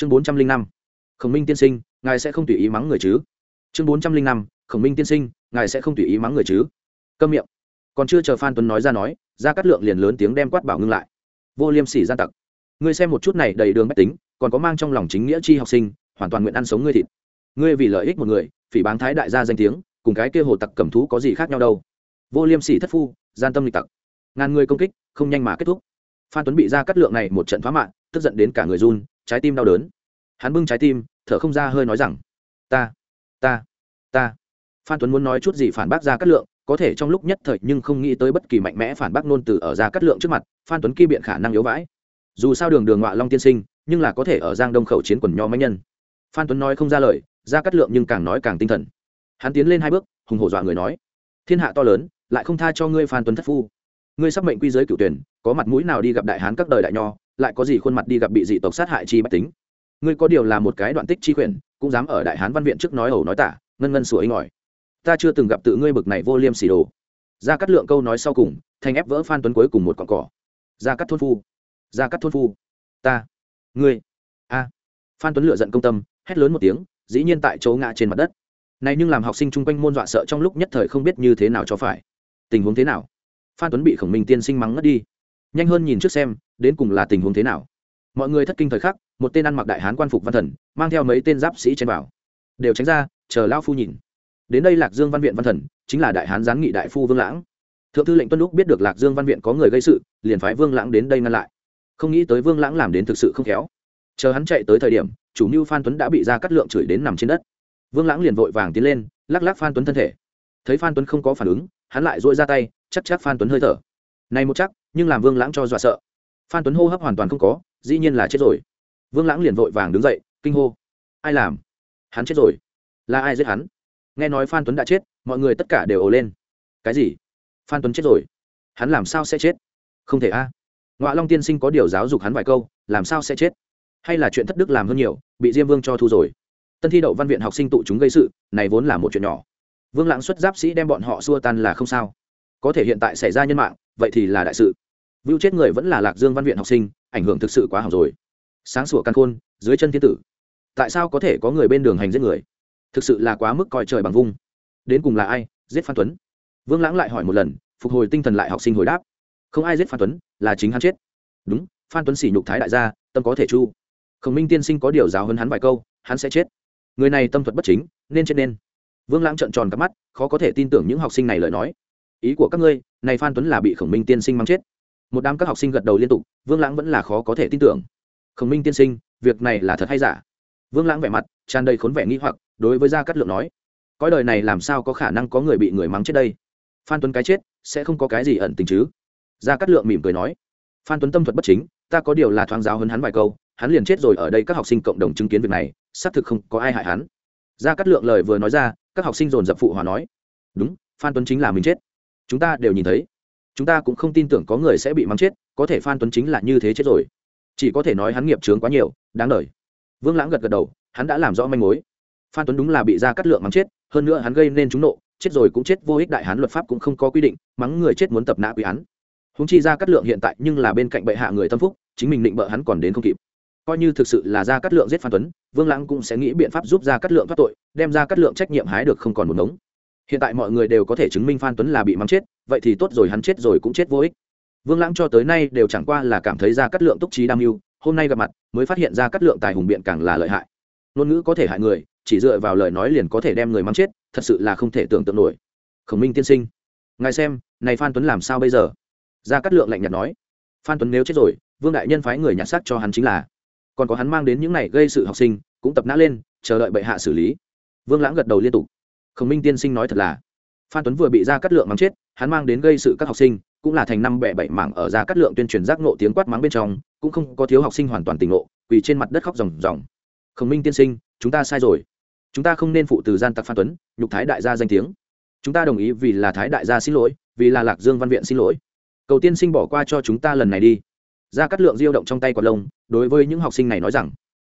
chương bốn trăm linh năm, khổng minh tiên sinh, ngài sẽ không tùy ý mắng người chứ? Chương bốn trăm linh năm, khổng minh tiên sinh, ngài sẽ không tùy ý mắng người chứ? Câm miệng. Còn chưa chờ phan tuấn nói ra nói ra cắt lượng liền lớn tiếng đem quát bảo ngưng lại. Vô liêm sỉ gian tặc. Ngươi xem một chút này đầy đường bách tính, còn có mang trong lòng chính nghĩa chi học sinh, hoàn toàn nguyện ăn sống ngươi thịt. Ngươi vì lợi ích một người, phỉ báng thái đại gia danh tiếng, cùng cái kia hồ tặc cầm thú có gì khác nhau đâu? Vô liêm sỉ thất phu, gian tâm lịch tặc. Ngàn người công kích, không nhanh mà kết thúc. Phan tuấn bị ra cắt lượng này một trận phá mạng, tức giận đến cả người run trái tim đau đớn. Hắn bưng trái tim, thở không ra hơi nói rằng, ta ta ta. Phan tuấn muốn nói chút gì phản bác ra Cát lượng, có thể trong lúc nhất thời nhưng không nghĩ tới bất kỳ mạnh mẽ phản bác nôn từ ở ra Cát lượng trước mặt, phan tuấn kia biện khả năng yếu vãi. Dù sao đường đường ngọa long tiên sinh, nhưng là có thể ở giang đông khẩu chiến quần nho máy nhân. Phan tuấn nói không ra lời ra Cát lượng nhưng càng nói càng tinh thần. Hắn tiến lên hai bước, hùng hổ dọa người nói, thiên hạ to lớn, lại không tha cho ngươi phan tuấn thất phu. Ngươi sắp mệnh quy giới cựu tuyển, có mặt mũi nào đi gặp đại hán các đời đại nho lại có gì khuôn mặt đi gặp bị dị tộc sát hại chi bách tính? Ngươi có điều là một cái đoạn tích chi khuyển, cũng dám ở đại hán văn viện trước nói ẩu nói tả, ngân ngân sủa inh ỏi ta chưa từng gặp tự ngươi bực này vô liêm sỉ đồ. Ra cắt lượng câu nói sau cùng, thành ép vỡ phan tuấn cuối cùng một con cỏ. Ra cắt thôn phu. Ra cắt thôn phu. Ta. Ngươi. A. Phan tuấn lựa giận công tâm, hét lớn một tiếng, dĩ nhiên tại chỗ ngã trên mặt đất. Này nhưng làm học sinh chung quanh môn dọa sợ trong lúc nhất thời không biết như thế nào cho phải. Tình huống thế nào? Phan tuấn bị khổng minh tiên sinh mắng ngất đi. Nhanh hơn nhìn trước xem đến cùng là tình huống thế nào? Mọi người thất kinh thời khắc, một tên ăn mặc đại hán quan phục văn thần, mang theo mấy tên giáp sĩ trên bảo đều tránh ra, chờ lao phu nhìn. Đến đây lạc dương văn viện văn thần, chính là đại hán gián nghị đại phu vương lãng. Thượng thư lệnh tuân lúc biết được lạc dương văn viện có người gây sự, liền phái vương lãng đến đây ngăn lại. Không nghĩ tới vương lãng làm đến thực sự không khéo. Chờ hắn chạy tới thời điểm, chủ mưu phan tuấn đã bị ra cắt lượng chửi đến nằm trên đất. Vương lãng liền vội vàng tiến lên, lắc lắc phan tuấn thân thể. Thấy phan tuấn không có phản ứng, hắn lại dội ra tay, chắc chắc phan tuấn hơi thở. Này một chắc, nhưng làm vương lãng cho dọa sợ phan tuấn hô hấp hoàn toàn không có dĩ nhiên là chết rồi vương lãng liền vội vàng đứng dậy kinh hô ai làm hắn chết rồi là ai giết hắn nghe nói phan tuấn đã chết mọi người tất cả đều ồ lên cái gì phan tuấn chết rồi hắn làm sao sẽ chết không thể a à. ngoại long tiên sinh có điều giáo dục hắn vài câu làm sao sẽ chết hay là chuyện thất đức làm hơn nhiều bị diêm vương cho thu rồi tân thi đậu văn viện học sinh tụ chúng gây sự này vốn là một chuyện nhỏ vương lãng xuất giáp sĩ đem bọn họ xua tan là không sao có thể hiện tại xảy ra nhân mạng vậy thì là đại sự vưu chết người vẫn là lạc dương văn viện học sinh, ảnh hưởng thực sự quá hỏng rồi. Sáng sủa căn khôn, dưới chân thiên tử. Tại sao có thể có người bên đường hành giết người? Thực sự là quá mức coi trời bằng vung. Đến cùng là ai giết phan tuấn? Vương lãng lại hỏi một lần, phục hồi tinh thần lại học sinh hồi đáp. Không ai giết phan tuấn, là chính hắn chết. Đúng, phan tuấn sỉ nhục thái đại gia, tâm có thể chu. Khổng minh tiên sinh có điều giáo huấn hắn vài câu, hắn sẽ chết. Người này tâm thuật bất chính, nên chết nên. Vương lãng trợn tròn cả mắt, khó có thể tin tưởng những học sinh này lời nói. Ý của các ngươi, này phan tuấn là bị khổng minh tiên sinh mang chết một đám các học sinh gật đầu liên tục, vương lãng vẫn là khó có thể tin tưởng. Khổng minh tiên sinh, việc này là thật hay giả? Vương lãng vẻ mặt, tràn đầy khốn vẻ nghi hoặc, đối với gia cát lượng nói, cõi đời này làm sao có khả năng có người bị người mắng chết đây? Phan tuấn cái chết, sẽ không có cái gì ẩn tình chứ? Gia cát lượng mỉm cười nói, phan tuấn tâm thuật bất chính, ta có điều là thoáng giáo hơn hắn vài câu, hắn liền chết rồi ở đây các học sinh cộng đồng chứng kiến việc này, xác thực không có ai hại hắn. Gia cát lượng lời vừa nói ra, các học sinh dồn dập phụ hòa nói, đúng, phan tuấn chính là mình chết. Chúng ta đều nhìn thấy chúng ta cũng không tin tưởng có người sẽ bị mắng chết, có thể phan tuấn chính là như thế chết rồi. Chỉ có thể nói hắn nghiệp trướng quá nhiều, đáng đời. Vương lãng gật gật đầu, hắn đã làm rõ manh mối. Phan tuấn đúng là bị ra cắt lượng mắng chết, hơn nữa hắn gây nên chúng nộ, chết rồi cũng chết, vô ích đại hán luật pháp cũng không có quy định, mắng người chết muốn tập nã quy án. Húng chi ra cắt lượng hiện tại nhưng là bên cạnh bệ hạ người tâm phúc, chính mình định bợ hắn còn đến không kịp. Coi như thực sự là ra cắt lượng giết phan tuấn, vương lãng cũng sẽ nghĩ biện pháp giúp ra cắt lượng thoát tội, đem ra cắt lượng trách nhiệm hái được không còn một ngống hiện tại mọi người đều có thể chứng minh phan tuấn là bị mắng chết, vậy thì tốt rồi, hắn chết rồi cũng chết vô ích. Vương lãng cho tới nay đều chẳng qua là cảm thấy ra cắt lượng túc trí đam mưu, hôm nay gặp mặt mới phát hiện ra cắt lượng tài hùng biện càng là lợi hại. Ngôn ngữ có thể hại người, chỉ dựa vào lời nói liền có thể đem người mắng chết, thật sự là không thể tưởng tượng nổi. Khổng minh tiên sinh, ngài xem, này phan tuấn làm sao bây giờ? Ra cắt lượng lạnh nhạt nói, phan tuấn nếu chết rồi, vương đại nhân phái người nhặt xác cho hắn chính là. Còn có hắn mang đến những này gây sự học sinh, cũng tập nã lên, chờ đợi bệ hạ xử lý. Vương lãng gật đầu liên tục khổng minh tiên sinh nói thật là, phan tuấn vừa bị ra cắt lượng mắng chết, hắn mang đến gây sự các học sinh, cũng là thành năm bẻ bảy mảng ở ra cắt lượng tuyên truyền giác nộ tiếng quát mắng bên trong, cũng không có thiếu học sinh hoàn toàn tỉnh ngộ, quỳ trên mặt đất khóc ròng ròng. Khổng minh tiên sinh, chúng ta sai rồi. Chúng ta không nên phụ từ gian tặc phan tuấn, nhục thái đại gia danh tiếng. Chúng ta đồng ý vì là thái đại gia xin lỗi, vì là lạc dương văn viện xin lỗi. Cầu tiên sinh bỏ qua cho chúng ta lần này đi. Ra cắt lượng diêu động trong tay quạt lông, đối với những học sinh này nói rằng,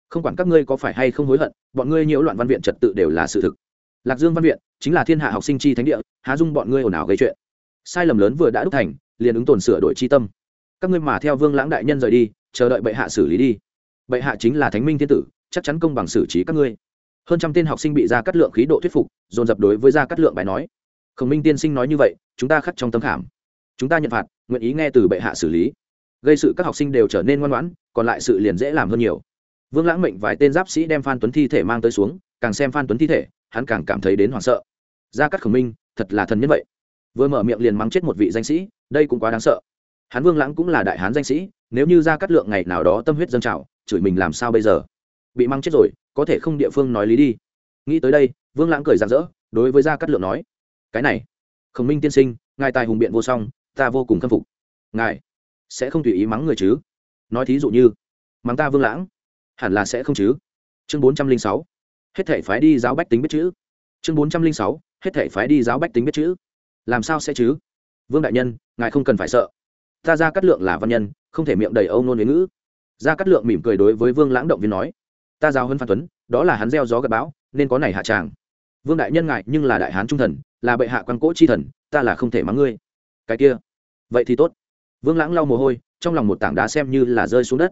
không quản các ngươi có phải hay không hối hận, bọn ngươi nhiễu loạn văn viện trật tự đều là sự thực lạc dương văn viện, chính là thiên hạ học sinh chi thánh địa, há dung bọn ngươi ồn ào gây chuyện. Sai lầm lớn vừa đã đúc thành, liền ứng tồn sửa đổi chi tâm. Các ngươi mà theo vương lãng đại nhân rời đi, chờ đợi bệ hạ xử lý đi. Bệ hạ chính là thánh minh thiên tử, chắc chắn công bằng xử trí các ngươi. Hơn trăm tên học sinh bị ra cắt lượng khí độ thuyết phục, dồn dập đối với ra cắt lượng bài nói. Khổng minh tiên sinh nói như vậy, chúng ta khắc trong tấm khảm. Chúng ta nhận phạt, nguyện ý nghe từ bệ hạ xử lý. Gây sự các học sinh đều trở nên ngoan ngoãn, còn lại sự liền dễ làm hơn nhiều. Vương lãng mệnh vài tên giáp sĩ đem phan tuấn thi thể mang tới xuống, càng xem phan tuấn thi thể hắn càng cảm thấy đến hoảng sợ. Gia cát khổng minh, thật là thần nhân vậy. Vừa mở miệng liền mắng chết một vị danh sĩ, đây cũng quá đáng sợ. Hắn vương lãng cũng là đại hán danh sĩ, nếu như gia cát lượng ngày nào đó tâm huyết dâng trào, chửi mình làm sao bây giờ? Bị mắng chết rồi, có thể không địa phương nói lý đi. Nghĩ tới đây, vương lãng cười rạng rỡ, đối với gia cát lượng nói, cái này, khổng minh tiên sinh, ngài tài hùng biện vô song, ta vô cùng khâm phục. Ngài sẽ không tùy ý mắng người chứ? Nói thí dụ như, mắng ta vương lãng, hẳn là sẽ không chứ? Chương bốn trăm linh sáu hết thể phái đi giáo bách tính biết chữ. Chương bốn trăm linh sáu, hết thể phái đi giáo bách tính biết chữ. Làm sao sẽ chứ? Vương đại nhân, ngài không cần phải sợ. Ta ra cắt lượng là văn nhân, không thể miệng đầy âu nôn với ngữ. Ra cắt lượng mỉm cười đối với vương lãng động viên nói, ta giáo hơn phan tuấn, đó là hắn gieo gió gặp bão, nên có này hạ tràng. Vương đại nhân ngại nhưng là đại hán trung thần, là bệ hạ quan cỗ chi thần, ta là không thể mắng ngươi. Cái kia. Vậy thì tốt. Vương lãng lau mồ hôi, trong lòng một tảng đá xem như là rơi xuống đất.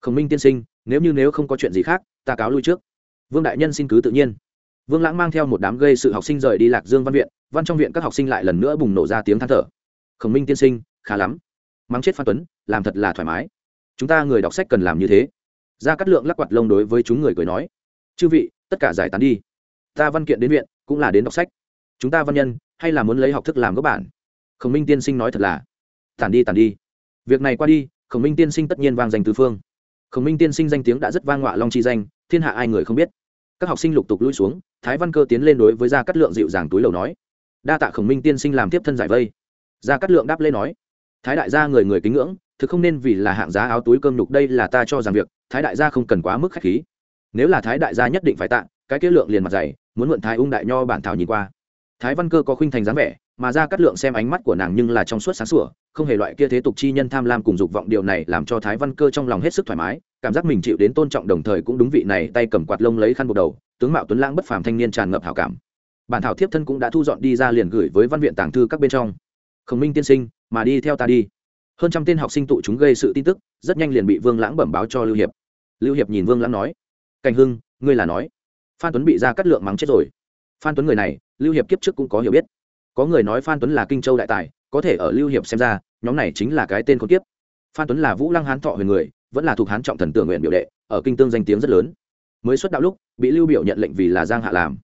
Khổng minh tiên sinh, nếu như nếu không có chuyện gì khác, ta cáo lui trước vương đại nhân xin cứ tự nhiên. Vương lãng mang theo một đám gây sự học sinh rời đi lạc dương văn viện, văn trong viện các học sinh lại lần nữa bùng nổ ra tiếng than thở. Khổng minh tiên sinh, khá lắm. Mắng chết phan tuấn, làm thật là thoải mái. Chúng ta người đọc sách cần làm như thế. Ra cắt lượng lắc quạt lông đối với chúng người cười nói. Chư vị, tất cả giải tán đi. Ta văn kiện đến viện, cũng là đến đọc sách. Chúng ta văn nhân, hay là muốn lấy học thức làm gốc bản? Khổng minh tiên sinh nói thật là. Tản đi tản đi. Việc này qua đi, khổng minh tiên sinh tất nhiên vang danh tứ phương. Khổng minh tiên sinh danh tiếng đã rất vang ngọa long chi danh, thiên hạ ai người không biết các học sinh lục tục lui xuống, thái văn cơ tiến lên đối với gia cát lượng dịu dàng túi lầu nói, đa tạ khổng minh tiên sinh làm tiếp thân giải vây. Gia cát lượng đáp lên nói, thái đại gia người người kính ngưỡng, thực không nên vì là hạng giá áo túi cơm nhục đây là ta cho rằng việc, thái đại gia không cần quá mức khách khí. Nếu là thái đại gia nhất định phải tạ, cái kế lượng liền mặt dày, muốn mượn thái ung đại nho bản thảo nhìn qua. Thái văn cơ có khuynh thành dáng vẻ mà ra cắt lượng xem ánh mắt của nàng nhưng là trong suốt sáng sủa, không hề loại kia thế tục chi nhân tham lam cùng dục vọng điều này làm cho thái văn cơ trong lòng hết sức thoải mái, cảm giác mình chịu đến tôn trọng đồng thời cũng đúng vị này tay cầm quạt lông lấy khăn buộc đầu, tướng mạo tuấn lãng bất phàm thanh niên tràn ngập hảo cảm. Bản thảo thiếp thân cũng đã thu dọn đi ra liền gửi với văn viện tàng thư các bên trong. Khổng minh tiên sinh, mà đi theo ta đi. Hơn trăm tên học sinh tụ chúng gây sự tin tức, rất nhanh liền bị vương lãng bẩm báo cho lưu hiệp. Lưu hiệp nhìn vương lãng nói, cảnh hưng, ngươi là nói, phan tuấn bị ra cắt lượng mắng chết rồi. Phan tuấn người này, lưu hiệp kiếp trước cũng có hiểu biết có người nói phan tuấn là kinh châu đại tài, có thể ở lưu hiệp xem ra, nhóm này chính là cái tên khốn kiếp. Phan tuấn là vũ lăng hán thọ huyền người, vẫn là thuộc hán trọng thần tưởng nguyện biểu đệ, ở kinh tương danh tiếng rất lớn. Mới xuất đạo lúc, bị lưu biểu nhận lệnh vì là giang hạ làm.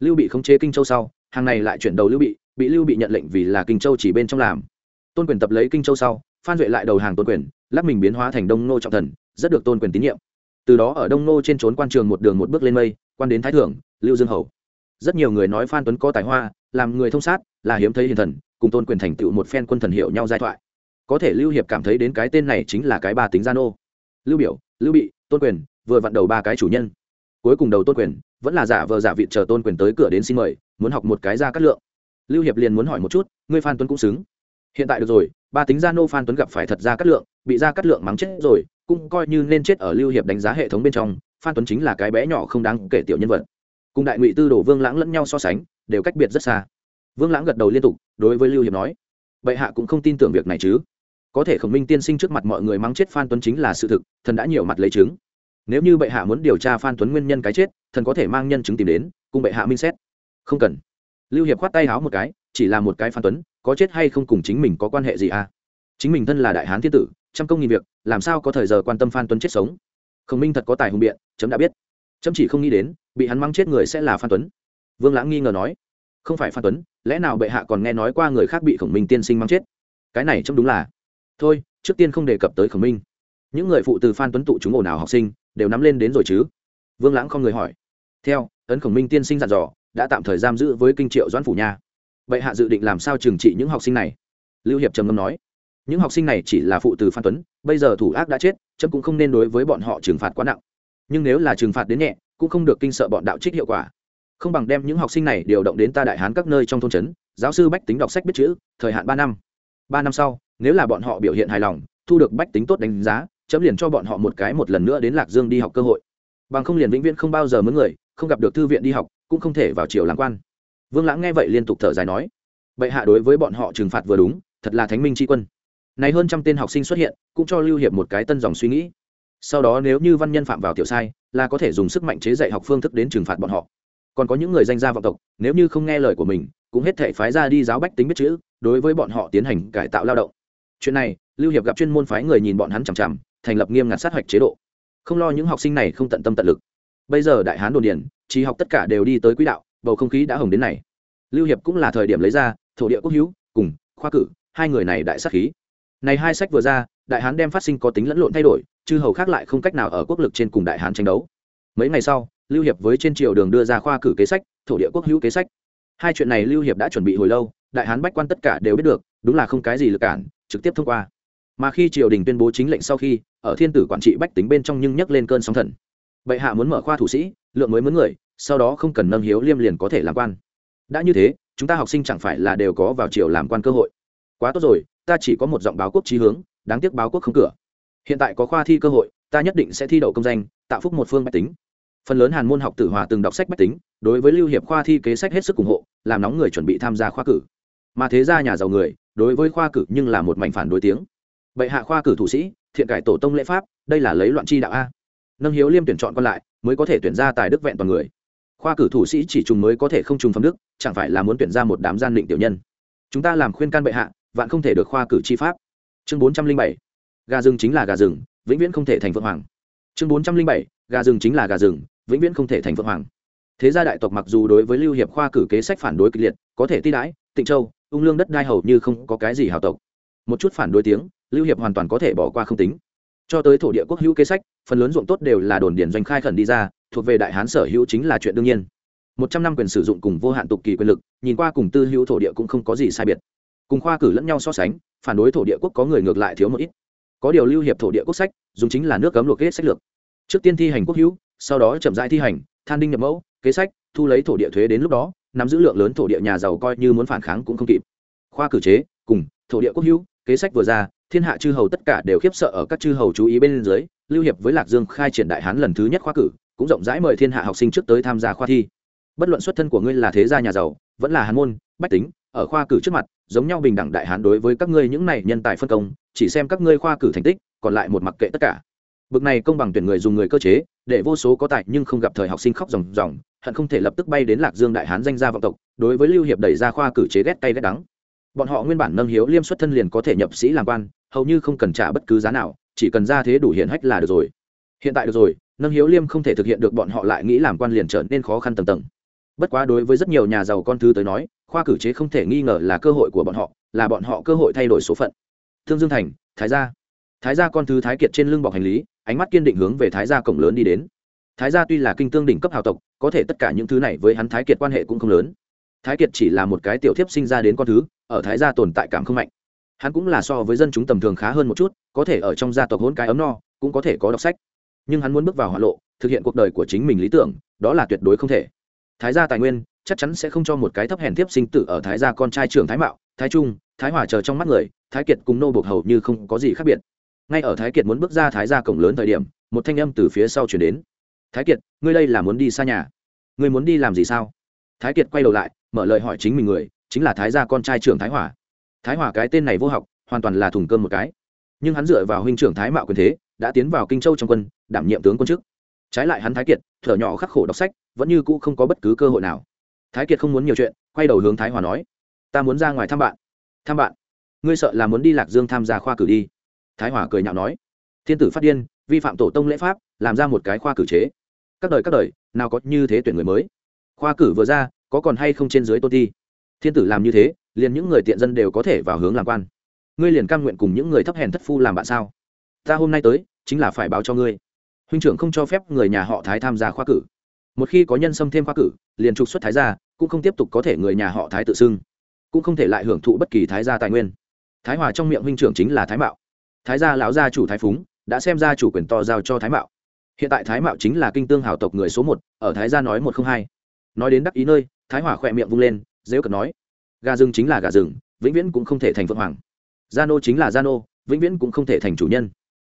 Lưu bị khống chế kinh châu sau, hàng này lại chuyển đầu lưu bị bị lưu bị nhận lệnh vì là kinh châu chỉ bên trong làm. Tôn quyền tập lấy kinh châu sau, phan duệ lại đầu hàng tôn quyền lắp mình biến hóa thành đông nô trọng thần, rất được tôn quyền tín nhiệm. Từ đó ở đông nô trên trốn quan trường một đường một bước lên mây, quan đến thái thưởng lưu dương hầu. Rất nhiều người nói phan tuấn có tài hoa, làm người thông sát là hiếm thấy hiền thần, cùng tôn quyền thành tựu một phen quân thần hiệu nhau giai thoại. Có thể lưu hiệp cảm thấy đến cái tên này chính là cái ba tính gia nô. Lưu biểu, lưu bị, tôn quyền, vừa vặn đầu ba cái chủ nhân. Cuối cùng đầu tôn quyền, vẫn là giả vờ giả vị chờ tôn quyền tới cửa đến xin mời, muốn học một cái ra cắt lượng. Lưu hiệp liền muốn hỏi một chút, ngươi phan tuấn cũng xứng? Hiện tại được rồi, ba tính gia nô phan tuấn gặp phải thật ra cắt lượng, bị ra cắt lượng mắng chết rồi, cũng coi như nên chết ở lưu hiệp đánh giá hệ thống bên trong, phan tuấn chính là cái bé nhỏ không đáng kể tiểu nhân vật. Cùng đại ngụy tư đồ vương lãng lẫn nhau so sánh, đều cách biệt rất xa vương lãng gật đầu liên tục, đối với lưu hiệp nói, bệ hạ cũng không tin tưởng việc này chứ. Có thể khổng minh tiên sinh trước mặt mọi người mắng chết phan tuấn chính là sự thực, thần đã nhiều mặt lấy chứng. Nếu như bệ hạ muốn điều tra phan tuấn nguyên nhân cái chết, thần có thể mang nhân chứng tìm đến, cùng bệ hạ minh xét. Không cần. Lưu hiệp khoát tay háo một cái, chỉ là một cái phan tuấn, có chết hay không cùng chính mình có quan hệ gì à? Chính mình thân là đại hán thiên tử, trăm công nghìn việc, làm sao có thời giờ quan tâm phan tuấn chết sống? Khổng minh thật có tài hùng biện, chấm đã biết. Chấm chỉ không nghĩ đến, bị hắn mắng chết người sẽ là phan tuấn. Vương lãng nghi ngờ nói không phải phan tuấn, lẽ nào bệ hạ còn nghe nói qua người khác bị khổng minh tiên sinh mang chết? Cái này chấm đúng là. Thôi, trước tiên không đề cập tới khổng minh. Những người phụ từ phan tuấn tụ chúng ồn ào học sinh, đều nắm lên đến rồi chứ? Vương lãng không người hỏi. Theo, ấn khổng minh tiên sinh dặn dò, đã tạm thời giam giữ với kinh triệu doãn phủ nha. Bệ hạ dự định làm sao trừng trị những học sinh này? Lưu hiệp trầm ngâm nói. Những học sinh này chỉ là phụ từ phan tuấn, bây giờ thủ ác đã chết, chấm cũng không nên đối với bọn họ trừng phạt quá nặng. Nhưng nếu là trừng phạt đến nhẹ, cũng không được kinh sợ bọn đạo trích hiệu quả không bằng đem những học sinh này điều động đến ta đại hán các nơi trong thôn trấn, giáo sư bách tính đọc sách biết chữ, thời hạn ba năm. Ba năm sau, nếu là bọn họ biểu hiện hài lòng, thu được bách tính tốt đánh giá, chấm liền cho bọn họ một cái một lần nữa đến lạc dương đi học cơ hội. Bằng không liền vĩnh viễn không bao giờ mướn người, không gặp được thư viện đi học, cũng không thể vào triều làm quan. Vương lãng nghe vậy liên tục thở dài nói, bệ hạ đối với bọn họ trừng phạt vừa đúng, thật là thánh minh tri quân. Này hơn trăm tên học sinh xuất hiện, cũng cho lưu hiệp một cái tân dòng suy nghĩ. Sau đó nếu như văn nhân phạm vào tiểu sai, là có thể dùng sức mạnh chế dạy học phương thức đến trừng phạt bọn họ còn có những người danh gia vọng tộc, nếu như không nghe lời của mình, cũng hết thể phái ra đi giáo bách tính biết chữ, đối với bọn họ tiến hành cải tạo lao động. Chuyện này, lưu hiệp gặp chuyên môn phái người nhìn bọn hắn chằm chằm, thành lập nghiêm ngặt sát hạch chế độ. Không lo những học sinh này không tận tâm tận lực. Bây giờ đại hán đồn điền trí học tất cả đều đi tới quỹ đạo, bầu không khí đã hồng đến này. Lưu hiệp cũng là thời điểm lấy ra, thổ địa quốc hữu, cùng, khoa cử, hai người này đại sát khí. Này hai sách vừa ra, đại hán đem phát sinh có tính lẫn lộn thay đổi, chư hầu khác lại không cách nào ở quốc lực trên cùng đại hán tranh đấu mấy ngày sau, lưu hiệp với trên triều đường đưa ra khoa cử kế sách, thổ địa quốc hữu kế sách. Hai chuyện này lưu hiệp đã chuẩn bị hồi lâu, đại hán bách quan tất cả đều biết được, đúng là không cái gì lực cản, trực tiếp thông qua. Mà khi triều đình tuyên bố chính lệnh sau khi, ở thiên tử quản trị bách tính bên trong nhưng nhấc lên cơn sóng thần. Bệ hạ muốn mở khoa thủ sĩ, lượng mới mướn người, sau đó không cần nâng hiếu liêm liền có thể làm quan. Đã như thế, chúng ta học sinh chẳng phải là đều có vào triều làm quan cơ hội. Quá tốt rồi, ta chỉ có một giọng báo quốc trí hướng, đáng tiếc báo quốc không cửa. Hiện tại có khoa thi cơ hội, ta nhất định sẽ thi đậu công danh, tạo phúc một phương bách tính phần lớn hàn môn học tử hòa từng đọc sách bách tính, đối với lưu hiệp khoa thi kế sách hết sức ủng hộ, làm nóng người chuẩn bị tham gia khoa cử. Mà thế ra nhà giàu người, đối với khoa cử nhưng là một mảnh phản đối tiếng. Bệ hạ khoa cử thủ sĩ, thiện cải tổ tông lễ pháp, đây là lấy loạn chi đạo a. Nâng hiếu liêm tuyển chọn còn lại, mới có thể tuyển ra tài đức vẹn toàn người. Khoa cử thủ sĩ chỉ trùng mới có thể không trùng phẩm đức, chẳng phải là muốn tuyển ra một đám gian định tiểu nhân. Chúng ta làm khuyên can bệ hạ, vạn không thể được khoa cử chi pháp. Chương bốn trăm linh bảy. Gà rừng chính là gà rừng, vĩnh viễn không thể thành phượng hoàng. Chương bốn trăm linh bảy. Gà rừng chính là gà rừng vĩnh viễn không thể thành phượng hoàng. Thế gia đại tộc mặc dù đối với lưu hiệp khoa cử kế sách phản đối kịch liệt, có thể ti đãi, tịnh châu, ung lương đất đai hầu như không có cái gì hào tộc. Một chút phản đối tiếng, lưu hiệp hoàn toàn có thể bỏ qua không tính. Cho tới thổ địa quốc hữu kế sách, phần lớn ruộng tốt đều là đồn điền doanh khai khẩn đi ra, thuộc về đại hán sở hữu chính là chuyện đương nhiên. Một trăm năm quyền sử dụng cùng vô hạn tục kỳ quyền lực, nhìn qua cùng tư hữu thổ địa cũng không có gì sai biệt. Cùng khoa cử lẫn nhau so sánh, phản đối thổ địa quốc có người ngược lại thiếu một ít. Có điều lưu hiệp thổ địa quốc sách, dùng chính là nước cấm luộc hết sách lược. Trước tiên thi hành quốc hữu sau đó chậm rãi thi hành, than đinh nhập mẫu, kế sách, thu lấy thổ địa thuế đến lúc đó, nắm giữ lượng lớn thổ địa nhà giàu coi như muốn phản kháng cũng không kịp. Khoa cử chế, cùng, thổ địa quốc hữu, kế sách vừa ra, thiên hạ chư hầu tất cả đều khiếp sợ ở các chư hầu chú ý bên dưới, lưu hiệp với lạc dương khai triển đại hán lần thứ nhất khoa cử, cũng rộng rãi mời thiên hạ học sinh trước tới tham gia khoa thi. Bất luận xuất thân của ngươi là thế gia nhà giàu, vẫn là hán môn, bách tính, ở khoa cử trước mặt, giống nhau bình đẳng đại hán đối với các ngươi những này nhân tài phân công, chỉ xem các ngươi khoa cử thành tích, còn lại một mặc kệ tất cả. Bực này công bằng tuyển người dùng người cơ chế để vô số có tài nhưng không gặp thời học sinh khóc ròng ròng, hận không thể lập tức bay đến lạc dương đại hán danh gia vọng tộc, đối với lưu hiệp đẩy ra khoa cử chế ghét tay ghét đắng. Bọn họ nguyên bản nâng hiếu liêm xuất thân liền có thể nhập sĩ làm quan, hầu như không cần trả bất cứ giá nào, chỉ cần ra thế đủ hiện hách là được rồi. Hiện tại được rồi, nâng hiếu liêm không thể thực hiện được bọn họ lại nghĩ làm quan liền trở nên khó khăn tầng tầng. Bất quá đối với rất nhiều nhà giàu con thứ tới nói, khoa cử chế không thể nghi ngờ là cơ hội của bọn họ, là bọn họ cơ hội thay đổi số phận. Thương dương thành, thái gia. Thái gia con thứ thái kiệt trên lưng bọc hành lý ánh mắt kiên định hướng về thái gia cổng lớn đi đến. Thái gia tuy là kinh tương đỉnh cấp hào tộc, có thể tất cả những thứ này với hắn thái kiệt quan hệ cũng không lớn. Thái kiệt chỉ là một cái tiểu thiếp sinh ra đến con thứ, ở thái gia tồn tại cảm không mạnh. Hắn cũng là so với dân chúng tầm thường khá hơn một chút, có thể ở trong gia tộc hôn cái ấm no, cũng có thể có đọc sách. Nhưng hắn muốn bước vào hỏa lộ, thực hiện cuộc đời của chính mình lý tưởng, đó là tuyệt đối không thể. Thái gia tài nguyên, chắc chắn sẽ không cho một cái thấp hèn tiếp sinh tử ở thái gia con trai trưởng thái mạo, thái trung, thái hòa chờ trong mắt người, thái kiệt cùng nô buộc hầu như không có gì khác biệt ngay ở thái kiệt muốn bước ra thái gia cổng lớn thời điểm, một thanh âm từ phía sau chuyển đến. Thái kiệt, ngươi đây là muốn đi xa nhà? Ngươi muốn đi làm gì sao? Thái kiệt quay đầu lại, mở lời hỏi chính mình người, chính là thái gia con trai trưởng thái hòa thái hòa cái tên này vô học, hoàn toàn là thùng cơm một cái. Nhưng hắn dựa vào huynh trưởng thái mạo quyền thế, đã tiến vào kinh châu trong quân, đảm nhiệm tướng quân chức. Trái lại hắn thái kiệt, thở nhỏ khắc khổ đọc sách, vẫn như cũ không có bất cứ cơ hội nào. Thái kiệt không muốn nhiều chuyện, quay đầu hướng thái hòa nói, ta muốn ra ngoài thăm bạn. Thăm bạn. Ngươi sợ là muốn đi lạc dương tham gia khoa cử đi thái hòa cười nhạo nói, thiên tử phát điên, vi phạm tổ tông lễ pháp, làm ra một cái khoa cử chế. Các đời các đời, nào có như thế tuyển người mới? Khoa cử vừa ra, có còn hay không trên dưới tôn thi? Thiên tử làm như thế, liền những người tiện dân đều có thể vào hướng làm quan. Ngươi liền cam nguyện cùng những người thấp hèn thất phu làm bạn sao? Ta hôm nay tới, chính là phải báo cho ngươi. Huynh trưởng không cho phép người nhà họ thái tham gia khoa cử. Một khi có nhân xâm thêm khoa cử, liền trục xuất thái gia, cũng không tiếp tục có thể người nhà họ thái tự xưng, cũng không thể lại hưởng thụ bất kỳ thái gia tài nguyên. Thái hòa trong miệng huynh trưởng chính là thái mạo thái gia lão gia chủ thái phúng đã xem ra chủ quyền to giao cho thái mạo. Hiện tại thái mạo chính là kinh tương hào tộc người số một, ở thái gia nói một không hai. Nói đến đắc ý nơi, thái hòa khỏe miệng vung lên, dễ cật nói, gà rừng chính là gà rừng, vĩnh viễn cũng không thể thành phượng hoàng. Gia nô chính là gia nô, vĩnh viễn cũng không thể thành chủ nhân.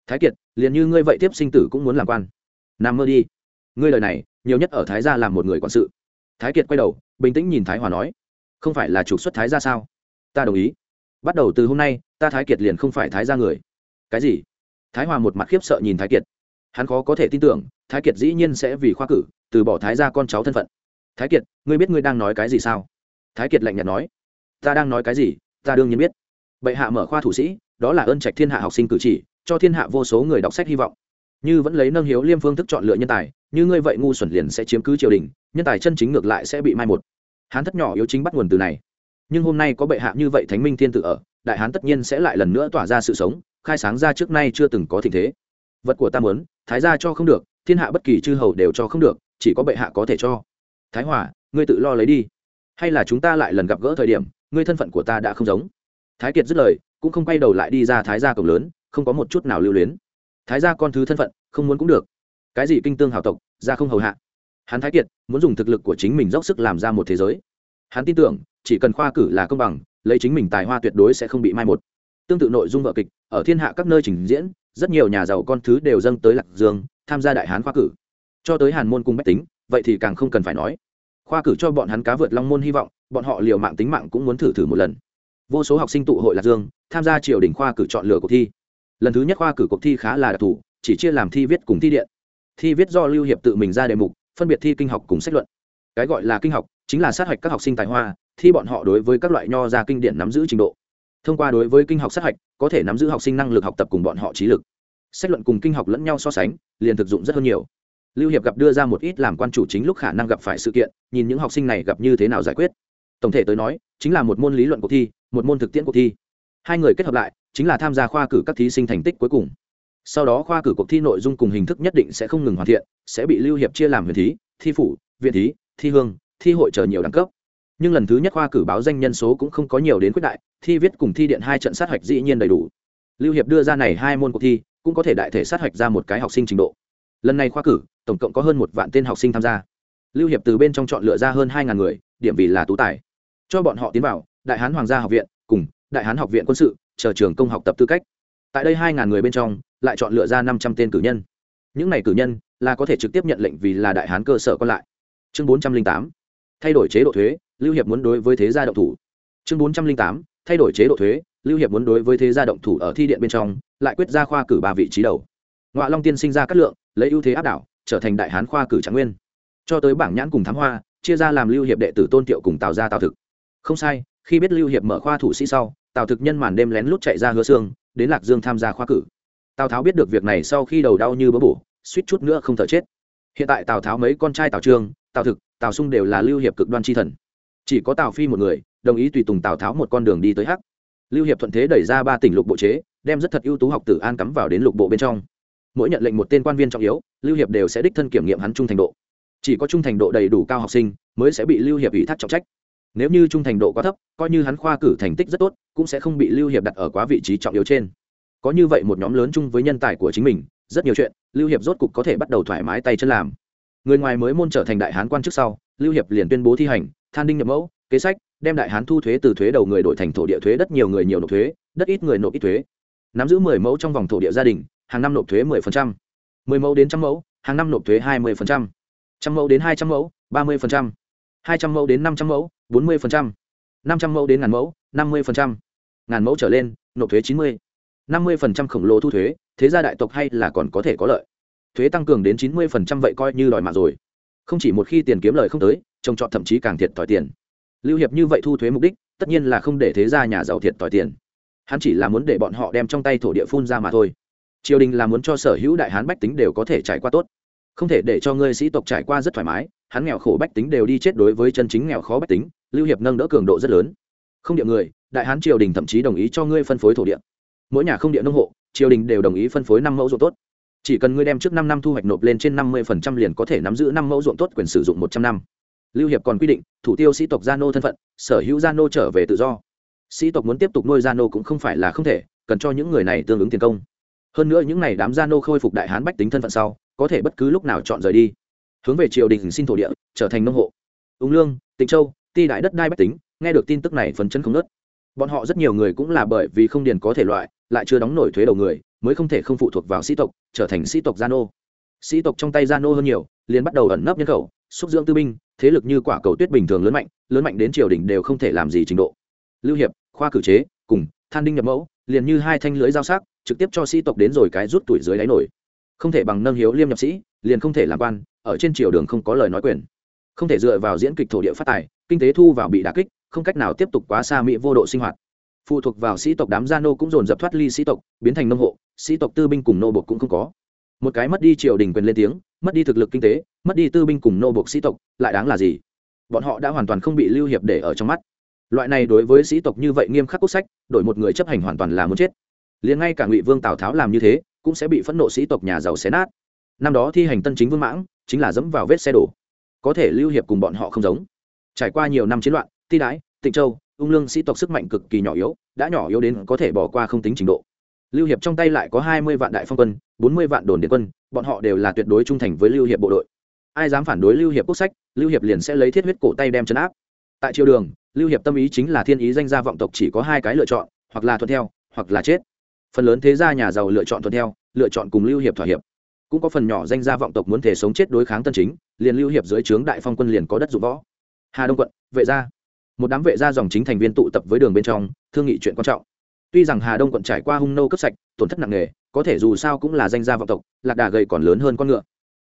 Thái kiệt, liền như ngươi vậy tiếp sinh tử cũng muốn làm quan. Nằm mơ đi. Ngươi lời này, nhiều nhất ở thái gia làm một người quản sự. Thái kiệt quay đầu, bình tĩnh nhìn thái hòa nói, không phải là trục xuất thái gia sao? Ta đồng ý. Bắt đầu từ hôm nay, ta thái kiệt liền không phải thái gia người cái gì? Thái hòa một mặt khiếp sợ nhìn thái kiệt. Hắn khó có thể tin tưởng, thái kiệt dĩ nhiên sẽ vì khoa cử, từ bỏ thái ra con cháu thân phận. Thái kiệt, ngươi biết ngươi đang nói cái gì sao? Thái kiệt lạnh nhạt nói. Ta đang nói cái gì? Ta đương nhiên biết. Bệ hạ mở khoa thủ sĩ, đó là ơn trạch thiên hạ học sinh cử chỉ, cho thiên hạ vô số người đọc sách hy vọng. Như vẫn lấy nâng hiếu liêm phương thức chọn lựa nhân tài, như ngươi vậy ngu xuẩn liền sẽ chiếm cứ triều đình, nhân tài chân chính ngược lại sẽ bị mai một. Hán thất nhỏ yếu chính bắt nguồn từ này. Nhưng hôm nay có bệ hạ như vậy thánh minh thiên tự ở, đại hán tất nhiên sẽ lại lần nữa tỏa ra sự sống khai sáng ra trước nay chưa từng có tình thế. Vật của ta muốn, thái gia cho không được, thiên hạ bất kỳ chư hầu đều cho không được, chỉ có bệ hạ có thể cho. Thái hòa, ngươi tự lo lấy đi. Hay là chúng ta lại lần gặp gỡ thời điểm, ngươi thân phận của ta đã không giống. Thái kiệt dứt lời, cũng không quay đầu lại đi ra thái gia cổng lớn, không có một chút nào lưu luyến. Thái gia con thứ thân phận, không muốn cũng được. Cái gì kinh tương hào tộc ra không hầu hạ. Hắn thái kiệt, muốn dùng thực lực của chính mình dốc sức làm ra một thế giới. Hắn tin tưởng, chỉ cần khoa cử là công bằng, lấy chính mình tài hoa tuyệt đối sẽ không bị mai một. Tương tự nội dung vợ kịch ở thiên hạ các nơi trình diễn, rất nhiều nhà giàu con thứ đều dâng tới lạc dương, tham gia đại hán khoa cử. Cho tới hàn môn cung bách tính, vậy thì càng không cần phải nói. Khoa cử cho bọn hắn cá vượt long môn hy vọng, bọn họ liều mạng tính mạng cũng muốn thử thử một lần. Vô số học sinh tụ hội lạc dương, tham gia triều đình khoa cử chọn lựa cuộc thi. Lần thứ nhất khoa cử cuộc thi khá là đặc thù, chỉ chia làm thi viết cùng thi điện. Thi viết do lưu hiệp tự mình ra đề mục, phân biệt thi kinh học cùng sách luận. Cái gọi là kinh học, chính là sát hạch các học sinh tài hoa, thi bọn họ đối với các loại nho ra kinh điển nắm giữ trình độ thông qua đối với kinh học sát hạch, có thể nắm giữ học sinh năng lực học tập cùng bọn họ trí lực. Sách luận cùng kinh học lẫn nhau so sánh, liền thực dụng rất hơn nhiều. Lưu hiệp gặp đưa ra một ít làm quan chủ chính lúc khả năng gặp phải sự kiện, nhìn những học sinh này gặp như thế nào giải quyết. Tổng thể tới nói, chính là một môn lý luận cuộc thi, một môn thực tiễn cuộc thi. Hai người kết hợp lại, chính là tham gia khoa cử các thí sinh thành tích cuối cùng. Sau đó khoa cử cuộc thi nội dung cùng hình thức nhất định sẽ không ngừng hoàn thiện, sẽ bị lưu hiệp chia làm huyền thí, thi phủ, viện thí, thi hương, thi hội chờ nhiều đẳng cấp nhưng lần thứ nhất khoa cử báo danh nhân số cũng không có nhiều đến quyết đại, thi viết cùng thi điện hai trận sát hạch dĩ nhiên đầy đủ. Lưu hiệp đưa ra này hai môn cuộc thi, cũng có thể đại thể sát hạch ra một cái học sinh trình độ. Lần này khoa cử, tổng cộng có hơn một vạn tên học sinh tham gia. Lưu hiệp từ bên trong chọn lựa ra hơn hai ngàn người, điểm vì là tú tài. Cho bọn họ tiến vào, đại hán hoàng gia học viện cùng đại hán học viện quân sự, chờ trường công học tập tư cách. Tại đây hai ngàn người bên trong, lại chọn lựa ra năm trăm tên cử nhân. Những này cử nhân là có thể trực tiếp nhận lệnh vì là đại hán cơ sở còn lại. Chương bốn trăm linh tám. Thay đổi chế độ thuế lưu hiệp muốn đối với thế gia động thủ. Chương bốn trăm linh tám, thay đổi chế độ thuế, lưu hiệp muốn đối với thế gia động thủ ở thi điện bên trong, lại quyết ra khoa cử ba vị trí đầu. Ngoại long tiên sinh ra cát lượng, lấy ưu thế áp đảo, trở thành đại hán khoa cử trạng nguyên. Cho tới bảng nhãn cùng thám hoa, chia ra làm lưu hiệp đệ tử tôn tiệu cùng tào gia tào thực. Không sai, khi biết lưu hiệp mở khoa thủ sĩ sau, tào thực nhân màn đêm lén lút chạy ra hứa xương đến lạc dương tham gia khoa cử. Tào tháo biết được việc này sau khi đầu đau như bỡ bổ, suýt chút nữa không thở chết. Hiện tại tào tháo mấy con trai tào trương tào thực, tào sung đều là lưu hiệp cực đoan tri thần chỉ có tào phi một người, đồng ý tùy tùng tào tháo một con đường đi tới hắc. Lưu hiệp thuận thế đẩy ra ba tỉnh lục bộ chế, đem rất thật ưu tú học tử an cắm vào đến lục bộ bên trong. Mỗi nhận lệnh một tên quan viên trọng yếu, lưu hiệp đều sẽ đích thân kiểm nghiệm hắn trung thành độ. Chỉ có trung thành độ đầy đủ cao học sinh, mới sẽ bị lưu hiệp ủy thác trọng trách. Nếu như trung thành độ quá thấp, coi như hắn khoa cử thành tích rất tốt, cũng sẽ không bị lưu hiệp đặt ở quá vị trí trọng yếu trên. Có như vậy một nhóm lớn chung với nhân tài của chính mình, rất nhiều chuyện, lưu hiệp rốt cục có thể bắt đầu thoải mái tay chân làm. Người ngoài mới môn trở thành đại hán quan trước sau, lưu hiệp liền tuyên bố thi hành than đinh nhập mẫu, kế sách, đem đại hán thu thuế từ thuế đầu người đổi thành thổ địa thuế, đất nhiều người nhiều nộp thuế, đất ít người nộp ít thuế. Nắm giữ mười mẫu trong vòng thổ địa gia đình, hàng năm nộp thuế mười phần trăm. Mười mẫu đến trăm mẫu, hàng năm nộp thuế hai mươi phần trăm. Trăm mẫu đến hai trăm mẫu, ba mươi phần trăm. Hai trăm mẫu đến năm trăm mẫu, bốn mươi phần trăm. Năm trăm mẫu đến ngàn mẫu, năm mươi phần trăm. Ngàn mẫu trở lên, nộp thuế chín mươi. năm mươi phần trăm khổng lồ thu thuế, thế gia đại tộc hay là còn có thể có lợi. Thuế tăng cường đến chín mươi phần trăm vậy coi như đòi mạng rồi. Không chỉ một khi tiền kiếm lời không tới trồng trọt thậm chí càng thiệt thòi tiền. Lưu hiệp như vậy thu thuế mục đích, tất nhiên là không để thế gia nhà giàu thiệt thòi tiền. Hắn chỉ là muốn để bọn họ đem trong tay thổ địa phun ra mà thôi. Triều đình là muốn cho sở hữu đại hán bách tính đều có thể trải qua tốt. Không thể để cho ngươi sĩ tộc trải qua rất thoải mái, hắn nghèo khổ bách tính đều đi chết đối với chân chính nghèo khó bách tính, lưu hiệp nâng đỡ cường độ rất lớn. Không địa người, đại hán triều đình thậm chí đồng ý cho ngươi phân phối thổ địa. Mỗi nhà không địa nông hộ, triều đình đều đồng ý phân phối năm mẫu ruộng tốt. Chỉ cần ngươi đem trước năm năm thu hoạch nộp lên trên năm mươi phần trăm liền có thể nắm giữ năm mẫu ruộng tốt quyền sử dụng một trăm năm lưu hiệp còn quy định, thủ tiêu sĩ tộc gia nô thân phận, sở hữu gia nô trở về tự do. Sĩ tộc muốn tiếp tục nuôi gia nô cũng không phải là không thể, cần cho những người này tương ứng tiền công. Hơn nữa những n à y đám gia nô khôi phục đại hán bách tính thân phận sau, có thể bất cứ lúc nào chọn rời đi. Hướng về triều đình xin thổ địa, trở thành nông hộ. Ung lương, tịnh châu, ti đại đất đai bách tính, nghe được tin tức này phấn chân không nớt bọn họ rất nhiều người cũng là bởi vì không điền có thể loại, lại chưa đóng nổi thuế đầu người, mới không thể không phụ thuộc vào sĩ tộc, trở thành sĩ tộc gia nô. Sĩ tộc trong tay gia nô hơn nhiều, liền bắt đầu ẩn nấp nhân khẩu, xúc dưỡng tư binh thế lực như quả cầu tuyết bình thường lớn mạnh lớn mạnh đến triều đình đều không thể làm gì trình độ. Lưu hiệp, khoa cử chế, cùng than đinh nhập mẫu, liền như hai thanh lưới giao sắc, trực tiếp cho sĩ tộc đến rồi cái rút tuổi dưới đáy nổi. Không thể bằng nâng hiếu liêm nhập sĩ, liền không thể làm quan, ở trên triều đường không có lời nói quyền. Không thể dựa vào diễn kịch thổ địa phát tài, kinh tế thu vào bị đà kích, không cách nào tiếp tục quá xa mỹ vô độ sinh hoạt. Phụ thuộc vào sĩ tộc đám gia nô cũng dồn dập thoát ly sĩ tộc, biến thành nông hộ, sĩ tộc tư binh cùng nô bộc cũng không có một cái mất đi triều đình quyền lên tiếng, mất đi thực lực kinh tế, mất đi tư binh cùng nô buộc sĩ tộc, lại đáng là gì? Bọn họ đã hoàn toàn không bị lưu hiệp để ở trong mắt. Loại này đối với sĩ tộc như vậy nghiêm khắc quốc sách, đổi một người chấp hành hoàn toàn là muốn chết. Liền ngay cả ngụy vương tào tháo làm như thế, cũng sẽ bị phẫn nộ sĩ tộc nhà giàu xé nát. Năm đó thi hành tân chính vương mãng, chính là dẫm vào vết xe đổ. Có thể lưu hiệp cùng bọn họ không giống. Trải qua nhiều năm chiến loạn, ti đái, tịnh châu, ung lương sĩ tộc sức mạnh cực kỳ nhỏ yếu, đã nhỏ yếu đến có thể bỏ qua không tính trình độ lưu hiệp trong tay lại có hai mươi vạn đại phong quân, bốn mươi vạn đồn điện quân, bọn họ đều là tuyệt đối trung thành với lưu hiệp bộ đội. Ai dám phản đối lưu hiệp quốc sách, lưu hiệp liền sẽ lấy thiết huyết cổ tay đem chấn áp. Tại triều đường, lưu hiệp tâm ý chính là thiên ý danh gia vọng tộc chỉ có hai cái lựa chọn, hoặc là thuận theo, hoặc là chết. Phần lớn thế gia nhà giàu lựa chọn thuận theo, lựa chọn cùng lưu hiệp thỏa hiệp. Cũng có phần nhỏ danh gia vọng tộc muốn thể sống chết đối kháng tân chính, liền lưu hiệp dưới trướng đại phong quân liền có đất dụng võ. Hà đông quận, vệ gia. Một đám vệ gia dòng chính thành viên tụ tập với đường bên trong, thương nghị chuyện quan trọng tuy rằng hà đông quận trải qua hung nô cấp sạch, tổn thất nặng nề, có thể dù sao cũng là danh gia vọng tộc, lạc đà gầy còn lớn hơn con ngựa.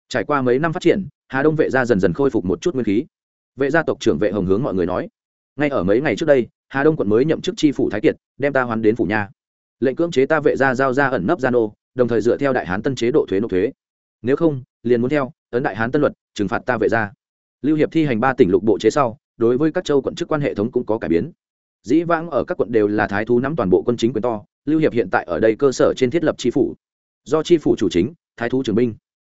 Trải qua mấy năm phát triển, hà đông vệ gia dần dần khôi phục một chút nguyên khí. Vệ gia tộc trưởng vệ hồng hướng mọi người nói, ngay ở mấy ngày trước đây, hà đông quận mới nhậm chức tri phủ thái kiệt, đem ta hoán đến phủ nha lệnh cưỡng chế ta vệ gia giao ra ẩn nấp gia nô, đồng thời dựa theo đại hán tân chế độ thuế nộp thuế. Nếu không, liền muốn theo ấn đại hán tân luật, trừng phạt ta vệ gia. Lưu hiệp thi hành ba tỉnh lục bộ chế sau, đối với các châu quận chức quan hệ thống cũng có cải biến dĩ vãng ở các quận đều là thái thú nắm toàn bộ quân chính quyền to, lưu hiệp hiện tại ở đây cơ sở trên thiết lập tri phủ. Do tri phủ chủ chính, thái thú trưởng binh.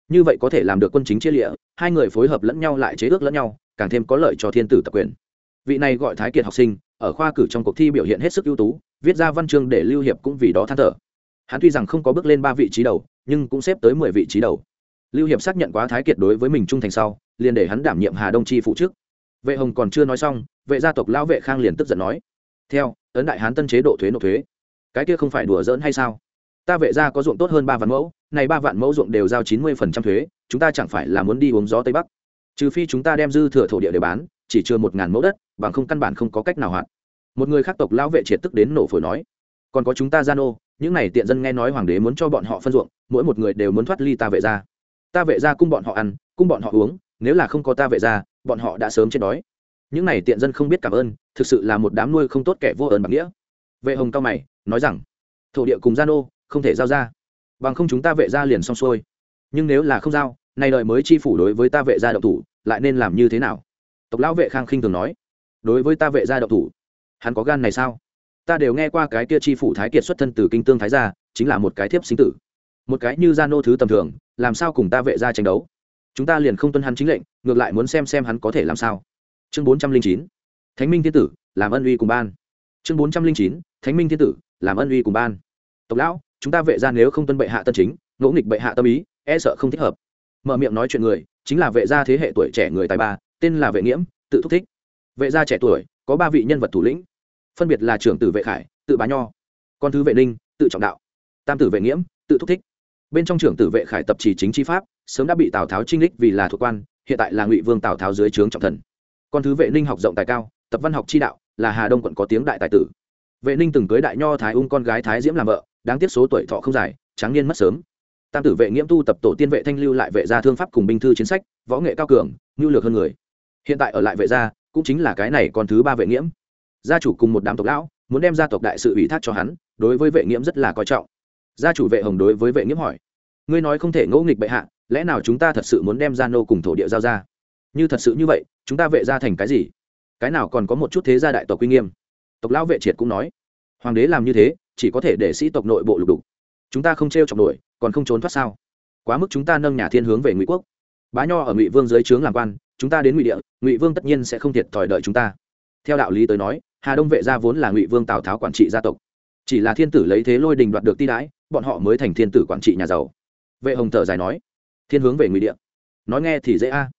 Như vậy có thể làm được quân chính chia lịa, hai người phối hợp lẫn nhau lại chế ước lẫn nhau, càng thêm có lợi cho thiên tử tập quyền. Vị này gọi thái kiệt học sinh, ở khoa cử trong cuộc thi biểu hiện hết sức ưu tú, viết ra văn chương để lưu hiệp cũng vì đó than thở. Hắn tuy rằng không có bước lên ba vị trí đầu, nhưng cũng xếp tới mười vị trí đầu. Lưu hiệp xác nhận quá thái kiệt đối với mình trung thành sau, liền để hắn đảm nhiệm hà đông chi phụ trước. Vệ hồng còn chưa nói xong, vệ gia tộc lão vệ khang liền tức giận nói theo ấn đại hán tân chế độ thuế nộp thuế. Cái kia không phải đùa giỡn hay sao? Ta vệ gia có ruộng tốt hơn ba vạn mẫu, này ba vạn mẫu ruộng đều giao chín mươi phần trăm thuế, chúng ta chẳng phải là muốn đi uống gió tây bắc. Trừ phi chúng ta đem dư thừa thổ địa để bán, chỉ chưa một ngàn mẫu đất, bằng không căn bản không có cách nào hoạt. Một người khác tộc lão vệ triệt tức đến nổ phổi nói, còn có chúng ta gian ô những này tiện dân nghe nói hoàng đế muốn cho bọn họ phân ruộng, mỗi một người đều muốn thoát ly ta vệ ra ta vệ ra cung bọn họ ăn, cung bọn họ uống, nếu là không có ta vệ ra bọn họ đã sớm chết đói. Những này tiện dân không biết cảm ơn thực sự là một đám nuôi không tốt kẻ vô ơn bạc nghĩa. Vệ hồng cao mày, nói rằng, thổ địa cùng gia nô, không thể giao ra. Bằng không chúng ta vệ ra liền xong xuôi. Nhưng nếu là không giao, nay đợi mới chi phủ đối với ta vệ gia độc thủ, lại nên làm như thế nào? Tộc lão vệ khang khinh thường nói, đối với ta vệ gia độc thủ, hắn có gan này sao? Ta đều nghe qua cái kia chi phủ thái kiệt xuất thân từ kinh tương thái gia, chính là một cái thiếp sinh tử. Một cái như gia nô thứ tầm thường, làm sao cùng ta vệ gia tranh đấu? Chúng ta liền không tuân hắn chính lệnh, ngược lại muốn xem xem hắn có thể làm sao. Chương bốn trăm linh chín thánh minh thiên tử, làm ân uy cùng ban. Chương bốn trăm linh chín, thánh minh thiên tử, làm ân uy cùng ban. Tộc lão, chúng ta vệ gia nếu không tuân bệ hạ tân chính, ngỗ nghịch bệ hạ tâm ý e sợ không thích hợp. Mở miệng nói chuyện người, chính là vệ gia thế hệ tuổi trẻ người tài ba, tên là vệ nghiễm, tự thúc thích. Vệ gia trẻ tuổi, có ba vị nhân vật thủ lĩnh, phân biệt là trưởng tử vệ khải, tự bá nho, con thứ vệ ninh, tự trọng đạo. Tam tử vệ nghiễm, tự thúc thích. Bên trong trưởng tử vệ khải tập trì chính chi pháp, sớm đã bị tào tháo trinh lích vì là thuộc quan, hiện tại là ngụy vương tào tháo dưới trướng trọng thần. Con thứ vệ ninh học rộng tài cao tập văn học chi đạo, là hà đông quận có tiếng đại tài tử. Vệ ninh từng cưới đại nho thái ung con gái thái diễm làm vợ, đáng tiếc số tuổi thọ không dài, tráng niên mất sớm. Tam tử vệ nghiễm tu tập tổ tiên vệ thanh lưu lại vệ gia thương pháp cùng binh thư chiến sách, võ nghệ cao cường, nhu lược hơn người. Hiện tại ở lại vệ gia, cũng chính là cái này còn thứ ba vệ nghiễm. Gia chủ cùng một đám tộc lão, muốn đem gia tộc đại sự ủy thác cho hắn, đối với vệ nghiễm rất là coi trọng. Gia chủ vệ hồng đối với vệ nghiễm hỏi, ngươi nói không thể ngẫu nghịch bệ hạ, lẽ nào chúng ta thật sự muốn đem gia nô cùng thổ địa giao ra? Như thật sự như vậy, chúng ta vệ gia thành cái gì? Cái nào còn có một chút thế gia đại tộc uy nghiêm? Tộc lão vệ triệt cũng nói, hoàng đế làm như thế, chỉ có thể để sĩ tộc nội bộ lục đục. Chúng ta không t r e o chọc nổi, còn không trốn thoát sao? Quá mức chúng ta nâng nhà thiên hướng về ngụy quốc. Bá nho ở ngụy vương dưới trướng làm quan, chúng ta đến ngụy địa, ngụy vương tất nhiên sẽ không thiệt thòi đợi chúng ta. Theo đạo lý tới nói, hà đông vệ gia vốn là ngụy vương tào tháo quản trị gia tộc. Chỉ là thiên tử lấy thế lôi đình đoạt được ti đãi, bọn họ mới thành thiên tử quản trị nhà giàu. Vệ hồng thở dài nói, thiên hướng về ngụy địa. Nói nghe thì dễ a.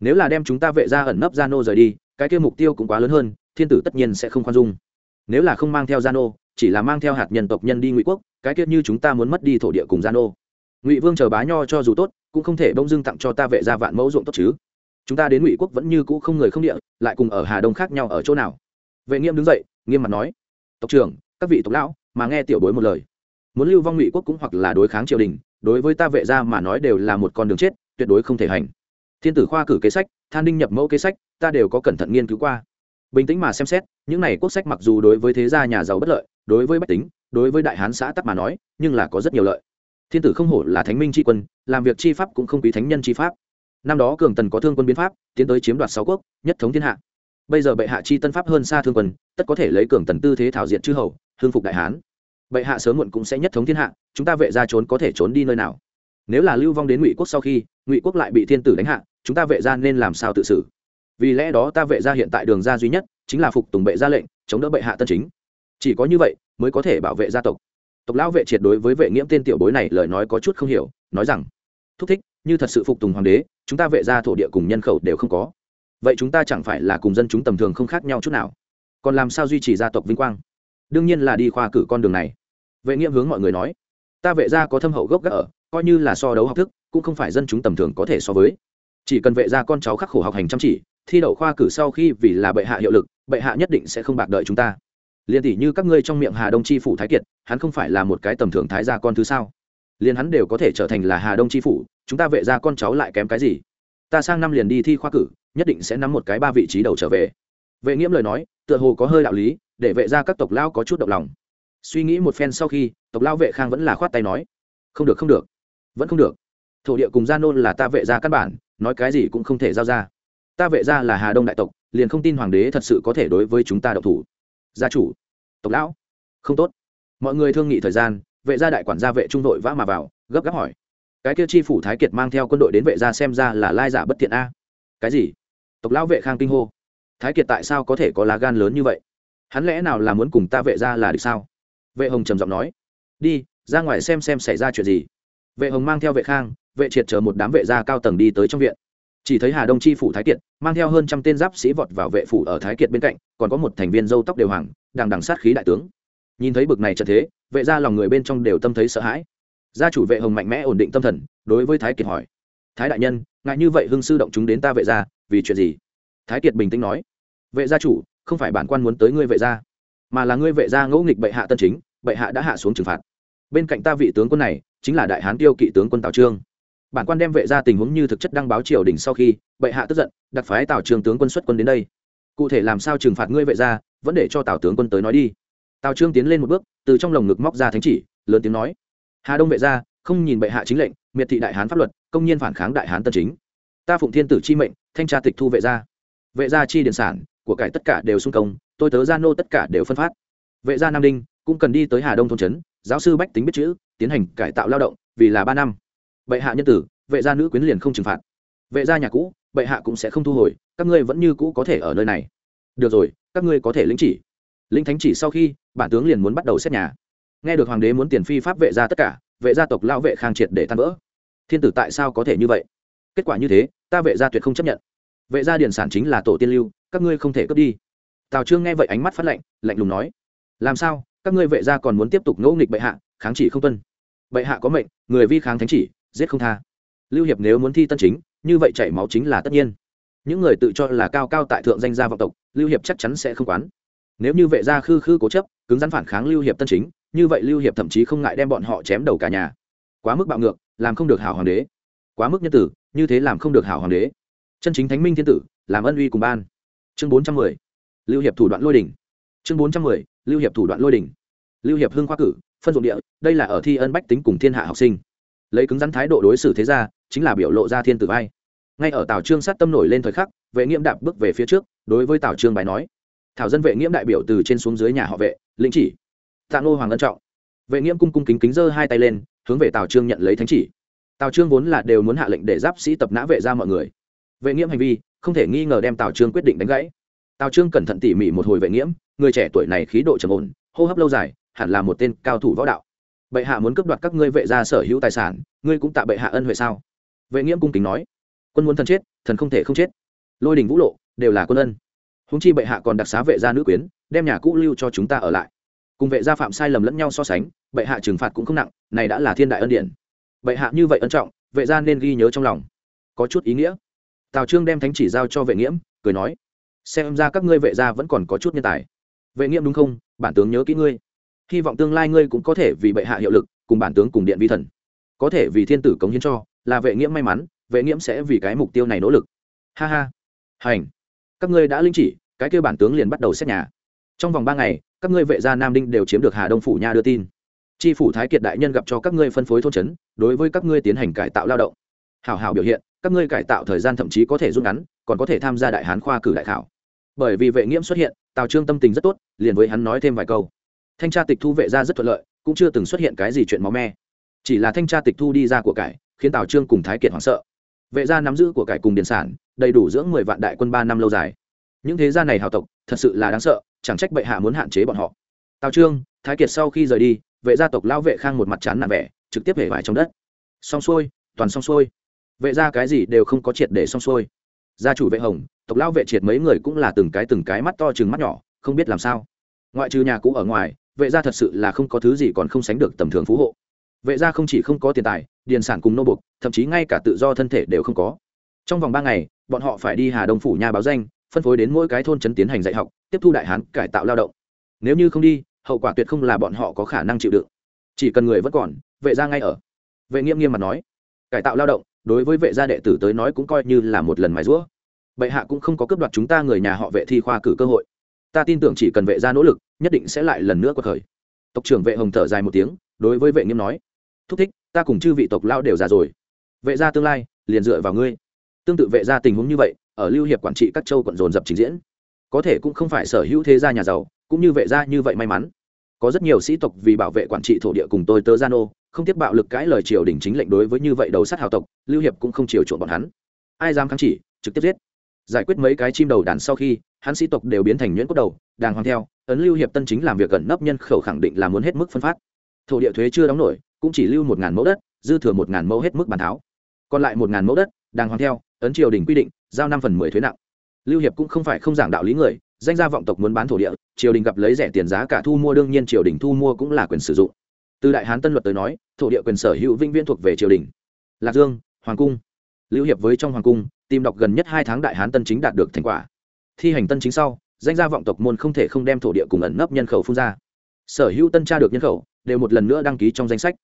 Nếu là đem chúng ta vệ gia ẩn nấp gia nô rời đi cái kia mục tiêu cũng quá lớn hơn, thiên tử tất nhiên sẽ không khoan dung. Nếu là không mang theo gia nô, chỉ là mang theo hạt nhân tộc nhân đi ngụy quốc, cái kia như chúng ta muốn mất đi thổ địa cùng gia nô. Ngụy vương chờ bá nho cho dù tốt, cũng không thể bông dưng tặng cho ta vệ ra vạn mẫu ruộng tốt chứ. Chúng ta đến ngụy quốc vẫn như cũ không người không địa, lại cùng ở hà đông khác nhau ở chỗ nào? Vệ nghiêm đứng dậy, nghiêm mặt nói, tộc trưởng, các vị tộc lão, mà nghe tiểu bối một lời. Muốn lưu vong ngụy quốc cũng hoặc là đối kháng triều đình, đối với ta vệ gia mà nói đều là một con đường chết, tuyệt đối không thể hành thiên tử khoa cử kế sách, than đinh nhập mẫu kế sách, ta đều có cẩn thận nghiên cứu qua. Bình tĩnh mà xem xét, những này quốc sách mặc dù đối với thế gia nhà giàu bất lợi, đối với bách tính, đối với đại hán xã tắc mà nói, nhưng là có rất nhiều lợi. Thiên tử không hổ là thánh minh tri quân, làm việc chi pháp cũng không quý thánh nhân chi pháp. Năm đó cường tần có thương quân biến pháp, tiến tới chiếm đoạt sáu quốc, nhất thống thiên hạ. Bây giờ bệ hạ chi tân pháp hơn xa thương quân, tất có thể lấy cường tần tư thế thảo diện chư hầu hương phục đại hán. Bệ hạ sớm muộn cũng sẽ nhất thống thiên hạ, chúng ta vệ ra trốn có thể trốn đi nơi nào? Nếu là lưu vong đến ngụy quốc sau khi, ngụy quốc lại bị thiên tử đánh hạ, chúng ta vệ ra nên làm sao tự xử? Vì lẽ đó ta vệ ra hiện tại đường ra duy nhất, chính là phục tùng bệ ra lệnh, chống đỡ bệ hạ tân chính. Chỉ có như vậy, mới có thể bảo vệ gia tộc. Tộc lão vệ triệt đối với vệ nghiễm tên tiểu bối này lời nói có chút không hiểu, nói rằng, thúc thích, như thật sự phục tùng hoàng đế, chúng ta vệ ra thổ địa cùng nhân khẩu đều không có. Vậy chúng ta chẳng phải là cùng dân chúng tầm thường không khác nhau chút nào? Còn làm sao duy trì gia tộc vinh quang? Đương nhiên là đi khoa cử con đường này. Vệ nghiễm hướng mọi người nói, ta vệ gia có thâm hậu gốc gác ở coi như là so đấu học thức, cũng không phải dân chúng tầm thường có thể so với. Chỉ cần vệ gia con cháu khắc khổ học hành chăm chỉ, thi đậu khoa cử sau khi vì là bệ hạ hiệu lực, bệ hạ nhất định sẽ không bạc đợi chúng ta. Liền tỷ như các ngươi trong miệng hà đông tri phủ thái kiệt, hắn không phải là một cái tầm thường thái gia con thứ sao? Liền hắn đều có thể trở thành là hà đông tri phủ, chúng ta vệ gia con cháu lại kém cái gì? Ta sang năm liền đi thi khoa cử, nhất định sẽ nắm một cái ba vị trí đầu trở về. Vệ nghiễm lời nói, tựa hồ có hơi đạo lý, để vệ ra các tộc lao có chút động lòng. Suy nghĩ một phen sau khi, tộc lao vệ khang vẫn là khoát tay nói, không được không được vẫn không được. Thổ địa cùng gia nôn là ta vệ gia căn bản, nói cái gì cũng không thể giao ra. Ta vệ gia là hà đông đại tộc, liền không tin hoàng đế thật sự có thể đối với chúng ta độc thủ. Gia chủ. Tộc lão. Không tốt. Mọi người thương nghị thời gian, vệ gia đại quản gia vệ trung đội vã mà vào, gấp gáp hỏi. Cái kia chi phủ thái kiệt mang theo quân đội đến vệ gia xem ra là lai giả bất thiện a. Cái gì? Tộc lão vệ khang kinh hô. Thái kiệt tại sao có thể có lá gan lớn như vậy? Hắn lẽ nào là muốn cùng ta vệ ra là được sao? Vệ hồng trầm giọng nói. Đi, ra ngoài xem xem xảy ra chuyện gì vệ hồng mang theo vệ khang, vệ triệt chờ một đám vệ gia cao tầng đi tới trong viện. Chỉ thấy hà đông chi phủ thái kiệt, mang theo hơn trăm tên giáp sĩ vọt vào vệ phủ ở thái kiệt bên cạnh, còn có một thành viên dâu tóc đều hoàng, đằng đằng sát khí đại tướng. Nhìn thấy bực này trận thế, vệ ra lòng người bên trong đều tâm thấy sợ hãi. Gia chủ vệ hồng mạnh mẽ ổn định tâm thần, đối với thái kiệt hỏi, thái đại nhân, ngại như vậy hưng sư động chúng đến ta vệ gia, vì chuyện gì? Thái kiệt bình tĩnh nói, vệ gia chủ, không phải bản quan muốn tới ngươi vệ gia, mà là ngươi vệ gia ngẫu nghịch bệ hạ tân chính, bệ hạ đã hạ xuống trừng phạt. Bên cạnh ta vị tướng quân này chính là đại hán tiêu kỵ tướng quân tào trương. Bản quan đem vệ ra tình huống như thực chất đăng báo triều đình sau khi, bệ hạ tức giận, đặc phái tào trương tướng quân xuất quân đến đây. Cụ thể làm sao trừng phạt ngươi vệ ra, vẫn để cho tào tướng quân tới nói đi. Tào trương tiến lên một bước, từ trong lồng ngực móc ra thánh chỉ, lớn tiếng nói. Hà đông vệ gia không nhìn bệ hạ chính lệnh, miệt thị đại hán pháp luật, công nhiên phản kháng đại hán tân chính. Ta phụng thiên tử chi mệnh, thanh tra tịch thu vệ gia vệ gia chi điện sản, của cải tất cả đều xung công, tôi tớ gia nô tất cả đều phân phát. Vệ gia nam đinh, cũng cần đi tới hà đông thôn trấn giáo sư bách tính biết chữ, tiến hành cải tạo lao động, vì là ba năm. Bệ hạ nhân tử, vệ gia nữ quyến liền không trừng phạt. Vệ gia nhà cũ, bệ hạ cũng sẽ không thu hồi, các ngươi vẫn như cũ có thể ở nơi này. Được rồi, các ngươi có thể lĩnh chỉ. Lĩnh thánh chỉ sau khi, bản tướng liền muốn bắt đầu xét nhà. Nghe được hoàng đế muốn tiền phi pháp vệ gia tất cả, vệ gia tộc lao vệ khang triệt để tan vỡ. Thiên tử tại sao có thể như vậy? Kết quả như thế, ta vệ gia tuyệt không chấp nhận. Vệ gia điển sản chính là tổ tiên lưu, các ngươi không thể cướp đi. Tào trương nghe vậy ánh mắt phát lạnh lạnh lùng nói, làm sao? Các ngươi vệ gia còn muốn tiếp tục ngỗ nghịch bệ hạ, kháng chỉ không tuân. Bệ hạ có mệnh, người vi kháng thánh chỉ, giết không tha. Lưu hiệp nếu muốn thi tân chính, như vậy chảy máu chính là tất nhiên. Những người tự cho là cao cao tại thượng danh gia vọng tộc, lưu hiệp chắc chắn sẽ không quán. Nếu như vệ gia khư khư cố chấp, cứng rắn phản kháng lưu hiệp tân chính, như vậy lưu hiệp thậm chí không ngại đem bọn họ chém đầu cả nhà. Quá mức bạo ngược, làm không được hảo hoàng đế. Quá mức nhân tử, như thế làm không được hảo hoàng đế. Chân chính thánh minh thiên tử, làm ân uy cùng ban. Chương bốn trăm mười. Lưu hiệp thủ đoạn lôi đỉnh. Chương bốn trăm mười lưu hiệp thủ đoạn lôi đỉnh lưu hiệp hưng khoa cử, phân dụng địa, đây là ở thi ân bách tính cùng thiên hạ học sinh. Lấy cứng rắn thái độ đối xử thế ra chính là biểu lộ ra thiên tử vai. Ngay ở tào trương sát tâm nổi lên thời khắc, vệ nghiễm đạp bước về phía trước, đối với tào trương bài nói. Thảo dân vệ nghiễm đại biểu từ trên xuống dưới nhà họ vệ, lĩnh chỉ. Tạ ngô hoàng ân trọng. Vệ nghiễm cung cung kính kính giơ hai tay lên, hướng về tào trương nhận lấy thánh chỉ. Tào trương vốn là đều muốn hạ lệnh để giáp sĩ tập nã vệ ra mọi người. Vệ nghiễm hành vi, không thể nghi ngờ đem tào trương quyết định đánh gãy. Tào trương cẩn thận tỉ mỉ một hồi vệ nghiễm người trẻ tuổi này khí độ trầm ổn, hô hấp lâu dài, hẳn là một tên cao thủ võ đạo. Bệ hạ muốn cướp đoạt các ngươi vệ gia sở hữu tài sản, ngươi cũng tạ bệ hạ ân huệ sao? Vệ nghiễm cung kính nói. Quân muốn thần chết, thần không thể không chết. Lôi đình vũ lộ, đều là quân ân. Húng chi bệ hạ còn đặc xá vệ gia nữ quyến, đem nhà cũ lưu cho chúng ta ở lại. Cùng vệ gia phạm sai lầm lẫn nhau so sánh, bệ hạ trừng phạt cũng không nặng, này đã là thiên đại ân điển. Bệ hạ như vậy ân trọng, vệ gia nên ghi nhớ trong lòng. Có chút ý nghĩa. Tào trương đem thánh chỉ giao cho vệ nghiễm, cười nói. Xem ra các ngươi vệ gia vẫn còn có chút nhân tài vệ nghiệm đúng không? Bản tướng nhớ kỹ ngươi. Hy vọng tương lai ngươi cũng có thể vì bệ hạ hiệu lực, cùng bản tướng cùng điện vi thần. Có thể vì thiên tử cống hiến cho, là vệ nghiễm may mắn, vệ nghiễm sẽ vì cái mục tiêu này nỗ lực. Ha ha. Hành. Các ngươi đã linh chỉ, cái kêu bản tướng liền bắt đầu xét nhà. Trong vòng ba ngày, các ngươi vệ gia nam đinh đều chiếm được hà đông phủ nha đưa tin. Tri phủ thái kiệt đại nhân gặp cho các ngươi phân phối thôn trấn, đối với các ngươi tiến hành cải tạo lao động. Hảo hảo biểu hiện, các ngươi cải tạo thời gian thậm chí có thể rút ngắn, còn có thể tham gia đại hán khoa cử đại khảo. Bởi vì vệ nghiễm xuất hiện tào trương tâm tình rất tốt, liền với hắn nói thêm vài câu. Thanh tra tịch thu vệ ra rất thuận lợi, cũng chưa từng xuất hiện cái gì chuyện máu me. Chỉ là thanh tra tịch thu đi ra của cải, khiến tào trương cùng thái kiệt hoảng sợ. Vệ gia nắm giữ của cải cùng điền sản, đầy đủ dưỡng mười vạn đại quân ba năm lâu dài. Những thế gia này hào tộc, thật sự là đáng sợ, chẳng trách bệ hạ muốn hạn chế bọn họ. Tào trương, thái kiệt sau khi rời đi, vệ gia tộc lao vệ khang một mặt chán nản vẻ, trực tiếp hể vải trong đất. Xong xuôi, toàn xong xuôi. Vệ gia cái gì đều không có triệt để xong xuôi. Gia chủ vệ hồng tộc lao vệ triệt mấy người cũng là từng cái từng cái mắt to chừng mắt nhỏ, không biết làm sao. Ngoại trừ nhà cũ ở ngoài, vệ gia thật sự là không có thứ gì còn không sánh được tầm thường phú hộ. Vệ gia không chỉ không có tiền tài, điền sản cùng nô bục thậm chí ngay cả tự do thân thể đều không có. Trong vòng ba ngày, bọn họ phải đi hà đông phủ nhà báo danh, phân phối đến mỗi cái thôn trấn tiến hành dạy học, tiếp thu đại hán, cải tạo lao động. Nếu như không đi, hậu quả tuyệt không là bọn họ có khả năng chịu đựng. Chỉ cần người vẫn còn, vệ gia ngay ở. Vệ nghiêm nghiêm mặt nói, cải tạo lao động, đối với vệ gia đệ tử tới nói cũng coi như là một lần mài rũa bệ hạ cũng không có cướp đoạt chúng ta người nhà họ vệ thi khoa cử cơ hội. Ta tin tưởng chỉ cần vệ gia nỗ lực, nhất định sẽ lại lần nữa cuộc khởi. Tộc trưởng vệ hồng thở dài một tiếng, đối với vệ nghiêm nói, thúc thích, ta cùng chư vị tộc lao đều già rồi. Vệ gia tương lai, liền dựa vào ngươi. Tương tự vệ gia tình huống như vậy, ở lưu hiệp quản trị các châu quận dồn dập trình diễn. Có thể cũng không phải sở hữu thế gia nhà giàu, cũng như vệ gia như vậy may mắn. Có rất nhiều sĩ tộc vì bảo vệ quản trị thổ địa cùng tôi tớ gia nô, không tiếp bạo lực cãi lời triều đình chính lệnh đối với như vậy đầu sát hào tộc, lưu hiệp cũng không chiều chuộng bọn hắn. Ai dám kháng chỉ, trực tiếp giết giải quyết mấy cái chim đầu đàn sau khi, hắn sĩ tộc đều biến thành nhuyễn cốt đầu, đàng hoàng theo, ấn lưu hiệp tân chính làm việc gần nấp nhân khẩu khẳng định là muốn hết mức phân phát. Thổ địa thuế chưa đóng nổi, cũng chỉ lưu một ngàn mẫu đất, dư thừa một ngàn mẫu hết mức bàn tháo. Còn lại một ngàn mẫu đất, đàng hoàng theo, ấn triều đình quy định, giao năm phần mười thuế nặng. Lưu hiệp cũng không phải không giảng đạo lý người, danh gia vọng tộc muốn bán thổ địa, triều đình gặp lấy rẻ tiền giá cả thu mua đương nhiên triều đình thu mua cũng là quyền sử dụng. Từ đại hán tân luật tới nói, thổ địa quyền sở hữu vĩnh viễn thuộc về triều đình. Lạc dương, hoàng cung. Lưu hiệp với trong hoàng cung tìm đọc gần nhất hai tháng đại hán tân chính đạt được thành quả. Thi hành tân chính sau, danh gia vọng tộc môn không thể không đem thổ địa cùng ẩn nấp nhân khẩu phun ra. Sở hữu tân tra được nhân khẩu, đều một lần nữa đăng ký trong danh sách.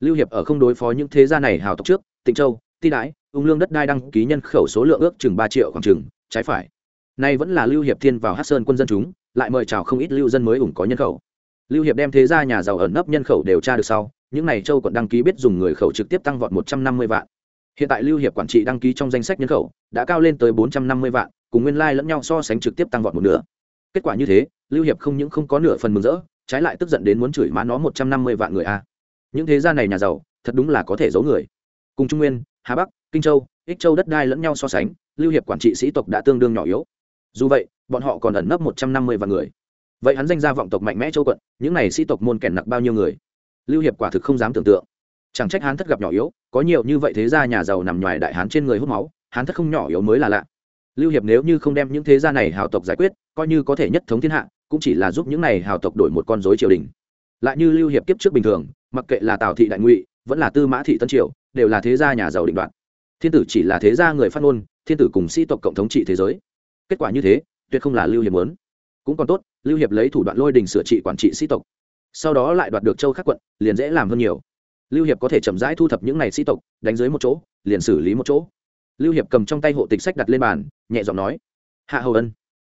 Lưu hiệp ở không đối phó những thế gia này hào tộc trước, tịnh châu, ti đãi, ung lương đất đai đăng ký nhân khẩu số lượng ước chừng ba triệu khoảng chừng, trái phải. Nay vẫn là lưu hiệp thiên vào hát sơn quân dân chúng, lại mời chào không ít lưu dân mới ủng có nhân khẩu. Lưu hiệp đem thế gia nhà giàu ẩn nấp nhân khẩu đều tra được sau, những n à y châu quận đăng ký biết dùng người khẩu trực tiếp tăng vọt một trăm năm mươi vạn hiện tại lưu hiệp quản trị đăng ký trong danh sách nhân khẩu, đã cao lên tới bốn trăm năm mươi vạn, cùng nguyên lai lẫn nhau so sánh trực tiếp tăng vọt một nửa. Kết quả như thế, lưu hiệp không những không có nửa phần mừng rỡ, trái lại tức giận đến muốn chửi má nó một trăm năm mươi vạn người a. Những thế gia này nhà giàu, thật đúng là có thể giấu người. Cùng trung nguyên, hà bắc, kinh châu, ích châu đất đai lẫn nhau so sánh, lưu hiệp quản trị sĩ tộc đã tương đương nhỏ yếu. Dù vậy, bọn họ còn ẩn nấp một trăm năm mươi vạn người. Vậy hắn danh gia vọng tộc mạnh mẽ châu quận, những này sĩ tộc môn kẻn nặc bao nhiêu người? Lưu hiệp quả thực không dám tưởng tượng chẳng trách hán thất gặp nhỏ yếu, có nhiều như vậy thế gia nhà giàu nằm ngoài đại hán trên người hút máu, hán thất không nhỏ yếu mới là lạ. Lưu hiệp nếu như không đem những thế gia này hào tộc giải quyết, coi như có thể nhất thống thiên hạ, cũng chỉ là giúp những này hào tộc đổi một con dối triều đình. Lại như lưu hiệp kiếp trước bình thường, mặc kệ là tào thị đại ngụy, vẫn là tư mã thị tân triều, đều là thế gia nhà giàu định đoạt. Thiên tử chỉ là thế gia người phát ngôn, thiên tử cùng sĩ tộc cộng thống trị thế giới. Kết quả như thế, tuyệt không là lưu hiệp muốn. Cũng còn tốt, lưu hiệp lấy thủ đoạn lôi đình sửa trị quản trị sĩ tộc. Sau đó lại đoạt được châu khắc quận, liền dễ làm hơn nhiều lưu hiệp có thể chậm rãi thu thập những này sĩ tộc, đánh dưới một chỗ, liền xử lý một chỗ. Lưu hiệp cầm trong tay hộ tịch sách đặt lên bàn, nhẹ giọng nói, hạ hầu ân.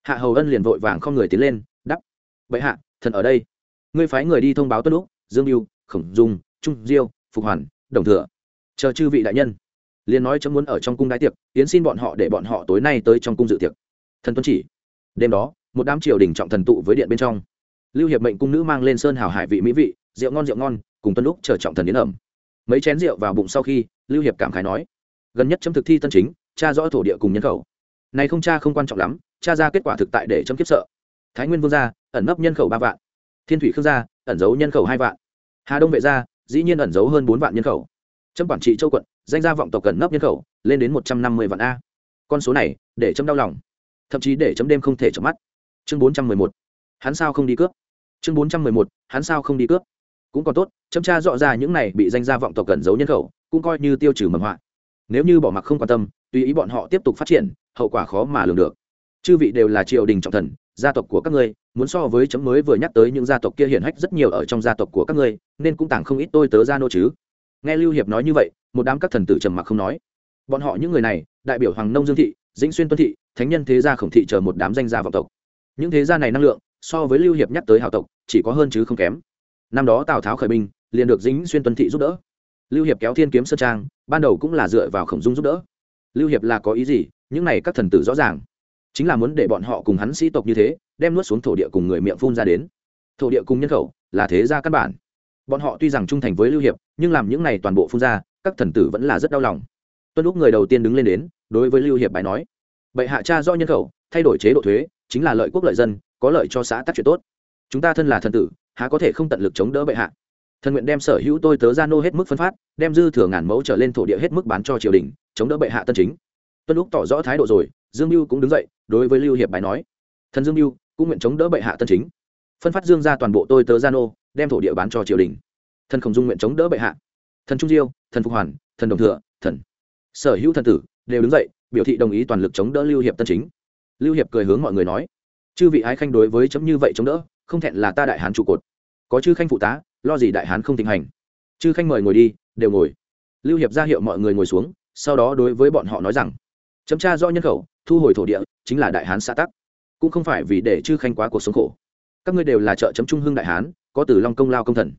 Hạ hầu ân liền vội vàng không người tiến lên đắp bệ hạ, thần ở đây. Ngươi phái người đi thông báo tuân lúc dương mưu khổng dung, trung diêu, phục hoàn, đồng thừa. Chờ chư vị đại nhân. Liền nói chấm muốn ở trong cung đái tiệc tiến xin bọn họ để bọn họ tối nay tới trong cung dự tiệc. Thần tuân chỉ. Đêm đó, một đám triều đình trọng thần tụ với điện bên trong. Lưu hiệp mệnh cung nữ mang lên sơn hào hải vị mỹ vị, rượu ngon rượu ngon cùng tuân lúc chờ trọng thần đến ẩm. Mấy chén rượu vào bụng sau khi, lưu hiệp cảm khái nói, gần nhất chấm thực thi tân chính, cha rõ thổ địa cùng nhân khẩu. Này không cha không quan trọng lắm, cha ra kết quả thực tại để chấm kiếp sợ. Thái nguyên vương gia, ẩn nấp nhân khẩu ba vạn. Thiên thủy khương gia, ẩn giấu nhân khẩu hai vạn. Hà đông vệ gia, dĩ nhiên ẩn giấu hơn bốn vạn nhân khẩu. Chấm quản trị châu quận, danh gia vọng tộc cần nấp nhân khẩu, lên đến một trăm năm mươi vạn a. Con số này, để chấm đau lòng. Thậm chí để chấm đêm không thể chợp mắt. Chương bốn trăm mười một, hắn sao không đi cướp? Chương bốn trăm mười một, hắn sao không đi cướp? Cũng còn tốt chấm tra rõ ra những này bị danh gia vọng tộc cần giấu nhân khẩu, cũng coi như tiêu trừ mầm họa. Nếu như bỏ mặc không quan tâm, tùy ý bọn họ tiếp tục phát triển, hậu quả khó mà lường được. Chư vị đều là triều đình trọng thần, gia tộc của các ngươi, muốn so với chấm mới vừa nhắc tới những gia tộc kia hiển hách rất nhiều ở trong gia tộc của các ngươi, nên cũng tàng không ít tôi tớ gia nô chứ. Nghe lưu hiệp nói như vậy, một đám các thần tử trầm mặc không nói. Bọn họ những người này, đại biểu hoàng nông dương thị, dĩnh xuyên tuân thị, thánh nhân thế gia khổng thị chờ một đám danh gia vọng tộc. Những thế gia này năng lượng, so với lưu hiệp nhắc tới hào tộc, chỉ có hơn chứ không kém năm đó tào tháo khởi binh, liền được dĩnh xuyên tuân thị giúp đỡ. Lưu hiệp kéo thiên kiếm sơn trang, ban đầu cũng là dựa vào khổng dung giúp đỡ. Lưu hiệp là có ý gì? Những này các thần tử rõ ràng. Chính là muốn để bọn họ cùng hắn sĩ tộc như thế, đem nuốt xuống thổ địa cùng người miệng phun ra đến. Thổ địa cùng nhân khẩu là thế gia căn bản. Bọn họ tuy rằng trung thành với lưu hiệp, nhưng làm những này toàn bộ phun ra, các thần tử vẫn là rất đau lòng. Tuân lúc người đầu tiên đứng lên đến, đối với lưu hiệp bài nói, bệ hạ cha do nhân khẩu, thay đổi chế độ thuế, chính là lợi quốc lợi dân, có lợi cho xã tác chuyện tốt. Chúng ta thân là thần tử há có thể không tận lực chống đỡ bệ hạ. Thần nguyện đem sở hữu tôi tớ ra nô hết mức phân phát, đem dư thừa ngàn mẫu trở lên thổ địa hết mức bán cho triều đình, chống đỡ bệ hạ tân chính. Tuân lúc tỏ rõ thái độ rồi, dương mưu cũng đứng dậy, đối với lưu hiệp bài nói, thần dương mưu, cũng nguyện chống đỡ bệ hạ tân chính. Phân phát dương ra toàn bộ tôi tớ gia nô, đem thổ địa bán cho triều đình. Thần không dung nguyện chống đỡ bệ hạ. Thần trung diêu, thần phục hoàn, thần đồng thừa, thần. Sở hữu thần tử đều đứng dậy, biểu thị đồng ý toàn lực chống đỡ lưu hiệp tân chính. Lưu hiệp cười hướng mọi người nói, chư vị ái khanh đối với chấm như vậy chống đỡ không thẹn là ta đại hán trụ cột. Có chư khanh phụ tá, lo gì đại hán không thịnh hành. Chư khanh mời ngồi đi, đều ngồi. Lưu hiệp ra hiệu mọi người ngồi xuống, sau đó đối với bọn họ nói rằng, chấm tra do nhân khẩu, thu hồi thổ địa, chính là đại hán xã tắc. Cũng không phải vì để chư khanh quá cuộc sống khổ. Các ngươi đều là trợ chấm trung hưng đại hán, có từ long công lao công thần.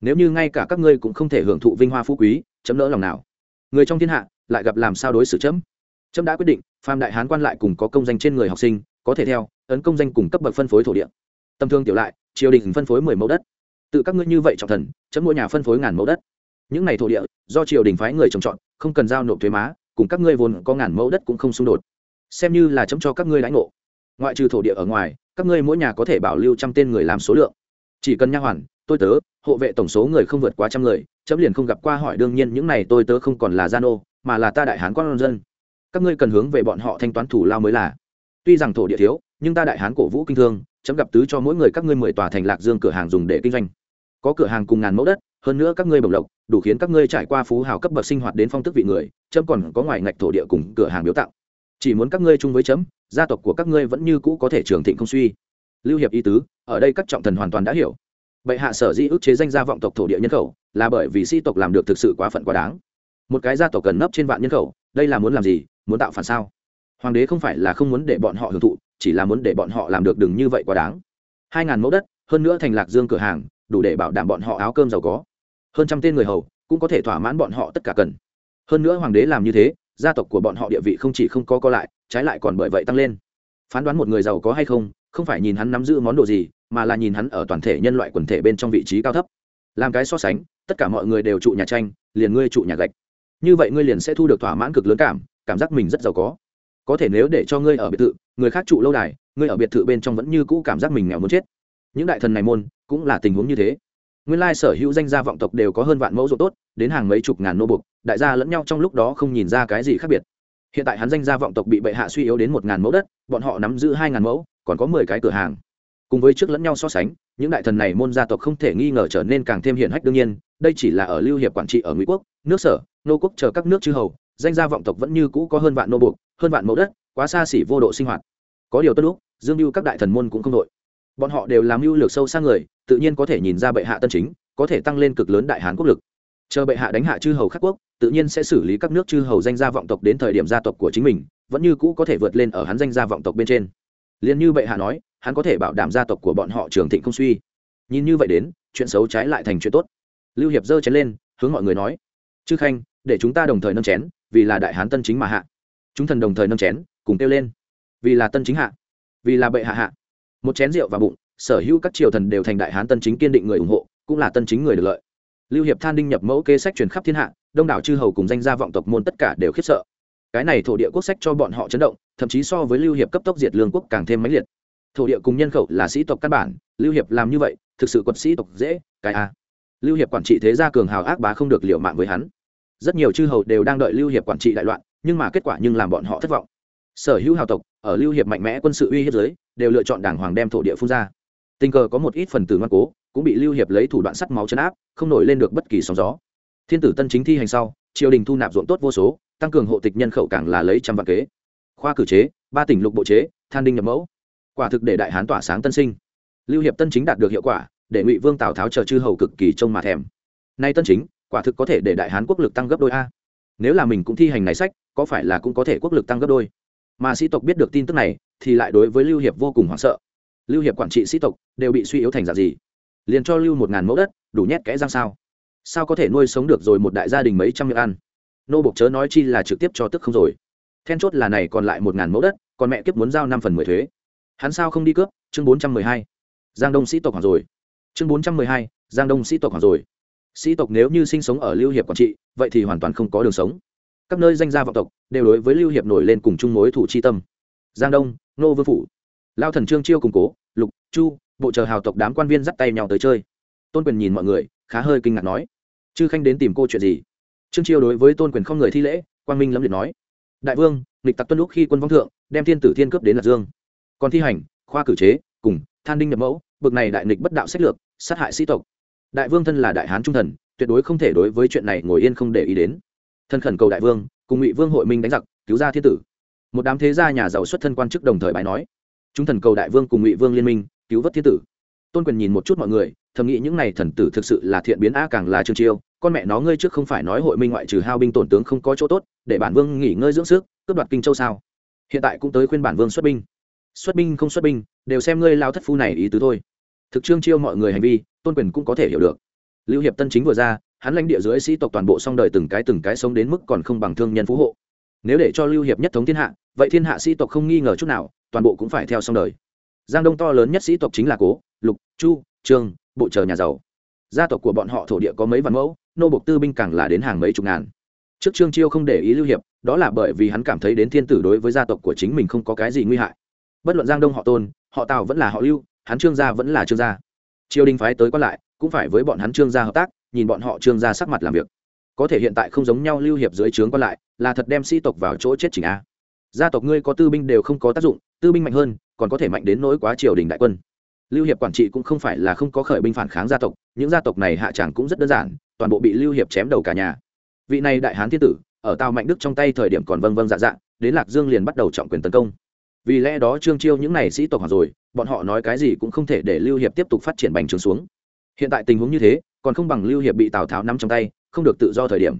Nếu như ngay cả các ngươi cũng không thể hưởng thụ vinh hoa phú quý, chấm lỡ lòng nào? Người trong thiên hạ, lại gặp làm sao đối xử chấm? Chấm đã quyết định, phàm đại hán quan lại cùng có công danh trên người học sinh, có thể theo, ấn công danh cùng cấp bậc phân phối thổ địa tầm thương tiểu lại, triều đình phân phối mười mẫu đất. Tự các ngươi như vậy trọng thần, chấm mỗi nhà phân phối ngàn mẫu đất. Những này thổ địa, do triều đình phái người trồng trọt, không cần giao nộp thuế má, cùng các ngươi vốn có ngàn mẫu đất cũng không xung đột. Xem như là chấm cho các ngươi lãnh ngộ. Ngoại trừ thổ địa ở ngoài, các ngươi mỗi nhà có thể bảo lưu trăm tên người làm số lượng. Chỉ cần nha hoàn, tôi tớ, hộ vệ tổng số người không vượt quá trăm người, chấm liền không gặp qua hỏi đương nhiên những này tôi tớ không còn là gia nô, mà là ta đại hán quan dân. Các ngươi cần hướng về bọn họ thanh toán thủ lao mới là. Tuy rằng thổ địa thiếu, nhưng ta đại hán cổ vũ kinh thương chấm gặp tứ cho mỗi người các ngươi mười tòa thành lạc dương cửa hàng dùng để kinh doanh. Có cửa hàng cùng ngàn mẫu đất, hơn nữa các ngươi bồng lộc, đủ khiến các ngươi trải qua phú hào cấp bậc sinh hoạt đến phong tức vị người, chấm còn có ngoài ngạch thổ địa cùng cửa hàng biếu tặng. Chỉ muốn các ngươi chung với chấm, gia tộc của các ngươi vẫn như cũ có thể trường thịnh không suy. Lưu hiệp ý tứ, ở đây các trọng thần hoàn toàn đã hiểu. Bệ hạ sở di ức chế danh gia vọng tộc thổ địa nhân khẩu, là bởi vì sĩ tộc làm được thực sự quá phận quá đáng. Một cái gia tộc cần nấp trên vạn nhân khẩu, đây là muốn làm gì, muốn tạo phản sao? Hoàng đế không phải là không muốn để bọn họ hưởng thụ, chỉ là muốn để bọn họ làm được đừng như vậy quá đáng. Hai ngàn mẫu đất, hơn nữa thành lạc dương cửa hàng, đủ để bảo đảm bọn họ áo cơm giàu có. Hơn trăm tên người hầu, cũng có thể thỏa mãn bọn họ tất cả cần. Hơn nữa hoàng đế làm như thế, gia tộc của bọn họ địa vị không chỉ không có co lại, trái lại còn bởi vậy tăng lên. Phán đoán một người giàu có hay không không phải nhìn hắn nắm giữ món đồ gì, mà là nhìn hắn ở toàn thể nhân loại quần thể bên trong vị trí cao thấp. Làm cái so sánh, tất cả mọi người đều trụ nhà tranh, liền ngươi trụ nhà gạch. Như vậy ngươi liền sẽ thu được thỏa mãn cực lớn cảm cảm giác mình rất giàu có có thể nếu để cho ngươi ở biệt thự, người khác trụ lâu đài, ngươi ở biệt thự bên trong vẫn như cũ cảm giác mình nghèo muốn chết. Những đại thần này môn, cũng là tình huống như thế. Nguyên lai sở hữu danh gia vọng tộc đều có hơn vạn mẫu ruộng tốt, đến hàng mấy chục ngàn nô buộc, đại gia lẫn nhau trong lúc đó không nhìn ra cái gì khác biệt. Hiện tại hắn danh gia vọng tộc bị bệ hạ suy yếu đến một ngàn mẫu đất, bọn họ nắm giữ hai ngàn mẫu, còn có mười cái cửa hàng. Cùng với trước lẫn nhau so sánh, những đại thần này môn gia tộc không thể nghi ngờ trở nên càng thêm hiển hách đương nhiên, đây chỉ là ở lưu hiệp quản trị ở ngụy quốc, nước sở, nô quốc chờ các nước chư hầu danh gia vọng tộc vẫn như cũ có hơn vạn nô buộc, hơn vạn mẫu đất, quá xa xỉ vô độ sinh hoạt. Có điều tốt lúc, dương mưu các đại thần môn cũng không đội. Bọn họ đều làm mưu lược sâu sang người, tự nhiên có thể nhìn ra bệ hạ tân chính, có thể tăng lên cực lớn đại hán quốc lực. Chờ bệ hạ đánh hạ chư hầu khắc quốc, tự nhiên sẽ xử lý các nước chư hầu danh gia vọng tộc đến thời điểm gia tộc của chính mình, vẫn như cũ có thể vượt lên ở hắn danh gia vọng tộc bên trên. Liền như bệ hạ nói, hắn có thể bảo đảm gia tộc của bọn họ trường thịnh không suy. Nhìn như vậy đến, chuyện xấu trái lại thành chuyện tốt. Lưu hiệp giơ chén lên, hướng mọi người nói, chư khanh, để chúng ta đồng thời nâng chén vì là đại hán tân chính mà hạ. Chúng thần đồng thời nâng chén, cùng kêu lên. Vì là tân chính hạ, vì là bệ hạ hạ. Một chén rượu vào bụng, sở hữu các triều thần đều thành đại hán tân chính kiên định người ủng hộ, cũng là tân chính người được lợi. Lưu hiệp than đinh nhập mẫu kê sách truyền khắp thiên hạ, đông đảo chư hầu cùng danh gia vọng tộc môn tất cả đều khiếp sợ. Cái này thổ địa quốc sách cho bọn họ chấn động, thậm chí so với lưu hiệp cấp tốc diệt lương quốc càng thêm mãnh liệt. Thổ địa cùng nhân khẩu là sĩ tộc căn bản, lưu hiệp làm như vậy, thực sự quật sĩ tộc dễ, cái a. Lưu hiệp quản trị thế gia cường hào ác bá không được liệu mạng với hắn rất nhiều chư hầu đều đang đợi lưu hiệp quản trị đại loạn, nhưng mà kết quả nhưng làm bọn họ thất vọng. Sở hữu hào tộc, ở lưu hiệp mạnh mẽ quân sự uy hiếp giới đều lựa chọn đảng hoàng đem thổ địa phun ra. Tình cờ có một ít phần tử ngoan cố, cũng bị lưu hiệp lấy thủ đoạn sắt máu chấn áp, không nổi lên được bất kỳ sóng gió. Thiên tử tân chính thi hành sau, triều đình thu nạp ruộng tốt vô số, tăng cường hộ tịch nhân khẩu càng là lấy trăm vạn kế. Khoa cử chế, ba tỉnh lục bộ chế, than đinh nhập mẫu. Quả thực để đại hán tỏa sáng tân sinh. Lưu hiệp tân chính đạt được hiệu quả, để ngụy vương tào tháo chờ chư hầu cực kỳ trông mà thèm. Nay tân chính quả thực có thể để đại hán quốc lực tăng gấp đôi a. Nếu là mình cũng thi hành này sách, có phải là cũng có thể quốc lực tăng gấp đôi? Mà sĩ tộc biết được tin tức này, thì lại đối với lưu hiệp vô cùng hoảng sợ. Lưu hiệp quản trị sĩ tộc đều bị suy yếu thành dạng gì? Liền cho lưu một ngàn mẫu đất, đủ nhét kẽ răng sao? Sao có thể nuôi sống được rồi một đại gia đình mấy trăm miệng ăn? Nô bộc chớ nói chi là trực tiếp cho tức không rồi. Then chốt là này còn lại một ngàn mẫu đất, còn mẹ kiếp muốn giao năm phần mười thuế. Hắn sao không đi cướp? Chương bốn trăm mười hai. Giang đông sĩ tộc hoàng rồi. Chương bốn trăm mười hai. Giang đông sĩ tộc hoàng rồi sĩ tộc nếu như sinh sống ở lưu hiệp quản trị, vậy thì hoàn toàn không có đường sống. Các nơi danh gia vọng tộc đều đối với lưu hiệp nổi lên cùng chung mối thủ chi tâm. Giang đông, nô vương phủ, lao thần trương chiêu củng cố, lục, chu, bộ chờ hào tộc đám quan viên dắt tay nhau tới chơi. Tôn quyền nhìn mọi người, khá hơi kinh ngạc nói, chư khanh đến tìm cô chuyện gì? Trương chiêu đối với tôn quyền không người thi lễ, quang minh lâm liệt nói, đại vương lịch tặc tuân lúc khi quân vong thượng, đem thiên tử thiên cướp đến lạc dương. Còn thi hành, khoa cử chế, cùng than đinh nhập mẫu, bực này đại nghịch bất đạo sách lược, sát hại sĩ tộc đại vương thân là đại hán trung thần, tuyệt đối không thể đối với chuyện này ngồi yên không để ý đến. Thân khẩn cầu đại vương, cùng ngụy vương hội minh đánh giặc, cứu ra thiên tử. Một đám thế gia nhà giàu xuất thân quan chức đồng thời bài nói. Chúng thần cầu đại vương cùng ngụy vương liên minh, cứu vớt thiên tử. Tôn quyền nhìn một chút mọi người, thầm nghĩ những n à y thần tử thực sự là thiện biến a càng là trương chiêu, con mẹ nó ngươi trước không phải nói hội minh ngoại trừ hao binh tổn tướng không có chỗ tốt, để bản vương nghỉ ngơi dưỡng sức, cướp đoạt kinh châu sao? Hiện tại cũng tới khuyên bản vương xuất binh. Xuất binh không xuất binh, đều xem ngươi lao thất phu này ý tứ thôi thực trương chiêu mọi người hành vi, tôn quyền cũng có thể hiểu được. Lưu hiệp tân chính vừa ra, hắn lãnh địa dưới sĩ tộc toàn bộ song đời từng cái từng cái sống đến mức còn không bằng thương nhân phú hộ. Nếu để cho lưu hiệp nhất thống thiên hạ, vậy thiên hạ sĩ tộc không nghi ngờ chút nào, toàn bộ cũng phải theo song đời. Giang đông to lớn nhất sĩ tộc chính là cố, lục, chu, trương, bộ chờ nhà giàu. Gia tộc của bọn họ thổ địa có mấy vạn mẫu, nô bộc tư binh càng là đến hàng mấy chục ngàn. Trước trương chiêu không để ý lưu hiệp, đó là bởi vì hắn cảm thấy đến thiên tử đối với gia tộc của chính mình không có cái gì nguy hại. Bất luận giang đông họ tôn, họ tào vẫn là họ lưu hắn trương gia vẫn là trương gia. Triều đình phái tới quan lại, cũng phải với bọn hắn trương gia hợp tác, nhìn bọn họ trương gia sắc mặt làm việc. Có thể hiện tại không giống nhau lưu hiệp dưới trướng quan lại, là thật đem sĩ tộc vào chỗ chết chỉnh a. Gia tộc ngươi có tư binh đều không có tác dụng, tư binh mạnh hơn, còn có thể mạnh đến nỗi quá triều đình đại quân. Lưu hiệp quản trị cũng không phải là không có khởi binh phản kháng gia tộc, những gia tộc này hạ tràng cũng rất đơn giản, toàn bộ bị lưu hiệp chém đầu cả nhà. Vị này đại hán thiên tử, ở tàu mạnh đức trong tay thời điểm còn vâng vâng dạ dạ đến lạc dương liền bắt đầu trọng quyền tấn công vì lẽ đó trương chiêu những này sĩ tộc hoặc rồi, bọn họ nói cái gì cũng không thể để lưu hiệp tiếp tục phát triển bành trướng xuống. Hiện tại tình huống như thế, còn không bằng lưu hiệp bị tào tháo nắm trong tay, không được tự do thời điểm.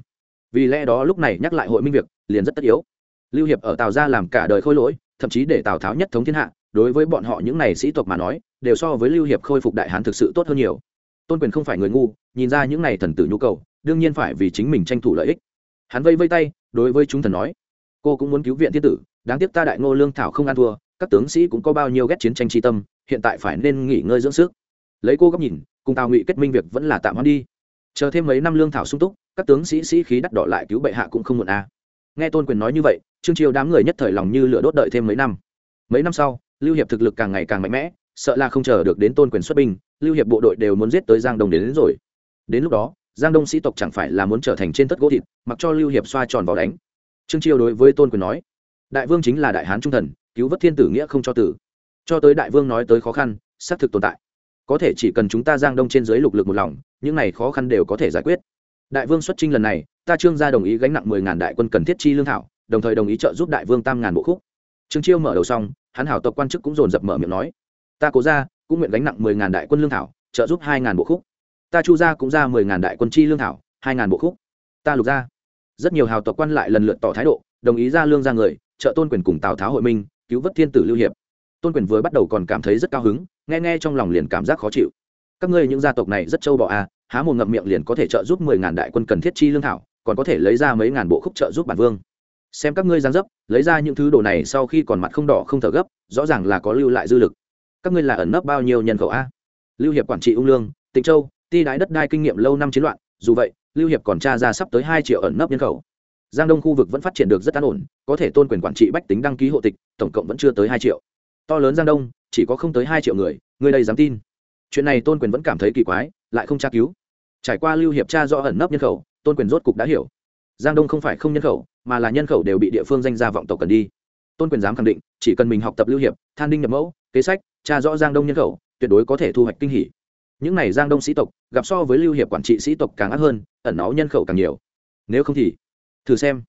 Vì lẽ đó lúc này nhắc lại hội minh việc, liền rất tất yếu. Lưu hiệp ở tào ra làm cả đời khôi lỗi, thậm chí để tào tháo nhất thống thiên hạ, đối với bọn họ những này sĩ tộc mà nói, đều so với lưu hiệp khôi phục đại hán thực sự tốt hơn nhiều. Tôn quyền không phải người ngu, nhìn ra những này thần tử nhu cầu, đương nhiên phải vì chính mình tranh thủ lợi ích. Hắn vây vây tay, đối với chúng thần nói, cô cũng muốn cứu viện thiên tử đáng tiếc ta đại ngô lương thảo không ăn thua các tướng sĩ cũng có bao nhiêu ghét chiến tranh tri tâm hiện tại phải nên nghỉ ngơi dưỡng sức. Lấy cô góc nhìn cùng tào ngụy kết minh việc vẫn là tạm hoãn đi. Chờ thêm mấy năm lương thảo sung túc các tướng sĩ sĩ khí đắt đỏ lại cứu bệ hạ cũng không muộn à. nghe tôn quyền nói như vậy trương triều đám người nhất thời lòng như lửa đốt đợi thêm mấy năm. Mấy năm sau lưu hiệp thực lực càng ngày càng mạnh mẽ sợ là không chờ được đến tôn quyền xuất binh lưu hiệp bộ đội đều muốn giết tới giang đông đến, đến rồi. Đến lúc đó giang đông sĩ tộc chẳng phải là muốn trở thành trên tất gỗ thịt mặc cho lưu hiệp xoa tròn vào đánh. Trương triều đối với tôn quyền nói đại vương chính là đại hán trung thần, cứu vớt thiên tử nghĩa không cho tử. Cho tới đại vương nói tới khó khăn, xác thực tồn tại. Có thể chỉ cần chúng ta giang đông trên dưới lục lực một lòng, những này khó khăn đều có thể giải quyết. Đại vương xuất trinh lần này, ta trương gia đồng ý gánh nặng mười ngàn đại quân cần thiết chi lương thảo, đồng thời đồng ý trợ giúp đại vương tam ngàn bộ khúc. Trương chiêu mở đầu xong, hắn hảo tộc quan chức cũng dồn dập mở miệng nói, ta cố ra cũng nguyện gánh nặng mười ngàn đại quân lương thảo, trợ giúp hai ngàn bộ khúc. Ta chu ra cũng ra mười ngàn đại quân chi lương thảo, hai ngàn bộ khúc. Ta lục ra rất nhiều hào tộc quan lại lần lượt tỏ thái độ, đồng ý ra lương ra người trợ tôn quyền cùng tào tháo hội minh, cứu vớt thiên tử lưu hiệp. Tôn quyền vừa bắt đầu còn cảm thấy rất cao hứng, nghe nghe trong lòng liền cảm giác khó chịu. Các ngươi những gia tộc này rất trâu bọ à há một ngậm miệng liền có thể trợ giúp mười ngàn đại quân cần thiết chi lương thảo, còn có thể lấy ra mấy ngàn bộ khúc trợ giúp bản vương. Xem các ngươi giang dấp, lấy ra những thứ đồ này sau khi còn mặt không đỏ không thở gấp, rõ ràng là có lưu lại dư lực. Các ngươi là ẩn nấp bao nhiêu nhân khẩu a? Lưu hiệp quản trị ung lương, tịnh châu, ti đái đất đai kinh nghiệm lâu năm chiến loạn, dù vậy, lưu hiệp còn tra ra sắp tới hai triệu ẩn nấp nhân khẩu giang đông khu vực vẫn phát triển được rất an ổn, có thể tôn quyền quản trị bách tính đăng ký hộ tịch, tổng cộng vẫn chưa tới hai triệu. To lớn giang đông, chỉ có không tới hai triệu người người đây dám tin. Chuyện này tôn quyền vẫn cảm thấy kỳ quái, lại không tra cứu. Trải qua lưu hiệp tra do ẩn nấp nhân khẩu, tôn quyền rốt cục đã hiểu. Giang đông không phải không nhân khẩu, mà là nhân khẩu đều bị địa phương danh gia vọng tộc cần đi. Tôn quyền dám khẳng định, chỉ cần mình học tập lưu hiệp, than đinh nhập mẫu, kế sách, tra rõ giang đông nhân khẩu, tuyệt đối có thể thu hoạch kinh hỉ. Những này giang đông sĩ tộc, gặp so với lưu hiệp quản trị sĩ tộc càng ác hơn, ẩn náu nhân khẩu càng nhiều. Nếu không thì thử xem.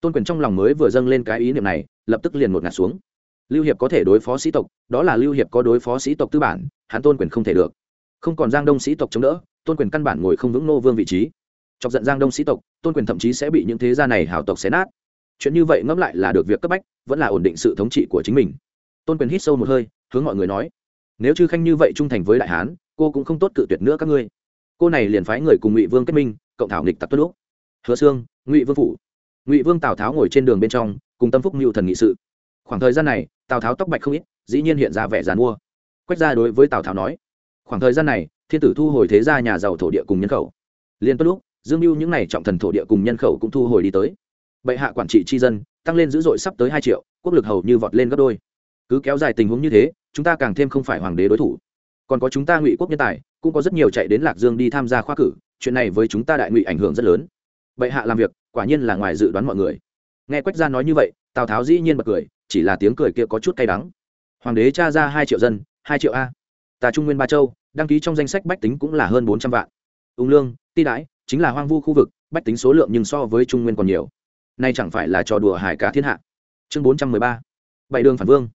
Tôn quyền trong lòng mới vừa dâng lên cái ý niệm này, lập tức liền một ngạt xuống. Lưu hiệp có thể đối phó sĩ tộc, đó là lưu hiệp có đối phó sĩ tộc tư bản, hắn tôn quyền không thể được. Không còn giang đông sĩ tộc chống đỡ, tôn quyền căn bản ngồi không vững nô vương vị trí. Chọc giận giang đông sĩ tộc, tôn quyền thậm chí sẽ bị những thế gia này hào tộc xé nát. Chuyện như vậy ngẫm lại là được việc cấp bách, vẫn là ổn định sự thống trị của chính mình. Tôn quyền hít sâu một hơi, hướng mọi người nói, nếu chư khanh như vậy trung thành với đại hán, cô cũng không tốt cự tuyệt nữa các ngươi. Cô này liền phái người cùng ngụy vương kết minh, cộng thảo nghịch tặc tuất lúc hứa xương ngụy vương phủ. Ngụy vương tào tháo ngồi trên đường bên trong, cùng tâm phúc mưu thần nghị sự. Khoảng thời gian này, tào tháo tóc bạch không ít, dĩ nhiên hiện ra vẻ dàn mua. Quách ra đối với tào tháo nói, khoảng thời gian này, thiên tử thu hồi thế gia nhà giàu thổ địa cùng nhân khẩu. Liên tốt lúc, dương mưu những n à y trọng thần thổ địa cùng nhân khẩu cũng thu hồi đi tới. Bệ hạ quản trị tri dân, tăng lên dữ dội sắp tới hai triệu, quốc lực hầu như vọt lên gấp đôi. Cứ kéo dài tình huống như thế, chúng ta càng thêm không phải hoàng đế đối thủ. Còn có chúng ta ngụy quốc nhân tài, cũng có rất nhiều chạy đến lạc dương đi tham gia khoa cử, chuyện này với chúng ta đại ngụy ảnh hưởng rất lớn bệ hạ làm việc, quả nhiên là ngoài dự đoán mọi người. Nghe quách gia nói như vậy, tào tháo dĩ nhiên bật cười, chỉ là tiếng cười kia có chút cay đắng. Hoàng đế tra ra hai triệu dân, hai triệu a. Ta trung nguyên ba châu, đăng ký trong danh sách bách tính cũng là hơn bốn trăm vạn. Ung lương, ti đãi, chính là hoang vu khu vực, bách tính số lượng nhưng so với trung nguyên còn nhiều. Nay chẳng phải là trò đùa hải cá thiên hạ. Chương bốn trăm mười ba. Bảy đường phản vương.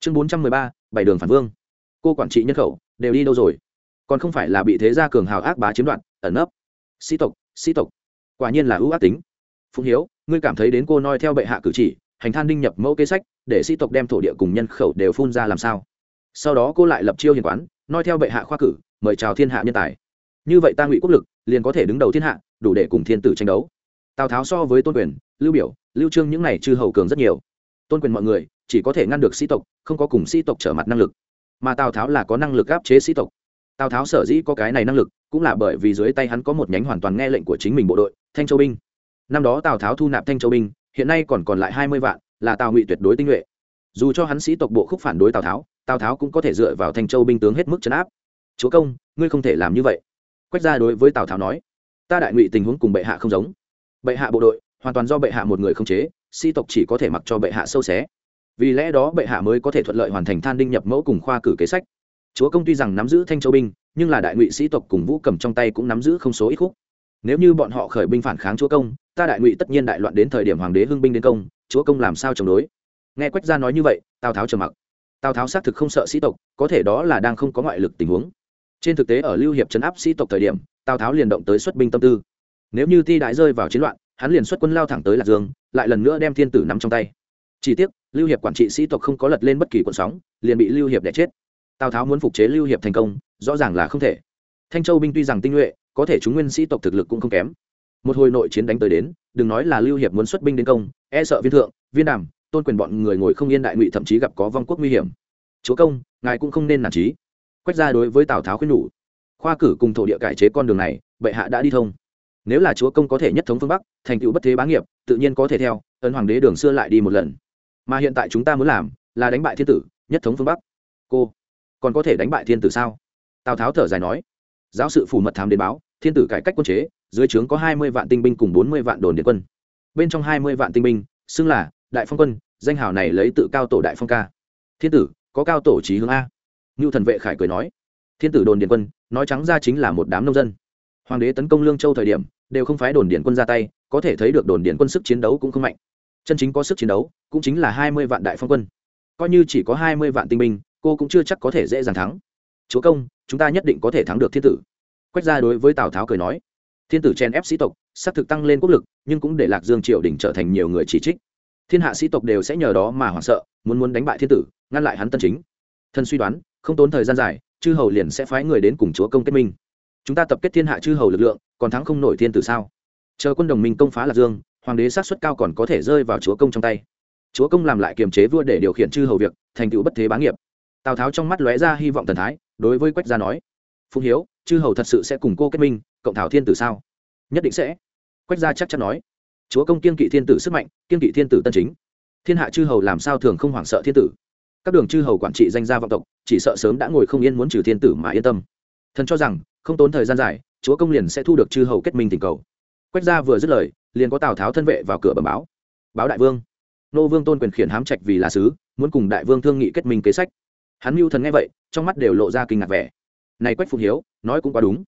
Chương bốn trăm mười ba, bảy đường phản vương. Cô quản trị nhân khẩu, đều đi đâu rồi? Còn không phải là bị thế gia cường hào ác bá chiếm đoạt, ẩn nấp. Sĩ tộc sĩ tộc quả nhiên là ưu ác tính. Phụng hiếu, ngươi cảm thấy đến cô noi theo bệ hạ cử chỉ, hành than đinh nhập mẫu kế sách, để sĩ tộc đem thổ địa cùng nhân khẩu đều phun ra làm sao? Sau đó cô lại lập chiêu hiền quán, noi theo bệ hạ khoa cử, mời chào thiên hạ nhân tài. Như vậy ta ngụy quốc lực, liền có thể đứng đầu thiên hạ, đủ để cùng thiên tử tranh đấu. Tào tháo so với tôn quyền, lưu biểu, lưu trương những này chư hầu cường rất nhiều. Tôn quyền mọi người, chỉ có thể ngăn được sĩ tộc, không có cùng sĩ tộc trở mặt năng lực. Mà tào tháo là có năng lực áp chế sĩ tộc. Tào tháo sở dĩ có cái này năng lực, cũng là bởi vì dưới tay hắn có một nhánh hoàn toàn nghe lệnh của chính mình bộ đội thanh châu binh. Năm đó tào tháo thu nạp thanh châu binh, hiện nay còn còn lại hai mươi vạn, là tào ngụy tuyệt đối tinh nhuệ. Dù cho hắn sĩ tộc bộ khúc phản đối tào tháo tào tháo cũng có thể dựa vào thanh châu binh tướng hết mức chấn áp. Chúa công, ngươi không thể làm như vậy. Quách gia đối với tào tháo nói, ta đại ngụy tình huống cùng bệ hạ không giống. Bệ hạ bộ đội, hoàn toàn do bệ hạ một người không chế, sĩ tộc chỉ có thể mặc cho bệ hạ sâu xé. Vì lẽ đó bệ hạ mới có thể thuận lợi hoàn thành than đinh nhập mẫu cùng khoa cử kế sách. Chúa công tuy rằng nắm giữ thanh châu binh, nhưng là đại ngụy sĩ tộc cùng vũ cầm trong tay cũng nắm giữ không số ít khúc nếu như bọn họ khởi binh phản kháng chúa công, ta đại ngụy tất nhiên đại loạn đến thời điểm hoàng đế hưng binh đến công, chúa công làm sao chống đối? Nghe quách gia nói như vậy, tào tháo trầm mặc. Tào tháo xác thực không sợ sĩ tộc, có thể đó là đang không có ngoại lực tình huống. Trên thực tế ở lưu hiệp chấn áp sĩ tộc thời điểm, tào tháo liền động tới xuất binh tâm tư. Nếu như ti đại rơi vào chiến loạn, hắn liền xuất quân lao thẳng tới lạc dương, lại lần nữa đem thiên tử nắm trong tay. Chỉ tiếc, lưu hiệp quản trị sĩ tộc không có lật lên bất kỳ cuộn sóng, liền bị lưu hiệp đẻ chết. Tào tháo muốn phục chế lưu hiệp thành công, rõ ràng là không thể. Thanh châu binh tuy rằng tinh nhuệ có thể chúng nguyên sĩ tộc thực lực cũng không kém. Một hồi nội chiến đánh tới đến, đừng nói là lưu hiệp muốn xuất binh đến công e sợ viên thượng, viên đàm, tôn quyền bọn người ngồi không yên đại ngụy thậm chí gặp có vong quốc nguy hiểm. Chúa công, ngài cũng không nên nản trí quách ra đối với tào tháo khuyên nhủ, khoa cử cùng thổ địa cải chế con đường này, bệ hạ đã đi thông. Nếu là chúa công có thể nhất thống phương bắc, thành tựu bất thế bá nghiệp, tự nhiên có thể theo, ấn hoàng đế đường xưa lại đi một lần. Mà hiện tại chúng ta muốn làm, là đánh bại thiên tử, nhất thống phương bắc. Cô, còn có thể đánh bại thiên tử sao? Tào tháo thở dài nói giáo sự phủ mật thám đến báo, thiên tử cải cách quân chế, dưới trướng có hai mươi vạn tinh binh cùng bốn mươi vạn đồn điện quân. Bên trong hai mươi vạn tinh binh, xưng là đại phong quân, danh hào này lấy tự cao tổ đại phong ca. Thiên tử, có cao tổ trí hướng a. Ngưu thần vệ khải cười nói, thiên tử đồn điện quân, nói trắng ra chính là một đám nông dân. Hoàng đế tấn công lương châu thời điểm, đều không phái đồn điện quân ra tay, có thể thấy được đồn điện quân sức chiến đấu cũng không mạnh. Chân chính có sức chiến đấu, cũng chính là hai mươi vạn đại phong quân. Coi như chỉ có hai mươi vạn tinh binh, cô cũng chưa chắc có thể dễ dàng thắng chúa công, chúng ta nhất định có thể thắng được thiên tử. Quách Gia đối với tào tháo cười nói, thiên tử chen ép sĩ tộc, xác thực tăng lên quốc lực, nhưng cũng để lạc dương triều đình trở thành nhiều người chỉ trích. Thiên hạ sĩ tộc đều sẽ nhờ đó mà hoảng sợ, muốn muốn đánh bại thiên tử, ngăn lại hắn tân chính. Thân suy đoán, không tốn thời gian dài, chư hầu liền sẽ phái người đến cùng chúa công kết minh. Chúng ta tập kết thiên hạ chư hầu lực lượng, còn thắng không nổi thiên tử sao? Chờ quân đồng minh công phá lạc dương, hoàng đế sát xuất cao còn có thể rơi vào chúa công trong tay. Chúa công làm lại kiềm chế vua để điều khiển chư hầu việc, thành tựu bất thế bá nghiệp tào tháo trong mắt lóe ra hy vọng thần thái đối với quách gia nói phụng hiếu chư hầu thật sự sẽ cùng cô kết minh cộng thảo thiên tử sao nhất định sẽ quách gia chắc chắn nói chúa công kiên kỵ thiên tử sức mạnh kiên kỵ thiên tử tân chính thiên hạ chư hầu làm sao thường không hoảng sợ thiên tử các đường chư hầu quản trị danh gia vọng tộc chỉ sợ sớm đã ngồi không yên muốn trừ thiên tử mà yên tâm thần cho rằng không tốn thời gian dài chúa công liền sẽ thu được chư hầu kết minh tình cầu quách gia vừa dứt lời liền có tào tháo thân vệ vào cửa bẩm báo báo đại vương nô vương tôn quyền khiển hám trạch vì là sứ muốn cùng đại vương thương nghị kết minh kế sách hắn mưu thần nghe vậy, trong mắt đều lộ ra kinh ngạc vẻ. Này quách phục hiếu, nói cũng quá đúng.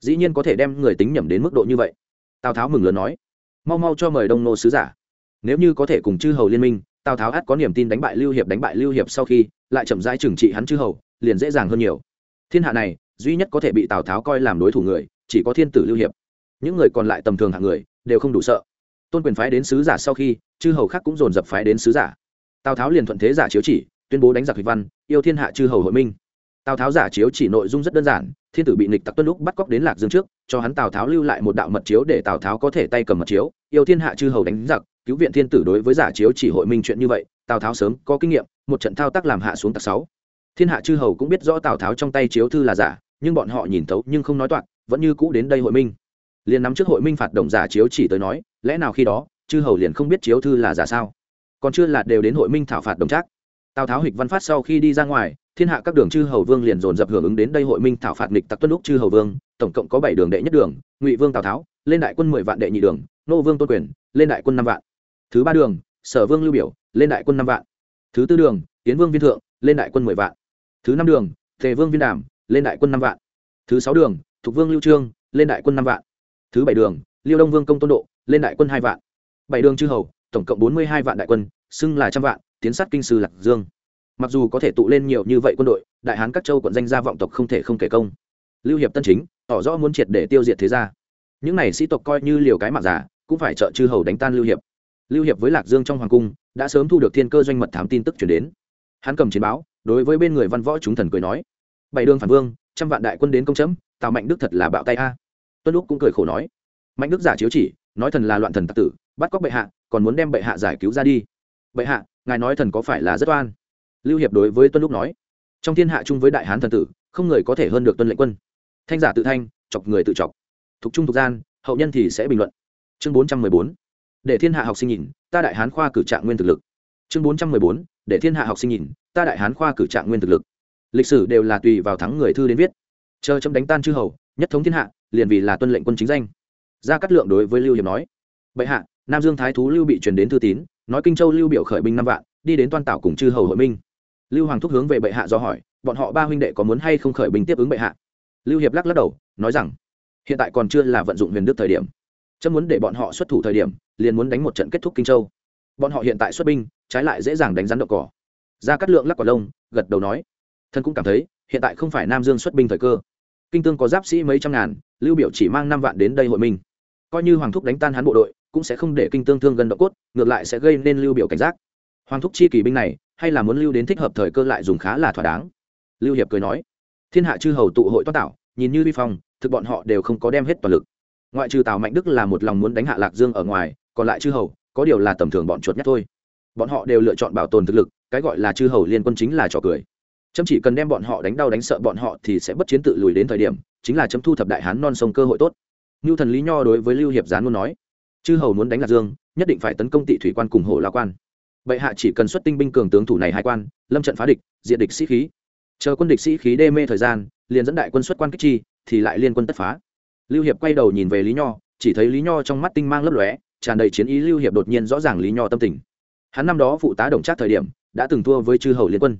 Dĩ nhiên có thể đem người tính nhầm đến mức độ như vậy. Tào tháo mừng lớn nói, mau mau cho mời đông nô sứ giả. Nếu như có thể cùng chư hầu liên minh, tào tháo ắt có niềm tin đánh bại lưu hiệp, đánh bại lưu hiệp sau khi, lại chậm rãi trừng trị hắn chư hầu, liền dễ dàng hơn nhiều. Thiên hạ này, duy nhất có thể bị tào tháo coi làm đối thủ người, chỉ có thiên tử lưu hiệp. Những người còn lại tầm thường hạng người, đều không đủ sợ. Tôn quyền phái đến sứ giả sau khi, chư hầu khác cũng dồn dập phái đến sứ giả. Tào tháo liền thuận thế giả chiếu chỉ tuyên bố đánh giặc thủy văn, yêu thiên hạ chư hầu hội minh. Tào tháo giả chiếu chỉ nội dung rất đơn giản, thiên tử bị nịch tặc tuân lúc bắt cóc đến lạc dương trước, cho hắn tào tháo lưu lại một đạo mật chiếu để tào tháo có thể tay cầm mật chiếu, yêu thiên hạ chư hầu đánh giặc, cứu viện thiên tử đối với giả chiếu chỉ hội minh chuyện như vậy, tào tháo sớm có kinh nghiệm, một trận thao tác làm hạ xuống tặc sáu. Thiên hạ chư hầu cũng biết rõ tào tháo trong tay chiếu thư là giả, nhưng bọn họ nhìn thấu nhưng không nói toạc, vẫn như cũ đến đây hội minh. Liền nắm trước hội minh phạt đồng giả chiếu chỉ tới nói, lẽ nào khi đó, chư hầu liền không biết chiếu thư là giả sao? Còn chưa là đều đến hội minh thảo phạt đồng trác tào tháo hịch văn phát sau khi đi ra ngoài, thiên hạ các đường chư hầu vương liền dồn dập hưởng ứng đến đây hội minh thảo phạt nghịch tặc tuân lúc chư hầu vương, tổng cộng có bảy đường đệ nhất đường, ngụy vương tào tháo, lên đại quân mười vạn đệ nhị đường, nô vương tôn quyền, lên đại quân năm vạn. Thứ ba đường, sở vương lưu biểu, lên đại quân năm vạn. Thứ tư đường, tiến vương viên thượng, lên đại quân mười vạn. Thứ năm đường, tề vương viên đàm, lên đại quân năm vạn. Thứ sáu đường, thục vương lưu trương, lên đại quân năm vạn. Thứ bảy đường, liêu đông vương công tôn độ, lên đại quân hai vạn. Bảy đường chư hầu, tổng cộng bốn mươi hai vạn đại quân, xưng là trăm vạn tiến sát kinh sư lạc dương. Mặc dù có thể tụ lên nhiều như vậy quân đội, đại hán các châu quận danh gia vọng tộc không thể không kể công. Lưu hiệp tân chính, tỏ rõ muốn triệt để tiêu diệt thế gia. Những này sĩ tộc coi như liều cái mạng giả, cũng phải trợ chư hầu đánh tan lưu hiệp. Lưu hiệp với lạc dương trong hoàng cung, đã sớm thu được thiên cơ doanh mật thám tin tức chuyển đến. Hắn cầm chiến báo, đối với bên người văn võ chúng thần cười nói, bảy đường phản vương, trăm vạn đại quân đến công chấm, tào mạnh đức thật là bạo tay a. Tuân lúc cũng cười khổ nói, mạnh đức giả chiếu chỉ, nói thần là loạn thần tặc tử, bắt cóc bệ hạ, còn muốn đem bệ hạ giải cứu ra đi. Bệ hạ ngài nói thần có phải là rất oan? Lưu hiệp đối với tuân lúc nói, trong thiên hạ chung với đại hán thần tử, không người có thể hơn được tuân lệnh quân. Thanh giả tự thanh, chọc người tự chọc. Thục trung thục gian, hậu nhân thì sẽ bình luận. Chương bốn trăm mười bốn, để thiên hạ học sinh nhìn, ta đại hán khoa cử trạng nguyên thực lực. Chương bốn trăm mười bốn, để thiên hạ học sinh nhìn, ta đại hán khoa cử trạng nguyên thực lực. Lịch sử đều là tùy vào thắng người thư đến viết. Chờ chấm đánh tan chư hầu, nhất thống thiên hạ, liền vì là tuân lệnh quân chính danh. Gia cát lượng đối với lưu hiệp nói, bệ hạ, nam dương thái thú lưu bị truyền đến thư tín nói kinh châu lưu biểu khởi binh năm vạn, đi đến toan tảo cùng chư hầu hội minh. Lưu hoàng thúc hướng về bệ hạ do hỏi, bọn họ ba huynh đệ có muốn hay không khởi binh tiếp ứng bệ hạ? Lưu hiệp lắc lắc đầu, nói rằng, hiện tại còn chưa là vận dụng huyền đức thời điểm. Chấm muốn để bọn họ xuất thủ thời điểm, liền muốn đánh một trận kết thúc kinh châu. Bọn họ hiện tại xuất binh, trái lại dễ dàng đánh rắn đậu cỏ. Ra cắt lượng lắc quả lông, gật đầu nói, thân cũng cảm thấy, hiện tại không phải nam dương xuất binh thời cơ. Kinh tương có giáp sĩ mấy trăm ngàn, lưu biểu chỉ mang năm vạn đến đây hội minh coi như hoàng thúc đánh tan hắn bộ đội, cũng sẽ không để kinh tương thương gần độ cốt, ngược lại sẽ gây nên lưu biểu cảnh giác. Hoàng thúc chi kỳ binh này, hay là muốn lưu đến thích hợp thời cơ lại dùng khá là thỏa đáng. Lưu hiệp cười nói, thiên hạ chư hầu tụ hội toát tạo, nhìn như vi phong, thực bọn họ đều không có đem hết toàn lực. Ngoại trừ tào mạnh đức là một lòng muốn đánh hạ lạc dương ở ngoài, còn lại chư hầu, có điều là tầm thường bọn chuột nhất thôi. Bọn họ đều lựa chọn bảo tồn thực lực, cái gọi là chư hầu liên quân chính là trò cười. Chấm chỉ cần đem bọn họ đánh đau đánh sợ bọn họ thì sẽ bất chiến tự lùi đến thời điểm, chính là chấm thu thập đại hán non sông cơ hội tốt. Ngưu thần lý nho đối với lưu hiệp gián luôn nói, chư hầu muốn đánh lạc dương, nhất định phải tấn công tị thủy quan cùng hổ la quan. Bệ hạ chỉ cần xuất tinh binh cường tướng thủ này hai quan, lâm trận phá địch diện địch sĩ khí. Chờ quân địch sĩ khí đê mê thời gian, liền dẫn đại quân xuất quan kích chi, thì lại liên quân tất phá. Lưu hiệp quay đầu nhìn về lý nho, chỉ thấy lý nho trong mắt tinh mang lấp lóe, tràn đầy chiến ý lưu hiệp đột nhiên rõ ràng lý nho tâm tình. Hắn năm đó phụ tá đồng trác thời điểm, đã từng thua với chư hầu liên quân.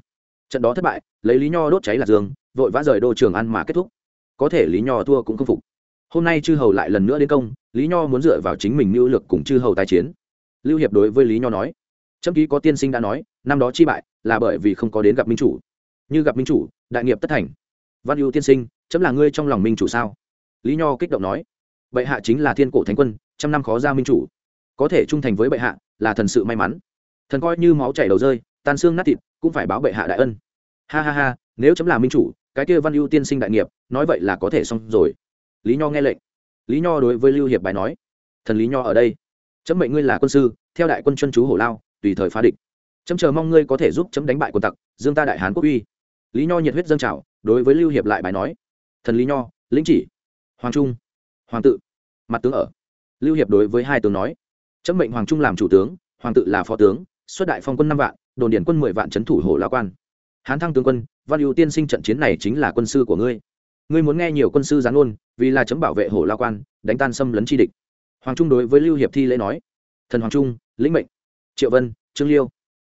Trận đó thất bại, lấy lý nho đốt cháy lạc dương, vội vã rời đô trường ăn mà kết thúc. Có thể lý nho thua cũng không phục hôm nay chư hầu lại lần nữa đến công, lý nho muốn dựa vào chính mình mưu lược cùng chư hầu tái chiến. Lưu hiệp đối với lý nho nói trâm ký có tiên sinh đã nói, năm đó chi bại là bởi vì không có đến gặp minh chủ. Như gặp minh chủ, đại nghiệp tất thành. Văn ưu tiên sinh, chấm là ngươi trong lòng minh chủ sao? Lý nho kích động nói, bệ hạ chính là thiên cổ thánh quân, trăm năm khó ra minh chủ. Có thể trung thành với bệ hạ là thần sự may mắn. Thần coi như máu chảy đầu rơi, tan xương nát thịt, cũng phải báo bệ hạ đại ân. Ha ha ha, nếu chấm là minh chủ, cái kia văn ưu tiên sinh đại nghiệp, nói vậy là có thể xong rồi lý nho nghe lệnh. Lý nho đối với lưu hiệp bài nói, thần lý nho ở đây. Chấm mệnh ngươi là quân sư, theo đại quân chân chú hổ lao, tùy thời phá địch. Chấm chờ mong ngươi có thể giúp chấm đánh bại quân tặc, dương ta đại hán quốc uy. Lý nho nhiệt huyết dâng trào, đối với lưu hiệp lại bài nói, thần lý nho, lĩnh chỉ. Hoàng trung, hoàng tự, mặt tướng ở. Lưu hiệp đối với hai tướng nói, chấm mệnh hoàng trung làm chủ tướng, hoàng tự là phó tướng, xuất đại phong quân năm vạn, đồn điển quân mười vạn trấn thủ hổ lao quan. Hán thăng tướng quân, văn ưu tiên sinh trận chiến này chính là quân sư của ngươi. Ngươi muốn nghe nhiều quân sư gián ôn vì là chấm bảo vệ hổ lao quan, đánh tan xâm lấn chi địch. Hoàng trung đối với lưu hiệp thi lễ nói, thần hoàng trung, lĩnh mệnh. Triệu vân, trương liêu.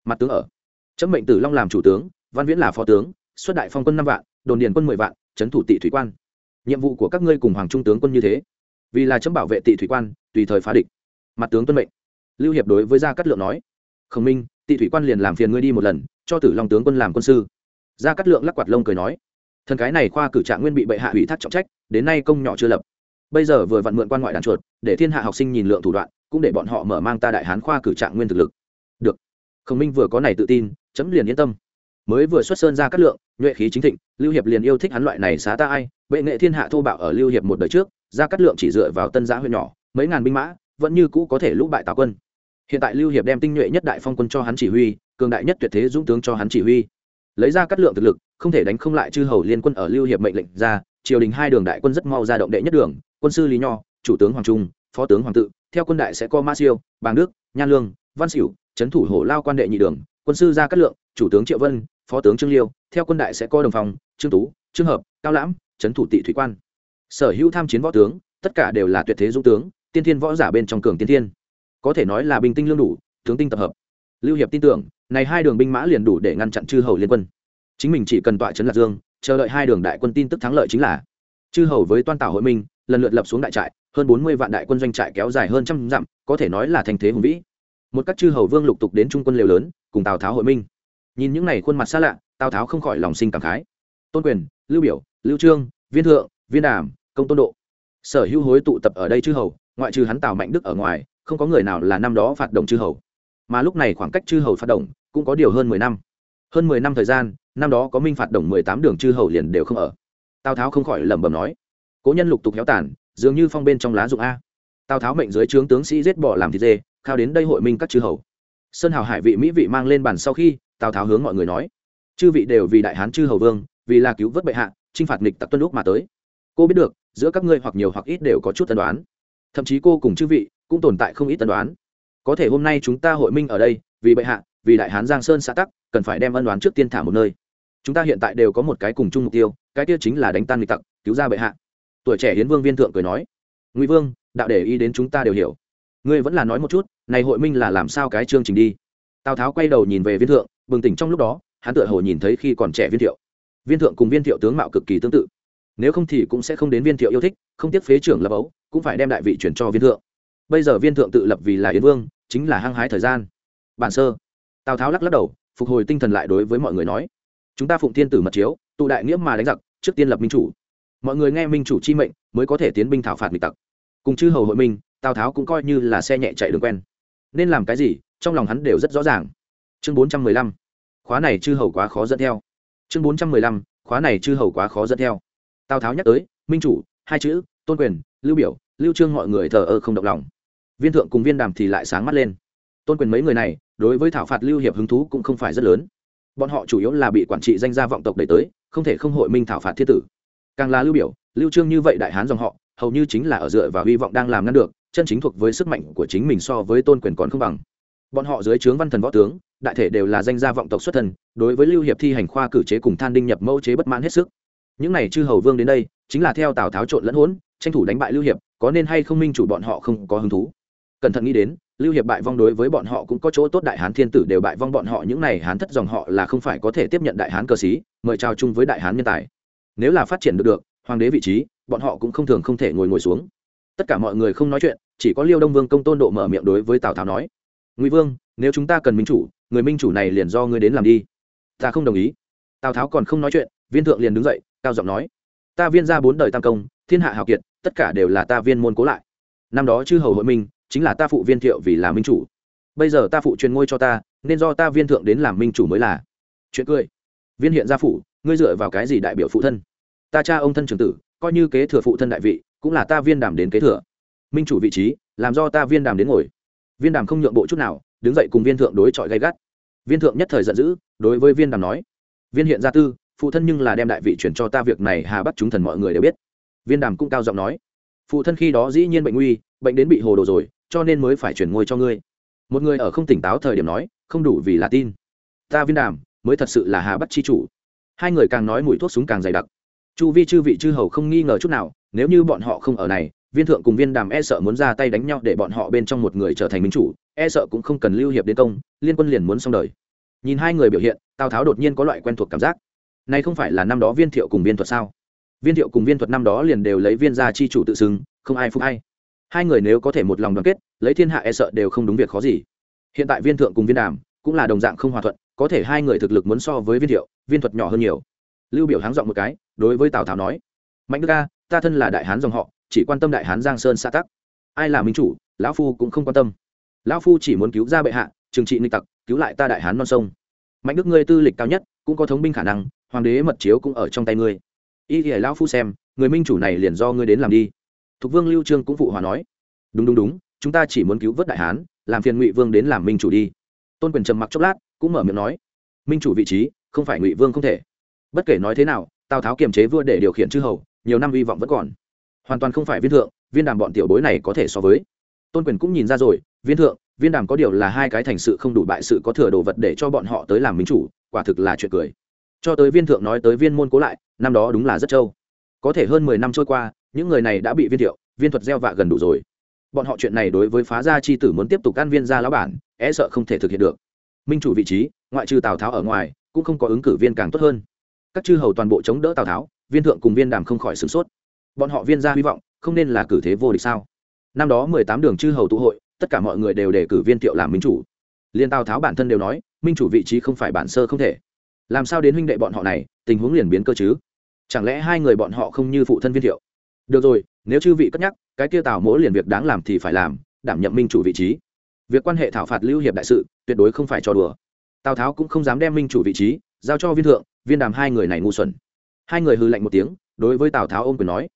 Mặt tướng ở. Chấm mệnh tử long làm chủ tướng, văn viễn là phó tướng, xuất đại phong quân năm vạn, đồn điền quân mười vạn, trấn thủ tị thủy quan. Nhiệm vụ của các ngươi cùng hoàng trung tướng quân như thế. Vì là chấm bảo vệ tị thủy quan, tùy thời phá địch. Mặt tướng tuân mệnh. Lưu hiệp đối với gia cát lượng nói, khổng minh, tị thủy quan liền làm phiền ngươi đi một lần, cho tử long tướng quân làm quân sư. Gia cát lượng lắc quạt lông cười nói thần cái này khoa cử trạng nguyên bị bệ hạ ủy thác trọng trách, đến nay công nhỏ chưa lập. Bây giờ vừa vặn mượn quan ngoại đàn chuột, để thiên hạ học sinh nhìn lượng thủ đoạn, cũng để bọn họ mở mang ta đại hán khoa cử trạng nguyên thực lực. Được. Khổng minh vừa có này tự tin, chấm liền yên tâm. Mới vừa xuất sơn ra cát lượng, nhuệ khí chính thịnh, lưu hiệp liền yêu thích hắn loại này xá ta ai, bệ nghệ thiên hạ thô bạo ở lưu hiệp một đời trước, ra cát lượng chỉ dựa vào tân giã huyện nhỏ, mấy ngàn binh mã, vẫn như cũ có thể lũ bại tào quân. Hiện tại lưu hiệp đem tinh nhuệ nhất đại phong quân cho hắn chỉ huy, cường đại nhất tuyệt thế dũng tướng cho hắn chỉ huy lấy ra cắt lượng thực lực, không thể đánh không lại chư hầu liên quân ở lưu hiệp mệnh lệnh ra, triều đình hai đường đại quân rất mau ra động đệ nhất đường, quân sư lý nho, chủ tướng hoàng trung, phó tướng hoàng tự, theo quân đại sẽ có ma siêu, bàng đức, nhan lương, văn xỉu trấn thủ hổ lao quan đệ nhị đường, quân sư ra cát lượng, chủ tướng triệu vân, phó tướng trương liêu, theo quân đại sẽ có đồng phòng trương tú, trương hợp, cao lãm, trấn thủ tị thủy quan. Sở hữu tham chiến võ tướng, tất cả đều là tuyệt thế dũng tướng, tiên thiên võ giả bên trong cường tiên thiên. Có thể nói là bình tinh lương đủ, tướng tinh tập hợp. Lưu hiệp tin tưởng này hai đường binh mã liền đủ để ngăn chặn chư hầu liên quân. Chính mình chỉ cần tọa trấn lạc dương, chờ đợi hai đường đại quân tin tức thắng lợi chính là chư hầu với toan tảo hội minh, lần lượt lập xuống đại trại, hơn bốn mươi vạn đại quân doanh trại kéo dài hơn trăm dặm, có thể nói là thành thế hùng vĩ. Một các chư hầu vương lục tục đến trung quân liều lớn, cùng tào tháo hội minh. Nhìn những n à y khuôn mặt xa lạ, tào tháo không khỏi lòng sinh cảm khái. Tôn quyền, lưu biểu, lưu trương, viên thượng, viên đàm, công tôn độ. Sở hữu hối tụ tập ở đây chư hầu, ngoại trừ hắn tào mạnh đức ở ngoài, không có người nào là năm đó phạt động chư hầu mà lúc này khoảng cách chư hầu phát động cũng có điều hơn mười năm. Hơn mười năm thời gian, năm đó có minh phạt đồng mười tám đường chư hầu liền đều không ở. Tào tháo không khỏi lẩm bẩm nói, cố nhân lục tục héo tàn, dường như phong bên trong lá dụng a. Tào tháo mệnh dưới trướng tướng sĩ giết bỏ làm thịt dê, khao đến đây hội minh các chư hầu. Sơn hào hải vị mỹ vị mang lên bàn sau khi, tào tháo hướng mọi người nói, chư vị đều vì đại hán chư hầu vương, vì là cứu vớt bệ hạ, chinh phạt nghịch tặc tuân lúc mà tới. Cô biết được, giữa các ngươi hoặc nhiều hoặc ít đều có chút tân đoán thậm chí cô cùng chư vị cũng tồn tại không ít tân đoán có thể hôm nay chúng ta hội minh ở đây, vì bệ hạ, vì đại hán giang sơn xã tắc, cần phải đem ân đoán trước tiên thả một nơi. Chúng ta hiện tại đều có một cái cùng chung mục tiêu, cái kia chính là đánh tan nghịch tặc, cứu ra bệ hạ. Tuổi trẻ hiến vương viên thượng cười nói. Ngụy vương, đạo để ý đến chúng ta đều hiểu. Ngươi vẫn là nói một chút, này hội minh là làm sao cái chương trình đi? Tào tháo quay đầu nhìn về viên thượng, bừng tỉnh trong lúc đó, hắn tựa hồ nhìn thấy khi còn trẻ viên thiệu. Viên thượng cùng viên thiệu tướng mạo cực kỳ tương tự. Nếu không thì cũng sẽ không đến viên thiệu yêu thích, không tiếc phế trưởng lập ấu, cũng phải đem đại vị chuyển cho viên thượng. Bây giờ viên thượng tự lập vì là yến vương chính là hăng hái thời gian. Bản sơ. Tào tháo lắc lắc đầu, phục hồi tinh thần lại đối với mọi người nói, chúng ta phụng thiên tử mật chiếu, tụ đại nghĩa mà đánh giặc, trước tiên lập minh chủ. Mọi người nghe minh chủ chi mệnh, mới có thể tiến binh thảo phạt nghịch tặc. Cùng chư hầu hội minh, tào tháo cũng coi như là xe nhẹ chạy đường quen. Nên làm cái gì, trong lòng hắn đều rất rõ ràng. Chương bốn trăm mười lăm. Khóa này chư hầu quá khó dẫn theo. Chương bốn trăm mười lăm. Khóa này chư hầu quá khó dẫn theo. Tào tháo nhắc tới, minh chủ, hai chữ, tôn quyền, lưu biểu, lưu trương mọi người thờ ơ không động lòng viên thượng cùng viên đàm thì lại sáng mắt lên. Tôn quyền mấy người này, đối với thảo phạt lưu hiệp hứng thú cũng không phải rất lớn. Bọn họ chủ yếu là bị quản trị danh gia vọng tộc đẩy tới, không thể không hội minh thảo phạt thiết tử. Càng là lưu biểu, lưu trương như vậy đại hán dòng họ, hầu như chính là ở dựa và hy vọng đang làm ngăn được, chân chính thuộc với sức mạnh của chính mình so với tôn quyền còn không bằng. Bọn họ dưới trướng văn thần võ tướng, đại thể đều là danh gia vọng tộc xuất thần, đối với lưu hiệp thi hành khoa cử chế cùng than đinh nhập mẫu chế bất mãn hết sức. Những này chư hầu vương đến đây, chính là theo tào tháo trộn lẫn hỗn, tranh thủ đánh bại lưu hiệp, có nên hay không minh chủ bọn họ không có hứng thú cẩn thận nghĩ đến, lưu hiệp bại vong đối với bọn họ cũng có chỗ tốt, đại hán thiên tử đều bại vong, bọn họ những này hán thất dòng họ là không phải có thể tiếp nhận đại hán cờ sĩ, mời trao chung với đại hán nhân tài. Nếu là phát triển được được, hoàng đế vị trí, bọn họ cũng không thường không thể ngồi ngồi xuống. Tất cả mọi người không nói chuyện, chỉ có liêu đông vương công tôn độ mở miệng đối với tào tháo nói, ngụy vương, nếu chúng ta cần minh chủ, người minh chủ này liền do ngươi đến làm đi. Ta không đồng ý. Tào tháo còn không nói chuyện, viên thượng liền đứng dậy, cao giọng nói, ta viên ra bốn đời tam công, thiên hạ hào kiệt, tất cả đều là ta viên môn cố lại. Năm đó chư hầu hội minh chính là ta phụ viên thiệu vì là minh chủ. Bây giờ ta phụ truyền ngôi cho ta nên do ta viên thượng đến làm minh chủ mới là. Chuyện cười. Viên hiện gia phủ, ngươi dựa vào cái gì đại biểu phụ thân? Ta cha ông thân trường tử coi như kế thừa phụ thân đại vị cũng là ta viên đàm đến kế thừa. Minh chủ vị trí làm do ta viên đàm đến ngồi. Viên đàm không nhượng bộ chút nào đứng dậy cùng viên thượng đối chọi gay gắt. Viên thượng nhất thời giận dữ đối với viên đàm nói. Viên hiện gia tư phụ thân nhưng là đem đại vị chuyển cho ta việc này hà bắt chúng thần mọi người đều biết. Viên đàm cũng cao giọng nói. Phụ thân khi đó dĩ nhiên bệnh nguy bệnh đến bị hồ đồ rồi cho nên mới phải chuyển ngôi cho ngươi. Một người ở không tỉnh táo thời điểm nói, không đủ vì là tin. Ta viên đàm, mới thật sự là hà bắt chi chủ. Hai người càng nói mùi thuốc súng càng dày đặc. Chu vi chư vị chư hầu không nghi ngờ chút nào, nếu như bọn họ không ở này, viên thượng cùng viên đàm e sợ muốn ra tay đánh nhau để bọn họ bên trong một người trở thành minh chủ e sợ cũng không cần lưu hiệp đến công, liên quân liền muốn xong đời. Nhìn hai người biểu hiện, tào tháo đột nhiên có loại quen thuộc cảm giác. Này không phải là năm đó viên thiệu cùng viên thuật sao? Viên thiệu cùng viên thuật năm đó liền đều lấy viên gia chi chủ tự xưng, không ai phục hay hai người nếu có thể một lòng đoàn kết, lấy thiên hạ e sợ đều không đúng việc khó gì. Hiện tại viên thượng cùng viên đàm cũng là đồng dạng không hòa thuận, có thể hai người thực lực muốn so với viên thiệu, viên thuật nhỏ hơn nhiều. Lưu biểu háng dọn một cái, đối với tào tháo nói, mạnh đức ca, ta thân là đại hán dòng họ, chỉ quan tâm đại hán giang sơn xã tắc. Ai là minh chủ, lão phu cũng không quan tâm. Lão phu chỉ muốn cứu ra bệ hạ, trừng trị nghịch tặc, cứu lại ta đại hán non sông. Mạnh đức ngươi tư lịch cao nhất, cũng có thống binh khả năng, hoàng đế mật chiếu cũng ở trong tay ngươi. Y thì lão phu xem, người minh chủ này liền do ngươi đến làm đi thục vương lưu trương cũng phụ hòa nói. Đúng đúng đúng, chúng ta chỉ muốn cứu vớt đại hán, làm phiền ngụy vương đến làm minh chủ đi. Tôn quyền trầm mặc chốc lát, cũng mở miệng nói. Minh chủ vị trí, không phải ngụy vương không thể. Bất kể nói thế nào, tào tháo kiềm chế vua để điều khiển chư hầu, nhiều năm hy vọng vẫn còn. Hoàn toàn không phải viên thượng, viên đàm bọn tiểu bối này có thể so với. Tôn quyền cũng nhìn ra rồi, viên thượng, viên đàm có điều là hai cái thành sự không đủ bại sự có thừa đồ vật để cho bọn họ tới làm minh chủ, quả thực là chuyện cười. Cho tới viên thượng nói tới viên môn cố lại, năm đó đúng là rất trâu. Có thể hơn mười năm trôi qua những người này đã bị viên thiệu, viên thuật gieo vạ gần đủ rồi. Bọn họ chuyện này đối với phá gia chi tử muốn tiếp tục can viên gia lão bản e sợ không thể thực hiện được. Minh chủ vị trí, ngoại trừ tào tháo ở ngoài, cũng không có ứng cử viên càng tốt hơn. Các chư hầu toàn bộ chống đỡ tào tháo, viên thượng cùng viên đàm không khỏi sửng sốt. Bọn họ viên gia hy vọng, không nên là cử thế vô địch sao? Năm đó mười tám đường chư hầu tụ hội, tất cả mọi người đều đề cử viên thiệu làm minh chủ. Liên tào tháo bản thân đều nói, minh chủ vị trí không phải bản sơ không thể. Làm sao đến huynh đệ bọn họ này, tình huống liền biến cơ chứ? Chẳng lẽ hai người bọn họ không như phụ thân viên thiệu? Được rồi, nếu chư vị cất nhắc, cái kia tào mỗ liền việc đáng làm thì phải làm, đảm nhận minh chủ vị trí. Việc quan hệ thảo phạt lưu hiệp đại sự, tuyệt đối không phải cho đùa. Tào tháo cũng không dám đem minh chủ vị trí, giao cho viên thượng, viên đàm hai người này ngu xuẩn. Hai người hư lạnh một tiếng, đối với tào tháo ôm quyền nói,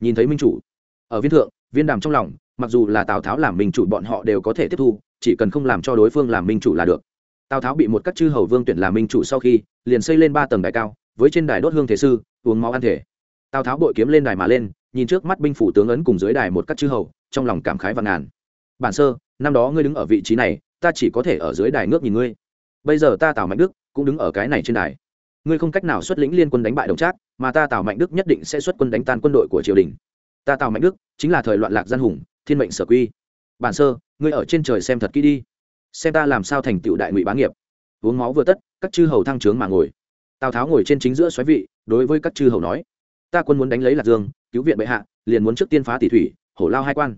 nhìn thấy minh chủ ở viên thượng, viên đàm trong lòng, mặc dù là tào tháo làm minh chủ bọn họ đều có thể tiếp thu, chỉ cần không làm cho đối phương làm minh chủ là được. Tào tháo bị một các chư hầu vương tuyển làm minh chủ sau khi, liền xây lên ba tầng đài cao, với trên đài đốt hương thế sư, uống máu ăn thể. Tào tháo bội kiếm lên đài mà lên nhìn trước mắt binh phủ tướng ấn cùng dưới đài một các chư hầu, trong lòng cảm khái và ngàn. Bản sơ, năm đó ngươi đứng ở vị trí này, ta chỉ có thể ở dưới đài ngước nhìn ngươi. Bây giờ ta tào mạnh đức cũng đứng ở cái này trên đài. Ngươi không cách nào xuất lĩnh liên quân đánh bại đồng trác, mà ta tào mạnh đức nhất định sẽ xuất quân đánh tan quân đội của triều đình. Ta tào mạnh đức chính là thời loạn lạc gian hùng, thiên mệnh sở quy. Bản sơ, ngươi ở trên trời xem thật kỹ đi. Xem ta làm sao thành tựu đại ngụy bá nghiệp. Uống máu vừa tất, các chư hầu thăng trướng mà ngồi. Tào tháo ngồi trên chính giữa xoáy vị, đối với các chư hầu nói ta quân muốn đánh lấy lạc dương, cứu viện bệ hạ, liền muốn trước tiên phá tỷ thủy, hổ lao hai quan.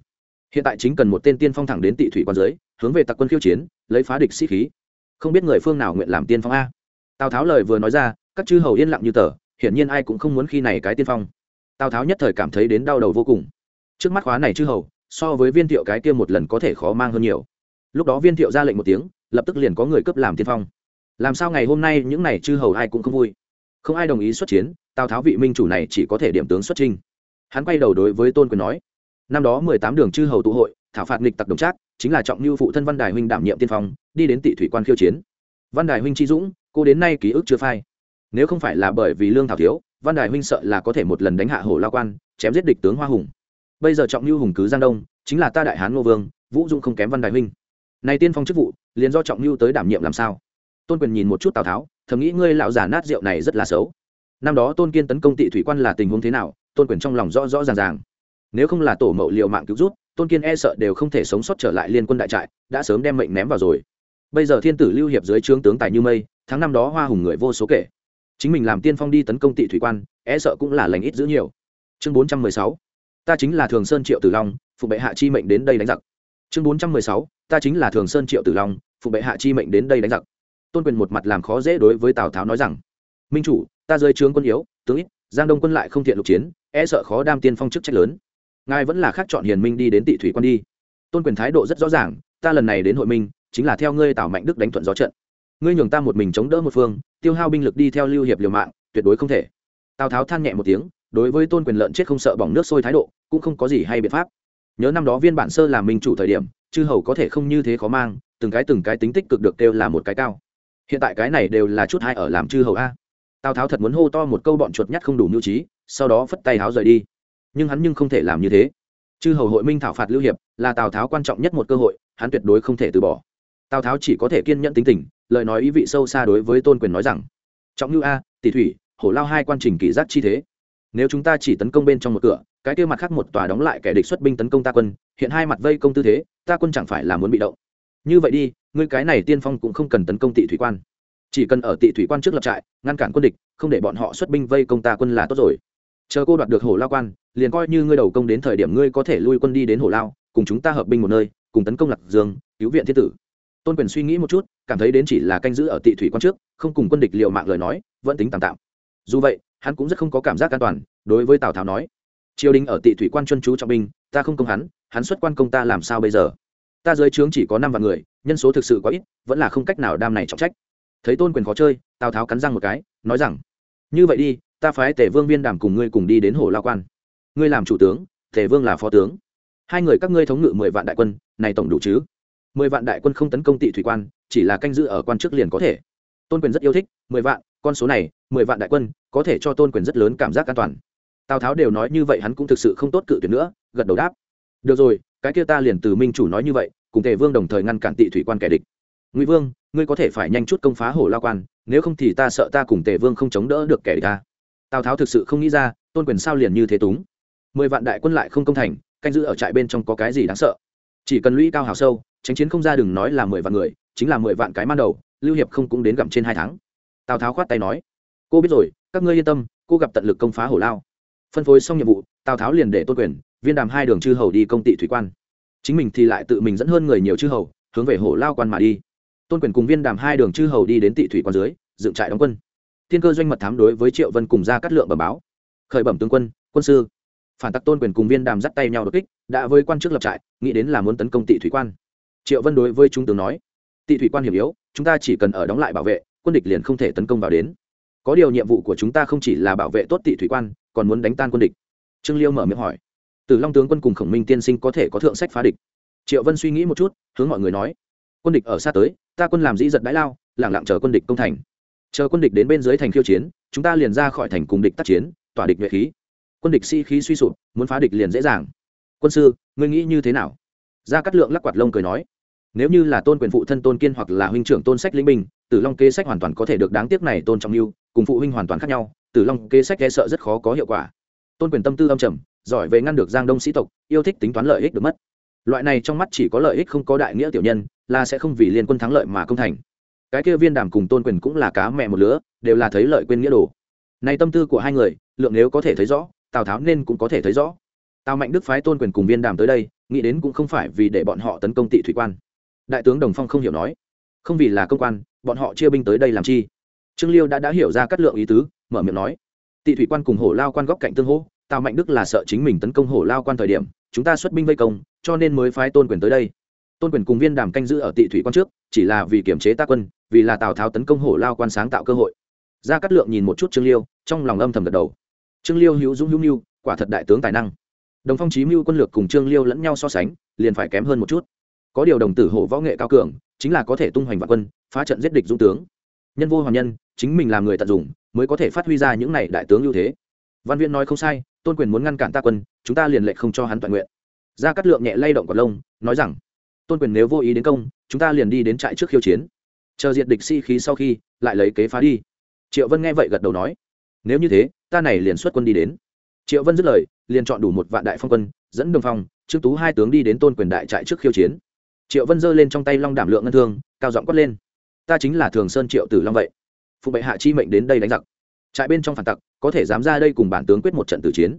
Hiện tại chính cần một tên tiên phong thẳng đến tỷ thủy quan giới, hướng về tặc quân khiêu chiến, lấy phá địch sĩ khí. Không biết người phương nào nguyện làm tiên phong a. Tào tháo lời vừa nói ra, các chư hầu yên lặng như tờ, hiển nhiên ai cũng không muốn khi này cái tiên phong. Tào tháo nhất thời cảm thấy đến đau đầu vô cùng. Trước mắt khóa này chư hầu, so với viên thiệu cái kia một lần có thể khó mang hơn nhiều. Lúc đó viên thiệu ra lệnh một tiếng, lập tức liền có người cấp làm tiên phong. Làm sao ngày hôm nay những này chư hầu ai cũng không vui? Không ai đồng ý xuất chiến tào tháo vị minh chủ này chỉ có thể điểm tướng xuất trinh hắn quay đầu đối với tôn quyền nói, năm đó mười tám đường chư hầu tụ hội, thảo phạt nghịch tặc đồng trác, chính là trọng như phụ thân văn đài huynh đảm nhiệm tiên phong, đi đến tị thủy quan khiêu chiến. Văn đài huynh chi dũng, cô đến nay ký ức chưa phai. Nếu không phải là bởi vì lương thảo thiếu, văn đài huynh sợ là có thể một lần đánh hạ hổ lao quan, chém giết địch tướng hoa hùng. Bây giờ trọng như hùng cứ giang đông, chính là ta đại hán ngô vương, vũ dũng không kém văn đài huynh. Này tiên phong chức vụ, liền do trọng như tới đảm nhiệm làm sao? Tôn quyền nhìn một chút tào tháo, thầm nghĩ, ngươi lão già nát rượu này rất là xấu năm đó tôn kiên tấn công tị thủy quan là tình huống thế nào, tôn quyền trong lòng rõ rõ ràng ràng. Nếu không là tổ mậu liệu mạng cứu rút tôn kiên e sợ đều không thể sống sót trở lại liên quân đại trại, đã sớm đem mệnh ném vào rồi. Bây giờ thiên tử lưu hiệp dưới trướng tướng tài như mây, tháng năm đó hoa hùng người vô số kể. Chính mình làm tiên phong đi tấn công tị thủy quan e sợ cũng là lành ít giữ nhiều. Chương bốn trăm mười sáu, ta chính là thường sơn triệu tử long, phụ bệ hạ chi mệnh đến đây đánh giặc. Chương bốn trăm mười sáu, ta chính là thường sơn triệu tử long, phụ bệ hạ chi mệnh đến đây đánh giặc. Tôn quyền một mặt làm khó dễ đối với tào tháo nói rằng minh chủ, ta rơi trướng quân yếu, tướng ít, giang đông quân lại không thiện lục chiến e sợ khó đam tiên phong chức trách lớn. Ngài vẫn là khác chọn hiền minh đi đến tị thủy quan đi. Tôn quyền thái độ rất rõ ràng, ta lần này đến hội minh, chính là theo ngươi tào mạnh đức đánh thuận gió trận. Ngươi nhường ta một mình chống đỡ một phương, tiêu hao binh lực đi theo lưu hiệp liều mạng, tuyệt đối không thể. Tào tháo than nhẹ một tiếng, đối với tôn quyền lợn chết không sợ bỏng nước sôi thái độ, cũng không có gì hay biện pháp. Nhớ năm đó viên bản sơ làm minh chủ thời điểm, chư hầu có thể không như thế khó mang, từng cái từng cái tính tích cực được kêu là một cái cao. Hiện tại cái này đều là chút hai ở làm chư hầu a tào tháo thật muốn hô to một câu bọn chuột nhắt không đủ mưu trí, sau đó phất tay háo rời đi. Nhưng hắn nhưng không thể làm như thế. Chư hầu hội minh thảo phạt lưu hiệp, là tào tháo quan trọng nhất một cơ hội, hắn tuyệt đối không thể từ bỏ. Tào tháo chỉ có thể kiên nhẫn tính tình, lời nói ý vị sâu xa đối với tôn quyền nói rằng, trọng như a, tỷ thủy, hổ lao hai quan trình kỷ giác chi thế. Nếu chúng ta chỉ tấn công bên trong một cửa, cái kia mặt khác một tòa đóng lại kẻ địch xuất binh tấn công ta quân, hiện hai mặt vây công tư thế, ta quân chẳng phải là muốn bị động. Như vậy đi, ngươi cái này tiên phong cũng không cần tấn công tị thủy quan chỉ cần ở tị thủy quan trước lập trại, ngăn cản quân địch, không để bọn họ xuất binh vây công ta quân là tốt rồi. Chờ cô đoạt được hổ lao quan, liền coi như ngươi đầu công đến thời điểm ngươi có thể lui quân đi đến hổ lao, cùng chúng ta hợp binh một nơi, cùng tấn công lạc dương, cứu viện thiên tử. Tôn quyền suy nghĩ một chút, cảm thấy đến chỉ là canh giữ ở tị thủy quan trước, không cùng quân địch liệu mạng lời nói, vẫn tính tạm tạm. Dù vậy, hắn cũng rất không có cảm giác an toàn, đối với tào tháo nói, triều đình ở tị thủy quan chân chú trọng binh, ta không công hắn hắn xuất quan công ta làm sao bây giờ? Ta dưới trướng chỉ có năm vạn người, nhân số thực sự quá ít, vẫn là không cách nào đam này trọng trách thấy tôn quyền khó chơi, tào tháo cắn răng một cái, nói rằng, như vậy đi, ta phái tể vương viên đàm cùng ngươi cùng đi đến hồ lao quan. Ngươi làm chủ tướng tể vương là phó tướng. Hai người các ngươi thống ngự mười vạn đại quân, này tổng đủ chứ? Mười vạn đại quân không tấn công tị thủy quan, chỉ là canh giữ ở quan trước liền có thể. Tôn quyền rất yêu thích, mười vạn, con số này, mười vạn đại quân, có thể cho tôn quyền rất lớn cảm giác an toàn. Tào tháo đều nói như vậy hắn cũng thực sự không tốt cự tuyệt nữa, gật đầu đáp. Được rồi, cái kia ta liền từ minh chủ nói như vậy, cùng tề vương đồng thời ngăn cản tị thủy quan kẻ địch ngụy vương, ngươi có thể phải nhanh chút công phá hổ lao quan, nếu không thì ta sợ ta cùng tề vương không chống đỡ được kẻ ta. Tào tháo thực sự không nghĩ ra, tôn quyền sao liền như thế túng. Mười vạn đại quân lại không công thành, canh giữ ở trại bên trong có cái gì đáng sợ? Chỉ cần lũy cao hào sâu, tránh chiến không ra đừng nói là mười vạn người, chính là mười vạn cái man đầu, lưu hiệp không cũng đến gặm trên hai tháng. Tào tháo khoát tay nói, cô biết rồi, các ngươi yên tâm, cô gặp tận lực công phá hổ lao. Phân phối xong nhiệm vụ, tào tháo liền để tôn quyền, viên đàm hai đường chư hầu đi công tị thủy quan. Chính mình thì lại tự mình dẫn hơn người nhiều chư hầu, hướng về hổ lao quan mà đi tôn quyền cùng viên đàm hai đường chư hầu đi đến tị thủy quan dưới, dựng trại đóng quân. Thiên cơ doanh mật thám đối với triệu vân cùng ra cắt lượng bẩm báo. Khởi bẩm tướng quân quân sư. Phản tặc tôn quyền cùng viên đàm dắt tay nhau đột kích, đã với quan chức lập trại, nghĩ đến là muốn tấn công tị thủy quan. Triệu vân đối với trung tướng nói, tị thủy quan hiểm yếu, chúng ta chỉ cần ở đóng lại bảo vệ, quân địch liền không thể tấn công vào đến. Có điều nhiệm vụ của chúng ta không chỉ là bảo vệ tốt tị thủy quan, còn muốn đánh tan quân địch. Trương liêu mở miệng hỏi từ long tướng quân cùng khổng minh tiên sinh có thể có thượng sách phá địch? Triệu vân suy nghĩ một chút, hướng mọi người nói, quân địch ở xa tới ta quân làm dĩ giật đãi lao, lẳng lặng chờ quân địch công thành. Chờ quân địch đến bên dưới thành khiêu chiến, chúng ta liền ra khỏi thành cùng địch tác chiến, tỏa địch nhuệ khí. Quân địch sĩ、si、khí suy sụp, muốn phá địch liền dễ dàng. Quân sư, ngươi nghĩ như thế nào? Gia cát lượng lắc quạt lông cười nói, nếu như là tôn quyền phụ thân tôn kiên hoặc là huynh trưởng tôn sách linh minh tử long kế sách hoàn toàn có thể được đáng tiếc này tôn trọng lưu cùng phụ huynh hoàn toàn khác nhau, tử long kế sách e sợ rất khó có hiệu quả. Tôn quyền tâm tư âm trầm, giỏi về ngăn được giang đông sĩ tộc, yêu thích tính toán lợi ích được mất. Loại này trong mắt chỉ có lợi ích không có đại nghĩa tiểu nhân là sẽ không vì liên quân thắng lợi mà công thành. Cái kia viên đàm cùng tôn quyền cũng là cá mẹ một lứa, đều là thấy lợi quên nghĩa đồ. Này tâm tư của hai người, lượng nếu có thể thấy rõ, tào tháo nên cũng có thể thấy rõ. Tào mạnh đức phái tôn quyền cùng viên đàm tới đây, nghĩ đến cũng không phải vì để bọn họ tấn công tị thủy quan. Đại tướng đồng phong không hiểu nói. Không vì là công quan, bọn họ chia binh tới đây làm chi? Trương liêu đã đã hiểu ra cắt lượng ý tứ, mở miệng nói. Tị thủy quan cùng hổ lao quan góc cạnh tương hỗ, tào mạnh đức là sợ chính mình tấn công hổ lao quan thời điểm, chúng ta xuất binh vây công, cho nên mới phái tôn quyền tới đây tôn quyền cùng viên đàm canh giữ ở tị thủy quan trước, chỉ là vì kiểm chế ta quân, vì là tào tháo tấn công hổ lao quan sáng tạo cơ hội. Gia cát lượng nhìn một chút trương liêu, trong lòng âm thầm gật đầu. Trương liêu hữu dũng hữu mưu, quả thật đại tướng tài năng. Đồng phong chí mưu quân lược cùng trương liêu lẫn nhau so sánh, liền phải kém hơn một chút. Có điều đồng tử hổ võ nghệ cao cường, chính là có thể tung hoành vạn quân, phá trận giết địch dũng tướng. Nhân vô hoàng nhân, chính mình làm người tận dụng, mới có thể phát huy ra những này đại tướng ưu thế. Văn viên nói không sai, tôn quyền muốn ngăn cản ta quân, chúng ta liền lệ không cho hắn toàn nguyện. Gia cát lượng nhẹ lay động cọt lông, nói rằng tôn quyền nếu vô ý đến công, chúng ta liền đi đến trại trước khiêu chiến. Chờ diệt địch sĩ、si、khí khí sau khi, lại lấy kế phá đi. Triệu vân nghe vậy gật đầu nói. Nếu như thế, ta này liền xuất quân đi đến. Triệu vân dứt lời, liền chọn đủ một vạn đại phong quân, dẫn đồng phong, trương tú hai tướng đi đến tôn quyền đại trại trước khiêu chiến. Triệu vân giơ lên trong tay long đảm lượng ngân thương, cao giọng quát lên. Ta chính là thường sơn triệu tử long vậy. Phụ bệ hạ chi mệnh đến đây đánh giặc. Trại bên trong phản tặc, có thể dám ra đây cùng bản tướng quyết một trận tử chiến.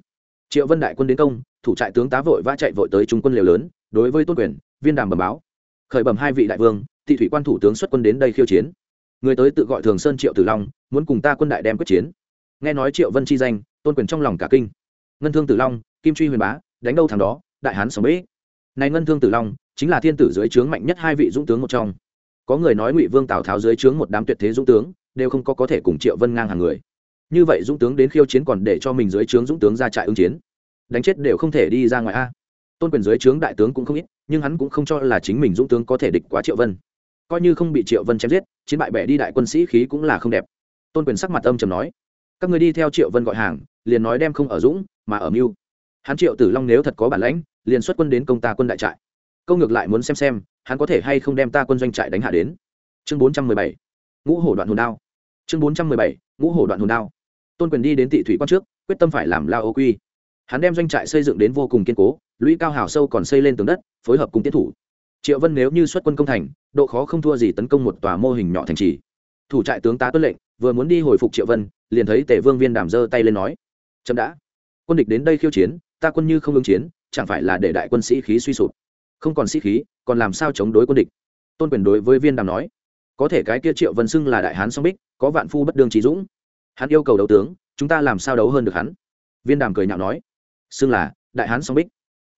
Triệu vân đại quân đến công, thủ trại tướng tá vội vã chạy vội tới trung quân liều lớn, đối với tôn quyền viên đàm bẩm báo. Khởi bẩm hai vị đại vương, thị thủy quan thủ tướng xuất quân đến đây khiêu chiến. Người tới tự gọi thường sơn triệu tử long, muốn cùng ta quân đại đem quyết chiến. Nghe nói triệu vân chi danh, tôn quyền trong lòng cả kinh. Ngân thương tử long, kim truy huyền bá, đánh đâu thằng đó, đại hán sống bế. Này ngân thương tử long, chính là thiên tử dưới trướng mạnh nhất hai vị dũng tướng một trong. Có người nói ngụy vương tào tháo dưới trướng một đám tuyệt thế dũng tướng, đều không có có thể cùng triệu vân ngang hàng người. Như vậy dũng tướng đến khiêu chiến còn để cho mình dưới trướng dũng tướng ra trại ứng chiến. Đánh chết đều không thể đi ra ngoài a tôn quyền dưới trướng đại tướng cũng không ít, nhưng hắn cũng không cho là chính mình dũng tướng có thể địch quá triệu vân. Coi như không bị triệu vân chém giết, chiến bại bẻ đi đại quân sĩ khí cũng là không đẹp. Tôn quyền sắc mặt âm trầm nói, các người đi theo triệu vân gọi hàng, liền nói đem không ở dũng, mà ở mưu. Hắn triệu tử long nếu thật có bản lãnh, liền xuất quân đến công ta quân đại trại. Câu ngược lại muốn xem xem, hắn có thể hay không đem ta quân doanh trại đánh hạ đến. Chương bốn trăm mười bảy. Ngũ hổ đoạn hồn đao. Chương bốn trăm mười bảy. Ngũ hổ đoạn hồn đao. Tôn quyền đi đến tị thủy quan trước, quyết tâm phải làm lao ô quy. Hắn đem doanh trại xây dựng đến vô cùng kiên cố lũy cao hào sâu còn xây lên tường đất, phối hợp cùng tiến thủ. Triệu vân nếu như xuất quân công thành, độ khó không thua gì tấn công một tòa mô hình nhỏ thành trì. Thủ trại tướng tá tuân lệnh, vừa muốn đi hồi phục triệu vân, liền thấy tể vương viên đàm giơ tay lên nói, chậm đã. Quân địch đến đây khiêu chiến, ta quân như không ứng chiến, chẳng phải là để đại quân sĩ khí suy sụp? Không còn sĩ khí, còn làm sao chống đối quân địch? Tôn quyền đối với viên đàm nói, có thể cái kia triệu vân xưng là đại hán song bích, có vạn phu bất đương trí dũng. Hắn yêu cầu đấu tướng, chúng ta làm sao đấu hơn được hắn? Viên đàm cười nhạo nói, xưng là đại hán song bích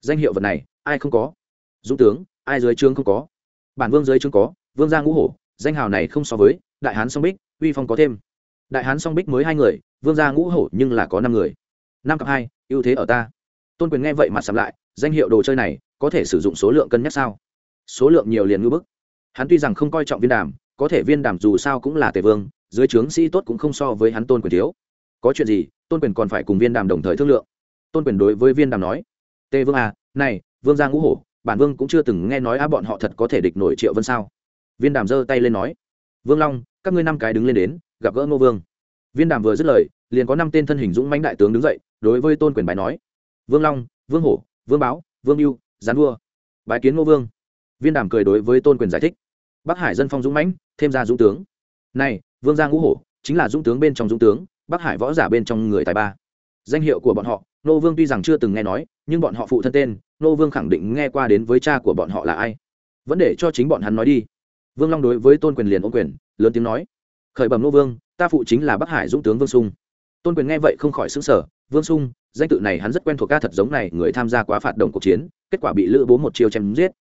danh hiệu vật này, ai không có? Dũng tướng, ai dưới trướng không có? Bản vương dưới trướng có, vương gia ngũ hổ, danh hào này không so với, đại hán song bích, uy phong có thêm. Đại hán song bích mới hai người, vương gia ngũ hổ nhưng là có năm người. Năm cặp hai, ưu thế ở ta. Tôn quyền nghe vậy mặt sắm lại, danh hiệu đồ chơi này, có thể sử dụng số lượng cân nhắc sao? Số lượng nhiều liền ngư bức. Hắn tuy rằng không coi trọng viên đàm, có thể viên đàm dù sao cũng là tề vương, dưới trướng sĩ tốt cũng không so với hắn tôn quyền thiếu. Có chuyện gì, tôn quyền còn phải cùng viên đàm đồng thời thương lượng. Tôn quyền đối với viên đàm nói tề vương à này, vương gia ngũ hổ, bản vương cũng chưa từng nghe nói á bọn họ thật có thể địch nổi triệu vân sao? Viên đàm giơ tay lên nói, vương long, các ngươi năm cái đứng lên đến, gặp gỡ ngô vương. Viên đàm vừa dứt lời, liền có năm tên thân hình dũng mãnh đại tướng đứng dậy, đối với tôn quyền bài nói, vương long, vương hổ, vương báo, vương yêu gián vua bài kiến ngô vương. Viên đàm cười đối với tôn quyền giải thích, bắc hải dân phong dũng mãnh, thêm ra dũng tướng. Này, vương gia ngũ hổ, chính là dũng tướng bên trong dũng tướng, bắc hải võ giả bên trong người tài ba. Danh hiệu của bọn họ nô vương tuy rằng chưa từng nghe nói, nhưng bọn họ phụ thân tên, nô vương khẳng định nghe qua đến với cha của bọn họ là ai. Vẫn để cho chính bọn hắn nói đi. Vương long đối với tôn quyền liền ô quyền, lớn tiếng nói, khởi bẩm nô vương, ta phụ chính là bắc hải dũng tướng vương sung. Tôn quyền nghe vậy không khỏi xứng sở vương sung, danh tự này hắn rất quen thuộc ca thật giống này, người tham gia quá phạt động cuộc chiến, kết quả bị lữ bố một chiêu chém giết.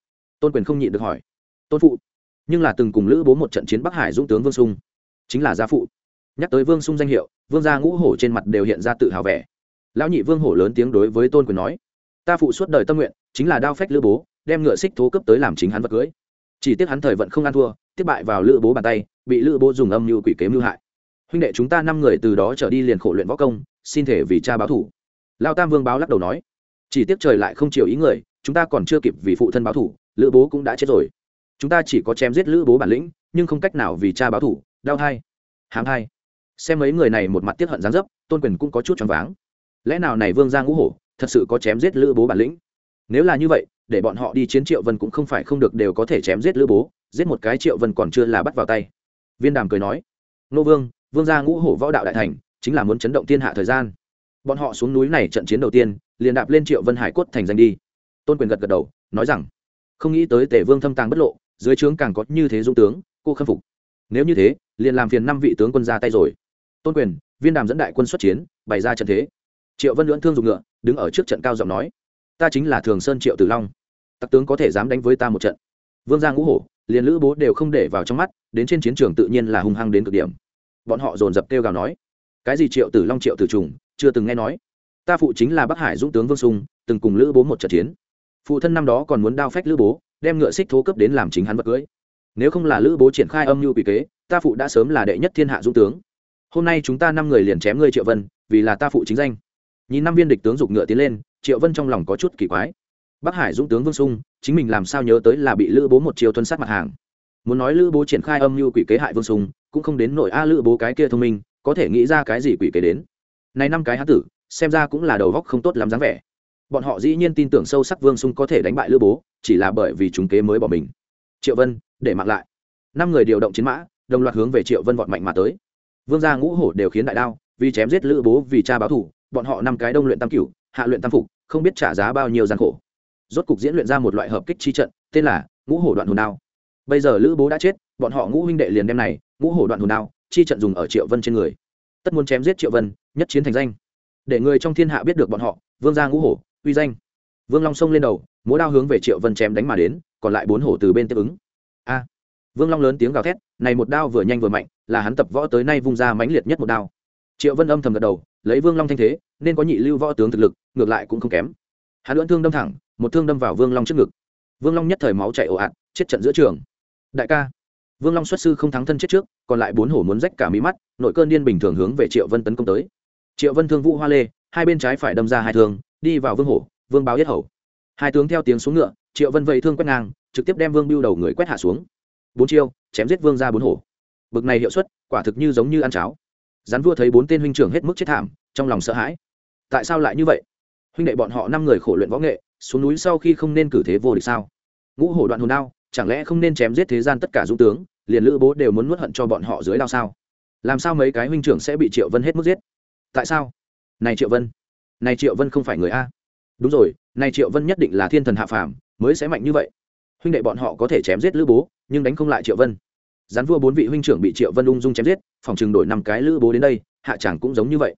Tôn quyền không nhịn được hỏi, tôn phụ, nhưng là từng cùng lữ bố một trận chiến bắc hải dũng tướng vương sung, chính là gia phụ. Nhắc tới vương sung danh hiệu, vương gia ngũ hổ trên mặt đều hiện ra tự hào vẻ lão nhị vương hổ lớn tiếng đối với tôn quyền nói, ta phụ suốt đời tâm nguyện, chính là đao phách lữ bố, đem ngựa xích thố cấp tới làm chính hắn vật cưới. Chỉ tiếc hắn thời vận không ăn thua, tiếp bại vào lữ bố bàn tay, bị lữ bố dùng âm mưu quỷ kế mưu hại. Huynh đệ chúng ta năm người từ đó trở đi liền khổ luyện võ công, xin thể vì cha báo thủ. Lao tam vương báo lắc đầu nói, chỉ tiếc trời lại không chiều ý người, chúng ta còn chưa kịp vì phụ thân báo thủ, lữ bố cũng đã chết rồi. Chúng ta chỉ có chém giết lữ bố bản lĩnh, nhưng không cách nào vì cha báo thủ, đau thai, hãm thai. Xem mấy người này một mặt tiết hận gián dấp, tôn quyền cũng có chút choáng váng lẽ nào này vương gia ngũ hổ, thật sự có chém giết lữ bố bản lĩnh? Nếu là như vậy, để bọn họ đi chiến triệu vân cũng không phải không được đều có thể chém giết lữ bố, giết một cái triệu vân còn chưa là bắt vào tay. Viên đàm cười nói, nô vương vương gia ngũ hổ võ đạo đại thành, chính là muốn chấn động thiên hạ thời gian. Bọn họ xuống núi này trận chiến đầu tiên, liền đạp lên triệu vân hải cốt thành danh đi. Tôn quyền gật gật đầu, nói rằng, không nghĩ tới tể vương thâm tàng bất lộ, dưới trướng càng có như thế dung tướng, cô khâm phục. Nếu như thế, liền làm phiền năm vị tướng quân ra tay rồi. Tôn quyền, viên đàm dẫn đại quân xuất chiến, bày ra trận thế triệu vân lưỡng thương dùng ngựa, đứng ở trước trận cao giọng nói, ta chính là thường sơn triệu tử long. Tặc tướng có thể dám đánh với ta một trận. Vương gia ngũ hổ, liền lữ bố đều không để vào trong mắt, đến trên chiến trường tự nhiên là hung hăng đến cực điểm. Bọn họ dồn dập kêu gào nói, cái gì triệu tử long, triệu tử trùng, chưa từng nghe nói. Ta phụ chính là bắc hải dũng tướng vương sung, từng cùng lữ bố một trận chiến. Phụ thân năm đó còn muốn đao phách lữ bố, đem ngựa xích thố cấp đến làm chính hắn vật cưới. Nếu không là lữ bố triển khai âm mưu quỷ kế, ta phụ đã sớm là đệ nhất thiên hạ dũng tướng. Hôm nay chúng ta năm người liền chém ngươi, triệu vân, vì là ta phụ chính danh nhìn năm viên địch tướng dục ngựa tiến lên, triệu vân trong lòng có chút kỳ quái. Bắc hải dũng tướng vương sung, chính mình làm sao nhớ tới là bị lữ bố một chiều tuân sát mặt hàng. Muốn nói lữ bố triển khai âm mưu quỷ kế hại vương sung, cũng không đến nội a, lữ bố cái kia thông minh, có thể nghĩ ra cái gì quỷ kế đến? Này năm cái hán tử, xem ra cũng là đầu góc không tốt lắm dáng vẻ. Bọn họ dĩ nhiên tin tưởng sâu sắc vương sung có thể đánh bại lữ bố, chỉ là bởi vì chúng kế mới bỏ mình. Triệu vân, để mặc lại. Năm người điều động chiến mã, đồng loạt hướng về triệu vân vọt mạnh mà tới. Vương gia ngũ hổ đều khiến đại đao, vì chém giết lữ bố vì cha báo thủ bọn họ năm cái đông luyện tam cửu, hạ luyện tam phục, không biết trả giá bao nhiêu gian khổ. Rốt cục diễn luyện ra một loại hợp kích chi trận, tên là ngũ hổ đoạn hồn đao. Bây giờ lữ bố đã chết, bọn họ ngũ huynh đệ liền đem này, ngũ hổ đoạn hồn đao, chi trận dùng ở triệu vân trên người. Tất muốn chém giết triệu vân, nhất chiến thành danh. Để người trong thiên hạ biết được bọn họ, vương gia ngũ hổ, uy danh. Vương long xông lên đầu, múa đao hướng về triệu vân chém đánh mà đến, còn lại bốn hổ từ bên tiếp ứng. A! Vương long lớn tiếng gào thét, này một đao vừa nhanh vừa mạnh, là hắn tập võ tới nay vung ra mãnh liệt nhất một đao. Triệu vân âm thầm gật đầu lấy vương long thanh thế, nên có nhị lưu võ tướng thực lực, ngược lại cũng không kém. Hắn lưỡn thương đâm thẳng, một thương đâm vào vương long trước ngực. Vương long nhất thời máu chạy ồ ạt, chết trận giữa trường. Đại ca, vương long xuất sư không thắng thân chết trước, còn lại bốn hổ muốn rách cả mí mắt, nội cơn điên bình thường hướng về triệu vân tấn công tới. Triệu vân thương vũ hoa lê, hai bên trái phải đâm ra hai thương, đi vào vương hổ, vương báo yết hầu. Hai tướng theo tiếng xuống ngựa, triệu vân vây thương quét ngang, trực tiếp đem vương biêu đầu người quét hạ xuống. Bốn chiêu, chém giết vương ra bốn hổ. Bực này hiệu suất, quả thực như giống như ăn cháo rắn vua thấy bốn tên huynh trưởng hết mức chết thảm, trong lòng sợ hãi. Tại sao lại như vậy? Huynh đệ bọn họ năm người khổ luyện võ nghệ, xuống núi sau khi không nên cử thế vô địch sao? Ngũ hổ đoạn hồn đao, chẳng lẽ không nên chém giết thế gian tất cả dũng tướng, liền lữ bố đều muốn nuốt hận cho bọn họ dưới đao sao? Làm sao mấy cái huynh trưởng sẽ bị triệu vân hết mức giết? Tại sao? Này triệu vân, này triệu vân không phải người a. Đúng rồi, này triệu vân nhất định là thiên thần hạ phàm, mới sẽ mạnh như vậy. Huynh đệ bọn họ có thể chém giết lữ bố, nhưng đánh không lại triệu vân gián vua bốn vị huynh trưởng bị triệu vân ung dung chém giết, phòng chừng đổi năm cái lữ bố đến đây, hạ chẳng cũng giống như vậy.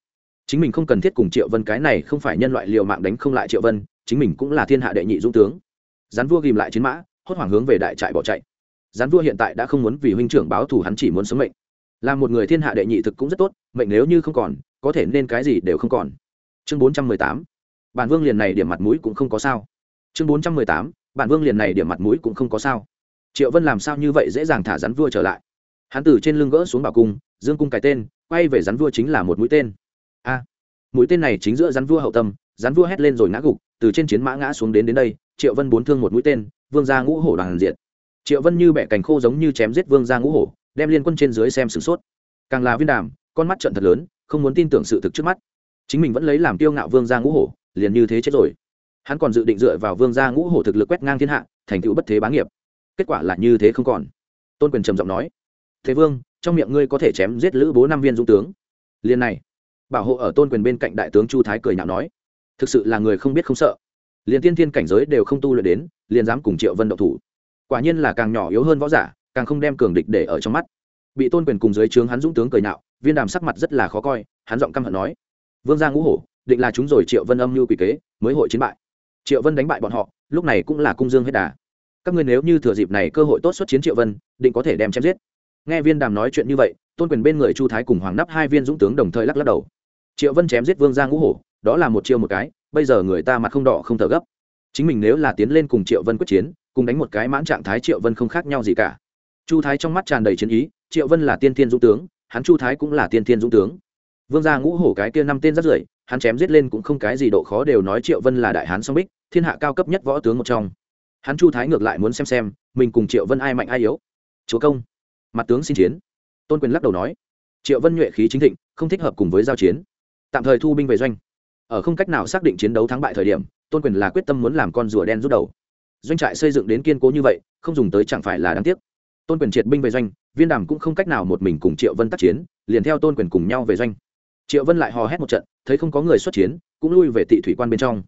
Chính mình không cần thiết cùng triệu vân cái này không phải nhân loại liều mạng đánh không lại triệu vân, chính mình cũng là thiên hạ đệ nhị dũng tướng. Gián vua ghìm lại chiến mã, hốt hoảng hướng về đại trại bỏ chạy. Gián vua hiện tại đã không muốn vì huynh trưởng báo thù hắn chỉ muốn sống mệnh. Là một người thiên hạ đệ nhị thực cũng rất tốt, mệnh nếu như không còn, có thể nên cái gì đều không còn. Chương bốn trăm mười tám. Bản vương liền này điểm mặt mũi cũng không có sao. Chương bốn trăm mười tám. Bản vương liền này điểm mặt mũi cũng không có sao triệu vân làm sao như vậy dễ dàng thả rắn vua trở lại? Hắn từ trên lưng gỡ xuống bảo cung, dương cung cái tên, quay về rắn vua chính là một mũi tên. A, mũi tên này chính giữa rắn vua hậu tâm, rắn vua hét lên rồi ngã gục, từ trên chiến mã ngã xuống đến đến đây, triệu vân bốn thương một mũi tên, vương gia ngũ hổ đoàn diệt. Triệu vân như bẻ cành khô giống như chém giết vương gia ngũ hổ, đem liên quân trên dưới xem sửng sốt. Càng là viên đàm, con mắt trận thật lớn, không muốn tin tưởng sự thực trước mắt. Chính mình vẫn lấy làm tiêu ngạo vương gia ngũ hổ, liền như thế chết rồi. Hắn còn dự định dựa vào vương gia ngũ hổ thực lực quét ngang thiên hạ, thành tựu bất thế bá nghiệp kết quả là như thế không còn. Tôn quyền trầm giọng nói, thế vương, trong miệng ngươi có thể chém giết lữ bố năm viên dũng tướng? Liền này, bảo hộ ở tôn quyền bên cạnh đại tướng chu thái cười nhạo nói, thực sự là người không biết không sợ. Liền tiên thiên cảnh giới đều không tu luyện đến, liền dám cùng triệu vân độc thủ. Quả nhiên là càng nhỏ yếu hơn võ giả, càng không đem cường địch để ở trong mắt. Bị tôn quyền cùng dưới trướng hắn dũng tướng cười nhạo, viên đàm sắc mặt rất là khó coi, hắn giọng căm hận nói, vương gia ngũ hổ, định là chúng rồi triệu vân âm như quỷ kế, mới hội chiến bại. Triệu vân đánh bại bọn họ, lúc này cũng là cung dương hết đà các ngươi nếu như thừa dịp này cơ hội tốt xuất chiến triệu vân, định có thể đem chém giết. Nghe viên đàm nói chuyện như vậy, tôn quyền bên người chu thái cùng hoàng nắp hai viên dũng tướng đồng thời lắc lắc đầu. Triệu vân chém giết vương gia ngũ hổ, đó là một chiêu một cái, bây giờ người ta mặt không đỏ không thở gấp. Chính mình nếu là tiến lên cùng triệu vân quyết chiến, cùng đánh một cái mãn trạng thái triệu vân không khác nhau gì cả. Chu thái trong mắt tràn đầy chiến ý, triệu vân là tiên thiên dũng tướng, hắn chu thái cũng là tiên thiên dũng tướng. Vương gia ngũ hổ cái kia năm tên rất rưởi, hắn chém giết lên cũng không cái gì độ khó đều nói triệu vân là đại hán song bích, thiên hạ cao cấp nhất võ tướng một trong hắn chu thái ngược lại muốn xem xem, mình cùng triệu vân ai mạnh ai yếu. Chúa công, mặt tướng xin chiến. Tôn quyền lắc đầu nói, triệu vân nhuệ khí chính thịnh, không thích hợp cùng với giao chiến. Tạm thời thu binh về doanh. Ở không cách nào xác định chiến đấu thắng bại thời điểm, tôn quyền là quyết tâm muốn làm con rùa đen rút đầu. Doanh trại xây dựng đến kiên cố như vậy, không dùng tới chẳng phải là đáng tiếc. Tôn quyền triệt binh về doanh, viên đàm cũng không cách nào một mình cùng triệu vân tác chiến, liền theo tôn quyền cùng nhau về doanh. Triệu vân lại hò hét một trận, thấy không có người xuất chiến, cũng lui về tị thủy quan bên trong.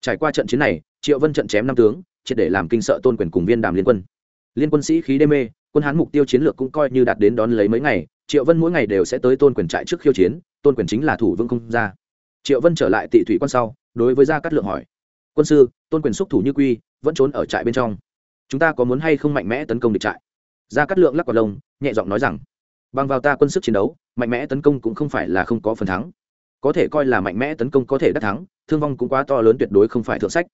Trải qua trận chiến này, triệu vân trận chém năm tướng triệt để làm kinh sợ tôn quyền cùng viên đàm liên quân. Liên quân sĩ khí đê mê, quân hán mục tiêu chiến lược cũng coi như đạt đến đón lấy mấy ngày, triệu vân mỗi ngày đều sẽ tới tôn quyền trại trước khiêu chiến, tôn quyền chính là thủ vương không ra. Triệu vân trở lại tị thủy quan sau, đối với gia cát lượng hỏi, quân sư, tôn quyền xúc thủ như quy, vẫn trốn ở trại bên trong. Chúng ta có muốn hay không mạnh mẽ tấn công địch trại? Gia cát lượng lắc vào lông, nhẹ giọng nói rằng, bằng vào ta quân sức chiến đấu, mạnh mẽ tấn công cũng không phải là không có phần thắng. Có thể coi là mạnh mẽ tấn công có thể đắc thắng, thương vong cũng quá to lớn tuyệt đối không phải thượng sách.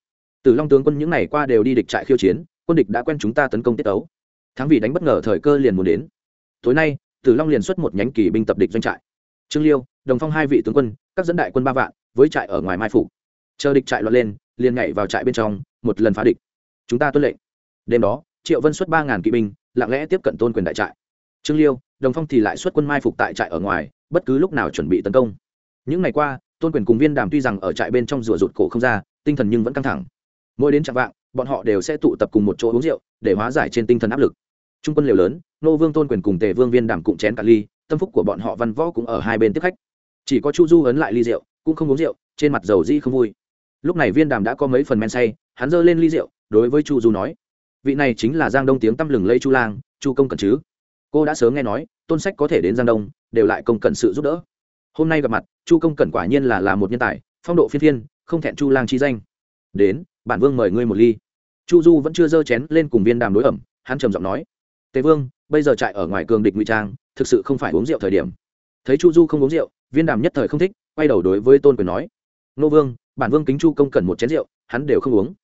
Tử long tướng quân những ngày qua đều đi địch trại khiêu chiến, quân địch đã quen chúng ta tấn công tiết tấu. Thắng vì đánh bất ngờ thời cơ liền muốn đến. Tối nay, tử long liền xuất một nhánh kỳ binh tập địch doanh trại. Trương liêu, đồng phong hai vị tướng quân, các dẫn đại quân ba vạn, với trại ở ngoài mai phủ. Chờ địch trại loạn lên, liền nhảy vào trại bên trong, một lần phá địch. Chúng ta tuân lệnh. Đêm đó, triệu vân xuất ba ngàn kỵ binh, lặng lẽ tiếp cận tôn quyền đại trại. Trương liêu, đồng phong thì lại xuất quân mai phục tại trại ở ngoài, bất cứ lúc nào chuẩn bị tấn công. Những ngày qua, tôn quyền cùng viên đàm tuy rằng ở trại bên trong rùa rụt cổ không ra, tinh thần nhưng vẫn căng thẳng mỗi đến trạm vạng, bọn họ đều sẽ tụ tập cùng một chỗ uống rượu, để hóa giải trên tinh thần áp lực. Trung quân liều lớn, nô vương tôn quyền cùng tề vương viên đàm cụm chén cả ly, tâm phúc của bọn họ văn võ cũng ở hai bên tiếp khách. Chỉ có chu du ấn lại ly rượu, cũng không uống rượu, trên mặt dầu di không vui. Lúc này viên đàm đã có mấy phần men say, hắn giơ lên ly rượu, đối với chu du nói, vị này chính là giang đông tiếng tăm lừng lây chu lang, chu công cần chứ? Cô đã sớm nghe nói, tôn sách có thể đến giang đông, đều lại công cận sự giúp đỡ. Hôm nay gặp mặt, chu công cần quả nhiên là là một nhân tài, phong độ phiên thiên, không thẹn chu lang chi danh. Đến bản vương mời ngươi một ly. Chu du vẫn chưa dơ chén lên cùng viên đàm đối ẩm, hắn trầm giọng nói, tề vương, bây giờ chạy ở ngoài cường địch ngụy trang, thực sự không phải uống rượu thời điểm. Thấy chu du không uống rượu, viên đàm nhất thời không thích, quay đầu đối với tôn quyền nói, nô vương, bản vương kính chu công cần một chén rượu, hắn đều không uống.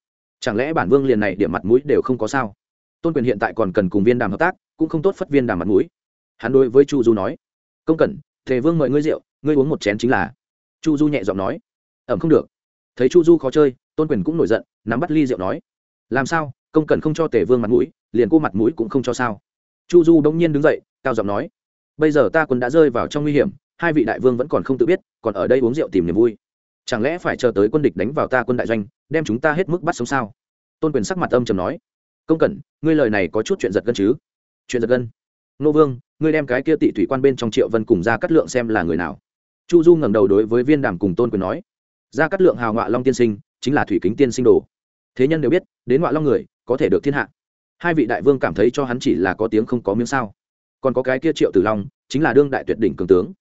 Chẳng lẽ bản vương liền này điểm mặt mũi đều không có sao? Tôn quyền hiện tại còn cần cùng viên đàm hợp tác, cũng không tốt phất viên đàm mặt mũi. Hắn đối với chu du nói, công cẩn thề vương mời ngươi rượu, ngươi uống một chén chính là. Chu du nhẹ giọng nói, ẩm không được. Thấy chu du khó chơi tôn quyền cũng nổi giận, nắm bắt ly rượu nói, làm sao? Công cẩn không cho tề vương mặt mũi, liền cô mặt mũi cũng không cho sao? Chu du đông nhiên đứng dậy, cao giọng nói, bây giờ ta quân đã rơi vào trong nguy hiểm, hai vị đại vương vẫn còn không tự biết, còn ở đây uống rượu tìm niềm vui. Chẳng lẽ phải chờ tới quân địch đánh vào ta quân đại doanh, đem chúng ta hết mức bắt sống sao? Tôn quyền sắc mặt âm trầm nói, công cẩn ngươi lời này có chút chuyện giật gân chứ? Chuyện giật gân? Nô vương, ngươi đem cái kia tị thủy quan bên trong triệu vân cùng ra cắt lượng xem là người nào? Chu du ngẩng đầu đối với viên đàm cùng tôn quyền nói ra cắt lượng hào ngọa long tiên sinh chính là thủy kính tiên sinh đồ. Thế nhân đều biết, đến ngoại long người, có thể được thiên hạ. Hai vị đại vương cảm thấy cho hắn chỉ là có tiếng không có miếng sao. Còn có cái kia triệu tử long, chính là đương đại tuyệt đỉnh cường tướng.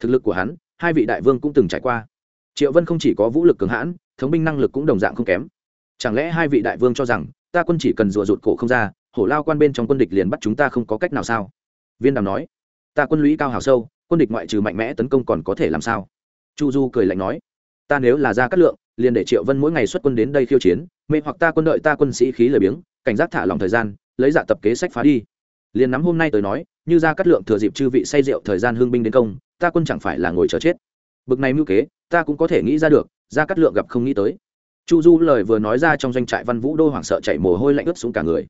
Thực lực của hắn, hai vị đại vương cũng từng trải qua. Triệu vân không chỉ có vũ lực cường hãn, thống binh năng lực cũng đồng dạng không kém. Chẳng lẽ hai vị đại vương cho rằng, ta quân chỉ cần rùa rụt cổ không ra, hổ lao quan bên trong quân địch liền bắt chúng ta không có cách nào sao? Viên đàm nói, ta quân lũy cao hào sâu, quân địch ngoại trừ mạnh mẽ tấn công còn có thể làm sao? Chu du cười lạnh nói, ta nếu là ra cát lượng liền để triệu vân mỗi ngày xuất quân đến đây khiêu chiến, mê hoặc ta quân đợi ta quân sĩ khí lười biếng, cảnh giác thả lòng thời gian, lấy dạ tập kế sách phá đi. Liền nắm hôm nay tới nói, như ra cát lượng thừa dịp chư vị say rượu thời gian hương binh đến công, ta quân chẳng phải là ngồi chờ chết. Bực này mưu kế, ta cũng có thể nghĩ ra được, ra cát lượng gặp không nghĩ tới. Chu du lời vừa nói ra trong doanh trại văn vũ đô hoảng sợ chạy mồ hôi lạnh ướt xuống cả người.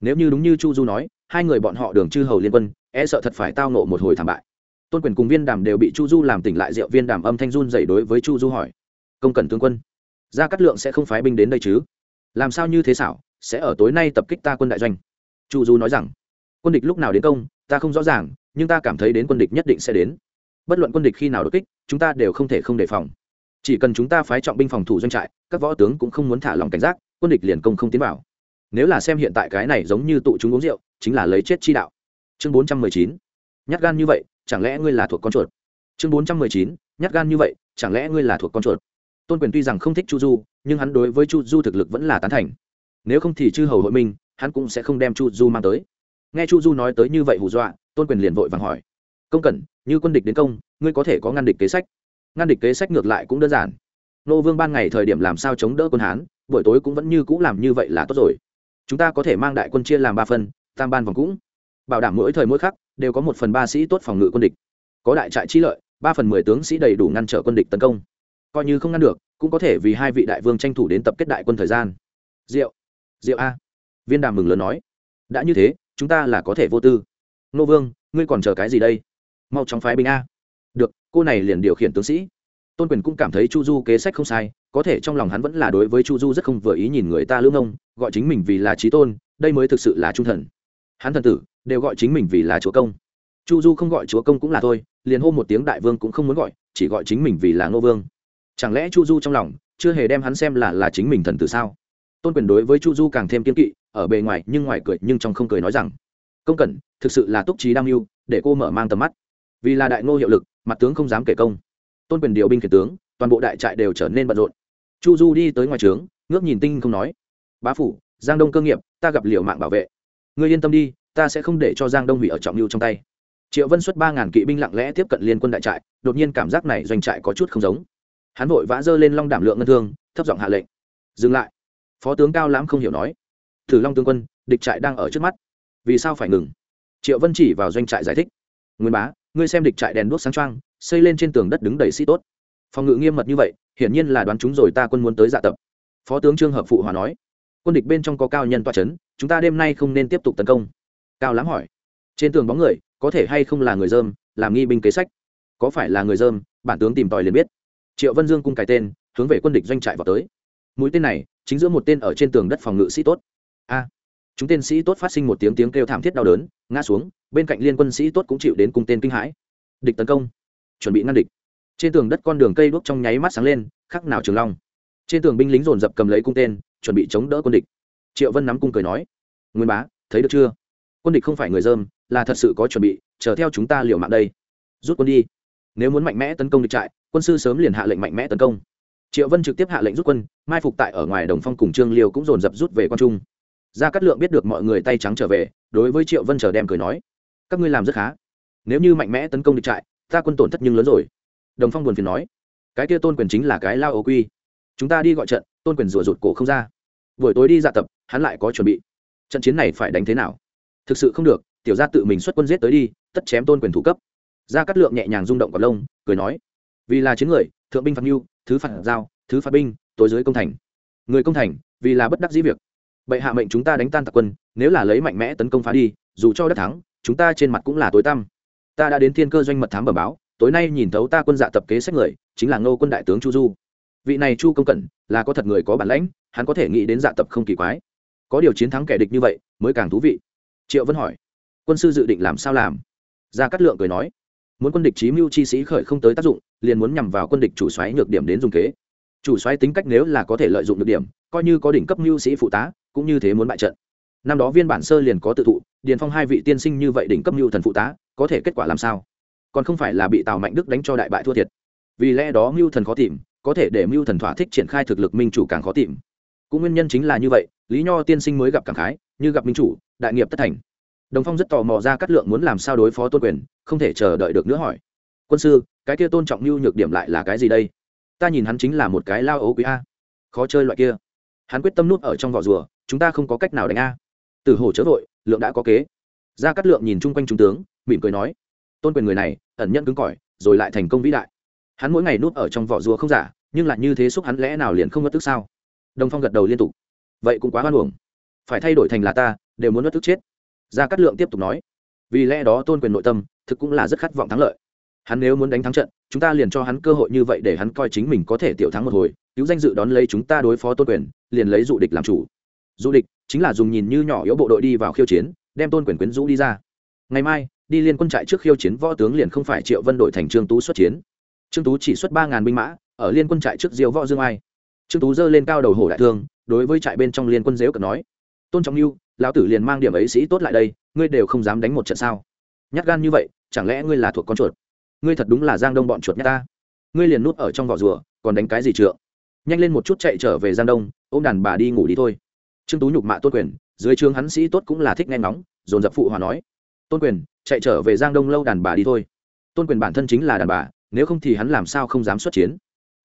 Nếu như đúng như chu du nói, hai người bọn họ đường chư hầu liên quân e sợ thật phải tao nộ một hồi thảm bại. Tôn quyền cùng viên đàm đều bị chu du làm tỉnh lại rượu viên đàm âm thanh run dậy đối với chu du hỏi. Công cần tướng quân gia cát lượng sẽ không phái binh đến đây chứ? Làm sao như thế xảo, sẽ ở tối nay tập kích ta quân đại doanh? Chu du nói rằng, quân địch lúc nào đến công, ta không rõ ràng, nhưng ta cảm thấy đến quân địch nhất định sẽ đến. Bất luận quân địch khi nào đột kích, chúng ta đều không thể không đề phòng. Chỉ cần chúng ta phái trọng binh phòng thủ doanh trại, các võ tướng cũng không muốn thả lòng cảnh giác, quân địch liền công không tiến vào. Nếu là xem hiện tại cái này giống như tụ chúng uống rượu, chính là lấy chết chi đạo. Chương bốn trăm mười chín. Nhát gan như vậy, chẳng lẽ ngươi là thuộc con chuột? Chương bốn trăm mười chín. Nhát gan như vậy, chẳng lẽ ngươi là thuộc con chuột? Tôn quyền tuy rằng không thích chu du, nhưng hắn đối với chu du thực lực vẫn là tán thành. Nếu không thì chư hầu hội minh, hắn cũng sẽ không đem chu du mang tới. Nghe chu du nói tới như vậy hù dọa, tôn quyền liền vội vàng hỏi. Công cẩn, như quân địch đến công, ngươi có thể có ngăn địch kế sách. Ngăn địch kế sách ngược lại cũng đơn giản. Nô vương ban ngày thời điểm làm sao chống đỡ quân hán, buổi tối cũng vẫn như cũ làm như vậy là tốt rồi. Chúng ta có thể mang đại quân chia làm ba phần, tam ban vòng cũng. Bảo đảm mỗi thời mỗi khắc, đều có một phần ba sĩ tốt phòng ngự quân địch. Có đại trại trí lợi, ba phần mười tướng sĩ đầy đủ ngăn trở quân địch tấn công coi như không ngăn được, cũng có thể vì hai vị đại vương tranh thủ đến tập kết đại quân thời gian. Diệu diệu a. Viên đàm mừng lớn nói, đã như thế, chúng ta là có thể vô tư. Nô vương, ngươi còn chờ cái gì đây? Mau chóng phái binh a. Được, cô này liền điều khiển tướng sĩ. Tôn quyền cũng cảm thấy chu du kế sách không sai, có thể trong lòng hắn vẫn là đối với chu du rất không vừa ý nhìn người ta lưỡng ông, gọi chính mình vì là trí tôn, đây mới thực sự là trung thần. Hắn thần tử, đều gọi chính mình vì là chúa công. Chu du không gọi chúa công cũng là thôi, liền hô một tiếng đại vương cũng không muốn gọi, chỉ gọi chính mình vì là ngô vương chẳng lẽ chu du trong lòng chưa hề đem hắn xem là là chính mình thần tử sao? Tôn quyền đối với chu du càng thêm kiên kỵ, ở bề ngoài nhưng ngoài cười nhưng trong không cười nói rằng, công cẩn, thực sự là túc trí đam mưu, để cô mở mang tầm mắt. Vì là đại ngô hiệu lực, mặt tướng không dám kể công. Tôn quyền điều binh khiển tướng, toàn bộ đại trại đều trở nên bận rộn. Chu du đi tới ngoài trướng, ngước nhìn tinh không nói, bá phủ, giang đông cơ nghiệp, ta gặp liệu mạng bảo vệ. Ngươi yên tâm đi, ta sẽ không để cho giang đông hủy ở trọng lưu trong tay. Triệu vân xuất ba ngàn kỵ binh lặng lẽ tiếp cận liên quân đại trại, đột nhiên cảm giác này doanh trại có chút không giống hắn vội vã dơ lên long đảm lượng ngân thương, thấp giọng hạ lệnh. Dừng lại. Phó tướng cao lãm không hiểu nói. Thử long tướng quân, địch trại đang ở trước mắt. Vì sao phải ngừng? Triệu vân chỉ vào doanh trại giải thích. Nguyên bá, ngươi xem địch trại đèn đuốc sáng trăng xây lên trên tường đất đứng đầy sĩ tốt. Phòng ngự nghiêm mật như vậy, hiển nhiên là đoán chúng rồi ta quân muốn tới dạ tập. Phó tướng trương hợp phụ hòa nói. Quân địch bên trong có cao nhân toa c h ấ n chúng ta đêm nay không nên tiếp tục tấn công. Cao lãm hỏi. Trên tường bóng người, có thể hay không là người dơm, làm nghi binh kế sách? Có phải là người dơm, bản tướng tìm tòi liền biết triệu vân dương cung cài tên, hướng về quân địch doanh trại vào tới. Mũi tên này, chính giữa một tên ở trên tường đất phòng ngự sĩ tốt. A! Chúng tên sĩ tốt phát sinh một tiếng tiếng kêu thảm thiết đau đớn, ngã xuống, bên cạnh liên quân sĩ tốt cũng chịu đến cung tên kinh hãi. Địch tấn công. Chuẩn bị ngăn địch. Trên tường đất con đường cây đuốc trong nháy mắt sáng lên, khắc nào trường long. Trên tường binh lính dồn dập cầm lấy cung tên, chuẩn bị chống đỡ quân địch. Triệu vân nắm cung cười nói, nguyên bá, thấy được chưa? Quân địch không phải người dơm, là thật sự có chuẩn bị, chờ theo chúng ta liều mạng đây. Rút quân đi nếu muốn mạnh mẽ tấn công địch trại, quân sư sớm liền hạ lệnh mạnh mẽ tấn công. Triệu vân trực tiếp hạ lệnh rút quân, mai phục tại ở ngoài đồng phong cùng trương liêu cũng dồn dập rút về quan trung. Gia cát lượng biết được mọi người tay trắng trở về, đối với triệu vân chờ đem cười nói, các ngươi làm rất khá. Nếu như mạnh mẽ tấn công địch trại, ta quân tổn thất nhưng lớn rồi. Đồng phong buồn phiền nói, cái kia tôn quyền chính là cái lao ấu quy. Chúng ta đi gọi trận, tôn quyền rủa rụt cổ không ra. Buổi tối đi dạ tập, hắn lại có chuẩn bị. Trận chiến này phải đánh thế nào? Thực sự không được, tiểu gia tự mình xuất quân giết tới đi, tất chém tôn quyền thủ cấp gia cát lượng nhẹ nhàng rung động cọc lông, cười nói, vì là chiến người, thượng binh phạt mưu, thứ phạt giao, thứ phạt binh, tối dưới công thành. Người công thành, vì là bất đắc dĩ việc. Bệ hạ mệnh chúng ta đánh tan tặc quân, nếu là lấy mạnh mẽ tấn công phá đi, dù cho đất thắng, chúng ta trên mặt cũng là tối tăm. Ta đã đến thiên cơ doanh mật thám bẩm báo, tối nay nhìn thấu ta quân dạ tập kế sách người, chính là ngô quân đại tướng chu du. Vị này chu công cẩn là có thật người có bản lãnh, hắn có thể nghĩ đến dạ tập không kỳ quái. Có điều chiến thắng kẻ địch như vậy, mới càng thú vị. Triệu vân hỏi. Quân sư dự định làm sao làm? Gia cát lượng cười nói muốn quân địch trí mưu chi sĩ khởi không tới tác dụng, liền muốn nhằm vào quân địch chủ xoáy nhược điểm đến dùng kế. Chủ xoáy tính cách nếu là có thể lợi dụng nhược điểm, coi như có đỉnh cấp mưu sĩ phụ tá, cũng như thế muốn bại trận. Năm đó viên bản sơ liền có tự thụ, điền phong hai vị tiên sinh như vậy đỉnh cấp mưu thần phụ tá, có thể kết quả làm sao? Còn không phải là bị tào mạnh đức đánh cho đại bại thua thiệt. Vì lẽ đó mưu thần khó tìm, có thể để mưu thần thỏa thích triển khai thực lực minh chủ càng khó tìm. Cũng nguyên nhân chính là như vậy, lý nho tiên sinh mới gặp cảm khái, như gặp minh chủ, đại nghiệp tất thành đồng phong rất tò mò ra cắt lượng muốn làm sao đối phó tôn quyền, không thể chờ đợi được nữa hỏi. Quân sư, cái kia tôn trọng mưu nhược điểm lại là cái gì đây? Ta nhìn hắn chính là một cái lao ấu quý a. Khó chơi loại kia. Hắn quyết tâm nút ở trong vỏ rùa, chúng ta không có cách nào đánh a. Từ hồ chớ vội, lượng đã có kế. Ra cắt lượng nhìn chung quanh trung tướng, mỉm cười nói, tôn quyền người này, ẩn nhận cứng cỏi, rồi lại thành công vĩ đại. Hắn mỗi ngày nút ở trong vỏ rùa không giả, nhưng lại như thế xúc hắn lẽ nào liền không mất tức sao? Đồng phong gật đầu liên tục, vậy cũng quá hoan hồng phải thay đổi thành là ta, đều muốn mất tức chết gia cát lượng tiếp tục nói, vì lẽ đó tôn quyền nội tâm, thực cũng là rất khát vọng thắng lợi. Hắn nếu muốn đánh thắng trận, chúng ta liền cho hắn cơ hội như vậy để hắn coi chính mình có thể tiểu thắng một hồi, cứu danh dự đón lấy chúng ta đối phó tôn quyền, liền lấy dụ địch làm chủ. Dụ địch chính là dùng nhìn như nhỏ yếu bộ đội đi vào khiêu chiến, đem tôn quyền quyến rũ đi ra. Ngày mai, đi liên quân trại trước khiêu chiến võ tướng liền không phải triệu vân đội thành trương tú xuất chiến. Trương tú chỉ xuất ba ngàn binh mã, ở liên quân trại trước diêu võ dương ai. Trương tú giơ lên cao đầu hổ đại thương, đối với trại bên trong liên quân dếu cận nói, tôn trọng lưu lão tử liền mang điểm ấy sĩ tốt lại đây, ngươi đều không dám đánh một trận sao? Nhát gan như vậy, chẳng lẽ ngươi là thuộc con chuột? Ngươi thật đúng là giang đông bọn chuột nhát ta. Ngươi liền nút ở trong vỏ rùa, còn đánh cái gì trượng? Nhanh lên một chút chạy trở về giang đông, ôm đàn bà đi ngủ đi thôi. Trương tú nhục mạ tôn quyền, dưới trường hắn sĩ tốt cũng là thích nghe ngóng, dồn dập phụ hòa nói. Tôn quyền, chạy trở về giang đông lâu đàn bà đi thôi. Tôn quyền bản thân chính là đàn bà, nếu không thì hắn làm sao không dám xuất chiến?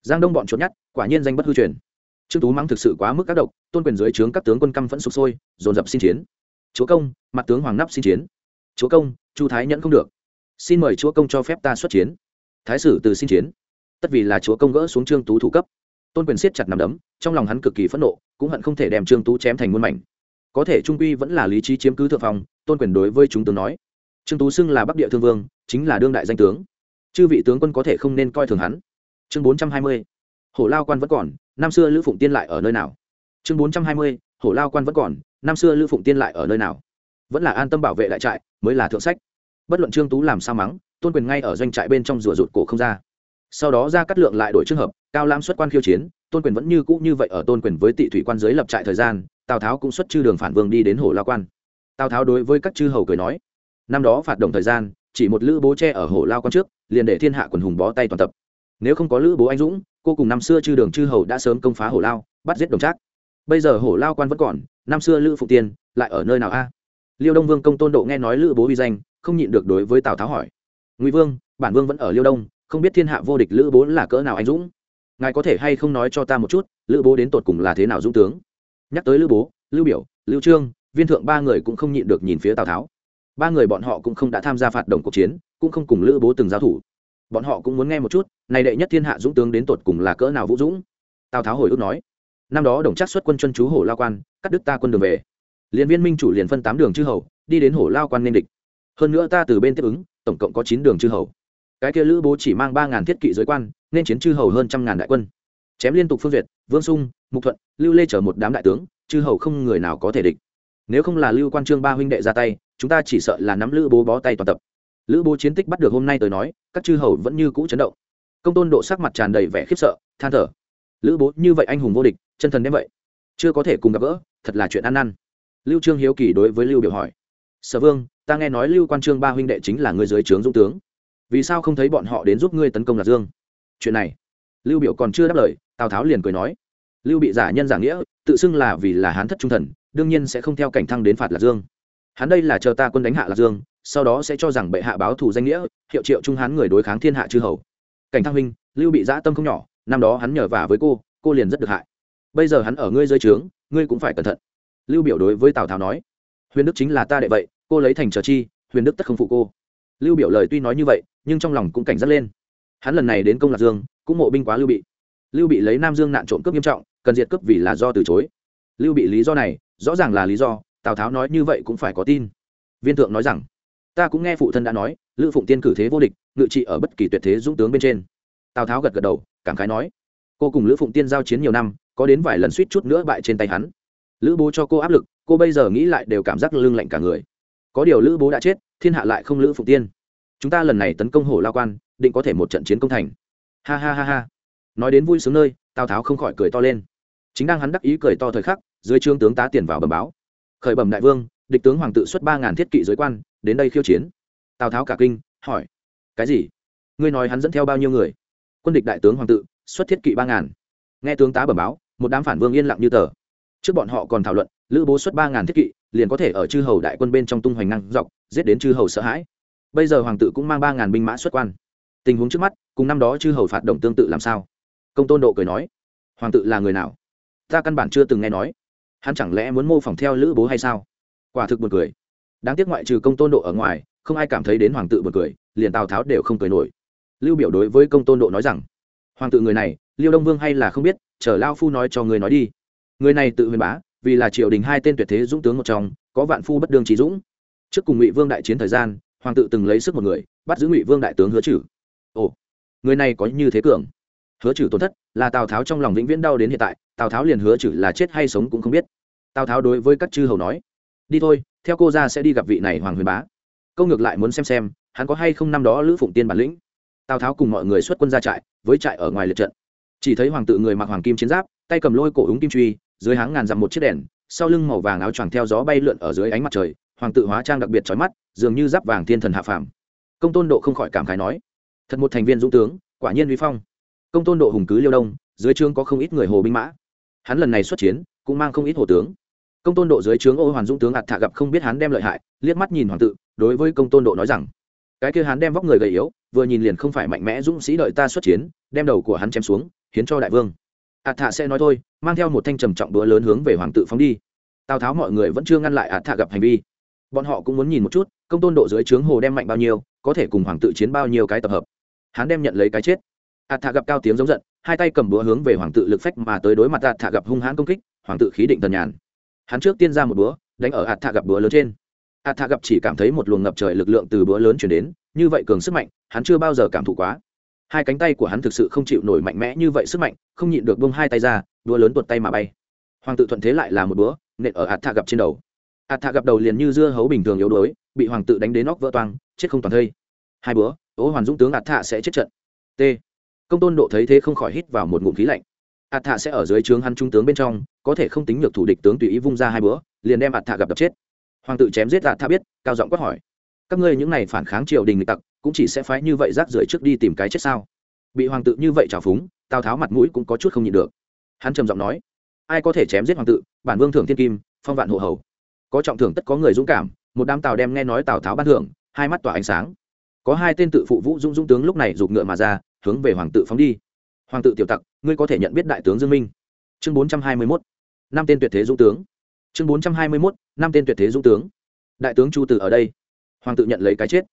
Giang đông bọn chuột nhát, quả nhiên danh bất hư truyền trương tú mắng thực sự quá mức các độc, tôn quyền dưới trướng các tướng quân căm phẫn sụp sôi, dồn dập xin chiến. Chúa công, mặt tướng hoàng nắp xin chiến. Chúa công, chu thái nhẫn không được. Xin mời chúa công cho phép ta xuất chiến. Thái sử từ xin chiến. Tất vì là chúa công gỡ xuống trương tú thủ cấp. Tôn quyền siết chặt nằm đấm, trong lòng hắn cực kỳ phẫn nộ, cũng hận không thể đem trương tú chém thành muôn mảnh. Có thể trung quy vẫn là lý trí chiếm cứ thượng phòng tôn quyền đối với chúng tướng nói. Trương tú xưng là bắc địa thương vương, chính là đương đại danh tướng. Chư vị tướng quân có thể không nên coi thường hắn. Chương bốn trăm hai mươi. Hổ lao quan vẫn còn năm xưa lữ phụng tiên lại ở nơi nào? Chương bốn trăm hai mươi, hổ lao quan vẫn còn, năm xưa lữ phụng tiên lại ở nơi nào? Vẫn là an tâm bảo vệ đại trại, mới là thượng sách. Bất luận trương tú làm sao mắng, tôn quyền ngay ở doanh trại bên trong rùa rụt cổ không ra. Sau đó ra cắt lượng lại đổi trường hợp, cao lam xuất quan khiêu chiến, tôn quyền vẫn như cũ như vậy ở tôn quyền với tị thủy quan giới lập trại thời gian, tào tháo cũng xuất chư đường phản vương đi đến hồ lao quan. Tào tháo đối với các chư hầu cười nói, năm đó phạt đồng thời gian, chỉ một lữ bố tre ở hồ lao quan trước, liền để thiên hạ quần hùng bó tay toàn tập. Nếu không có lữ bố anh dũng cô cùng năm xưa chư đường chư hầu đã sớm công phá hồ lao, bắt giết đồng trác. Bây giờ hồ lao quan vẫn còn, năm xưa lữ phụ tiên lại ở nơi nào a? Liêu đông vương công tôn độ nghe nói lữ bố uy danh, không nhịn được đối với tào tháo hỏi. Ngụy vương, bản vương vẫn ở liêu đông, không biết thiên hạ vô địch lữ bố là cỡ nào anh dũng? Ngài có thể hay không nói cho ta một chút, lữ bố đến tột cùng là thế nào dũng tướng? Nhắc tới lữ bố lưu biểu, lưu trương, viên thượng ba người cũng không nhịn được nhìn phía tào tháo. Ba người bọn họ cũng không đã tham gia phạt đồng cuộc chiến, cũng không cùng lữ bố từng giao thủ bọn họ cũng muốn nghe một chút, này đệ nhất thiên hạ dũng tướng đến tột cùng là cỡ nào vũ dũng. Tào tháo hồi ức nói, năm đó đồng chắc xuất quân chân chú hổ lao quan, cắt đứt ta quân đường về. Liên viên minh chủ liền phân tám đường chư hầu, đi đến hổ lao quan nên địch. Hơn nữa ta từ bên tiếp ứng, tổng cộng có chín đường chư hầu. Cái kia lữ bố chỉ mang ba ngàn thiết kỵ giới quan, nên chiến chư hầu hơn trăm ngàn đại quân. Chém liên tục phương duyệt, vương sung, mục thuận, lưu lê chở một đám đại tướng, chư hầu không người nào có thể địch. Nếu không là lưu quan trương ba huynh đệ ra tay, chúng ta chỉ sợ là nắm lữ bố bó tay toàn tập lữ bố chiến tích bắt được hôm nay tới nói, các chư hầu vẫn như cũ chấn động. Công tôn độ sắc mặt tràn đầy vẻ khiếp sợ, than thở. Lữ bố, như vậy anh hùng vô địch, chân thần đến vậy. Chưa có thể cùng gặp gỡ, thật là chuyện ăn năn. Lưu trương hiếu kỳ đối với lưu biểu hỏi. Sở vương, ta nghe nói lưu quan trương ba huynh đệ chính là người dưới trướng dũng tướng. Vì sao không thấy bọn họ đến giúp ngươi tấn công lạc dương? Chuyện này. Lưu biểu còn chưa đáp lời, tào tháo liền cười nói. Lưu bị giả nhân giả nghĩa, tự xưng là vì là hán thất trung thần, đương nhiên sẽ không theo cảnh thăng đến phạt lạc dương. Hắn đây là chờ ta quân đánh hạ lạc dương sau đó sẽ cho rằng bệ hạ báo thù danh nghĩa, hiệu triệu trung hán người đối kháng thiên hạ chư hầu. Cảnh thăng huynh lưu bị dã tâm không nhỏ, năm đó hắn nhờ vả với cô cô liền rất được hại. Bây giờ hắn ở ngươi dưới trướng, ngươi cũng phải cẩn thận. Lưu biểu đối với tào tháo nói, huyền đức chính là ta đệ vậy, cô lấy thành trở chi, huyền đức tất không phụ cô. Lưu biểu lời tuy nói như vậy, nhưng trong lòng cũng cảnh giác lên. Hắn lần này đến công lạc dương, cũng mộ binh quá lưu bị. Lưu bị lấy nam dương nạn trộm cướp nghiêm trọng, cần diệt cướp vì là do từ chối. Lưu bị lý do này, rõ ràng là lý do, tào tháo nói như vậy cũng phải có tin. Viên thượng nói rằng ta cũng nghe phụ thân đã nói, lữ phụng tiên cử thế vô địch, ngự trị ở bất kỳ tuyệt thế dũng tướng bên trên. Tào tháo gật gật đầu, cảm khái nói, cô cùng lữ phụng tiên giao chiến nhiều năm, có đến vài lần suýt chút nữa bại trên tay hắn. Lữ bố cho cô áp lực, cô bây giờ nghĩ lại đều cảm giác lưng lạnh cả người. Có điều lữ bố đã chết, thiên hạ lại không lữ phụng tiên. Chúng ta lần này tấn công hổ lao quan, định có thể một trận chiến công thành. Ha ha ha ha. Nói đến vui sướng nơi, tào tháo không khỏi cười to lên. Chính đang hắn đắc ý cười to thời khắc, dưới trương tướng tá tiền vào bầm báo. Khởi bẩm đại vương, địch tướng hoàng tự xuất ba ngàn thiết kỵ giới quan đến đây khiêu chiến. Tào tháo cả kinh, hỏi, cái gì? Ngươi nói hắn dẫn theo bao nhiêu người? Quân địch đại tướng hoàng tự, xuất thiết kỵ ba ngàn. Nghe tướng tá bẩm báo, một đám phản vương yên lặng như tờ. Trước bọn họ còn thảo luận, lữ bố xuất ba ngàn thiết kỵ, liền có thể ở chư hầu đại quân bên trong tung hoành năng dọc, giết đến chư hầu sợ hãi. Bây giờ hoàng tự cũng mang ba ngàn binh mã xuất quan. Tình huống trước mắt, cùng năm đó chư hầu phạt động tương tự làm sao? Công tôn độ cười nói, hoàng tự là người nào? Ta căn bản chưa từng nghe nói. Hắn chẳng lẽ muốn mô phỏng theo lữ bố hay sao? Quả thực buồn cười đáng tiếc ngoại trừ công tôn độ ở ngoài, không ai cảm thấy đến hoàng tự bật cười, liền tào tháo đều không cười nổi. Lưu biểu đối với công tôn độ nói rằng, hoàng tự người này, liêu đông vương hay là không biết, chờ lao phu nói cho người nói đi. Người này tự huyền bá, vì là triều đình hai tên tuyệt thế dũng tướng một trong, có vạn phu bất đương trí dũng. Trước cùng ngụy vương đại chiến thời gian, hoàng tự từng lấy sức một người, bắt giữ ngụy vương đại tướng hứa chử ồ, người này có như thế cường. Hứa chử tổn thất, là tào tháo trong lòng vĩnh viễn đau đến hiện tại, tào tháo liền hứa chử là chết hay sống cũng không biết. Tào tháo đối với các chư hầu nói, đi thôi theo cô ra sẽ đi gặp vị này hoàng huyền bá. Câu ngược lại muốn xem xem, hắn có hay không năm đó lữ phụng tiên bản lĩnh. Tào tháo cùng mọi người xuất quân ra trại, với trại ở ngoài lượt trận. Chỉ thấy hoàng tự người mặc hoàng kim chiến giáp, tay cầm lôi cổ úng kim truy, dưới háng ngàn dặm một chiếc đèn, sau lưng màu vàng áo choàng theo gió bay lượn ở dưới ánh mặt trời, hoàng tự hóa trang đặc biệt trói mắt, dường như giáp vàng thiên thần hạ phàm. Công tôn độ không khỏi cảm khái nói, thật một thành viên dũng tướng, quả nhiên vi phong. Công tôn độ hùng cứ liêu đông, dưới trướng có không ít người hồ binh mã. Hắn lần này xuất chiến, cũng mang không ít hồ tướng công tôn độ dưới trướng ô hoàn dũng tướng ạt thạ gặp không biết hắn đem lợi hại, liếc mắt nhìn hoàng tự, đối với công tôn độ nói rằng, cái kia hắn đem vóc người gầy yếu, vừa nhìn liền không phải mạnh mẽ dũng sĩ đợi ta xuất chiến, đem đầu của hắn chém xuống, hiến cho đại vương. Ạt thạ sẽ nói thôi, mang theo một thanh trầm trọng búa lớn hướng về hoàng tự phóng đi. Tào tháo mọi người vẫn chưa ngăn lại ạt thạ gặp hành vi. Bọn họ cũng muốn nhìn một chút, công tôn độ dưới trướng hồ đem mạnh bao nhiêu, có thể cùng hoàng tự chiến bao nhiêu cái tập hợp. Hắn đem nhận lấy cái chết. Ạt thạ gặp cao tiếng giống giận, hai tay cầm búa hướng về hoàng tự lực phách mà tới đối mặt ạt thạ gặp hung hãn công kích, hoàng tự khí định tần nhàn hắn trước tiên ra một búa, đánh ở hạt thạ gặp búa lớn trên. Hạt thạ gặp chỉ cảm thấy một luồng ngập trời lực lượng từ búa lớn chuyển đến, như vậy cường sức mạnh, hắn chưa bao giờ cảm thụ quá. Hai cánh tay của hắn thực sự không chịu nổi mạnh mẽ như vậy sức mạnh, không nhịn được bông hai tay ra, búa lớn tuột tay mà bay. Hoàng tự thuận thế lại là một búa, nện ở hạt thạ gặp trên đầu. Hạt thạ gặp đầu liền như dưa hấu bình thường yếu đuối, bị hoàng tự đánh đến nóc vỡ toang, chết không toàn thây. Hai búa ố hoàn dũng tướng hạt thạ sẽ chết trận. T. Công tôn độ thấy thế không khỏi hít vào một ngụm khí lạnh. Hạt thạ sẽ ở dưới trướng hắn trung tướng bên trong có thể không tính được thủ địch tướng tùy ý vung ra hai búa liền đem ạt thạ gặp đập chết. Hoàng tự chém giết ạt thạ biết, cao giọng quát hỏi, các ngươi những này phản kháng triều đình tặc, cũng chỉ sẽ phái như vậy rác rưởi trước đi tìm cái chết sao? Bị hoàng tự như vậy trào phúng, tào tháo mặt mũi cũng có chút không nhịn được. Hắn trầm giọng nói, ai có thể chém giết hoàng tự bản vương thưởng thiên kim, phong vạn hộ hầu. Có trọng thưởng tất có người dũng cảm, một đám tào đem nghe nói tào tháo ban thưởng, hai mắt tỏa ánh sáng. Có hai tên tự phụ vũ dũng dũng tướng lúc này giục ngựa mà ra, hướng về hoàng tự phóng đi. Hoàng tự tiểu tặc, ngươi có thể nhận biết đại tướng dương minh. Chương bốn trăm hai mươi mốt năm tên tuyệt thế dũng tướng. Chương bốn trăm hai mươi mốt, năm tên tuyệt thế dũng tướng. Đại tướng chu tử ở đây. Hoàng tự nhận lấy cái chết.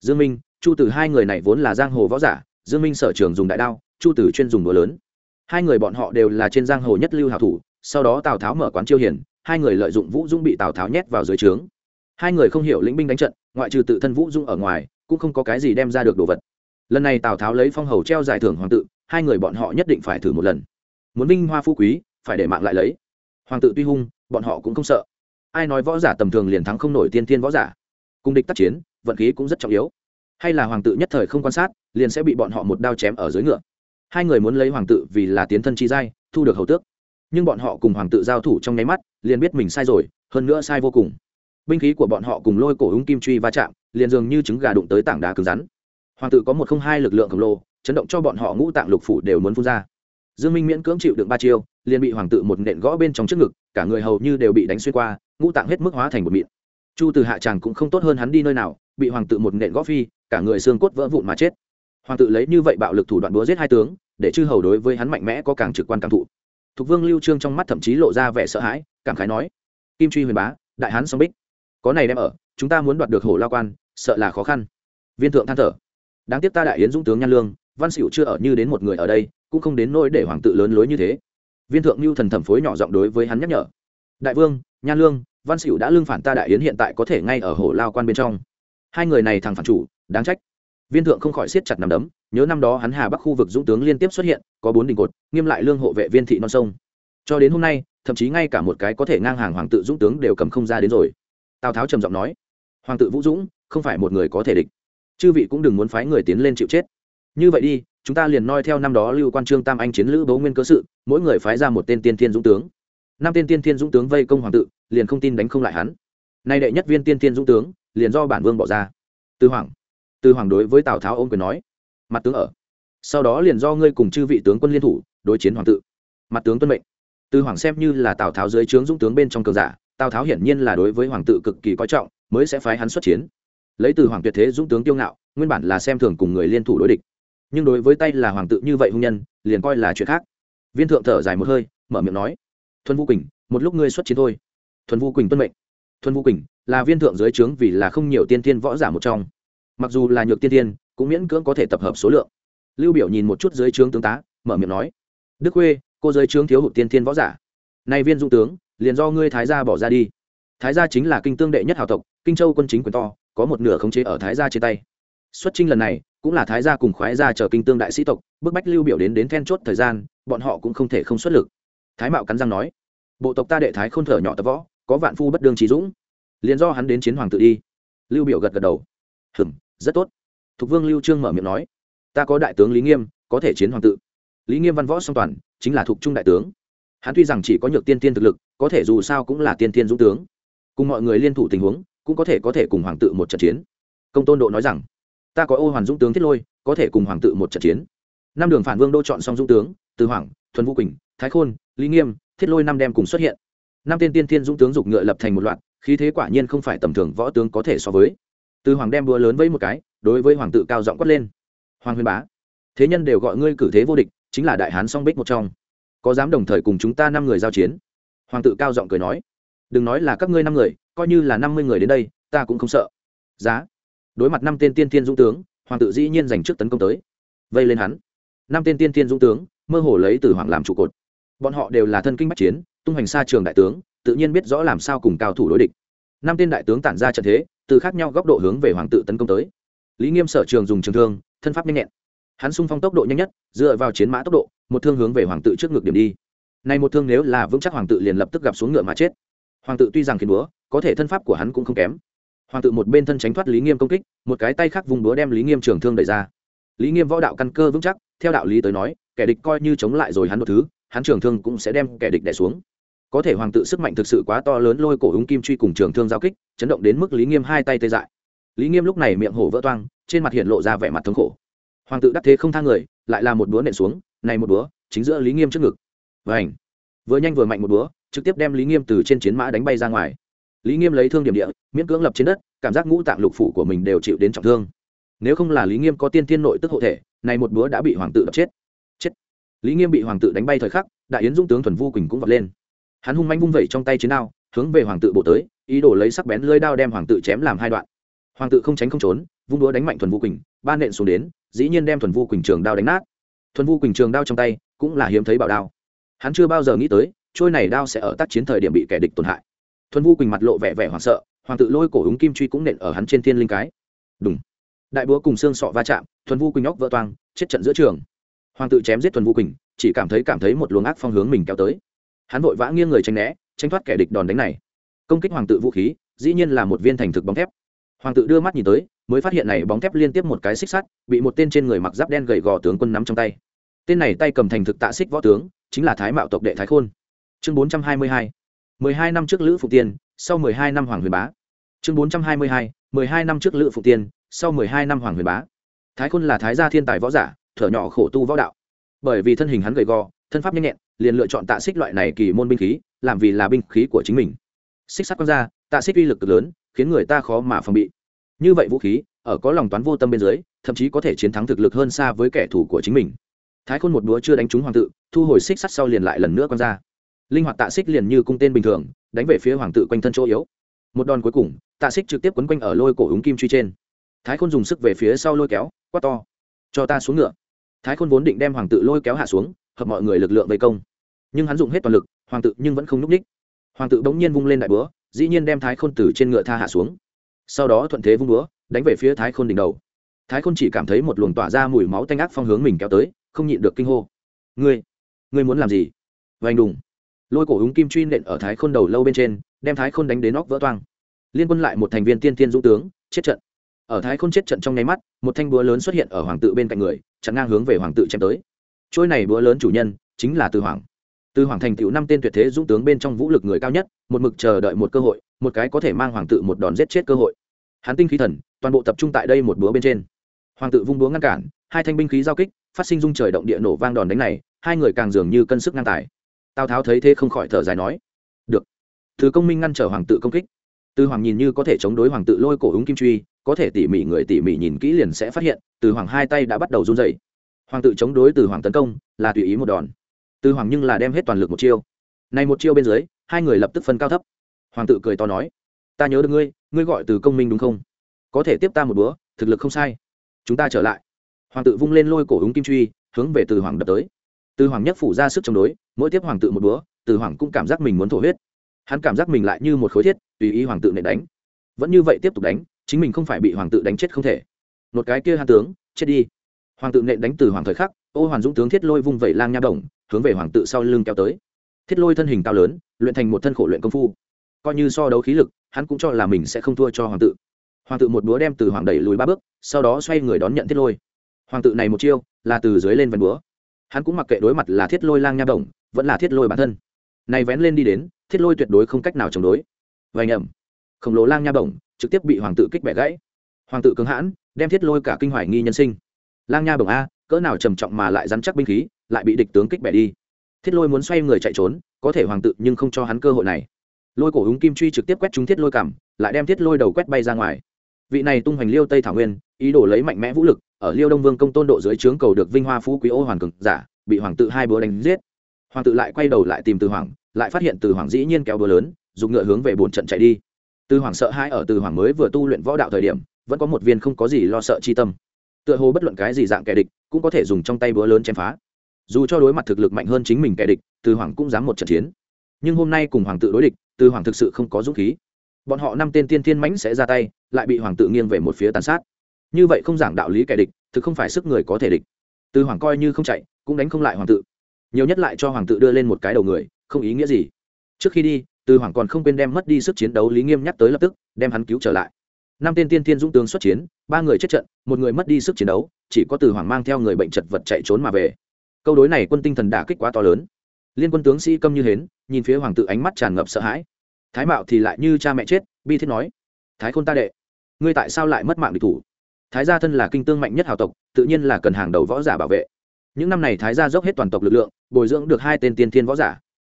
Dương minh, chu tử hai người này vốn là giang hồ võ giả, dương minh sở trường dùng đại đao, chu tử chuyên dùng đũa lớn. Hai người bọn họ đều là trên giang hồ nhất lưu hảo thủ, sau đó tào tháo mở quán chiêu hiền, hai người lợi dụng vũ dung bị tào tháo nhét vào dưới trướng. Hai người không hiểu lĩnh binh đánh trận, ngoại trừ tự thân vũ dung ở ngoài, cũng không có cái gì đem ra được đồ vật. Lần này tào tháo lấy phong hầu treo giải thưởng hoàng tự hai người bọn họ nhất định phải thử một lần. Muốn vinh hoa phú quý, phải để mạng lại lấy hoàng tự tuy hung, bọn họ cũng không sợ. Ai nói võ giả tầm thường liền thắng không nổi tiên thiên võ giả. Cung địch tác chiến, vận khí cũng rất trọng yếu. Hay là hoàng tự nhất thời không quan sát, liền sẽ bị bọn họ một đao chém ở dưới ngựa. Hai người muốn lấy hoàng tự vì là tiến thân chi giai, thu được hầu tước. Nhưng bọn họ cùng hoàng tự giao thủ trong nháy mắt, liền biết mình sai rồi, hơn nữa sai vô cùng. Binh khí của bọn họ cùng lôi cổ húng kim truy va chạm, liền dường như trứng gà đụng tới tảng đá cứng rắn. Hoàng tự có một không hai lực lượng khổng lồ, chấn động cho bọn họ ngũ tạng lục phủ đều muốn phun ra dương minh miễn cưỡng chịu đựng ba chiêu, liền bị hoàng tự một nện gõ bên trong trước ngực, cả người hầu như đều bị đánh xuyên qua, ngũ tạng hết mức hóa thành một mịn. Chu từ hạ tràng cũng không tốt hơn hắn đi nơi nào, bị hoàng tự một nện gõ phi, cả người xương cốt vỡ vụn mà chết. Hoàng tự lấy như vậy bạo lực thủ đoạn búa giết hai tướng, để chư hầu đối với hắn mạnh mẽ có càng trực quan cảm thụ. Thục vương lưu trương trong mắt thậm chí lộ ra vẻ sợ hãi, cảm khái nói, kim truy huyền bá, đại hán song bích, có này đem ở, chúng ta muốn đoạt được hổ lao quan, sợ là khó khăn. Viên thượng than thở, đáng tiếc ta đại yến dũng tướng nhan lương, văn xỉu chưa ở như đến một người ở đây cũng không đến nỗi để hoàng tự lớn lối như thế. Viên thượng lưu thần thẩm phối nhỏ giọng đối với hắn nhắc nhở. Đại vương, nhan lương, văn xỉu đã lương phản ta đại yến hiện tại có thể ngay ở hồ lao quan bên trong. Hai người này thằng phản chủ, đáng trách. Viên thượng không khỏi siết chặt nằm đấm, nhớ năm đó hắn hà bắc khu vực dũng tướng liên tiếp xuất hiện, có bốn đình cột, nghiêm lại lương hộ vệ viên thị non sông. Cho đến hôm nay, thậm chí ngay cả một cái có thể ngang hàng hoàng tự dũng tướng đều cầm không ra đến rồi. Tào tháo trầm giọng nói, hoàng tự vũ dũng, không phải một người có thể địch. Chư vị cũng đừng muốn phái người tiến lên chịu chết như vậy đi, chúng ta liền noi theo năm đó lưu quan trương tam anh chiến lữ bố nguyên cớ sự, mỗi người phái ra một tên tiên thiên dũng tướng. Năm tên tiên thiên dũng tướng vây công hoàng tự, liền không tin đánh không lại hắn. Nay đệ nhất viên tiên thiên dũng tướng, liền do bản vương bỏ ra. Từ hoàng từ hoàng đối với tào tháo ôm quyền nói, mặt tướng ở. Sau đó liền do ngươi cùng chư vị tướng quân liên thủ, đối chiến hoàng tự. Mặt tướng tuân mệnh. Từ hoàng xem như là tào tháo dưới trướng dũng tướng bên trong cường giả, tào tháo hiển nhiên là đối với hoàng tự cực kỳ coi trọng, mới sẽ phái hắn xuất chiến. Lấy từ hoàng tuyệt thế dũng tướng tiêu ngạo, nguyên bản là xem thường cùng người liên thủ đối địch nhưng đối với tay là hoàng tự như vậy hung nhân, liền coi là chuyện khác. Viên thượng thở dài một hơi, mở miệng nói, thuần vũ quỳnh, một lúc ngươi xuất chiến thôi. Thuần vũ quỳnh tuân mệnh. Thuần vũ quỳnh, là viên thượng dưới trướng vì là không nhiều tiên tiên võ giả một trong. Mặc dù là nhược tiên tiên cũng miễn cưỡng có thể tập hợp số lượng. Lưu biểu nhìn một chút dưới trướng tướng tá, mở miệng nói, đức khuê, cô dưới trướng thiếu hụt tiên tiên võ giả. Nay viên dung tướng, liền do ngươi thái gia bỏ ra đi. Thái gia chính là kinh tương đệ nhất hào tộc, kinh châu quân chính quyền to, có một nửa khống chế ở thái gia trên tay. Xuất trinh lần này cũng là thái gia cùng khoái gia chờ kinh tương đại sĩ tộc, bức bách lưu biểu đến đến then chốt thời gian, bọn họ cũng không thể không xuất lực. Thái mạo cắn răng nói, bộ tộc ta đệ thái không thở nhỏ tập võ, có vạn phu bất đương trí dũng. Liền do hắn đến chiến hoàng tự đi. Lưu biểu gật gật đầu. Hừm, rất tốt. Thục vương lưu trương mở miệng nói, ta có đại tướng lý nghiêm, có thể chiến hoàng tự. Lý nghiêm văn võ song toàn, chính là thuộc trung đại tướng. Hắn tuy rằng chỉ có nhược tiên tiên thực lực, có thể dù sao cũng là tiên tiên dũng tướng. Cùng mọi người liên thủ tình huống, cũng có thể có thể cùng hoàng tự một trận chiến. Công tôn độ nói rằng ta có ô hoàn dũng tướng thiết lôi, có thể cùng hoàng tự một trận chiến. Năm đường phản vương đô chọn xong dũng tướng, từ hoàng, thuần vũ quỳnh, thái khôn, lý nghiêm, thiết lôi năm đem cùng xuất hiện. Năm tên tiên thiên dũng tướng dục ngựa lập thành một loạt, khí thế quả nhiên không phải tầm thường võ tướng có thể so với. Từ hoàng đem búa lớn với một cái, đối với hoàng tự cao giọng quát lên. Hoàng huyền bá, thế nhân đều gọi ngươi cử thế vô địch, chính là đại hán song bích một trong. Có dám đồng thời cùng chúng ta năm người giao chiến? Hoàng tự cao giọng cười nói. Đừng nói là các ngươi năm người, coi như là năm mươi người đến đây, ta cũng không sợ. Giá đối mặt năm tên tiên tiên dũng tướng, hoàng tự dĩ nhiên giành trước tấn công tới. Vây lên hắn. Năm tên tiên tiên dũng tướng, mơ hồ lấy từ hoàng làm trụ cột. Bọn họ đều là thân kinh bắc chiến, tung hành xa trường đại tướng, tự nhiên biết rõ làm sao cùng cao thủ đối địch. Năm tên đại tướng tản ra trận thế, từ khác nhau góc độ hướng về hoàng tự tấn công tới. Lý nghiêm sở trường dùng trường thương, thân pháp nhanh nhẹn. Hắn sung phong tốc độ nhanh nhất, dựa vào chiến mã tốc độ, một thương hướng về hoàng tự trước ngực điểm đi. Này một thương nếu là vững chắc hoàng tự liền lập tức gặp xuống ngựa mà chết. Hoàng tự tuy rằng khiến búa, có thể thân pháp của hắn cũng không kém hoàng tự một bên thân tránh thoát lý nghiêm công kích, một cái tay khác vùng búa đem lý nghiêm trường thương đẩy ra. Lý nghiêm võ đạo căn cơ vững chắc, theo đạo lý tới nói, kẻ địch coi như chống lại rồi hắn một thứ, hắn trường thương cũng sẽ đem kẻ địch đẻ xuống. Có thể hoàng tự sức mạnh thực sự quá to lớn lôi cổ húng kim truy cùng trường thương giao kích, chấn động đến mức lý nghiêm hai tay tê dại. Lý nghiêm lúc này miệng hổ vỡ toang, trên mặt hiện lộ ra vẻ mặt thống khổ. Hoàng tự đắc thế không thang người, lại là một búa nện xuống, này một búa, chính giữa lý nghiêm trước ngực. Vừa ảnh vừa nhanh vừa mạnh một búa, trực tiếp đem lý nghiêm từ trên chiến mã đánh bay ra ngoài lý nghiêm lấy thương điểm địa, miễn cưỡng lập trên đất, cảm giác ngũ tạng lục phủ của mình đều chịu đến trọng thương. Nếu không là lý nghiêm có tiên tiên nội tức hộ thể này một búa đã bị hoàng tự đập chết. Chết. Lý nghiêm bị hoàng tự đánh bay thời khắc, đại yến dung tướng thuần vu quỳnh cũng vọt lên. Hắn hung manh vung vẩy trong tay chiến đao, hướng về hoàng tự bộ tới, ý đồ lấy sắc bén lưỡi đao đem hoàng tự chém làm hai đoạn. Hoàng tự không tránh không trốn, vung đũa đánh mạnh thuần vu quỳnh, ba nện xuống đến, dĩ nhiên đem thuần vu quỳnh trường đao đánh nát. Thuần vu quỳnh trường đao trong tay cũng là hiếm thấy bảo đao. Hắn chưa bao giờ nghĩ tới, trôi này đao sẽ ở tác chiến thời điểm bị kẻ địch tổn hại thuần vu quỳnh mặt lộ vẻ vẻ hoảng sợ, hoàng tự lôi cổ úng kim truy cũng nện ở hắn trên thiên linh cái. Đúng đại búa cùng xương sọ va chạm, thuần vu quỳnh óc vỡ toang, chết trận giữa trường. Hoàng tự chém giết thuần vu quỳnh, chỉ cảm thấy cảm thấy một luồng ác phong hướng mình kéo tới. Hắn vội vã nghiêng người tranh né tranh thoát kẻ địch đòn đánh này. Công kích hoàng tự vũ khí, dĩ nhiên là một viên thành thực bóng thép. Hoàng tự đưa mắt nhìn tới, mới phát hiện này bóng thép liên tiếp một cái xích sắt, bị một tên trên người mặc giáp đen gầy gò tướng quân nắm trong tay. Tên này tay cầm thành thực tạ xích võ tướng, chính là thái mạo tộc đệ thái khôn. Chương bốn trăm hai mươi hai mười hai năm trước lữ Phục tiên, sau mười hai năm hoàng huyền bá. Chương bốn trăm hai mươi hai, mười hai năm trước lữ Phục tiên, sau mười hai năm hoàng huyền bá. Thái khôn là thái gia thiên tài võ giả, thở nhỏ khổ tu võ đạo. Bởi vì thân hình hắn gầy gò, thân pháp nhanh nhẹn, liền lựa chọn tạ xích loại này kỳ môn binh khí, làm vì là binh khí của chính mình. Xích sắt quăng ra, tạ xích uy lực cực lớn, khiến người ta khó mà phòng bị. Như vậy vũ khí, ở có lòng toán vô tâm bên dưới, thậm chí có thể chiến thắng thực lực hơn xa với kẻ thù của chính mình. Thái khôn một đũa chưa đánh trúng hoàng tự, thu hồi xích sắt sau liền lại lần nữa quăng ra linh hoạt tạ xích liền như cung tên bình thường, đánh về phía hoàng tự quanh thân chỗ yếu. Một đòn cuối cùng, tạ xích trực tiếp quấn quanh ở lôi cổ úng kim truy trên. Thái khôn dùng sức về phía sau lôi kéo, quát to, cho ta xuống ngựa. Thái khôn vốn định đem hoàng tự lôi kéo hạ xuống, hợp mọi người lực lượng vây công. Nhưng hắn dùng hết toàn lực, hoàng tự nhưng vẫn không n ú c ních. Hoàng tự bỗng nhiên vung lên đại búa, dĩ nhiên đem thái khôn từ trên ngựa tha hạ xuống. Sau đó thuận thế vung búa, đánh về phía thái khôn đỉnh đầu. Thái khôn chỉ cảm thấy một luồng tỏa ra mùi máu tanh ác phong hướng mình kéo tới, không nhịn được kinh hô. Ngươi ngươi muốn làm gì? Vành đùng lôi cổ húng kim truy nện ở thái khôn đầu lâu bên trên, đem thái khôn đánh đến nóc vỡ toang. Liên quân lại một thành viên tiên tiên dũng tướng, chết trận. Ở thái khôn chết trận trong nháy mắt, một thanh búa lớn xuất hiện ở hoàng tự bên cạnh người, chặn ngang hướng về hoàng tự chém tới. Trôi này búa lớn chủ nhân, chính là từ hoàng. Từ hoàng thành tựu năm tên tuyệt thế dũng tướng bên trong vũ lực người cao nhất, một mực chờ đợi một cơ hội, một cái có thể mang hoàng tự một đòn giết chết cơ hội. Hắn tinh khí thần, toàn bộ tập trung tại đây một búa bên trên. Hoàng tự vung búa ngăn cản, hai thanh binh khí giao kích, phát sinh dung trời động địa nổ vang đòn đánh này, hai người càng dường như cân sức ngang tài tào tháo thấy thế không khỏi thở dài nói, được thứ công minh ngăn trở hoàng tự công kích. Từ hoàng nhìn như có thể chống đối hoàng tự lôi cổ ứng kim truy, có thể tỉ mỉ người tỉ mỉ nhìn kỹ liền sẽ phát hiện, từ hoàng hai tay đã bắt đầu run dậy hoàng tự chống đối từ hoàng tấn công, là tùy ý một đòn. Từ hoàng nhưng là đem hết toàn lực một chiêu. Này một chiêu bên dưới, hai người lập tức phân cao thấp. Hoàng tự cười to nói, ta nhớ được ngươi ngươi gọi từ công minh đúng không? Có thể tiếp ta một búa thực lực không sai. Chúng ta trở lại. Hoàng tự vung lên lôi cổ húng kim truy, hướng về từ hoàng đập tới từ hoàng nhất phủ ra sức chống đối, mỗi tiếp hoàng tự một búa, từ hoàng cũng cảm giác mình muốn thổ huyết. Hắn cảm giác mình lại như một khối thiết, tùy ý hoàng tự nện đánh. Vẫn như vậy tiếp tục đánh, chính mình không phải bị hoàng tự đánh chết không thể. Một cái kia hàn tướng, chết đi. Hoàng tự nện đánh từ hoàng thời khắc, ô hoàn dũng tướng thiết lôi vung vẩy lang nha đồng, hướng về hoàng tự sau lưng kéo tới. Thiết lôi thân hình cao lớn, luyện thành một thân khổ luyện công phu. Coi như so đấu khí lực, hắn cũng cho là mình sẽ không thua cho hoàng tự. Hoàng tự một búa đem từ hoàng đẩy lùi ba bước, sau đó xoay người đón nhận thiết lôi. Hoàng tự này một chiêu, là từ dưới lên vần búa hắn cũng mặc kệ đối mặt là thiết lôi lang nha đồng, vẫn là thiết lôi bản thân. Này vén lên đi đến, thiết lôi tuyệt đối không cách nào chống đối. Vài nhầm khổng lồ lang nha động trực tiếp bị hoàng tự kích bẻ gãy. Hoàng tự cứng hãn, đem thiết lôi cả kinh hoài nghi nhân sinh. Lang nha động a, cỡ nào trầm trọng mà lại dám chắc binh khí, lại bị địch tướng kích bẻ đi. Thiết lôi muốn xoay người chạy trốn, có thể hoàng tự nhưng không cho hắn cơ hội này. Lôi cổ húng kim truy trực tiếp quét trúng thiết lôi cảm lại đem thiết lôi đầu quét bay ra ngoài. Vị này tung hoành liêu tây thảo nguyên, ý đồ lấy mạnh mẽ vũ lực ở liêu đông vương công tôn độ dưới trướng cầu được vinh hoa phú quý ô hoàn cực giả, bị hoàng tự hai búa đánh giết. Hoàng tự lại quay đầu lại tìm từ hoàng, lại phát hiện từ hoàng dĩ nhiên kéo búa lớn, dùng ngựa hướng về bồn trận chạy đi. Từ hoàng sợ hai ở từ hoàng mới vừa tu luyện võ đạo thời điểm, vẫn có một viên không có gì lo sợ chi tâm. Tựa hồ bất luận cái gì dạng kẻ địch, cũng có thể dùng trong tay búa lớn chém phá. Dù cho đối mặt thực lực mạnh hơn chính mình kẻ địch, từ hoàng cũng dám một trận chiến. Nhưng hôm nay cùng hoàng tự đối địch, từ hoàng thực sự không có dũng khí. Bọn họ năm tên tiên thiên mãnh sẽ ra tay, lại bị hoàng tự nghiêng về một phía tàn sát như vậy không giảng đạo lý kẻ địch, thực không phải sức người có thể địch. Từ hoàng coi như không chạy, cũng đánh không lại hoàng tự. Nhiều nhất lại cho hoàng tự đưa lên một cái đầu người, không ý nghĩa gì. Trước khi đi, từ hoàng còn không quên đem mất đi sức chiến đấu lý nghiêm nhắc tới lập tức, đem hắn cứu trở lại. Năm tên tiên tiên dũng tướng xuất chiến, ba người chết trận, một người mất đi sức chiến đấu, chỉ có từ hoàng mang theo người bệnh chật vật chạy trốn mà về. Câu đối này quân tinh thần đả kích quá to lớn. Liên quân tướng sĩ câm như hến, nhìn phía hoàng tự ánh mắt tràn ngập sợ hãi. Thái mạo thì lại như cha mẹ chết, bi thiết nói, thái khôn ta đệ, ngươi tại sao lại mất mạng địch thủ? Thái gia thân là kinh tương mạnh nhất hào tộc, tự nhiên là cần hàng đầu võ giả bảo vệ. Những năm này thái gia dốc hết toàn tộc lực lượng, bồi dưỡng được hai tên tiên thiên võ giả.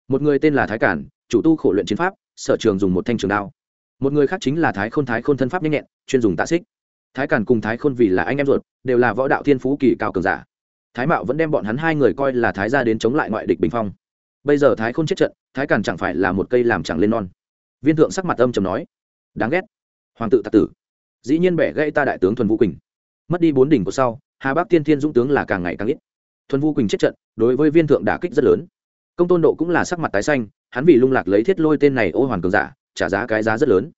Một người tên là thái cản, chủ tu khổ luyện chiến pháp, sở trường dùng một thanh trường đao. Một người khác chính là thái khôn thái khôn thân pháp nhanh nhẹn, chuyên dùng tạ xích. Thái cản cùng thái khôn vì là anh em ruột, đều là võ đạo thiên phú kỳ cao cường giả. Thái mạo vẫn đem bọn hắn hai người coi là thái gia đến chống lại ngoại địch bình phong. Bây giờ thái khôn chết trận, thái cản chẳng phải là một cây làm chẳng lên non. Viên thượng sắc mặt âm trầm nói, đáng ghét, hoàng tự tạc tử dĩ nhiên bẻ gãy ta đại tướng thuần vũ quỳnh mất đi bốn đỉnh của sau hà bắc tiên thiên dũng tướng là càng ngày càng ít thuần vũ quỳnh chết trận đối với viên thượng đả kích rất lớn công tôn độ cũng là sắc mặt tái xanh hắn vì lung lạc lấy thiết lôi tên này ô hoàn cường giả trả giá cái giá rất lớn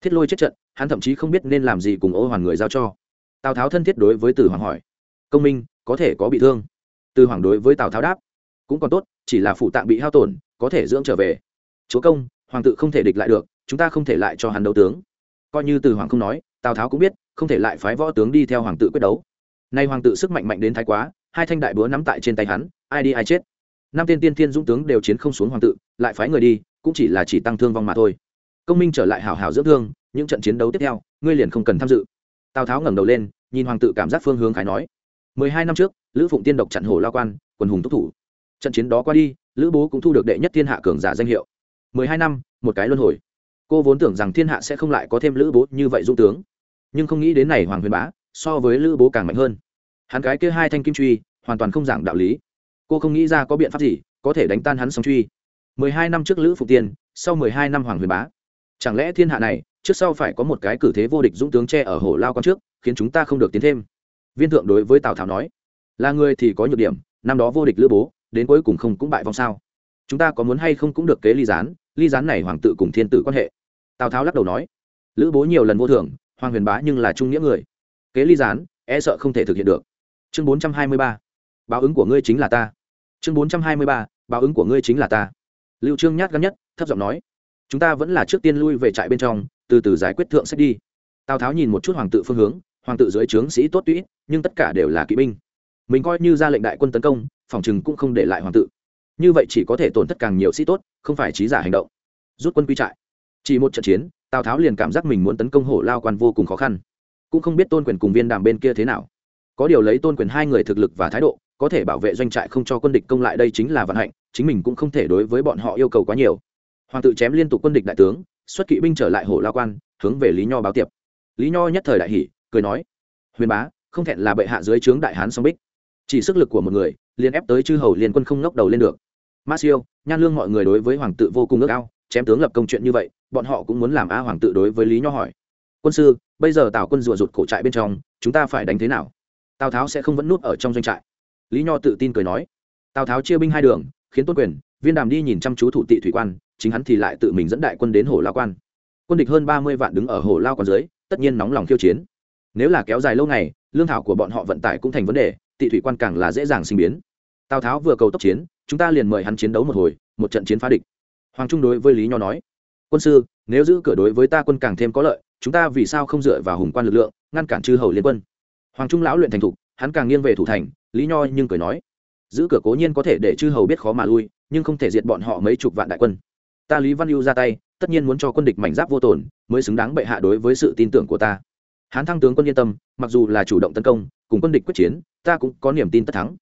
thiết lôi chết trận hắn thậm chí không biết nên làm gì cùng ô hoàn người giao cho tào tháo thân thiết đối với từ hoàng hỏi công minh có thể có bị thương từ hoàng đối với tào tháo đáp cũng còn tốt chỉ là phụ tạng bị hao tổn có thể dưỡng trở về chúa công hoàng tự không thể địch lại được chúng ta không thể lại cho hắn đấu tướng coi như từ hoàng không nói tào tháo cũng biết không thể lại phái võ tướng đi theo hoàng tự quyết đấu nay hoàng tự sức mạnh mạnh đến thái quá hai thanh đại búa nắm tại trên tay hắn ai đi ai chết năm tên tiên thiên dũng tướng đều chiến không xuống hoàng tự lại phái người đi cũng chỉ là chỉ tăng thương vong mà thôi công minh trở lại hào hào dưỡng thương những trận chiến đấu tiếp theo ngươi liền không cần tham dự tào tháo ngẩng đầu lên nhìn hoàng tự cảm giác phương hướng khái nói mười hai năm trước lữ phụng tiên độc chặn hổ lao quan quần hùng túc thủ trận chiến đó qua đi lữ bố cũng thu được đệ nhất thiên hạ cường giả danh hiệu mười hai năm một cái luân hồi cô vốn tưởng rằng thiên hạ sẽ không lại có thêm lữ bố như vậy dung tướng nhưng không nghĩ đến này hoàng huyền bá so với lữ bố càng mạnh hơn. Hắn cái kia hai thanh kim truy, hoàn toàn không giảng đạo lý. Cô không nghĩ ra có biện pháp gì có thể đánh tan hắn song truy. Mười hai năm trước lữ phục tiên, sau mười hai năm hoàng huyền bá. Chẳng lẽ thiên hạ này, trước sau phải có một cái cử thế vô địch dũng tướng tre ở hồ lao con trước, khiến chúng ta không được tiến thêm? Viên thượng đối với tào tháo nói, là người thì có nhược điểm, năm đó vô địch lữ bố, đến cuối cùng không cũng bại vong sao? Chúng ta có muốn hay không cũng được kế ly gián ly gián này hoàng tự cùng thiên tử quan hệ. Tào tháo lắc đầu nói, lữ bố nhiều lần vô thường hoàng huyền bá nhưng là trung nghĩa người. Kế ly gián e sợ không thể thực hiện được. Chương bốn trăm hai mươi ba. Báo ứng của ngươi chính là ta. Chương bốn trăm hai mươi ba. Báo ứng của ngươi chính là ta. Lưu trương nhát gắn nhất, thấp giọng nói. Chúng ta vẫn là trước tiên lui về trại bên trong, từ từ giải quyết thượng sách đi. Tào tháo nhìn một chút hoàng tự phương hướng, hoàng tự dưới trướng sĩ tốt tuy nhưng tất cả đều là kỵ binh. Mình coi như ra lệnh đại quân tấn công, phòng chừng cũng không để lại hoàng tự. Như vậy chỉ có thể tổn thất càng nhiều sĩ tốt, không phải trí giả hành động. Rút quân quy trại. Chỉ một trận chiến tào tháo liền cảm giác mình muốn tấn công hổ lao quan vô cùng khó khăn cũng không biết tôn quyền cùng viên đàm bên kia thế nào có điều lấy tôn quyền hai người thực lực và thái độ có thể bảo vệ doanh trại không cho quân địch công lại đây chính là vận hạnh chính mình cũng không thể đối với bọn họ yêu cầu quá nhiều hoàng tự chém liên tục quân địch đại tướng xuất kỵ binh trở lại Hổ lao quan hướng về lý nho báo tiệp lý nho nhất thời đại hỷ cười nói huyền bá không thẹn là bệ hạ dưới trướng đại hán song bích chỉ sức lực của một người liền ép tới chư hầu liên quân không ngóc đầu lên được ma siêu nhan lương mọi người đối với hoàng tự vô cùng ước ao chém tướng lập công chuyện như vậy bọn họ cũng muốn làm a hoàng tự đối với lý nho hỏi. Quân sư, bây giờ tào quân rùa rụt cổ trại bên trong, chúng ta phải đánh thế nào? Tào tháo sẽ không vẫn nút ở trong doanh trại. Lý nho tự tin cười nói. Tào tháo chia binh hai đường, khiến tôn quyền, viên đàm đi nhìn chăm chú thủ tị thủy quan, chính hắn thì lại tự mình dẫn đại quân đến hồ lao quan. Quân địch hơn ba mươi vạn đứng ở hồ lao quan dưới, tất nhiên nóng lòng khiêu chiến. Nếu là kéo dài lâu ngày, lương thảo của bọn họ vận tải cũng thành vấn đề, tị thủy quan càng là dễ dàng sinh biến. Tào tháo vừa cầu tốc chiến, chúng ta liền mời hắn chiến đấu một hồi, một trận chiến phá địch. Hoàng trung đối với lý nho nói quân sư, nếu giữ cửa đối với ta quân càng thêm có lợi, chúng ta vì sao không dựa vào hùng quan lực lượng, ngăn cản chư hầu liên quân? Hoàng trung lão luyện thành thục, hắn càng nghiêng về thủ thành, lý nho nhưng cười nói, giữ cửa cố nhiên có thể để chư hầu biết khó mà lui, nhưng không thể diệt bọn họ mấy chục vạn đại quân. Ta lý văn ưu ra tay, tất nhiên muốn cho quân địch mảnh giáp vô tồn, mới xứng đáng bệ hạ đối với sự tin tưởng của ta. Hán thăng tướng quân yên tâm, mặc dù là chủ động tấn công, cùng quân địch quyết chiến, ta cũng có niềm tin tất thắng.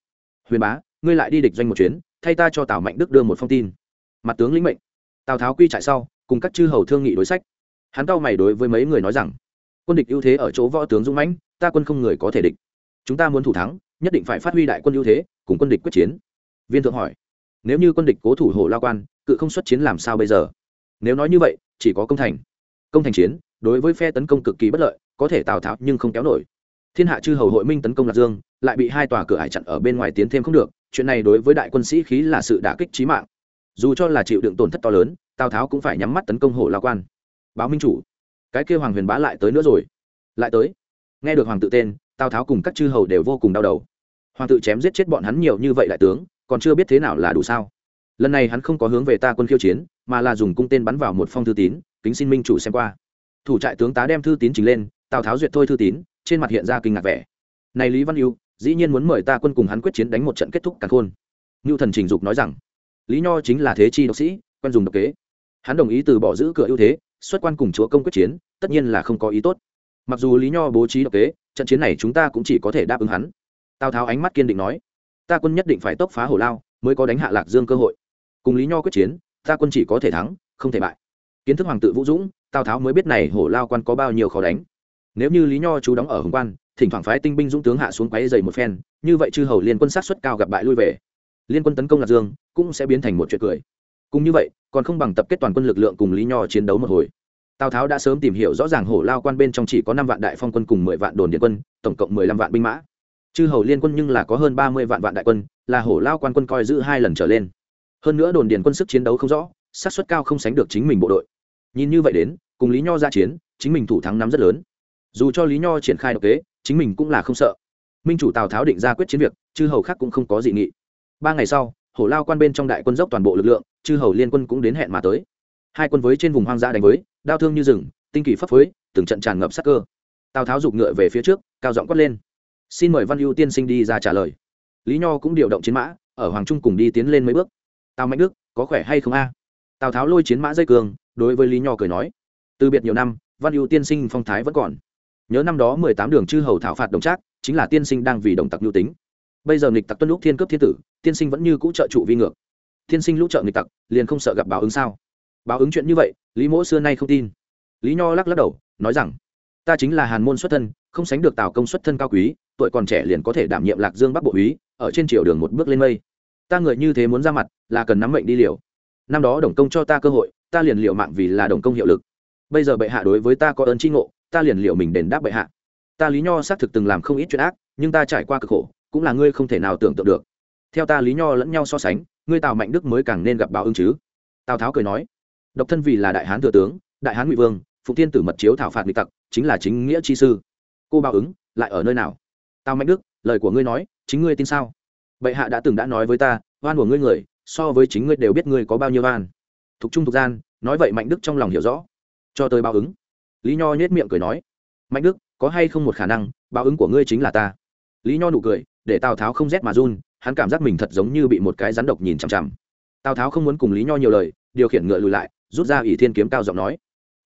Huyền bá, ngươi lại đi địch doanh một chuyến, thay ta cho tào mạnh đức đưa một phong tin. Mặt tướng lĩnh mệnh. Tào tháo quy trại sau cùng các chư hầu thương nghị đối sách. Hắn cao mày đối với mấy người nói rằng, quân địch ưu thế ở chỗ võ tướng dũng mãnh, ta quân không người có thể địch. Chúng ta muốn thủ thắng, nhất định phải phát huy đại quân ưu thế, cùng quân địch quyết chiến. Viên thượng hỏi, nếu như quân địch cố thủ hộ lao quan, cự không xuất chiến làm sao bây giờ? Nếu nói như vậy, chỉ có công thành. Công thành chiến, đối với phe tấn công cực kỳ bất lợi, có thể tào tháo nhưng không kéo nổi. Thiên hạ chư hầu hội minh tấn công lạc dương, lại bị hai tòa cửa hải chặn ở bên ngoài tiến thêm không được, chuyện này đối với đại quân sĩ khí là sự đả kích trí mạng. Dù cho là chịu đựng tổn thất to lớn tào tháo cũng phải nhắm mắt tấn công Hổ lao quan báo minh chủ cái kêu hoàng huyền bá lại tới nữa rồi lại tới nghe được hoàng tự tên tào tháo cùng các chư hầu đều vô cùng đau đầu hoàng tự chém giết chết bọn hắn nhiều như vậy đại tướng còn chưa biết thế nào là đủ sao lần này hắn không có hướng về ta quân khiêu chiến mà là dùng cung tên bắn vào một phong thư tín kính xin minh chủ xem qua thủ trại tướng tá đem thư tín trình lên tào tháo duyệt thôi thư tín trên mặt hiện ra kinh ngạc vẻ này lý văn yêu dĩ nhiên muốn mời ta quân cùng hắn quyết chiến đánh một trận kết thúc càn khôn ngưu thần trình dục nói rằng lý nho chính là thế chi độc sĩ quen dùng độc kế hắn đồng ý từ bỏ giữ cửa ưu thế, xuất quan cùng chúa công quyết chiến, tất nhiên là không có ý tốt. Mặc dù lý nho bố trí độc kế, trận chiến này chúng ta cũng chỉ có thể đáp ứng hắn. Tào tháo ánh mắt kiên định nói, ta quân nhất định phải tốc phá hổ lao, mới có đánh hạ lạc dương cơ hội. Cùng lý nho quyết chiến, ta quân chỉ có thể thắng, không thể bại. Kiến thức hoàng tự vũ dũng, tào tháo mới biết này hổ lao quan có bao nhiêu khó đánh. Nếu như lý nho chú đóng ở hồng quan, thỉnh thoảng phái tinh binh dũng tướng hạ xuống quáy dày một phen, như vậy chư hầu liên quân sát xuất cao gặp bại lui về. Liên quân tấn công lạc dương, cũng sẽ biến thành một chuyện cười. Cùng như vậy còn không bằng tập kết toàn quân lực lượng cùng lý nho chiến đấu một hồi. Tào tháo đã sớm tìm hiểu rõ ràng hổ lao quan bên trong chỉ có năm vạn đại phong quân cùng mười vạn đồn điện quân, tổng cộng mười lăm vạn binh mã. Chư hầu liên quân nhưng là có hơn ba mươi vạn vạn đại quân, là hổ lao quan quân coi giữ hai lần trở lên. Hơn nữa đồn điền quân sức chiến đấu không rõ sát suất cao không sánh được chính mình bộ đội. Nhìn như vậy đến, cùng lý nho ra chiến, chính mình thủ thắng nắm rất lớn. Dù cho lý nho triển khai độc kế, chính mình cũng là không sợ. Minh chủ tào tháo định ra quyết chiến việc, chư hầu khác cũng không có dị nghị. Ba ngày sau, hổ lao quan bên trong đại quân dốc toàn bộ lực lượng chư hầu liên quân cũng đến hẹn mà tới. Hai quân với trên vùng hoang dã đánh với, đao thương như rừng, tinh kỳ phấp phới, từng trận tràn ngập sắc cơ. Tào tháo giục ngựa về phía trước, cao giọng quát lên. Xin mời văn ưu tiên sinh đi ra trả lời. Lý nho cũng điều động chiến mã, ở hoàng trung cùng đi tiến lên mấy bước. Tào mạnh đức, có khỏe hay không a? Tào tháo lôi chiến mã dây cường, đối với lý nho cười nói. Từ biệt nhiều năm, văn ưu tiên sinh phong thái vẫn còn. Nhớ năm đó mười tám đường chư hầu thảo phạt đồng trác, chính là tiên sinh đang vì đồng tặc nhu tính. Bây giờ nghịch tặc tuân lúc thiên cướp thiên tử, tiên sinh vẫn như cũ trợ trụ vi ngược tiên sinh lũ trợ nghịch tặc, liền không sợ gặp báo ứng sao? Báo ứng chuyện như vậy, lý mỗ xưa nay không tin. Lý nho lắc lắc đầu, nói rằng, ta chính là hàn môn xuất thân, không sánh được tào công xuất thân cao quý, tuổi còn trẻ liền có thể đảm nhiệm lạc dương bắc bộ úy, ở trên triều đường một bước lên mây. Ta người như thế muốn ra mặt, là cần nắm mệnh đi liều. Năm đó đồng công cho ta cơ hội, ta liền liệu mạng vì là đồng công hiệu lực. Bây giờ bệ hạ đối với ta có ơn tri ngộ, ta liền liệu mình đền đáp bệ hạ. Ta lý nho xác thực từng làm không ít chuyện ác, nhưng ta trải qua cực khổ, cũng là ngươi không thể nào tưởng tượng được. Theo ta lý nho lẫn nhau so sánh ngươi tào mạnh đức mới càng nên gặp báo ứng chứ tào tháo cười nói độc thân vì là đại hán thừa tướng đại hán ngụy vương phụng thiên tử mật chiếu thảo phạt nghịch tặc chính là chính nghĩa chi sư cô báo ứng lại ở nơi nào tào mạnh đức lời của ngươi nói chính ngươi tin sao bệ hạ đã từng đã nói với ta oan của ngươi người so với chính ngươi đều biết ngươi có bao nhiêu oan thục trung thục gian nói vậy mạnh đức trong lòng hiểu rõ cho tới báo ứng lý nho nhét miệng cười nói mạnh đức có hay không một khả năng báo ứng của ngươi chính là ta lý nho nụ cười để tào tháo không rét mà run hắn cảm giác mình thật giống như bị một cái rắn độc nhìn chằm chằm. Tào tháo không muốn cùng lý nho nhiều lời, điều khiển ngựa lùi lại, rút ra ỷ thiên kiếm cao giọng nói,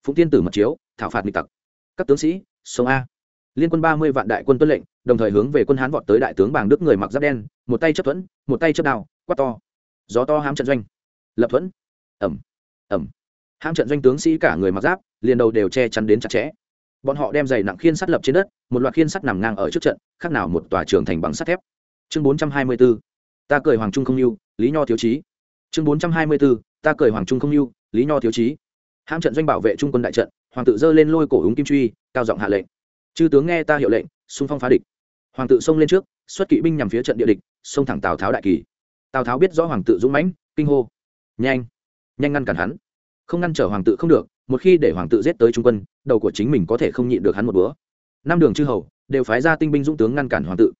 phụng tiên tử mật chiếu, thảo phạt nghịch tặc. Các tướng sĩ, sông a. Liên quân ba mươi vạn đại quân tuân lệnh, đồng thời hướng về quân hán vọt tới đại tướng bàng đức người mặc giáp đen, một tay chấp thuẫn, một tay chấp đao, quát to. Gió to hám trận doanh. Lập thuẫn. Ẩm. Ẩm. Hám trận doanh tướng sĩ cả người mặc giáp, liền đầu đều che chắn đến chặt chẽ. Bọn họ đem giày nặng khiên sắt lập trên đất, một loạt khiên sắt nằm ngang ở trước trận, khác nào một tòa trường thành bằng sắt thép chương bốn trăm hai mươi b ố ta cười hoàng trung không yêu, lý nho thiếu chí chương bốn trăm hai mươi b ố ta cười hoàng trung không yêu, lý nho thiếu chí hãm trận doanh bảo vệ trung quân đại trận, hoàng tự giơ lên lôi cổ úng kim truy, cao giọng hạ lệnh. Chư tướng nghe ta hiệu lệnh, xung phong phá địch. Hoàng tự xông lên trước, xuất kỵ binh nhằm phía trận địa địch, xông thẳng tào tháo đại kỳ. Tào tháo biết rõ hoàng tự dũng mãnh, kinh hô. Nhanh nhanh ngăn cản hắn. Không ngăn trở hoàng tự không được, một khi để hoàng tự giết tới trung quân, đầu của chính mình có thể không nhịn được hắn một bữa. Năm đường chư hầu, đều phái ra tinh binh dũng tướng ngăn cản hoàng tự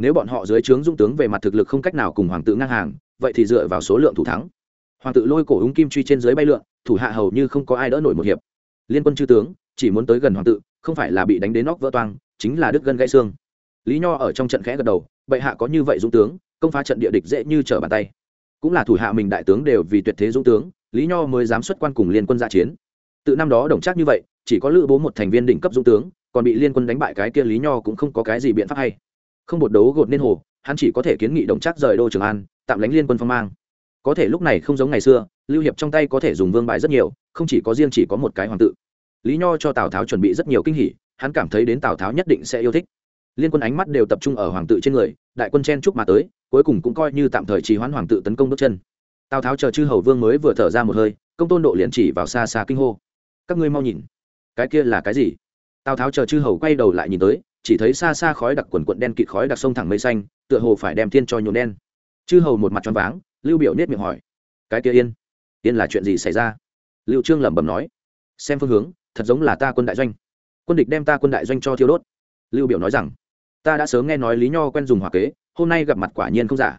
nếu bọn họ dưới trướng dũng tướng về mặt thực lực không cách nào cùng hoàng tự ngang hàng, vậy thì dựa vào số lượng thủ thắng. Hoàng tự lôi cổ úng kim truy trên dưới bay lượn, thủ hạ hầu như không có ai đỡ nổi một hiệp. Liên quân chư tướng, chỉ muốn tới gần hoàng tự không phải là bị đánh đến nóc vỡ toang, chính là đứt gân gãy xương. Lý nho ở trong trận khẽ gật đầu, bệ hạ có như vậy dũng tướng, công phá trận địa địch dễ như trở bàn tay. Cũng là thủ hạ mình đại tướng đều vì tuyệt thế dũng tướng, lý nho mới dám xuất quan cùng liên quân ra chiến. Từ năm đó đồng trác như vậy, chỉ có lữ bố một thành viên đỉnh cấp dũng tướng, còn bị liên quân đánh bại cái kia lý nho cũng không có cái gì biện pháp hay không một đấu gột nên hồ, hắn chỉ có thể kiến nghị đồng chắc rời đô trường an, tạm lánh liên quân phong mang. Có thể lúc này không giống ngày xưa, lưu hiệp trong tay có thể dùng vương bài rất nhiều, không chỉ có riêng chỉ có một cái hoàng tự. Lý nho cho tào tháo chuẩn bị rất nhiều kinh hỉ, hắn cảm thấy đến tào tháo nhất định sẽ yêu thích. Liên quân ánh mắt đều tập trung ở hoàng tự trên người, đại quân chen chúc mà tới, cuối cùng cũng coi như tạm thời trì hoãn hoàng tự tấn công bước chân. Tào tháo chờ chư hầu vương mới vừa thở ra một hơi, công tôn độ liền chỉ vào xa xa kinh hô. Các ngươi mau nhìn, cái kia là cái gì? Tào tháo chờ chư hầu quay đầu lại nhìn tới chỉ thấy xa xa khói đặc quần quận đen kịt khói đặc sông thẳng mây xanh, tựa hồ phải đem thiên cho nhuộm đen. Chư hầu một mặt tròn váng, lưu biểu nết miệng hỏi, cái kia yên yên là chuyện gì xảy ra? Lưu trương lẩm bẩm nói, xem phương hướng, thật giống là ta quân đại doanh. Quân địch đem ta quân đại doanh cho thiêu đốt. Lưu biểu nói rằng, ta đã sớm nghe nói lý nho quen dùng hỏa kế, hôm nay gặp mặt quả nhiên không giả.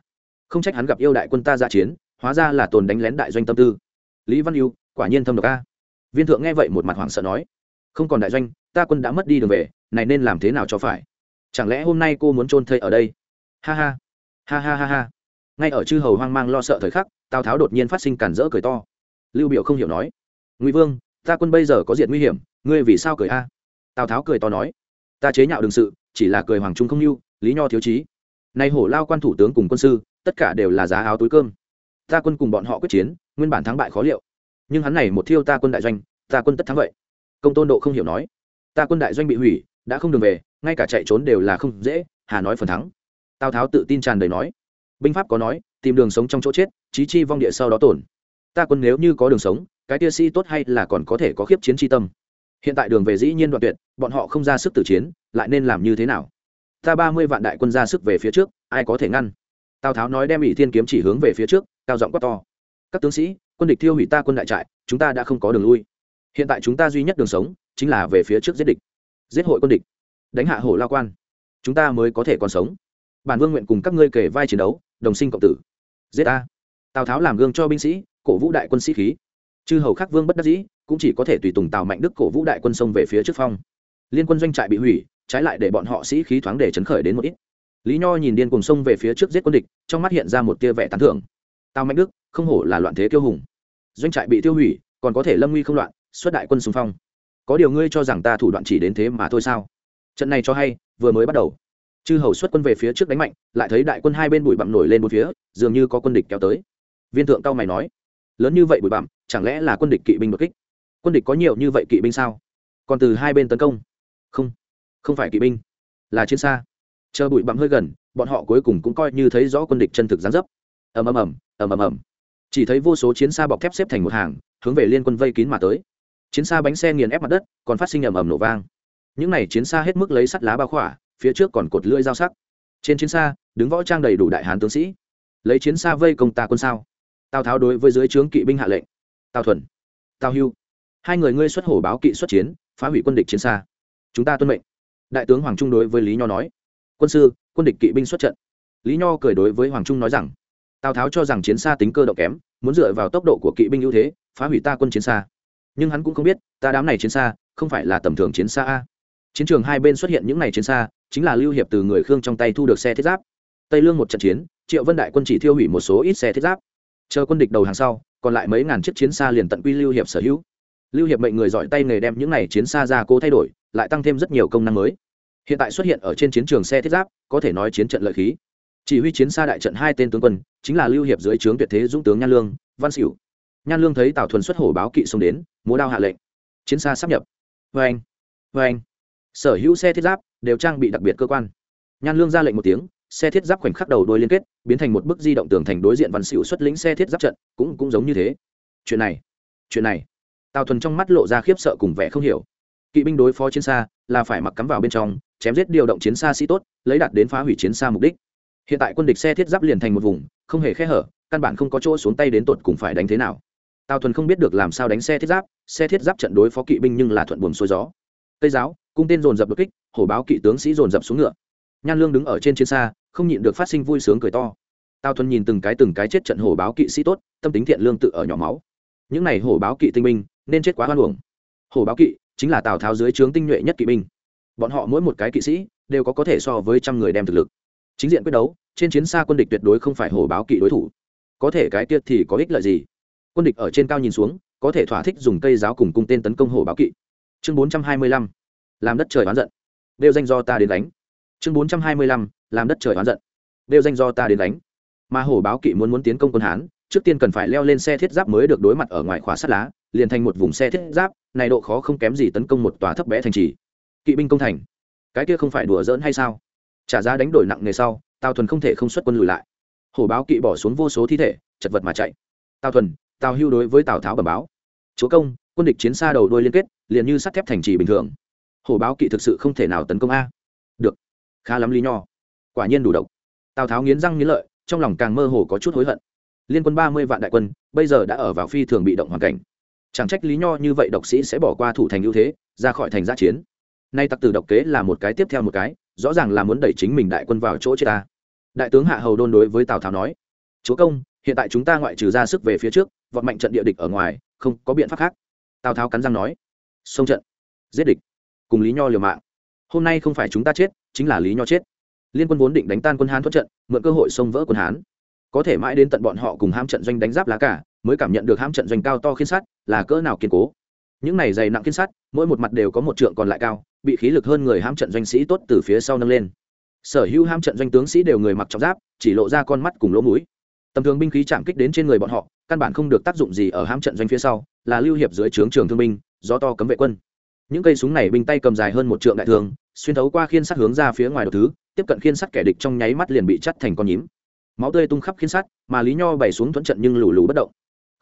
Không trách hắn gặp yêu đại quân ta ra chiến, hóa ra là tồn đánh lén đại doanh tâm tư. Lý văn yêu quả nhiên thâm độc a. Viên thượng nghe vậy một mặt hoảng sợ nói, không còn đại doanh, ta quân đã mất đi đường về này nên làm thế nào cho phải? Chẳng lẽ hôm nay cô muốn trôn thây ở đây? Ha ha. Ha ha ha ha. Ngay ở chư hầu hoang mang lo sợ thời khắc, tào tháo đột nhiên phát sinh cản rỡ cười to. Lưu biểu không hiểu nói, ngụy vương, ta quân bây giờ có diện nguy hiểm, ngươi vì sao cười a? Tào tháo cười to nói, ta chế nhạo đừng sự, chỉ là cười hoàng trung không lưu lý nho thiếu chí nay hổ lao quan thủ tướng cùng quân sư, tất cả đều là giá áo túi cơm. Ta quân cùng bọn họ quyết chiến, nguyên bản thắng bại khó liệu. Nhưng hắn này một thiêu ta quân đại doanh, ta quân tất thắng vậy. Công tôn độ không hiểu nói, ta quân đại doanh bị hủy đã không đường về, ngay cả chạy trốn đều là không dễ, hà nói phần thắng. Tào tháo tự tin tràn đầy nói. Binh pháp có nói, tìm đường sống trong chỗ chết, chí chi vong địa sau đó tổn. Ta quân nếu như có đường sống, cái tia sĩ tốt hay là còn có thể có khiếp chiến tri tâm. Hiện tại đường về dĩ nhiên đoạn tuyệt, bọn họ không ra sức tử chiến, lại nên làm như thế nào? Ta ba mươi vạn đại quân ra sức về phía trước, ai có thể ngăn? Tào tháo nói đem ỷ thiên kiếm chỉ hướng về phía trước, cao giọng quát to. Các tướng sĩ, quân địch thiêu hủy ta quân đại trại, chúng ta đã không có đường lui. Hiện tại chúng ta duy nhất đường sống, chính là về phía trước giết địch giết hội quân địch, đánh hạ hổ lao quan. Chúng ta mới có thể còn sống. Bản vương nguyện cùng các ngươi kể vai chiến đấu, đồng sinh cộng tử. Giết a tào tháo làm gương cho binh sĩ, cổ vũ đại quân sĩ khí. Chư hầu khắc vương bất đắc dĩ, cũng chỉ có thể tùy tùng tào mạnh đức cổ vũ đại quân sông về phía trước phong. Liên quân doanh trại bị hủy, trái lại để bọn họ sĩ khí thoáng để chấn khởi đến một ít. Lý nho nhìn điên cùng sông về phía trước giết quân địch, trong mắt hiện ra một tia vẻ tán thưởng. Tào mạnh đức, không hổ là loạn thế kiêu hùng. Doanh trại bị tiêu hủy, còn có thể lâm nguy không loạn, xuất đại quân xung phong có điều ngươi cho rằng ta thủ đoạn chỉ đến thế mà thôi sao? Trận này cho hay, vừa mới bắt đầu. Chư hầu xuất quân về phía trước đánh mạnh, lại thấy đại quân hai bên bụi bặm nổi lên một phía, dường như có quân địch kéo tới. Viên thượng cao mày nói, lớn như vậy bụi bặm, chẳng lẽ là quân địch kỵ binh đột kích? Quân địch có nhiều như vậy kỵ binh sao? Còn từ hai bên tấn công? Không không phải kỵ binh, là chiến xa. Chờ bụi bặm hơi gần, bọn họ cuối cùng cũng coi như thấy rõ quân địch chân thực gián dấp. Ầm ầm ầm ầm ầm ầm. Chỉ thấy vô số chiến xa bọc thép xếp thành một hàng, hướng về liên quân vây kín mà tới chiến xa bánh xe nghiền ép mặt đất, còn phát sinh ầm ầm nổ vang. Những này chiến xa hết mức lấy sắt lá bao khỏa, phía trước còn cột lưỡi dao sắc. Trên chiến xa, đứng võ trang đầy đủ đại hán tướng sĩ. Lấy chiến xa vây công ta quân sao? Tào tháo đối với dưới trướng kỵ binh hạ lệnh. Tào thuần, tào hưu. Hai người ngươi xuất hổ báo kỵ xuất chiến, phá hủy quân địch chiến xa. Chúng ta tuân mệnh. Đại tướng hoàng trung đối với lý nho nói. Quân sư, quân địch kỵ binh xuất trận. Lý nho cười đối với hoàng trung nói rằng, tào tháo cho rằng chiến xa tính cơ động kém, muốn dựa vào tốc độ của kỵ binh ưu thế, phá hủy ta quân chiến xa nhưng hắn cũng không biết, ta đám này chiến xa, không phải là tầm thường chiến xa a. Chiến trường hai bên xuất hiện những này chiến xa, chính là lưu hiệp từ người khương trong tay thu được xe thiết giáp. Tây lương một trận chiến, triệu vân đại quân chỉ thiêu hủy một số ít xe thiết giáp. Chờ quân địch đầu hàng sau, còn lại mấy ngàn chiếc chiến xa liền tận quy lưu hiệp sở hữu. Lưu hiệp mệnh người giỏi tay nghề đem những này chiến xa ra cố thay đổi, lại tăng thêm rất nhiều công năng mới. Hiện tại xuất hiện ở trên chiến trường xe thiết giáp, có thể nói chiến trận lợi khí. Chỉ huy chiến xa đại trận hai tên tướng quân, chính là lưu hiệp dưới trướng tuyệt thế dũng tướng nhan lương, văn xỉu nhan lương thấy tào thuần xuất hổ báo kỵ xông đến, múa đao hạ lệnh. Chiến xa sắp nhập. Vê anh vê anh. Sở hữu xe thiết giáp đều trang bị đặc biệt cơ quan. Nhan lương ra lệnh một tiếng, xe thiết giáp khoảnh khắc đầu đôi liên kết, biến thành một bức di động tường thành đối diện văn xịu xuất lĩnh xe thiết giáp trận, cũng cũng giống như thế. Chuyện này chuyện này. Tào thuần trong mắt lộ ra khiếp sợ cùng vẻ không hiểu. Kỵ binh đối phó chiến xa là phải mặc cắm vào bên trong, chém giết điều động chiến xa sĩ tốt, lấy đạt đến phá hủy chiến xa mục đích. Hiện tại quân địch xe thiết giáp liền thành một vùng, không hề khe hở, căn bản không có chỗ xuống tay đến tột cùng phải đánh thế nào tào thuần không biết được làm sao đánh xe thiết giáp xe thiết giáp trận đối phó kỵ binh nhưng là thuận buồm xuôi gió tây giáo cung tên dồn dập đột kích hổ báo kỵ tướng sĩ dồn dập xuống ngựa nhan lương đứng ở trên chiến xa không nhịn được phát sinh vui sướng cười to tào thuần nhìn từng cái từng cái chết trận hổ báo kỵ sĩ tốt tâm tính thiện lương tự ở nhỏ máu những này hổ báo kỵ tinh binh nên chết quá hoan hưởng hổ báo kỵ chính là tào tháo dưới trướng tinh nhuệ nhất kỵ binh bọn họ mỗi một cái kỵ sĩ đều có có thể so với trăm người đem thực lực chính diện quyết đấu trên chiến xa quân địch tuyệt đối không phải hổ báo kỵ đối thủ có thể cái kia thì có ích lợi gì quân địch ở trên cao nhìn xuống, có thể thỏa thích dùng cây giáo cùng cung tên tấn công hổ báo kỵ. Chương bốn trăm hai mươi lăm, làm đất trời oán giận. Đều danh do ta đến đánh. Chương bốn trăm hai mươi lăm, làm đất trời oán giận. Đều danh do ta đến đánh. Mà hổ báo kỵ muốn muốn tiến công quân hán, trước tiên cần phải leo lên xe thiết giáp mới được đối mặt ở ngoài khóa sắt lá, liền thành một vùng xe thiết giáp, này độ khó không kém gì tấn công một tòa thấp bé thành trì. Kỵ binh công thành. Cái kia không phải đùa giỡn hay sao? Trả giá đánh đổi nặng nề sau, tào thuần không thể không xuất quân lùi lại. Hổ báo kỵ bỏ xuống vô số thi thể, chật vật mà chạy. Tào thuần tào hưu đối với tào tháo bẩm báo, chúa công, quân địch chiến xa đầu đuôi liên kết, liền như sắt thép thành trì bình thường. Hổ báo kỵ thực sự không thể nào tấn công a. Được, khá lắm lý nho. Quả nhiên đủ độc. Tào tháo nghiến răng nghiến lợi, trong lòng càng mơ hồ có chút hối hận. Liên quân ba mươi vạn đại quân, bây giờ đã ở vào phi thường bị động hoàn cảnh. Chẳng trách lý nho như vậy độc sĩ sẽ bỏ qua thủ thành ưu thế, ra khỏi thành giã chiến. Nay tặc tử độc kế là một cái tiếp theo một cái, rõ ràng là muốn đẩy chính mình đại quân vào chỗ chết ta. Đại tướng hạ hầu đôn đối với tào tháo nói, chúa công hiện tại chúng ta ngoại trừ ra sức về phía trước, vọt mạnh trận địa địch ở ngoài, không có biện pháp khác. Tào tháo cắn răng nói. Xông trận, giết địch, cùng lý nho liều mạng. Hôm nay không phải chúng ta chết, chính là lý nho chết. Liên quân vốn định đánh tan quân hán thoát trận, mượn cơ hội xông vỡ quân hán. Có thể mãi đến tận bọn họ cùng ham trận doanh đánh giáp lá cả, mới cảm nhận được ham trận doanh cao to khiến sắt là cỡ nào kiên cố. Những này dày nặng khiến sắt mỗi một mặt đều có một trượng còn lại cao, bị khí lực hơn người ham trận doanh sĩ tốt từ phía sau nâng lên. Sở hữu ham trận doanh tướng sĩ đều người mặc trọng giáp, chỉ lộ ra con mắt cùng lỗ mũi tầm thường binh khí chạm kích đến trên người bọn họ, căn bản không được tác dụng gì ở hãm trận doanh phía sau, là lưu hiệp dưới trướng trường thương binh, gió to cấm vệ quân. Những cây súng này binh tay cầm dài hơn một trượng đại thường, xuyên thấu qua khiên sắt hướng ra phía ngoài đầu thứ, tiếp cận khiên sắt kẻ địch trong nháy mắt liền bị chắt thành con nhím. Máu tươi tung khắp khiên sắt, mà lý nho bày xuống thuẫn trận nhưng lù lù bất động.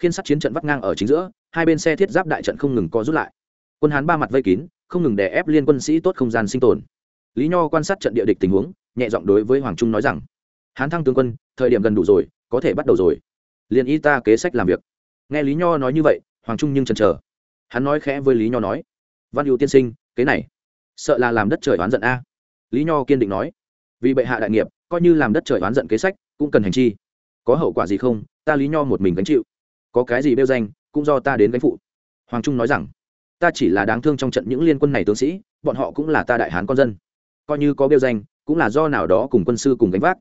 Khiên sắt chiến trận vắt ngang ở chính giữa, hai bên xe thiết giáp đại trận không ngừng co rút lại. Quân hán ba mặt vây kín, không ngừng đè ép liên quân sĩ tốt không gian sinh tồn. Lý nho quan sát trận địa địch tình huống, nhẹ giọng đối với hoàng trung nói rằng, hán thăng tướng quân, thời điểm gần đủ rồi có thể bắt đầu rồi. Liền y ta kế sách làm việc. Nghe lý nho nói như vậy, hoàng trung nhưng chần chờ. Hắn nói khẽ với lý nho nói, văn hữu tiên sinh, kế này, sợ là làm đất trời oán giận a. Lý nho kiên định nói, vì bệ hạ đại nghiệp, coi như làm đất trời oán giận kế sách, cũng cần hành chi. Có hậu quả gì không, ta lý nho một mình gánh chịu. Có cái gì bêu danh, cũng do ta đến gánh phụ. Hoàng trung nói rằng, ta chỉ là đáng thương trong trận những liên quân này tướng sĩ, bọn họ cũng là ta đại hán con dân. Coi như có bêu danh, cũng là do nào đó cùng quân sư cùng gánh vác.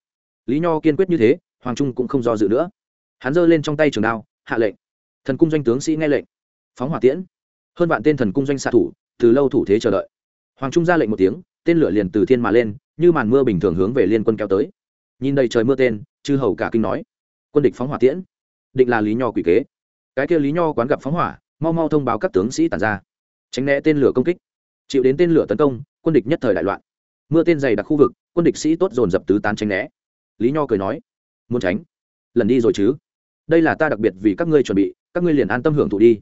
Lý nho kiên quyết như thế hoàng trung cũng không do dự nữa. Hắn giơ lên trong tay trường đao, hạ lệnh. Thần cung doanh tướng sĩ nghe lệnh. Phóng hỏa tiễn. Hơn vạn tên thần cung doanh xạ thủ, từ lâu thủ thế chờ đợi. Hoàng trung ra lệnh một tiếng, tên lửa liền từ thiên mà lên, như màn mưa bình thường hướng về liên quân kéo tới. Nhìn đầy trời mưa tên, chư hầu cả kinh nói. Quân địch phóng hỏa tiễn. Định là lý nho quỷ kế. Cái kia lý nho quán gặp phóng hỏa, mau mau thông báo các tướng sĩ tàn ra. Tránh né tên lửa công kích. Chịu đến tên lửa tấn công, quân địch nhất thời đại loạn. Mưa tên dày đặc khu vực, quân địch sĩ tốt dồn dập tứ tán tránh né. Lý nho cười nói muốn tránh. Lần đi rồi chứ? Đây là ta đặc biệt vì các ngươi chuẩn bị, các ngươi liền an tâm hưởng thụ đi.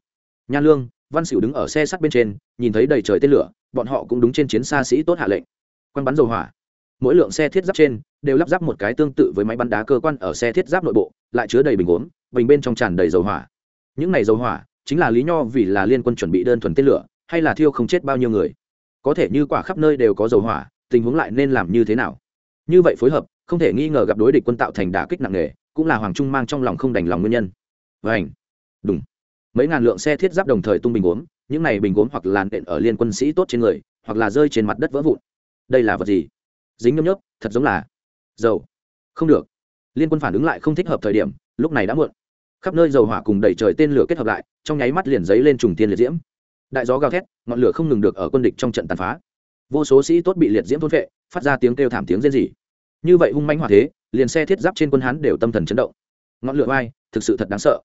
Nhan lương, văn xỉu đứng ở xe sắt bên trên, nhìn thấy đầy trời tên lửa, bọn họ cũng đúng trên chiến xa sĩ tốt hạ lệnh. Quan bắn dầu hỏa. Mỗi lượng xe thiết giáp trên đều lắp ráp một cái tương tự với máy bắn đá cơ quan ở xe thiết giáp nội bộ, lại chứa đầy bình uống bình bên trong tràn đầy dầu hỏa. Những này dầu hỏa chính là lý nho vì là liên quân chuẩn bị đơn thuần tên lửa, hay là thiêu không chết bao nhiêu người. Có thể như quả khắp nơi đều có dầu hỏa, tình huống lại nên làm như thế nào? Như vậy phối hợp không thể nghi ngờ gặp đối địch quân tạo thành đả kích nặng nề, cũng là hoàng trung mang trong lòng không đành lòng nguyên nhân. Vảnh đúng mấy ngàn lượng xe thiết giáp đồng thời tung bình gốm, những này bình gốm hoặc làn đện ở liên quân sĩ tốt trên người, hoặc là rơi trên mặt đất vỡ vụn. Đây là vật gì? Dính nhấp nhớp, thật giống là dầu. Không được. Liên quân phản ứng lại không thích hợp thời điểm, lúc này đã muộn. Khắp nơi dầu hỏa cùng đẩy trời tên lửa kết hợp lại, trong nháy mắt liền giấy lên trùng tiên liệt diễm. Đại gió gào thét, ngọn lửa không ngừng được ở quân địch trong trận tàn phá. Vô số sĩ tốt bị liệt diễm thôn vệ phát ra tiếng kêu thảm tiếng rên rỉ như vậy hung manh hỏa thế, liền xe thiết giáp trên quân hán đều tâm thần chấn động. Ngọn lửa vai thực sự thật đáng sợ.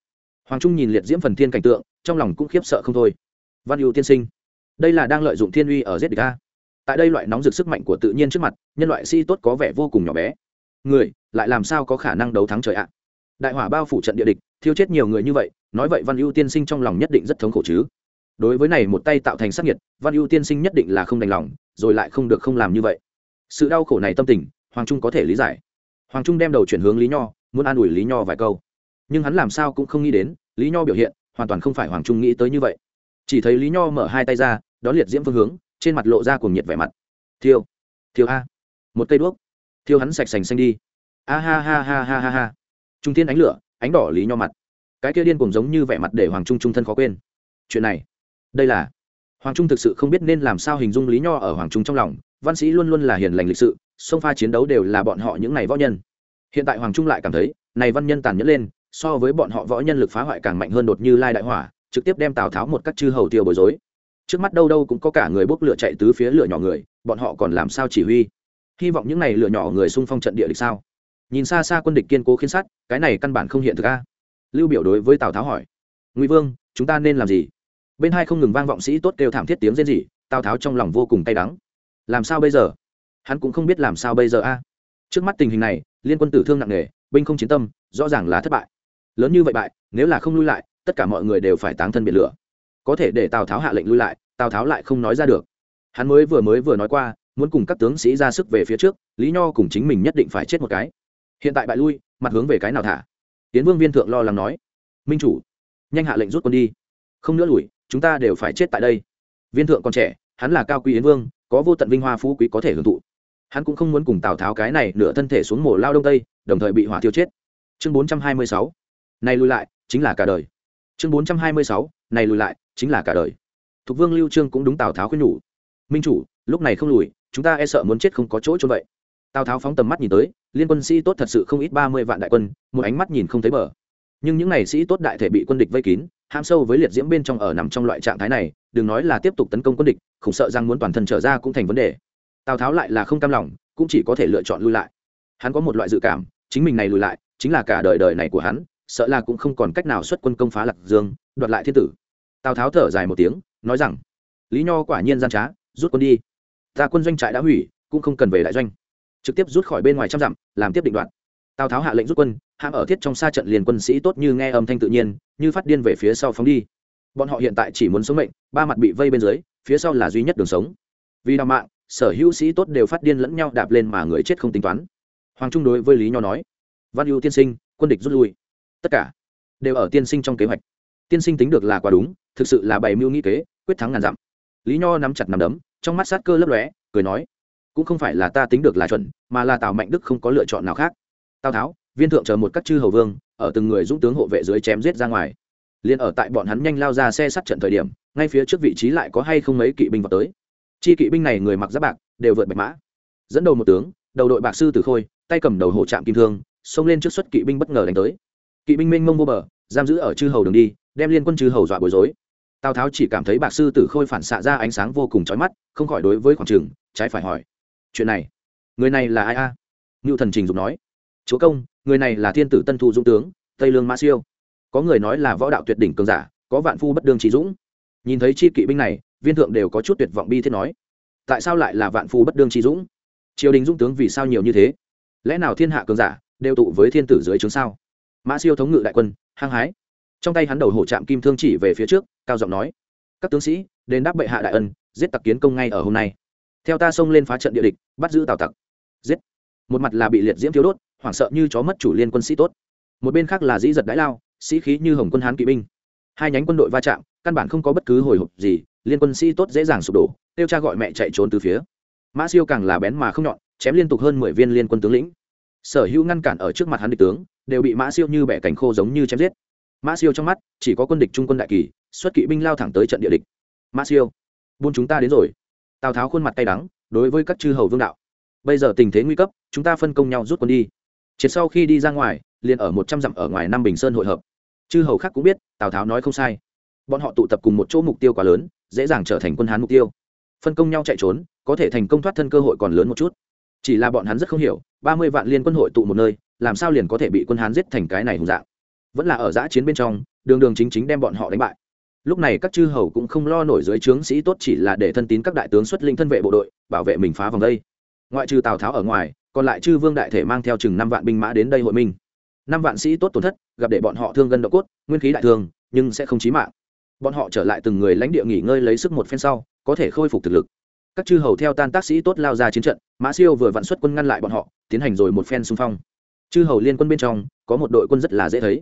Hoàng trung nhìn liệt diễm phần thiên cảnh tượng, trong lòng cũng khiếp sợ không thôi. Văn hữu tiên sinh, đây là đang lợi dụng thiên uy ở giết địch a. Tại đây loại nóng rực sức mạnh của tự nhiên trước mặt, nhân loại si tốt có vẻ vô cùng nhỏ bé. Người, lại làm sao có khả năng đấu thắng trời ạ? Đại hỏa bao phủ trận địa địch, thiêu chết nhiều người như vậy, nói vậy văn ưu tiên sinh trong lòng nhất định rất thống khổ chứ. Đối với này một tay tạo thành sắc nhiệt văn ưu tiên sinh nhất định là không đành lòng, rồi lại không được không làm như vậy. Sự đau khổ này tâm tình hoàng trung có thể lý giải. Hoàng trung đem đầu chuyển hướng lý nho, muốn an ủi lý nho vài câu. Nhưng hắn làm sao cũng không nghĩ đến, lý nho biểu hiện, hoàn toàn không phải hoàng trung nghĩ tới như vậy. Chỉ thấy lý nho mở hai tay ra, đón liệt diễm phương hướng, trên mặt lộ ra cuồng nhiệt vẻ mặt. Thiêu thiêu a. Một cây đuốc. Thiêu hắn sạch sành xanh đi. A ha ha ha ha ha ha. Trung tiên ánh lửa, ánh đỏ lý nho mặt. Cái kia điên cùng giống như vẻ mặt để hoàng trung trung thân khó quên. Chuyện này, đây là. Hoàng trung thực sự không biết nên làm sao hình dung lý nho ở hoàng trung trong lòng. Văn sĩ luôn luôn là hiền lành lịch sự sông pha chiến đấu đều là bọn họ những này võ nhân. Hiện tại hoàng trung lại cảm thấy, này văn nhân tàn nhẫn lên, so với bọn họ võ nhân lực phá hoại càng mạnh hơn đột như lai đại hỏa, trực tiếp đem tào tháo một cách chư hầu tiêu bối rối. Trước mắt đâu đâu cũng có cả người bốc lửa chạy tứ phía lửa nhỏ người, bọn họ còn làm sao chỉ huy? Hy vọng những này lửa nhỏ người xung phong trận địa địch sao? Nhìn xa xa quân địch kiên cố khiến sát, cái này căn bản không hiện thực a. Lưu biểu đối với tào tháo hỏi, ngụy vương, chúng ta nên làm gì? Bên hai không ngừng vang vọng sĩ tốt kêu thảm thiết tiếng rên rỉ, tào tháo trong lòng vô cùng cay đắng. Làm sao bây giờ? Hắn cũng không biết làm sao bây giờ a. Trước mắt tình hình này, liên quân tử thương nặng nề, binh không chiến tâm, rõ ràng là thất bại. Lớn như vậy bại, nếu là không lui lại, tất cả mọi người đều phải táng thân biệt lửa. Có thể để tào tháo hạ lệnh lui lại, tào tháo lại không nói ra được. Hắn mới vừa mới vừa nói qua, muốn cùng các tướng sĩ ra sức về phía trước, lý nho cùng chính mình nhất định phải chết một cái. Hiện tại bại lui, mặt hướng về cái nào thả? Tiến vương viên thượng lo lắng nói. Minh chủ, nhanh hạ lệnh rút quân đi. Không nữa lùi, chúng ta đều phải chết tại đây. Viên thượng còn trẻ, hắn là cao quý yến vương, có vô tận vinh hoa phú quý có thể hưởng thụ hắn cũng không muốn cùng tào tháo cái này nửa thân thể xuống mổ lao đông tây, đồng thời bị hỏa thiêu chết. Chương bốn trăm hai mươi sáu. Này lùi lại, chính là cả đời. Chương bốn trăm hai mươi sáu. Này lùi lại, chính là cả đời. Thục vương lưu trương cũng đúng tào tháo khuyên nhủ. Minh chủ, lúc này không lùi, chúng ta e sợ muốn chết không có chỗ cho vậy. Tào tháo phóng tầm mắt nhìn tới, liên quân sĩ tốt thật sự không ít ba mươi vạn đại quân, một ánh mắt nhìn không thấy bờ. Nhưng những n à y sĩ tốt đại thể bị quân địch vây kín ham sâu với liệt diễm bên trong ở nằm trong loại trạng thái này, đừng nói là tiếp tục tấn công quân địch khủng sợ rằng muốn toàn thân trở ra cũng thành vấn đề tào tháo lại là không cam lòng, cũng chỉ có thể lựa chọn lui lại. Hắn có một loại dự cảm, chính mình này lùi lại, chính là cả đời đời này của hắn, sợ là cũng không còn cách nào xuất quân công phá lạc dương, đoạt lại thiên tử. Tào tháo thở dài một tiếng, nói rằng, lý nho quả nhiên gian trá, rút quân đi. Ta quân doanh trại đã hủy, cũng không cần về đại doanh. Trực tiếp rút khỏi bên ngoài trăm dặm, làm tiếp định đoạn. Tào tháo hạ lệnh rút quân, hãm ở thiết trong xa trận liền quân sĩ tốt như nghe âm thanh tự nhiên, như phát điên về phía sau phóng đi. Bọn họ hiện tại chỉ muốn sống mệnh, ba mặt bị vây bên dưới, phía sau là duy nhất đường sống. Vì đào mạng sở hữu sĩ tốt đều phát điên lẫn nhau đạp lên mà người chết không tính toán. Hoàng trung đối với lý nho nói, văn ưu tiên sinh, quân địch rút lui. Tất cả đều ở tiên sinh trong kế hoạch. Tiên sinh tính được là quá đúng, thực sự là bày mưu nghĩ kế, quyết thắng ngàn dặm. Lý nho nắm chặt nằm đấm, trong mắt sát cơ lấp lóe, cười nói, cũng không phải là ta tính được là chuẩn, mà là tào mạnh đức không có lựa chọn nào khác. Tào tháo, viên thượng chờ một các chư hầu vương, ở từng người dũng tướng hộ vệ dưới chém giết ra ngoài. Liền ở tại bọn hắn nhanh lao ra xe sát trận thời điểm, ngay phía trước vị trí lại có hay không mấy kỵ binh vào tới chi kỵ binh này người mặc giáp bạc, đều vượt bạch mã. Dẫn đầu một tướng, đầu đội bạc sư tử khôi, tay cầm đầu hổ trạm kim thương, xông lên trước xuất kỵ binh bất ngờ đánh tới. Kỵ binh mênh mông vô bờ, giam giữ ở chư hầu đường đi, đem liên quân chư hầu dọa bối rối. Tào tháo chỉ cảm thấy bạc sư tử khôi phản xạ ra ánh sáng vô cùng chói mắt, không khỏi đối với khoảng trường, trái phải hỏi. Chuyện này, người này là ai a? À? ngưu thần trình dục nói. Chúa công, người này là thiên tử tân thu dũng tướng, tây lương mã siêu. Có người nói là võ đạo tuyệt đỉnh cường giả, có vạn phu bất đương trí dũng. Nhìn thấy chi kỵ binh này viên thượng đều có chút tuyệt vọng bi thiết nói, tại sao lại là vạn phu bất đương trí dũng? Triều đình dũng tướng vì sao nhiều như thế? Lẽ nào thiên hạ cường giả đều tụ với thiên tử dưới trướng sao? Mã siêu thống ngự đại quân, hăng hái. Trong tay hắn đầu hổ trạm kim thương chỉ về phía trước, cao giọng nói, các tướng sĩ đến đáp bệ hạ đại ân, giết tặc kiến công ngay ở hôm nay. Theo ta xông lên phá trận địa địch, bắt giữ tào tặc. Giết. Một mặt là bị liệt diễm thiếu đốt, hoảng sợ như chó mất chủ liên quân sĩ tốt. Một bên khác là dĩ giật đái lao, sĩ khí như hồng quân hán kỵ binh. Hai nhánh quân đội va chạm, căn bản không có bất cứ hồi hộp gì liên quân sĩ tốt dễ dàng sụp đổ, tiêu cha gọi mẹ chạy trốn từ phía. Mã siêu càng là bén mà không nhọn, chém liên tục hơn mười viên liên quân tướng lĩnh. Sở hữu ngăn cản ở trước mặt hắn địch tướng, đều bị mã siêu như bẻ cành khô giống như chém giết. Mã siêu trong mắt, chỉ có quân địch trung quân đại kỳ, xuất kỵ binh lao thẳng tới trận địa địch. Mã siêu, buôn chúng ta đến rồi. Tào tháo khuôn mặt tay đắng, đối với các chư hầu vương đạo. Bây giờ tình thế nguy cấp, chúng ta phân công nhau rút quân đi. Triệt sau khi đi ra ngoài, liền ở một trăm dặm ở ngoài Nam bình sơn hội hợp. Chư hầu khác cũng biết, tào tháo nói không sai. Bọn họ tụ tập cùng một chỗ mục tiêu quá lớn dễ dàng trở thành quân hán mục tiêu. Phân công nhau chạy trốn, có thể thành công thoát thân cơ hội còn lớn một chút. Chỉ là bọn hắn rất không hiểu, ba mươi vạn liên quân hội tụ một nơi, làm sao liền có thể bị quân hán giết thành cái này hùng dạng? Vẫn là ở giã chiến bên trong, đường đường chính chính đem bọn họ đánh bại. Lúc này các chư hầu cũng không lo nổi dưới trướng sĩ tốt chỉ là để thân tín các đại tướng xuất linh thân vệ bộ đội, bảo vệ mình phá vòng đây. Ngoại trừ tào tháo ở ngoài, còn lại chư vương đại thể mang theo chừng năm vạn binh mã đến đây hội minh. Năm vạn sĩ tốt tổn thất, gặp để bọn họ thương gân độ cốt, nguyên khí đại thương, nhưng sẽ không chí mạng bọn họ trở lại từng người lãnh địa nghỉ ngơi lấy sức một phen sau, có thể khôi phục thực lực. Các chư hầu theo tan tác sĩ tốt lao ra chiến trận, mã siêu vừa vạn xuất quân ngăn lại bọn họ, tiến hành rồi một phen xung phong. Chư hầu liên quân bên trong, có một đội quân rất là dễ thấy.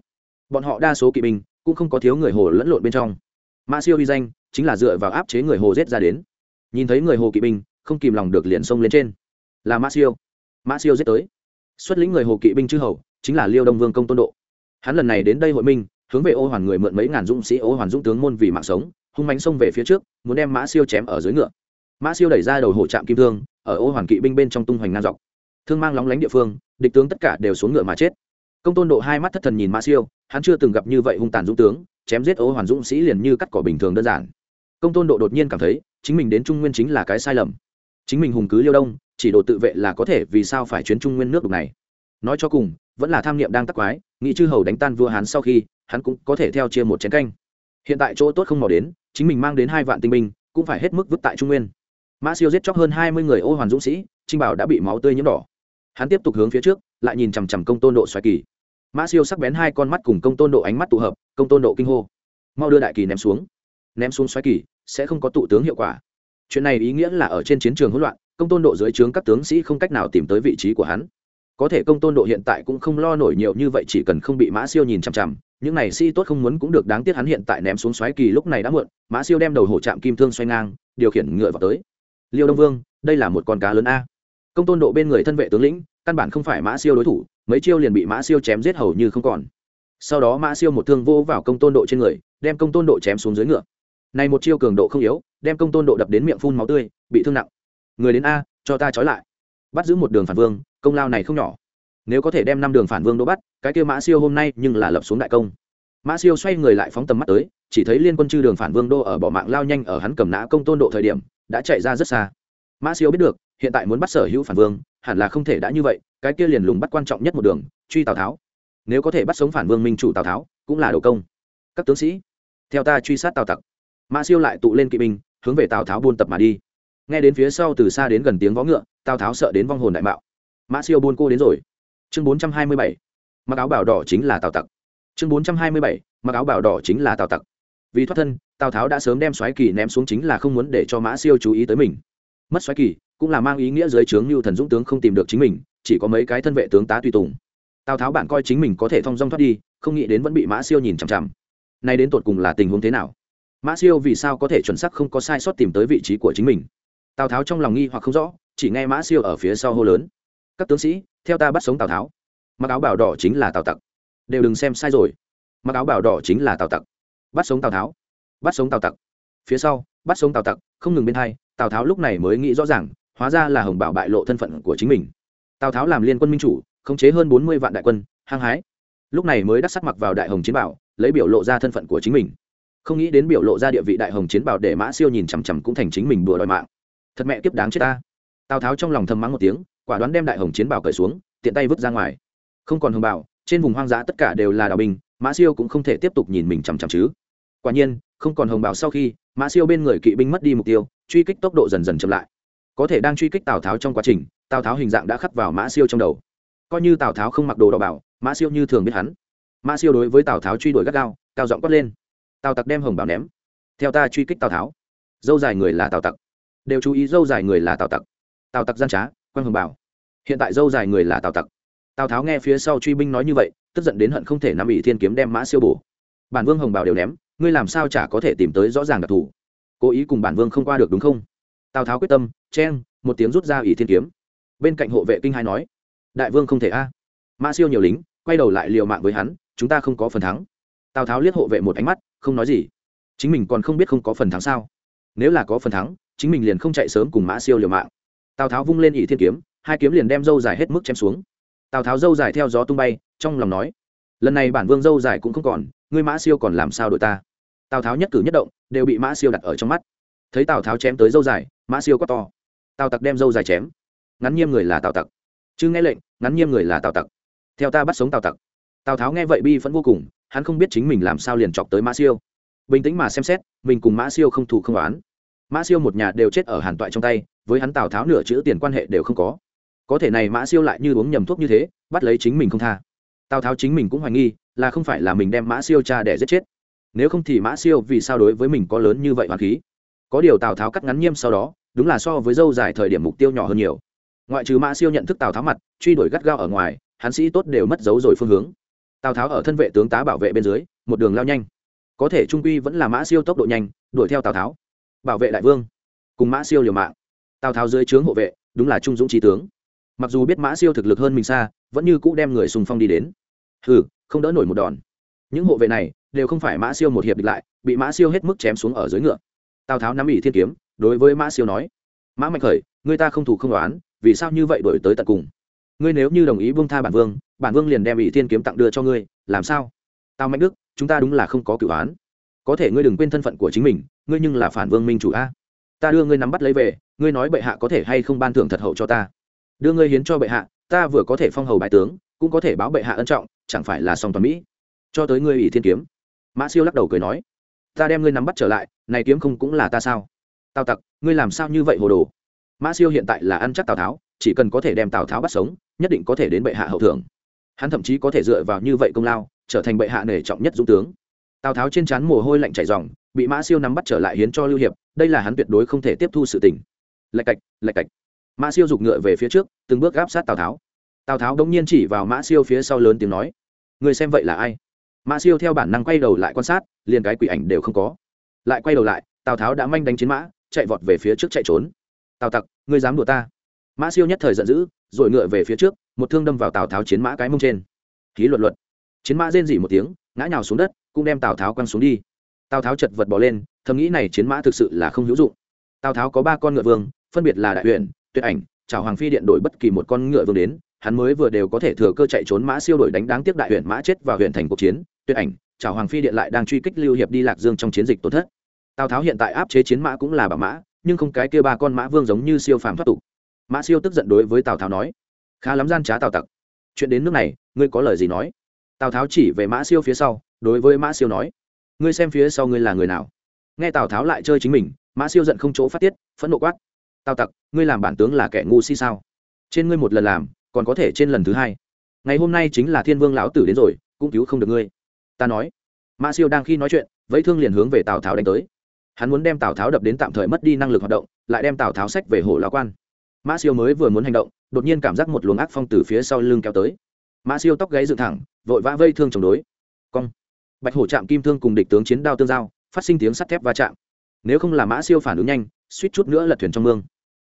Bọn họ đa số kỵ binh, cũng không có thiếu người hồ lẫn lộn bên trong. Mã siêu uy danh, chính là dựa vào áp chế người hồ giết ra đến. Nhìn thấy người hồ kỵ binh, không kìm lòng được liền xông lên trên. Là mã siêu. Mã siêu giết tới. Xuất lĩnh người hồ kỵ binh chư hầu, chính là liêu đông vương công tôn độ. Hắn lần này đến đây hội minh hướng về ô hoàn người mượn mấy ngàn dũng sĩ ô hoàn dũng tướng môn vì mạng sống, hung mánh xông về phía trước, muốn đem mã siêu chém ở dưới ngựa. Mã siêu đẩy ra đầu hổ trạm kim thương, ở ô hoàn kỵ binh bên trong tung hoành ngang dọc. Thương mang lóng lánh địa phương, địch tướng tất cả đều xuống ngựa mà chết. Công tôn độ hai mắt thất thần nhìn mã siêu, hắn chưa từng gặp như vậy hung tàn dũng tướng, chém giết ô hoàn dũng sĩ liền như cắt cỏ bình thường đơn giản. Công tôn độ đột nhiên cảm thấy, chính mình đến trung nguyên chính là cái sai lầm. Chính mình hùng cứ liêu đông, chỉ độ tự vệ là có thể vì sao phải chuyến trung nguyên nước đục này. Nói cho cùng vẫn là tham niệm đang tắc quái, nghĩ chư hầu đánh tan vua hán sau khi, hắn cũng có thể theo chia một chén canh. Hiện tại chỗ tốt không mò đến, chính mình mang đến hai vạn tinh binh, cũng phải hết mức vứt tại trung nguyên. Mã siêu giết chóc hơn hai mươi người ô hoàn dũng sĩ, trinh bảo đã bị máu tươi nhiễm đỏ. Hắn tiếp tục hướng phía trước, lại nhìn chằm chằm công tôn độ xoài kỳ. Mã siêu sắc bén hai con mắt cùng công tôn độ ánh mắt tụ hợp, công tôn độ kinh hô. Mau đưa đại kỳ ném xuống. Ném xuống xoáy kỳ, sẽ không có tụ tướng hiệu quả. Chuyện này ý nghĩa là ở trên chiến trường hỗn loạn, công tôn độ dưới trướng các tướng sĩ không cách nào tìm tới vị trí của hắn có thể công tôn độ hiện tại cũng không lo nổi nhiều như vậy, chỉ cần không bị mã siêu nhìn chằm chằm. Những này si tốt không muốn cũng được, đáng tiếc hắn hiện tại ném xuống xoáy kỳ lúc này đã muộn, mã siêu đem đầu hổ chạm kim thương xoay ngang, điều khiển ngựa vào tới. Liêu đông vương, đây là một con cá lớn a. Công tôn độ bên người thân vệ tướng lĩnh, căn bản không phải mã siêu đối thủ, mấy chiêu liền bị mã siêu chém giết hầu như không còn. Sau đó mã siêu một thương vô vào công tôn độ trên người, đem công tôn độ chém xuống dưới ngựa. Này một chiêu cường độ không yếu, đem công tôn độ đập đến miệng phun máu tươi, bị thương nặng. Người đến a, cho ta trói lại. Bắt giữ một đường phản vương công lao này không nhỏ. Nếu có thể đem năm đường phản vương đỗ bắt, cái kia mã siêu hôm nay nhưng là lập xuống đại công. Mã siêu xoay người lại phóng tầm mắt tới, chỉ thấy liên quân chư đường phản vương đô ở bỏ mạng lao nhanh ở hắn cầm nã công tôn độ thời điểm, đã chạy ra rất xa. Mã siêu biết được, hiện tại muốn bắt sở hữu phản vương, hẳn là không thể đã như vậy, cái kia liền lùng bắt quan trọng nhất một đường, truy tào tháo. Nếu có thể bắt sống phản vương minh chủ tào tháo, cũng là đầu công. Các tướng sĩ, theo ta truy sát tào tặc. Mã siêu lại tụ lên kỵ binh, hướng về tào tháo buôn tập mà đi. Nghe đến phía sau từ xa đến gần tiếng vó ngựa, tào tháo sợ đến vong hồn đại mạo mã siêu buôn cô đến rồi. Chương bốn trăm hai mươi bảy, mặc áo bảo đỏ chính là tào tặc. Chương bốn trăm hai mươi bảy, mặc áo bảo đỏ chính là tào tặc. Vì thoát thân, tào tháo đã sớm đem xoáy kỳ ném xuống chính là không muốn để cho mã siêu chú ý tới mình. Mất xoáy kỳ cũng là mang ý nghĩa dưới trướng như thần dũng tướng không tìm được chính mình, chỉ có mấy cái thân vệ tướng tá tùy tùng. Tào tháo bạn coi chính mình có thể thong dong thoát đi, không nghĩ đến vẫn bị mã siêu nhìn chằm chằm. Nay đến tột cùng là tình huống thế nào? Mã siêu vì sao có thể chuẩn xác không có sai sót tìm tới vị trí của chính mình? Tào tháo trong lòng nghi hoặc không rõ, chỉ nghe mã siêu ở phía sau hô lớn các tướng sĩ, theo ta bắt sống tào tháo. Mặc áo bảo đỏ chính là tào tặc. Đều đừng xem sai rồi. Mặc áo bảo đỏ chính là tào tặc. Bắt sống tào tháo. Bắt sống tào tặc. Phía sau, bắt sống tào tặc, không ngừng bên hai, tào tháo lúc này mới nghĩ rõ ràng, hóa ra là hồng bảo bại lộ thân phận của chính mình. Tào tháo làm liên quân minh chủ, khống chế hơn bốn mươi vạn đại quân, hăng hái. Lúc này mới đắc sắc mặc vào đại hồng chiến bảo, lấy biểu lộ ra thân phận của chính mình. Không nghĩ đến biểu lộ ra địa vị đại hồng chiến bảo để mã siêu nhìn chằm chằm cũng thành chính mình đùa đòi mạng. Thật mẹ kiếp đáng chết ta. Tào tháo trong lòng thầm mắng một tiếng quả đoán đem đại hồng chiến bảo cởi xuống, tiện tay vứt ra ngoài. Không còn hồng bảo, trên vùng hoang dã tất cả đều là đào binh, mã siêu cũng không thể tiếp tục nhìn mình chằm chằm chứ. Quả nhiên, không còn hồng bảo sau khi, mã siêu bên người kỵ binh mất đi mục tiêu, truy kích tốc độ dần dần chậm lại. Có thể đang truy kích tào tháo trong quá trình, tào tháo hình dạng đã khắc vào mã siêu trong đầu. Coi như tào tháo không mặc đồ đỏ bảo, mã siêu như thường biết hắn. Mã siêu đối với tào tháo truy đuổi gắt gao, cao giọng quát lên. Tào tặc đem hồng bảo ném. Theo ta truy kích tào tháo. Dâu dài người là tào tặc. Đều chú ý dâu dài người là tào tặc. Tào tặc gian trá quang hồng bảo. Hiện tại dâu dài người là tào tặc. Tào tháo nghe phía sau truy binh nói như vậy, tức giận đến hận không thể nắm ỷ thiên kiếm đem mã siêu bổ. Bản vương hồng bảo đều ném, ngươi làm sao chả có thể tìm tới rõ ràng đặc thù? Cố ý cùng bản vương không qua được đúng không? Tào tháo quyết tâm chen một tiếng rút ra ỷ thiên kiếm. Bên cạnh hộ vệ kinh hai nói, đại vương không thể a. Mã siêu nhiều lính, quay đầu lại liều mạng với hắn, chúng ta không có phần thắng. Tào tháo liếc hộ vệ một ánh mắt, không nói gì. Chính mình còn không biết không có phần thắng sao? Nếu là có phần thắng, chính mình liền không chạy sớm cùng mã siêu liều mạng tào tháo vung lên ỷ thiên kiếm, hai kiếm liền đem dâu dài hết mức chém xuống. Tào tháo dâu dài theo gió tung bay, trong lòng nói, lần này bản vương dâu dài cũng không còn, ngươi mã siêu còn làm sao đội ta? Tào tháo nhất cử nhất động, đều bị mã siêu đặt ở trong mắt. Thấy tào tháo chém tới dâu dài, mã siêu quát to, tào tặc đem dâu dài chém. Ngắn nghiêm người là tào tặc. Chứ nghe lệnh, ngắn nghiêm người là tào tặc. Theo ta bắt sống tào tặc. Tào tháo nghe vậy bi vẫn vô cùng, hắn không biết chính mình làm sao liền chọc tới mã siêu. Bình tĩnh mà xem xét, mình cùng mã siêu không thủ không đoán mã siêu một nhà đều chết ở hàn toại trong tay với hắn tào tháo nửa chữ tiền quan hệ đều không có. Có thể này mã siêu lại như uống nhầm thuốc như thế, bắt lấy chính mình không tha. Tào tháo chính mình cũng hoài nghi, là không phải là mình đem mã siêu cha để giết chết. Nếu không thì mã siêu vì sao đối với mình có lớn như vậy hoàn khí? Có điều tào tháo cắt ngắn nghiêm sau đó, đúng là so với dâu dài thời điểm mục tiêu nhỏ hơn nhiều. Ngoại trừ mã siêu nhận thức tào tháo mặt, truy đuổi gắt gao ở ngoài, hắn sĩ tốt đều mất dấu rồi phương hướng. Tào tháo ở thân vệ tướng tá bảo vệ bên dưới, một đường lao nhanh. Có thể trung quy vẫn là mã siêu tốc độ nhanh, đuổi theo tào tháo. Bảo vệ đại vương, cùng mã siêu liều mạng tào tháo dưới trướng hộ vệ, đúng là trung dũng trí tướng. Mặc dù biết mã siêu thực lực hơn mình xa, vẫn như cũ đem người sùng phong đi đến. Hừ, không đỡ nổi một đòn. Những hộ vệ này đều không phải mã siêu một hiệp địch lại, bị mã siêu hết mức chém xuống ở dưới ngựa. Tào tháo nắm ỉ thiên kiếm, đối với mã siêu nói, mã mạnh khởi, người ta không thủ không đoán vì sao như vậy đổi tới tận cùng? Ngươi nếu như đồng ý vương tha bản vương bản vương liền đem ỷ thiên kiếm tặng đưa cho ngươi, làm sao? Tào mạnh đức, chúng ta đúng là không có cửu án có thể ngươi đừng quên thân phận của chính mình, ngươi nhưng là phản vương minh chủ a. Ta đưa ngươi nắm bắt lấy về ngươi nói bệ hạ có thể hay không ban thưởng thật hậu cho ta? Đưa ngươi hiến cho bệ hạ, ta vừa có thể phong hầu bài tướng, cũng có thể báo bệ hạ ân trọng, chẳng phải là song toàn mỹ? Cho tới ngươi ỷ thiên kiếm. Mã siêu lắc đầu cười nói, ta đem ngươi nắm bắt trở lại, này kiếm không cũng là ta sao? Tào tặc, ngươi làm sao như vậy hồ đồ? Mã siêu hiện tại là ăn chắc tào tháo, chỉ cần có thể đem tào tháo bắt sống, nhất định có thể đến bệ hạ hậu thưởng. Hắn thậm chí có thể dựa vào như vậy công lao, trở thành bệ hạ nể trọng nhất dũng tướng. Tào tháo trên trán mồ hôi lạnh chảy dòng bị mã siêu nắm bắt trở lại hiến cho lưu hiệp, đây là hắn tuyệt đối không thể tiếp thu sự tình lạch cạch lạch cạch. Mã siêu giục ngựa về phía trước, từng bước gáp sát tào tháo. Tào tháo đống nhiên chỉ vào mã siêu phía sau lớn tiếng nói, người xem vậy là ai? Mã siêu theo bản năng quay đầu lại quan sát, liền cái quỷ ảnh đều không có. Lại quay đầu lại, tào tháo đã manh đánh chiến mã, chạy vọt về phía trước chạy trốn. Tào tặc, ngươi dám đùa ta? Mã siêu nhất thời giận dữ, rồi ngựa về phía trước, một thương đâm vào tào tháo chiến mã cái mông trên. Ký luật luật chiến mã rên dỉ một tiếng, ngã nhào xuống đất, cũng đem tào tháo quăng xuống đi. Tào tháo chật vật bỏ lên, thầm nghĩ này chiến mã thực sự là không hữu dụng. Tào tháo có ba con ngựa vương phân biệt là đại huyện tuyệt ảnh chào hoàng phi điện đổi bất kỳ một con ngựa vương đến, hắn mới vừa đều có thể thừa cơ chạy trốn mã siêu đổi đánh đáng tiếc đại huyện mã chết vào huyện thành cuộc chiến, tuyệt ảnh chào hoàng phi điện lại đang truy kích lưu hiệp đi lạc dương trong chiến dịch tổn thất. Tào tháo hiện tại áp chế chiến mã cũng là bảo mã, nhưng không cái kia ba con mã vương giống như siêu phàm thoát tục. Mã siêu tức giận đối với tào tháo nói, khá lắm gian trá tào tặc. Chuyện đến nước này, ngươi có lời gì nói? Tào tháo chỉ về mã siêu phía sau, đối với mã siêu nói, ngươi xem phía sau ngươi là người nào? Nghe tào tháo lại chơi chính mình, mã siêu giận không chỗ phát tiết, phẫn nộ quát tào tặc, ngươi làm bản tướng là kẻ ngu si sao? Trên ngươi một lần làm, còn có thể trên lần thứ hai. Ngày hôm nay chính là thiên vương lão tử đến rồi, cũng cứu không được ngươi. Ta nói. Mã siêu đang khi nói chuyện, vẫy thương liền hướng về tào tháo đánh tới. Hắn muốn đem tào tháo đập đến tạm thời mất đi năng lực hoạt động, lại đem tào tháo sách về hồ lão quan. Mã siêu mới vừa muốn hành động, đột nhiên cảm giác một luồng ác phong từ phía sau lưng kéo tới. Mã siêu tóc gáy dựng thẳng, vội vã vây thương chống đối. Cong. Bạch hổ chạm kim thương cùng địch tướng chiến đao tương giao, phát sinh tiếng sắt thép va chạm. Nếu không là mã siêu phản ứng nhanh, suýt chút nữa lật thuyền trong mương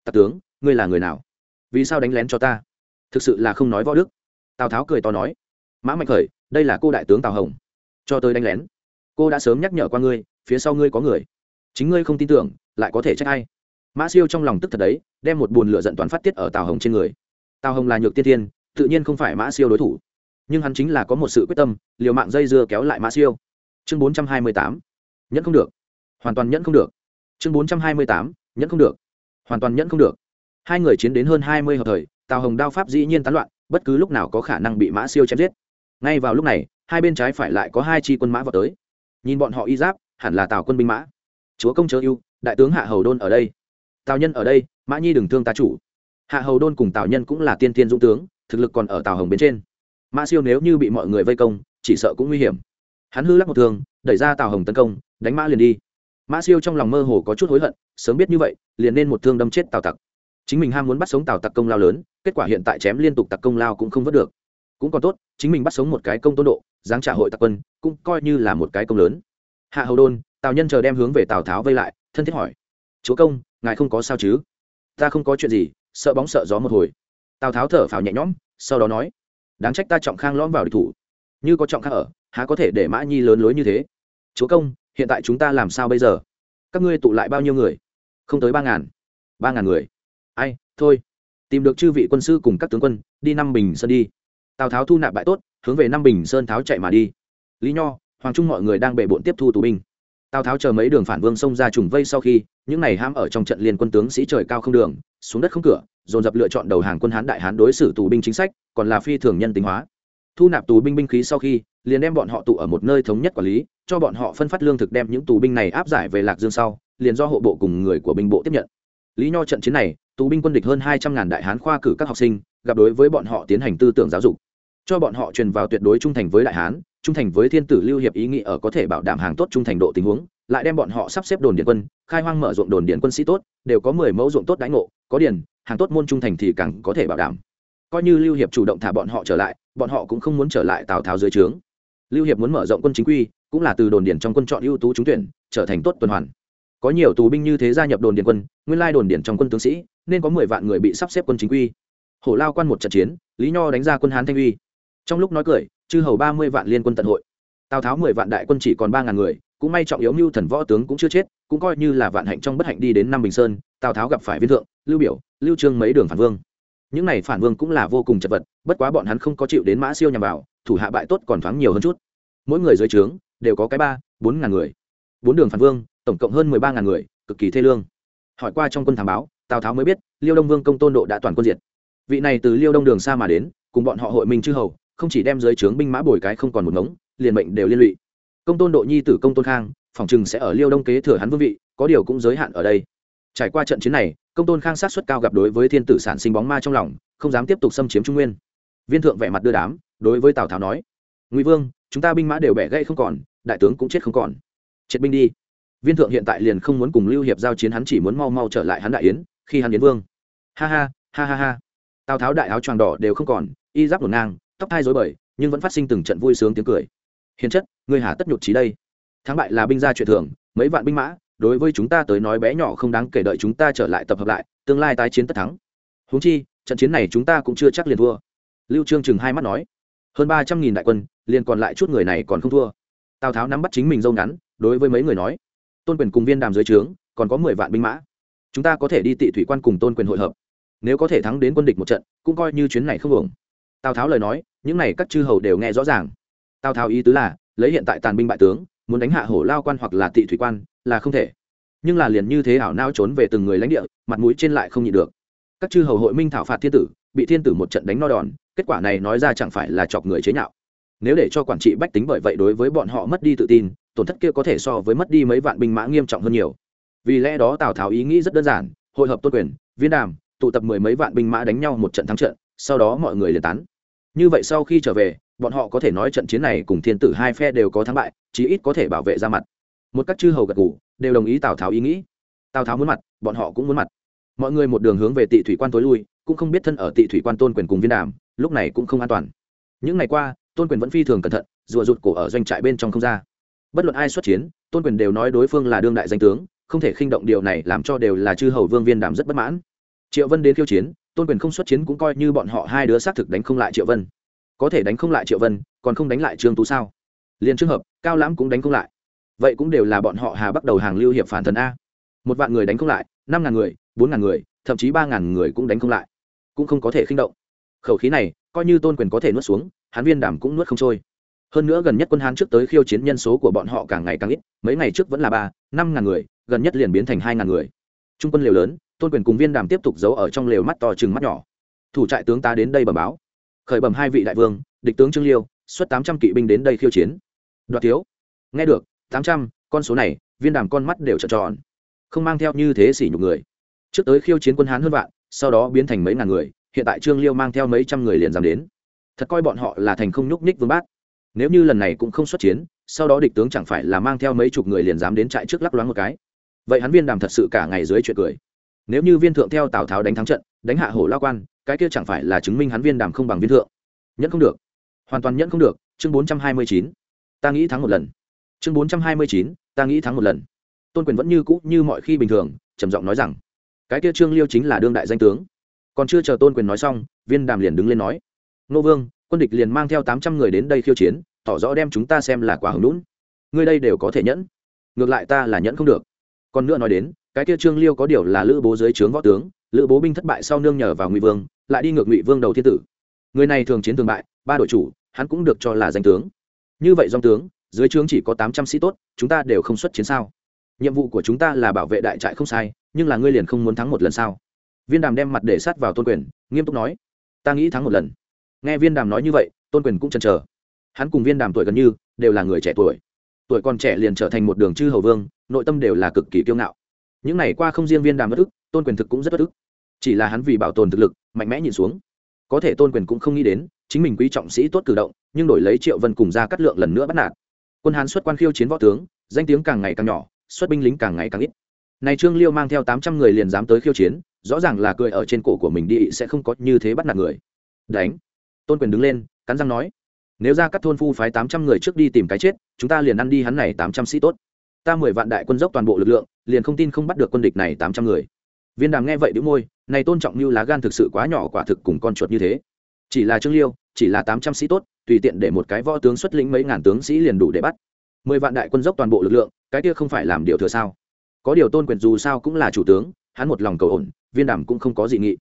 tặc tướng, ngươi là người nào? Vì sao đánh lén cho ta? Thực sự là không nói võ đức. Tào tháo cười to nói. Mã mạnh khởi, đây là cô đại tướng tào hồng. Cho tới đánh lén. Cô đã sớm nhắc nhở qua ngươi, phía sau ngươi có người. Chính ngươi không tin tưởng, lại có thể trách ai? Mã siêu trong lòng tức thật đấy, đem một bùn lửa giận toàn phát tiết ở tào hồng trên người. Tào hồng là nhược tiên thiên, tự nhiên không phải mã siêu đối thủ. Nhưng hắn chính là có một sự quyết tâm, liều mạng dây dưa kéo lại mã siêu. Chương bốn trăm hai mươi tám. Nhẫn không được. Hoàn toàn nhẫn không được. Chương bốn trăm hai mươi tám. Nhẫn không được hoàn toàn nhẫn không được. Hai người chiến đến hơn hai mươi hợp thời, tào hồng đao pháp dĩ nhiên tán loạn, bất cứ lúc nào có khả năng bị mã siêu chém giết. Ngay vào lúc này, hai bên trái phải lại có hai chi quân mã vào tới. Nhìn bọn họ y giáp, hẳn là tào quân binh mã. Chúa công chớ ưu, đại tướng hạ hầu đôn ở đây. Tào nhân ở đây, mã nhi đừng thương ta chủ. Hạ hầu đôn cùng tào nhân cũng là tiên tiên dũng tướng, thực lực còn ở tào hồng bên trên. Mã siêu nếu như bị mọi người vây công, chỉ sợ cũng nguy hiểm. Hắn hư lắc một thương, đẩy ra tào hồng tấn công, đánh mã liền đi mã siêu trong lòng mơ hồ có chút hối hận, sớm biết như vậy, liền nên một thương đâm chết tào tặc. Chính mình ham muốn bắt sống tào tặc công lao lớn, kết quả hiện tại chém liên tục tặc công lao cũng không vớt được. Cũng còn tốt, chính mình bắt sống một cái công tôn độ giáng trả hội tặc quân, cũng coi như là một cái công lớn. Hạ hầu đôn, tào nhân chờ đem hướng về tào tháo vây lại, thân thiết hỏi. Chúa công, ngài không có sao chứ? Ta không có chuyện gì, sợ bóng sợ gió một hồi. Tào tháo thở phào nhẹ nhõm, sau đó nói. Đáng trách ta trọng khang lõm vào địch thủ. Như có trọng khang ở, há có thể để mã nhi lớn lối như thế? Chúa công hiện tại chúng ta làm sao bây giờ? Các ngươi tụ lại bao nhiêu người? Không tới ba ngàn. Ba ngàn người. Ai, thôi. Tìm được chư vị quân sư cùng các tướng quân, đi năm bình sơn đi. Tào tháo thu nạp bại tốt, hướng về năm bình sơn tháo chạy mà đi. Lý nho, hoàng trung mọi người đang bệ bộn tiếp thu tù binh. Tào tháo chờ mấy đường phản vương xông ra trùng vây sau khi, những này ham ở trong trận liên quân tướng sĩ trời cao không đường, xuống đất không cửa, dồn dập lựa chọn đầu hàng quân hán đại hán đối xử tù binh chính sách, còn là phi thường nhân tính hóa. Thu nạp tù binh binh khí sau khi liền đem bọn họ tụ ở một nơi thống nhất quản lý, cho bọn họ phân phát lương thực đem những tù binh này áp giải về lạc dương sau, liền do hộ bộ cùng người của binh bộ tiếp nhận. Lý nho trận chiến này, tù binh quân địch hơn hai trăm ngàn đại hán khoa cử các học sinh, gặp đối với bọn họ tiến hành tư tưởng giáo dục. Cho bọn họ truyền vào tuyệt đối trung thành với đại hán, trung thành với thiên tử lưu hiệp ý nghĩ ở có thể bảo đảm hàng tốt trung thành độ tình huống, lại đem bọn họ sắp xếp đồn điện quân, khai hoang mở ruộng đồn điện quân sĩ tốt, đều có mười mẫu ruộng tốt đãi ngộ, có điền, hàng tốt môn trung thành thì càng có thể bảo đảm. Coi như lưu hiệp chủ động thả bọn họ trở lại, bọn họ cũng không muốn trở lại tào tháo dưới trướng lưu hiệp muốn mở rộng quân chính quy, cũng là từ đồn điển trong quân chọn ưu tú trúng tuyển, trở thành tốt tuần hoàn. Có nhiều tù binh như thế gia nhập đồn điển quân, nguyên lai đồn điển trong quân tướng sĩ, nên có mười vạn người bị sắp xếp quân chính quy. Hổ lao quan một trận chiến, lý nho đánh ra quân hán thanh uy. Trong lúc nói cười, chư hầu ba mươi vạn liên quân tận hội. Tào tháo mười vạn đại quân chỉ còn ba ngàn người, cũng may trọng yếu mưu thần võ tướng cũng chưa chết, cũng coi như là vạn hạnh trong bất hạnh đi đến năm bình sơn, tào tháo gặp phải viên thượng, lưu biểu, lưu trương mấy đường phản vương. Những này phản vương cũng là vô cùng chật vật, bất quá bọn hắn không có chịu đến mã siêu nhằm vào thủ hạ bại tốt còn thoáng nhiều hơn chút. Mỗi người dưới trướng, đều có cái ba, bốn ngàn người. Bốn đường phản vương, tổng cộng hơn mười ba ngàn người, cực kỳ thê lương. Hỏi qua trong quân thám báo, tào tháo mới biết, liêu đông vương công tôn độ đã toàn quân diệt. Vị này từ liêu đông đường xa mà đến, cùng bọn họ hội minh chư hầu, không chỉ đem dưới trướng binh mã bồi cái không còn một ngống, liền mệnh đều liên lụy. Công tôn độ nhi tử công tôn khang phòng chừng sẽ ở liêu đông kế thừa hắn vương vị, có điều cũng giới hạn ở đây. Trải qua trận chiến này, công tôn khang sát xuất cao gặp đối với thiên tử sản sinh bóng ma trong lòng, không dám tiếp tục xâm chiếm trung nguyên. Viên thượng vẻ mặt đưa đám đối với tào tháo nói ngụy vương chúng ta binh mã đều bẻ gây không còn đại tướng cũng chết không còn triệt binh đi viên thượng hiện tại liền không muốn cùng lưu hiệp giao chiến hắn chỉ muốn mau mau trở lại hắn đại yến khi hắn yến vương ha ha ha ha ha tào tháo đại áo choàng đỏ đều không còn y giáp ngổn ngang tóc thai dối bời nhưng vẫn phát sinh từng trận vui sướng tiếng cười hiền chất người hà tất nhục trí đây thắng bại là binh gia chuyện thường mấy vạn binh mã đối với chúng ta tới nói bé nhỏ không đáng kể đợi chúng ta trở lại tập hợp lại tương lai tái chiến tất thắng huống chi trận chiến này chúng ta cũng chưa chắc liền thua lưu trương chừng hai mắt nói hơn ba trăm nghìn đại quân, liền còn lại chút người này còn không thua. Tào tháo nắm bắt chính mình dâu ngắn, đối với mấy người nói, tôn quyền cùng viên đàm dưới trướng, còn có mười vạn binh mã. Chúng ta có thể đi tị thủy quan cùng tôn quyền hội hợp. Nếu có thể thắng đến quân địch một trận, cũng coi như chuyến này không hưởng tào tháo lời nói, những này các chư hầu đều nghe rõ ràng. Tào tháo ý tứ là, lấy hiện tại tàn binh bại tướng, muốn đánh hạ hổ lao quan hoặc là tị thủy quan, là không thể. Nhưng là liền như thế ảo nao trốn về từng người lãnh địa, mặt mũi trên lại không nhịn được. Các chư hầu hội minh thảo phạt thiên tử, bị thiên tử một trận đánh no đòn kết quả này nói ra chẳng phải là chọc người chế nhạo. Nếu để cho quản trị bách tính bởi vậy đối với bọn họ mất đi tự tin, tổn thất kia có thể so với mất đi mấy vạn binh mã nghiêm trọng hơn nhiều. Vì lẽ đó tào tháo ý nghĩ rất đơn giản, hội hợp tôn quyền, viên đàm, tụ tập mười mấy vạn binh mã đánh nhau một trận thắng trận, sau đó mọi người liền tán. Như vậy sau khi trở về, bọn họ có thể nói trận chiến này cùng thiên tử hai phe đều có thắng bại, chí ít có thể bảo vệ ra mặt. Một các chư hầu gật ngủ đều đồng ý tào tháo ý nghĩ. Tào tháo muốn mặt, bọn họ cũng muốn mặt mọi người một đường hướng về tị thủy quan tối lui, cũng không biết thân ở tị thủy quan tôn quyền cùng viên đàm, lúc này cũng không an toàn. Những ngày qua, tôn quyền vẫn phi thường cẩn thận, rùa rụt cổ ở doanh trại bên trong không ra. Bất luận ai xuất chiến, tôn quyền đều nói đối phương là đương đại danh tướng, không thể khinh động điều này làm cho đều là chư hầu vương viên đàm rất bất mãn. Triệu vân đến khiêu chiến, tôn quyền không xuất chiến cũng coi như bọn họ hai đứa xác thực đánh không lại triệu vân. Có thể đánh không lại triệu vân, còn không đánh lại trương tú sao? Liền trường hợp, cao lãm cũng đánh không lại. Vậy cũng đều là bọn họ hà bắt đầu hàng lưu hiệp phản thần a. Một vạn người đánh không lại, năm ngàn người bốn ngàn người, thậm chí ba ngàn người cũng đánh không lại. Cũng không có thể khinh động. Khẩu khí này, coi như tôn quyền có thể nuốt xuống, hán viên đàm cũng nuốt không trôi. Hơn nữa gần nhất quân hán trước tới khiêu chiến nhân số của bọn họ càng ngày càng ít, mấy ngày trước vẫn là ba, năm ngàn người, gần nhất liền biến thành hai ngàn người. Trung quân liều lớn, tôn quyền cùng viên đàm tiếp tục giấu ở trong lều mắt to chừng mắt nhỏ. Thủ trại tướng ta đến đây bẩm báo. Khởi bẩm hai vị đại vương, địch tướng trương liêu, xuất tám trăm kỵ binh đến đây khiêu chiến. Đoạt thiếu. Nghe được, tám trăm, con số này, viên đàm con mắt đều trợn tròn. Không mang theo như thế xỉ nhục người trước tới khiêu chiến quân hán hơn vạn, sau đó biến thành mấy ngàn người, hiện tại trương liêu mang theo mấy trăm người liền dám đến. Thật coi bọn họ là thành không nhúc nhích vương bát nếu như lần này cũng không xuất chiến, sau đó địch tướng chẳng phải là mang theo mấy chục người liền dám đến trại trước lắc loáng một cái. Vậy hắn viên đàm thật sự cả ngày dưới chuyện cười. Nếu như viên thượng theo tào tháo đánh thắng trận, đánh hạ hổ lao quan, cái kia chẳng phải là chứng minh hắn viên đàm không bằng viên thượng. Nhẫn không được. Hoàn toàn nhẫn không được. Chương bốn trăm hai mươi chín. Ta nghĩ thắng một lần. Chương bốn trăm hai mươi chín. Ta nghĩ thắng một lần. Tôn quyền vẫn như cũ, như mọi khi bình thường, trầm giọng nói rằng cái kia trương liêu chính là đương đại danh tướng. Còn chưa chờ tôn quyền nói xong, viên đàm liền đứng lên nói, nô vương, quân địch liền mang theo tám trăm người đến đây khiêu chiến, tỏ rõ đem chúng ta xem là quả hứng lũn ngươi đây đều có thể nhẫn. Ngược lại ta là nhẫn không được. Còn nữa nói đến, cái kia trương liêu có điều là lữ bố dưới trướng võ tướng, lữ bố binh thất bại sau nương nhờ vào ngụy vương, lại đi ngược ngụy vương đầu thiên tử. Người này thường chiến thường bại, ba đội chủ, hắn cũng được cho là danh tướng. Như vậy dòng tướng, dưới trướng chỉ có tám trăm sĩ tốt, chúng ta đều không xuất chiến sao? Nhiệm vụ của chúng ta là bảo vệ đại trại không sai, nhưng là ngươi liền không muốn thắng một lần sao? Viên đàm đem mặt để sát vào tôn quyền, nghiêm túc nói. Ta nghĩ thắng một lần. Nghe viên đàm nói như vậy, tôn quyền cũng chần chờ. Hắn cùng viên đàm tuổi gần như đều là người trẻ tuổi. Tuổi còn trẻ liền trở thành một đường chư hầu vương, nội tâm đều là cực kỳ kiêu ngạo. Những n à y qua không riêng viên đàm bất ức, tôn quyền thực cũng rất bất ức. Chỉ là hắn vì bảo tồn thực lực, mạnh mẽ nhìn xuống. Có thể tôn quyền cũng không nghĩ đến, chính mình quý trọng sĩ tốt cử động, nhưng đổi lấy triệu vân cùng ra cắt lượng lần nữa bắt nạt. Quân hán xuất quan khiêu chiến võ tướng, danh tiếng càng ngày càng nhỏ xuất binh lính càng ngày càng ít. Này trương liêu mang theo tám trăm người liền dám tới khiêu chiến, rõ ràng là cười ở trên cổ của mình đi, sẽ không có như thế bắt nạt người. Đánh. Tôn quyền đứng lên, cắn răng nói, nếu ra các thôn phu phái tám trăm người trước đi tìm cái chết, chúng ta liền ăn đi hắn này tám trăm sĩ tốt. Ta mười vạn đại quân dốc toàn bộ lực lượng, liền không tin không bắt được quân địch này tám trăm người. Viên đàm nghe vậy đĩu môi, này tôn trọng như lá gan thực sự quá nhỏ, quả thực cùng con chuột như thế. Chỉ là trương liêu, chỉ là tám trăm sĩ tốt, tùy tiện để một cái võ tướng xuất lĩnh mấy ngàn tướng sĩ liền đủ để bắt. Mười vạn đại quân dốc toàn bộ lực lượng cái kia không phải làm điều thừa sao? Có điều tôn quyền dù sao cũng là chủ tướng, hắn một lòng cầu ổn, viên đàm cũng không có dị nghị.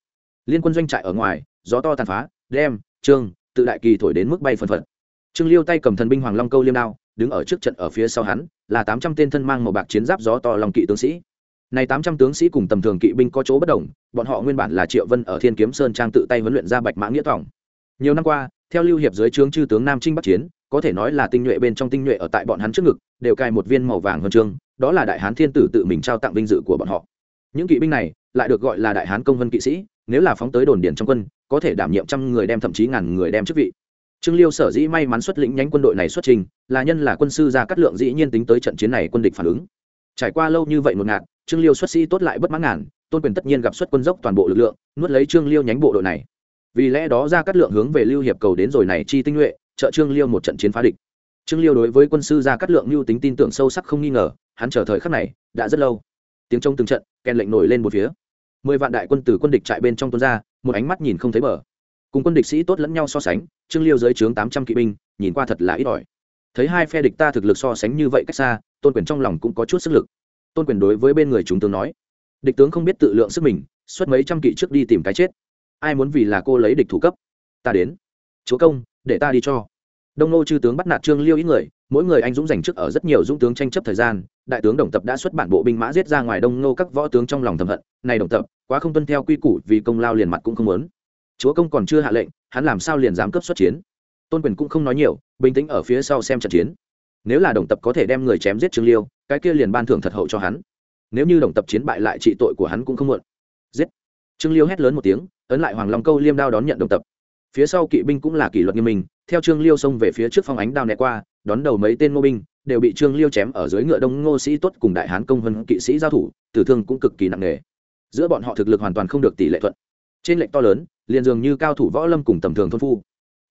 Liên quân doanh trại ở ngoài, gió to tàn phá, đem, trương, tự đại kỳ thổi đến mức bay phần phật. Trương liêu tay cầm thần binh hoàng long câu liêm đao, đứng ở trước trận ở phía sau hắn, là tám trăm tên thân mang màu bạc chiến giáp gió to lòng kỵ tướng sĩ. Này tám trăm tướng sĩ cùng tầm thường kỵ binh có chỗ bất đồng, bọn họ nguyên bản là triệu vân ở thiên kiếm sơn trang tự tay huấn luyện ra bạch mã nghĩa thỏng nhiều năm qua, theo lưu hiệp dưới trướng chư tướng nam trinh bắc chiến có thể nói là tinh nhuệ bên trong tinh nhuệ ở tại bọn hắn trước ngực, đều cài một viên màu vàng huân chương, đó là đại hán thiên tử tự mình trao tặng vinh dự của bọn họ. Những kỵ binh này lại được gọi là đại hán công vân kỵ sĩ, nếu là phóng tới đồn điền trong quân, có thể đảm nhiệm trăm người đem thậm chí ngàn người đem chức vị. Trương liêu sở dĩ may mắn xuất lĩnh nhánh quân đội này xuất trình, là nhân là quân sư ra cắt lượng dĩ nhiên tính tới trận chiến này quân địch phản ứng. Trải qua lâu như vậy một ngạt, trương liêu xuất sĩ tốt lại bất mãn ngàn, tôn quyền tất nhiên gặp xuất quân dốc toàn bộ lực lượng, nuốt lấy trương liêu nhánh bộ đội này. Vì lẽ đó ra cắt lượng hướng về lưu hiệp cầu đến rồi này chi tinh nhuệ trợ trương liêu một trận chiến phá địch. Trương liêu đối với quân sư ra cắt lượng mưu tính tin tưởng sâu sắc không nghi ngờ, hắn chờ thời khắc này, đã rất lâu. Tiếng trông từng trận, kèn lệnh nổi lên một phía. Mười vạn đại quân từ quân địch trại bên trong tuôn ra, một ánh mắt nhìn không thấy bờ. Cùng quân địch sĩ tốt lẫn nhau so sánh, trương liêu dưới trướng tám trăm kỵ binh, nhìn qua thật là ít ỏi. Thấy hai phe địch ta thực lực so sánh như vậy cách xa, tôn quyền trong lòng cũng có chút sức lực. Tôn quyền đối với bên người chúng tướng nói, địch tướng không biết tự lượng sức mình, xuất mấy trăm kỵ trước đi tìm cái chết. Ai muốn vì là cô lấy địch thủ cấp? Ta đến. Chúa công để ta đi cho. Đông nô chư tướng bắt nạt trương liêu ít người, mỗi người anh dũng giành chức ở rất nhiều dũng tướng tranh chấp thời gian, đại tướng đồng tập đã xuất bản bộ binh mã giết ra ngoài đông nô các võ tướng trong lòng thầm hận, này đồng tập, quá không tuân theo quy củ vì công lao liền mặt cũng không muốn. Chúa công còn chưa hạ lệnh, hắn làm sao liền dám cấp xuất chiến? Tôn quyền cũng không nói nhiều, bình tĩnh ở phía sau xem trận chiến. Nếu là đồng tập có thể đem người chém giết trương liêu, cái kia liền ban thưởng thật hậu cho hắn. Nếu như đồng tập chiến bại lại trị tội của hắn cũng không muộn. Giết! Trương liêu hét lớn một tiếng, ấn lại hoàng long câu liêm đao đón nhận đồng tập phía sau kỵ binh cũng là kỷ luật nghiêm minh, theo trương liêu xông về phía trước phong ánh đao né qua, đón đầu mấy tên ngô binh, đều bị trương liêu chém ở dưới ngựa đông ngô sĩ tốt cùng đại hán công vân kỵ sĩ giao thủ, tử thương cũng cực kỳ nặng nề. Giữa bọn họ thực lực hoàn toàn không được tỷ lệ thuận. Trên lệnh to lớn, liền dường như cao thủ võ lâm cùng tầm thường thôn phu.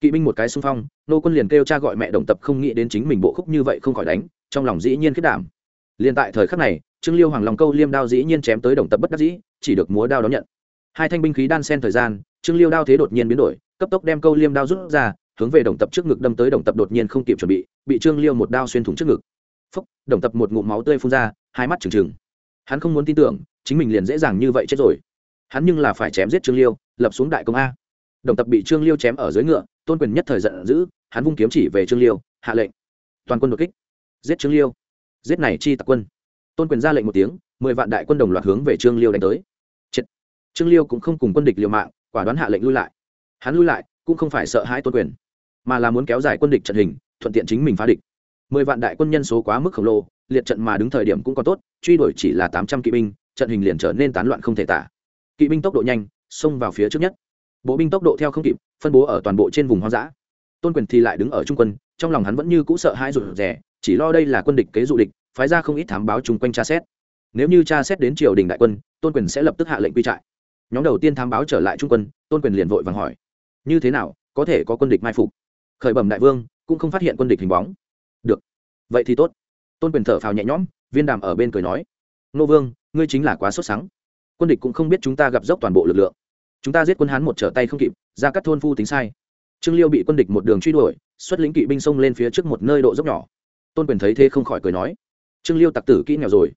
Kỵ binh một cái xung phong, nô quân liền kêu cha gọi mẹ đồng tập không nghĩ đến chính mình bộ khúc như vậy không khỏi đánh, trong lòng dĩ nhiên kết đảm. Liền tại thời khắc này, trương liêu hoàng lòng câu liêm đao dĩ nhiên chém tới đồng tập bất đắc dĩ, chỉ được múa đao đón nhận. Hai thanh binh khí đan sen thời gian, trương liêu đao thế đột nhiên biến đổi cấp tốc đem câu liêm đao rút ra, hướng về đồng tập trước ngực đâm tới đồng tập đột nhiên không kịp chuẩn bị bị trương liêu một đao xuyên thủng trước ngực. Phúc, đồng tập một ngụm máu tươi phun ra, hai mắt trừng trừng. Hắn không muốn tin tưởng, chính mình liền dễ dàng như vậy chết rồi. Hắn nhưng là phải chém giết trương liêu, lập xuống đại công a. Đồng tập bị trương liêu chém ở dưới ngựa, tôn quyền nhất thời giận dữ, hắn vung kiếm chỉ về trương liêu, hạ lệnh. Toàn quân đột kích. Giết trương liêu. Giết này chi tặc quân. Tôn quyền ra lệnh một tiếng, mười vạn đại quân đồng loạt hướng về trương liêu đánh tới. Chết. trương liêu cũng không cùng quân địch liều mạng, quả đoán hạ lệnh lui lại hắn lui lại, cũng không phải sợ hãi tôn quyền, mà là muốn kéo dài quân địch trận hình, thuận tiện chính mình phá địch. Mười vạn đại quân nhân số quá mức khổng lồ, liệt trận mà đứng thời điểm cũng còn tốt, truy đuổi chỉ là tám trăm kỵ binh, trận hình liền trở nên tán loạn không thể tả. Kỵ binh tốc độ nhanh, xông vào phía trước nhất. Bộ binh tốc độ theo không kịp, phân bố ở toàn bộ trên vùng hoang dã. Tôn quyền thì lại đứng ở trung quân, trong lòng hắn vẫn như cũ sợ hãi rụt rè, chỉ lo đây là quân địch kế dụ địch, phái ra không ít thám báo chung quanh tra xét. Nếu như tra xét đến triều đình đại quân, tôn quyền sẽ lập tức hạ lệnh quy trại. Nhóm đầu tiên thám báo trở lại trung quân, tôn quyền liền vội vàng hỏi như thế nào, có thể có quân địch mai phục. Khởi bẩm đại vương, cũng không phát hiện quân địch hình bóng. Được. Vậy thì tốt. Tôn quyền thở phào nhẹ nhõm, viên đàm ở bên cười nói. Nô vương, ngươi chính là quá sốt sắng. Quân địch cũng không biết chúng ta gặp dốc toàn bộ lực lượng. Chúng ta giết quân hán một trở tay không kịp, ra các thôn phu tính sai. Trương liêu bị quân địch một đường truy đuổi, xuất lính kỵ binh xông lên phía trước một nơi độ dốc nhỏ. Tôn quyền thấy thế không khỏi cười nói. Trương liêu tặc tử kỹ nghèo rồi.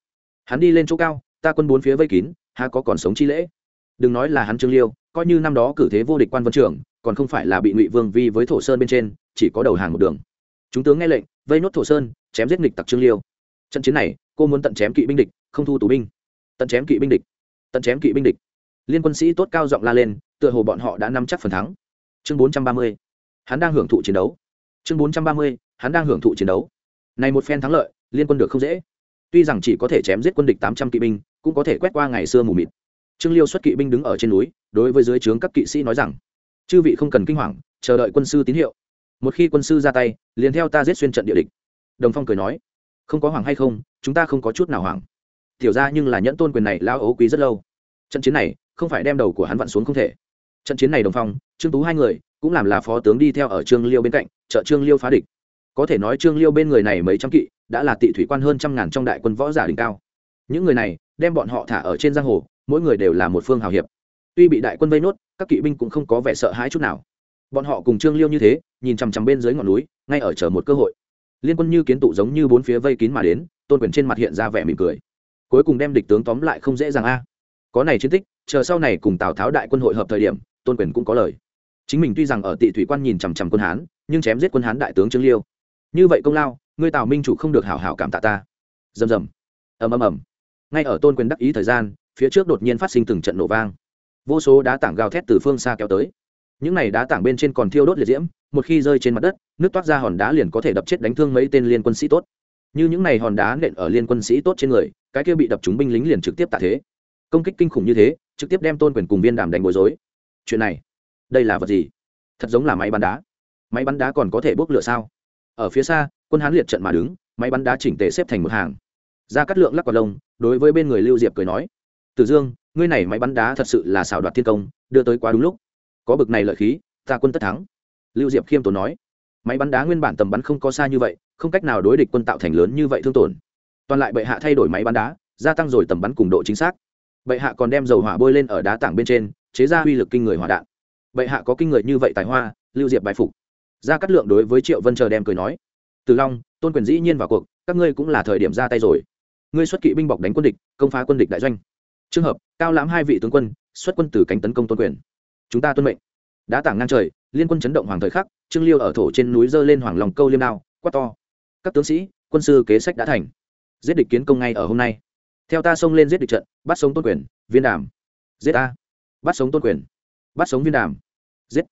Hắn đi lên chỗ cao, ta quân bốn phía vây kín, há có còn sống chi lễ. Đừng nói là hắn trương liêu, coi như năm đó cử thế vô địch quan vân trưởng còn không phải là bị ngụy vương vi với thổ sơn bên trên, chỉ có đầu hàng một đường. Chúng tướng nghe lệnh, vây nốt thổ sơn, chém giết nghịch tặc trương liêu. Trận chiến này, cô muốn tận chém kỵ binh địch, không thu tù binh. Tận chém kỵ binh địch. Tận chém kỵ binh địch. Liên quân sĩ tốt cao giọng la lên, tựa hồ bọn họ đã nắm chắc phần thắng. Chương bốn trăm ba mươi. Hắn đang hưởng thụ chiến đấu. Chương bốn trăm ba mươi, hắn đang hưởng thụ chiến đấu. Này một phen thắng lợi, liên quân được không dễ. Tuy rằng chỉ có thể chém giết quân địch tám trăm kỵ binh, cũng có thể quét qua ngày xưa mù mịt. Trương liêu xuất kỵ binh đứng ở trên núi, đối với dưới trướng các kỵ sĩ nói rằng chư vị không cần kinh hoàng, chờ đợi quân sư tín hiệu. Một khi quân sư ra tay, liền theo ta giết xuyên trận địa địch. Đồng phong cười nói. Không có hoàng hay không, chúng ta không có chút nào hoàng tiểu ra nhưng là nhẫn tôn quyền này lao ấu quý rất lâu. Trận chiến này, không phải đem đầu của hắn vặn xuống không thể. Trận chiến này đồng phong, trương tú hai người, cũng làm là phó tướng đi theo ở trương liêu bên cạnh, trợ trương liêu phá địch. Có thể nói trương liêu bên người này mấy trăm kỵ, đã là tị thủy quan hơn trăm ngàn trong đại quân võ giả đỉnh cao. Những người này, đem bọn họ thả ở trên giang hồ, mỗi người đều là một phương hào hiệp tuy bị đại quân vây nốt, các kỵ binh cũng không có vẻ sợ hãi chút nào. Bọn họ cùng trương liêu như thế, nhìn chằm chằm bên dưới ngọn núi, ngay ở chờ một cơ hội. Liên quân như kiến tụ giống như bốn phía vây kín mà đến, tôn quyền trên mặt hiện ra vẻ mỉm cười. Cuối cùng đem địch tướng tóm lại không dễ dàng a. Có này chiến tích, chờ sau này cùng tào tháo đại quân hội hợp thời điểm, tôn quyền cũng có lời. Chính mình tuy rằng ở tị thủy quan nhìn chằm chằm quân hán, nhưng chém giết quân hán đại tướng trương liêu. Như vậy công lao, ngươi tào minh chủ không được hảo hảo cảm tạ ta. Rầm rầm. Ầm ầm ầm. Ngay ở tôn quyền đắc ý thời gian, phía trước đột nhiên phát sinh từng trận nổ vang vô số đá tảng gào thét từ phương xa kéo tới. Những này đá tảng bên trên còn thiêu đốt liệt diễm, một khi rơi trên mặt đất, nước toát ra hòn đá liền có thể đập chết đánh thương mấy tên liên quân sĩ tốt. Như những này hòn đá nện ở liên quân sĩ tốt trên người, cái kia bị đập chúng binh lính liền trực tiếp tạ thế. Công kích kinh khủng như thế, trực tiếp đem tôn quyền cùng viên đàm đánh bối rối. Chuyện này, đây là vật gì? Thật giống là máy bắn đá. Máy bắn đá còn có thể bốc lửa sao? Ở phía xa, quân hán liệt trận mà đứng, máy bắn đá chỉnh tề xếp thành một hàng. Ra cắt lượng lắc quả lông, đối với bên người lưu diệp cười nói, tử dương ngươi này máy bắn đá thật sự là xảo đoạt thiên công, đưa tới quá đúng lúc. Có bực này lợi khí, ta quân tất thắng. Lưu diệp khiêm tốn nói. Máy bắn đá nguyên bản tầm bắn không có xa như vậy, không cách nào đối địch quân tạo thành lớn như vậy thương tổn. Toàn lại bệ hạ thay đổi máy bắn đá, gia tăng rồi tầm bắn cùng độ chính xác. Bệ hạ còn đem dầu hỏa bôi lên ở đá tảng bên trên, chế ra uy lực kinh người hỏa đạn. Bệ hạ có kinh người như vậy tài hoa, lưu diệp bài phục. Ra cắt lượng đối với triệu vân chờ đem cười nói. Từ long, tôn quyền dĩ nhiên vào cuộc, các ngươi cũng là thời điểm ra tay rồi. Ngươi xuất kỵ binh bọc đánh quân địch, công phá quân địch đại doanh trường hợp, cao lãm hai vị tướng quân, xuất quân từ cánh tấn công tôn quyền. Chúng ta tuân mệnh. Đã tảng ngang trời, liên quân chấn động hoàng thời khắc, trương liêu ở thổ trên núi dơ lên hoàng lòng câu liêm đao, quát to. Các tướng sĩ, quân sư kế sách đã thành. Giết địch kiến công ngay ở hôm nay. Theo ta xông lên giết địch trận, bắt sống tôn quyền, viên đàm. Giết ta. Bắt sống tôn quyền. Bắt sống viên đàm. Giết.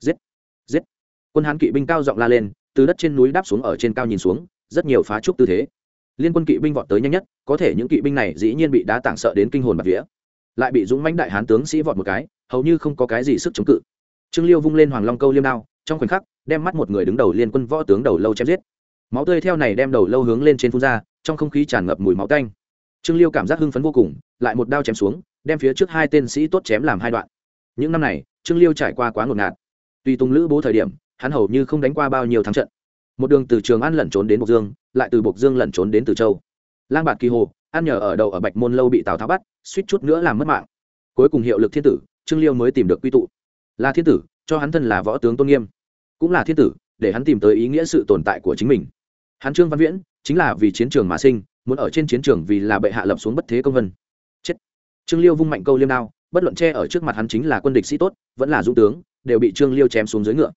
Giết. Giết. Quân hán kỵ binh cao giọng la lên, từ đất trên núi đáp xuống ở trên cao nhìn xuống, rất nhiều phá trúc tư thế liên quân kỵ binh vọt tới nhanh nhất, có thể những kỵ binh này dĩ nhiên bị đá tảng sợ đến kinh hồn bạc vía. Lại bị dũng mãnh đại hán tướng sĩ vọt một cái, hầu như không có cái gì sức chống cự. Trương liêu vung lên hoàng long câu liêm đao, trong khoảnh khắc, đem mắt một người đứng đầu liên quân võ tướng đầu lâu chém giết. Máu tươi theo này đem đầu lâu hướng lên trên phun ra, trong không khí tràn ngập mùi máu canh trương liêu cảm giác hưng phấn vô cùng, lại một đao chém xuống, đem phía trước hai tên sĩ tốt chém làm hai đoạn. Những năm này, trương liêu trải qua quá ngột ngạt. Tùy tung lữ bố thời điểm, hắn hầu như không đánh qua bao nhiêu thắng trận một đường từ trường an lẩn trốn đến bộc dương, lại từ bộc dương lẩn trốn đến từ châu. Lang bạt kỳ hồ an nhờ ở đầu ở bạch môn lâu bị tào tháo bắt, suýt chút nữa làm mất mạng. Cuối cùng hiệu lực thiên tử, trương liêu mới tìm được quy tụ. Là thiên tử, cho hắn thân là võ tướng tôn nghiêm. Cũng là thiên tử, để hắn tìm tới ý nghĩa sự tồn tại của chính mình. Hắn trương văn viễn, chính là vì chiến trường mà sinh, muốn ở trên chiến trường vì là bệ hạ lập xuống bất thế công vân. Chết. Trương liêu vung mạnh câu liêm đao, bất luận che ở trước mặt hắn chính là quân địch sĩ tốt, vẫn là dũng tướng, đều bị trương liêu chém xuống dưới ngựa.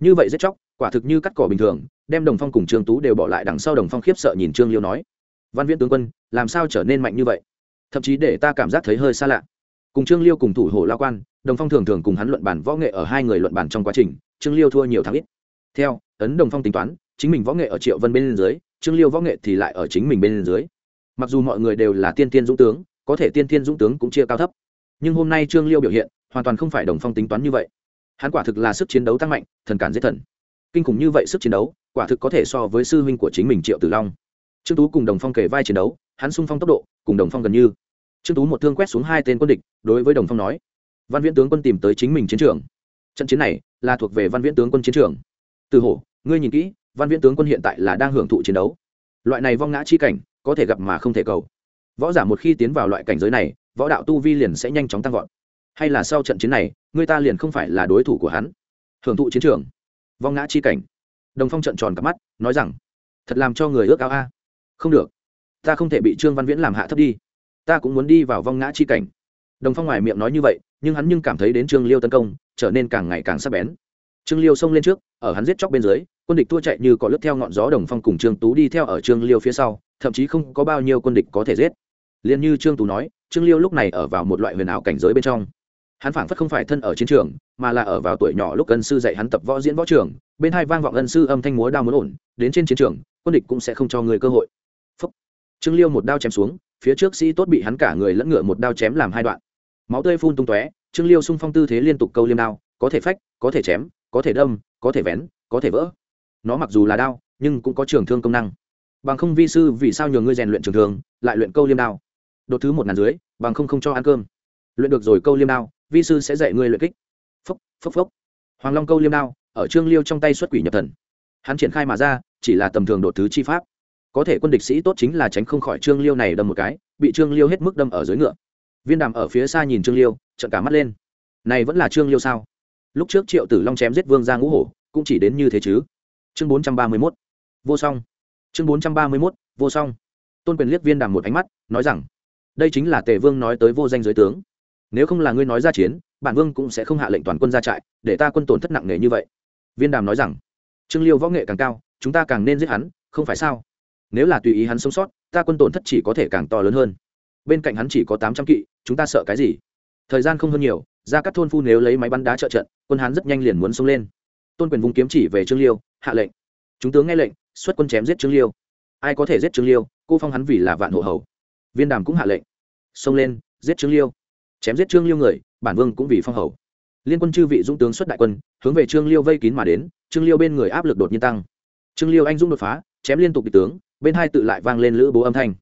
Như vậy giết chóc quả thực như cắt cỏ bình thường, đem đồng phong cùng trương tú đều bỏ lại đằng sau đồng phong khiếp sợ nhìn trương liêu nói, văn viễn tướng quân, làm sao trở nên mạnh như vậy? Thậm chí để ta cảm giác thấy hơi xa lạ. Cùng trương liêu cùng thủ hộ lao quan, đồng phong thường thường cùng hắn luận bản võ nghệ ở hai người luận bản trong quá trình, trương liêu thua nhiều thắng ít. Theo, ấn đồng phong tính toán, chính mình võ nghệ ở triệu vân bên dưới, trương liêu võ nghệ thì lại ở chính mình bên dưới. Mặc dù mọi người đều là tiên tiên dũng tướng, có thể tiên tiên dũng tướng cũng chia cao thấp. Nhưng hôm nay trương liêu biểu hiện, hoàn toàn không phải đồng phong tính toán như vậy. Hắn quả thực là sức chiến đấu tăng mạnh, thần cản giết thần kinh khủng như vậy sức chiến đấu, quả thực có thể so với sư huynh của chính mình triệu tử long. Trương tú cùng đồng phong kể vai chiến đấu, hắn sung phong tốc độ, cùng đồng phong gần như. Trương tú một thương quét xuống hai tên quân địch, đối với đồng phong nói, văn viễn tướng quân tìm tới chính mình chiến trường. Trận chiến này là thuộc về văn viễn tướng quân chiến trường. Từ hổ, ngươi nhìn kỹ, văn viễn tướng quân hiện tại là đang hưởng thụ chiến đấu. Loại này vong ngã chi cảnh, có thể gặp mà không thể cầu. Võ giả một khi tiến vào loại cảnh giới này, võ đạo tu vi liền sẽ nhanh chóng tăng vọt. Hay là sau trận chiến này, người ta liền không phải là đối thủ của hắn. Hưởng thụ chiến trường vong ngã chi cảnh. Đồng phong trận tròn cặp mắt, nói rằng, thật làm cho người ước ao a. Không được, ta không thể bị trương văn viễn làm hạ thấp đi. Ta cũng muốn đi vào vong ngã chi cảnh. Đồng phong ngoài miệng nói như vậy, nhưng hắn nhưng cảm thấy đến trương liêu tấn công, trở nên càng ngày càng sắc bén. Trương liêu xông lên trước, ở hắn giết chóc bên dưới, quân địch tua chạy như có lướt theo ngọn gió đồng phong cùng trương tú đi theo ở trương liêu phía sau, thậm chí không có bao nhiêu quân địch có thể giết. Liền như trương tú nói, trương liêu lúc này ở vào một loại huyền ảo cảnh giới bên trong hắn phảng phất không phải thân ở chiến trường, mà là ở vào tuổi nhỏ lúc ân sư dạy hắn tập võ diễn võ trường, bên hai vang vọng ân sư âm thanh múa đao muốn ổn, đến trên chiến trường, quân địch cũng sẽ không cho người cơ hội. Phúc. trương liêu một đao chém xuống, phía trước sĩ tốt bị hắn cả người lẫn ngựa một đao chém làm hai đoạn. Máu tươi phun tung tóe, trương liêu xung phong tư thế liên tục câu liêm đao, có thể phách, có thể chém, có thể đâm, có thể vén, có thể vỡ. Nó mặc dù là đao, nhưng cũng có trường thương công năng. Bằng không vi sư vì sao nhường ngươi rèn luyện trường thường lại luyện câu liêm đao? Đột thứ một ngàn dưới, bằng không không cho ăn cơm. Luyện được rồi câu liêm đao vi sư sẽ dạy ngươi luyện kích. Phốc phốc phốc. Hoàng long câu liêm đao, ở trương liêu trong tay xuất quỷ nhập thần. Hắn triển khai mà ra, chỉ là tầm thường đột thứ chi pháp. Có thể quân địch sĩ tốt chính là tránh không khỏi trương liêu này đâm một cái, bị trương liêu hết mức đâm ở dưới ngựa. Viên đàm ở phía xa nhìn trương liêu trận cả mắt lên. Này vẫn là trương liêu sao? Lúc trước triệu tử long chém giết vương ra ngũ hổ, cũng chỉ đến như thế chứ. Chương bốn trăm ba mươi mốt. Vô song. Chương bốn trăm ba mươi mốt. Vô song. Tôn quyền liếc viên đàm một ánh mắt, nói rằng, đây chính là tề vương nói tới vô danh giới tướng nếu không là ngươi nói ra chiến, bản vương cũng sẽ không hạ lệnh toàn quân ra trại, để ta quân tổn thất nặng nề như vậy. Viên đàm nói rằng. Trương liêu võ nghệ càng cao, chúng ta càng nên giết hắn, không phải sao? Nếu là tùy ý hắn sống sót, ta quân tổn thất chỉ có thể càng to lớn hơn. Bên cạnh hắn chỉ có tám trăm kỵ, chúng ta sợ cái gì? Thời gian không hơn nhiều, ra các thôn phu nếu lấy máy bắn đá trợ trận, quân hắn rất nhanh liền muốn xông lên. Tôn quyền vung kiếm chỉ về trương liêu, hạ lệnh. Chúng tướng nghe lệnh, xuất quân chém giết trương liêu. Ai có thể giết trương liêu? Cô phong hắn vì là vạn hộ hầu. Viên đàm cũng hạ lệnh. Xông lên, giết trương liêu chém giết trương liêu người, bản vương cũng vì phong hầu. Liên quân chư vị dũng tướng xuất đại quân, hướng về trương liêu vây kín mà đến, trương liêu bên người áp lực đột nhiên tăng. Trương liêu anh dũng đột phá, chém liên tục địch tướng, bên hai tự lại vang lên lữ bố âm thanh.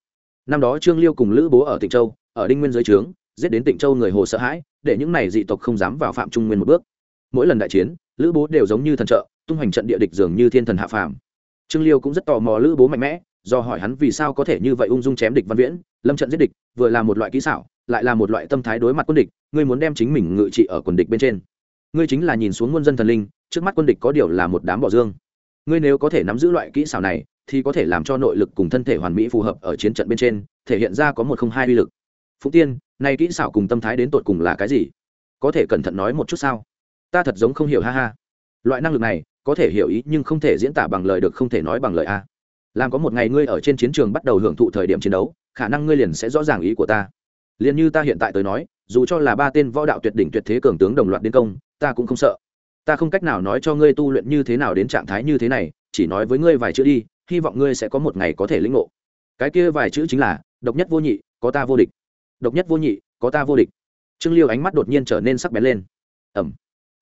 Năm đó trương liêu cùng lữ bố ở tịnh châu, ở đinh nguyên dưới trướng, giết đến tịnh châu người hồ sợ hãi, để những này dị tộc không dám vào phạm trung nguyên một bước. Mỗi lần đại chiến, lữ bố đều giống như thần trợ, tung hoành trận địa địch dường như thiên thần hạ phàm. Trương liêu cũng rất tò mò lữ bố mạnh mẽ, do hỏi hắn vì sao có thể như vậy ung dung chém địch văn viễn lâm trận giết địch, vừa là một loại kỹ xảo, lại là một loại tâm thái đối mặt quân địch, ngươi muốn đem chính mình ngự trị ở quần địch bên trên. Ngươi chính là nhìn xuống quân dân thần linh, trước mắt quân địch có điều là một đám bỏ dương. Ngươi nếu có thể nắm giữ loại kỹ xảo này, thì có thể làm cho nội lực cùng thân thể hoàn mỹ phù hợp ở chiến trận bên trên, thể hiện ra có một không hai uy lực. Phúc tiên nay kỹ xảo cùng tâm thái đến tột cùng là cái gì? Có thể cẩn thận nói một chút sao? Ta thật giống không hiểu, ha ha. Loại năng lực này, có thể hiểu ý nhưng không thể diễn tả bằng lời được không thể nói bằng lời a. Làm có một ngày ngươi ở trên chiến trường bắt đầu hưởng thụ thời điểm chiến đấu khả năng ngươi liền sẽ rõ ràng ý của ta. Liền như ta hiện tại tới nói, dù cho là ba tên võ đạo tuyệt đỉnh tuyệt thế cường tướng đồng loạt đến công, ta cũng không sợ. Ta không cách nào nói cho ngươi tu luyện như thế nào đến trạng thái như thế này, chỉ nói với ngươi vài chữ đi, hy vọng ngươi sẽ có một ngày có thể lĩnh ngộ. Cái kia vài chữ chính là, độc nhất vô nhị, có ta vô địch. Độc nhất vô nhị, có ta vô địch. Trương liêu ánh mắt đột nhiên trở nên sắc bén lên. Ẩm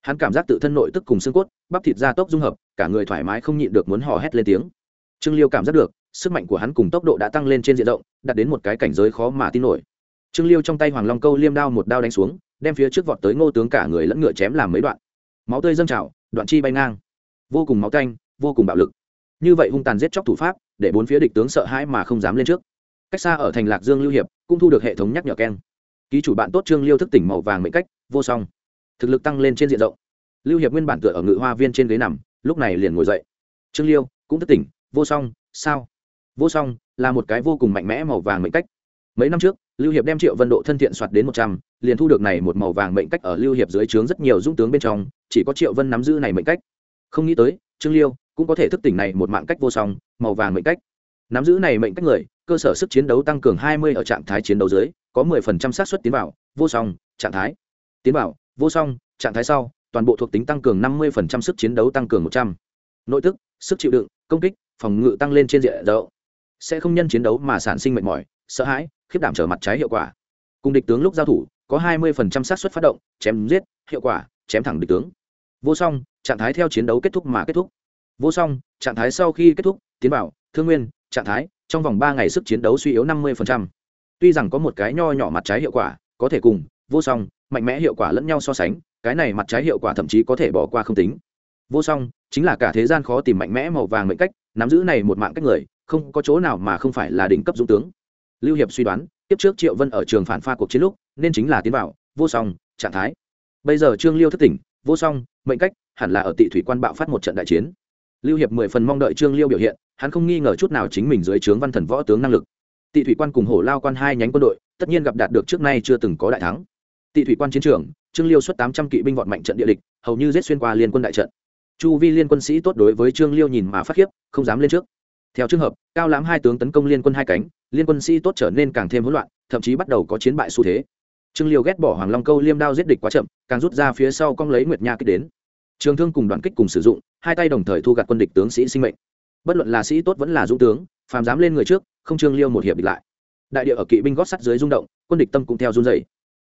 hắn cảm giác tự thân nội tức cùng xương cốt, bắp thịt da tốc dung hợp, cả người thoải mái không nhịn được muốn hò hét lên tiếng. Trương liêu cảm giác được sức mạnh của hắn cùng tốc độ đã tăng lên trên diện rộng, đạt đến một cái cảnh giới khó mà tin nổi. Trương liêu trong tay hoàng long câu liêm đao một đao đánh xuống, đem phía trước vọt tới ngô tướng cả người lẫn ngựa chém làm mấy đoạn. Máu tươi dâng trào, đoạn chi bay ngang. Vô cùng máu canh, vô cùng bạo lực. Như vậy hung tàn giết chóc thủ pháp, để bốn phía địch tướng sợ hãi mà không dám lên trước. Cách xa ở thành lạc dương lưu hiệp, cũng thu được hệ thống nhắc nhở keng. Ký chủ bạn tốt trương liêu thức tỉnh màu vàng mệnh cách, vô song. Thực lực tăng lên trên diện rộng. Lưu hiệp nguyên bản tựa ở ngự hoa viên trên ghế nằm, lúc này liền ngồi dậy. Trương liêu, cũng thức tỉnh, vô song, sao? Vô song là một cái vô cùng mạnh mẽ màu vàng mệnh cách. Mấy năm trước, lưu hiệp đem triệu vân độ thân thiện soạt đến một trăm, liền thu được này một màu vàng mệnh cách ở lưu hiệp dưới trướng rất nhiều dũng tướng bên trong, chỉ có triệu vân nắm giữ này mệnh cách. Không nghĩ tới, trương liêu cũng có thể thức tỉnh này một mạng cách vô song, màu vàng mệnh cách. Nắm giữ này mệnh cách người, cơ sở sức chiến đấu tăng cường hai mươi ở trạng thái chiến đấu dưới, có mười phần trăm xác suất tiến vào, vô song, trạng thái. Tiến vào, vô song, trạng thái sau, toàn bộ thuộc tính tăng cường năm mươi phần trăm sức chiến đấu tăng cường một trăm. Nội tức, sức chịu đựng, công kích, phòng ngự tăng lên trên diện rộng sẽ không nhân chiến đấu mà sản sinh mệt mỏi sợ hãi khiếp đảm trở mặt trái hiệu quả. Cùng địch tướng lúc giao thủ có hai mươi phần trăm xác suất phát động chém giết hiệu quả chém thẳng địch tướng. Vô song trạng thái theo chiến đấu kết thúc mà kết thúc. Vô song trạng thái sau khi kết thúc tiến bảo, thương nguyên trạng thái trong vòng ba ngày sức chiến đấu suy yếu năm mươi tuy rằng có một cái nho nhỏ mặt trái hiệu quả có thể cùng vô song mạnh mẽ hiệu quả lẫn nhau so sánh cái này mặt trái hiệu quả thậm chí có thể bỏ qua không tính. Vô song chính là cả thế gian khó tìm mạnh mẽ màu vàng mệnh cách nắm giữ này một mạng cách người không có chỗ nào mà không phải là đỉnh cấp dũng tướng. Lưu hiệp suy đoán tiếp trước triệu vân ở trường phản pha cuộc chiến lúc, nên chính là tiến vào, vô song, trạng thái. Bây giờ trương liêu thất tỉnh, vô song, mệnh cách, hẳn là ở tị thủy quan bạo phát một trận đại chiến. Lưu hiệp mười phần mong đợi trương liêu biểu hiện, hắn không nghi ngờ chút nào chính mình dưới trướng văn thần võ tướng năng lực. Tị thủy quan cùng hổ lao quan hai nhánh quân đội, tất nhiên gặp đạt được trước nay chưa từng có đại thắng. Tị thủy quan chiến trường, trương liêu xuất tám trăm kỵ binh vọt mạnh trận địa địch, hầu như giết xuyên qua liên quân đại trận. Chu vi liên quân sĩ tốt đối với trương liêu nhìn mà phát khiếp, không dám lên trước theo trường hợp, cao lãm hai tướng tấn công liên quân hai cánh, liên quân sĩ tốt trở nên càng thêm hỗn loạn, thậm chí bắt đầu có chiến bại xu thế. Trương liêu ghét bỏ hoàng long câu liêm đao giết địch quá chậm, càng rút ra phía sau cong lấy nguyệt nha kích đến. Trường thương cùng đoàn kích cùng sử dụng, hai tay đồng thời thu gặt quân địch tướng sĩ sinh mệnh. Bất luận là sĩ tốt vẫn là dũng tướng, phàm dám lên người trước, không trương liêu một hiệp địch lại. Đại địa ở kỵ binh gót sắt dưới rung động, quân địch tâm cũng theo run dày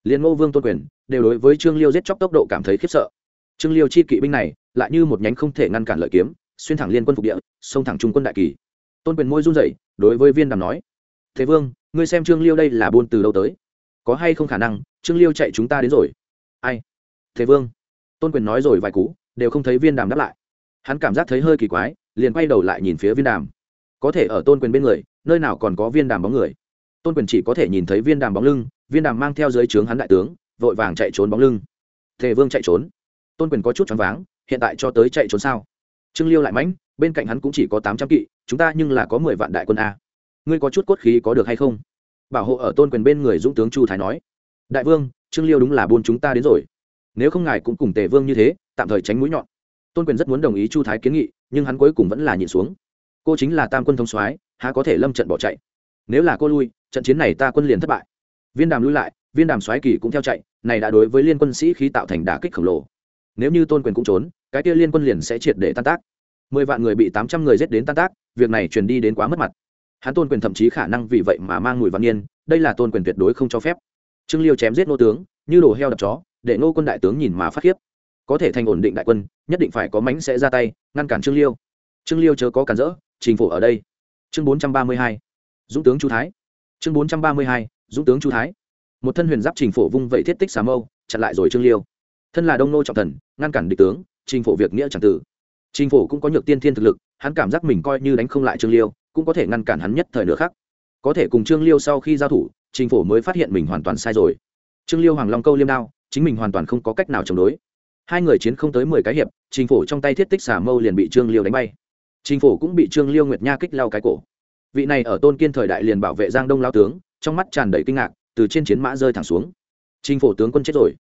liên ngô vương tôn quyền, đều đối với trương liêu giết chóc tốc độ cảm thấy khiếp sợ. Trương liêu chi kỵ binh này, lại như một nhánh không thể ngăn cản lợi kiếm, xuyên thẳng liên quân phục địa, xông thẳng trung quân đại kỳ tôn quyền môi run rẩy. đối với viên đàm nói, thế vương, ngươi xem trương liêu đây là buôn từ đâu tới? Có hay không khả năng, trương liêu chạy chúng ta đến rồi? Ai? Thế vương. Tôn quyền nói rồi vài cú, đều không thấy viên đàm đáp lại. Hắn cảm giác thấy hơi kỳ quái, liền quay đầu lại nhìn phía viên đàm. Có thể ở tôn quyền bên người, nơi nào còn có viên đàm bóng người? Tôn quyền chỉ có thể nhìn thấy viên đàm bóng lưng, viên đàm mang theo dưới trướng hắn đại tướng, vội vàng chạy trốn bóng lưng. Thế vương chạy trốn? Tôn quyền có chút choáng váng, hiện tại cho tới chạy trốn sao? Trương liêu lại mãnh, bên cạnh hắn cũng chỉ có tám trăm kỵ, chúng ta nhưng là có mười vạn đại quân a. Ngươi có chút cốt khí có được hay không? Bảo hộ ở tôn quyền bên người dũng tướng chu thái nói. Đại vương, trương liêu đúng là buôn chúng ta đến rồi. Nếu không ngài cũng cùng tề vương như thế, tạm thời tránh mũi nhọn. Tôn quyền rất muốn đồng ý chu thái kiến nghị, nhưng hắn cuối cùng vẫn là nhịn xuống. Cô chính là tam quân thông soái, há có thể lâm trận bỏ chạy? Nếu là cô lui, trận chiến này ta quân liền thất bại. Viên đàm lui lại, viên đàm soái kỳ cũng theo chạy, này đã đối với liên quân sĩ khí tạo thành đả kích khổng lồ. Nếu như tôn quyền cũng trốn cái kia liên quân liền sẽ triệt để tan tác. Mười vạn người bị tám trăm người giết đến tan tác, việc này truyền đi đến quá mất mặt. Hắn tôn quyền thậm chí khả năng vì vậy mà mang mùi văn niên, đây là tôn quyền tuyệt đối không cho phép. Trương liêu chém giết nô tướng, như đồ heo đập chó, để nô quân đại tướng nhìn mà phát khiếp. Có thể thành ổn định đại quân, nhất định phải có mánh sẽ ra tay, ngăn cản trương liêu. Trương liêu chớ có cản rỡ, trình phủ ở đây. Chương bốn trăm ba mươi hai, dũng tướng chu thái. Chương bốn trăm ba mươi hai, dũng tướng chu thái. Một thân huyền giáp trình phổ vung vẩy thiết tích xà mâu, chặn lại rồi trương liêu. Thân là đông nô trọng thần, ngăn cản địch tướng trình phổ việc nghĩa c tử trình phổ cũng có nhược tiên thiên thực lực, hắn cảm giác mình coi như đánh không lại trương liêu, cũng có thể ngăn cản hắn nhất thời nữa khác có thể cùng trương liêu sau khi giao thủ, trình phổ mới phát hiện mình hoàn toàn sai rồi. Trương liêu hoàng long câu liêm đao, chính mình hoàn toàn không có cách nào chống đối. Hai người chiến không tới mười cái hiệp, trình phổ trong tay thiết tích xà mâu liền bị trương liêu đánh bay. Trình phổ cũng bị trương liêu nguyệt nha kích lao cái cổ. Vị này ở tôn kiên thời đại liền bảo vệ giang đông lao tướng, trong mắt tràn đầy kinh ngạc, từ trên chiến mã rơi thẳng xuống. Trình phổ tướng quân chết rồi.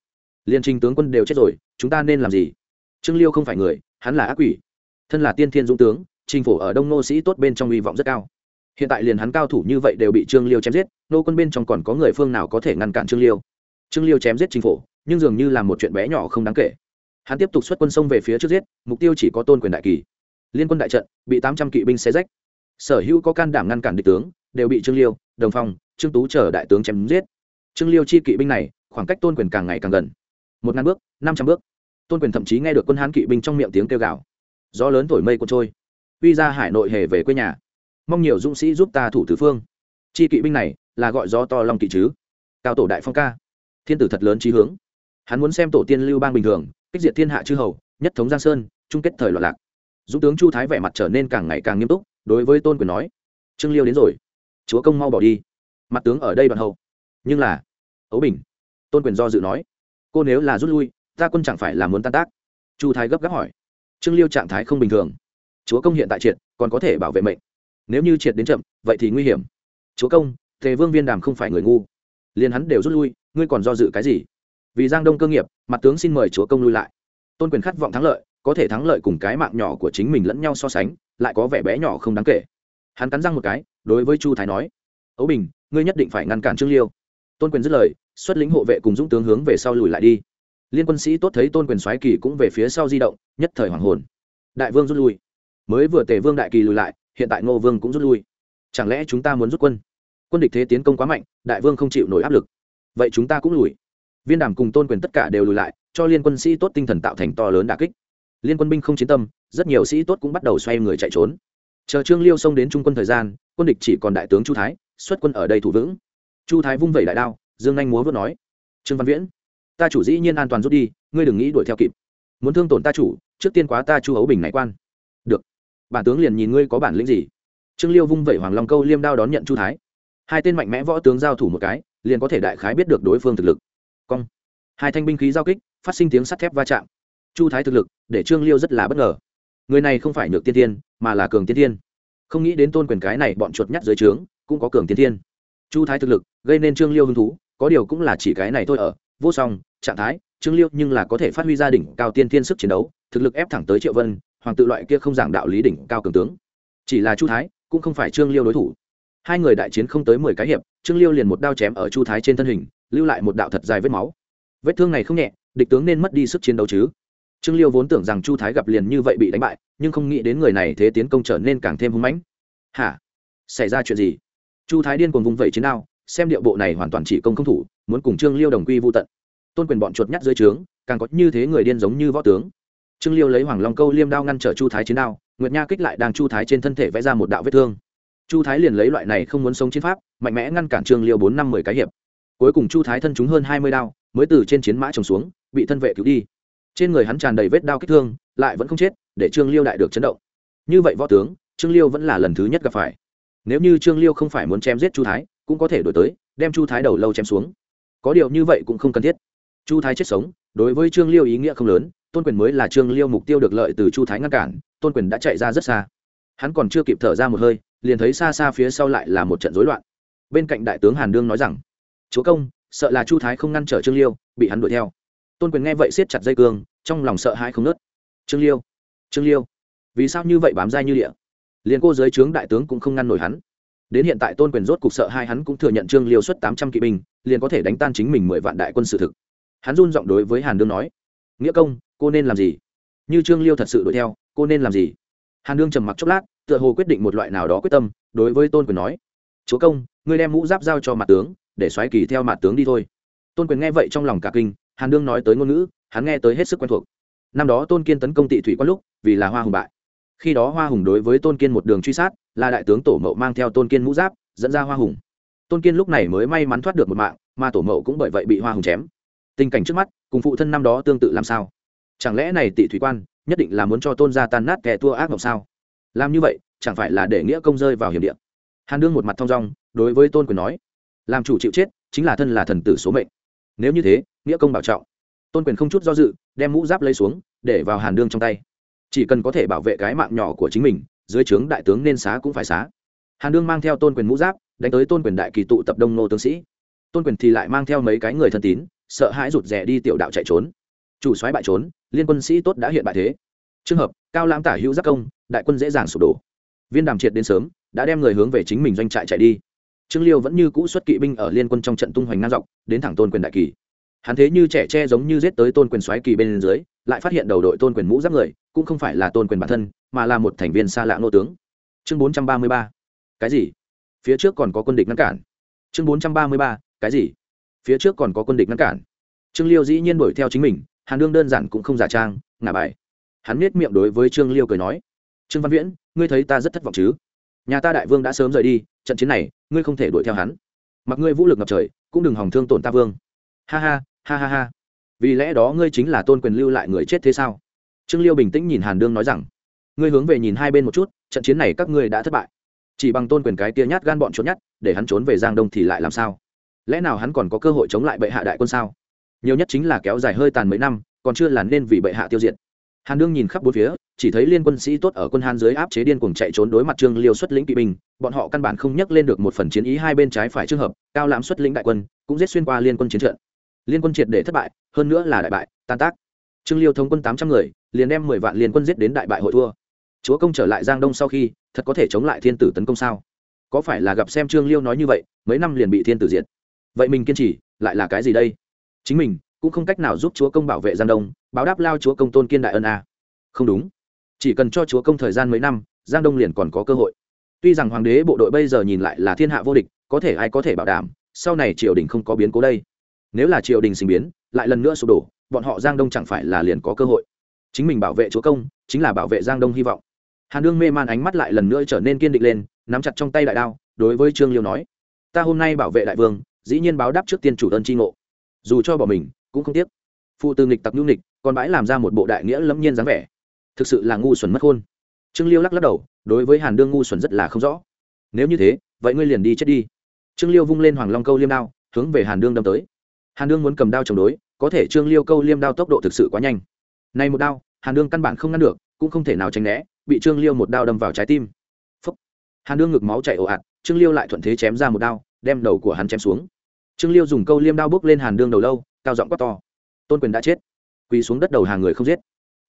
Liên trình tướng quân đều chết rồi, chúng ta nên làm gì? Trương liêu không phải người, hắn là ác quỷ. Thân là tiên thiên dũng tướng trình phổ ở đông nô sĩ tốt bên trong hy vọng rất cao. Hiện tại liền hắn cao thủ như vậy đều bị trương liêu chém giết, nô quân bên trong còn có người phương nào có thể ngăn cản trương liêu? Trương liêu chém giết trình phổ, nhưng dường như là một chuyện bé nhỏ không đáng kể. Hắn tiếp tục xuất quân sông về phía trước giết, mục tiêu chỉ có tôn quyền đại kỳ. Liên quân đại trận, bị tám trăm kỵ binh xé rách. Sở hữu có can đảm ngăn cản địch tướng, đều bị trương liêu, đồng phong, trương tú chờ đại tướng chém giết. Trương liêu chi kỵ binh này, khoảng cách tôn quyền càng ngày càng gần. Một ngàn bước, năm trăm bước tôn quyền thậm chí nghe được quân hán kỵ binh trong miệng tiếng kêu gào. Gió lớn thổi mây cuốn trôi. Uy ra hải nội hề về quê nhà. Mong nhiều dũng sĩ giúp ta thủ tứ phương. Chi kỵ binh này là gọi gió to long kỵ chứ. Cao tổ đại phong ca. Thiên tử thật lớn trí hướng. Hắn muốn xem tổ tiên lưu bang bình thường, kích diệt thiên hạ chư hầu, nhất thống giang sơn, chung kết thời loạn lạc. Dũng tướng chu thái vẻ mặt trở nên càng ngày càng nghiêm túc, đối với tôn quyền nói, trương liêu đến rồi. Chúa công mau bỏ đi. Mặt tướng ở đây đoạn hậu. Nhưng là, ấu bình. Tôn quyền do dự nói, cô nếu là rút lui ta quân chẳng phải là muốn tan tác? Chu thái gấp gáp hỏi. Trương liêu trạng thái không bình thường. Chúa công hiện tại triệt, còn có thể bảo vệ mệnh. Nếu như triệt đến chậm, vậy thì nguy hiểm. Chúa công, tề vương viên đàm không phải người ngu. Liền hắn đều rút lui, ngươi còn do dự cái gì? Vì giang đông cơ nghiệp, mặt tướng xin mời chúa công lui lại. Tôn quyền khát vọng thắng lợi, có thể thắng lợi cùng cái mạng nhỏ của chính mình lẫn nhau so sánh, lại có vẻ bé nhỏ không đáng kể. Hắn cắn răng một cái, đối với chu thái nói, ấu bình, ngươi nhất định phải ngăn cản trương liêu. Tôn quyền dứt lời, xuất lĩnh hộ vệ cùng dũng tướng hướng về sau lùi lại đi liên quân sĩ tốt thấy tôn quyền xoáy kỳ cũng về phía sau di động, nhất thời hoàng hồn. Đại vương rút lui. Mới vừa tề vương đại kỳ lùi lại, hiện tại ngô vương cũng rút lui. Chẳng lẽ chúng ta muốn rút quân? Quân địch thế tiến công quá mạnh, đại vương không chịu nổi áp lực. Vậy chúng ta cũng lùi. Viên đàm cùng tôn quyền tất cả đều lùi lại, cho liên quân sĩ tốt tinh thần tạo thành to lớn đà kích. Liên quân binh không chiến tâm, rất nhiều sĩ tốt cũng bắt đầu xoay người chạy trốn. Chờ trương liêu xông đến trung quân thời gian, quân địch chỉ còn đại tướng chu thái, xuất quân ở đây thủ vững. Chu thái vung vẩy đại đao, dương anh múa vớt nói. Trương văn viễn ta chủ dĩ nhiên an toàn rút đi, ngươi đừng nghĩ đuổi theo kịp. Muốn thương tổn ta chủ, trước tiên quá ta chu hấu bình này quan. Được. Bản tướng liền nhìn ngươi có bản lĩnh gì. Trương liêu vung vẩy hoàng long câu liêm đao đón nhận chu thái. Hai tên mạnh mẽ võ tướng giao thủ một cái, liền có thể đại khái biết được đối phương thực lực. Cong. Hai thanh binh khí giao kích, phát sinh tiếng sắt thép va chạm. Chu thái thực lực, để trương liêu rất là bất ngờ. Người này không phải nhược tiên tiên, mà là cường tiên tiên. Không nghĩ đến tôn quyền cái này bọn chuột nhắt dưới trướng, cũng có cường tiên tiên. Chu thái thực lực, gây nên trương liêu hứng thú, có điều cũng là chỉ cái này thôi ở, vô song trạng thái, trương liêu nhưng là có thể phát huy gia đỉnh cao tiên tiên sức chiến đấu, thực lực ép thẳng tới triệu vân, hoàng tự loại kia không giảng đạo lý đỉnh cao cường tướng. Chỉ là chu thái, cũng không phải trương liêu đối thủ. Hai người đại chiến không tới mười cái hiệp, trương liêu liền một đao chém ở chu thái trên thân hình, lưu lại một đạo thật dài vết máu. Vết thương này không nhẹ, địch tướng nên mất đi sức chiến đấu chứ. Trương liêu vốn tưởng rằng chu thái gặp liền như vậy bị đánh bại, nhưng không nghĩ đến người này thế tiến công trở nên càng thêm hung mãnh. Hả? Xảy ra chuyện gì? Chu thái điên cuồng vùng vẫy chiến đao, xem điệu bộ này hoàn toàn chỉ công không thủ, muốn cùng trương liêu đồng quy vô tận tôn quyền bọn chuột nhắt dưới trướng, càng có như thế người điên giống như võ tướng. Trương liêu lấy hoàng long câu liêm đao ngăn trở chu thái chiến đao, nguyệt nha kích lại đang chu thái trên thân thể vẽ ra một đạo vết thương. Chu thái liền lấy loại này không muốn sống chiến pháp, mạnh mẽ ngăn cản trương liêu bốn năm mười cái hiệp. Cuối cùng chu thái thân chúng hơn hai mươi đao, mới từ trên chiến mã trồng xuống, bị thân vệ cứu đi. Trên người hắn tràn đầy vết đao kích thương, lại vẫn không chết, để trương liêu đại được chấn động. Như vậy võ tướng, trương liêu vẫn là lần thứ nhất gặp phải. Nếu như trương liêu không phải muốn chém giết chu thái, cũng có thể đổi tới, đem chu thái đầu lâu chém xuống. Có điều như vậy cũng không cần thiết chu thái chết sống, đối với trương liêu ý nghĩa không lớn, tôn quyền mới là trương liêu mục tiêu được lợi từ chu thái ngăn cản, tôn quyền đã chạy ra rất xa. Hắn còn chưa kịp thở ra một hơi, liền thấy xa xa phía sau lại là một trận rối loạn. Bên cạnh đại tướng hàn đương nói rằng, chúa công, sợ là chu thái không ngăn trở trương liêu, bị hắn đuổi theo. Tôn quyền nghe vậy siết chặt dây cương, trong lòng sợ hãi không nớt trương liêu trương liêu, vì sao như vậy bám dai như địa? Liền cô dưới trướng đại tướng cũng không ngăn nổi hắn. Đến hiện tại tôn quyền rốt cục sợ hai hắn cũng thừa nhận trương liêu xuất tám trăm kỵ binh, liền có thể đánh tan chính mình mười vạn đại quân sự thực hắn run giọng đối với hàn đương nói, nghĩa công, cô nên làm gì? Như trương liêu thật sự đuổi theo, cô nên làm gì? Hàn đương trầm mặc chốc lát, tựa hồ quyết định một loại nào đó quyết tâm, đối với tôn quyền nói, chúa công, ngươi đem mũ giáp giao cho mặt tướng, để xoáy kỳ theo mặt tướng đi thôi. Tôn quyền nghe vậy trong lòng cả kinh, hàn đương nói tới ngôn ngữ, hắn nghe tới hết sức quen thuộc. Năm đó tôn kiên tấn công tị thủy quan lúc, vì là hoa hùng bại. Khi đó hoa hùng đối với tôn kiên một đường truy sát, là đại tướng tổ mậu mang theo tôn kiên mũ giáp, dẫn ra hoa hùng. Tôn kiên lúc này mới may mắn thoát được một mạng, mà tổ mậu cũng bởi vậy bị hoa hùng chém tình cảnh trước mắt, cùng phụ thân năm đó tương tự làm sao? Chẳng lẽ này tị thủy quan nhất định là muốn cho tôn gia tan nát kẻ tua ác mộng sao? Làm như vậy, chẳng phải là để nghĩa công rơi vào hiểm địa? Hàn đương một mặt thong dong, đối với tôn quyền nói, làm chủ chịu chết chính là thân là thần tử số mệnh. Nếu như thế, nghĩa công bảo trọng. Tôn quyền không chút do dự, đem mũ giáp lấy xuống, để vào hàn đương trong tay. Chỉ cần có thể bảo vệ cái mạng nhỏ của chính mình, dưới trướng đại tướng nên xá cũng phải xá. Hàn đương mang theo tôn quyền mũ giáp, đánh tới tôn quyền đại kỳ tụ tập đông nô tướng sĩ. Tôn quyền thì lại mang theo mấy cái người thân tín sợ hãi rụt rè đi tiểu đạo chạy trốn. Chủ soái bại trốn, liên quân sĩ tốt đã hiện bại thế. Trường hợp, cao lãng tả hữu giác công, đại quân dễ dàng sụp đổ. Viên đàm triệt đến sớm, đã đem người hướng về chính mình doanh trại chạy đi. Trương liêu vẫn như cũ xuất kỵ binh ở liên quân trong trận tung hoành ngang dọc, đến thẳng tôn quyền đại kỳ. Hắn thế như trẻ tre giống như giết tới tôn quyền xoáy kỳ bên dưới, lại phát hiện đầu đội tôn quyền mũ giáp người, cũng không phải là tôn quyền bản thân, mà là một thành viên xa lạ nô tướng. Chương bốn trăm ba mươi ba. Cái gì? Phía trước còn có quân địch ngăn cản. Chương bốn trăm ba mươi ba. Cái gì? Phía trước còn có quân địch ngăn cản. Trương liêu dĩ nhiên đuổi theo chính mình, hàn đương đơn giản cũng không giả trang, ngả bài. Hắn nết miệng đối với trương liêu cười nói, trương văn viễn, ngươi thấy ta rất thất vọng chứ? Nhà ta đại vương đã sớm rời đi, trận chiến này, ngươi không thể đuổi theo hắn. Mặc ngươi vũ lực ngập trời, cũng đừng hòng thương tổn ta vương. Ha ha ha ha ha. Vì lẽ đó ngươi chính là tôn quyền lưu lại người chết thế sao? Trương liêu bình tĩnh nhìn hàn đương nói rằng, ngươi hướng về nhìn hai bên một chút, trận chiến này các ngươi đã thất bại. Chỉ bằng tôn quyền cái tia nhát gan bọn trốn nhát, để hắn trốn về giang đông thì lại làm sao? Lẽ nào hắn còn có cơ hội chống lại bệ hạ đại quân sao? Nhiều nhất chính là kéo dài hơi tàn mấy năm, còn chưa là nên vì bệ hạ tiêu diệt. Hàn đương nhìn khắp bốn phía, chỉ thấy liên quân sĩ tốt ở quân hàn dưới áp chế điên cuồng chạy trốn đối mặt trương liêu xuất lĩnh kỵ binh, bọn họ căn bản không nhắc lên được một phần chiến ý hai bên trái phải trường hợp, cao lãm xuất lĩnh đại quân, cũng giết xuyên qua liên quân chiến trận. Liên quân triệt để thất bại, hơn nữa là đại bại, tan tác. Trương liêu thống quân tám trăm người, liền đem mười vạn liên quân giết đến đại bại hội thua. Chúa công trở lại giang đông sau khi, thật có thể chống lại thiên tử tấn công sao? Có phải là gặp xem trương liêu nói như vậy, mấy năm liền bị thiên tử diệt? Vậy mình kiên trì, lại là cái gì đây? Chính mình cũng không cách nào giúp chúa công bảo vệ giang đông, báo đáp lao chúa công tôn kiên đại ân a. Không đúng. Chỉ cần cho chúa công thời gian mấy năm, giang đông liền còn có cơ hội. Tuy rằng hoàng đế bộ đội bây giờ nhìn lại là thiên hạ vô địch, có thể ai có thể bảo đảm, sau này triều đình không có biến cố đây. Nếu là triều đình sinh biến, lại lần nữa sụp đổ, bọn họ giang đông chẳng phải là liền có cơ hội. Chính mình bảo vệ chúa công, chính là bảo vệ giang đông hy vọng. Hàn đương mê man ánh mắt lại lần nữa trở nên kiên định lên, nắm chặt trong tay đại đao, đối với trương liêu nói, ta hôm nay bảo vệ đại vương dĩ nhiên báo đáp trước tiên chủ ơn tri ngộ. Dù cho bỏ mình, cũng không tiếc. Phụ từ nghịch tặc nhu nghịch, còn bãi làm ra một bộ đại nghĩa lẫm nhiên dáng vẻ. Thực sự là ngu xuẩn mất khôn. Trương liêu lắc lắc đầu, đối với hàn đương ngu xuẩn rất là không rõ. Nếu như thế, vậy ngươi liền đi chết đi. Trương liêu vung lên hoàng long câu liêm đao, hướng về hàn đương đâm tới. Hàn đương muốn cầm đao chống đối, có thể trương liêu câu liêm đao tốc độ thực sự quá nhanh. Này một đao, hàn đương căn bản không ngăn được, cũng không thể nào tránh né, bị trương liêu một đao đâm vào trái tim. Phúc. hàn đương ngực máu chảy ồ ạt, trương liêu lại thuận thế chém ra một đao, đem đầu của hắn chém xuống trương liêu dùng câu liêm đao bước lên hàn đương đầu lâu, cao giọng quát to. Tôn quyền đã chết. Quỳ xuống đất đầu hàng người không giết.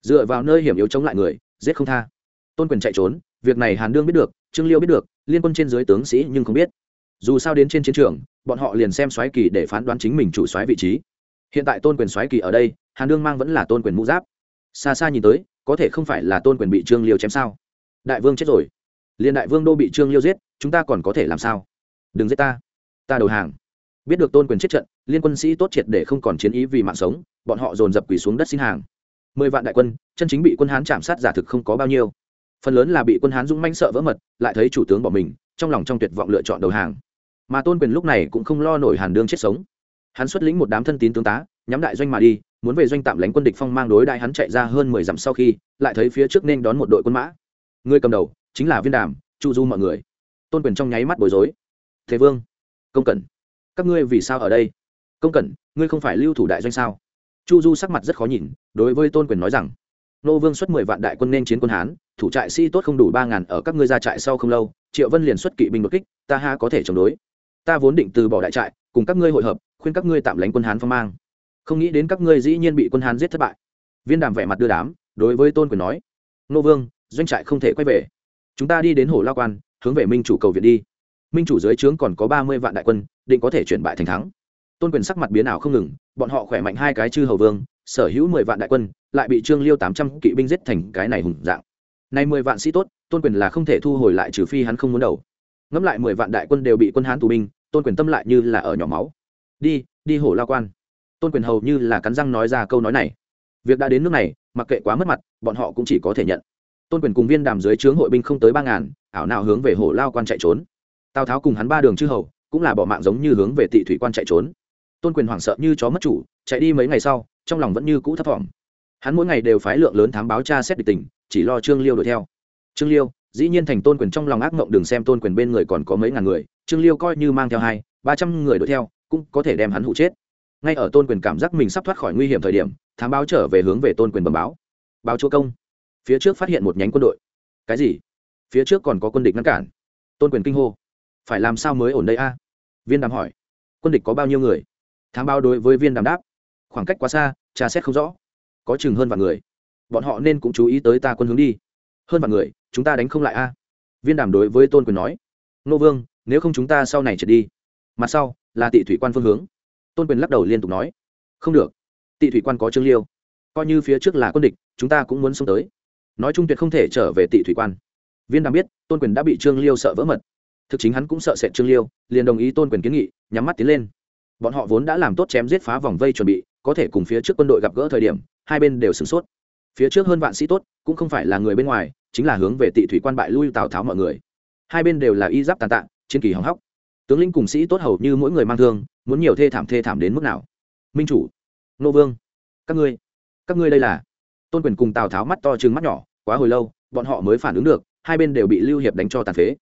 Dựa vào nơi hiểm yếu chống lại người, giết không tha. Tôn quyền chạy trốn, việc này hàn đương biết được, trương liêu biết được, liên quân trên dưới tướng sĩ nhưng không biết. Dù sao đến trên chiến trường, bọn họ liền xem xoáy kỳ để phán đoán chính mình chủ xoáy vị trí. Hiện tại tôn quyền xoáy kỳ ở đây, hàn đương mang vẫn là tôn quyền mũ giáp. Xa xa nhìn tới, có thể không phải là tôn quyền bị trương liêu chém sao? Đại vương chết rồi. Liền đại vương đô bị trương liêu giết, chúng ta còn có thể làm sao? Đừng giết ta. Ta đầu hàng biết được tôn quyền chết trận, liên quân sĩ tốt triệt để không còn chiến ý vì mạng sống, bọn họ dồn dập quỳ xuống đất xin hàng. Mười vạn đại quân, chân chính bị quân hán chạm sát giả thực không có bao nhiêu. Phần lớn là bị quân hán dũng manh sợ vỡ mật, lại thấy chủ tướng bỏ mình, trong lòng trong tuyệt vọng lựa chọn đầu hàng. Mà tôn quyền lúc này cũng không lo nổi hàn đương chết sống. Hắn xuất lĩnh một đám thân tín tướng tá, nhắm đại doanh mà đi, muốn về doanh tạm lánh quân địch phong mang đối đại hắn chạy ra hơn mười dặm sau khi, lại thấy phía trước nên đón một đội quân mã. Người cầm đầu, chính là viên đàm, chu du mọi người. Tôn quyền trong nháy mắt bối rối. Thế vương, công cẩn các ngươi vì sao ở đây? Công cẩn, ngươi không phải lưu thủ đại doanh sao? Chu du sắc mặt rất khó nhìn, đối với tôn quyền nói rằng, nô vương xuất mười vạn đại quân nên chiến quân hán, thủ trại sĩ tốt không đủ ba ngàn ở các ngươi ra trại sau không lâu, triệu vân liền xuất kỵ binh đột kích, ta ha có thể chống đối. Ta vốn định từ bỏ đại trại, cùng các ngươi hội hợp, khuyên các ngươi tạm lánh quân hán phong mang. Không nghĩ đến các ngươi dĩ nhiên bị quân hán giết thất bại. Viên đàm vẻ mặt đưa đám, đối với tôn quyền nói, nô vương, doanh trại không thể quay về. Chúng ta đi đến hồ lao quan, hướng về minh chủ cầu viện đi minh chủ dưới trướng còn có ba mươi vạn đại quân, định có thể chuyển bại thành thắng. Tôn quyền sắc mặt biến ảo không ngừng, bọn họ khỏe mạnh hai cái chư hầu vương, sở hữu mười vạn đại quân, lại bị trương liêu tám trăm kỵ binh giết thành cái này hùng dạng. Nay mười vạn sĩ tốt, tôn quyền là không thể thu hồi lại trừ phi hắn không muốn đầu. Ngẫm lại mười vạn đại quân đều bị quân hán tù binh, tôn quyền tâm lại như là ở nhỏ máu. Đi đi hổ lao quan. Tôn quyền hầu như là cắn răng nói ra câu nói này. Việc đã đến nước này, mặc kệ quá mất mặt, bọn họ cũng chỉ có thể nhận. Tôn quyền cùng viên đàm dưới trướng hội binh không tới ba ngàn, ảo nào hướng về hổ lao quan chạy trốn tào tháo cùng hắn ba đường chư hầu cũng là bỏ mạng giống như hướng về tị thủy quan chạy trốn tôn quyền hoảng sợ như chó mất chủ chạy đi mấy ngày sau trong lòng vẫn như cũ thấp thỏm hắn mỗi ngày đều phái lượng lớn thám báo tra xét địch tình chỉ lo trương liêu đuổi theo trương liêu dĩ nhiên thành tôn quyền trong lòng ác mộng đừng xem tôn quyền bên người còn có mấy ngàn người trương liêu coi như mang theo hai ba trăm người đuổi theo cũng có thể đem hắn hụ chết ngay ở tôn quyền cảm giác mình sắp thoát khỏi nguy hiểm thời điểm thám báo trở về hướng về tôn quyền bẩm báo báo chúa công phía trước phát hiện một nhánh quân đội cái gì phía trước còn có quân địch ngăn cản tôn quyền kinh hô phải làm sao mới ổn đây a? Viên đàm hỏi. Quân địch có bao nhiêu người? Thám báo đối với viên đàm đáp. Khoảng cách quá xa, tra xét không rõ. Có chừng hơn vạn người. Bọn họ nên cũng chú ý tới ta quân hướng đi. Hơn vạn người, chúng ta đánh không lại a? Viên đàm đối với tôn quyền nói. Nô vương, nếu không chúng ta sau này trượt đi. Mặt sau, là tị thủy quan phương hướng. Tôn quyền lắc đầu liên tục nói. Không được. Tị thủy quan có trương liêu. Coi như phía trước là quân địch, chúng ta cũng muốn xông tới. Nói chung tuyệt không thể trở về tị thủy quan. Viên đàm biết, tôn quyền đã bị trương liêu sợ vỡ mật thực chính hắn cũng sợ sệt trương liêu, liền đồng ý tôn quyền kiến nghị, nhắm mắt tiến lên. Bọn họ vốn đã làm tốt chém giết phá vòng vây chuẩn bị, có thể cùng phía trước quân đội gặp gỡ thời điểm, hai bên đều sửng sốt. Phía trước hơn vạn sĩ tốt, cũng không phải là người bên ngoài, chính là hướng về tị thủy quan bại lui tào tháo mọi người. Hai bên đều là y giáp tàn tạ, chiến kỳ hỏng hóc. Tướng lĩnh cùng sĩ tốt hầu như mỗi người mang thương, muốn nhiều thê thảm thê thảm đến mức nào? Minh chủ, nô vương, các ngươi các ngươi đây là? Tôn quyền cùng tào tháo mắt to chừng mắt nhỏ, quá hồi lâu, bọn họ mới phản ứng được, hai bên đều bị lưu hiệp đánh cho tàn phế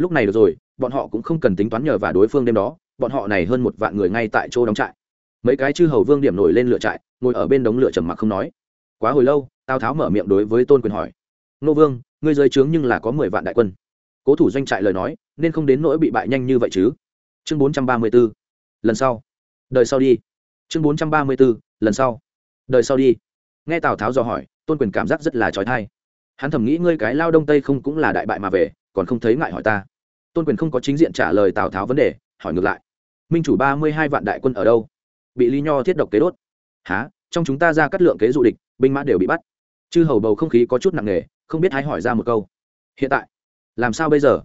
lúc này được rồi, bọn họ cũng không cần tính toán nhờ và đối phương đêm đó, bọn họ này hơn một vạn người ngay tại chỗ đóng trại. Mấy cái chư hầu vương điểm nổi lên lửa trại, ngồi ở bên đống lửa trầm mặc không nói. Quá hồi lâu, tào tháo mở miệng đối với tôn quyền hỏi, nô vương, ngươi dưới trướng nhưng là có mười vạn đại quân. Cố thủ doanh trại lời nói, nên không đến nỗi bị bại nhanh như vậy chứ? Chương bốn trăm ba mươi b ố lần sau. Đời sau đi. Chương bốn trăm ba mươi b ố lần sau. Đời sau đi. Nghe tào tháo dò hỏi, tôn quyền cảm giác rất là trói thai. Hắn thầm nghĩ ngươi cái lao đông tây không cũng là đại bại mà về, còn không thấy ngại hỏi ta tôn quyền không có chính diện trả lời tào tháo vấn đề hỏi ngược lại minh chủ ba mươi hai vạn đại quân ở đâu bị lý nho thiết độc kế đốt há trong chúng ta ra cắt lượng kế dụ địch binh mã đều bị bắt chư hầu bầu không khí có chút nặng nề không biết hãy hỏi ra một câu hiện tại làm sao bây giờ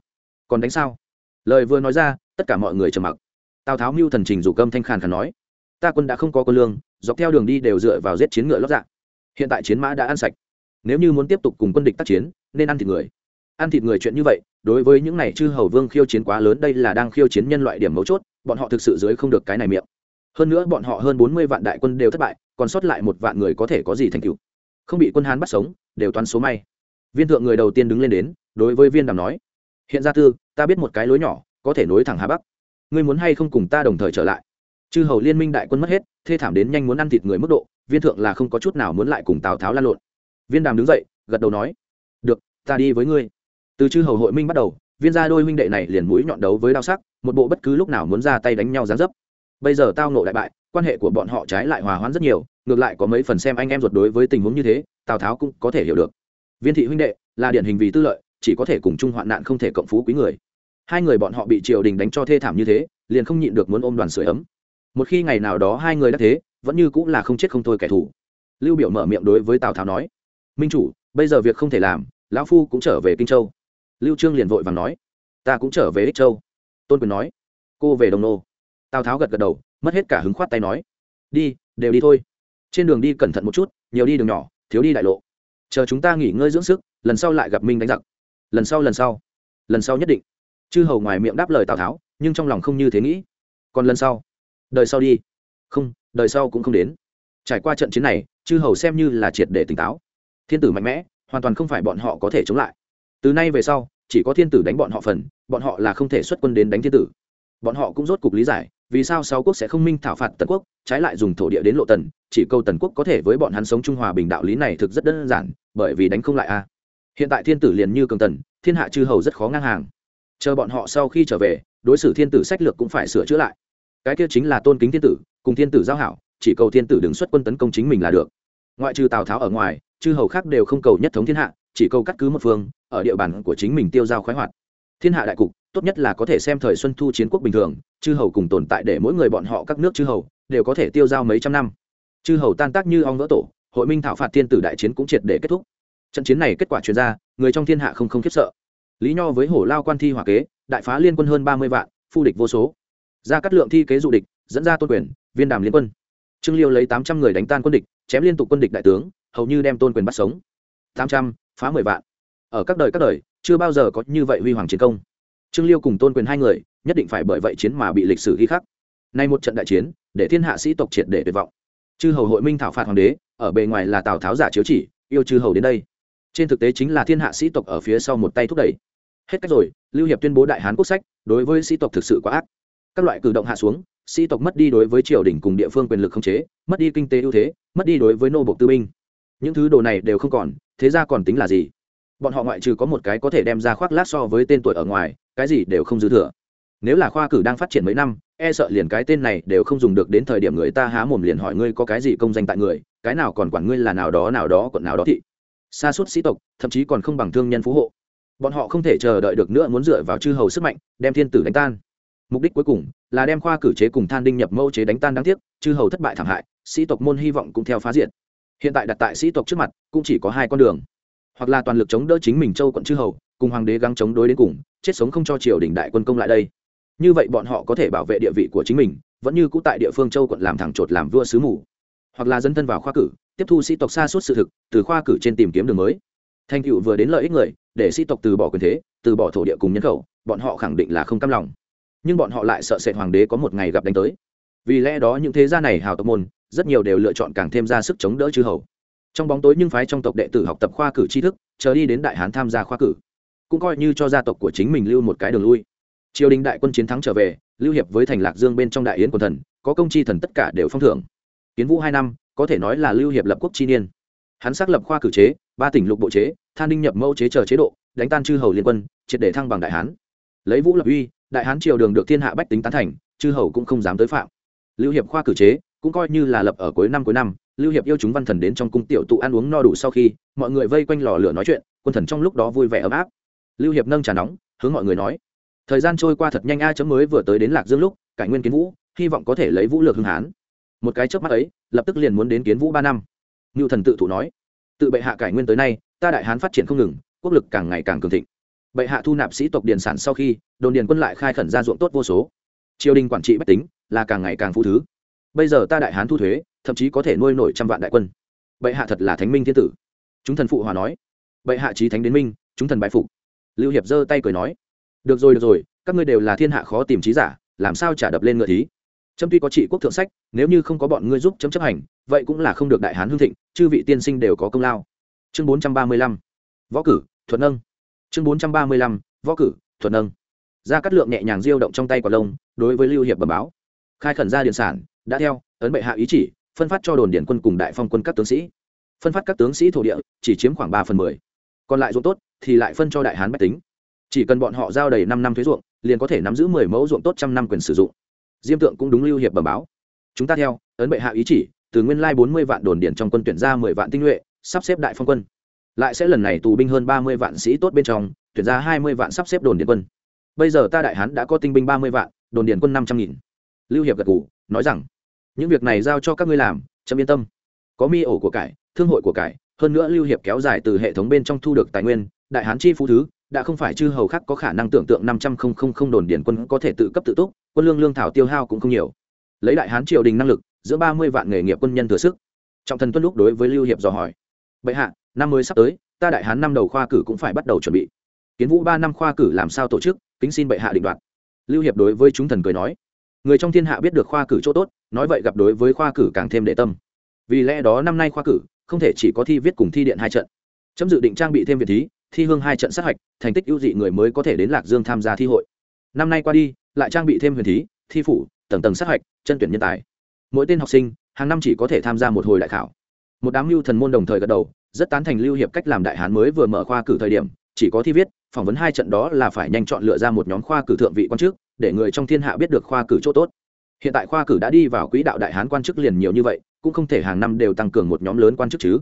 còn đánh sao lời vừa nói ra tất cả mọi người trầm mặc tào tháo mưu thần trình rủ cơm thanh khàn khàn nói ta quân đã không có quân lương dọc theo đường đi đều dựa vào giết chiến ngựa lót dạ hiện tại chiến mã đã ăn sạch nếu như muốn tiếp tục cùng quân địch tác chiến nên ăn thịt người ăn thịt người chuyện như vậy, đối với những này chư hầu vương khiêu chiến quá lớn, đây là đang khiêu chiến nhân loại điểm mấu chốt, bọn họ thực sự dưới không được cái này miệng. Hơn nữa bọn họ hơn bốn mươi vạn đại quân đều thất bại, còn sót lại một vạn người có thể có gì thành tựu. Không bị quân hán bắt sống, đều toán số may. Viên thượng người đầu tiên đứng lên đến, đối với viên đàm nói, hiện ra tư, ta biết một cái lối nhỏ, có thể nối thẳng hà bắc. Ngươi muốn hay không cùng ta đồng thời trở lại? Chư hầu liên minh đại quân mất hết, thê thảm đến nhanh muốn ăn thịt người mức độ, viên thượng là không có chút nào muốn lại cùng tào tháo lan lộn. Viên đàm đứng dậy, gật đầu nói, được, ta đi với ngươi từ chư hầu hội minh bắt đầu, viên gia đôi huynh đệ này liền mũi nhọn đấu với đao sắc, một bộ bất cứ lúc nào muốn ra tay đánh nhau gián dấp. Bây giờ tao nộ đại bại, quan hệ của bọn họ trái lại hòa hoãn rất nhiều, ngược lại có mấy phần xem anh em ruột đối với tình huống như thế, tào tháo cũng có thể hiểu được. Viên thị huynh đệ, là điển hình vì tư lợi, chỉ có thể cùng chung hoạn nạn không thể cộng phú quý người. Hai người bọn họ bị triều đình đánh cho thê thảm như thế, liền không nhịn được muốn ôm đoàn sửa ấm. Một khi ngày nào đó hai người đã thế, vẫn như cũng là không chết không thôi kẻ thù. Lưu biểu mở miệng đối với tào tháo nói, minh chủ, bây giờ việc không thể làm, lão phu cũng trở về kinh châu lưu trương liền vội vàng nói, ta cũng trở về ích châu. Tôn quyền nói, cô về đồng nô. Tào tháo gật gật đầu, mất hết cả hứng khoát tay nói, đi, đều đi thôi. Trên đường đi cẩn thận một chút, nhiều đi đường nhỏ, thiếu đi đại lộ. Chờ chúng ta nghỉ ngơi dưỡng sức, lần sau lại gặp minh đánh giặc. Lần sau lần sau lần sau nhất định. Chư hầu ngoài miệng đáp lời tào tháo, nhưng trong lòng không như thế nghĩ. Còn lần sau. Đời sau đi. Không, đời sau cũng không đến. Trải qua trận chiến này, chư hầu xem như là triệt để tỉnh táo. Thiên tử mạnh mẽ, hoàn toàn không phải bọn họ có thể chống lại từ nay về sau, chỉ có thiên tử đánh bọn họ phần, bọn họ là không thể xuất quân đến đánh thiên tử. Bọn họ cũng rốt cục lý giải, vì sao sáu quốc sẽ không minh thảo phạt tần quốc, trái lại dùng thổ địa đến lộ tần, chỉ câu tần quốc có thể với bọn hắn sống trung hòa bình đạo lý này thực rất đơn giản, bởi vì đánh không lại a. Hiện tại thiên tử liền như cường tần, thiên hạ chư hầu rất khó ngang hàng. Chờ bọn họ sau khi trở về, đối xử thiên tử sách lược cũng phải sửa chữa lại. Cái kia chính là tôn kính thiên tử, cùng thiên tử giao hảo, chỉ cầu thiên tử đứng xuất quân tấn công chính mình là được. Ngoại trừ tào tháo ở ngoài, chư hầu khác đều không cầu nhất thống thiên hạ chỉ câu cắt cứ một phương, ở địa bàn của chính mình tiêu giao khoái hoạt. Thiên hạ đại cục, tốt nhất là có thể xem thời xuân thu chiến quốc bình thường, chư hầu cùng tồn tại để mỗi người bọn họ các nước chư hầu, đều có thể tiêu giao mấy trăm năm. Chư hầu tan tác như ong vỡ tổ, hội minh thảo phạt thiên tử đại chiến cũng triệt để kết thúc. Trận chiến này kết quả chuyên ra, người trong thiên hạ không không khiếp sợ. Lý nho với hổ lao quan thi hỏa kế, đại phá liên quân hơn ba mươi vạn, phu địch vô số. Ra cắt lượng thi kế dụ địch, dẫn ra tôn quyền, viên đàm liên quân. Trương liêu lấy tám trăm người đánh tan quân địch, chém liên tục quân địch đại tướng, hầu như đem tôn quyền bắt sống. Tám trăm phá mười vạn. Ở các đời các đời, chưa bao giờ có như vậy huy hoàng chiến công. Trương liêu cùng tôn quyền hai người, nhất định phải bởi vậy chiến mà bị lịch sử ghi khắc. Nay một trận đại chiến, để thiên hạ sĩ tộc triệt để tuyệt vọng. Chư hầu hội minh thảo phạt hoàng đế, ở bề ngoài là tào tháo giả chiếu chỉ, yêu chư hầu đến đây. Trên thực tế chính là thiên hạ sĩ tộc ở phía sau một tay thúc đẩy. Hết cách rồi, lưu hiệp tuyên bố đại hán quốc sách, đối với sĩ tộc thực sự quá ác. Các loại cử động hạ xuống, sĩ tộc mất đi đối với triều đình cùng địa phương quyền lực không chế, mất đi kinh tế ưu thế, mất đi đối với nô bộc tư binh. Những thứ đồ này đều không còn thế ra còn tính là gì? Bọn họ ngoại trừ có một cái có thể đem ra khoác lát so với tên tuổi ở ngoài, cái gì đều không dư thừa. Nếu là khoa cử đang phát triển mấy năm e sợ liền cái tên này đều không dùng được đến thời điểm người ta há mồm liền hỏi ngươi có cái gì công danh tại người, cái nào còn quản ngươi là nào đó nào đó còn nào đó thị. Xa suốt sĩ tộc, thậm chí còn không bằng thương nhân phú hộ. Bọn họ không thể chờ đợi được nữa muốn dựa vào chư hầu sức mạnh, đem thiên tử đánh tan. Mục đích cuối cùng là đem khoa cử chế cùng than đinh nhập mẫu chế đánh tan đáng tiếc, chư hầu thất bại thảm hại, sĩ tộc môn hy vọng cũng theo phá diện hiện tại đặt tại sĩ tộc trước mặt, cũng chỉ có hai con đường. Hoặc là toàn lực chống đỡ chính mình châu quận chư hầu, cùng hoàng đế gắng chống đối đến cùng, chết sống không cho triều đình đại quân công lại đây. Như vậy bọn họ có thể bảo vệ địa vị của chính mình, vẫn như cũ tại địa phương châu quận làm thẳng chột làm vua sứ mù. Hoặc là dân thân vào khoa cử, tiếp thu sĩ tộc xa suốt sự thực, từ khoa cử trên tìm kiếm đường mới. Thành tựu vừa đến lợi ích người, để sĩ tộc từ bỏ quyền thế, từ bỏ thổ địa cùng nhân khẩu, bọn họ khẳng định là không cam lòng. Nhưng bọn họ lại sợ sệt hoàng đế có một ngày gặp đánh tới. Vì lẽ đó những thế gia này hào tộc môn rất nhiều đều lựa chọn càng thêm ra sức chống đỡ chư hầu. Trong bóng tối nhưng phái trong tộc đệ tử học tập khoa cử tri thức, chờ đi đến đại hán tham gia khoa cử. Cũng coi như cho gia tộc của chính mình lưu một cái đường lui. Triều đình đại quân chiến thắng trở về, lưu hiệp với thành lạc dương bên trong đại yến quần thần, có công chi thần tất cả đều phong thưởng. Kiến vũ hai năm, có thể nói là lưu hiệp lập quốc chi niên. Hắn xác lập khoa cử chế, ba tỉnh lục bộ chế, than đinh nhập mẫu chế chờ chế độ, đánh tan chư hầu liên quân, triệt để thăng bằng đại hán. Lấy vũ lập uy, đại hán triều đường được thiên hạ bách tính tán thành, chư hầu cũng không dám tới phạm. Lưu hiệp khoa cử chế cũng coi như là lập ở cuối năm cuối năm, lưu hiệp yêu chúng văn thần đến trong cung tiểu tụ ăn uống no đủ sau khi, mọi người vây quanh lò lửa nói chuyện, quân thần trong lúc đó vui vẻ ấm áp. Lưu hiệp nâng trà nóng, hướng mọi người nói, thời gian trôi qua thật nhanh a, chấm mới vừa tới đến lạc dương lúc, cải nguyên kiến vũ, hy vọng có thể lấy vũ lược hưng hán. Một cái trước mắt ấy, lập tức liền muốn đến kiến vũ ba năm. Ngưu thần tự thủ nói, tự bệ hạ cải nguyên tới nay, ta đại hán phát triển không ngừng, quốc lực càng ngày càng cường thịnh. Bệ hạ thu nạp sĩ tộc điền sản sau khi, đồn điền quân lại khai khẩn ra ruộng tốt vô số. Triều đình quản trị bách tính là càng ngày càng phú thứ bây giờ ta đại hán thu thuế, thậm chí có thể nuôi nổi trăm vạn đại quân. Bệ hạ thật là thánh minh thiên tử. Chúng thần phụ hòa nói. Bệ hạ trí thánh đến minh, chúng thần bại phục. Lưu hiệp giơ tay cười nói. Được rồi được rồi, các ngươi đều là thiên hạ khó tìm trí giả, làm sao trả đập lên ngựa thí? Trâm tuy có trị quốc thượng sách, nếu như không có bọn ngươi giúp chấm chấp hành, vậy cũng là không được đại hán hương thịnh, chư vị tiên sinh đều có công lao. Chương bốn trăm ba mươi lăm. Võ cử thuật nâng. Chương bốn trăm ba mươi lăm. Võ cử thuật nâng. Ra cắt lượng nhẹ nhàng diêu động trong tay quả lông, đối với lưu hiệp bẩm báo. Khai khẩn ra điện sản đã theo, ấn bệ hạ ý chỉ, phân phát cho đồn điển quân cùng đại phong quân các tướng sĩ. Phân phát các tướng sĩ thổ địa, chỉ chiếm khoảng ba phần mười. Còn lại ruộng tốt, thì lại phân cho đại hán bách tính. Chỉ cần bọn họ giao đầy năm năm thuế ruộng, liền có thể nắm giữ mười mẫu ruộng tốt trăm năm quyền sử dụng. Diêm tượng cũng đúng lưu hiệp bẩm báo. Chúng ta theo, ấn bệ hạ ý chỉ, từ nguyên lai bốn mươi vạn đồn điển trong quân tuyển ra mười vạn tinh nhuệ, sắp xếp đại phong quân. Lại sẽ lần này tù binh hơn ba mươi vạn sĩ tốt bên trong, tuyển ra hai mươi vạn sắp xếp đồn điện quân. Bây giờ ta đại hán đã có tinh binh ba mươi vạn, đồn điện quân năm trăm nghìn. Lưu hiệp gật g ủ nói rằng những việc này giao cho các ngươi làm, chấm yên tâm. Có mi ổ của cải, thương hội của cải, hơn nữa lưu hiệp kéo dài từ hệ thống bên trong thu được tài nguyên, đại hán chi phú thứ, đã không phải chư hầu khác có khả năng tưởng tượng năm trăm không không không đồn điển quân có thể tự cấp tự túc, quân lương lương thảo tiêu hao cũng không nhiều. Lấy đại hán triều đình năng lực, giữa ba mươi vạn nghề nghiệp quân nhân thừa sức. Trọng thần tuân lúc đối với lưu hiệp dò hỏi. Bệ hạ, năm mới sắp tới, ta đại hán năm đầu khoa cử cũng phải bắt đầu chuẩn bị. Kiến vũ ba năm khoa cử làm sao tổ chức, kính xin bệ hạ định đoạt. Lưu hiệp đối với chúng thần cười nói người trong thiên hạ biết được khoa cử chỗ tốt, nói vậy gặp đối với khoa cử càng thêm đệ tâm. Vì lẽ đó năm nay khoa cử, không thể chỉ có thi viết cùng thi điện hai trận. Chấm dự định trang bị thêm việt thí, thi hương hai trận sát hạch, thành tích ưu dị người mới có thể đến lạc dương tham gia thi hội. Năm nay qua đi, lại trang bị thêm huyền thí, thi phủ, tầng tầng sát hạch, chân tuyển nhân tài. Mỗi tên học sinh, hàng năm chỉ có thể tham gia một hồi đại khảo. Một đám lưu thần môn đồng thời gật đầu, rất tán thành lưu hiệp cách làm đại hán mới vừa mở khoa cử thời điểm, chỉ có thi viết, phỏng vấn hai trận đó là phải nhanh chọn lựa ra một nhóm khoa cử thượng vị quan chức để người trong thiên hạ biết được khoa cử chỗ tốt. Hiện tại khoa cử đã đi vào quỹ đạo đại hán quan chức liền nhiều như vậy, cũng không thể hàng năm đều tăng cường một nhóm lớn quan chức chứ.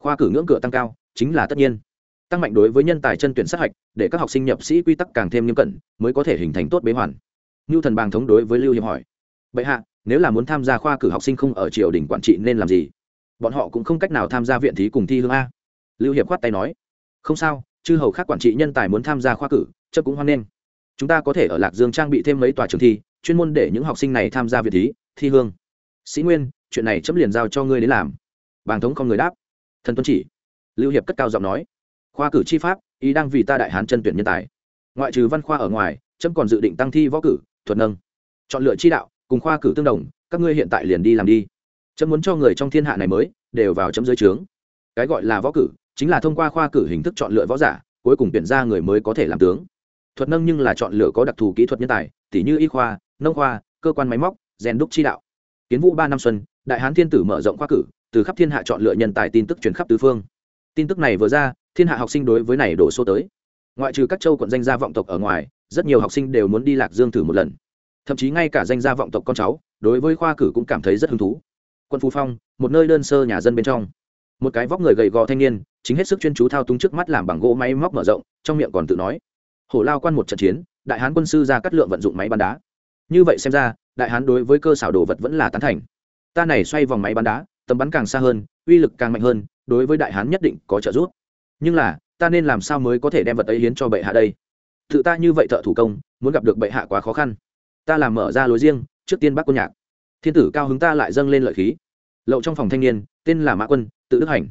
Khoa cử ngưỡng cửa tăng cao, chính là tất nhiên. Tăng mạnh đối với nhân tài chân tuyển sát hạch, để các học sinh nhập sĩ quy tắc càng thêm nghiêm cẩn, mới có thể hình thành tốt bế hoàn. Ngưu thần bàng thống đối với lưu hiệp hỏi, bệ hạ, nếu là muốn tham gia khoa cử học sinh không ở triều đình quản trị nên làm gì? Bọn họ cũng không cách nào tham gia viện thí cùng thi hương a. Lưu hiệp khoát tay nói, không sao, chư hầu khác quản trị nhân tài muốn tham gia khoa cử chấp cũng hoan nghênh chúng ta có thể ở lạc dương trang bị thêm mấy tòa trường thi, chuyên môn để những học sinh này tham gia việc thí, thi hương. Sĩ nguyên, chuyện này chấm liền giao cho ngươi đến làm. Bàng thống không người đáp. Thần tuân chỉ. Lưu hiệp cất cao giọng nói. Khoa cử chi pháp ý đang vì ta đại hán chân tuyển nhân tài. Ngoại trừ văn khoa ở ngoài, chấm còn dự định tăng thi võ cử, thuật nâng. Chọn lựa chi đạo, cùng khoa cử tương đồng, các ngươi hiện tại liền đi làm đi. Chấm muốn cho người trong thiên hạ này mới, đều vào chấm dưới trướng. Cái gọi là võ cử, chính là thông qua khoa cử hình thức chọn lựa võ giả, cuối cùng tuyển ra người mới có thể làm tướng thuật nâng nhưng là chọn lựa có đặc thù kỹ thuật nhân tài, tỉ như y khoa, nông khoa, cơ quan máy móc, rèn đúc chi đạo. Kiến vũ ba năm xuân, đại hán thiên tử mở rộng khoa cử, từ khắp thiên hạ chọn lựa nhân tài tin tức truyền khắp tứ phương. Tin tức này vừa ra, thiên hạ học sinh đối với này đổ số tới. Ngoại trừ các châu quận danh gia vọng tộc ở ngoài, rất nhiều học sinh đều muốn đi lạc dương thử một lần. Thậm chí ngay cả danh gia vọng tộc con cháu, đối với khoa cử cũng cảm thấy rất hứng thú. Quân phú phong, một nơi đơn sơ nhà dân bên trong. Một cái vóc người gầy gò thanh niên, chính hết sức chuyên chú thao túng trước mắt làm bằng gỗ máy móc mở rộng, trong miệng còn tự nói hổ lao quan một trận chiến, đại hán quân sư ra cắt lượng vận dụng máy bắn đá. Như vậy xem ra, đại hán đối với cơ xảo đồ vật vẫn là tán thành. Ta này xoay vòng máy bắn đá, tầm bắn càng xa hơn, uy lực càng mạnh hơn, đối với đại hán nhất định có trợ giúp. Nhưng là, ta nên làm sao mới có thể đem vật ấy hiến cho bệ hạ đây? Tự ta như vậy thợ thủ công, muốn gặp được bệ hạ quá khó khăn. Ta làm mở ra lối riêng, trước tiên bác quân nhạc. Thiên tử cao hứng ta lại dâng lên lợi khí. Lậu trong phòng thanh niên, tên là mã quân, tự đức hành.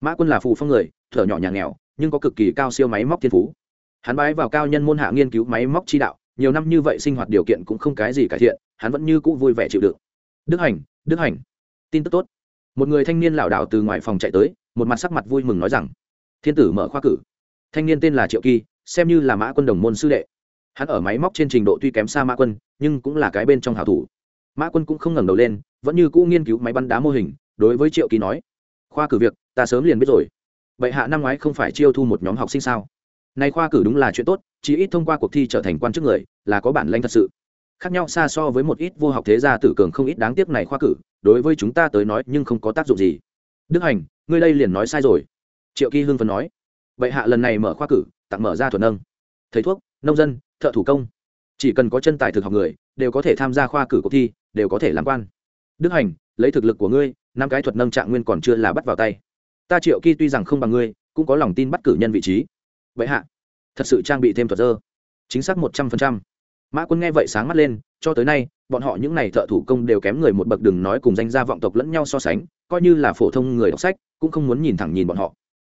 Mã quân là phù phong người, thở nhỏ nhà nghèo nhưng có cực kỳ cao siêu máy móc thiên phú hắn bái vào cao nhân môn hạ nghiên cứu máy móc chi đạo, nhiều năm như vậy sinh hoạt điều kiện cũng không cái gì cải thiện, hắn vẫn như cũ vui vẻ chịu đựng. Đức hành đức hành, tin tức tốt. Một người thanh niên lảo đảo từ ngoài phòng chạy tới, một mặt sắc mặt vui mừng nói rằng, thiên tử mở khoa cử. Thanh niên tên là triệu kỳ, xem như là mã quân đồng môn sư đệ. Hắn ở máy móc trên trình độ tuy kém xa mã quân, nhưng cũng là cái bên trong hảo thủ. Mã quân cũng không ngẩng đầu lên, vẫn như cũ nghiên cứu máy bắn đá mô hình, đối với triệu kỳ nói, khoa cử việc, ta sớm liền biết rồi. Vậy hạ năm ngoái không phải chiêu thu một nhóm học sinh sao? Nay khoa cử đúng là chuyện tốt chỉ ít thông qua cuộc thi trở thành quan chức người, là có bản lanh thật sự. Khác nhau xa so với một ít vô học thế gia tử cường không ít đáng tiếc này khoa cử, đối với chúng ta tới nói nhưng không có tác dụng gì. Đức hành, ngươi đây liền nói sai rồi. Triệu kỳ hưng phấn nói. Vậy hạ lần này mở khoa cử, tặng mở ra thuần nâng. Thầy thuốc, nông dân, thợ thủ công. Chỉ cần có chân tài thực học người, đều có thể tham gia khoa cử cuộc thi, đều có thể làm quan. Đức hành, lấy thực lực của ngươi, năm cái thuật nâng trạng nguyên còn chưa là bắt vào tay. Ta triệu kỳ tuy rằng không bằng ngươi, cũng có lòng tin bắt cử nhân vị trí vậy hạ. Thật sự trang bị thêm thuật dơ. Chính xác một trăm phần trăm. Mã quân nghe vậy sáng mắt lên, cho tới nay, bọn họ những n à y thợ thủ công đều kém người một bậc đừng nói cùng danh gia vọng tộc lẫn nhau so sánh, coi như là phổ thông người đọc sách, cũng không muốn nhìn thẳng nhìn bọn họ.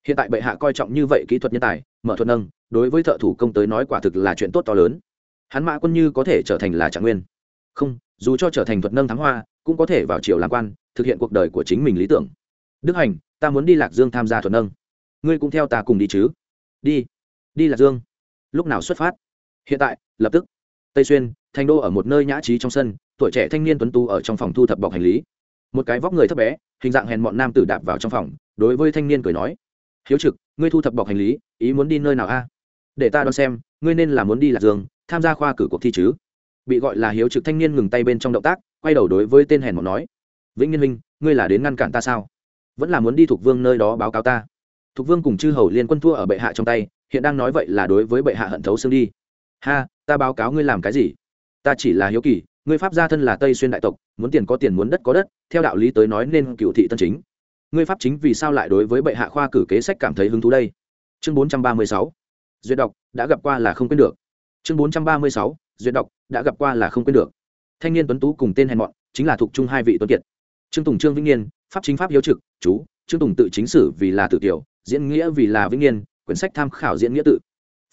Hiện tại bệ hạ coi trọng như vậy kỹ thuật nhân tài, mở thuật nâng, đối với thợ thủ công tới nói quả thực là chuyện tốt to lớn. Hắn mã quân như có thể trở thành là trạng nguyên. Không, dù cho trở thành thuật nâng thắng hoa, cũng có thể vào triều làm quan, thực hiện cuộc đời của chính mình lý tưởng. Đức hành, ta muốn đi lạc dương tham gia thuật nâng. Ngươi cũng theo ta cùng đi chứ? Đi đi lạc dương. Lúc nào xuất phát? Hiện tại, lập tức. Tây xuyên thành đô ở một nơi nhã trí trong sân, tuổi trẻ thanh niên tuấn tu ở trong phòng thu thập bọc hành lý. Một cái vóc người thấp bé, hình dạng hèn mọn nam tử đạp vào trong phòng, đối với thanh niên cười nói, hiếu trực, ngươi thu thập bọc hành lý, ý muốn đi nơi nào a? Để ta đoán xem, ngươi nên là muốn đi lạc dương, tham gia khoa cử cuộc thi chứ? Bị gọi là hiếu trực thanh niên ngừng tay bên trong động tác, quay đầu đối với tên hèn mọn nói, vĩnh nhiên minh ngươi là đến ngăn cản ta sao? Vẫn là muốn đi thuộc vương nơi đó báo cáo ta. Thục vương cùng chư hầu liên quân thua ở bệ hạ trong tay, hiện đang nói vậy là đối với bệ hạ hận thấu xương đi. Ha, ta báo cáo ngươi làm cái gì? Ta chỉ là hiếu kỳ, ngươi pháp gia thân là tây xuyên đại tộc, muốn tiền có tiền muốn đất có đất, theo đạo lý tới nói nên cựu thị tân chính. Ngươi pháp chính vì sao lại đối với bệ hạ khoa cử kế sách cảm thấy hứng thú đây? Chương bốn trăm ba mươi sáu. Duyệt đọc đã gặp qua là không quên được. Chương bốn trăm ba mươi sáu. Duyệt đọc đã gặp qua là không quên được. Thanh niên tuấn tú cùng tên hèn mọn, chính là thuộc chung hai vị tuấn kiệt. Trương tùng, trương vĩnh niên, pháp chính pháp hiếu trực, chú, trương tùng tự chính sử vì là tử tiểu diễn nghĩa vì là vĩnh niên quyển sách tham khảo diễn nghĩa tự.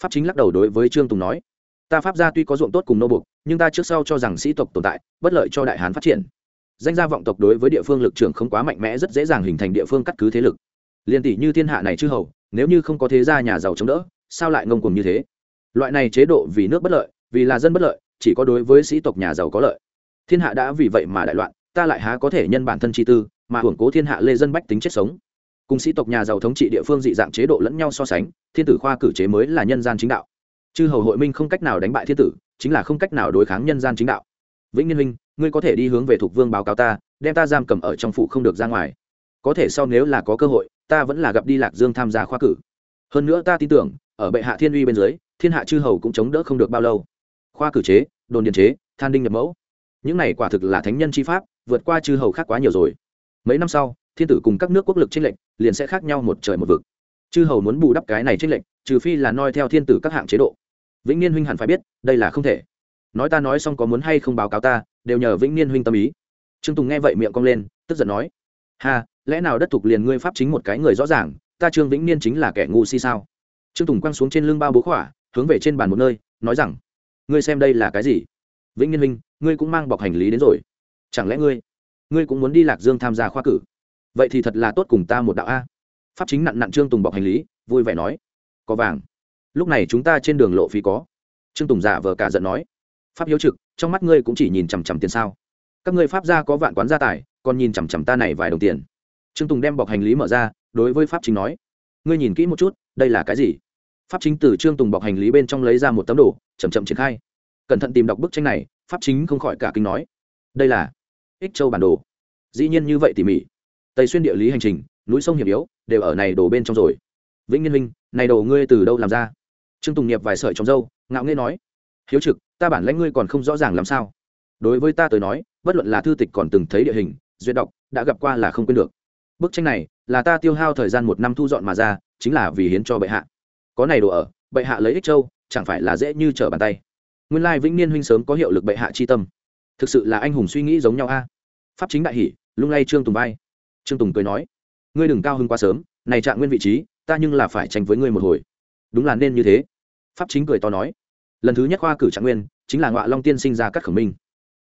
Pháp chính lắc đầu đối với trương tùng nói, ta pháp gia tuy có ruộng tốt cùng nô bục nhưng ta trước sau cho rằng sĩ tộc tồn tại, bất lợi cho đại hán phát triển. Danh gia vọng tộc đối với địa phương lực trưởng không quá mạnh mẽ rất dễ dàng hình thành địa phương cắt cứ thế lực. Liên tỷ như thiên hạ này chư hầu, nếu như không có thế gia nhà giàu chống đỡ, sao lại ngông cùng như thế? Loại này chế độ vì nước bất lợi, vì là dân bất lợi, chỉ có đối với sĩ tộc nhà giàu có lợi. Thiên hạ đã vì vậy mà đại loạn, ta lại há có thể nhân bản thân chi tư, mà hưởng cố thiên hạ lê dân bách tính chết sống cùng sĩ tộc nhà giàu thống trị địa phương dị dạng chế độ lẫn nhau so sánh, thiên tử khoa cử chế mới là nhân gian chính đạo. Chư hầu hội minh không cách nào đánh bại thiên tử, chính là không cách nào đối kháng nhân gian chính đạo. Vĩnh nhân minh, ngươi có thể đi hướng về thuộc vương báo cáo ta, đem ta giam cầm ở trong phủ không được ra ngoài. Có thể sau nếu là có cơ hội, ta vẫn là gặp đi lạc dương tham gia khoa cử. Hơn nữa ta tin tưởng, ở bệ hạ thiên uy bên dưới, thiên hạ chư hầu cũng chống đỡ không được bao lâu. Khoa cử chế, đồn điện chế, than đinh nhập mẫu. Những này quả thực là thánh nhân chi pháp, vượt qua chư hầu khác quá nhiều rồi. Mấy năm sau thiên tử cùng các nước quốc lực tranh lệnh liền sẽ khác nhau một trời một vực. Chư hầu muốn bù đắp cái này tranh lệnh trừ phi là noi theo thiên tử các hạng chế độ. Vĩnh niên huynh hẳn phải biết, đây là không thể. Nói ta nói xong có muốn hay không báo cáo ta, đều nhờ vĩnh niên huynh tâm ý. Trương tùng nghe vậy miệng cong lên, tức giận nói, ha, lẽ nào đất thục liền ngươi pháp chính một cái người rõ ràng, ta trương vĩnh niên chính là kẻ ngu si sao? Trương tùng quăng xuống trên lưng bao bố khỏa, hướng về trên bàn một nơi, nói rằng, ngươi xem đây là cái gì? Vĩnh niên huynh, ngươi cũng mang bọc hành lý đến rồi. Chẳng lẽ ngươi ngươi cũng muốn đi lạc dương tham gia khoa cử? Vậy thì thật là tốt cùng ta một đạo a. Pháp chính nặn nặn trương tùng bọc hành lý, vui vẻ nói. Có vàng. Lúc này chúng ta trên đường lộ phí có. Trương tùng giả vờ cả giận nói. Pháp hiếu trực, trong mắt ngươi cũng chỉ nhìn chằm chằm tiền sao. Các ngươi pháp gia có vạn quán gia tài, còn nhìn chằm chằm ta này vài đồng tiền. Trương tùng đem bọc hành lý mở ra, đối với pháp chính nói. Ngươi nhìn kỹ một chút, đây là cái gì? Pháp chính từ trương tùng bọc hành lý bên trong lấy ra một tấm đồ chầm chậm triển khai. Cẩn thận tìm đọc bức tranh này, pháp chính không khỏi cả kinh nói. Đây là ích châu bản đồ. Dĩ nhiên như vậy tỉ mỉ tây xuyên địa lý hành trình, núi sông hiểm yếu, đều ở này đồ bên trong rồi. Vĩnh nhân minh, này đồ ngươi từ đâu làm ra? Trương tùng nghiệp vài sợi trong dâu ngạo nghê nói. Hiếu trực, ta bản lãnh ngươi còn không rõ ràng làm sao. Đối với ta tới nói, bất luận là thư tịch còn từng thấy địa hình, duyệt đọc, đã gặp qua là không quên được. Bức tranh này, là ta tiêu hao thời gian một năm thu dọn mà ra, chính là vì hiến cho bệ hạ. Có này đồ ở, bệ hạ lấy ích châu, chẳng phải là dễ như trở bàn tay. Nguyên lai vĩnh niên huynh sớm có hiệu lực bệ hạ chi tâm. Thực sự là anh hùng suy nghĩ giống nhau a. Pháp chính đại hỷ, lung lay trương tùng vai trương tùng cười nói, ngươi đừng cao hơn quá sớm, này trạng nguyên vị trí, ta nhưng là phải tranh với ngươi một hồi. Đúng là nên như thế. Pháp chính cười to nói, lần thứ nhất khoa cử trạng nguyên, chính là ngọa long tiên sinh ra các khổng minh.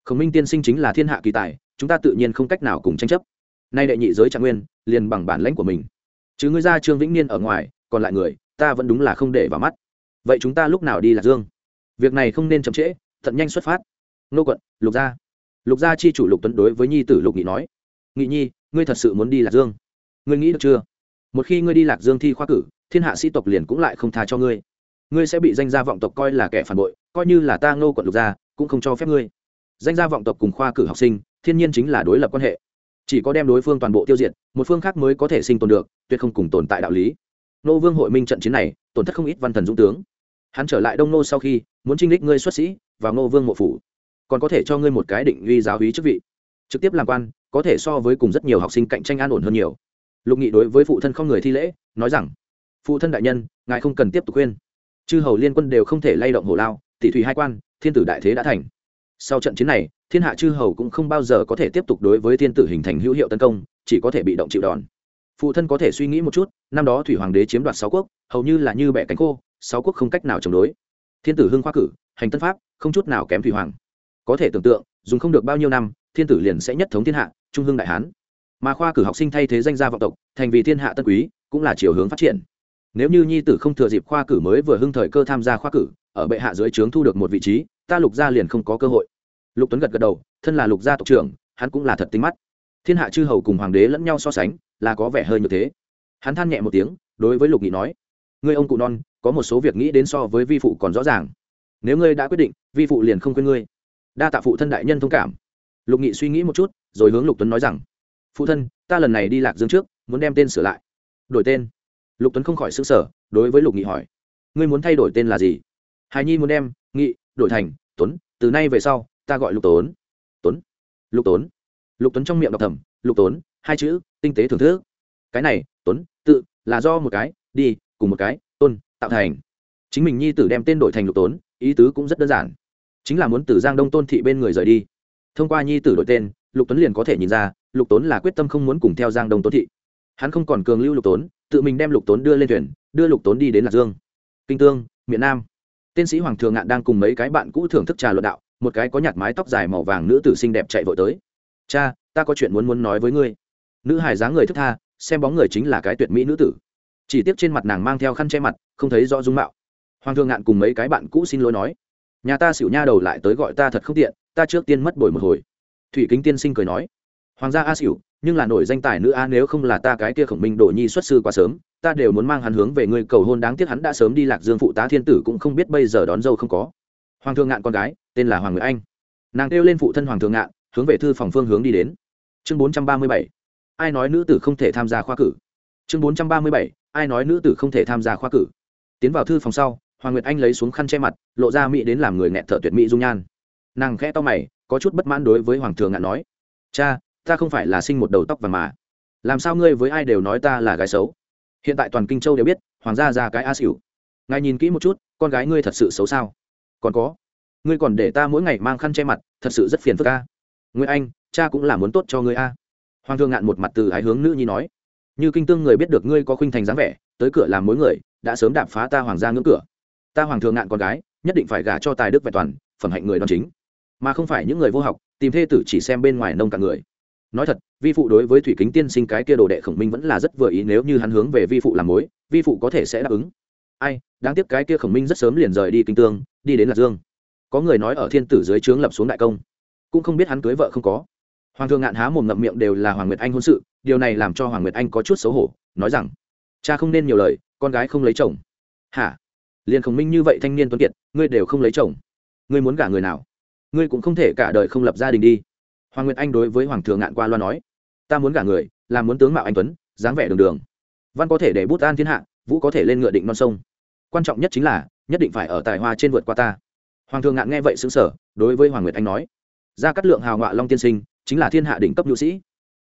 Khổng minh tiên sinh chính là thiên hạ kỳ tài, chúng ta tự nhiên không cách nào cùng tranh chấp. Nay đệ nhị giới trạng nguyên, liền bằng bản lãnh của mình. Chứ ngươi ra trương vĩnh niên ở ngoài, còn lại người, ta vẫn đúng là không để vào mắt. Vậy chúng ta lúc nào đi lạc dương? Việc này không nên chậm trễ thận nhanh xuất phát. Nô quận, lục gia. Lục gia chi chủ lục tuấn đối với nhi tử lục nghị nói, nghị nhi ngươi thật sự muốn đi lạc dương? Ngươi nghĩ được chưa? Một khi ngươi đi lạc dương thi khoa cử, thiên hạ sĩ tộc liền cũng lại không tha cho ngươi. Ngươi sẽ bị danh gia vọng tộc coi là kẻ phản bội, coi như là ta ngô quận lục gia, cũng không cho phép ngươi. Danh gia vọng tộc cùng khoa cử học sinh, thiên nhiên chính là đối lập quan hệ. Chỉ có đem đối phương toàn bộ tiêu diệt, một phương khác mới có thể sinh tồn được, tuyệt không cùng tồn tại đạo lý. Nô vương hội minh trận chiến này, tổn thất không ít văn thần dũng tướng. Hắn trở lại đông nô sau khi, muốn trinh đích ngươi xuất sĩ và nô vương mộ phủ. Còn có thể cho ngươi một cái định uy giáo hí chức vị. Trực tiếp làm quan có thể so với cùng rất nhiều học sinh cạnh tranh an ổn hơn nhiều. Lục nghị đối với phụ thân không người thi lễ, nói rằng, phụ thân đại nhân, ngài không cần tiếp tục khuyên. Chư hầu liên quân đều không thể lay động hổ lao, tỷ thủy hai quan, thiên tử đại thế đã thành. Sau trận chiến này, thiên hạ chư hầu cũng không bao giờ có thể tiếp tục đối với thiên tử hình thành hữu hiệu tấn công, chỉ có thể bị động chịu đòn. Phụ thân có thể suy nghĩ một chút, năm đó thủy hoàng đế chiếm đoạt sáu quốc, hầu như là như bẻ cánh khô, sáu quốc không cách nào chống đối. Thiên tử hưng khoa cử, hành tân pháp, không chút nào kém thủy hoàng. Có thể tưởng tượng, dùng không được bao nhiêu năm thiên tử liền sẽ nhất thống thiên hạ, trung hưng đại hán. Mà khoa cử học sinh thay thế danh gia vọng tộc, thành vì thiên hạ tân quý, cũng là chiều hướng phát triển. Nếu như nhi tử không thừa dịp khoa cử mới vừa hưng thời cơ tham gia khoa cử, ở bệ hạ dưới trướng thu được một vị trí, ta lục gia liền không có cơ hội. Lục tuấn gật gật đầu, thân là lục gia tộc trưởng, hắn cũng là thật tính mắt. Thiên hạ chư hầu cùng hoàng đế lẫn nhau so sánh, là có vẻ hơi như thế. Hắn than nhẹ một tiếng, đối với lục nghị nói, ngươi ông cụ non, có một số việc nghĩ đến so với vi phụ còn rõ ràng. Nếu ngươi đã quyết định, vi phụ liền không quên ngươi. Đa tạ phụ thân đại nhân thông cảm lục nghị suy nghĩ một chút, rồi hướng lục tuấn nói rằng, phụ thân, ta lần này đi lạc dương trước, muốn đem tên sửa lại. Đổi tên? Lục tuấn không khỏi xứng sở đối với lục nghị hỏi, ngươi muốn thay đổi tên là gì? Hài nhi muốn đem, nghị, đổi thành, tuấn, từ nay về sau, ta gọi lục tốn. Tuấn? Lục tốn. Lục tuấn trong miệng đọc thầm, lục tốn, hai chữ, tinh tế thưởng thức. Cái này, tuấn, tự, là do một cái, đi, cùng một cái, tôn, tạo thành. Chính mình nhi tử đem tên đổi thành lục tốn, ý tứ cũng rất đơn giản. Chính là muốn từ giang đông tôn thị bên người rời đi thông qua nhi tử đổi tên, lục tuấn liền có thể nhìn ra, lục tốn là quyết tâm không muốn cùng theo giang đông tôn thị. Hắn không còn cường lưu lục tốn, tự mình đem lục tốn đưa lên thuyền, đưa lục tốn đi đến lạc dương. Kinh tương, miền nam. Tiến sĩ hoàng thường ngạn đang cùng mấy cái bạn cũ thưởng thức trà luận đạo, một cái có nhạt mái tóc dài màu vàng nữ tử xinh đẹp chạy vội tới. Cha, ta có chuyện muốn muốn nói với ngươi. Nữ hài dáng người thức tha, xem bóng người chính là cái tuyệt mỹ nữ tử. Chỉ tiếc trên mặt nàng mang theo khăn che mặt, không thấy rõ dung mạo. Hoàng thường ngạn cùng mấy cái bạn cũ xin lỗi nói, nhà ta xỉu nha đầu lại tới gọi ta thật không tiện ta trước tiên mất bồi một hồi. Thủy kính tiên sinh cười nói, hoàng gia a xỉu, nhưng là nổi danh tài nữ a, nếu không là ta cái kia khổng minh đồ nhi xuất sư quá sớm, ta đều muốn mang hắn hướng về ngươi cầu hôn, đáng tiếc hắn đã sớm đi lạc dương phụ tá thiên tử cũng không biết bây giờ đón dâu không có. Hoàng thượng ngạn con gái, tên là hoàng nguyệt anh. Nàng kêu lên phụ thân hoàng thượng ngạn, hướng về thư phòng phương hướng đi đến. Chương bốn trăm ba mươi bảy, ai nói nữ tử không thể tham gia khoa cử? Chương bốn trăm ba mươi bảy, ai nói nữ tử không thể tham gia khoa cử? Tiến vào thư phòng sau, hoàng nguyệt anh lấy xuống khăn che mặt, lộ ra mỹ đến làm người nghẹn thở tuyệt mỹ dung nhan nàng khẽ to mày, có chút bất mãn đối với hoàng thường ngạn nói, cha, ta không phải là sinh một đầu tóc và mà. Làm sao ngươi với ai đều nói ta là gái xấu? Hiện tại toàn kinh châu đều biết, hoàng gia ra cái a xỉu. Ngài nhìn kỹ một chút, con gái ngươi thật sự xấu sao? Còn có, ngươi còn để ta mỗi ngày mang khăn che mặt, thật sự rất phiền phức a. Ngươi anh, cha cũng là muốn tốt cho ngươi a. Hoàng thương ngạn một mặt từ ái hướng nữ nhi nói, như kinh tương người biết được ngươi có khuynh thành dáng vẻ, tới cửa làm mối người, đã sớm đạp phá ta hoàng gia ngưỡng cửa. Ta hoàng thương ngạn con gái, nhất định phải gả cho tài đức vẹn toàn, phẩm hạnh người đòn chính mà không phải những người vô học, tìm thê tử chỉ xem bên ngoài nông cả người. Nói thật, vi phụ đối với thủy kính tiên sinh cái kia đồ đệ khổng minh vẫn là rất vừa ý, nếu như hắn hướng về vi phụ làm mối, vi phụ có thể sẽ đáp ứng. Ai, đáng tiếc cái kia khổng minh rất sớm liền rời đi kinh tương, đi đến lạc dương. Có người nói ở thiên tử dưới trướng lập xuống đại công. Cũng không biết hắn cưới vợ không có. Hoàng thượng ngạn há mồm ngậm miệng đều là hoàng nguyệt anh hôn sự, điều này làm cho hoàng nguyệt anh có chút xấu hổ, nói rằng, cha không nên nhiều lời, con gái không lấy chồng. Hả? Liền khổng minh như vậy thanh niên tuấn kiệt, ngươi đều không lấy chồng. Ngươi muốn gả người nào? Ngươi cũng không thể cả đời không lập gia đình đi. Hoàng nguyệt anh đối với hoàng thượng ngạn qua loa nói, ta muốn gả người, là muốn tướng mạo anh tuấn, dáng vẻ đường đường. Văn có thể để bút an thiên hạ, vũ có thể lên ngựa định non sông. Quan trọng nhất chính là, nhất định phải ở tài hoa trên vượt qua ta. Hoàng thượng ngạn nghe vậy xứng sở đối với hoàng nguyệt anh nói, Gia Cát lượng hào ngọa long tiên sinh, chính là thiên hạ đỉnh cấp nhu sĩ.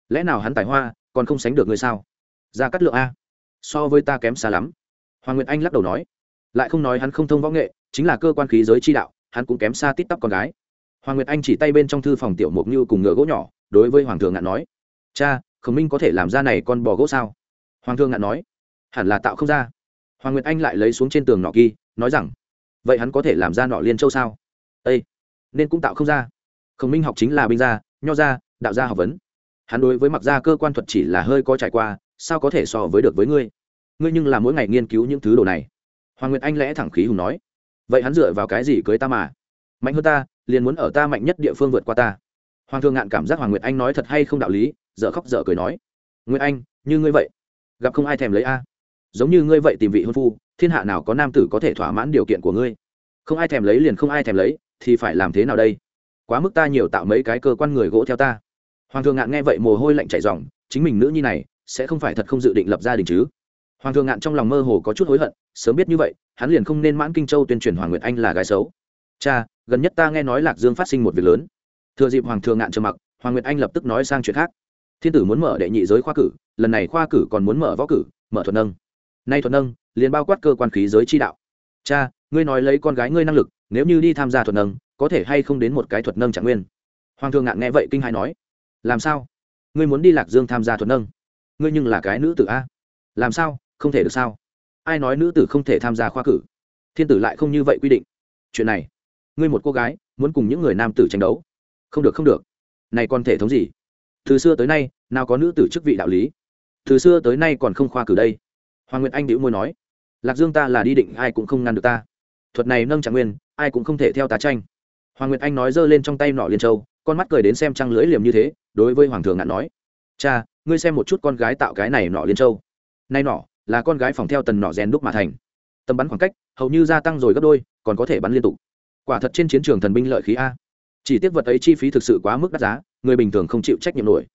Lẽ nào hắn tài hoa, còn không sánh được người sao? Gia Cát lượng a, so với ta kém xa lắm. Hoàng nguyệt anh lắc đầu nói, lại không nói hắn không thông võ nghệ, chính là cơ quan khí giới chi đạo, hắn cũng kém xa tít tắp con gái hoàng nguyệt anh chỉ tay bên trong thư phòng tiểu mục như cùng ngựa gỗ nhỏ, đối với hoàng thượng ngạn nói, cha, khổng minh có thể làm ra này con bò gỗ sao? Hoàng thượng ngạn nói, hẳn là tạo không ra. Hoàng nguyệt anh lại lấy xuống trên tường nọ kỳ nói rằng, vậy hắn có thể làm ra nọ liên châu sao? Ây nên cũng tạo không ra. Khổng minh học chính là binh gia, nho gia, đạo gia học vấn. Hắn đối với mặc gia cơ quan thuật chỉ là hơi có trải qua, sao có thể so với được với ngươi? Ngươi nhưng là mỗi ngày nghiên cứu những thứ đồ này. Hoàng nguyệt anh lẽ thẳng khí hùng nói, vậy hắn dựa vào cái gì cưới ta mà? Mạnh hơn ta liền muốn ở ta mạnh nhất địa phương vượt qua ta. Hoàng thương ngạn cảm giác hoàng nguyệt anh nói thật hay không đạo lý dợ khóc dợ cười nói. Nguyệt anh, như ngươi vậy, gặp không ai thèm lấy a. Giống như ngươi vậy tìm vị hôn phu, thiên hạ nào có nam tử có thể thỏa mãn điều kiện của ngươi? Không ai thèm lấy liền không ai thèm lấy, thì phải làm thế nào đây? Quá mức ta nhiều tạo mấy cái cơ quan người gỗ theo ta. Hoàng thượng ngạn nghe vậy mồ hôi lạnh chảy dòng chính mình nữ nhi này, sẽ không phải thật không dự định lập gia đình chứ? Hoàng thượng ngạn trong lòng mơ hồ có chút hối hận, sớm biết như vậy, hắn liền không nên mãn kinh châu tuyên truyền hoàng nguyệt anh là gái xấu. Cha gần nhất ta nghe nói lạc dương phát sinh một việc lớn. Thừa dịp hoàng thượng ngạn trầm mặc, hoàng nguyệt anh lập tức nói sang chuyện khác. Thiên tử muốn mở đệ nhị giới khoa cử, lần này khoa cử còn muốn mở võ cử, mở thuật nâng. Nay thuật nâng, liền bao quát cơ quan khí giới chi đạo. Cha, ngươi nói lấy con gái ngươi năng lực, nếu như đi tham gia thuật nâng, có thể hay không đến một cái thuật nâng trạng nguyên? Hoàng thượng ngạn nghe vậy kinh hai nói. Làm sao? Ngươi muốn đi lạc dương tham gia thuật nâng? Ngươi nhưng là cái nữ tử a. Làm sao? Không thể được sao? Ai nói nữ tử không thể tham gia khoa cử? Thiên tử lại không như vậy quy định. Chuyện này ngươi một cô gái, muốn cùng những người nam tử tranh đấu. Không được không được. Này còn thể thống gì? Từ xưa tới nay, nào có nữ tử chức vị đạo lý? Từ xưa tới nay còn không khoa cử đây. Hoàng nguyệt anh đĩu môi nói, lạc dương ta là đi định, ai cũng không ngăn được ta. Thuật này nâng trạng nguyên, ai cũng không thể theo tá tranh. Hoàng nguyệt anh nói giơ lên trong tay nọ liên châu, con mắt cười đến xem trăng lưỡi liềm như thế, đối với hoàng thường ngạn nói, cha, ngươi xem một chút con gái tạo cái này nọ liên châu. Nay nọ là con gái phòng theo tần nọ rèn đúc mà thành. Tầm bắn khoảng cách, hầu như gia tăng rồi gấp đôi, còn có thể bắn liên tục quả thật trên chiến trường thần binh lợi khí a. Chỉ tiếc vật ấy chi phí thực sự quá mức đắt giá, người bình thường không chịu trách nhiệm nổi.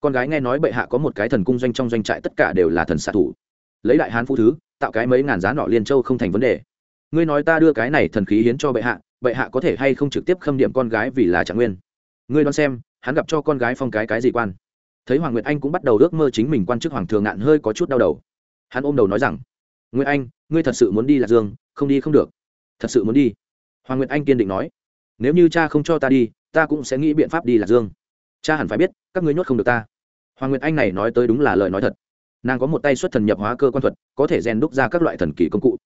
Con gái nghe nói bệ hạ có một cái thần cung doanh trong doanh trại tất cả đều là thần xạ thủ. Lấy đại hán phú thứ, tạo cái mấy ngàn giá nọ liên châu không thành vấn đề. Ngươi nói ta đưa cái này thần khí hiến cho bệ hạ bệ hạ có thể hay không trực tiếp khâm điểm con gái vì là trạng nguyên? Ngươi đoán xem, hắn gặp cho con gái phong cái cái gì quan? Thấy hoàng nguyệt anh cũng bắt đầu ước mơ chính mình quan chức hoàng thường ngạn hơi có chút đau đầu. Hắn ôm đầu nói rằng, nguyệt anh, ngươi thật sự muốn đi lạc dương, không đi không được. Thật sự muốn đi? Hoàng nguyệt anh kiên định nói, nếu như cha không cho ta đi, ta cũng sẽ nghĩ biện pháp đi lạc dương. Cha hẳn phải biết, các ngươi nhốt không được ta. Hoàng nguyệt anh này nói tới đúng là lời nói thật. Nàng có một tay xuất thần nhập hóa cơ quan thuật, có thể rèn đúc ra các loại thần kỳ công cụ.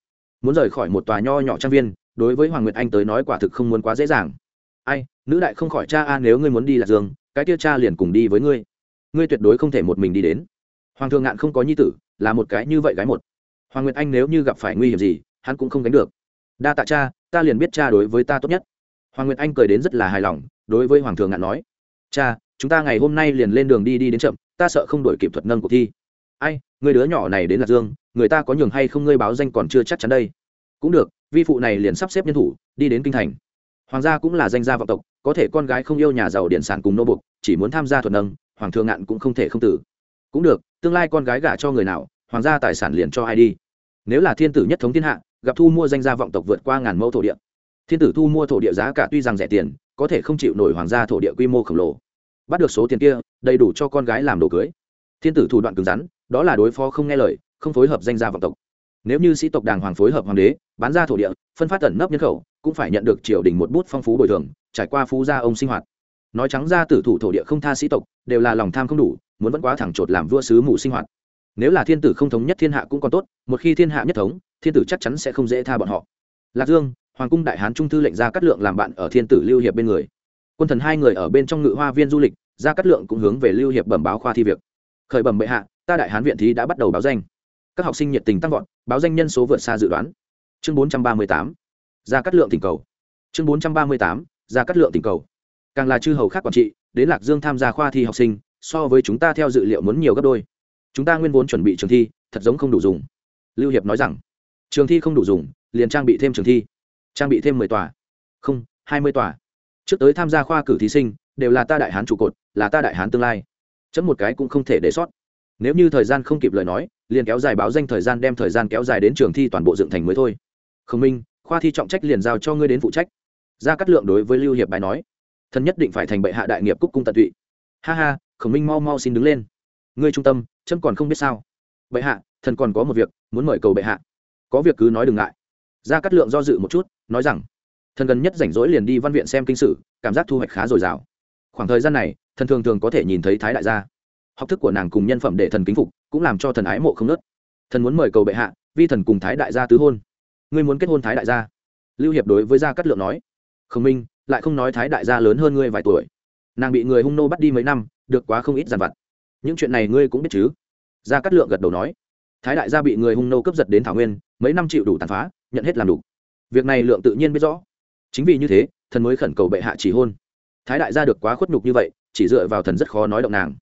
Muốn rời khỏi một tòa nho nhỏ trang viên, đối với hoàng nguyệt anh tới nói quả thực không muốn quá dễ dàng. Ai, nữ đại không khỏi cha a, nếu ngươi muốn đi lạc dương, cái kia cha liền cùng đi với ngươi. Ngươi tuyệt đối không thể một mình đi đến. Hoàng thượng ngạn không có nhi tử, là một cái như vậy gái một. Hoàng nguyệt anh nếu như gặp phải nguy hiểm gì, hắn cũng không gánh được đa tạ cha, ta liền biết cha đối với ta tốt nhất. Hoàng nguyệt anh cười đến rất là hài lòng, đối với hoàng thượng ngạn nói. Cha, chúng ta ngày hôm nay liền lên đường đi đi đến chậm, ta sợ không đổi kịp thuật nâng cuộc thi. Ai, người đứa nhỏ này đến lạc dương, người ta có nhường hay không ngươi báo danh còn chưa chắc chắn đây. Cũng được, vi phụ này liền sắp xếp nhân thủ, đi đến kinh thành. Hoàng gia cũng là danh gia vọng tộc, có thể con gái không yêu nhà giàu điện sản cùng nô bục chỉ muốn tham gia thuật nâng, hoàng thượng ngạn cũng không thể không tử. Cũng được, tương lai con gái gả cho người nào, hoàng gia tài sản liền cho ai đi. Nếu là thiên tử nhất thống thiên hạ gặp thu mua danh gia vọng tộc vượt qua ngàn mẫu thổ địa. Thiên tử thu mua thổ địa giá cả tuy rằng rẻ tiền, có thể không chịu nổi hoàng gia thổ địa quy mô khổng lồ. Bắt được số tiền kia, đầy đủ cho con gái làm đồ cưới. Thiên tử thủ đoạn cứng rắn, đó là đối phó không nghe lời, không phối hợp danh gia vọng tộc. Nếu như sĩ tộc đàng hoàng phối hợp hoàng đế, bán ra thổ địa, phân phát tẩn nấp nhân khẩu, cũng phải nhận được triều đình một bút phong phú bồi thường, trải qua phú gia ông sinh hoạt. Nói trắng ra tử thủ thổ địa không tha sĩ tộc, đều là lòng tham không đủ, muốn vẫn quá thẳng chột làm vua sứ mù sinh hoạt. Nếu là thiên tử không thống nhất thiên hạ cũng còn tốt, một khi thiên hạ nhất thống thiên tử chắc chắn sẽ không dễ tha bọn họ. Lạc dương, hoàng cung đại hán trung thư lệnh ra cắt lượng làm bạn ở thiên tử lưu hiệp bên người. Quân thần hai người ở bên trong ngự hoa viên du lịch ra cắt lượng cũng hướng về lưu hiệp bẩm báo khoa thi việc. Khởi bẩm bệ hạ, ta đại hán viện thí đã bắt đầu báo danh. Các học sinh nhiệt tình tăng vọt, báo danh nhân số vượt xa dự đoán. Chương bốn trăm ba mươi tám ra cắt lượng tỉnh cầu. Chương bốn trăm ba mươi tám ra cắt lượng tỉnh cầu. Càng là chư hầu khác quản trị, đến lạc dương tham gia khoa thi học sinh, so với chúng ta theo dự liệu muốn nhiều gấp đôi. Chúng ta nguyên vốn chuẩn bị trường thi, thật giống không đủ dùng. Lưu hiệp nói rằng trường thi không đủ dùng, liền trang bị thêm trường thi. Trang bị thêm mười tòa. Không, hai mươi tòa. Trước tới tham gia khoa cử thí sinh, đều là ta đại hán trụ cột, là ta đại hán tương lai. Chấm một cái cũng không thể để sót. Nếu như thời gian không kịp lời nói, liền kéo dài báo danh thời gian đem thời gian kéo dài đến trường thi toàn bộ dựng thành mới thôi. Khổng minh, khoa thi trọng trách liền giao cho ngươi đến phụ trách. Ra cắt lượng đối với lưu hiệp bài nói thần nhất định phải thành bệ hạ đại nghiệp cúc cung tận tụy. Ha ha, khổng minh mau mau xin đứng lên. Ngươi trung tâm, chấm còn không biết sao. Bệ hạ, thần còn có một việc, muốn mời cầu bệ hạ có việc cứ nói đừng ngại. Ra cắt lượng do dự một chút, nói rằng, thần gần nhất rảnh rỗi liền đi văn viện xem kinh sử, cảm giác thu hoạch khá dồi dào. Khoảng thời gian này, thần thường thường có thể nhìn thấy thái đại gia. Học thức của nàng cùng nhân phẩm để thần kính phục, cũng làm cho thần ái mộ không nớt. Thần muốn mời cầu bệ hạ, vi thần cùng thái đại gia tứ hôn. Ngươi muốn kết hôn thái đại gia? Lưu hiệp đối với gia cát lượng nói khổng minh, lại không nói thái đại gia lớn hơn ngươi vài tuổi. Nàng bị người hung nô bắt đi mấy năm, được quá không ít dàn vặt. Những chuyện này ngươi cũng biết chứ? Gia cát lượng gật đầu nói thái đại gia bị người hung nô cướp giật đến thảo nguyên, mấy năm chịu đủ tàn phá, nhận hết làm đủ. Việc này lượng tự nhiên biết rõ. Chính vì như thế, thần mới khẩn cầu bệ hạ chỉ hôn. Thái đại gia được quá khuất nhục như vậy, chỉ dựa vào thần rất khó nói động nàng.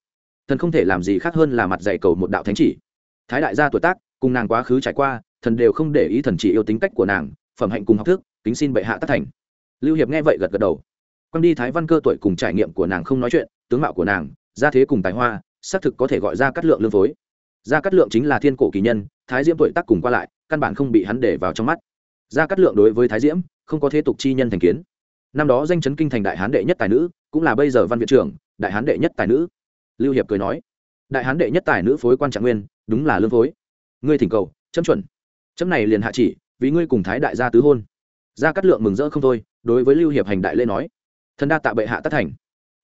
Thần không thể làm gì khác hơn là mặt dạy cầu một đạo thánh chỉ. Thái đại gia tuổi tác, cùng nàng quá khứ trải qua, thần đều không để ý thần chỉ yêu tính cách của nàng, phẩm hạnh cùng học thức, kính xin bệ hạ tác thành. Lưu hiệp nghe vậy gật gật đầu. Quang đi thái văn cơ tuổi cùng trải nghiệm của nàng không nói chuyện, tướng mạo của nàng, gia thế cùng tài hoa, xác thực có thể gọi ra cắt lượng lương phối gia cát lượng chính là thiên cổ kỳ nhân, thái diễm tuổi tác cùng qua lại, căn bản không bị hắn để vào trong mắt. Gia cát lượng đối với thái diễm, không có thế tục chi nhân thành kiến. Năm đó danh chấn kinh thành đại hán đệ nhất tài nữ, cũng là bây giờ văn viện trưởng, đại hán đệ nhất tài nữ. Lưu hiệp cười nói, đại hán đệ nhất tài nữ phối quan trạng nguyên, đúng là lương phối. Ngươi thỉnh cầu, chấm chuẩn. Chấm này liền hạ chỉ, vì ngươi cùng thái đại gia tứ hôn. Gia cát lượng mừng rỡ không thôi, đối với lưu hiệp hành đại lễ nói, thần đa tạ bệ hạ tất thành.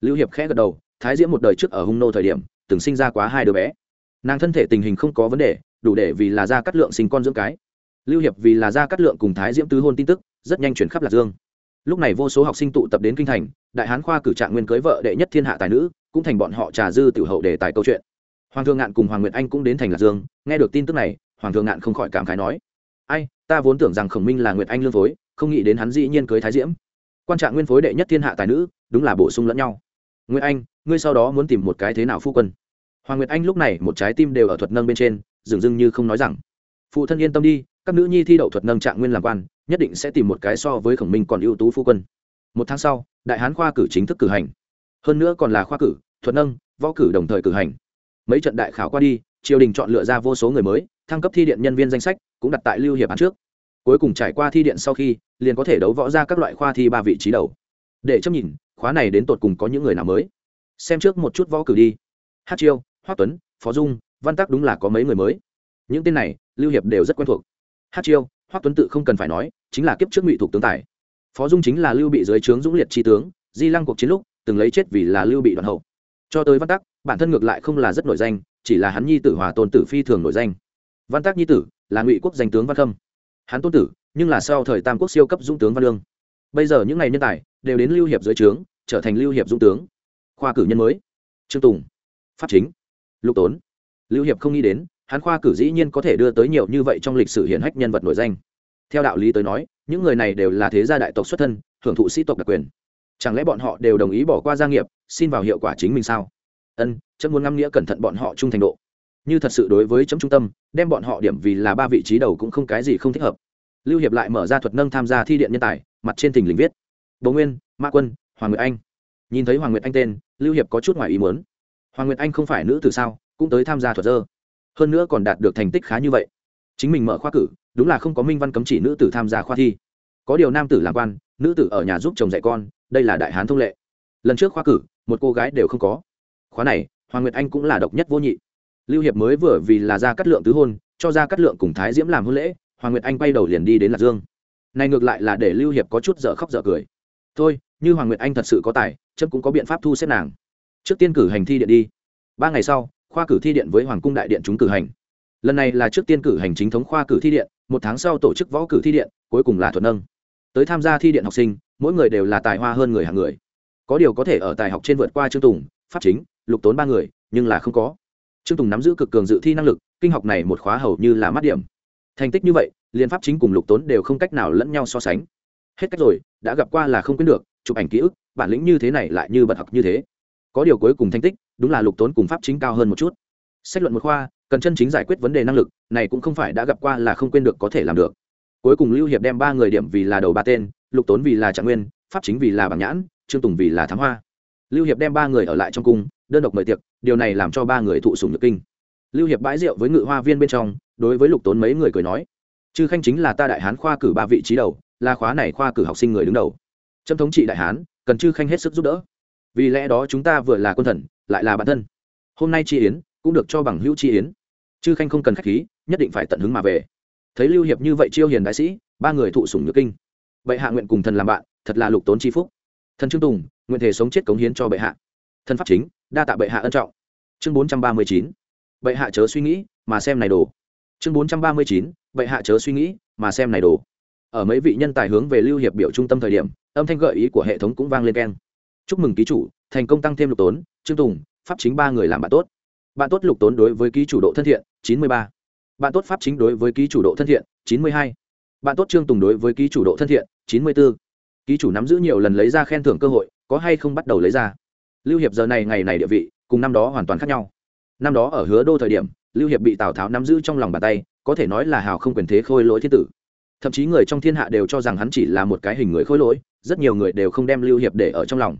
Lưu hiệp khẽ gật đầu, thái diễm một đời trước ở hung nô thời điểm, từng sinh ra quá hai đứa bé nàng thân thể tình hình không có vấn đề, đủ để vì là gia cát lượng sinh con dưỡng cái. Lưu hiệp vì là gia cát lượng cùng thái diễm tứ hôn tin tức, rất nhanh chuyển khắp lạc dương. Lúc này vô số học sinh tụ tập đến kinh thành, đại hán khoa cử trạng nguyên cưới vợ đệ nhất thiên hạ tài nữ, cũng thành bọn họ trà dư tiểu hậu để tài câu chuyện. Hoàng thượng ngạn cùng hoàng nguyệt anh cũng đến thành lạc dương, nghe được tin tức này, hoàng thượng ngạn không khỏi cảm khái nói, ai, ta vốn tưởng rằng khổng minh là nguyệt anh lương phối, không nghĩ đến hắn dĩ nhiên cưới thái diễm. Quan trạng nguyên phối đệ nhất thiên hạ tài nữ, đúng là bổ sung lẫn nhau. Nguyệt anh, ngươi sau đó muốn tìm một cái thế nào phu quân? Hoàng nguyệt anh lúc này một trái tim đều ở thuật nâng bên trên, dường dưng như không nói rằng, phụ thân yên tâm đi, các nữ nhi thi đậu thuật nâng trạng nguyên làm quan, nhất định sẽ tìm một cái so với khổng minh còn ưu tú phu quân. Một tháng sau, đại hán khoa cử chính thức cử hành. Hơn nữa còn là khoa cử, thuật nâng, võ cử đồng thời cử hành. Mấy trận đại khảo qua đi, triều đình chọn lựa ra vô số người mới, thăng cấp thi điện nhân viên danh sách, cũng đặt tại lưu hiệp án trước. Cuối cùng trải qua thi điện sau khi, liền có thể đấu võ ra các loại khoa thi ba vị trí đầu. Để chấm nhìn, khóa này đến tột cùng có những người nào mới. Xem trước một chút võ cử đi. Hát chiêu Hoắc tuấn, phó dung, văn tắc đúng là có mấy người mới. Những tên này, lưu hiệp đều rất quen thuộc. Hát chiêu, Hoắc tuấn tự không cần phải nói, chính là kiếp trước ngụy thuộc tướng tài. Phó dung chính là lưu bị dưới trướng dũng liệt tri tướng, di lăng cuộc chiến lúc, từng lấy chết vì là lưu bị đoạn hậu. Cho tới văn tắc, bản thân ngược lại không là rất nổi danh, chỉ là hắn nhi tử hòa tôn tử phi thường nổi danh. Văn tắc nhi tử, là ngụy quốc danh tướng văn khâm. Hắn tôn tử, nhưng là sau thời tam quốc siêu cấp dũng tướng văn lương. Bây giờ những ngày nhân tài, đều đến lưu hiệp dưới trướng, trở thành lưu hiệp dũng tướng. Khoa cử nhân mới. Trương tùng. Pháp chính lục tốn. Lưu hiệp không nghĩ đến, hắn khoa cử dĩ nhiên có thể đưa tới nhiều như vậy trong lịch sử hiển hách nhân vật nổi danh. Theo đạo lý tới nói, những người này đều là thế gia đại tộc xuất thân hưởng thụ sĩ tộc đặc quyền. Chẳng lẽ bọn họ đều đồng ý bỏ qua gia nghiệp, xin vào hiệu quả chính mình sao? Ân, chấm muốn ngắm nghĩa cẩn thận bọn họ trung thành độ. Như thật sự đối với chấm trung tâm, đem bọn họ điểm vì là ba vị trí đầu cũng không cái gì không thích hợp. Lưu hiệp lại mở ra thuật nâng tham gia thi điện nhân tài, mặt trên thình lình viết. Bố nguyên, mã quân, hoàng nguyệt anh. Nhìn thấy hoàng nguyệt anh tên, lưu hiệp có chút ngoài ý muốn hoàng nguyệt anh không phải nữ từ sao, cũng tới tham gia thuật dơ. Hơn nữa còn đạt được thành tích khá như vậy. Chính mình mở khoa cử, đúng là không có minh văn cấm chỉ nữ tử tham gia khoa thi. Có điều nam tử làm quan, nữ tử ở nhà giúp chồng dạy con, đây là đại hán thông lệ. Lần trước khoa cử, một cô gái đều không có. Khóa này, hoàng nguyệt anh cũng là độc nhất vô nhị. Lưu hiệp mới vừa vì là ra cắt lượng tứ hôn, cho ra cắt lượng cùng thái diễm làm hôn lễ, hoàng nguyệt anh quay đầu liền đi đến lạc dương. Này ngược lại là để lưu hiệp có chút dở khóc dở cười. Thôi, như hoàng nguyệt anh thật sự có tài trâm cũng có biện pháp thu xếp nàng trước tiên cử hành thi điện đi. Ba ngày sau, khoa cử thi điện với hoàng cung đại điện chúng cử hành. Lần này là trước tiên cử hành chính thống khoa cử thi điện, một tháng sau tổ chức võ cử thi điện, cuối cùng là thuật nâng. Tới tham gia thi điện học sinh, mỗi người đều là tài hoa hơn người hàng người. Có điều có thể ở tài học trên vượt qua trương tùng, pháp chính, lục tốn ba người, nhưng là không có. Trương tùng nắm giữ cực cường dự thi năng lực, kinh học này một khóa hầu như là mát điểm. Thành tích như vậy liên pháp chính cùng lục tốn đều không cách nào lẫn nhau so sánh. Hết cách rồi, đã gặp qua là không quên được, chụp ảnh ký ức, bản lĩnh như thế này lại như bật học như thế có điều cuối cùng thành tích, đúng là lục tốn cùng pháp chính cao hơn một chút. Sách luận một khoa, cần chân chính giải quyết vấn đề năng lực, này cũng không phải đã gặp qua là không quên được có thể làm được. Cuối cùng lưu hiệp đem ba người điểm vì là đầu ba tên, lục tốn vì là trạng nguyên, pháp chính vì là bảng nhãn, trương tùng vì là thám hoa. Lưu hiệp đem ba người ở lại trong cung, đơn độc mời tiệc, điều này làm cho ba người thụ sùng nhược kinh. Lưu hiệp bãi rượu với ngự hoa viên bên trong, đối với lục tốn mấy người cười nói, chư khanh chính là ta đại hán khoa cử ba vị trí đầu, là khóa này khoa cử học sinh người đứng đầu. Trâm thống trị đại hán, cần chư khanh hết sức giúp đỡ vì lẽ đó chúng ta vừa là quân thần, lại là bản thân. Hôm nay chi yến cũng được cho bằng hữu chi yến. Chư khanh không cần khách khí, nhất định phải tận hứng mà về. Thấy lưu hiệp như vậy chiêu hiền đại sĩ, ba người thụ sủng nhược kinh. Bệ hạ nguyện cùng thần làm bạn, thật là lục tốn chi phúc. Thần trương tùng, nguyện thể sống chết cống hiến cho bệ hạ. Thân pháp chính, đa tạ bệ hạ ân trọng. Chương bốn trăm ba mươi chín, bệ hạ chớ suy nghĩ mà xem này đồ. Chương bốn trăm ba mươi chín, bệ hạ chớ suy nghĩ mà xem này đồ. Ở mấy vị nhân tài hướng về lưu hiệp biểu trung tâm thời điểm, âm thanh gợi ý của hệ thống cũng vang lên keng chúc mừng ký chủ, thành công tăng thêm lục tốn, trương tùng, pháp chính ba người làm bạn tốt. Bạn tốt lục tốn đối với ký chủ độ thân thiện, chín mươi ba. Bạn tốt pháp chính đối với ký chủ độ thân thiện, chín mươi hai. Bạn tốt trương tùng đối với ký chủ độ thân thiện, chín mươi b ố ký chủ nắm giữ nhiều lần lấy ra khen thưởng cơ hội, có hay không bắt đầu lấy ra? Lưu hiệp giờ này ngày này địa vị, cùng năm đó hoàn toàn khác nhau. Năm đó ở hứa đô thời điểm, lưu hiệp bị tào tháo nắm giữ trong lòng bàn tay, có thể nói là hào không quyền thế khôi lỗi thiên tử. Thậm chí người trong thiên hạ đều cho rằng hắn chỉ là một cái hình người khôi lỗi, rất nhiều người đều không đem lưu hiệp để ở trong lòng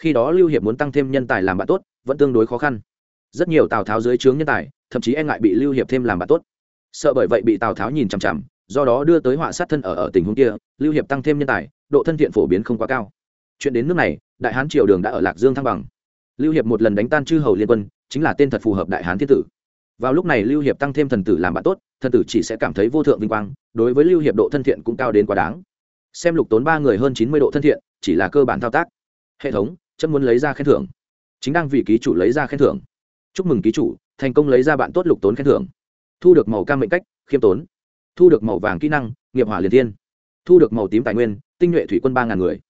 khi đó lưu hiệp muốn tăng thêm nhân tài làm bạn tốt, vẫn tương đối khó khăn. Rất nhiều tào tháo dưới trướng nhân tài, thậm chí e ngại bị lưu hiệp thêm làm bạn tốt. Sợ bởi vậy bị tào tháo nhìn chằm chằm, do đó đưa tới họa sát thân ở ở tình huống kia, lưu hiệp tăng thêm nhân tài, độ thân thiện phổ biến không quá cao. Chuyện đến nước này, đại hán triều đường đã ở lạc dương thăng bằng. Lưu hiệp một lần đánh tan chư hầu liên quân, chính là tên thật phù hợp đại hán thiên tử. Vào lúc này lưu hiệp tăng thêm thần tử làm bạn tốt, thần tử chỉ sẽ cảm thấy vô thượng vinh quang, đối với lưu hiệp độ thân thiện cũng cao đến quá đáng. Xem lục tốn ba người hơn chín mươi độ thân thiện, chỉ là cơ bản thao tác. Hệ thống chấm muốn lấy ra khen thưởng. Chính đang vì ký chủ lấy ra khen thưởng. Chúc mừng ký chủ, thành công lấy ra bạn tốt lục tốn khen thưởng. Thu được màu cam mệnh cách, khiêm tốn. Thu được màu vàng kỹ năng, nghiệp hỏa liền thiên. Thu được màu tím tài nguyên, tinh nhuệ thủy quân ba ngàn người.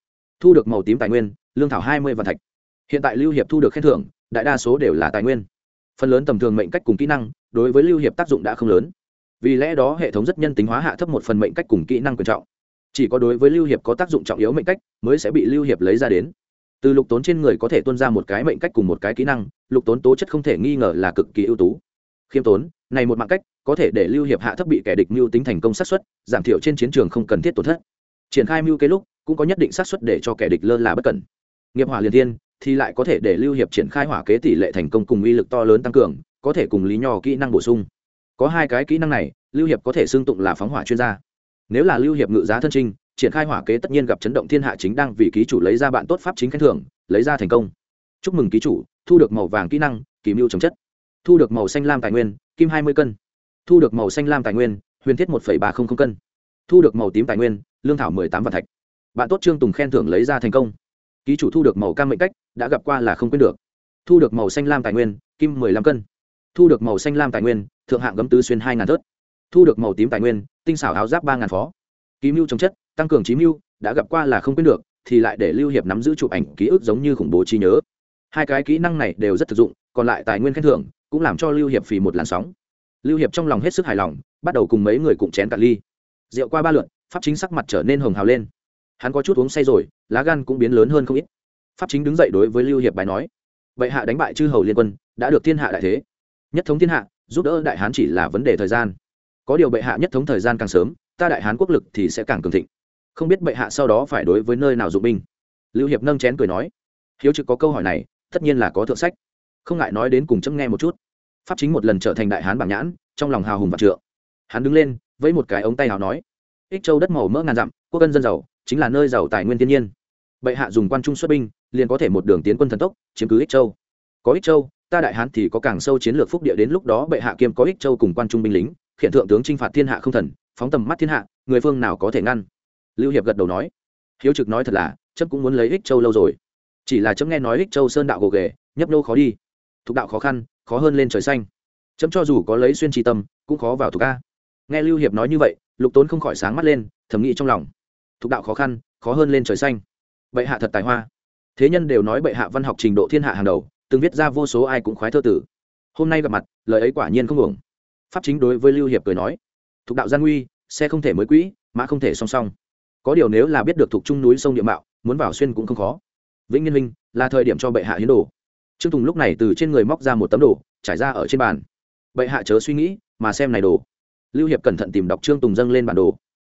Thu được màu tím tài nguyên, lương thảo hai mươi vạn thạch. Hiện tại lưu hiệp thu được khen thưởng, đại đa số đều là tài nguyên. Phần lớn tầm thường mệnh cách cùng kỹ năng, đối với lưu hiệp tác dụng đã không lớn. Vì lẽ đó, hệ thống rất nhân tính hóa hạ thấp một phần mệnh cách cùng kỹ năng quan trọng. Chỉ có đối với lưu hiệp có tác dụng trọng yếu mệnh cách, mới sẽ bị lưu hiệp lấy ra đến từ lục tốn trên người có thể tuân ra một cái mệnh cách cùng một cái kỹ năng, lục tốn tố chất không thể nghi ngờ là cực kỳ ưu tú. Khiêm tốn, này một mạng cách, có thể để lưu hiệp hạ thấp bị kẻ địch mưu tính thành công sát xuất, giảm thiểu trên chiến trường không cần thiết tổn thất. Triển khai mưu kế lúc, cũng có nhất định sát xuất để cho kẻ địch lơ là bất cẩn. Nghiệp hỏa liền thiên, thì lại có thể để lưu hiệp triển khai hỏa kế tỷ lệ thành công cùng uy lực to lớn tăng cường, có thể cùng lý nho kỹ năng bổ sung. Có hai cái kỹ năng này, lưu hiệp có thể xương tụng là phóng hỏa chuyên gia. Nếu là lưu hiệp ngự giá thân trinh triển khai hỏa kế tất nhiên gặp chấn động thiên hạ chính đang vì ký chủ lấy ra bạn tốt pháp chính khen thưởng, lấy ra thành công. Chúc mừng ký chủ, thu được màu vàng kỹ năng, kỳ mưu chống chất. Thu được màu xanh lam tài nguyên, kim hai mươi cân. Thu được màu xanh lam tài nguyên, huyền thiết một ba trăm linh cân. Thu được màu tím tài nguyên, lương thảo mười tám vạn thạch. Bạn tốt trương tùng khen thưởng lấy ra thành công. Ký chủ thu được màu cam mệnh cách, đã gặp qua là không quên được. Thu được màu xanh lam tài nguyên, kim mười lăm cân. Thu được màu xanh lam tài nguyên, thượng hạng gấm tứ xuyên hai ngàn thớt. Thu được màu tím tài nguyên, tinh xảo áo giáp ba ngàn phó. Ký mưu chống chất tăng cường trí mưu, đã gặp qua là không quên được, thì lại để lưu hiệp nắm giữ chụp ảnh ký ức giống như khủng bố trí nhớ. Hai cái kỹ năng này đều rất thực dụng, còn lại tài nguyên khen thưởng, cũng làm cho lưu hiệp phì một làn sóng. Lưu hiệp trong lòng hết sức hài lòng, bắt đầu cùng mấy người cùng chén cạn ly. Rượu qua ba lượn pháp chính sắc mặt trở nên hồng hào lên. Hắn có chút uống say rồi, lá gan cũng biến lớn hơn không ít. Pháp chính đứng dậy đối với lưu hiệp bài nói vậy hạ đánh bại chư hầu liên quân, đã được thiên hạ đại thế. Nhất thống thiên hạ, giúp đỡ đại hán chỉ là vấn đề thời gian. Có điều bệ hạ nhất thống thời gian càng sớm, ta đại hán quốc lực thì sẽ càng cường thịnh không biết bệ hạ sau đó phải đối với nơi nào dụng binh. Lưu hiệp nâng chén cười nói, hiếu trực có câu hỏi này, tất nhiên là có thượng sách. Không ngại nói đến cùng chấm nghe một chút. Pháp chính một lần trở thành đại hán bảng nhãn, trong lòng hào hùng và trượng. Hắn đứng lên với một cái ống tay hào nói, ích châu đất màu mỡ ngàn dặm, quốc dân dân giàu, chính là nơi giàu tài nguyên thiên nhiên. Bệ hạ dùng quan trung xuất binh, liền có thể một đường tiến quân thần tốc, chiếm cứ ích châu. Có ích châu, ta đại hán thì có càng sâu chiến lược phúc địa đến lúc đó bệ hạ kiêm có ích châu cùng quan trung binh lính hiện thượng tướng chinh phạt thiên hạ không thần, phóng tầm mắt thiên hạ, người phương nào có thể ngăn? Lưu hiệp gật đầu nói, hiếu trực nói thật là trâm cũng muốn lấy ích châu lâu rồi. Chỉ là chấm nghe nói ích châu sơn đạo gồ ghề, nhấp nô khó đi. Thục đạo khó khăn, khó hơn lên trời xanh. Chấm cho dù có lấy xuyên tri tâm, cũng khó vào thục a. Nghe lưu hiệp nói như vậy, lục tốn không khỏi sáng mắt lên, thầm nghĩ trong lòng. Thục đạo khó khăn, khó hơn lên trời xanh. Bệ hạ thật tài hoa. Thế nhân đều nói bệ hạ văn học trình độ thiên hạ hàng đầu, từng viết ra vô số ai cũng khoái thơ tử. Hôm nay gặp mặt, lời ấy quả nhiên không hưởng pháp chính đối với lưu hiệp cười nói, thục đạo gian nguy, xe không thể mới quỹ, mã không thể song song có điều nếu là biết được thuộc trung núi sông địa mạo, muốn vào xuyên cũng không khó. Vĩnh nhân minh là thời điểm cho bệ hạ hiến đồ. Trương tùng lúc này từ trên người móc ra một tấm đồ, trải ra ở trên bàn. Bệ hạ chớ suy nghĩ, mà xem này đồ. Lưu hiệp cẩn thận tìm đọc trương tùng dâng lên bản đồ.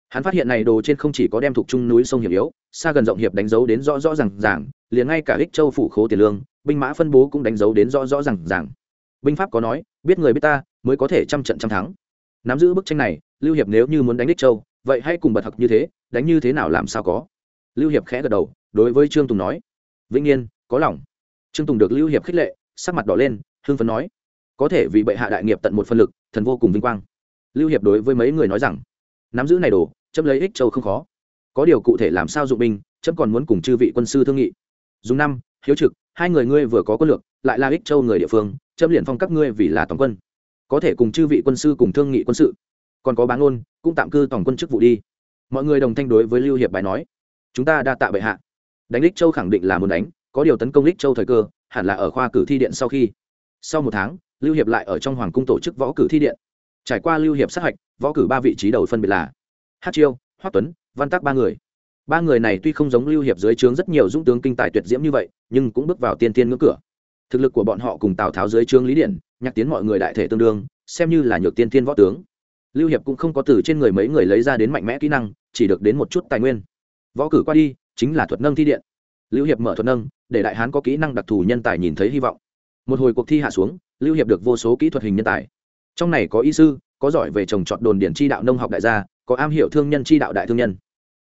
Hắn phát hiện này đồ trên không chỉ có đem thuộc trung núi sông hiểm yếu, xa gần rộng hiệp đánh dấu đến rõ rõ r à n g ràng, liền ngay cả ích châu phủ khố tiền lương, binh mã phân bố cũng đánh dấu đến rõ rõ r à n g ràng. Binh pháp có nói, biết người biết ta, mới có thể trăm trận trăm thắng. Nắm giữ bức tranh này, lưu hiệp nếu như muốn đánh ích châu vậy hãy cùng bật thật như thế, đánh như thế nào làm sao có? Lưu hiệp khẽ gật đầu, đối với trương tùng nói. Vĩnh yên, có lòng. Trương tùng được lưu hiệp khích lệ, sắc mặt đỏ lên hương phấn nói. Có thể vì bệ hạ đại nghiệp tận một phân lực, thần vô cùng vinh quang. Lưu hiệp đối với mấy người nói rằng. Nắm giữ này đồ, chấm lấy ích châu không khó. Có điều cụ thể làm sao dụng binh, chấm còn muốn cùng chư vị quân sư thương nghị. Dùng năm, hiếu trực, hai người ngươi vừa có quân lược, lại là ích châu người địa phương, chấm liền phong các ngươi vì là toàn quân. Có thể cùng chư vị quân sư cùng thương nghị quân sự còn có bán ôn cũng tạm cư toàn quân chức vụ đi. Mọi người đồng thanh đối với lưu hiệp bài nói, chúng ta đa tạ bệ hạ. Đánh lích châu khẳng định là muốn đánh, có điều tấn công lích châu thời cơ, hẳn là ở khoa cử thi điện sau khi. Sau một tháng, lưu hiệp lại ở trong hoàng cung tổ chức võ cử thi điện. Trải qua lưu hiệp sát hạch, võ cử ba vị trí đầu phân biệt là hát chiêu, hoắc tuấn, văn tắc ba người. Ba người này tuy không giống lưu hiệp dưới trướng rất nhiều dũng tướng kinh tài tuyệt diễm như vậy, nhưng cũng bước vào tiên tiên ngưỡng cửa. Thực lực của bọn họ cùng tào tháo dưới trướng lý điện nhắc tiến mọi người đại thể tương đương, xem như là nhược tiên tiên võ tướng lưu hiệp cũng không có từ trên người mấy người lấy ra đến mạnh mẽ kỹ năng, chỉ được đến một chút tài nguyên. Võ cử qua đi, chính là thuật nâng thi điện. Lưu hiệp mở thuật nâng, để đại hán có kỹ năng đặc thù nhân tài nhìn thấy hy vọng. Một hồi cuộc thi hạ xuống, lưu hiệp được vô số kỹ thuật hình nhân tài. Trong này có y sư, có giỏi về trồng trọt đồn điển tri đạo nông học đại gia, có am hiểu thương nhân tri đạo đại thương nhân.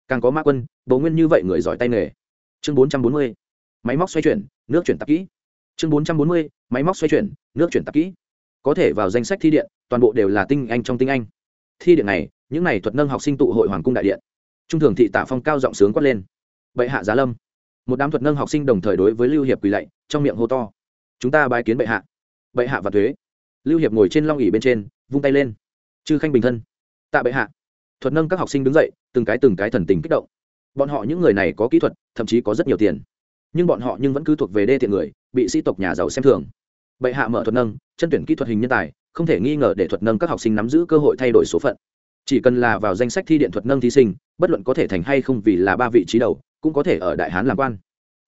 Càng có mã quân bầu nguyên như vậy người giỏi tay nghề. Chương bốn trăm bốn mươi, máy móc xoay chuyển, nước chuyển tạp kỹ. Chương bốn trăm bốn mươi, máy móc xoay chuyển, nước chuyển tạp kỹ. Có thể vào danh sách thi điện, toàn bộ đều là tinh anh trong tinh anh thi điện này, những này thuật nâng học sinh tụ hội hoàng cung đại điện. Trung thường thị tạ phong cao giọng sướng quát lên. Bệ hạ giá lâm. Một đám thuật nâng học sinh đồng thời đối với lưu hiệp quỳ lạy, trong miệng hô to. Chúng ta bài kiến bệ hạ. Bệ hạ và thuế. Lưu hiệp ngồi trên long ỉ bên trên, vung tay lên. Chư khanh bình thân. Tạ bệ hạ. Thuật nâng các học sinh đứng dậy, từng cái từng cái thần tình kích động. Bọn họ những người này có kỹ thuật, thậm chí có rất nhiều tiền. Nhưng bọn họ nhưng vẫn cứ thuộc về đê thiện người, bị sĩ tộc nhà giàu xem thường. Bệ hạ mở thuật nâng, chân tuyển kỹ thuật hình nhân tài không thể nghi ngờ để thuật nâng các học sinh nắm giữ cơ hội thay đổi số phận. Chỉ cần là vào danh sách thi điện thuật nâng thí sinh, bất luận có thể thành hay không vì là ba vị trí đầu, cũng có thể ở đại hán làm quan.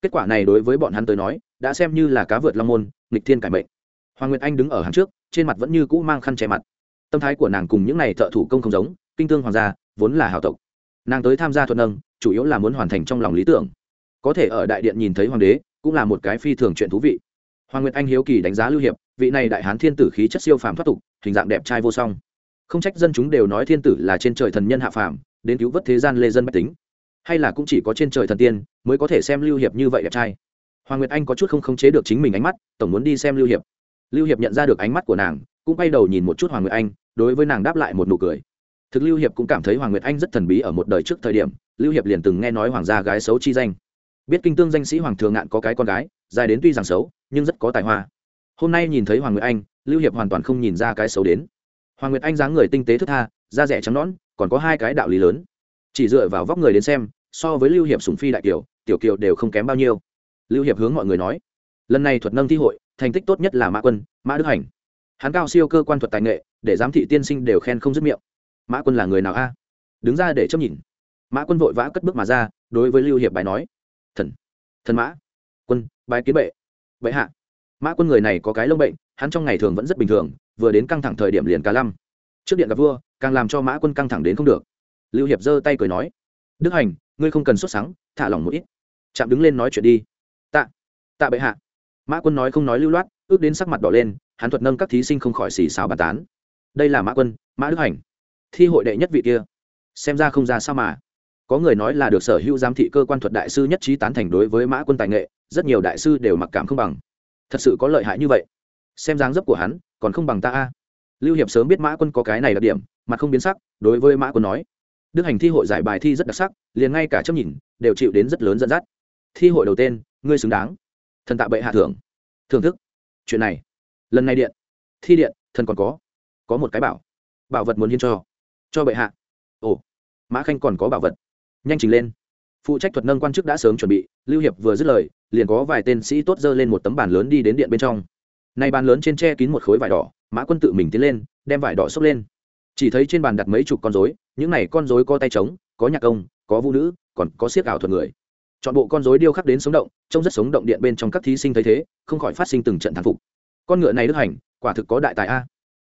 Kết quả này đối với bọn hắn tới nói, đã xem như là cá vượt long môn, nghịch thiên cải mệnh. Hoàng nguyệt anh đứng ở hàng trước, trên mặt vẫn như cũ mang khăn che mặt. Tâm thái của nàng cùng những n à y thợ thủ công không giống, kinh tương hoàng gia, vốn là hào tộc. Nàng tới tham gia thuận nâng, chủ yếu là muốn hoàn thành trong lòng lý tưởng. Có thể ở đại điện nhìn thấy hoàng đế, cũng là một cái phi thường chuyện thú vị. Hoàng nguyệt anh hiếu kỳ đánh giá lưu hiệp vị này đại hán thiên tử khí chất siêu phàm thoát tục, hình dạng đẹp trai vô song. Không trách dân chúng đều nói thiên tử là trên trời thần nhân hạ phàm, đến cứu vớt thế gian lê dân bách tính. Hay là cũng chỉ có trên trời thần tiên mới có thể xem lưu hiệp như vậy đẹp trai. Hoàng nguyệt anh có chút không khống chế được chính mình ánh mắt, tổng muốn đi xem lưu hiệp. Lưu hiệp nhận ra được ánh mắt của nàng, cũng quay đầu nhìn một chút hoàng nguyệt anh, đối với nàng đáp lại một nụ cười. Thực lưu hiệp cũng cảm thấy hoàng nguyệt anh rất thần bí ở một đời trước thời điểm, lưu hiệp liền từng nghe nói hoàng gia gái xấu chi danh. Biết kinh tương danh sĩ hoàng thường ngạn có cái con gái, dài đến tuy rằng xấu, nhưng rất có tài hoa hôm nay nhìn thấy hoàng nguyệt anh, lưu hiệp hoàn toàn không nhìn ra cái xấu đến. Hoàng nguyệt anh dáng người tinh tế thức tha, da rẻ trắng nõn, còn có hai cái đạo lý lớn. Chỉ dựa vào vóc người đến xem, so với lưu hiệp sùng phi đại kiều, tiểu kiều đều không kém bao nhiêu. Lưu hiệp hướng mọi người nói, lần này thuật nâng thi hội, thành tích tốt nhất là mã quân, mã đức hành. Hắn cao siêu cơ quan thuật tài nghệ, để giám thị tiên sinh đều khen không dứt miệng. Mã quân là người nào a? Đứng ra để chấp nhìn. Mã quân vội vã cất bước mà ra, đối với lưu hiệp bài nói, thần thần mã, quân bài kiến bệ vậy hạ mã quân người này có cái lông bệnh, hắn trong ngày thường vẫn rất bình thường, vừa đến căng thẳng thời điểm liền cả lăm trước điện gặp vua, càng làm cho mã quân căng thẳng đến không được. Lưu hiệp giơ tay cười nói, đức hành, ngươi không cần xuất sáng thả lỏng một ít. Chạm đứng lên nói chuyện đi. Tạ tạ bệ hạ. Mã quân nói không nói lưu loát, ước đến sắc mặt đỏ lên, hắn thuật nâng các thí sinh không khỏi xì xào bàn tán. Đây là mã quân, mã đức hành. Thi hội đệ nhất vị kia. Xem ra không ra sao mà. Có người nói là được sở hữu giám thị cơ quan thuật đại sư nhất trí tán thành đối với mã quân tài nghệ, rất nhiều đại sư đều mặc cảm không bằng thật sự có lợi hại như vậy. Xem dáng dấp của hắn, còn không bằng ta a. Lưu hiệp sớm biết mã quân có cái này đặc điểm mà không biến sắc, đối với mã quân nói. Đức hành thi hội giải bài thi rất đặc sắc, liền ngay cả chấp nhìn, đều chịu đến rất lớn dẫn dắt. Thi hội đầu tên, ngươi xứng đáng. Thần tạ bệ hạ thưởng. Thưởng thức. Chuyện này. Lần này điện. Thi điện, thần còn có. Có một cái bảo. Bảo vật muốn hiến cho. Cho bệ hạ. Ồ. Mã khanh còn có bảo vật. Nhanh trình lên phụ trách thuật nâng quan chức đã sớm chuẩn bị, lưu hiệp vừa dứt lời, liền có vài tên sĩ tốt dơ lên một tấm bàn lớn đi đến điện bên trong. Nay bàn lớn trên tre kín một khối vải đỏ, mã quân tự mình tiến lên, đem vải đỏ xốc lên. Chỉ thấy trên bàn đặt mấy chục con rối, những này con rối có tay trống, có nhạc công, có vũ nữ, còn có siếc ảo thuật người. Chọn bộ con rối điêu khắc đến sống động, trông rất sống động điện bên trong các thí sinh thấy thế, không khỏi phát sinh từng trận thán phục. Con ngựa này đức hành, quả thực có đại tài a.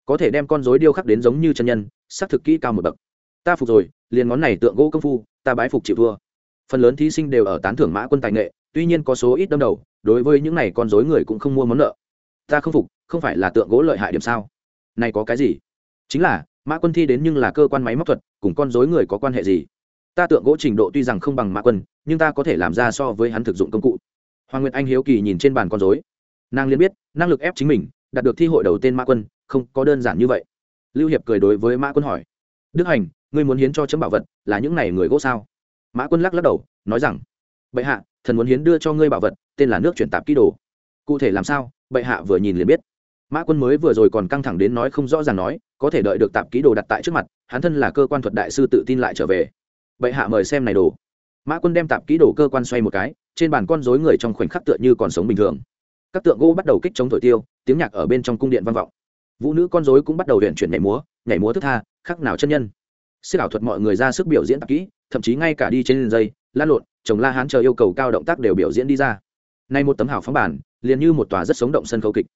Có thể đem con rối điêu khắc đến giống như chân nhân, xác thực kỹ cao một bậc. Ta phục rồi, liền ngón này tượng gỗ công phu, ta bái phục chịu thua phần lớn thí sinh đều ở tán thưởng mã quân tài nghệ, tuy nhiên có số ít đâm đầu, đối với những này con dối người cũng không mua món nợ. Ta không phục, không phải là tượng gỗ lợi hại điểm sao? Này có cái gì? Chính là, mã quân thi đến nhưng là cơ quan máy móc thuật, cùng con dối người có quan hệ gì? Ta tượng gỗ trình độ tuy rằng không bằng mã quân, nhưng ta có thể làm ra so với hắn thực dụng công cụ. Hoàng nguyệt anh hiếu kỳ nhìn trên bàn con dối nàng liền biết, năng lực ép chính mình, đạt được thi hội đầu tên mã quân, không có đơn giản như vậy. Lưu hiệp cười đối với mã quân hỏi. Đức hành, ngươi muốn hiến cho chấm bảo vật, là những này người gỗ sao? Mã quân lắc lắc đầu, nói rằng, bệ hạ, thần muốn hiến đưa cho ngươi bảo vật, tên là nước chuyển tạp ký đồ. Cụ thể làm sao, bệ hạ vừa nhìn liền biết. Mã quân mới vừa rồi còn căng thẳng đến nói không rõ ràng nói, có thể đợi được tạp ký đồ đặt tại trước mặt, hắn thân là cơ quan thuật đại sư tự tin lại trở về. Bệ hạ mời xem này đồ. Mã quân đem tạp ký đồ cơ quan xoay một cái, trên bàn con dối người trong khoảnh khắc tựa như còn sống bình thường. Các tượng gỗ bắt đầu kích chống thổi tiêu, tiếng nhạc ở bên trong cung điện vang vọng. Vũ nữ con dối cũng bắt đầu luyện chuyển nhảy múa nhảy múa thức tha khác nào chân nhân. Sức ảo thuật mọi người ra sức biểu diễn tạp kỹ thậm chí ngay cả đi trên dây, lan lộn chồng la hán chờ yêu cầu cao động tác đều biểu diễn đi ra. Nay một tấm hào phóng bản, liền như một tòa rất sống động sân khấu kịch.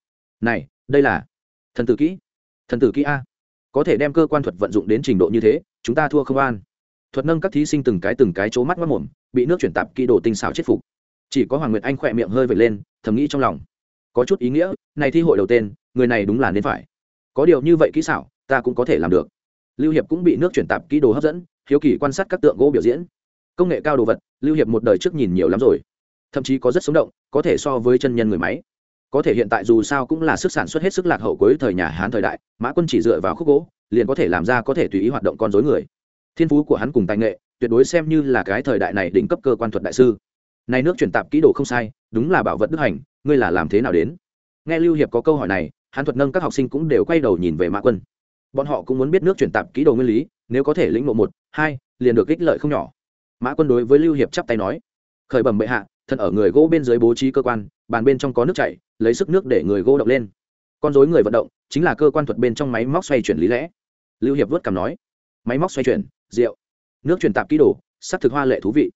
Này, đây là thần tử kỹ. Thần tử kỹ a. Có thể đem cơ quan thuật vận dụng đến trình độ như thế, chúng ta thua không an. Thuật nâng các thí sinh từng cái từng cái chỗ mắt mất mồm, bị nước chuyển tạp kỹ đồ tinh xảo chết phục. Chỉ có hoàng nguyệt anh khỏe miệng hơi vệt lên, thầm nghĩ trong lòng. Có chút ý nghĩa, này thi hội đầu tên, người này đúng là nên phải. Có điều như vậy kỹ xảo, ta cũng có thể làm được. Lưu hiệp cũng bị nước chuyển tạp kỹ đồ hấp dẫn hiếu kỳ quan sát các tượng gỗ biểu diễn. Công nghệ cao đồ vật, lưu hiệp một đời trước nhìn nhiều lắm rồi. Thậm chí có rất sống động, có thể so với chân nhân người máy. Có thể hiện tại dù sao cũng là sức sản xuất hết sức lạc hậu cuối thời nhà hán thời đại, mã quân chỉ dựa vào khúc gỗ, liền có thể làm ra có thể tùy ý hoạt động con dối người. Thiên phú của hắn cùng tài nghệ, tuyệt đối xem như là cái thời đại này đỉnh cấp cơ quan thuật đại sư. Này nước truyền tạp kỹ đồ không sai, đúng là bảo vật đức hành, ngươi là làm thế nào đến? Nghe lưu hiệp có câu hỏi này, hắn thuật nâng các học sinh cũng đều quay đầu nhìn về mã quân. Bọn họ cũng muốn biết nước truyền tạp kỹ đồ nguyên lý, nếu có thể lĩnh ngộ một hai, liền được ích lợi không nhỏ. Mã quân đối với lưu hiệp chắp tay nói, khởi bẩm bệ hạ thân ở người gỗ bên dưới bố trí cơ quan, bàn bên trong có nước chảy, lấy sức nước để người gỗ động lên. Con dối người vận động, chính là cơ quan thuật bên trong máy móc xoay chuyển lý lẽ. Lưu hiệp vớt cảm nói, máy móc xoay chuyển, rượu, nước truyền tạp kỹ đồ sắc thực hoa lệ thú vị.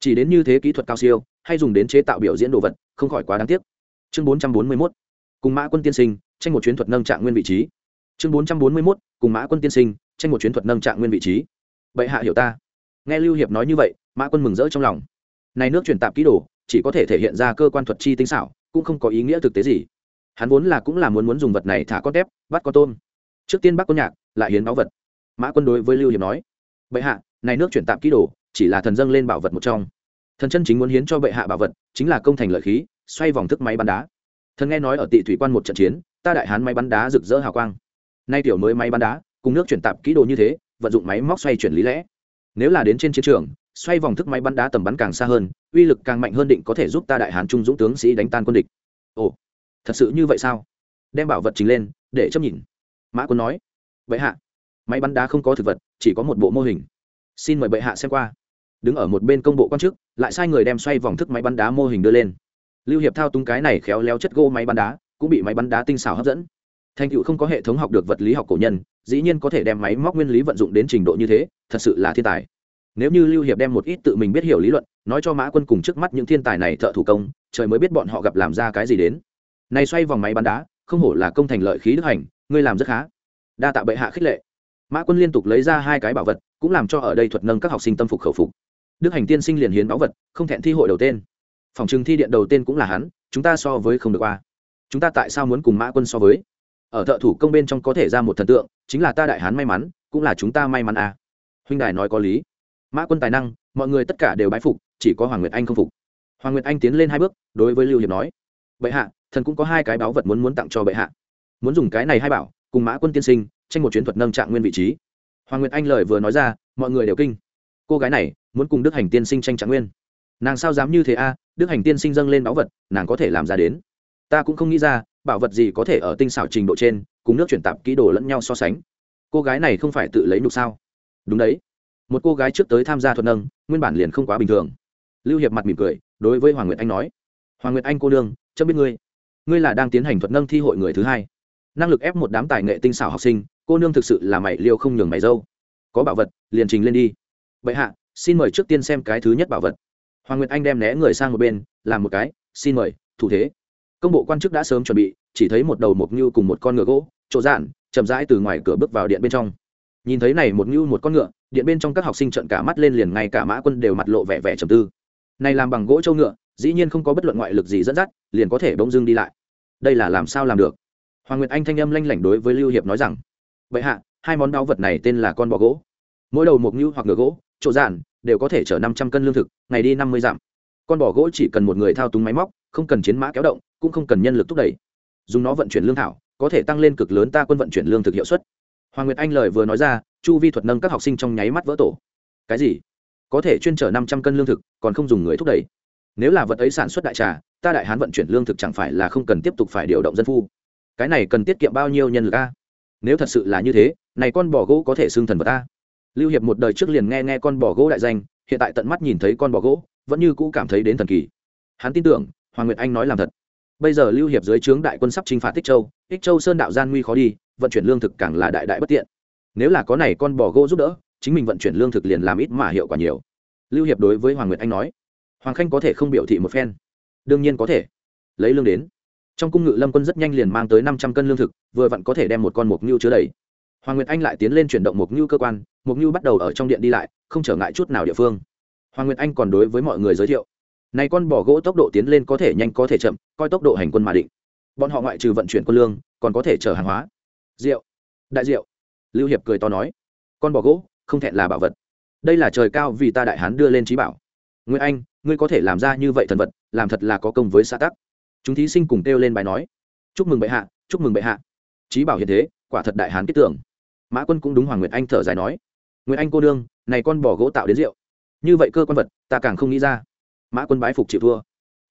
Chỉ đến như thế kỹ thuật cao siêu, hay dùng đến chế tạo biểu diễn đồ vật, không khỏi quá đáng tiếc. Chương bốn trăm bốn mươi mốt, cùng mã quân tiên sinh, tranh một chuyến thuật nâng trạng nguyên vị trí. Chương bốn trăm bốn mươi mốt, cùng mã quân tiên sinh, tranh một chuyến thuật nâng trạng nguyên vị trí bệ hạ hiểu ta. Nghe lưu hiệp nói như vậy, mã quân mừng rỡ trong lòng. Này nước truyền tạp kỹ đồ, chỉ có thể thể hiện ra cơ quan thuật chi tinh xảo, cũng không có ý nghĩa thực tế gì. Hắn vốn là cũng là muốn muốn dùng vật này thả con tép bắt con tôm. Trước tiên bắt con nhạc, lại hiến báu vật. Mã quân đối với lưu hiệp nói, bệ hạ, này nước chuyển tạm ký đồ, chỉ là thần dâng lên bảo vật một trong. Thần chân chính muốn hiến cho bệ hạ bảo vật, chính là công thành lợi khí, xoay vòng thức máy bắn đá. Thần nghe nói ở tị thủy quan một trận chiến, ta đại hán máy bắn đá rực rỡ hào quang. Nay tiểu mới máy bắn đá, cùng nước chuyển tạp kỹ đồ như thế vận dụng máy móc xoay chuyển lý lẽ. Nếu là đến trên chiến trường, xoay vòng thức máy bắn đá tầm bắn càng xa hơn, uy lực càng mạnh hơn định có thể giúp ta đại hán trung dũng tướng sĩ đánh tan quân địch. Ồ, thật sự như vậy sao? Đem bảo vật chính lên, để chấp nhìn. Mã quân nói. Vậy hạ, máy bắn đá không có thực vật, chỉ có một bộ mô hình. Xin mời bệ hạ xem qua. Đứng ở một bên công bộ quan chức, lại sai người đem xoay vòng thức máy bắn đá mô hình đưa lên. Lưu hiệp thao túng cái này khéo léo chất gỗ máy bắn đá, cũng bị máy bắn đá tinh xảo hấp dẫn thành tựu không có hệ thống học được vật lý học cổ nhân, dĩ nhiên có thể đem máy móc nguyên lý vận dụng đến trình độ như thế, thật sự là thiên tài. Nếu như lưu hiệp đem một ít tự mình biết hiểu lý luận, nói cho mã quân cùng trước mắt những thiên tài này thợ thủ công, trời mới biết bọn họ gặp làm ra cái gì đến. Này xoay vòng máy bắn đá, không hổ là công thành lợi khí đức hành, ngươi làm rất khá. Đa tạ bệ hạ khích lệ. Mã quân liên tục lấy ra hai cái bảo vật, cũng làm cho ở đây thuật nâng các học sinh tâm phục khẩu phục. Đức hành tiên sinh liền hiến báu vật, không thẹn thi hội đầu tên. Phòng trừng thi điện đầu tên cũng là hắn, chúng ta so với không được qua. Chúng ta tại sao muốn cùng mã quân so với? Ở thợ thủ công bên trong có thể ra một thần tượng, chính là ta đại hán may mắn, cũng là chúng ta may mắn à. huynh đài nói có lý. Mã quân tài năng, mọi người tất cả đều bái phục, chỉ có hoàng nguyệt anh không phục. Hoàng nguyệt anh tiến lên hai bước, đối với lưu hiệp nói, bệ hạ, thần cũng có hai cái báu vật muốn muốn tặng cho bệ hạ. Muốn dùng cái này hai bảo, cùng mã quân tiên sinh, tranh một chuyến thuật nâng trạng nguyên vị trí. Hoàng nguyệt anh lời vừa nói ra, mọi người đều kinh. Cô gái này, muốn cùng đức hành tiên sinh tranh trạng nguyên. Nàng sao dám như thế a đức hành tiên sinh dâng lên báu vật, nàng có thể làm ra đến. Ta cũng không nghĩ ra bảo vật gì có thể ở tinh xảo trình độ trên cùng nước chuyển tạp kỹ đồ lẫn nhau so sánh. Cô gái này không phải tự lấy nhục sao? Đúng đấy. Một cô gái trước tới tham gia thuật nâng nguyên bản liền không quá bình thường. Lưu hiệp mặt mỉm cười đối với hoàng nguyệt anh nói hoàng nguyệt anh cô nương, chấm biết ngươi. Ngươi là đang tiến hành thuật nâng thi hội người thứ hai. Năng lực ép một đám tài nghệ tinh xảo học sinh cô nương thực sự là mày liêu không nhường mày dâu. Có bảo vật liền trình lên đi. Vậy hạ xin mời trước tiên xem cái thứ nhất bảo vật. Hoàng nguyệt anh đem né người sang một bên làm một cái xin mời thủ thế công bộ quan chức đã sớm chuẩn bị, chỉ thấy một đầu một ngưu cùng một con ngựa gỗ, chỗ dạn, chậm rãi từ ngoài cửa bước vào điện bên trong. Nhìn thấy này một ngưu một con ngựa, điện bên trong các học sinh trợn cả mắt lên liền ngay cả mã quân đều mặt lộ vẻ vẻ trầm tư. Này làm bằng gỗ châu ngựa, dĩ nhiên không có bất luận ngoại lực gì dẫn dắt, liền có thể bỗng dưng đi lại. Đây là làm sao làm được? Hoàng nguyệt anh thanh âm lanh lảnh đối với lưu hiệp nói rằng vậy hạ, hai món đao vật này tên là con bò gỗ. Mỗi đầu một ngưu hoặc ngựa gỗ, chỗ giản đều có thể chở năm trăm cân lương thực, ngày đi năm mươi dặm. Con bò gỗ chỉ cần một người thao túng máy móc không cần chiến mã kéo động, cũng không cần nhân lực thúc đẩy. Dùng nó vận chuyển lương thảo, có thể tăng lên cực lớn ta quân vận chuyển lương thực hiệu suất. Hoàng nguyệt anh lời vừa nói ra, chu vi thuật nâng các học sinh trong nháy mắt vỡ tổ. Cái gì? Có thể chuyên chở năm trăm cân lương thực, còn không dùng người thúc đẩy. Nếu là vật ấy sản xuất đại trà, ta đại hán vận chuyển lương thực chẳng phải là không cần tiếp tục phải điều động dân phu. Cái này cần tiết kiệm bao nhiêu nhân lực a? Nếu thật sự là như thế, này con bò gỗ có thể xưng thần vật ta lưu hiệp một đời trước liền nghe nghe con bò gỗ đại danh, hiện tại tận mắt nhìn thấy con bò gỗ, vẫn như cũ cảm thấy đến thần kỳ. Hắn tin tưởng hoàng nguyệt anh nói làm thật. Bây giờ lưu hiệp dưới trướng đại quân sắp chinh phạt tích châu tích châu sơn đạo gian nguy khó đi, vận chuyển lương thực càng là đại đại bất tiện. Nếu là có này con bò gỗ giúp đỡ, chính mình vận chuyển lương thực liền làm ít mà hiệu quả nhiều. Lưu hiệp đối với hoàng nguyệt anh nói, hoàng khanh có thể không biểu thị một phen? Đương nhiên có thể. Lấy lương đến. Trong cung ngự lâm quân rất nhanh liền mang tới năm trăm cân lương thực, vừa vặn có thể đem một con mục ngưu chứa đầy. Hoàng nguyệt anh lại tiến lên chuyển động mục ngưu cơ quan, mục ngưu bắt đầu ở trong điện đi lại, không trở ngại chút nào địa phương. Hoàng nguyệt anh còn đối với mọi người giới thiệu này con bò gỗ tốc độ tiến lên có thể nhanh, có thể chậm, coi tốc độ hành quân mà định. Bọn họ ngoại trừ vận chuyển quân lương, còn có thể chở hàng hóa. Rượu. Đại rượu. Lưu hiệp cười to nói. Con bò gỗ, không thẹn là bảo vật. Đây là trời cao vì ta đại hán đưa lên trí bảo. Nguyễn anh, ngươi có thể làm ra như vậy thần vật, làm thật là có công với xã tắc. Chúng thí sinh cùng kêu lên bài nói. Chúc mừng bệ hạ, chúc mừng bệ hạ. Trí bảo hiện thế, quả thật đại hán kết tưởng. Mã quân cũng đúng hoàng nguyệt anh thở dài nói. Nguyễn anh cô đương này con bò gỗ tạo đến rượu. Như vậy cơ quan vật, ta càng không nghĩ ra mã quân bái phục chịu thua.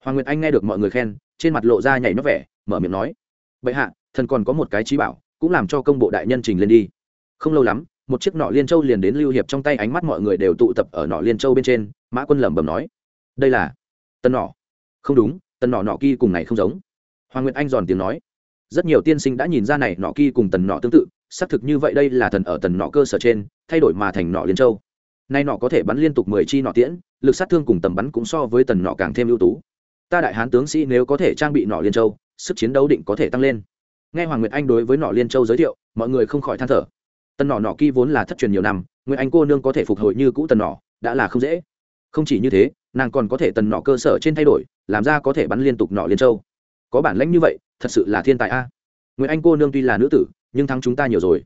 Hoàng nguyệt anh nghe được mọi người khen, trên mặt lộ ra nhảy nó vẻ, mở miệng nói, bệ hạ, thần còn có một cái trí bảo, cũng làm cho công bộ đại nhân trình lên đi. Không lâu lắm, một chiếc nọ liên châu liền đến lưu hiệp trong tay ánh mắt mọi người đều tụ tập ở nọ liên châu bên trên, mã quân lẩm bẩm nói, đây là tân nọ. Không đúng tần nọ nọ kia cùng này không giống. Hoàng nguyệt anh giòn tiếng nói, rất nhiều tiên sinh đã nhìn ra này nọ kia cùng tần nọ tương tự, xác thực như vậy đây là thần ở tần nọ cơ sở trên, thay đổi mà thành nọ liên châu nay nọ có thể bắn liên tục mười chi nọ tiễn, lực sát thương cùng tầm bắn cũng so với tần nọ càng thêm ưu tú. Ta đại hán tướng sĩ nếu có thể trang bị nọ liên châu, sức chiến đấu định có thể tăng lên. Nghe hoàng nguyệt anh đối với nọ liên châu giới thiệu, mọi người không khỏi than thở. Tần nọ nọ kỳ vốn là thất truyền nhiều năm, nguyệt anh cô nương có thể phục hồi như cũ tần nọ, đã là không dễ. Không chỉ như thế, nàng còn có thể tần nọ cơ sở trên thay đổi, làm ra có thể bắn liên tục nọ liên châu. Có bản lãnh như vậy, thật sự là thiên tài a. Nguyễn anh cô nương tuy là nữ tử, nhưng thắng chúng ta nhiều rồi.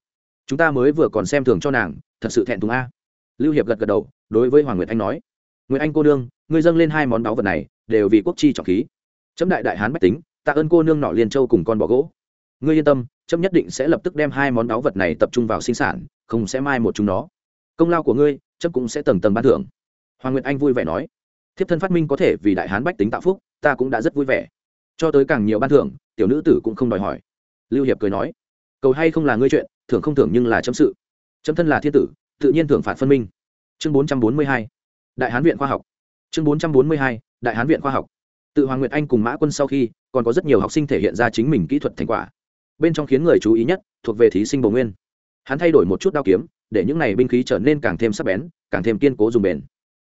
Chúng ta mới vừa còn xem thường cho nàng, thật sự thẹn thùng a lưu hiệp gật gật đầu, đối với hoàng nguyệt anh nói, nguyệt anh cô nương, ngươi dâng lên hai món báu vật này, đều vì quốc chi trọng khí. Chấm đại đại hán bách tính, tạ ơn cô nương nọ liên châu cùng con bò gỗ. Ngươi yên tâm, chấm nhất định sẽ lập tức đem hai món báu vật này tập trung vào sinh sản, không sẽ mai một chúng nó. Công lao của ngươi, chấm cũng sẽ tầng tầng ban thưởng. Hoàng nguyệt anh vui vẻ nói, thiếp thân phát minh có thể vì đại hán bách tính tạo phúc, ta cũng đã rất vui vẻ. Cho tới càng nhiều ban thưởng, tiểu nữ tử cũng không đòi hỏi. Lưu hiệp cười nói, cầu hay không là ngươi chuyện, thưởng không thưởng nhưng là chấm sự. Chấm thân là thiên tử tự nhiên thưởng phạt phân minh. Chương bốn trăm bốn mươi hai, đại hán viện khoa học. Chương bốn trăm bốn mươi hai, đại hán viện khoa học. Tự hoàng nguyệt anh cùng mã quân sau khi, còn có rất nhiều học sinh thể hiện ra chính mình kỹ thuật thành quả. Bên trong khiến người chú ý nhất, thuộc về thí sinh bồ nguyên. Hắn thay đổi một chút đao kiếm, để những này binh khí trở nên càng thêm sắc bén, càng thêm kiên cố dùng bền.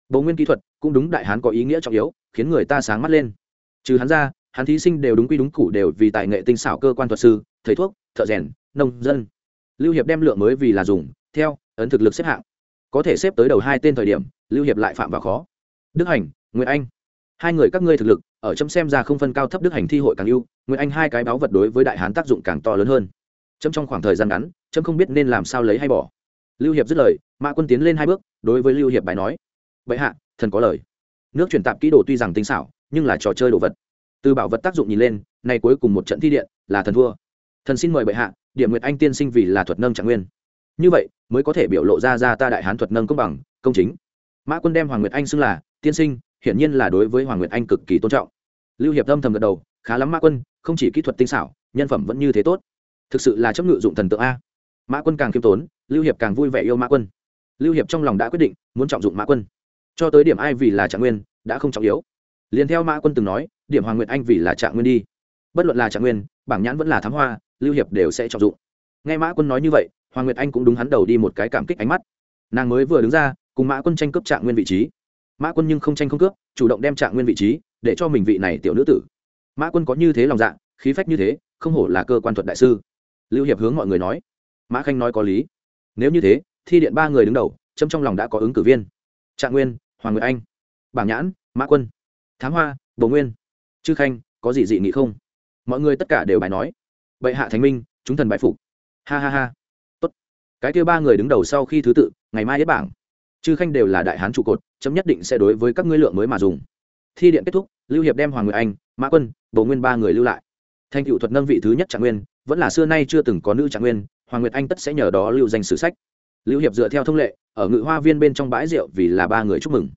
Bồ nguyên kỹ thuật cũng đúng đại hán có ý nghĩa trọng yếu, khiến người ta sáng mắt lên. Trừ hắn ra, hắn thí sinh đều đúng quy đúng cụ đều vì tài nghệ tinh xảo cơ quan thuật sư, thầy thuốc, thợ rèn, nông dân. Lưu hiệp đem lượng mới vì là dùng, theo ấn thực lực xếp hạng. Có thể xếp tới đầu hai tên thời điểm, lưu hiệp lại phạm vào khó. Đức hành nguyễn anh. Hai người các ngươi thực lực, ở chấm xem ra không phân cao thấp đức hành thi hội càng ưu nguyễn anh hai cái báo vật đối với đại hán tác dụng càng to lớn hơn. Chấm trong khoảng thời gian ngắn, chấm không biết nên làm sao lấy hay bỏ. Lưu hiệp dứt lời, mã quân tiến lên hai bước, đối với lưu hiệp bài nói, bệ hạ, thần có lời. Nước chuyển tạp kỹ đồ tuy rằng tinh xảo, nhưng là trò chơi đồ vật. Từ bảo vật tác dụng nhìn lên, nay cuối cùng một trận thi điện, là thần thua. Thần xin mời bệ hạ, điểm nguyệt anh tiên sinh vì là thuật nâng trạng nguyên như vậy, mới có thể biểu lộ ra ra ta đại hán thuật nâng công bằng, công chính. Mã quân đem hoàng nguyệt anh xưng là tiên sinh, hiển nhiên là đối với hoàng nguyệt anh cực kỳ tôn trọng. Lưu hiệp âm thầm gật đầu, khá lắm mã quân, không chỉ kỹ thuật tinh xảo, nhân phẩm vẫn như thế tốt. Thực sự là chấp ngự dụng thần tượng a. Mã quân càng khiêm tốn, lưu hiệp càng vui vẻ yêu mã quân. Lưu hiệp trong lòng đã quyết định, muốn trọng dụng mã quân. Cho tới điểm ai vì là trạng nguyên, đã không trọng yếu. Liền theo mã quân từng nói, điểm hoàng nguyệt anh vì là trạng nguyên đi. Bất luận là trạng nguyên, bảng nhãn vẫn là thám hoa, lưu hiệp đều sẽ trọng dụng. Nghe mã quân nói như vậy hoàng nguyệt anh cũng đúng hắn đầu đi một cái cảm kích ánh mắt. Nàng mới vừa đứng ra, cùng mã quân tranh cướp trạng nguyên vị trí. Mã quân nhưng không tranh không cướp, chủ động đem trạng nguyên vị trí để cho mình vị này tiểu nữ tử. Mã quân có như thế lòng dạ khí phách như thế, không hổ là cơ quan thuật đại sư. Lưu hiệp hướng mọi người nói. Mã khanh nói có lý. Nếu như thế, thi điện ba người đứng đầu châm trong lòng đã có ứng cử viên. Trạng nguyên, hoàng nguyệt anh. Bảng nhãn, mã quân. Thám hoa, bồ nguyên. Chư khanh, có gì dị nghị không? Mọi người tất cả đều bài nói. Bệ hạ thánh minh, chúng thần bại phục. Ha ha ha cái kia ba người đứng đầu sau khi thứ tự, ngày mai hết bảng. Chư khanh đều là đại hán trụ cột, chấm nhất định sẽ đối với các ngươi lượng mới mà dùng. Thi điện kết thúc, lưu hiệp đem hoàng nguyệt anh, mã quân, bồ nguyên ba người lưu lại. Thành cựu thuật nâng vị thứ nhất trạng nguyên, vẫn là xưa nay chưa từng có nữ trạng nguyên, hoàng nguyệt anh tất sẽ nhờ đó lưu danh sử sách. Lưu hiệp dựa theo thông lệ, ở ngự hoa viên bên trong bãi rượu vì là ba người chúc mừng.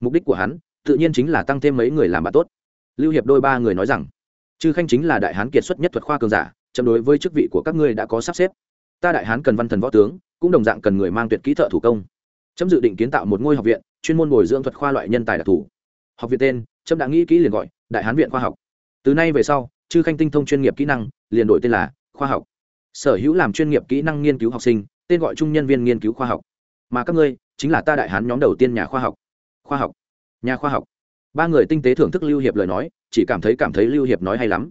Mục đích của hắn, tự nhiên chính là tăng thêm mấy người làm bạn tốt. Lưu hiệp đôi ba người nói rằng, chư khanh chính là đại hán kiệt xuất nhất thuật khoa cường giả, chấm đối với chức vị của các ngươi đã có sắp xếp ta đại hán cần văn thần võ tướng, cũng đồng dạng cần người mang tuyệt kỹ thợ thủ công. Chấm dự định kiến tạo một ngôi học viện, chuyên môn bồi dưỡng thuật khoa loại nhân tài đặc thù học viện tên, chấm đã nghĩ kỹ liền gọi, đại hán viện khoa học. Từ nay về sau, chư khanh tinh thông chuyên nghiệp kỹ năng, liền đổi tên là khoa học. Sở hữu làm chuyên nghiệp kỹ năng nghiên cứu học sinh, tên gọi chung nhân viên nghiên cứu khoa học. Mà các ngươi, chính là ta đại hán nhóm đầu tiên nhà khoa học. Khoa học. Nhà khoa học. Ba người tinh tế thưởng thức lưu hiệp lời nói, chỉ cảm thấy cảm thấy lưu hiệp nói hay lắm.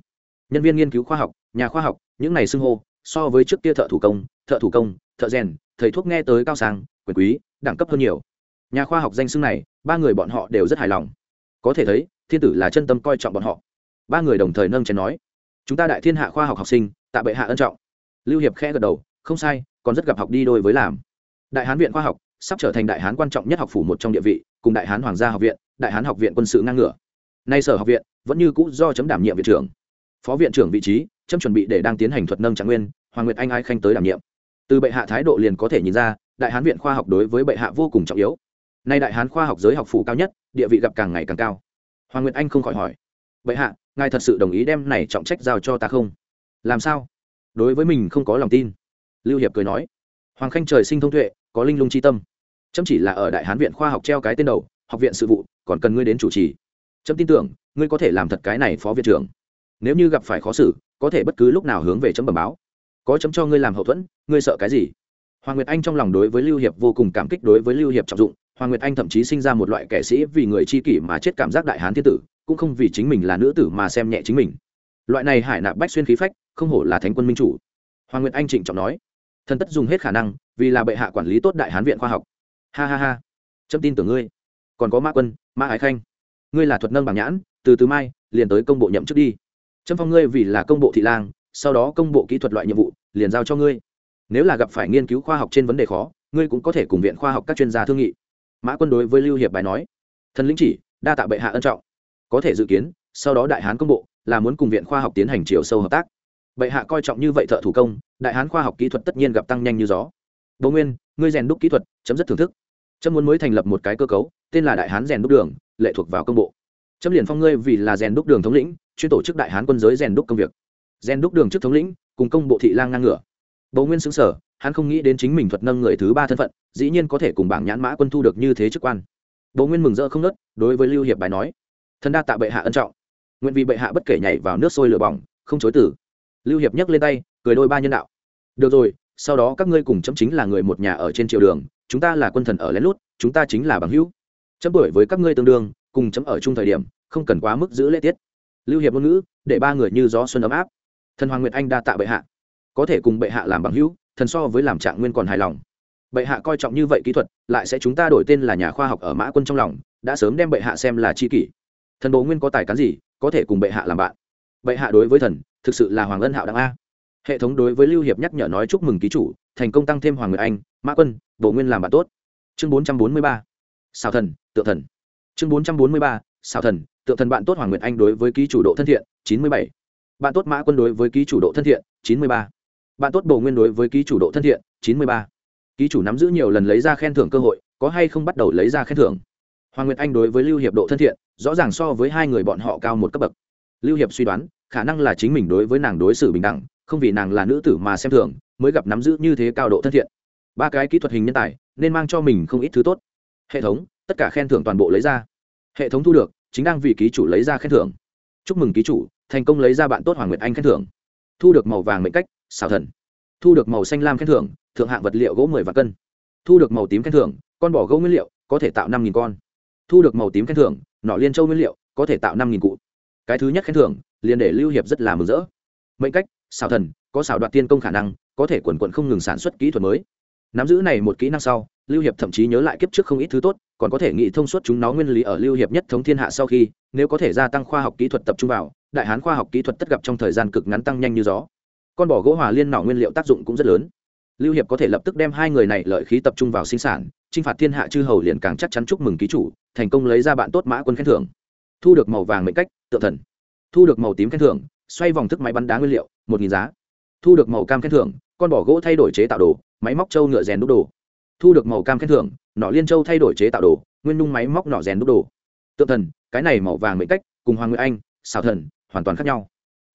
Nhân viên nghiên cứu khoa học, nhà khoa học, những này xưng hô so với trước kia thợ thủ công, thợ thủ công, thợ rèn, thầy thuốc nghe tới cao sang, quyền quý, đẳng cấp hơn nhiều. Nhà khoa học danh xưng này, ba người bọn họ đều rất hài lòng. Có thể thấy, thiên tử là chân tâm coi trọng bọn họ. Ba người đồng thời nâng chén nói, chúng ta đại thiên hạ khoa học học sinh, tạ bệ hạ ân trọng. Lưu hiệp khẽ gật đầu, không sai, còn rất gặp học đi đôi với làm. Đại hán viện khoa học sắp trở thành đại hán quan trọng nhất học phủ một trong địa vị, cùng đại hán hoàng gia học viện, đại hán học viện quân sự ngang ngửa. Nay sở học viện vẫn như cũ do chấm đảm nhiệm viện trưởng. Phó viện trưởng vị trí chấm chuẩn bị để đang tiến hành thuật nâng trạng nguyên, hoàng nguyệt anh ai khanh tới đảm nhiệm. Từ bệ hạ thái độ liền có thể nhìn ra, đại hán viện khoa học đối với bệ hạ vô cùng trọng yếu. Nay đại hán khoa học giới học phủ cao nhất, địa vị gặp càng ngày càng cao. Hoàng nguyệt anh không khỏi hỏi, bệ hạ, ngài thật sự đồng ý đem này trọng trách giao cho ta không? Làm sao? Đối với mình không có lòng tin. Lưu hiệp cười nói, hoàng khanh trời sinh thông tuệ, có linh lung c h i tâm. Chấm chỉ là ở đại hán viện khoa học treo cái tên đầu, học viện sự vụ, còn cần ngươi đến chủ trì. Chấm tin tưởng, ngươi có thể làm thật cái này phó viện trưởng nếu như gặp phải khó xử, có thể bất cứ lúc nào hướng về chấm bẩm báo. Có chấm cho ngươi làm hậu thuẫn, ngươi sợ cái gì? Hoàng nguyệt anh trong lòng đối với lưu hiệp vô cùng cảm kích đối với lưu hiệp trọng dụng. Hoàng nguyệt anh thậm chí sinh ra một loại kẻ sĩ vì người chi kỷ mà chết cảm giác đại hán thiên tử, cũng không vì chính mình là nữ tử mà xem nhẹ chính mình. Loại này hải nạp bách xuyên khí phách, không hổ là thánh quân minh chủ. Hoàng nguyệt anh trịnh trọng nói, thần tất dùng hết khả năng, vì là bệ hạ quản lý tốt đại hán viện khoa học. Ha ha ha, chấm tin tưởng ngươi. Còn có mã quân, mã ái khanh, ngươi là thuật nâng bảng nhãn, từ từ mai, liền tới công bộ nhậm chức đi trâm phong ngươi vì là công bộ thị lang, sau đó công bộ kỹ thuật loại nhiệm vụ, liền giao cho ngươi. Nếu là gặp phải nghiên cứu khoa học trên vấn đề khó, ngươi cũng có thể cùng viện khoa học các chuyên gia thương nghị. Mã quân đối với lưu hiệp bài nói. Thần lĩnh chỉ, đa tạ bệ hạ ân trọng. Có thể dự kiến, sau đó đại hán công bộ là muốn cùng viện khoa học tiến hành chiều sâu hợp tác. Bệ hạ coi trọng như vậy thợ thủ công, đại hán khoa học kỹ thuật tất nhiên gặp tăng nhanh như gió. Đỗ nguyên, ngươi rèn đúc kỹ thuật, chấm rất thưởng thức. Chấm muốn mới thành lập một cái cơ cấu, tên là đại hán rèn đúc đường, lệ thuộc vào công bộ chấm liền phong ngươi vì là rèn đúc đường thống lĩnh, chuyên tổ chức đại hán quân giới rèn đúc công việc. Rèn đúc đường trước thống lĩnh, cùng công bộ thị lang ngang ngửa. Bố nguyên xứng sở, hắn không nghĩ đến chính mình thuật nâng người thứ ba thân phận, dĩ nhiên có thể cùng bảng nhãn mã quân thu được như thế chức quan. Bố nguyên mừng rỡ không nớt, đối với lưu hiệp bài nói, thần đa tạ bệ hạ ân trọng. Nguyện vì bệ hạ bất kể nhảy vào nước sôi lửa bỏng, không chối tử lưu hiệp nhấc lên tay, cười đôi ba nhân đạo, được rồi, sau đó các ngươi cùng chấm chính là người một nhà ở trên triều đường, chúng ta là quân thần ở lén lút, chúng ta chính là bằng hữu. Chấm bởi với các ngươi tương đương cùng chấm ở chung thời điểm, không cần quá mức giữ lễ tiết. Lưu hiệp ngôn ngữ, để ba người như gió xuân ấm áp. Thần hoàng nguyệt anh đa tạ bệ hạ. Có thể cùng bệ hạ làm bằng hữu, thần so với làm trạng nguyên còn hài lòng. Bệ hạ coi trọng như vậy kỹ thuật, lại sẽ chúng ta đổi tên là nhà khoa học ở mã quân trong lòng, đã sớm đem bệ hạ xem là tri kỷ. Thần bố nguyên có tài cán gì, có thể cùng bệ hạ làm bạn. Bệ hạ đối với thần, thực sự là hoàng ân hạo đặng a. Hệ thống đối với lưu hiệp nhắc nhở nói chúc mừng ký chủ, thành công tăng thêm hoàng nguyệt anh, mã quân bổ nguyên làm bạn tốt. Chương bốn trăm bốn mươi ba. Xào thần tự thần chương bốn trăm bốn mươi ba xào thần, tượng thần bạn tốt hoàng nguyệt anh đối với ký chủ độ thân thiện, chín mươi bảy. Bạn tốt mã quân đối với ký chủ độ thân thiện, chín mươi ba. Bạn tốt bổ nguyên đối với ký chủ độ thân thiện, chín mươi ba. Ký chủ nắm giữ nhiều lần lấy ra khen thưởng cơ hội, có hay không bắt đầu lấy ra khen thưởng? Hoàng nguyệt anh đối với lưu hiệp độ thân thiện, rõ ràng so với hai người bọn họ cao một cấp bậc. Lưu hiệp suy đoán, khả năng là chính mình đối với nàng đối xử bình đẳng, không vì nàng là nữ tử mà xem thường, mới gặp nắm giữ như thế cao độ thân thiện. Ba cái kỹ thuật hình nhân tài, nên mang cho mình không ít thứ tốt. Hệ thống tất cả khen thưởng toàn bộ lấy ra. Hệ thống thu được, chính đang vì ký chủ lấy ra khen thưởng. Chúc mừng ký chủ, thành công lấy ra bạn tốt hoàng nguyệt anh khen thưởng. Thu được màu vàng mệnh cách xào thần. Thu được màu xanh lam khen thưởng, thượng hạng vật liệu gỗ mười vạn cân. Thu được màu tím khen thưởng, con bò gỗ nguyên liệu, có thể tạo năm con. Thu được màu tím khen thưởng, nọ liên châu nguyên liệu, có thể tạo năm cụ. Cái thứ nhất khen thưởng, liền để lưu hiệp rất là mừng rỡ. Mệnh cách xào thần, có xảo đoạt tiên công khả năng, có thể quần quận không ngừng sản xuất kỹ thuật mới nắm giữ này một kỹ năng sau, lưu hiệp thậm chí nhớ lại kiếp trước không ít thứ tốt, còn có thể nghĩ thông suốt chúng nó nguyên lý ở lưu hiệp nhất thống thiên hạ sau khi, nếu có thể gia tăng khoa học kỹ thuật tập trung vào, đại hán khoa học kỹ thuật tất gặp trong thời gian cực ngắn tăng nhanh như gió. Con bỏ gỗ hòa liên nỏ nguyên liệu tác dụng cũng rất lớn. Lưu hiệp có thể lập tức đem hai người này lợi khí tập trung vào sinh sản, chinh phạt thiên hạ chư hầu liền càng chắc chắn chúc mừng ký chủ, thành công lấy ra bạn tốt mã quân khen thưởng. Thu được màu vàng mệnh cách tự thần. Thu được màu tím khen thưởng, xoay vòng thức máy bắn đá nguyên liệu, một nghìn giá. Thu được màu cam khen thưởng, con bỏ gỗ thay đổi chế tạo đồ máy móc trâu ngựa rèn đúc đồ. Thu được màu cam khen thưởng, nọ liên châu thay đổi chế tạo đồ, nguyên nung máy móc nọ rèn đúc đồ. Tượng thần, cái này màu vàng mệnh cách, cùng hoàng nguyệt anh xảo thần, hoàn toàn khác nhau.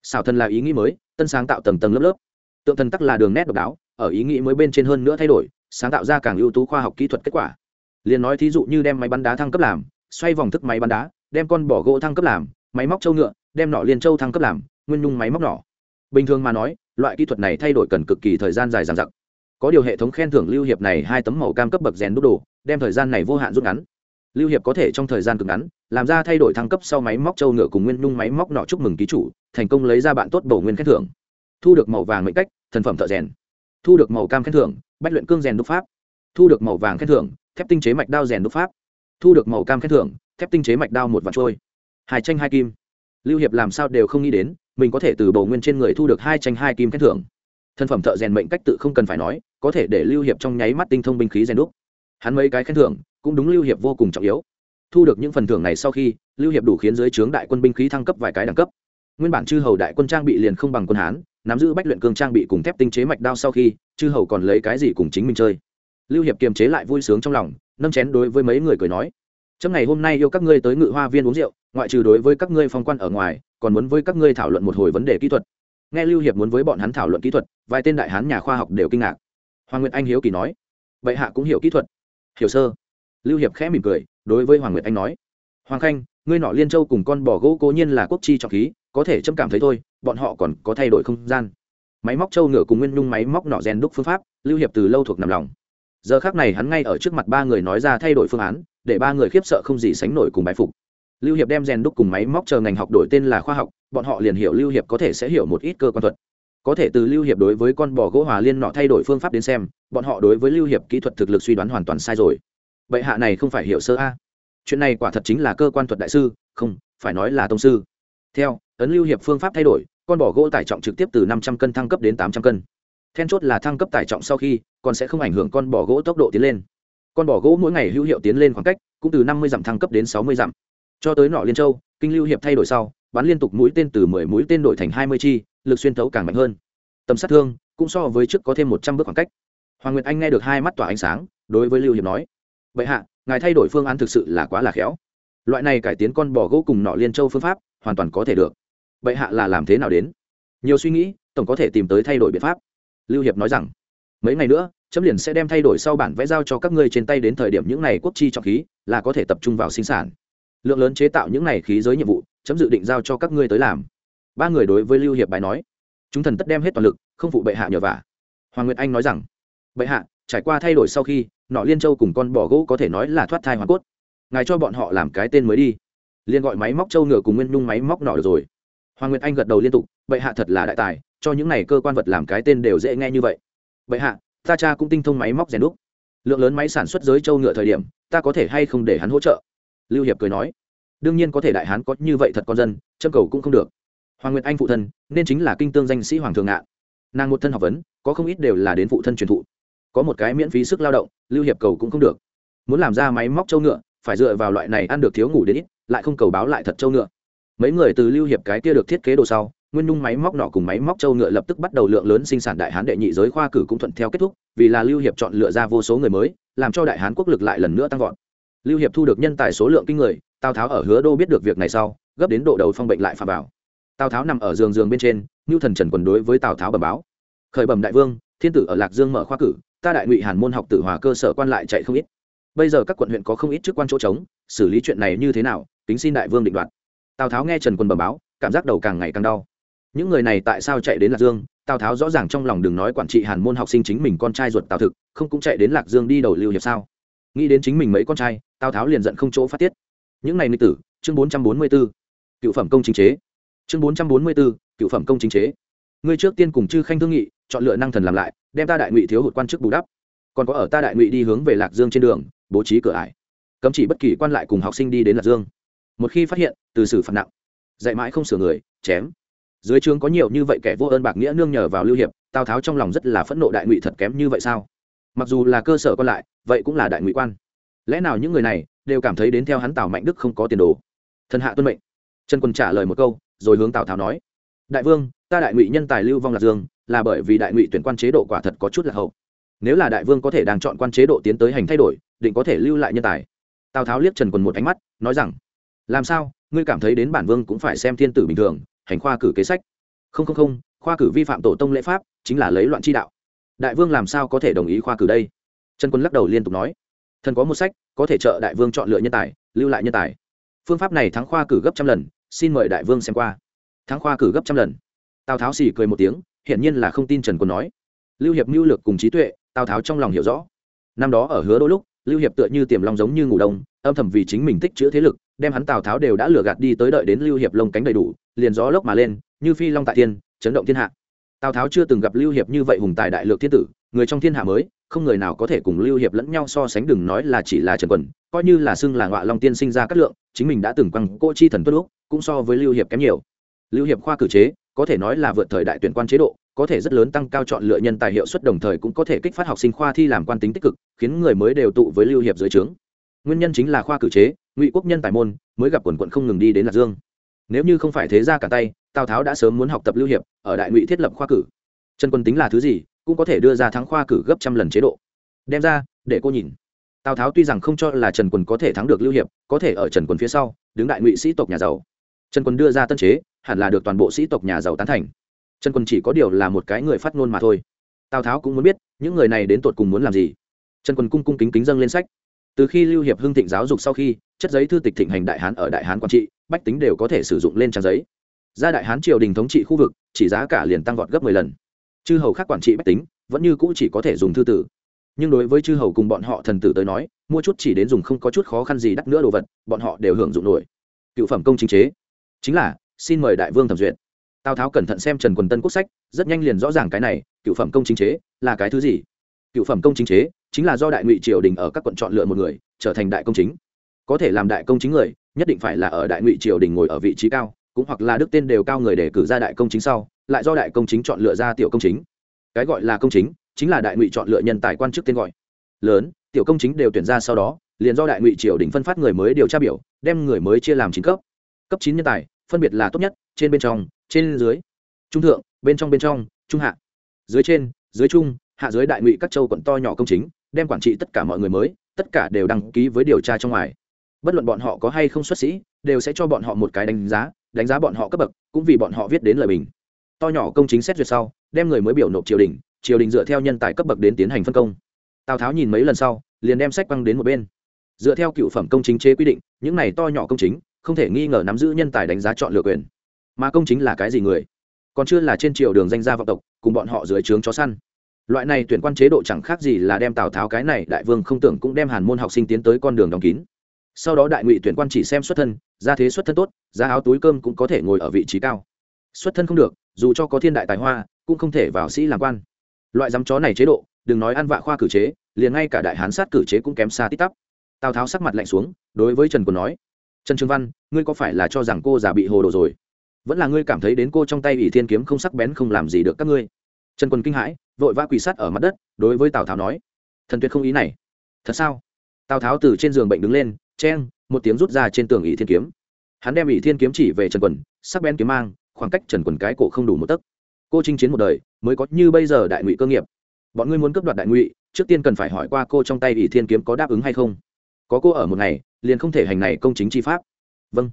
Xảo thần là ý nghĩ mới, tân sáng tạo tầng tầng lớp lớp. Tượng thần tắc là đường nét độc đáo, ở ý nghĩ mới bên trên hơn nữa thay đổi, sáng tạo ra càng ưu tú khoa học kỹ thuật kết quả. Liền nói thí dụ như đem máy bắn đá thăng cấp làm, xoay vòng thức máy bắn đá, đem con bỏ gỗ thăng cấp làm, máy móc châu ngựa, đem nọ liên châu thăng cấp làm, nguyên nhung máy móc nỏ bình thường mà nói, loại kỹ thuật này thay đổi cần cực kỳ thời gian dài dằng dặc có điều hệ thống khen thưởng lưu hiệp này hai tấm màu cam cấp bậc rèn đúc đồ, đem thời gian này vô hạn rút ngắn. Lưu hiệp có thể trong thời gian cực ngắn, làm ra thay đổi thăng cấp sau máy móc châu ngựa cùng nguyên nhung máy móc nọ chúc mừng ký chủ, thành công lấy ra bạn tốt bổ nguyên khen thưởng. Thu được màu vàng mệnh cách, thần phẩm thợ rèn. Thu được màu cam khen thưởng, bách luyện cương rèn đúc pháp. Thu được màu vàng khen thưởng, thép tinh chế mạch đao rèn đúc pháp. Thu được màu cam khen thưởng, thép tinh chế mạch đao một vạn trôi. Hai tranh hai kim. Lưu hiệp làm sao đều không nghĩ đến, mình có thể từ bầu nguyên trên người thu được hai tranh hai kim khen thưởng. Thân phẩm thợ rèn mệnh cách tự không cần phải nói có thể để lưu hiệp trong nháy mắt tinh thông binh khí rèn đúc. Hắn mấy cái khen thưởng cũng đúng lưu hiệp vô cùng trọng yếu. Thu được những phần thưởng này sau khi, lưu hiệp đủ khiến dưới trướng đại quân binh khí thăng cấp vài cái đẳng cấp. Nguyên bản chư hầu đại quân trang bị liền không bằng quân hán, nắm giữ bách luyện cương trang bị cùng thép tinh chế mạch đao sau khi, chư hầu còn lấy cái gì cùng chính mình chơi. Lưu hiệp kiềm chế lại vui sướng trong lòng, nâng chén đối với mấy người cười nói trong ngày hôm nay yêu các ngươi tới ngự hoa viên uống rượu, ngoại trừ đối với các ngươi phong quan ở ngoài, còn muốn với các ngươi thảo luận một hồi vấn đề kỹ thuật. Nghe lưu hiệp muốn với bọn hắn thảo luận kỹ thuật, vài tên đại hán nhà khoa học đều kinh ngạc hoàng nguyệt anh hiếu kỳ nói. Vậy hạ cũng hiểu kỹ thuật. Hiểu sơ. Lưu hiệp khẽ mỉm cười, đối với hoàng nguyệt anh nói. Hoàng khanh, ngươi nọ liên châu cùng con bò gỗ cố nhiên là quốc chi trọng khí, có thể châm cảm thấy thôi, bọn họ còn có thay đổi không gian. Máy móc châu ngựa cùng nguyên nhung máy móc nọ rèn đúc phương pháp, lưu hiệp từ lâu thuộc nằm lòng. Giờ khác này hắn ngay ở trước mặt ba người nói ra thay đổi phương án, để ba người khiếp sợ không gì sánh nổi cùng bái phục. Lưu hiệp đem rèn đúc cùng máy móc chờ ngành học đổi tên là khoa học, bọn họ liền hiểu lưu hiệp có thể sẽ hiểu một ít cơ quan thuật có thể từ lưu hiệp đối với con bò gỗ hòa liên nọ thay đổi phương pháp đến xem, bọn họ đối với lưu hiệp kỹ thuật thực lực suy đoán hoàn toàn sai rồi. Vậy hạ này không phải hiểu sơ a. Chuyện này quả thật chính là cơ quan thuật đại sư, không, phải nói là tông sư. Theo, ấn lưu hiệp phương pháp thay đổi, con bò gỗ tải trọng trực tiếp từ năm trăm cân thăng cấp đến tám trăm cân. Then chốt là thăng cấp tải trọng sau khi, còn sẽ không ảnh hưởng con bò gỗ tốc độ tiến lên. Con bò gỗ mỗi ngày hữu hiệu tiến lên khoảng cách, cũng từ năm mươi dặm thăng cấp đến sáu mươi dặm. Cho tới nọ liên châu, kinh lưu hiệp thay đổi sau bắn liên tục mũi tên từ mười mũi tên đổi thành hai mươi chi lực xuyên thấu càng mạnh hơn. Tầm sát thương cũng so với trước có thêm một trăm bước khoảng cách. Hoàng nguyệt anh nghe được hai mắt tỏa ánh sáng, đối với lưu hiệp nói vậy hạ, ngài thay đổi phương án thực sự là quá là khéo. Loại này cải tiến con bò gỗ cùng nọ liên châu phương pháp hoàn toàn có thể được. Vậy hạ là làm thế nào đến? Nhiều suy nghĩ, tổng có thể tìm tới thay đổi biện pháp. Lưu hiệp nói rằng, mấy ngày nữa, chấm liền sẽ đem thay đổi sau bản vẽ giao cho các ngươi trên tay đến thời điểm những này quốc chi trọng khí là có thể tập trung vào sinh sản. Lượng lớn chế tạo những này khí giới nhiệm vụ, chấm dự định giao cho các ngươi tới làm ba người đối với lưu hiệp bài nói, chúng thần tất đem hết toàn lực, không phụ bệ hạ nhờ vả. Hoàng nguyệt anh nói rằng, bệ hạ, trải qua thay đổi sau khi, nọ liên châu cùng con bò gỗ có thể nói là thoát thai hoàn cốt. Ngài cho bọn họ làm cái tên mới đi. Liền gọi máy móc châu ngựa cùng nguyên nhung máy móc nọ được rồi. Hoàng nguyệt anh gật đầu liên tục, bệ hạ thật là đại tài, cho những này cơ quan vật làm cái tên đều dễ nghe như vậy. Bệ hạ, ta cha cũng tinh thông máy móc rèn đúc. Lượng lớn máy sản xuất giới châu ngựa thời điểm, ta có thể hay không để hắn hỗ trợ? Lưu hiệp cười nói, đương nhiên có thể đại hán có như vậy thật con dân, châm cầu cũng không được hoàng nguyệt anh phụ thân, nên chính là kinh tương danh sĩ hoàng Thường ngạn. Nàng một thân học vấn, có không ít đều là đến phụ thân truyền thụ. Có một cái miễn phí sức lao động, lưu hiệp cầu cũng không được. Muốn làm ra máy móc châu ngựa, phải dựa vào loại này ăn được thiếu ngủ đến ít, lại không cầu báo lại thật châu ngựa. Mấy người từ lưu hiệp cái kia được thiết kế đồ sau, nguyên nhung máy móc nọ cùng máy móc châu ngựa lập tức bắt đầu lượng lớn sinh sản đại hán đệ nhị giới khoa cử cũng thuận theo kết thúc, vì là lưu hiệp chọn lựa ra vô số người mới, làm cho đại hán quốc lực lại lần nữa tăng vọt. Lưu hiệp thu được nhân tài số lượng kinh người, tào tháo ở hứa đô biết được việc này sau, gấp đến độ đầu phong bệnh lại phà bảo tào tháo nằm ở giường giường bên trên ngưu thần trần quần đối với tào tháo bẩm báo. Khởi bẩm đại vương, thiên tử ở lạc dương mở khoa cử, ta đại ngụy hàn môn học tử hòa cơ sở quan lại chạy không ít. Bây giờ các quận huyện có không ít chức quan chỗ trống, xử lý chuyện này như thế nào tính xin đại vương định đoạt. Tào tháo nghe trần quân bẩm báo, cảm giác đầu càng ngày càng đau. Những người này tại sao chạy đến lạc dương? Tào tháo rõ ràng trong lòng đừng nói quản trị hàn môn học sinh chính mình con trai ruột tào thực, không cũng chạy đến lạc dương đi đầu lưu hiệp sao? Nghĩ đến chính mình mấy con trai, tào tháo liền giận không chỗ phát tiết. Những này nữ tử, chương bốn trăm bốn mươi b ố cựu phẩm công chính chế chương bốn trăm bốn mươi b ố cựu phẩm công chính chế. Ngươi trước tiên cùng chư khanh thương nghị, chọn lựa năng thần làm lại, đem ta đại ngụy thiếu hụt quan chức bù đắp. Còn có ở ta đại ngụy đi hướng về lạc dương trên đường, bố trí cửa ải. Cấm chỉ bất kỳ quan lại cùng học sinh đi đến lạc dương. Một khi phát hiện, từ xử phạt nặng, dạy mãi không sửa người, chém. Dưới trường có nhiều như vậy kẻ vô ơn bạc nghĩa nương nhờ vào lưu hiệp, tào tháo trong lòng rất là phẫn nộ đại ngụy thật kém như vậy sao? Mặc dù là cơ sở còn lại, vậy cũng là đại ngụy quan. Lẽ nào những người này đều cảm thấy đến theo hắn tào mạnh đức không có tiền đồ? Thần hạ tuân mệnh. Trần quân trả lời một câu rồi hướng tào tháo nói, đại vương, ta đại ngụy nhân tài lưu vong lạc dương, là bởi vì đại ngụy tuyển quan chế độ quả thật có chút là hậu. Nếu là đại vương có thể đang chọn quan chế độ tiến tới hành thay đổi, định có thể lưu lại nhân tài. Tào tháo liếc trần quân một ánh mắt, nói rằng, làm sao? Ngươi cảm thấy đến bản vương cũng phải xem thiên tử bình thường, hành khoa cử kế sách. Không không không, khoa cử vi phạm tổ tông lễ pháp, chính là lấy loạn chi đạo. Đại vương làm sao có thể đồng ý khoa cử đây? Trần quân lắc đầu liên tục nói, thần có một sách, có thể trợ đại vương chọn lựa nhân tài, lưu lại nhân tài. Phương pháp này thắng khoa cử gấp trăm lần xin mời đại vương xem qua. Thắng khoa cử gấp trăm lần. Tào tháo xì cười một tiếng, hiển nhiên là không tin trần quân nói. Lưu hiệp mưu lược cùng trí tuệ, tào tháo trong lòng hiểu rõ. Năm đó ở hứa đôi lúc, lưu hiệp tựa như tiềm long giống như ngủ đông, âm thầm vì chính mình tích chữ thế lực, đem hắn tào tháo đều đã lừa gạt đi tới đợi đến lưu hiệp lông cánh đầy đủ, liền gió lốc mà lên, như phi long tại thiên, chấn động thiên hạ. Tào tháo chưa từng gặp lưu hiệp như vậy hùng tài đại lược thiên tử, người trong thiên hạ mới, không người nào có thể cùng lưu hiệp lẫn nhau so sánh đừng nói là chỉ là trần quần coi như là xưng là ngọa long tiên sinh ra cát lượng, chính mình đã từng quăng cô chi thần tuất lúc cũng so với lưu hiệp kém nhiều. Lưu hiệp khoa cử chế, có thể nói là vượt thời đại tuyển quan chế độ, có thể rất lớn tăng cao chọn lựa nhân tài hiệu suất đồng thời cũng có thể kích phát học sinh khoa thi làm quan tính tích cực, khiến người mới đều tụ với lưu hiệp dưới trướng. Nguyên nhân chính là khoa cử chế, ngụy quốc nhân tài môn mới gặp quần quận không ngừng đi đến lạc dương. Nếu như không phải thế ra cả tay, tào tháo đã sớm muốn học tập lưu hiệp, ở đại ngụy thiết lập khoa cử. Trần quân tính là thứ gì, cũng có thể đưa ra thắng khoa cử gấp trăm lần chế độ. Đem ra, để cô nhìn. Tào tháo tuy rằng không cho là trần quân có thể thắng được lưu hiệp, có thể ở trần quân phía sau, đứng đại ngụy sĩ tộc nhà giàu trần quân đưa ra tân chế, hẳn là được toàn bộ sĩ tộc nhà giàu tán thành. Trần quân chỉ có điều là một cái người phát ngôn mà thôi. Tào tháo cũng muốn biết, những người này đến tột cùng muốn làm gì? Trần quân cung cung kính kính dâng lên sách. Từ khi lưu hiệp hưng thịnh giáo dục sau khi, chất giấy thư tịch thịnh hành đại hán ở đại hán quản trị, bách tính đều có thể sử dụng lên trang giấy. Ra đại hán triều đình thống trị khu vực, chỉ giá cả liền tăng vọt gấp mười lần. Chư hầu khác quản trị bách tính, vẫn như cũ chỉ có thể dùng thư tử. Nhưng đối với chư hầu cùng bọn họ thần tử tới nói, mua chút chỉ đến dùng không có chút khó khăn gì đắt nữa đồ vật, bọn họ đều hưởng dụng nổi. Cựu phẩm công chính chế chính là, xin mời đại vương thẩm duyệt. Tào tháo cẩn thận xem trần quần tân quốc sách, rất nhanh liền rõ ràng cái này, cựu phẩm công chính chế là cái thứ gì? Cựu phẩm công chính chế chính là do đại ngụy triều đình ở các quận chọn lựa một người, trở thành đại công chính. Có thể làm đại công chính người, nhất định phải là ở đại ngụy triều đình ngồi ở vị trí cao, cũng hoặc là đức tên đều cao người để cử ra đại công chính sau, lại do đại công chính chọn lựa ra tiểu công chính. Cái gọi là công chính chính là đại ngụy chọn lựa nhân tài quan chức tên gọi. Lớn, tiểu công chính đều tuyển ra sau đó, liền do đại ngụy triều đình phân phát người mới điều tra biểu, đem người mới chia làm chín cấp cấp chín nhân tài, phân biệt là tốt nhất, trên bên trong, trên dưới. Trung thượng, bên trong bên trong, trung hạ. Dưới trên, dưới trung, hạ dưới đại ngụy các châu quận to nhỏ công chính, đem quản trị tất cả mọi người mới, tất cả đều đăng ký với điều tra trong ngoài. Bất luận bọn họ có hay không xuất sĩ, đều sẽ cho bọn họ một cái đánh giá đánh giá bọn họ cấp bậc, cũng vì bọn họ viết đến lời bình. To nhỏ công chính xét duyệt sau, đem người mới biểu nộp triều đình triều đình dựa theo nhân tài cấp bậc đến tiến hành phân công. Tào tháo nhìn mấy lần sau, liền đem sách băng đến một bên. Dựa theo cựu phẩm công chính chế quy định, những này to nhỏ công chính không thể nghi ngờ nắm giữ nhân tài đánh giá chọn lựa quyền. Mà công chính là cái gì người? Còn chưa là trên triều đường danh gia vọng tộc, cùng bọn họ dưới trướng chó săn. Loại này tuyển quan chế độ chẳng khác gì là đem tào tháo cái này đại vương không tưởng cũng đem hàn môn học sinh tiến tới con đường đóng kín. Sau đó đại ngụy tuyển quan chỉ xem xuất thân ra thế xuất thân tốt giá áo túi cơm cũng có thể ngồi ở vị trí cao. Xuất thân không được, dù cho có thiên đại tài hoa, cũng không thể vào sĩ làm quan. Loại dám chó này chế độ, đừng nói ăn vạ khoa cử chế, liền ngay cả đại hán sát cử chế cũng kém xa tít tắp. Tào tháo sắc mặt lạnh xuống, đối với trần quân nói trần trương văn, ngươi có phải là cho rằng cô già bị hồ đồ rồi? Vẫn là ngươi cảm thấy đến cô trong tay ỷ thiên kiếm không sắc bén không làm gì được các ngươi. Trần quân kinh hãi, vội vã quỳ sát ở mặt đất, đối với tào tháo nói, thần tuyệt không ý này. Thật sao? Tào tháo từ trên giường bệnh đứng lên chen một tiếng rút ra trên tường ỷ thiên kiếm. Hắn đem ỷ thiên kiếm chỉ về trần quần sắc bén kiếm mang, khoảng cách trần quần cái cổ không đủ một tấc. Cô chinh chiến một đời, mới có như bây giờ đại ngụy cơ nghiệp. Bọn ngươi muốn cướp đoạt đại ngụy, trước tiên cần phải hỏi qua cô trong tay ỷ thiên kiếm có đáp ứng hay không. Có cô ở một ngày liền không thể hành này công chính chi pháp. Vâng.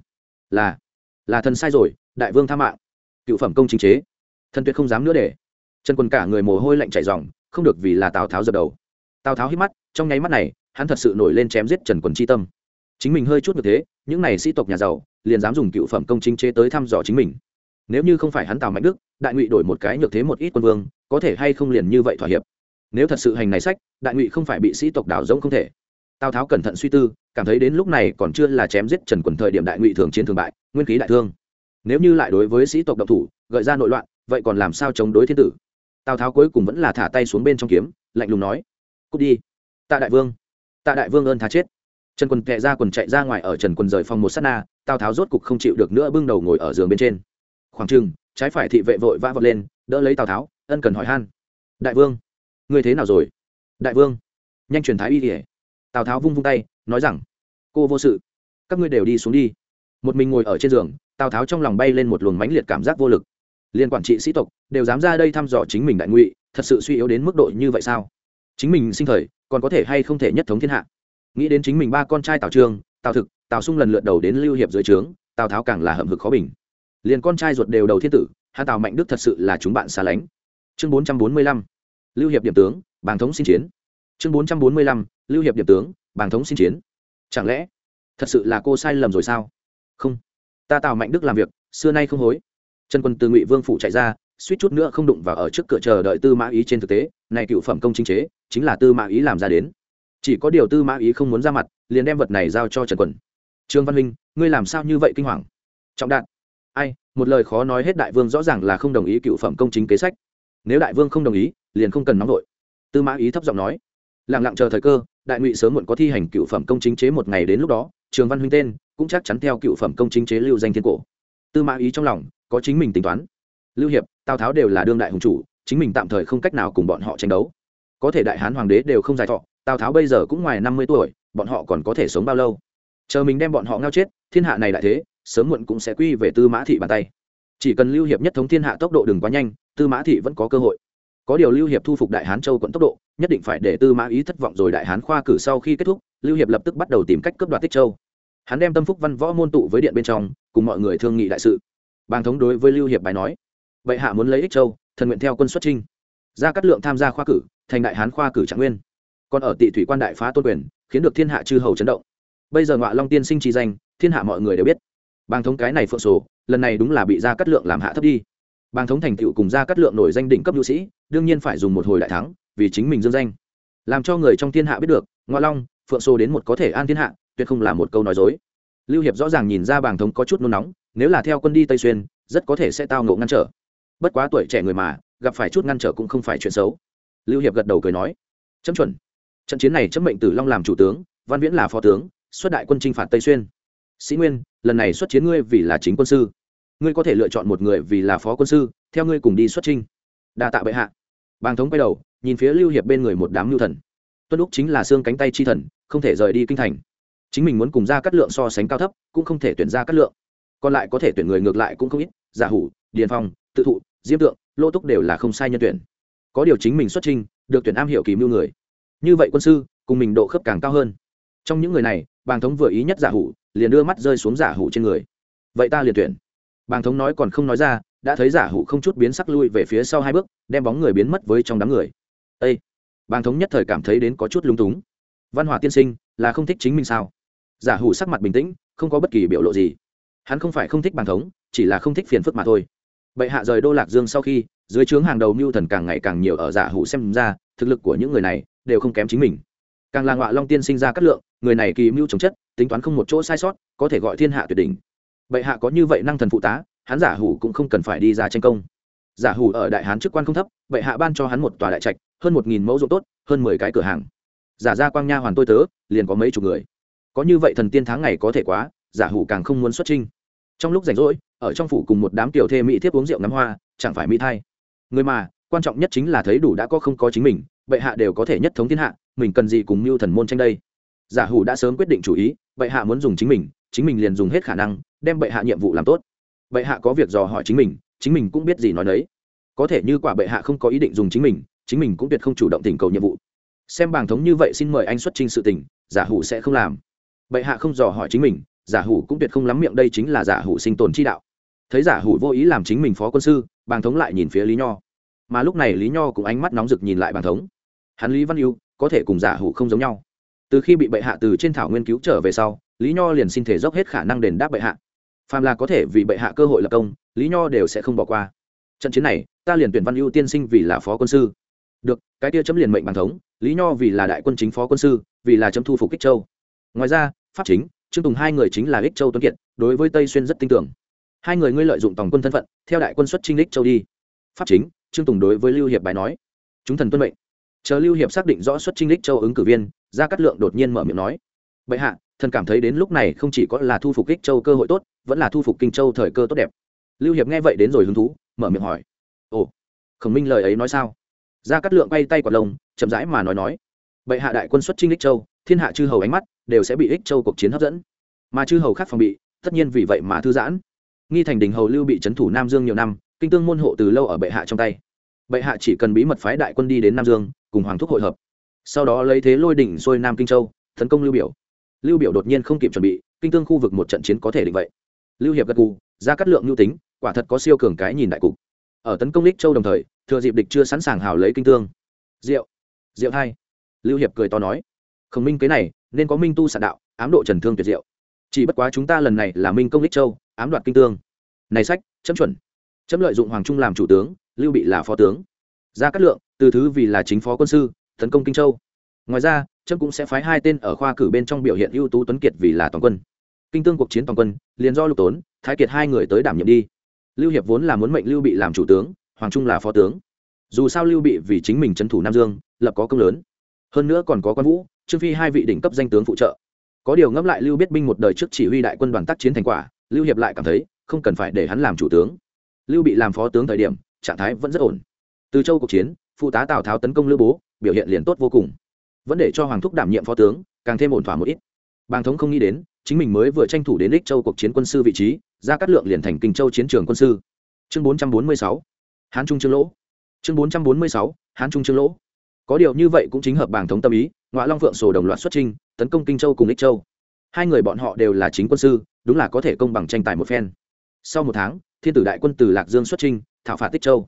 Là là thần sai rồi, đại vương tha mạng. Cựu phẩm công chính chế. Thần tuyệt không dám nữa để. Trần quân cả người mồ hôi lạnh chảy ròng, không được vì là tào tháo dập đầu. Tào tháo hít mắt, trong nháy mắt này, hắn thật sự nổi lên chém giết trần quân chi tâm. Chính mình hơi chút được thế, những này sĩ tộc nhà giàu, liền dám dùng cựu phẩm công chính chế tới thăm dò chính mình. Nếu như không phải hắn tào mạnh đức, đại ngụy đổi một cái nhược thế một ít quân vương, có thể hay không liền như vậy thỏa hiệp. Nếu thật sự hành này sách, đại ngụy không phải bị sĩ tộc đảo giống không thể tào tháo cẩn thận suy tư, cảm thấy đến lúc này còn chưa là chém giết trần quần thời điểm đại ngụy thường chiến thường bại, nguyên khí đại thương. Nếu như lại đối với sĩ tộc độc thủ, gợi ra nội loạn, vậy còn làm sao chống đối thiên tử? Tào tháo cuối cùng vẫn là thả tay xuống bên trong kiếm, lạnh lùng nói, cút đi, tạ đại vương, tạ đại vương ơn tha chết. Trần quần kệ ra quần chạy ra ngoài ở trần quần rời phòng một s á t na, tào tháo rốt cục không chịu được nữa bưng đầu ngồi ở giường bên trên. Khoảng trừng trái phải thị vệ vội vã vọt lên, đỡ lấy tào tháo, ân cần hỏi han, đại vương người thế nào rồi? Đại vương, nhanh truyền thái y kể tào tháo vung vung tay nói rằng cô vô sự các ngươi đều đi xuống đi một mình ngồi ở trên giường tào tháo trong lòng bay lên một luồng mãnh liệt cảm giác vô lực liên quản trị sĩ tộc đều dám ra đây thăm dò chính mình đại ngụy thật sự suy yếu đến mức độ như vậy sao chính mình sinh thời còn có thể hay không thể nhất thống thiên hạ nghĩ đến chính mình ba con trai tào trương tào thực tào sung lần lượt đầu đến lưu hiệp dưới trướng tào tháo càng là hậm hực khó bình liền con trai ruột đều đầu thiên tử hạ tào mạnh đức thật sự là chúng bạn xa lánh chương bốn trăm bốn mươi lăm lưu hiệp điểm tướng bàng thống xin chiến chương bốn trăm bốn mươi lăm lưu hiệp điểm tướng, bàng thống xin chiến. Chẳng lẽ, thật sự là cô sai lầm rồi sao? Không. Ta tào mạnh đức làm việc, xưa nay không hối. Trần quân từ ngụy vương phủ chạy ra, suýt chút nữa không đụng vào ở trước cửa chờ đợi tư mã ý trên thực tế, này cựu phẩm công chính chế, chính là tư mã ý làm ra đến. Chỉ có điều tư mã ý không muốn ra mặt, liền đem vật này giao cho trần quần. Trương văn minh ngươi làm sao như vậy kinh hoàng? Trọng đạn. Ai, một lời khó nói hết đại vương rõ ràng là không đồng ý cựu phẩm công chính kế sách. Nếu đại vương không đồng ý, liền không cần nóng vội. Tư mã ý thấp giọng nói. Lẳng lặng chờ thời cơ đại ngụy sớm muộn có thi hành cựu phẩm công chính chế một ngày đến lúc đó, trường văn huynh tên cũng chắc chắn theo cựu phẩm công chính chế lưu danh thiên cổ. Tư mã ý trong lòng có chính mình tính toán. Lưu hiệp, tào tháo đều là đương đại hùng chủ, chính mình tạm thời không cách nào cùng bọn họ tranh đấu. Có thể đại hán hoàng đế đều không dài thọ, tào tháo bây giờ cũng ngoài năm mươi tuổi, bọn họ còn có thể sống bao lâu? Chờ mình đem bọn họ ngao chết, thiên hạ này đại thế, sớm muộn cũng sẽ quy về tư mã thị bàn tay. Chỉ cần lưu hiệp nhất thống thiên hạ tốc độ đừng quá nhanh, tư mã thị vẫn có cơ hội có điều lưu hiệp thu phục đại hán châu quận tốc độ, nhất định phải để tư mã ý thất vọng rồi đại hán khoa cử sau khi kết thúc, lưu hiệp lập tức bắt đầu tìm cách cướp đoạt tích châu. Hắn đem tâm phúc văn võ môn tụ với điện bên trong, cùng mọi người thương nghị đại sự. Bàng thống đối với lưu hiệp bài nói vậy hạ muốn lấy ích châu, thần nguyện theo quân xuất trinh ra cắt lượng tham gia khoa cử, thành đại hán khoa cử trạng nguyên. Còn ở tị thủy quan đại phá tôn quyền, khiến được thiên hạ chư hầu chấn động. Bây giờ ngọa long tiên sinh trí danh, thiên hạ mọi người đều biết. Bàng thống cái này phượng sổ, lần này đúng là bị ra cát lượng làm hạ thấp đi. Bàng thống thành tựu cùng ra cát lượng nổi danh đỉnh cấp nhu sĩ đương nhiên phải dùng một hồi đại thắng, vì chính mình dương danh. Làm cho người trong thiên hạ biết được, ngoa long, phượng sô đến một có thể an thiên hạ, tuyệt không là một câu nói dối. Lưu hiệp rõ ràng nhìn ra bàng thống có chút nôn nóng, nếu là theo quân đi tây xuyên, rất có thể sẽ tao ngộ ngăn trở. Bất quá tuổi trẻ người mà, gặp phải chút ngăn trở cũng không phải chuyện xấu. Lưu hiệp gật đầu cười nói, chấm chuẩn. Trận chiến này chấm mệnh tử long làm chủ tướng, văn viễn là phó tướng, xuất đại quân chinh phạt tây xuyên. Sĩ nguyên, lần này xuất chiến ngươi vì là chính quân sư. Ngươi có thể lựa chọn một người vì là phó quân sư, theo ngươi cùng đi xuất trinh đa tạ bệ hạ. Bàng thống quay đầu, nhìn phía lưu hiệp bên người một đám lưu thần. Tuân lúc chính là xương cánh tay chi thần, không thể rời đi kinh thành. Chính mình muốn cùng ra cắt lượng so sánh cao thấp, cũng không thể tuyển ra cắt lượng. Còn lại có thể tuyển người ngược lại cũng không ít, giả hủ, điền phong, tự thụ, diêm tượng, lô túc đều là không sai nhân tuyển. Có điều chính mình xuất trình được tuyển am hiểu kỳ mưu người. Như vậy quân sư, cùng mình độ khớp càng cao hơn. Trong những người này, bàng thống vừa ý nhất giả hủ, liền đưa mắt rơi xuống giả hủ trên người. Vậy ta liền tuyển. Bàng thống nói còn không nói ra đã thấy giả hủ không chút biến sắc lui về phía sau hai bước, đem bóng người biến mất với trong đám người. Ây bàng thống nhất thời cảm thấy đến có chút lung túng. Văn hòa tiên sinh, là không thích chính mình sao? Giả hủ sắc mặt bình tĩnh, không có bất kỳ biểu lộ gì. Hắn không phải không thích bàng thống, chỉ là không thích phiền phức mà thôi. Bệ hạ rời đô lạc dương sau khi, dưới trướng hàng đầu mưu thần càng ngày càng nhiều ở giả hủ xem ra, thực lực của những người này đều không kém chính mình. Càng là ngọa long tiên sinh ra cát lượng, người này kỳ mưu chống chất, tính toán không một chỗ sai sót, có thể gọi thiên hạ tuyệt đỉnh. Bệ hạ có như vậy năng thần phụ tá hắn giả hủ cũng không cần phải đi ra tranh công. Giả hủ ở đại hán chức quan không thấp, bệ hạ ban cho hắn một tòa đại trạch, hơn một nghìn mẫu ruộng tốt, hơn mười cái cửa hàng. Giả ra quang nha hoàn tôi tớ, liền có mấy chục người. Có như vậy thần tiên tháng ngày có thể quá, giả hủ càng không muốn xuất trinh trong lúc rảnh rỗi, ở trong phủ cùng một đám tiểu thê mỹ thiếp uống rượu ngắm hoa, chẳng phải mỹ thay người mà, quan trọng nhất chính là thấy đủ đã có không có chính mình, bệ hạ đều có thể nhất thống thiên hạ, mình cần gì cùng mưu thần môn tranh đây? Giả hủ đã sớm quyết định chủ ý, bệ hạ muốn dùng chính mình chính mình liền dùng hết khả năng, đem bệ hạ nhiệm vụ làm tốt bệ hạ có việc dò hỏi chính mình chính mình cũng biết gì nói đấy có thể như quả bệ hạ không có ý định dùng chính mình chính mình cũng tuyệt không chủ động tình cầu nhiệm vụ. Xem bảng thống như vậy xin mời anh xuất trình sự tình, giả hủ sẽ không làm. Bệ hạ không dò hỏi chính mình, giả hủ cũng tuyệt không lắm miệng đây chính là giả hủ sinh tồn chi đạo. Thấy giả hủ vô ý làm chính mình phó quân sư bàng thống lại nhìn phía lý nho. Mà lúc này lý nho cũng ánh mắt nóng rực nhìn lại bàng thống. Hắn lý văn yêu có thể cùng giả hủ không giống nhau. Từ khi bị bệ hạ từ trên thảo nguyên cứu trở về sau, lý nho liền xin thể dốc hết khả năng đền đáp bệ hạ phàm là có thể vì bệ hạ cơ hội lập công, lý nho đều sẽ không bỏ qua. Trận chiến này, ta liền tuyển văn ưu tiên sinh vì là phó quân sư. Được, cái tia chấm liền mệnh bàn thống, lý nho vì là đại quân chính phó quân sư, vì là chấm thu phục kích châu. Ngoài ra, pháp chính, trương tùng hai người chính là ích châu tuấn kiệt, đối với tây xuyên rất tin tưởng. Hai người ngươi lợi dụng tổng quân thân phận, theo đại quân xuất trinh ích châu đi. Pháp chính, trương tùng đối với lưu hiệp bài nói. Chúng thần tuân mệnh. Chờ lưu hiệp xác định rõ xuất trinh ích châu ứng cử viên Ra cát lượng đột nhiên mở miệng nói. Bệ hạ thần cảm thấy đến lúc này không chỉ có là thu phục kích châu cơ hội tốt, vẫn là thu phục kinh châu thời cơ tốt đẹp. Lưu hiệp nghe vậy đến rồi hứng thú, mở miệng hỏi, ồ, khổng minh lời ấy nói sao? Gia cát lượng bay tay quạt lông, chậm rãi mà nói nói, bệ hạ đại quân xuất trinh ích châu, thiên hạ chư hầu ánh mắt đều sẽ bị ích châu cuộc chiến hấp dẫn. Mà chư hầu khác phòng bị, tất nhiên vì vậy mà thư giãn. Nghi thành đình hầu lưu bị trấn thủ nam dương nhiều năm, kinh tương môn hộ từ lâu ở bệ hạ trong tay. Bệ hạ chỉ cần bí mật phái đại quân đi đến nam dương, cùng hoàng thúc hội hợp. Sau đó lấy thế lôi đỉnh xuôi nam kinh châu, tấn công lưu biểu lưu biểu đột nhiên không kịp chuẩn bị, kinh tương khu vực một trận chiến có thể định vậy. Lưu hiệp gật gù, ra cắt lượng lưu tính, quả thật có siêu cường cái nhìn đại cục. Ở tấn công lích châu đồng thời, thừa dịp địch chưa sẵn sàng hào lấy kinh tương. Diệu diệu hai. Lưu hiệp cười to nói, khổng minh cái này, nên có minh tu sạn đạo, ám độ trần thương tuyệt diệu. Chỉ bất quá chúng ta lần này là minh công lích châu, ám đoạt kinh tương. Này sách, chấm chuẩn. Chấm lợi dụng hoàng trung làm chủ tướng, lưu bị là phó tướng. Ra cát lượng, từ thứ vì là chính phó quân sư, tấn công kinh châu ngoài ra, trâm cũng sẽ phái hai tên ở khoa cử bên trong biểu hiện ưu tú tuấn kiệt vì là toàn quân. Kinh tương cuộc chiến toàn quân, liền do lục tốn, thái kiệt hai người tới đảm nhiệm đi. Lưu hiệp vốn là muốn mệnh lưu bị làm chủ tướng, hoàng trung là phó tướng. Dù sao lưu bị vì chính mình trấn thủ nam dương, lập có công lớn. Hơn nữa còn có quan vũ, trương phi hai vị đỉnh cấp danh tướng phụ trợ. Có điều ngẫm lại lưu biết binh một đời trước chỉ huy đại quân đoàn tác chiến thành quả, lưu hiệp lại cảm thấy không cần phải để hắn làm chủ tướng. Lưu bị làm phó tướng thời điểm, trạng thái vẫn rất ổn. Từ châu cuộc chiến, phụ tá tào tháo tấn công lưu bố, biểu hiện liền tốt vô cùng vẫn để cho hoàng thúc đảm nhiệm phó tướng, càng thêm ổn thỏa một ít. Bàng thống không nghĩ đến, chính mình mới vừa tranh thủ đến đích châu cuộc chiến quân sư vị trí ra cắt lượng liền thành kinh châu chiến trường quân sư. Chương bốn trăm bốn mươi sáu, hán trung trương lỗ. Chương bốn trăm bốn mươi sáu, hán trung trương lỗ. Có điều như vậy cũng chính hợp bàng thống tâm ý ngoại long phượng sổ đồng loạt xuất trinh tấn công kinh châu cùng ích châu. Hai người bọn họ đều là chính quân sư, đúng là có thể công bằng tranh tài một phen. Sau một tháng, thiên tử đại quân từ lạc dương xuất trinh thảo phạt tích châu.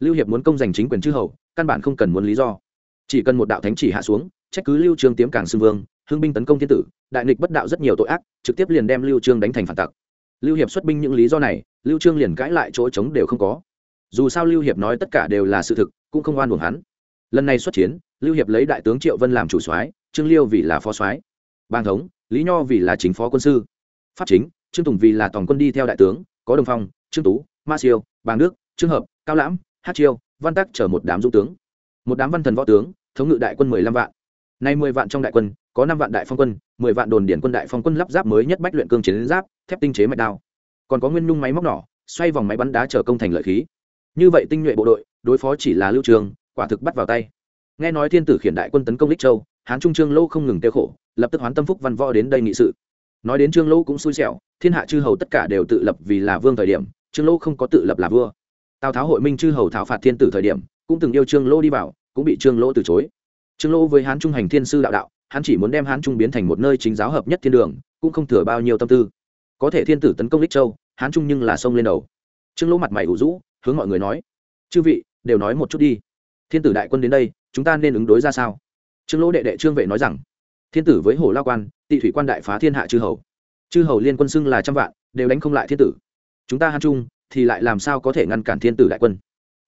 Lưu hiệp muốn công giành chính quyền chư hầu, căn bản không cần muốn lý do. Chỉ cần một đạo thánh chỉ hạ xuống trách cứ lưu trương tiếm càng xưng vương, hưng binh tấn công thiên tử, đại nghịch bất đạo rất nhiều tội ác, trực tiếp liền đem lưu trương đánh thành phản tặc. Lưu hiệp xuất binh những lý do này, lưu trương liền cãi lại chỗ chống đều không có. Dù sao lưu hiệp nói tất cả đều là sự thực, cũng không oan uổng hắn. Lần này xuất chiến, lưu hiệp lấy đại tướng triệu vân làm chủ soái, trương liêu vì là phó soái, bang thống, lý nho vì là chính phó quân sư, pháp chính, trương tùng vì là tổng quân đi theo đại tướng, có đồng phong, trương tú, ma siêu, bàng đức, trương hợp, cao lãm hát chiêu, văn tắc chở một đám dũng tướng. Một đám văn thần võ tướng, thống ngự đại quân mười lăm vạn nay mười vạn trong đại quân, có năm vạn đại phong quân, mười vạn đồn điển quân đại phong quân lắp ráp mới nhất bách luyện cương chiến giáp, thép tinh chế mạch đao. Còn có nguyên nhung máy móc nỏ, xoay vòng máy bắn đá trở công thành lợi khí. Như vậy tinh nhuệ bộ đội, đối phó chỉ là lưu trường, quả thực bắt vào tay. Nghe nói thiên tử khiển đại quân tấn công lịch châu, hán trung trương lô không ngừng tiêu khổ, lập tức hoán tâm phúc văn võ đến đây nghị sự. Nói đến trương lô cũng xui xẻo, thiên hạ chư hầu tất cả đều tự lập vì là vương thời điểm, trương lô không có tự lập là vua. Tào tháo hội minh chư hầu thảo phạt thiên tử thời điểm, cũng từng yêu trương lô đi vào, cũng bị trương lô từ chối trương lô với hán trung hành thiên sư đạo đạo, hắn chỉ muốn đem hán trung biến thành một nơi chính giáo hợp nhất thiên đường, cũng không thừa bao nhiêu tâm tư. Có thể thiên tử tấn công lích châu, hán trung nhưng là sông lên đầu. Trương lô mặt mày ủ rũ, hướng mọi người nói, chư vị, đều nói một chút đi. Thiên tử đại quân đến đây, chúng ta nên ứng đối ra sao? Trương lỗ đệ đệ trương vệ nói rằng, thiên tử với hồ lao quan, tị thủy quan đại phá thiên hạ chư hầu. Chư hầu liên quân xưng là trăm vạn, đều đánh không lại thiên tử. Chúng ta hán trung thì lại làm sao có thể ngăn cản thiên tử đại quân?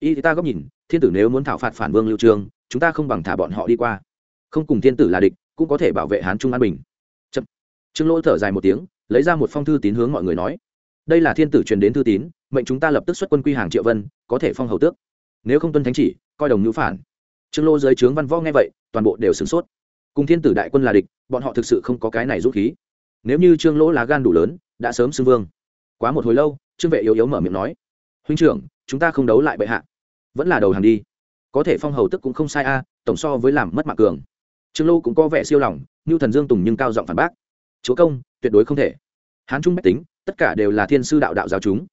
Y ta góc nhìn, thiên tử nếu muốn thảo phạt phản vương lưu trường chúng ta không bằng thả bọn họ đi qua. Không cùng thiên tử là địch, cũng có thể bảo vệ hán trung an bình. Chậm. trương lỗ thở dài một tiếng, lấy ra một phong thư tín hướng mọi người nói. Đây là thiên tử truyền đến thư tín, mệnh chúng ta lập tức xuất quân quy hàng triệu vân, có thể phong hầu tước. Nếu không tuân thánh chỉ, coi đồng ngữ phản. Trương lô dưới trướng văn võ nghe vậy, toàn bộ đều sửng sốt. Cùng thiên tử đại quân là địch, bọn họ thực sự không có cái này rút khí. Nếu như trương lỗ lá gan đủ lớn, đã sớm xưng vương. Quá một hồi lâu, trương vệ yếu yếu mở miệng nói. Huynh trưởng, chúng ta không đấu lại bệ hạ. Vẫn là đầu hàng đi có thể phong hầu tức cũng không sai a, tổng so với làm mất mạng cường. Trương lô cũng có vẻ siêu lòng như thần dương tùng nhưng cao giọng phản bác. Chúa công, tuyệt đối không thể. Hán trung mách tính, tất cả đều là thiên sư đạo đạo giáo chúng.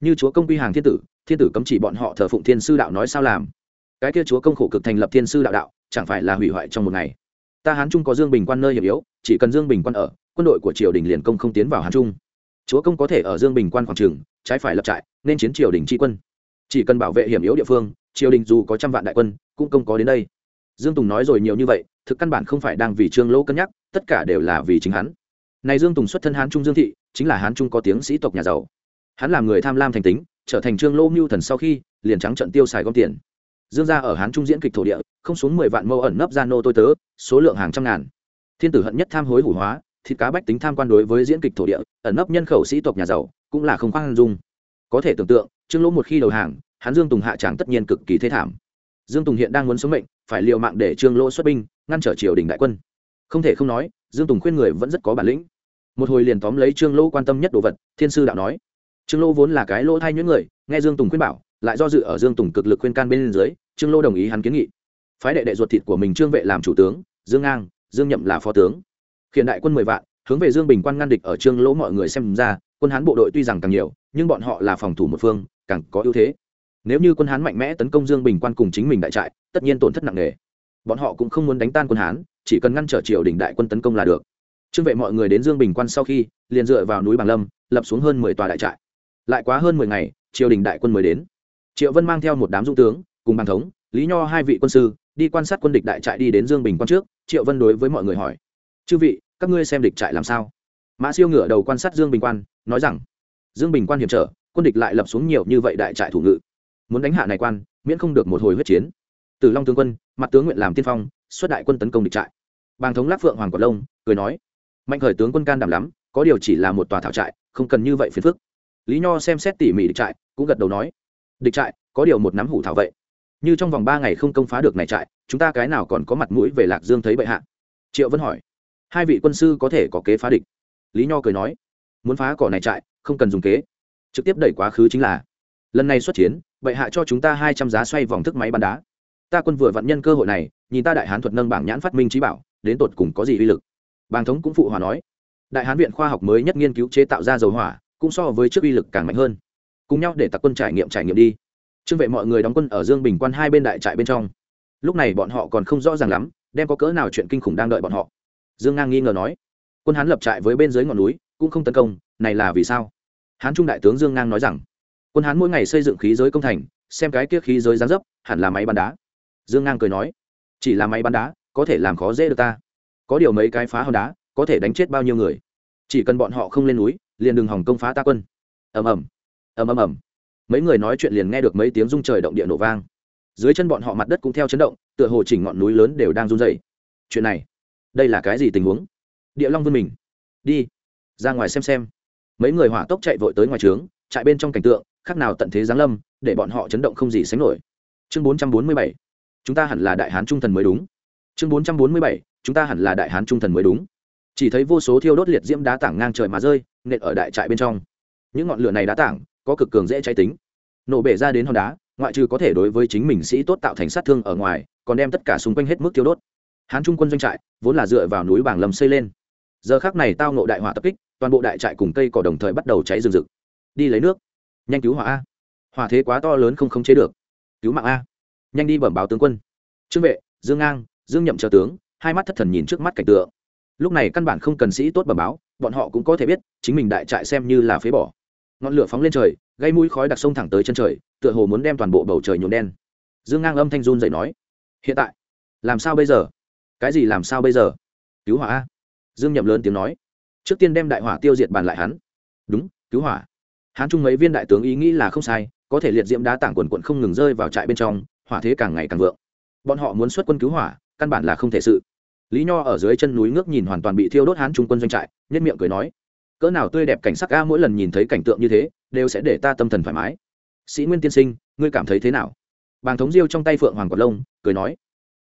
Như chúa công quy hàng thiên tử thiên tử cấm chỉ bọn họ thờ phụng thiên sư đạo nói sao làm? Cái kia chúa công khổ cực thành lập thiên sư đạo đạo, chẳng phải là hủy hoại trong một ngày? Ta hán trung có dương bình quan nơi hiểm yếu, chỉ cần dương bình quan ở, quân đội của triều đình liền công không tiến vào hán trung. Chúa công có thể ở dương bình quan khoảng trường, trái phải lập trại, nên chiến triều đình tri quân. Chỉ cần bảo vệ hiểm yếu địa phương triều đình dù có trăm vạn đại quân, cũng không có đến đây. Dương tùng nói rồi nhiều như vậy, thực căn bản không phải đang vì trương lỗ cân nhắc, tất cả đều là vì chính hắn. Này dương tùng xuất thân hán trung dương thị, chính là hán trung có tiếng sĩ tộc nhà giàu. Hắn làm người tham lam thành tính, trở thành trương lỗ mưu thần sau khi, liền trắng trận tiêu xài gom tiền. Dương gia ở hán trung diễn kịch thổ địa, không xuống mười vạn mâu ẩn nấp ra nô tôi tớ, số lượng hàng trăm ngàn. Thiên tử hận nhất tham hối hủ hóa, thịt cá bách tính tham quan đối với diễn kịch thổ địa, ẩn nấp nhân khẩu sĩ tộc nhà giàu, cũng là không khoan dung. Có thể tưởng tượng, trương lỗ một khi đầu hàng hắn dương tùng hạ tràng tất nhiên cực kỳ thế thảm. Dương tùng hiện đang muốn sống mệnh, phải liều mạng để trương lỗ xuất binh, ngăn trở triều đình đại quân. Không thể không nói, dương tùng khuyên người vẫn rất có bản lĩnh. Một hồi liền tóm lấy trương lỗ quan tâm nhất đồ vật, thiên sư đạo nói. Trương lỗ vốn là cái lỗ thay những người, nghe dương tùng khuyên bảo, lại do dự ở dương tùng cực lực khuyên can bên dưới, trương lỗ đồng ý hắn kiến nghị. Phái đệ đệ ruột thịt của mình trương vệ làm chủ tướng, dương ngang, dương nhậm là phó tướng. Khiển đại quân mười vạn, hướng về dương bình quan ngăn địch ở trương lỗ mọi người xem ra, quân hán bộ đội tuy rằng càng nhiều, nhưng bọn họ là phòng thủ một phương, càng có ưu thế nếu như quân hán mạnh mẽ tấn công dương bình quan cùng chính mình đại trại, tất nhiên tổn thất nặng nề. Bọn họ cũng không muốn đánh tan quân hán, chỉ cần ngăn trở triều đình đại quân tấn công là được. Trương vệ mọi người đến dương bình quan sau khi, liền dựa vào núi bằng lâm, lập xuống hơn mười tòa đại trại. Lại quá hơn mười ngày, triều đình đại quân mới đến. Triệu vân mang theo một đám dung tướng, cùng bàn thống, lý nho hai vị quân sư, đi quan sát quân địch đại trại đi đến dương bình quan trước, triệu vân đối với mọi người hỏi, chư vị, các ngươi xem địch trại làm sao? Mã siêu ngửa đầu quan sát dương bình quan, nói rằng, dương bình quan hiểm trở, quân địch lại lập xuống nhiều như vậy đại trại thủ ngự muốn đánh hạ này quan, miễn không được một hồi huyết chiến. Từ long tướng quân, mặt tướng nguyện làm tiên phong, xuất đại quân tấn công địch trại. Bàng thống lắc phượng hoàng quảng lông, cười nói, mạnh khởi tướng quân can đảm lắm, có điều chỉ là một tòa thảo trại, không cần như vậy phiền phức. Lý nho xem xét tỉ mỉ địch trại, cũng gật đầu nói, địch trại, có điều một nắm hủ thảo vậy. Như trong vòng ba ngày không công phá được này trại, chúng ta cái nào còn có mặt mũi về lạc dương thấy bệ hạ? Triệu vẫn hỏi, hai vị quân sư có thể có kế phá địch? Lý nho cười nói, muốn phá cỏ này trại, không cần dùng kế. Trực tiếp đẩy quá khứ chính là lần này xuất chiến, bệ hạ cho chúng ta hai trăm giá xoay vòng thức máy bắn đá. Ta quân vừa vặn nhân cơ hội này, nhìn ta đại hán thuật nâng bảng nhãn phát minh trí bảo, đến tột cùng có gì uy lực? Bàng thống cũng phụ hòa nói. Đại hán viện khoa học mới nhất nghiên cứu chế tạo ra dầu hỏa, cũng so với trước uy lực càng mạnh hơn. Cùng nhau để tặc quân trải nghiệm trải nghiệm đi. Trương vệ mọi người đóng quân ở dương bình quan hai bên đại trại bên trong. Lúc này bọn họ còn không rõ ràng lắm, đem có cỡ nào chuyện kinh khủng đang đợi bọn họ. Dương ngang nghi ngờ nói. Quân hán lập trại với bên dưới ngọn núi, cũng không tấn công, này là vì sao? Hán trung đại tướng dương ngang nói rằng quân hán mỗi ngày xây dựng khí giới công thành, xem cái kia khí giới gián dấp, hẳn là máy bắn đá. Dương ngang cười nói, chỉ là máy bắn đá, có thể làm khó dễ được ta. Có điều mấy cái phá hòn đá, có thể đánh chết bao nhiêu người. Chỉ cần bọn họ không lên núi, liền đừng hỏng công phá ta quân. Ầm ầm ầm ầm ầm. Mấy người nói chuyện liền nghe được mấy tiếng rung trời động địa nổ vang. Dưới chân bọn họ mặt đất cũng theo chấn động, tựa hồ chỉnh ngọn núi lớn đều đang run dày chuyện này, đây là cái gì tình huống? Địa long vươn mình, đi, ra ngoài xem xem. Mấy người hỏa tốc chạy vội tới ngoài trướng chạy bên trong cảnh tượng khác nào tận thế giáng lâm, để bọn họ chấn động không gì sánh nổi. Chương bốn trăm bốn mươi bảy. Chúng ta hẳn là đại hán trung thần mới đúng. Chương bốn trăm bốn mươi bảy. Chúng ta hẳn là đại hán trung thần mới đúng. Chỉ thấy vô số thiêu đốt liệt diễm đá tảng ngang trời mà rơi, nện ở đại trại bên trong. Những ngọn lửa này đá tảng, có cực cường dễ cháy tính. Nổ bể ra đến hòn đá, ngoại trừ có thể đối với chính mình sĩ tốt tạo thành sát thương ở ngoài, còn đem tất cả xung quanh hết mức tiêu đốt. Hán trung quân doanh trại, vốn là dựa vào núi bảng lầm xây lên. Giờ khác này tao nộ đại hỏa tập kích, toàn bộ đại trại cùng cây cỏ đồng thời bắt đầu cháy rừng rực. Đi lấy nước nhanh cứu hỏa a. Hỏa thế quá to lớn không khống chế được. Cứu mạng a. Nhanh đi bẩm báo tướng quân. Trương vệ, dương ngang, dương nhậm chờ tướng, hai mắt thất thần nhìn trước mắt cảnh tượng. Lúc này căn bản không cần sĩ tốt bẩm báo, bọn họ cũng có thể biết, chính mình đại trại xem như là phế bỏ. Ngọn lửa phóng lên trời, gây mũi khói đặc sông thẳng tới chân trời, tựa hồ muốn đem toàn bộ bầu trời nhuộm đen. Dương ngang âm thanh run dậy nói, hiện tại, làm sao bây giờ? Cái gì làm sao bây giờ? Cứu hỏa a. Dương nhậm lớn tiếng nói, trước tiên đem đại hỏa tiêu diệt bàn lại hắn. Đúng, cứu hỏa hán trung mấy viên đại tướng ý nghĩ là không sai, có thể liệt diễm đá tảng quần quận không ngừng rơi vào trại bên trong, hỏa thế càng ngày càng vượng. Bọn họ muốn xuất quân cứu hỏa, căn bản là không thể sự. Lý nho ở dưới chân núi ngước nhìn hoàn toàn bị thiêu đốt hán trung quân doanh trại nhất miệng cười nói, cỡ nào tươi đẹp cảnh sắc a, mỗi lần nhìn thấy cảnh tượng như thế, đều sẽ để ta tâm thần thoải mái. Sĩ nguyên tiên sinh, ngươi cảm thấy thế nào? Bàng thống diêu trong tay phượng hoàng quạt lông, cười nói,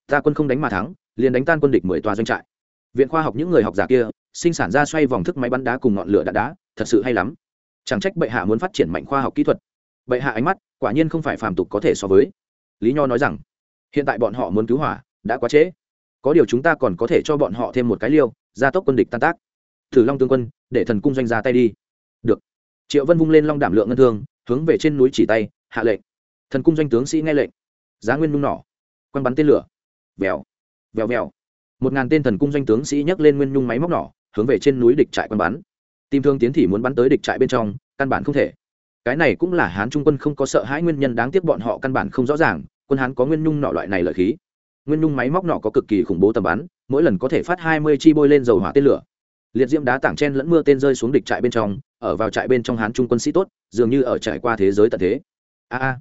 ta quân không đánh mà thắng, liền đánh tan quân địch mười tòa doanh trại. Viện khoa học những người học giả kia, sinh sản ra xoay vòng thức máy bắn đá cùng ngọn lửa đạn đá, thật sự hay lắm chẳng trách bệ hạ muốn phát triển mạnh khoa học kỹ thuật. Bệ hạ ánh mắt, quả nhiên không phải phàm tục có thể so với. Lý nho nói rằng, hiện tại bọn họ muốn cứu hỏa, đã quá trễ. Có điều chúng ta còn có thể cho bọn họ thêm một cái liêu, gia tốc quân địch tan tác. Thử long tương quân, để thần cung doanh ra tay đi. Được. Triệu vân vung lên long đảm lượng ngân thương, hướng về trên núi chỉ tay, hạ lệnh. Thần cung doanh tướng sĩ nghe lệnh. Giá nguyên nung nỏ. Quăng bắn tên lửa. Vèo. Vèo vèo. Một ngàn tên thần cung doanh tướng sĩ nhấc lên nguyên nhung máy móc nỏ, hướng về trên núi địch trại quăng bắn tìm thương tiến thì muốn bắn tới địch trại bên trong, căn bản không thể. Cái này cũng là hán trung quân không có sợ hãi nguyên nhân đáng tiếc bọn họ căn bản không rõ ràng, quân hán có nguyên nhung nọ loại này lợi khí. Nguyên nhung máy móc nọ có cực kỳ khủng bố tầm bắn, mỗi lần có thể phát hai mươi chi bôi lên dầu hỏa tên lửa. Liệt diễm đá tảng chen lẫn mưa tên rơi xuống địch trại bên trong, ở vào trại bên trong hán trung quân sĩ tốt, dường như ở trải qua thế giới tận thế. A a,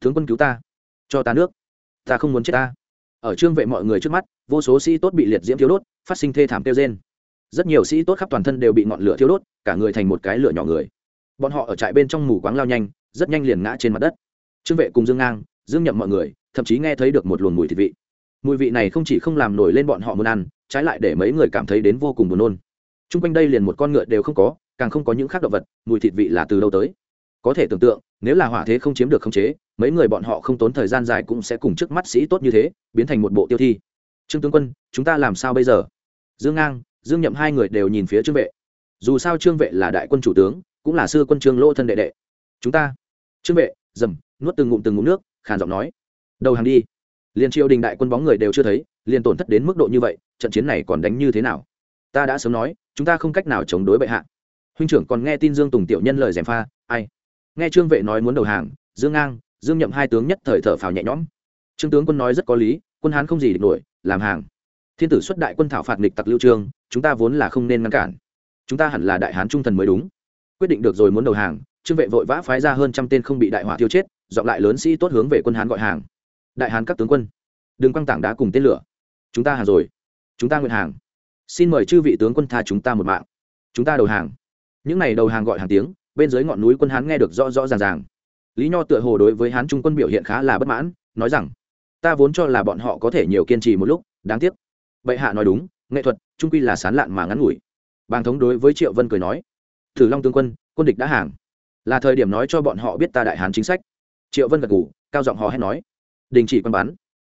tướng quân cứu ta, cho ta nước. Ta không muốn chết ta. Ở trương vệ mọi người trước mắt, vô số sĩ tốt bị liệt diễm thiếu đốt, phát sinh thê thảm kêu trên rất nhiều sĩ tốt khắp toàn thân đều bị ngọn lửa thiêu đốt, cả người thành một cái lửa nhỏ người. Bọn họ ở trại bên trong mù quáng lao nhanh, rất nhanh liền ngã trên mặt đất. Trương vệ cùng dương ngang, dương nhậm mọi người, thậm chí nghe thấy được một luồng mùi thịt vị. Mùi vị này không chỉ không làm nổi lên bọn họ muốn ăn, trái lại để mấy người cảm thấy đến vô cùng buồn nôn. T r u n g quanh đây liền một con ngựa đều không có, càng không có những khác động vật, mùi thịt vị là từ đâu tới? Có thể tưởng tượng, nếu là hỏa thế không chiếm được khống chế, mấy người bọn họ không tốn thời gian dài cũng sẽ cùng trước mắt sĩ tốt như thế, biến thành một bộ tiêu thi. Trương tướng quân, chúng ta làm sao bây giờ? Dương ngang dương nhậm hai người đều nhìn phía trương vệ. Dù sao trương vệ là đại quân chủ tướng, cũng là sư quân trương lỗ thân đệ đệ. Chúng ta. Trương vệ, dầm, nuốt từng ngụm từng ngụm nước, khàn giọng nói. Đầu hàng đi. Liền triều đình đại quân bóng người đều chưa thấy, liền tổn thất đến mức độ như vậy, trận chiến này còn đánh như thế nào? Ta đã sớm nói, chúng ta không cách nào chống đối bệ hạ. Huynh trưởng còn nghe tin dương tùng tiểu nhân lời gièm pha, ai? Nghe trương vệ nói muốn đầu hàng, dương ngang, dương nhậm hai tướng nhất thời thở phào nhẹ nhõm. Trương tướng quân nói rất có lý, quân hán không gì địch nổi, làm hàng. Thiên tử xuất đại quân thảo phạt nghịch tặc lưu trương chúng ta vốn là không nên ngăn cản. Chúng ta hẳn là đại hán trung thần mới đúng. Quyết định được rồi muốn đầu hàng, trương vệ vội vã phái ra hơn trăm tên không bị đại hỏa tiêu chết, dọn lại lớn sĩ tốt hướng về quân hán gọi hàng. Đại hán các tướng quân, đừng quăng tảng đá cùng tên lửa. Chúng ta hàng rồi. Chúng ta nguyện hàng. Xin mời chư vị tướng quân tha chúng ta một mạng. Chúng ta đầu hàng. Những n à y đầu hàng gọi hàng tiếng, bên dưới ngọn núi quân hán nghe được rõ rõ ràng ràng. Lý nho tựa hồ đối với hán trung quân biểu hiện khá là bất mãn, nói rằng, ta vốn cho là bọn họ có thể nhiều kiên trì một lúc, đáng tiếc. Bệ hạ nói đúng nghệ thuật, trung quy là sán lạn mà ngắn ngủi. Bàng thống đối với triệu vân cười nói, thử long tướng quân quân địch đã hàng. Là thời điểm nói cho bọn họ biết ta đại hán chính sách. Triệu vân gật ngủ cao giọng hò hét nói, đình chỉ quân bắn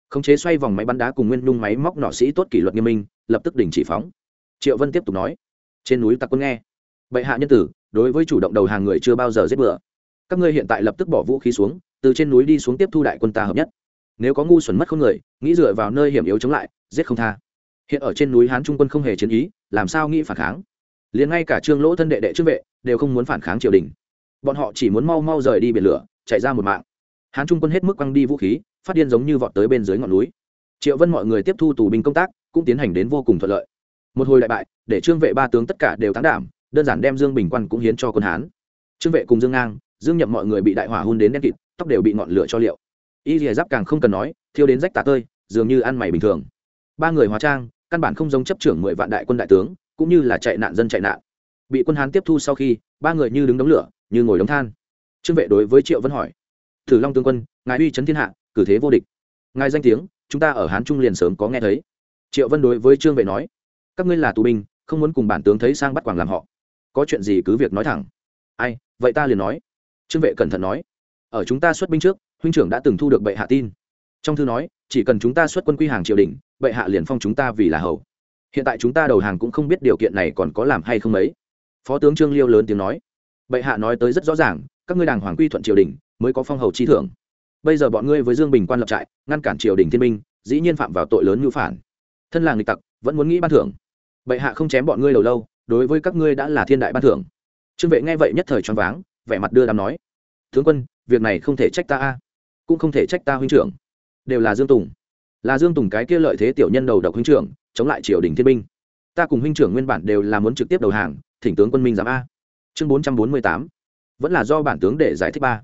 khống chế xoay vòng máy bắn đá cùng nguyên nhung máy móc nọ sĩ tốt kỷ luật nghiêm minh, lập tức đình chỉ phóng. Triệu vân tiếp tục nói, trên núi tặc quân nghe. Bệ hạ nhân tử, đối với chủ động đầu hàng người chưa bao giờ giết bừa. Các ngươi hiện tại lập tức bỏ vũ khí xuống, từ trên núi đi xuống tiếp thu đại quân ta hợp nhất. Nếu có ngu xuẩn mất không người, nghĩ dựa vào nơi hiểm yếu chống lại, giết không tha hiện ở trên núi hán trung quân không hề chiến ý, làm sao nghĩ phản kháng? Liền ngay cả trương lỗ thân đệ đệ trương vệ đều không muốn phản kháng triều đình. Bọn họ chỉ muốn mau mau rời đi biển lửa, chạy ra một mạng. Hán trung quân hết mức quăng đi vũ khí, phát điên giống như vọt tới bên dưới ngọn núi. Triệu vân mọi người tiếp thu tù binh công tác, cũng tiến hành đến vô cùng thuận lợi. Một hồi đại bại, để trương vệ ba tướng tất cả đều tán đảm, đơn giản đem dương bình quan cũng hiến cho quân hán. Trương vệ cùng dương ngang, dương nhậm mọi người bị đại hỏa hun đến đen kịt, tóc đều bị ngọn lửa cho liệu. Y rìa giáp càng không cần nói, thiêu đến rách tà tơi, dường như ăn mày bình thường. Ba người hóa trang căn bản không giống chấp trưởng mười vạn đại quân đại tướng, cũng như là chạy nạn dân chạy nạn. Bị quân hán tiếp thu sau khi, ba người như đứng đống lửa, như ngồi đống than. Trương vệ đối với triệu vân hỏi, thử long tướng quân, ngài uy c thiên hạ, cử thế vô địch. Ngài danh tiếng, chúng ta ở hán trung liền sớm có nghe thấy. Triệu vân đối với trương vệ nói, các ngươi là tù binh, không muốn cùng bản tướng thấy sang bắt quảng làm họ. Có chuyện gì cứ việc nói thẳng. Ai, vậy ta liền nói. Trương vệ cẩn thận nói, ở chúng ta xuất binh trước, huynh trưởng đã từng thu được bệ hạ tin trong thư nói, chỉ cần chúng ta xuất quân quy hàng triều đình, bệ hạ liền phong chúng ta vì là hầu. Hiện tại chúng ta đầu hàng cũng không biết điều kiện này còn có làm hay không ấy phó tướng trương liêu lớn tiếng nói. Bệ hạ nói tới rất rõ ràng, các ngươi đàng hoàng quy thuận triều đình, mới có phong hầu chi thưởng. Bây giờ bọn ngươi với dương bình quan lập trại, ngăn cản triều đình thiên minh dĩ nhiên phạm vào tội lớn ngữ phản. Thân là nghịch tặc, vẫn muốn nghĩ ban thưởng. Bệ hạ không chém bọn ngươi đầu lâu, đối với các ngươi đã là thiên đại ban thưởng. Trương vệ nghe vậy nhất thời choáng váng, vẻ mặt đưa đám nói. Tướng quân, việc này không thể trách ta a. Cũng không thể trách ta huynh trưởng đều là dương tùng. Là dương tùng cái kia lợi thế tiểu nhân đầu độc huynh trưởng chống lại triều đình thiên binh, ta cùng huynh trưởng nguyên bản đều là muốn trực tiếp đầu hàng thỉnh tướng quân minh giám a. Chương bốn trăm bốn mươi tám vẫn là do bản tướng để giải thích ba.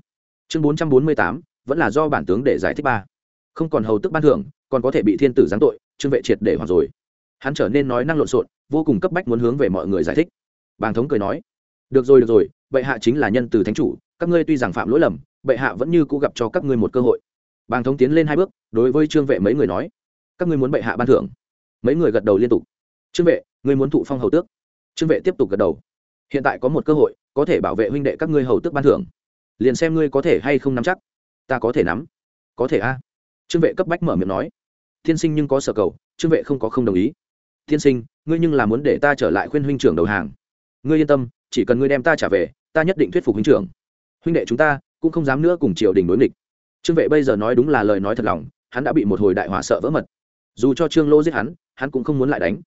Chương bốn trăm bốn mươi tám vẫn là do bản tướng để giải thích ba. Không còn hầu tức ban thưởng còn có thể bị thiên tử giáng tội trương vệ triệt để hoặc rồi. Hắn trở nên nói năng lộn xộn vô cùng cấp bách muốn hướng về mọi người giải thích. Bàng thống cười nói được rồi được rồi bệ hạ chính là nhân từ thánh chủ các ngươi tuy rằng phạm lỗi lầm bệ hạ vẫn như cũ gặp cho các ngươi một cơ hội bàng thống tiến lên hai bước, đối với trương vệ mấy người nói, các ngươi muốn bệ hạ ban thưởng. Mấy người gật đầu liên tục. Trương vệ, ngươi muốn thụ phong hầu tước? Trương vệ tiếp tục gật đầu. Hiện tại có một cơ hội, có thể bảo vệ huynh đệ các ngươi hầu tước ban thưởng. Liền xem ngươi có thể hay không nắm chắc. Ta có thể nắm. Có thể a. Trương vệ cấp bách mở miệng nói. Tiên sinh nhưng có sở cầu, trương vệ không có không đồng ý. Tiên sinh, ngươi nhưng là muốn để ta trở lại khuyên huynh trưởng đầu hàng. Ngươi yên tâm, chỉ cần ngươi đem ta trả về, ta nhất định thuyết phục huynh trưởng. Huynh đệ chúng ta cũng không dám nữa cùng triều đình đối nghịch trương vệ bây giờ nói đúng là lời nói thật lòng, hắn đã bị một hồi đại hỏa sợ vỡ mật. Dù cho trương lỗ giết hắn hắn cũng không muốn lại đánh.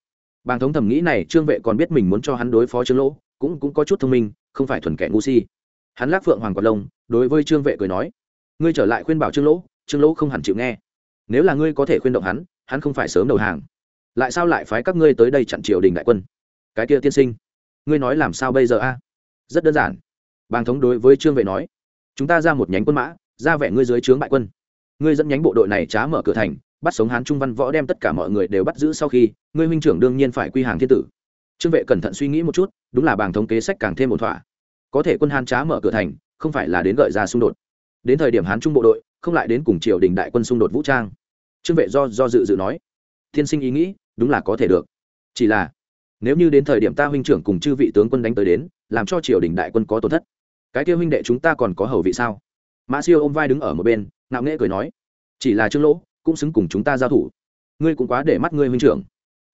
Bàng thống thẩm nghĩ này, trương vệ còn biết mình muốn cho hắn đối phó trương lỗ, cũng cũng có chút thông minh, không phải thuần kẻ ngu si. Hắn lắc phượng hoàng quạt lông, đối với trương vệ cười nói, ngươi trở lại khuyên bảo trương lỗ trương lỗ không hẳn chịu nghe. Nếu là ngươi có thể khuyên động hắn hắn không phải sớm đầu hàng. Lại sao lại phái các ngươi tới đây chặn triều đình đại quân? Cái kia tiên sinh, ngươi nói làm sao bây giờ a? Rất đơn giản. Bàng thống đối với trương vệ nói, chúng ta ra một nhánh quân mã ra vẻ ngươi dưới trướng bại quân. Ngươi dẫn nhánh bộ đội này trá mở cửa thành, bắt sống hán trung văn võ đem tất cả mọi người đều bắt giữ sau khi, ngươi huynh trưởng đương nhiên phải quy hàng thiên tử. Trương vệ cẩn thận suy nghĩ một chút, đúng là bàng thống kế sách càng thêm một thỏa. Có thể quân hán trá mở cửa thành, không phải là đến gợi ra xung đột. Đến thời điểm hán trung bộ đội, không lại đến cùng triều đình đại quân xung đột vũ trang. Trương vệ do do dự dự nói, thiên sinh ý nghĩ, đúng là có thể được. Chỉ là, nếu như đến thời điểm ta huynh trưởng cùng chư vị tướng quân đánh tới đến, làm cho triều đình đại quân có tổn thất, cái kia huynh đệ chúng ta còn có hầu vị sao? Mã siêu ôm vai đứng ở một bên, ngạo nghễ cười nói, chỉ là trương lỗ, cũng xứng cùng chúng ta giao thủ. Ngươi cũng quá để mắt ngươi huynh trưởng.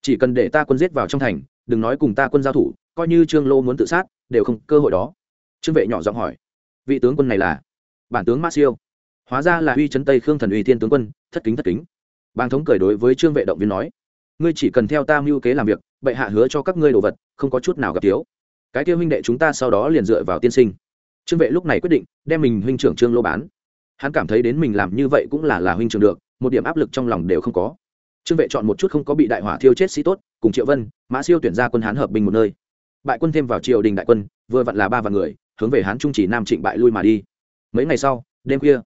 Chỉ cần để ta quân giết vào trong thành, đừng nói cùng ta quân giao thủ, coi như trương lỗ muốn tự sát, đều không cơ hội đó. Trương vệ nhỏ giọng hỏi, vị tướng quân này là? Bản tướng mã siêu. Hóa ra là uy trấn tây khương thần uy thiên tướng quân, thất kính thất kính. Bàng thống cười đối với trương vệ động viên nói, ngươi chỉ cần theo ta mưu kế làm việc, bệ hạ hứa cho các ngươi đồ vật, không có chút nào gặp thiếu. Cái tiêu huynh đệ chúng ta sau đó liền dựa vào tiên sinh trương vệ lúc này quyết định đem mình huynh trưởng trương lô bán. Hắn cảm thấy đến mình làm như vậy cũng là là huynh trưởng được, một điểm áp lực trong lòng đều không có. Trương vệ chọn một chút không có bị đại hỏa thiêu chết sĩ tốt, cùng triệu vân, mã siêu tuyển ra quân hán hợp bình một nơi. Bại quân thêm vào triều đình đại quân, vừa vặn là ba vạn người, hướng về hán trung chỉ nam trịnh bại lui mà đi. Mấy ngày sau, đêm khuya,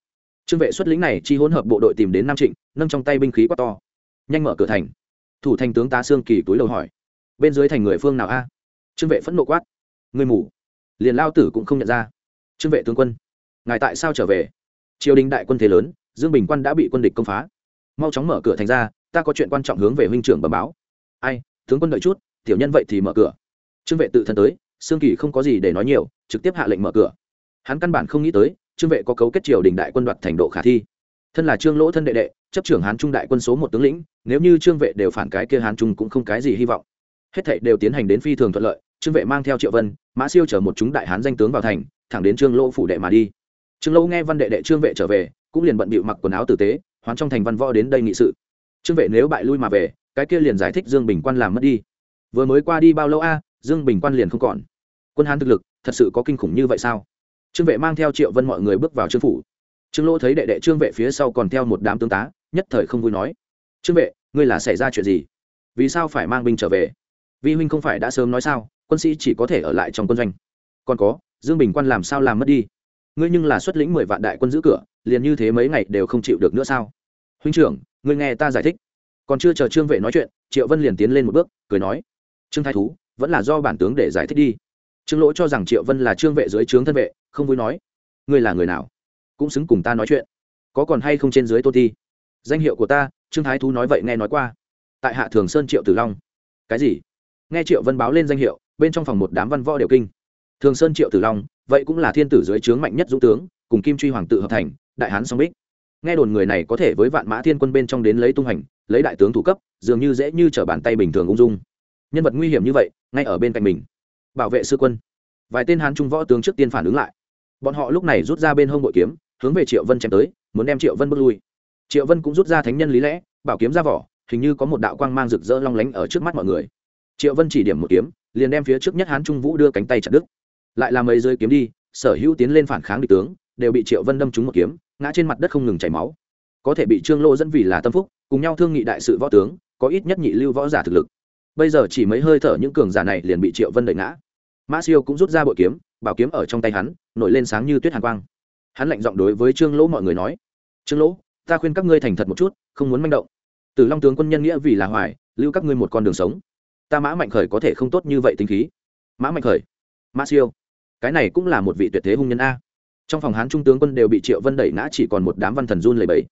trương vệ xuất lĩnh này chi hỗn hợp bộ đội tìm đến nam trịnh, nâng trong tay binh khí quá to. Nhanh mở cửa thành. Thủ thành tướng tá sương kỳ túi lầu hỏi. Bên dưới thành người phương nào a? Trương vệ phẫn nộ quát. Người mù. Liền lao tử cũng không nhận ra trương vệ tướng quân, ngài tại sao trở về? Triều đình đại quân thế lớn, dương bình quân đã bị quân địch công phá. Mau chóng mở cửa thành ra, ta có chuyện quan trọng hướng về huynh trưởng bẩm báo. Ai, tướng quân đợi chút, tiểu nhân vậy thì mở cửa. Trương vệ tự thân tới, sương kỳ không có gì để nói nhiều, trực tiếp hạ lệnh mở cửa. Hắn căn bản không nghĩ tới, trương vệ có cấu kết triều đình đại quân đoạt thành độ khả thi. Thân là trương lỗ thân đệ đệ, chấp trưởng hán trung đại quân số một tướng lĩnh, nếu như trương vệ đều phản cái kia hán trung cũng không cái gì hy vọng. Hết thảy đều tiến hành đến phi thường thuận lợi, trương vệ mang theo triệu vân, mã siêu chở một chúng đại hán danh tướng vào thành thẳng đến trương lỗ phủ đệ mà đi. Trương lỗ nghe văn đệ đệ trương vệ trở về, cũng liền bận bịu mặc quần áo tử tế, hoán trong thành văn võ đến đây nghị sự. Trương vệ nếu bại lui mà về, cái kia liền giải thích dương bình quan làm mất đi. Vừa mới qua đi bao lâu a, dương bình quan liền không còn. Quân hán thực lực, thật sự có kinh khủng như vậy sao? Trương vệ mang theo triệu vân mọi người bước vào trương phủ. Trương lỗ thấy đệ đệ trương vệ phía sau còn theo một đám tướng tá, nhất thời không vui nói. Trương vệ, ngươi là xảy ra chuyện gì? Vì sao phải mang binh trở về? Vi huynh không phải đã sớm nói sao, quân sĩ chỉ có thể ở lại trong quân doanh. Còn có dương bình quan làm sao làm mất đi? Ngươi nhưng là xuất lĩnh mười vạn đại quân giữ cửa, liền như thế mấy ngày đều không chịu được nữa sao? Huynh trưởng, ngươi nghe ta giải thích. Còn chưa chờ trương vệ nói chuyện, triệu vân liền tiến lên một bước, cười nói. Trương thái thú, vẫn là do bản tướng để giải thích đi. Trương lỗ cho rằng triệu vân là trương vệ dưới trướng thân vệ, không vui nói. Ngươi là người nào? Cũng xứng cùng ta nói chuyện. Có còn hay không trên dưới tô thi? Danh hiệu của ta, trương thái thú nói vậy nghe nói qua. Tại hạ thường sơn triệu tử long. Cái gì? Nghe triệu vân báo lên danh hiệu, bên trong phòng một đám văn võ đều kinh thường sơn triệu tử long, vậy cũng là thiên tử dưới trướng mạnh nhất dũng tướng, cùng kim truy hoàng tự hợp thành, đại hán song bích. Nghe đồn người này có thể với vạn mã thiên quân bên trong đến lấy tung hành, lấy đại tướng thủ cấp, dường như dễ như t r ở bàn tay bình thường ung dung. Nhân vật nguy hiểm như vậy, ngay ở bên cạnh mình. Bảo vệ sư quân. Vài tên hán trung võ tướng trước tiên phản ứng lại. Bọn họ lúc này rút ra bên hông bội kiếm, hướng về triệu vân chém tới, muốn đem triệu vân bước lui. Triệu vân cũng rút ra thánh nhân lý lẽ, bảo kiếm ra vỏ, hình như có một đạo quang mang rực rỡ long lánh ở trước mắt mọi người. Triệu vân chỉ điểm một kiếm, liền đem phía trước nhất hán trung vũ đưa cánh tay chặt đứt lại làm ấy rơi kiếm đi, sở hữu tiến lên phản kháng địch tướng, đều bị triệu vân đâm trúng một kiếm, ngã trên mặt đất không ngừng chảy máu. Có thể bị trương lô dẫn vì là tâm phúc, cùng nhau thương nghị đại sự võ tướng, có ít nhất nhị lưu võ giả thực lực. Bây giờ chỉ mấy hơi thở những cường giả này liền bị triệu vân đẩy ngã. Mã siêu cũng rút ra bội kiếm, bảo kiếm ở trong tay hắn, nổi lên sáng như tuyết hàn quang. Hắn lạnh giọng đối với trương lỗ mọi người nói, trương lỗ ta khuyên các ngươi thành thật một chút, không muốn manh động. Từ long tướng quân nhân nghĩa vì là hoài, lưu các ngươi một con đường sống. Ta mã mạnh khởi có thể không tốt như vậy tính khí. Mã mạnh khởi. Mã siêu cái này cũng là một vị tuyệt thế hung nhân a. Trong phòng hán trung tướng quân đều bị triệu vân đẩy ngã chỉ còn một đám văn thần run lầy bẫy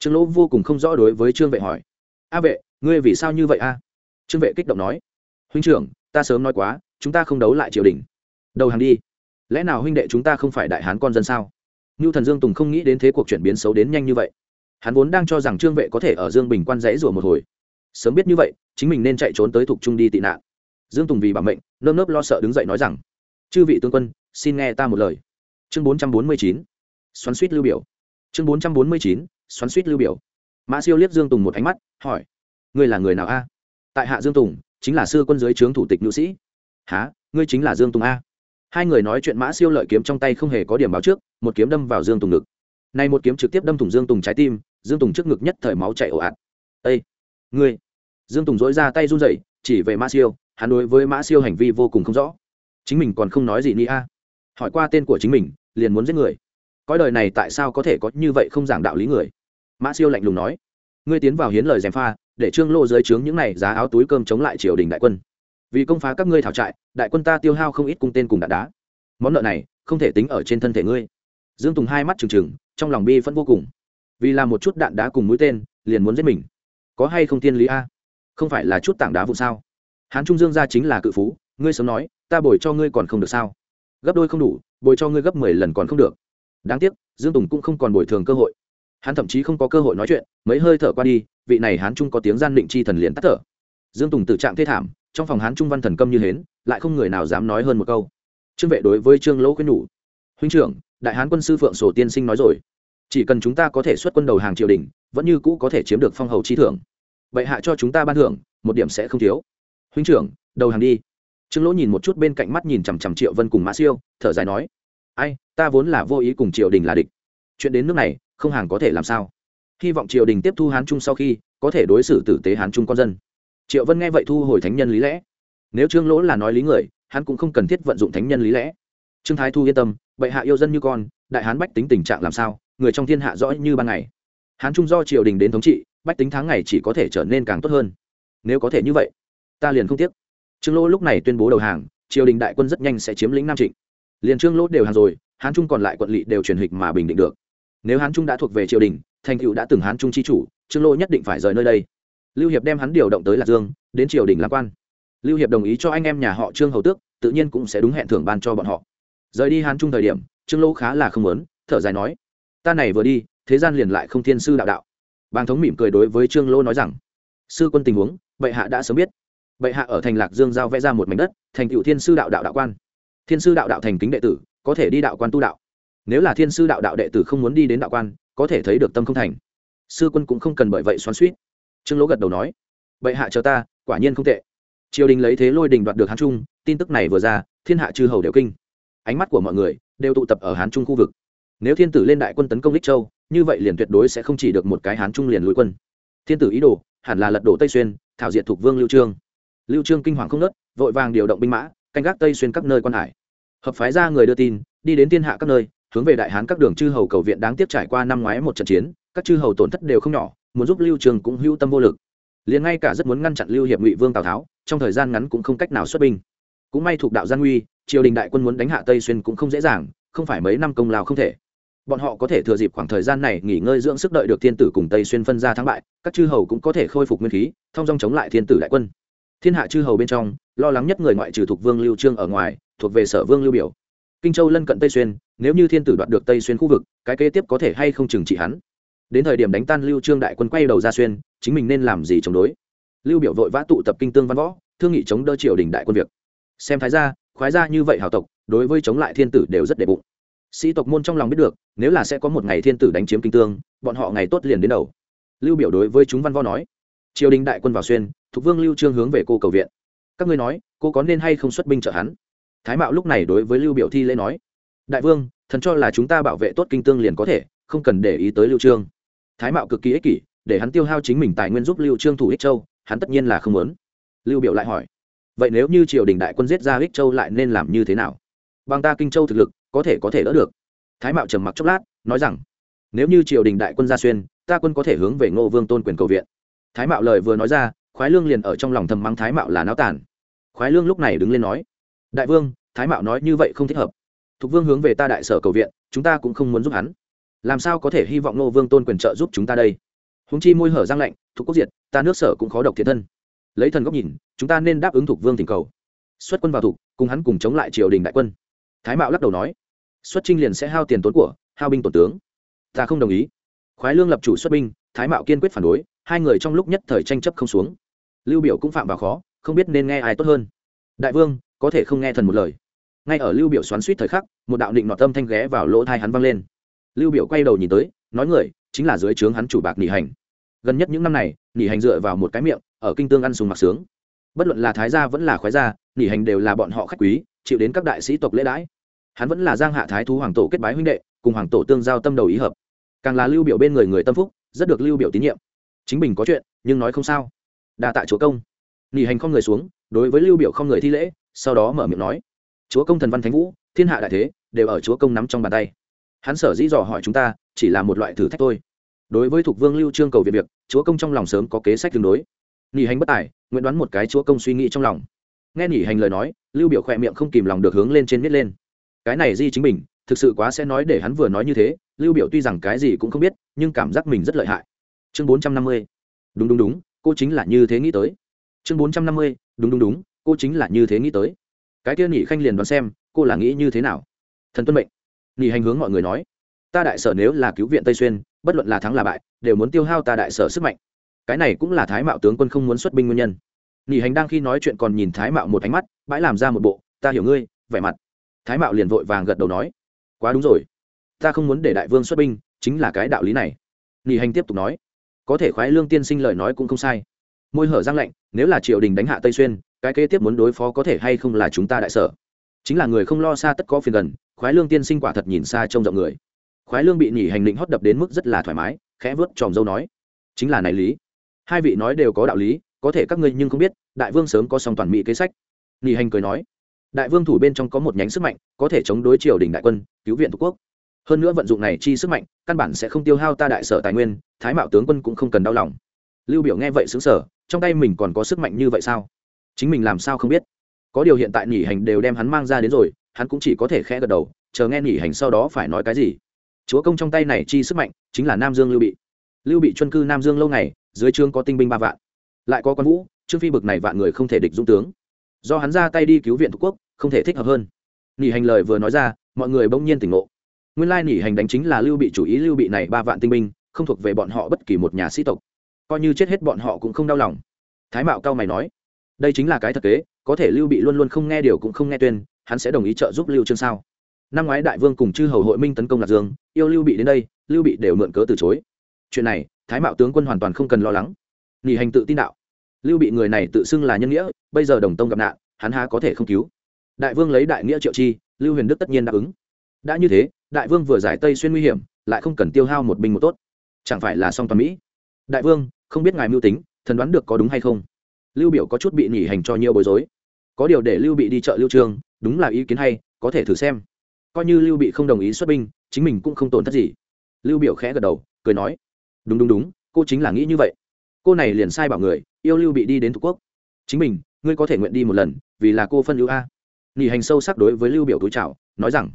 trương lỗ vô cùng không rõ đối với trương vệ hỏi. A vệ, ngươi vì sao như vậy a? Trương vệ kích động nói. Huynh trưởng, ta sớm nói quá, chúng ta không đấu lại triều đình. Đầu hàng đi. Lẽ nào huynh đệ chúng ta không phải đại hán con dân sao? Như thần dương tùng không nghĩ đến thế cuộc chuyển biến xấu đến nhanh như vậy. Hắn vốn đang cho rằng trương vệ có thể ở dương bình quan rẽ rủa một hồi. Sớm biết như vậy, chính mình nên chạy trốn tới thục trung đi tị nạn. Dương tùng vì bảo mệnh, nơm nớp lo sợ đứng dậy nói rằng chư vị tướng quân, xin nghe ta một lời. Chương bốn trăm bốn mươi chín, xoắn suýt lưu biểu. Chương bốn trăm bốn mươi chín, xoắn suýt lưu biểu. Mã siêu liếc dương tùng một ánh mắt, hỏi, ngươi là người nào a? Tại hạ dương tùng, chính là sư quân dưới trướng thủ tịch nữ sĩ. Há ngươi chính là dương tùng a? Hai người nói chuyện mã siêu lợi kiếm trong tay không hề có điểm báo trước, một kiếm đâm vào dương tùng ngực. Này một kiếm trực tiếp đâm thủng dương tùng trái tim, dương tùng trước ngực nhất thời máu chảy ồ ạt. Ây ngươi! Dương tùng dỗi ra tay run rẩy, chỉ về mã siêu, hắn đối với mã siêu hành vi vô cùng không rõ chính mình còn không nói gì ni a. Hỏi qua tên của chính mình, liền muốn giết người. Cõi đời này tại sao có thể có như vậy không giảng đạo lý người? Mã siêu lạnh lùng nói. Ngươi tiến vào hiến lời gièm pha, để trương lô dưới trướng những này giá áo túi cơm chống lại triều đình đại quân. Vì công phá các ngươi thảo trại, đại quân ta tiêu hao không ít cung tên cùng đạn đá. Món nợ này không thể tính ở trên thân thể ngươi. Dương tùng hai mắt trừng trừng, trong lòng bi vẫn vô cùng. Vì làm một chút đạn đá cùng mũi tên, liền muốn giết mình. Có hay không tiên lý a? Không phải là chút tảng đá vụ sao? Hán trung dương gia chính là cự phú ngươi sớm nói, ta bồi cho ngươi còn không được sao? Gấp đôi không đủ, bồi cho ngươi gấp mười lần còn không được. Đáng tiếc, dương tùng cũng không còn bồi thường cơ hội. Hắn thậm chí không có cơ hội nói chuyện, mấy hơi thở qua đi, vị này hán trung có tiếng gian định chi thần liền tắt thở. Dương tùng tự trạng thê thảm, trong phòng hán trung văn thần câm như hến, lại không người nào dám nói hơn một câu. Trương vệ đối với trương lỗ khuyên nhủ. Huynh trưởng, đại hán quân sư phượng sổ tiên sinh nói rồi. Chỉ cần chúng ta có thể xuất quân đầu hàng triều đình, vẫn như cũ có thể chiếm được phong hầu trí thưởng. Vậy hạ cho chúng ta ban thưởng, một điểm sẽ không thiếu. Huynh trưởng, đầu hàng đi trương lỗ nhìn một chút bên cạnh mắt nhìn chằm chằm triệu vân cùng mã siêu, thở dài nói, ai, ta vốn là vô ý cùng triều đình là địch. Chuyện đến nước này, không hàng có thể làm sao. Hy vọng triều đình tiếp thu hán trung sau khi, có thể đối xử tử tế hán trung con dân. Triệu vân nghe vậy thu hồi thánh nhân lý lẽ. Nếu trương lỗ là nói lý người, hắn cũng không cần thiết vận dụng thánh nhân lý lẽ. Trương thái thu yên tâm, bệ hạ yêu dân như con, đại hán bách tính tình trạng làm sao, người trong thiên hạ rõ như ban ngày. Hán trung do triều đình đến thống trị, bách tính tháng ngày chỉ có thể trở nên càng tốt hơn. Nếu có thể như vậy, ta liền không tiếc trương lỗ lúc này tuyên bố đầu hàng, triều đình đại quân rất nhanh sẽ chiếm lĩnh nam trịnh. Liền trương lỗ đều hàng rồi, hán trung còn lại quận lỵ đều truyền hịch mà bình định được. Nếu hán trung đã thuộc về triều đình, thành cựu đã từng hán trung chi chủ, trương lỗ nhất định phải rời nơi đây. Lưu hiệp đem hắn điều động tới lạc dương, đến triều đình làm quan. Lưu hiệp đồng ý cho anh em nhà họ trương hầu tước, tự nhiên cũng sẽ đúng hẹn thưởng ban cho bọn họ. Rời đi hán trung thời điểm, trương lỗ khá là không lớn thở dài nói, ta này vừa đi, thế gian liền lại không thiên sư đạo đạo. Bàng thống mỉm cười đối với trương lỗ nói rằng, sư quân tình huống, bệ hạ đã sớm biết bệ hạ ở thành lạc dương giao vẽ ra một mảnh đất, thành cựu thiên sư đạo đạo đạo quan. Thiên sư đạo đạo thành kính đệ tử, có thể đi đạo quan tu đạo. Nếu là thiên sư đạo đạo đệ tử không muốn đi đến đạo quan, có thể thấy được tâm không thành. Sư quân cũng không cần bởi vậy xoắn suýt trương lỗ gật đầu nói, bệ hạ chờ ta, quả nhiên không tệ. Triều đình lấy thế lôi đình đoạt được hán trung, tin tức này vừa ra, thiên hạ chư hầu đều kinh. Ánh mắt của mọi người đều tụ tập ở hán trung khu vực. Nếu thiên tử lên đại quân tấn công lích châu, như vậy liền tuyệt đối sẽ không chỉ được một cái hán trung liền lùi quân. Thiên tử ý đồ, hẳn là lật đổ tây xuyên, thảo diệt thuộc vương lưu trương lưu trương kinh hoàng không nớt, vội vàng điều động binh mã, canh gác tây xuyên các nơi quan hải. Hợp phái ra người đưa tin, đi đến thiên hạ các nơi, hướng về đại hán các đường chư hầu cầu viện đáng tiếc trải qua năm ngoái một trận chiến, các chư hầu tổn thất đều không nhỏ, muốn giúp lưu trường cũng hữu tâm vô lực. Liền ngay cả rất muốn ngăn chặn lưu hiệp ngụy vương tào tháo, trong thời gian ngắn cũng không cách nào xuất binh. Cũng may thuộc đạo gian nguy triều đình đại quân muốn đánh hạ tây xuyên cũng không dễ dàng, không phải mấy năm công lao không thể. Bọn họ có thể thừa dịp khoảng thời gian này nghỉ ngơi dưỡng sức đợi được thiên tử cùng tây xuyên phân ra thắng bại, các chư hầu cũng có thể khôi phục nguyên khí, thông dong chống lại thiên tử đại quân thiên hạ chư hầu bên trong, lo lắng nhất người ngoại trừ thuộc vương lưu trương ở ngoài, thuộc về sở vương lưu biểu. Kinh châu lân cận tây xuyên, nếu như thiên tử đoạt được tây xuyên khu vực, cái kế tiếp có thể hay không trừng trị hắn? Đến thời điểm đánh tan lưu trương đại quân quay đầu ra xuyên, chính mình nên làm gì chống đối? Lưu biểu vội vã tụ tập kinh tương văn võ, thương nghị chống đỡ triều đình đại quân việc. Xem thái gia, khoái gia như vậy hào tộc, đối với chống lại thiên tử đều rất đệ bụng. Sĩ tộc môn trong lòng biết được, nếu là sẽ có một ngày thiên tử đánh chiếm kinh tương, bọn họ ngày tốt liền đến đầu. Lưu biểu đối với chúng văn võ nói triều đình đại quân vào xuyên thục vương lưu trương hướng về cô cầu viện. Các ngươi nói, cô có nên hay không xuất binh trợ hắn? Thái mạo lúc này đối với lưu biểu thi lễ nói, đại vương, thần cho là chúng ta bảo vệ tốt kinh tương liền có thể, không cần để ý tới lưu trương. Thái mạo cực kỳ ích kỷ, để hắn tiêu hao chính mình tài nguyên giúp lưu trương thủ ích châu, hắn tất nhiên là không muốn. Lưu biểu lại hỏi, vậy nếu như triều đình đại quân giết ra ích châu lại nên làm như thế nào? Bằng ta kinh châu thực lực, có thể có thể đỡ được. Thái mạo trầm mặc chốc lát, nói rằng, nếu như triều đình đại quân ra xuyên, ta quân có thể hướng về ngô vương tôn quyền cầu viện thái mạo lời vừa nói ra, khoái lương liền ở trong lòng thầm mắng thái mạo là náo tàn. khoái lương lúc này đứng lên nói, đại vương, thái mạo nói như vậy không thích hợp. Thục vương hướng về ta đại sở cầu viện, chúng ta cũng không muốn giúp hắn. Làm sao có thể hy vọng Nô vương tôn quyền trợ giúp chúng ta đây? Húng chi môi hở giang lạnh thuộc quốc diệt, ta nước sở cũng khó độc thiệt thân. Lấy thần góc nhìn, chúng ta nên đáp ứng thục vương tình cầu. Xuất quân vào thục, cùng hắn cùng chống lại triều đình đại quân. Thái mạo lắc đầu nói, xuất trinh liền sẽ hao tiền tốn của, hao binh tổn tướng. Ta không đồng ý khoái lương lập chủ xuất binh, thái mạo kiên quyết phản đối, hai người trong lúc nhất thời tranh chấp không xuống. Lưu biểu cũng phạm vào khó, không biết nên nghe ai tốt hơn. Đại vương, có thể không nghe thần một lời. Ngay ở lưu biểu xoắn suýt thời khắc, một đạo định nọ tâm thanh ghé vào lỗ thai hắn vang lên. Lưu biểu quay đầu nhìn tới, nói người, chính là dưới trướng hắn chủ bạc nghỉ hành. Gần nhất những năm này nghỉ hành dựa vào một cái miệng, ở kinh tương ăn sùng mặc sướng. Bất luận là thái gia vẫn là khoái gia nghỉ hành đều là bọn họ khách quý, chịu đến các đại sĩ tộc lễ đãi. Hắn vẫn là giang hạ thái thú hoàng tổ kết bái huynh đệ, cùng hoàng tổ tương giao tâm đầu ý hợp càng là lưu biểu bên người người tâm phúc, rất được lưu biểu tín nhiệm. Chính mình có chuyện, nhưng nói không sao. Đa tạ chúa công. Nghỉ hành không người xuống, đối với lưu biểu không người thi lễ, sau đó mở miệng nói. Chúa công thần văn thánh vũ, thiên hạ đại thế, đều ở chúa công nắm trong bàn tay. Hắn sở dĩ dò hỏi chúng ta, chỉ là một loại thử thách thôi. Đối với thuộc vương lưu trương cầu việc việc, chúa công trong lòng sớm có kế sách tương đối. Nghỉ hành bất tài, nguyện đoán một cái chúa công suy nghĩ trong lòng. Nghe nghỉ hành lời nói, lưu biểu khỏe miệng không kìm lòng được hướng lên trên miết lên. Cái này di chính mình, thực sự quá sẽ nói để hắn vừa nói như thế lưu biểu tuy rằng cái gì cũng không biết, nhưng cảm giác mình rất lợi hại. Chương 450 đúng đúng đúng, cô chính là như thế nghĩ tới. Chương 450 đúng đúng đúng, cô chính là như thế nghĩ tới. Cái kia nhị khanh liền đoán xem, cô là nghĩ như thế nào. Thần tuân mệnh. Nhị hành hướng mọi người nói, ta đại sở nếu là cứu viện tây xuyên, bất luận là thắng là bại, đều muốn tiêu hao ta đại sở sức mạnh. Cái này cũng là thái mạo tướng quân không muốn xuất binh nguyên nhân. Nhị hành đang khi nói chuyện còn nhìn thái mạo một ánh mắt, bãi làm ra một bộ, ta hiểu ngươi, vẻ mặt. Thái mạo liền vội vàng gật đầu nói, quá đúng rồi ta không muốn để đại vương xuất binh, chính là cái đạo lý này. Nghỉ hành tiếp tục nói, có thể khoái lương tiên sinh lời nói cũng không sai. Môi hở giang lạnh, nếu là triều đình đánh hạ tây xuyên, cái kế tiếp muốn đối phó có thể hay không là chúng ta đại sở. Chính là người không lo xa tất có phiền gần, khoái lương tiên sinh quả thật nhìn xa trông rộng người. Khoái lương bị nhỉ hành định hót đập đến mức rất là thoải mái, khẽ vớt tròm dâu nói, chính là này lý. Hai vị nói đều có đạo lý, có thể các ngươi nhưng không biết, đại vương sớm có song toàn mỹ kế sách. Nhỉ hành cười nói, đại vương thủ bên trong có một nhánh sức mạnh, có thể chống đối triều đình đại quân, cứu viện tổ quốc hơn nữa vận dụng này chi sức mạnh, căn bản sẽ không tiêu hao ta đại sở tài nguyên, thái mạo tướng quân cũng không cần đau lòng. Lưu biểu nghe vậy xứng sở trong tay mình còn có sức mạnh như vậy sao? Chính mình làm sao không biết? Có điều hiện tại nghỉ hành đều đem hắn mang ra đến rồi, hắn cũng chỉ có thể khẽ gật đầu, chờ nghe nghỉ hành sau đó phải nói cái gì? Chúa công trong tay này chi sức mạnh chính là nam dương lưu bị. Lưu bị chuyên cư nam dương lâu ngày, dưới trương có tinh binh ba vạn. Lại có quan vũ, trương phi bực này vạn người không thể địch dũng tướng. Do hắn ra tay đi cứu viện thuộc quốc, không thể thích hợp hơn. Nghỉ hành lời vừa nói ra, mọi người bỗng nhiên tỉnh ngộ nguyên lai nghỉ hành đánh chính là lưu bị chủ ý, lưu bị này ba vạn tinh binh, không thuộc về bọn họ bất kỳ một nhà sĩ tộc. Coi như chết hết bọn họ cũng không đau lòng. Thái mạo cao mày nói, đây chính là cái thực tế có thể lưu bị luôn luôn không nghe điều cũng không nghe tuyên, hắn sẽ đồng ý trợ giúp lưu trương sao? Năm ngoái đại vương cùng chư hầu hội minh tấn công lạc dương, yêu lưu bị đến đây, lưu bị đều mượn cớ từ chối. Chuyện này, thái mạo tướng quân hoàn toàn không cần lo lắng. Nghỉ hành tự tin đạo. Lưu bị người này tự xưng là nhân nghĩa, bây giờ đồng tông gặp nạn, hắn há có thể không cứu? Đại vương lấy đại nghĩa triệu chi, lưu huyền đức tất nhiên đáp ứng. Đã như thế đại vương vừa giải tây xuyên nguy hiểm lại không cần tiêu hao một binh một tốt chẳng phải là song toàn mỹ đại vương không biết ngài mưu tính thần đoán được có đúng hay không lưu biểu có chút bị nghỉ hành cho nhiều bối rối có điều để lưu bị đi chợ lưu trương đúng là ý kiến hay có thể thử xem coi như lưu bị không đồng ý xuất binh chính mình cũng không tổn thất gì lưu biểu khẽ gật đầu cười nói đúng đúng đúng cô chính là nghĩ như vậy cô này liền sai bảo người yêu lưu bị đi đến thuộc quốc chính mình ngươi có thể nguyện đi một lần vì là cô phân ưu a nghỉ hành sâu sắc đối với lưu biểu túi chào nói rằng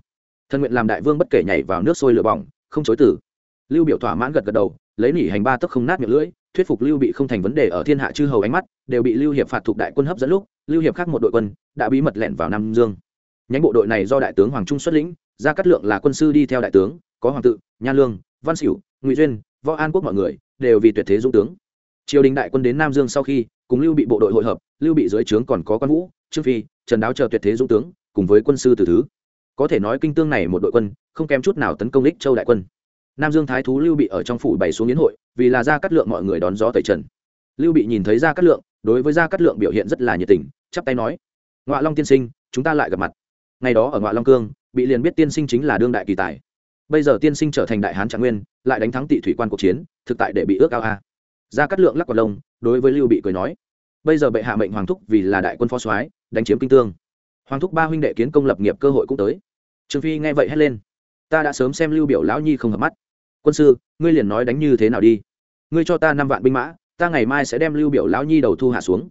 thân nguyện làm đại vương bất kể nhảy vào nước sôi lửa bỏng, không chối từ. Lưu biểu thỏa mãn gật gật đầu, lấy nỉ hành ba tấc không nát miệng lưỡi, thuyết phục lưu bị không thành vấn đề ở thiên hạ chư hầu ánh mắt, đều bị lưu hiệp phạt thuộc đại quân hấp dẫn lúc, lưu hiệp khác một đội quân, đã bí mật lẻn vào nam dương. Nhánh bộ đội này do đại tướng hoàng trung xuất lĩnh, gia cát lượng là quân sư đi theo đại tướng, có hoàng tự, nha lương, văn xỉu ngụy duyên, võ an quốc mọi người, đều vì tuyệt thế dũng tướng. Triều đình đại quân đến nam dương sau khi, cùng lưu bị bộ đội hội hợp, lưu bị dưới trướng còn có quan vũ, trương phi, trần đáo chờ tuyệt thế dũng tướng, cùng với quân sư từ thứ có thể nói kinh tương này một đội quân, không kém chút nào tấn công lích châu đại quân. Nam dương thái thú lưu bị ở trong phủ bày xuống yến hội, vì là gia cát lượng mọi người đón gió tẩy trần. Lưu bị nhìn thấy gia cát lượng, đối với gia cát lượng biểu hiện rất là nhiệt tình, chắp tay nói ngoại long tiên sinh, chúng ta lại gặp mặt. Ngày đó ở ngoại long cương, bị liền biết tiên sinh chính là đương đại kỳ tài. Bây giờ tiên sinh trở thành đại hán trạng nguyên, lại đánh thắng tị thủy quan cuộc chiến, thực tại để bị ước ao a. Gia cát lượng lắc quạt lông, đối với lưu bị cười nói, bây giờ bệ hạ mệnh hoàng thúc vì là đại quân phó soái, đánh chiếm kinh tương. Hoàng thúc ba huynh đệ kiến công lập nghiệp cơ hội cũng tới trương phi nghe vậy hét lên. Ta đã sớm xem lưu biểu lão nhi không hợp mắt. Quân sư, ngươi liền nói đánh như thế nào đi? Ngươi cho ta năm vạn binh mã, ta ngày mai sẽ đem lưu biểu lão nhi đầu thu hạ xuống.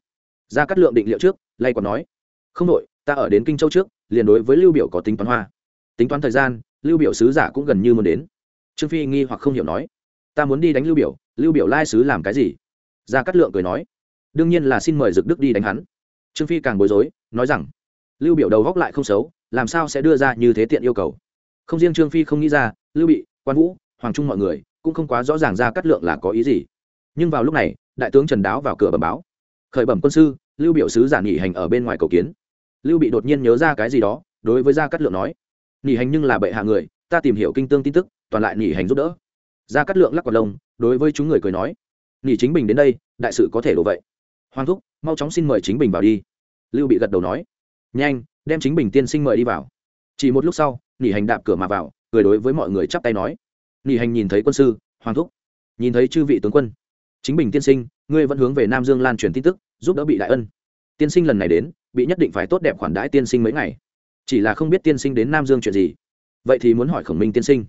Ra cắt lượng định liệu trước, lay còn nói. Không đội ta ở đến kinh châu trước, liền đối với lưu biểu có tính toán hoa. Tính toán thời gian, lưu biểu sứ giả cũng gần như muốn đến. Trương phi nghi hoặc không hiểu nói. Ta muốn đi đánh lưu biểu lưu biểu lai sứ làm cái gì? Ra cắt lượng cười nói. Đương nhiên là xin mời dực đức đi đánh hắn. Trương phi càng bối rối, nói rằng lưu biểu đầu góc lại không xấu, làm sao sẽ đưa ra như thế tiện yêu cầu? Không riêng trương phi không nghĩ ra, lưu bị, quan vũ, hoàng trung mọi người cũng không quá rõ ràng ra cắt lượng là có ý gì. Nhưng vào lúc này, đại tướng trần đáo vào cửa bẩm báo. Khởi bẩm quân sư, lưu biểu sứ giả nghỉ hành ở bên ngoài cầu kiến. Lưu bị đột nhiên nhớ ra cái gì đó, đối với gia cát lượng nói. Nghỉ hành nhưng là bệ hạ người, ta tìm hiểu kinh tương tin tức, toàn lại nghỉ hành giúp đỡ. Gia cát lượng lắc quạt lông, đối với chúng người cười nói. Nghỉ chính bình đến đây, đại sự có thể đổ vậy. Hoàng thúc, mau chóng xin mời chính bình vào đi. Lưu bị gật đầu nói nhanh, đem chính bình tiên sinh mời đi vào. Chỉ một lúc sau nghỉ hành đạp cửa mà vào, cười đối với mọi người chắp tay nói. Nghỉ hành nhìn thấy quân sư, hoàng thúc. Nhìn thấy chư vị tướng quân. Chính bình tiên sinh, ngươi vẫn hướng về nam dương lan truyền tin tức, giúp đỡ bị đại ân. Tiên sinh lần này đến, bị nhất định phải tốt đẹp khoản đãi tiên sinh mấy ngày. Chỉ là không biết tiên sinh đến nam dương chuyện gì. Vậy thì muốn hỏi khổng minh tiên sinh.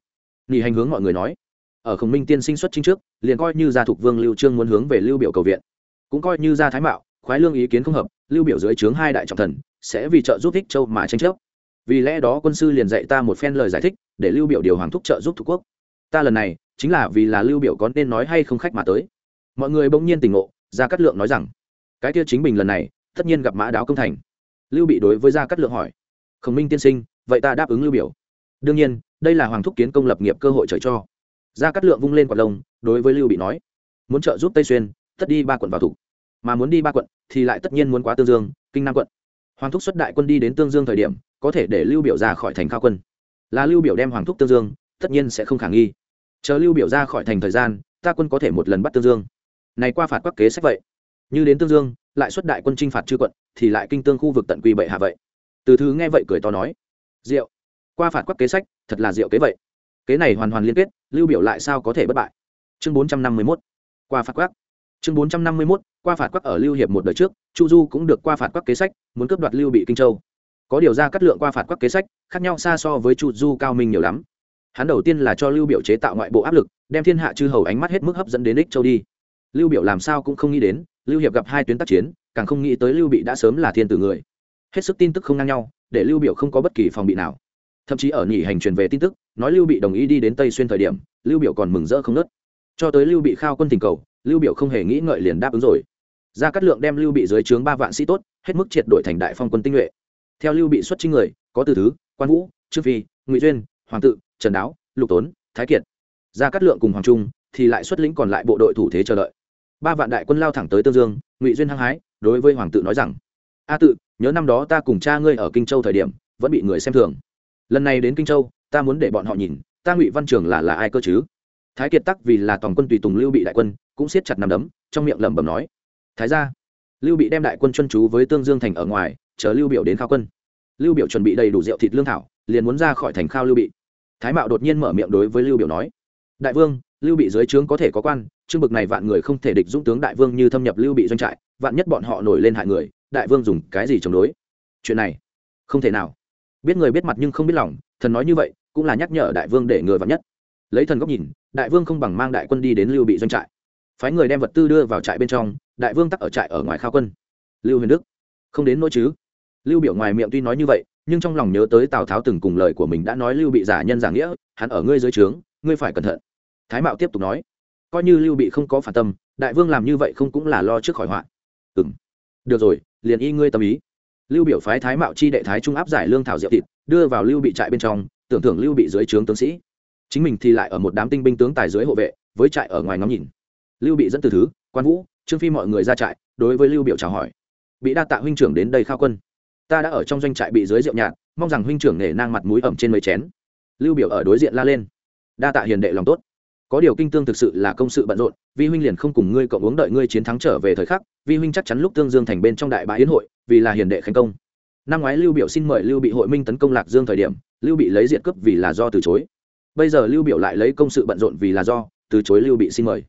Nghỉ hành hướng mọi người nói. Ở khổng minh tiên sinh xuất chính trước, liền coi như gia thục vương lưu trương muốn hướng về lưu biểu cầu viện. Cũng coi như gia thái mạo, khoái lương ý kiến không hợp, lưu biểu dưới trướng hai đại trọng thần sẽ vì trợ giúp thích châu mà tranh chấp. Vì lẽ đó quân sư liền dạy ta một phen lời giải thích, để lưu biểu điều hoàng thúc trợ giúp thủ quốc. Ta lần này, chính là vì là lưu biểu có nên nói hay không khách mà tới. Mọi người bỗng nhiên tỉnh ngộ, gia cát lượng nói rằng, cái kia chính bình lần này, tất nhiên gặp mã đáo công thành. Lưu bị đối với gia cát lượng hỏi, khổng minh tiên sinh, vậy ta đáp ứng lưu biểu. Đương nhiên, đây là hoàng thúc kiến công lập nghiệp cơ hội trời cho. Gia cát lượng vung lên quạt lông, đối với lưu bị nói, muốn trợ giúp tây xuyên, tất đi ba quận vào thủ. Mà muốn đi ba quận, thì lại tất nhiên muốn quá tương dương, kinh nam quận hoàng thúc xuất đại quân đi đến tương dương thời điểm, có thể để lưu biểu ra khỏi thành cao quân. Là lưu biểu đem hoàng thúc tương dương, tất nhiên sẽ không khả nghi. Chờ lưu biểu ra khỏi thành thời gian, ta quân có thể một lần bắt tương dương. Này qua phạt quắc kế sách vậy. Như đến tương dương, lại xuất đại quân chinh phạt chư quận, thì lại kinh tương khu vực tận quy bệ hạ vậy. Từ thứ nghe vậy cười to nói. Diệu. Qua phạt quắc kế sách, thật là diệu kế vậy. Kế này hoàn hoàn liên kết, lưu biểu lại sao có thể bất bại? Chương 451 qua phạt quắc chương 451 qua phạt quắc ở lưu hiệp một đời trước, chu du cũng được qua phạt quắc kế sách, muốn cướp đoạt lưu bị kinh châu. Có điều ra cắt lượng qua phạt quắc kế sách, khác nhau xa so với chu du cao minh nhiều lắm. Hắn đầu tiên là cho lưu biểu chế tạo ngoại bộ áp lực, đem thiên hạ chư hầu ánh mắt hết mức hấp dẫn đến ích châu đi. Lưu biểu làm sao cũng không nghĩ đến, lưu hiệp gặp hai tuyến tác chiến, càng không nghĩ tới lưu bị đã sớm là thiên tử người. Hết sức tin tức không ngang nhau, để lưu biểu không có bất kỳ phòng bị nào. Thậm chí ở nghỉ hành truyền về tin tức, nói lưu bị đồng ý đi đến tây xuyên thời điểm, lưu biểu còn mừng rỡ không nớt cho tới lưu bị khao quân tình cầu lưu biểu không hề nghĩ ngợi liền đáp ứng rồi. Gia cát lượng đem lưu bị dưới trướng ba vạn sĩ tốt, hết mức triệt đổi thành đại phong quân tinh nhuệ. Theo lưu bị xuất chính người, có từ thứ, quan vũ, trương phi, ngụy duyên, hoàng tự, trần đáo, lục tốn, thái kiệt. Gia cát lượng cùng hoàng trung thì lại xuất lĩnh còn lại bộ đội thủ thế chờ đợi. Ba vạn đại quân lao thẳng tới tương dương, ngụy duyên hăng hái, đối với hoàng tự nói rằng, a tự, nhớ năm đó ta cùng cha ngươi ở kinh châu thời điểm, vẫn bị người xem thường. Lần này đến kinh châu, ta muốn để bọn họ nhìn, ta ngụy văn trường là là ai cơ chứ? Thái kiệt tắc vì là toàn quân tùy tùng lưu bị đại quân, cũng siết chặt nằm đấm, trong miệng lẩm bẩm nói, thái ra lưu bị đem đại quân chân chú với tương dương thành ở ngoài, chờ lưu biểu đến khao quân. Lưu biểu chuẩn bị đầy đủ rượu thịt lương thảo, liền muốn ra khỏi thành khao lưu bị. Thái mạo đột nhiên mở miệng đối với lưu biểu nói, đại vương, lưu bị dưới trướng có thể có quan, chương bực này vạn người không thể địch dũng tướng đại vương như thâm nhập lưu bị doanh trại, vạn nhất bọn họ nổi lên hại người, đại vương dùng cái gì chống đối? Chuyện này, không thể nào. Biết người biết mặt nhưng không biết lòng, thần nói như vậy, cũng là nhắc nhở đại vương để người vạn nhất lấy thần góc nhìn, đại vương không bằng mang đại quân đi đến lưu bị doanh trại. Phái người đem vật tư đưa vào trại bên trong, đại vương tắc ở trại ở ngoài khao quân. Lưu huyền đức, không đến nỗi chứ? Lưu biểu ngoài miệng tuy nói như vậy, nhưng trong lòng nhớ tới tào tháo từng cùng lời của mình đã nói lưu bị giả nhân giả nghĩa, hắn ở ngươi dưới trướng, ngươi phải cẩn thận. Thái mạo tiếp tục nói, coi như lưu bị không có phản tâm, đại vương làm như vậy không cũng là lo trước khỏi họa. Ừng được rồi, liền y ngươi tâm ý. Lưu biểu phái thái mạo chi đệ thái trung áp giải lương thảo diệu thịt, đưa vào lưu bị trại bên trong, tưởng thưởng lưu bị dưới trướng tướng sĩ chính mình thì lại ở một đám tinh binh tướng tài dưới hộ vệ, với trại ở ngoài ngắm nhìn. Lưu bị dẫn từ thứ, quan vũ, trương phi mọi người ra trại, đối với lưu biểu chào hỏi. Bị đa tạ huynh trưởng đến đây khao quân. Ta đã ở trong doanh trại bị dưới rượu nhạt, mong rằng huynh trưởng nể nang mặt mũi ẩm trên mấy chén. Lưu biểu ở đối diện la lên. Đa tạ hiền đệ lòng tốt. Có điều kinh tương thực sự là công sự bận rộn, vi huynh liền không cùng ngươi cộng uống đợi ngươi chiến thắng trở về thời khắc, vi huynh chắc chắn lúc tương dương thành bên trong đại bãi yến hội, vì là hiền đệ khánh công. Năm ngoái lưu biểu xin mời lưu bị hội minh tấn công lạc dương thời điểm, lưu bị lấy diện cướp vì là do từ chối bây giờ lưu biểu lại lấy công sự bận rộn vì là do, từ chối lưu bị xin mời.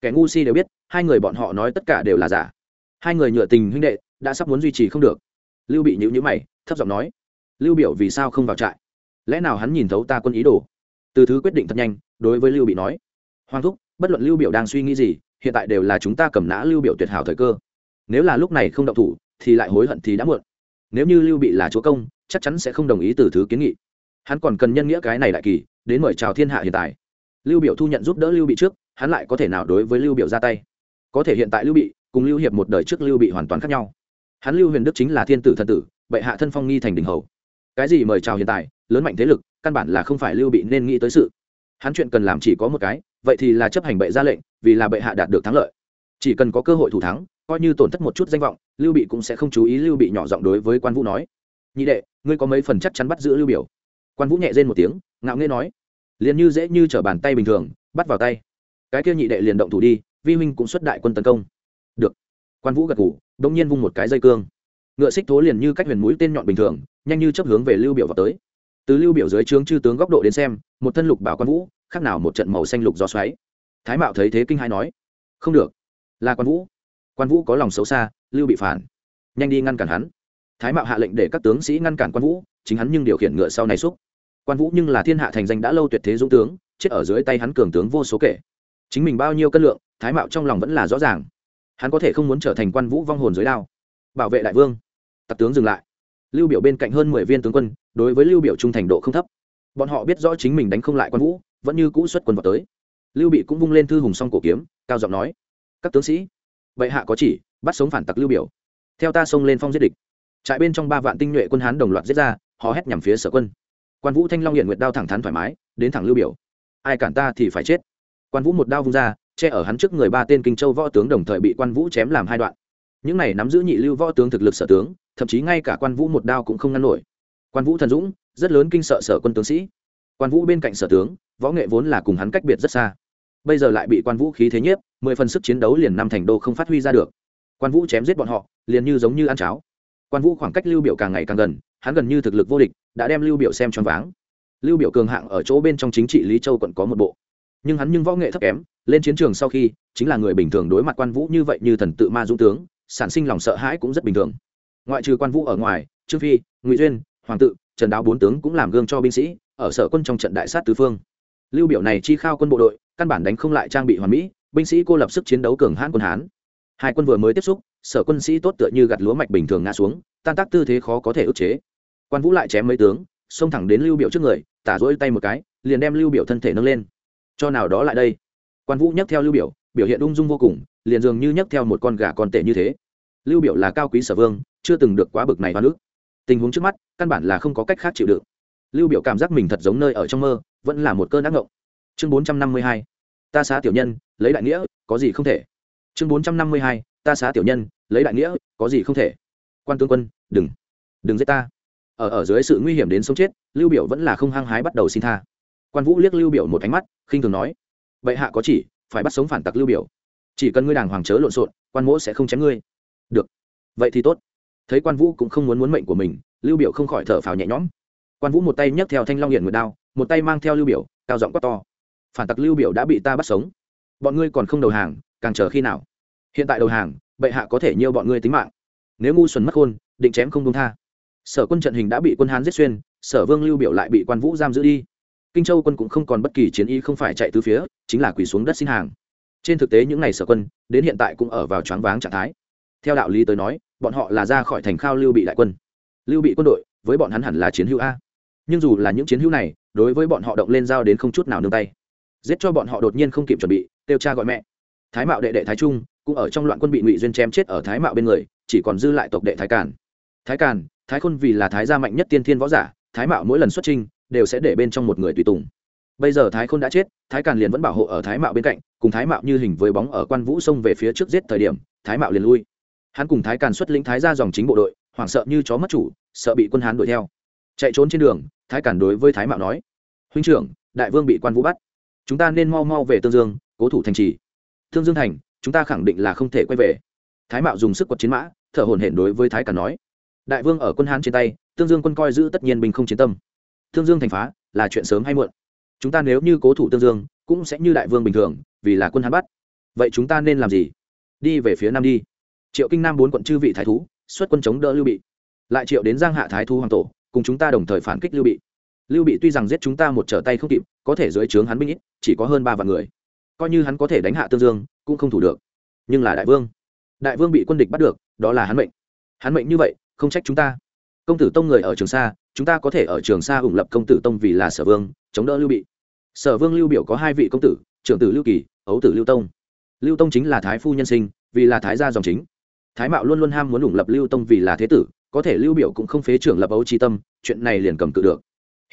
Kẻ ngu si đều biết, hai người bọn họ nói tất cả đều là giả. Hai người nhựa tình huynh đệ, đã sắp muốn duy trì không được. Lưu bị nhữ nhữ mày, thấp giọng nói, lưu biểu vì sao không vào trại? Lẽ nào hắn nhìn thấu ta quân ý đồ? Từ thứ quyết định thật nhanh, đối với lưu bị nói, hoàng thúc, bất luận lưu biểu đang suy nghĩ gì, hiện tại đều là chúng ta cầm nã lưu biểu tuyệt hảo thời cơ. Nếu là lúc này không động thủ, thì lại hối hận thì đã muộn. Nếu như lưu bị là chúa công, chắc chắn sẽ không đồng ý từ thứ kiến nghị hắn còn cần nhân nghĩa cái này đại kỳ, đến mời chào thiên hạ hiện tại. Lưu biểu thu nhận giúp đỡ lưu bị trước, hắn lại có thể nào đối với lưu biểu ra tay? Có thể hiện tại lưu bị cùng lưu hiệp một đời trước lưu bị hoàn toàn khác nhau. Hắn lưu huyền đức chính là thiên tử thần tử, bệ hạ thân phong nghi thành đình hầu. Cái gì mời chào hiện tại, lớn mạnh thế lực, căn bản là không phải lưu bị nên nghĩ tới sự. Hắn chuyện cần làm chỉ có một cái, vậy thì là chấp hành bệ ra lệnh, vì là bệ hạ đạt được thắng lợi. Chỉ cần có cơ hội thủ thắng, coi như tổn thất một chút danh vọng, lưu bị cũng sẽ không chú ý lưu bị nhỏ giọng đối với quan vũ nói. Nhị đệ, ngươi có mấy phần chắc chắn bắt giữ lưu biểu? Quan vũ nhẹ rên một tiếng, ngạo nghễ nói, liền như dễ như trở bàn tay bình thường, bắt vào tay. Cái kia nhị đệ liền động thủ đi, vi huynh cũng xuất đại quân tấn công. Được. Quan vũ gật ngủ đông nhiên vung một cái dây cương. Ngựa xích thố liền như cách huyền mũi tên nhọn bình thường, nhanh như chấp hướng về lưu biểu vào tới. Từ lưu biểu dưới trướng chư tướng góc độ đến xem, một thân lục bảo quan vũ, khác nào một trận màu xanh lục gió xoáy. Thái mạo thấy thế kinh hai nói, không được. Là quan vũ. Quan vũ có lòng xấu xa, lưu bị phản. Nhanh đi ngăn cản hắn thái mạo hạ lệnh để các tướng sĩ ngăn cản quan vũ, chính hắn nhưng điều khiển ngựa sau này xúc. Quan vũ nhưng là thiên hạ thành danh đã lâu tuyệt thế dũng tướng, chết ở dưới tay hắn cường tướng vô số kể. Chính mình bao nhiêu cân lượng, thái mạo trong lòng vẫn là rõ ràng. Hắn có thể không muốn trở thành quan vũ vong hồn dưới đao. Bảo vệ đại vương. Tặc tướng dừng lại. Lưu biểu bên cạnh hơn mười viên tướng quân, đối với lưu biểu trung thành độ không thấp. Bọn họ biết rõ chính mình đánh không lại quan vũ, vẫn như cũ xuất quân vào tới. Lưu bị cũng vung lên thư hùng song cổ kiếm, cao giọng nói, các tướng sĩ vậy hạ có chỉ, bắt sống phản tặc lưu biểu. Theo ta xông lên phong giết địch trại bên trong ba vạn tinh nhuệ quân hán đồng loạt giết ra họ hét nhằm phía sở quân. Quan vũ thanh long hiện nguyệt đao thẳng thắn thoải mái, đến thẳng lưu biểu. Ai cản ta thì phải chết. Quan vũ một đao vung ra, che ở hắn trước người ba tên kinh châu võ tướng đồng thời bị quan vũ chém làm hai đoạn. Những này nắm giữ nhị lưu võ tướng thực lực sở tướng, thậm chí ngay cả quan vũ một đao cũng không ngăn nổi. Quan vũ thần dũng, rất lớn kinh sợ sở quân tướng sĩ. Quan vũ bên cạnh sở tướng, võ nghệ vốn là cùng hắn cách biệt rất xa. Bây giờ lại bị quan vũ khí thế nhiếp, mười phần sức chiến đấu liền năm thành đô không phát huy ra được. Quan vũ chém giết bọn họ, liền như giống như ăn cháo quan vũ khoảng cách lưu biểu càng ngày càng gần hắn gần như thực lực vô địch đã đem lưu biểu xem choáng váng lưu biểu cường hạng ở chỗ bên trong chính trị lý châu quận có một bộ nhưng hắn nhưng võ nghệ thấp kém lên chiến trường sau khi chính là người bình thường đối mặt quan vũ như vậy như thần tự ma dũng tướng sản sinh lòng sợ hãi cũng rất bình thường ngoại trừ quan vũ ở ngoài trương phi ngụy duyên hoàng tự trần đáo bốn tướng cũng làm gương cho binh sĩ ở sở quân trong trận đại sát tứ phương lưu biểu này chi khao quân bộ đội căn bản đánh không lại trang bị hoàn mỹ binh sĩ cô lập sức chiến đấu cường hãn quân hán hai quân vừa mới tiếp xúc sở quân sĩ tốt tựa như gặt lúa mạch bình thường ngã xuống, tan tác tư thế khó có thể ức chế. Quan vũ lại chém mấy tướng, xông thẳng đến lưu biểu trước người, tả rỗi tay một cái, liền đem lưu biểu thân thể nâng lên. Cho nào đó lại đây. Quan vũ nhấc theo lưu biểu biểu hiện ung dung vô cùng, liền dường như nhấc theo một con gà con tệ như thế. Lưu biểu là cao quý sở vương, chưa từng được quá bực này hoa nước. Tình huống trước mắt, căn bản là không có cách khác chịu đựng. Lưu biểu cảm giác mình thật giống nơi ở trong mơ, vẫn là một cơn ác ngộng. Chương 452 ta xá tiểu nhân, lấy đại nghĩa, có gì không thể? Chương 452 ta xá tiểu nhân, lấy đại nghĩa, có gì không thể? Quan tướng quân, đừng đừng giết ta. Ở ở dưới sự nguy hiểm đến sống chết, lưu biểu vẫn là không hăng hái bắt đầu xin tha. Quan vũ liếc lưu biểu một ánh mắt, khinh thường nói vậy hạ có chỉ, phải bắt sống phản tặc lưu biểu. Chỉ cần ngươi đàng hoàng chớ lộn xộn, quan mỗ sẽ không chém ngươi. Được, vậy thì tốt. Thấy quan vũ cũng không muốn muốn mệnh của mình, lưu biểu không khỏi thở phào nhẹ nhõm. Quan vũ một tay nhấc theo thanh long hiển nguyệt đao, một tay mang theo lưu biểu, cao giọng quát to, phản tặc lưu biểu đã bị ta bắt sống. Bọn ngươi còn không đầu hàng, càng chờ khi nào? Hiện tại đầu hàng, bệ hạ có thể nhiều bọn ngươi tính mạng. Nếu ngu xuẩn mất khôn, định chém không công tha. Sở quân trận hình đã bị quân hán giết xuyên, sở vương lưu biểu lại bị quan vũ giam giữ đi. Kinh châu quân cũng không còn bất kỳ chiến y không phải chạy từ phía, chính là quỳ xuống đất xin hàng. Trên thực tế những ngày sở quân, đến hiện tại cũng ở vào choáng váng trạng thái. Theo đạo lý tới nói, bọn họ là ra khỏi thành khao lưu bị đại quân. Lưu bị quân đội, với bọn hắn hẳn là chiến hữu a. Nhưng dù là những chiến hữu này, đối với bọn họ động lên giao đến không chút nào nương tay. Giết cho bọn họ đột nhiên không kịp chuẩn bị, kêu cha gọi mẹ. Thái mạo đệ đệ thái trung cũng ở trong loạn quân bị ngụy duyên chém chết ở thái mạo bên người, chỉ còn dư lại tộc đệ thái càn. Thái càn, thái khôn vì là thái gia mạnh nhất tiên thiên võ giả, thái mạo mỗi lần xuất trinh đều sẽ để bên trong một người tùy tùng. Bây giờ thái khôn đã chết, thái càn liền vẫn bảo hộ ở thái mạo bên cạnh, cùng thái mạo như hình với bóng ở quan vũ xông về phía trước giết thời điểm, thái mạo liền lui. Hắn cùng thái càn xuất lĩnh thái ra dòng chính bộ đội, hoảng sợ như chó mất chủ, sợ bị quân hán đuổi theo. Chạy trốn trên đường, thái càn đối với thái mạo nói, huynh trưởng, đại vương bị quan vũ bắt. Chúng ta nên mau mau về tương dương, cố thủ thành trì. Thương dương thành chúng ta khẳng định là không thể quay về. Thái mạo dùng sức quật chiến mã, thở hổn hển đối với thái càn nói. Đại vương ở quân hán trên tay, tương dương quân coi giữ tất nhiên binh không chiến tâm. Tương dương thành phá, là chuyện sớm hay muộn. Chúng ta nếu như cố thủ tương dương, cũng sẽ như đại vương bình thường, vì là quân hán bắt. Vậy chúng ta nên làm gì? Đi về phía nam đi. Triệu kinh nam bốn quận chư vị thái thú, xuất quân chống đỡ lưu bị. Lại triệu đến giang hạ thái thú hoàng tổ, cùng chúng ta đồng thời phản kích lưu bị. Lưu bị tuy rằng giết chúng ta một trở tay không kịp, có thể dưới trướng hắn binh ít, chỉ có hơn ba vạn người coi như hắn có thể đánh hạ tương dương, cũng không thủ được. Nhưng là đại vương đại vương bị quân địch bắt được, đó là hắn mệnh. Hắn mệnh như vậy, không trách chúng ta. Công tử tông người ở trường sa, chúng ta có thể ở trường sa ủng lập công tử tông vì là sở vương, chống đỡ lưu bị. Sở vương lưu biểu có hai vị công tử, trưởng tử lưu kỳ, ấu tử lưu tông. Lưu tông chính là thái phu nhân sinh, vì là thái gia dòng chính. Thái mạo luôn luôn ham muốn ủng lập lưu tông vì là thế tử, có thể lưu biểu cũng không phế trưởng lập ấu tri tâm, chuyện này liền cầm cự được.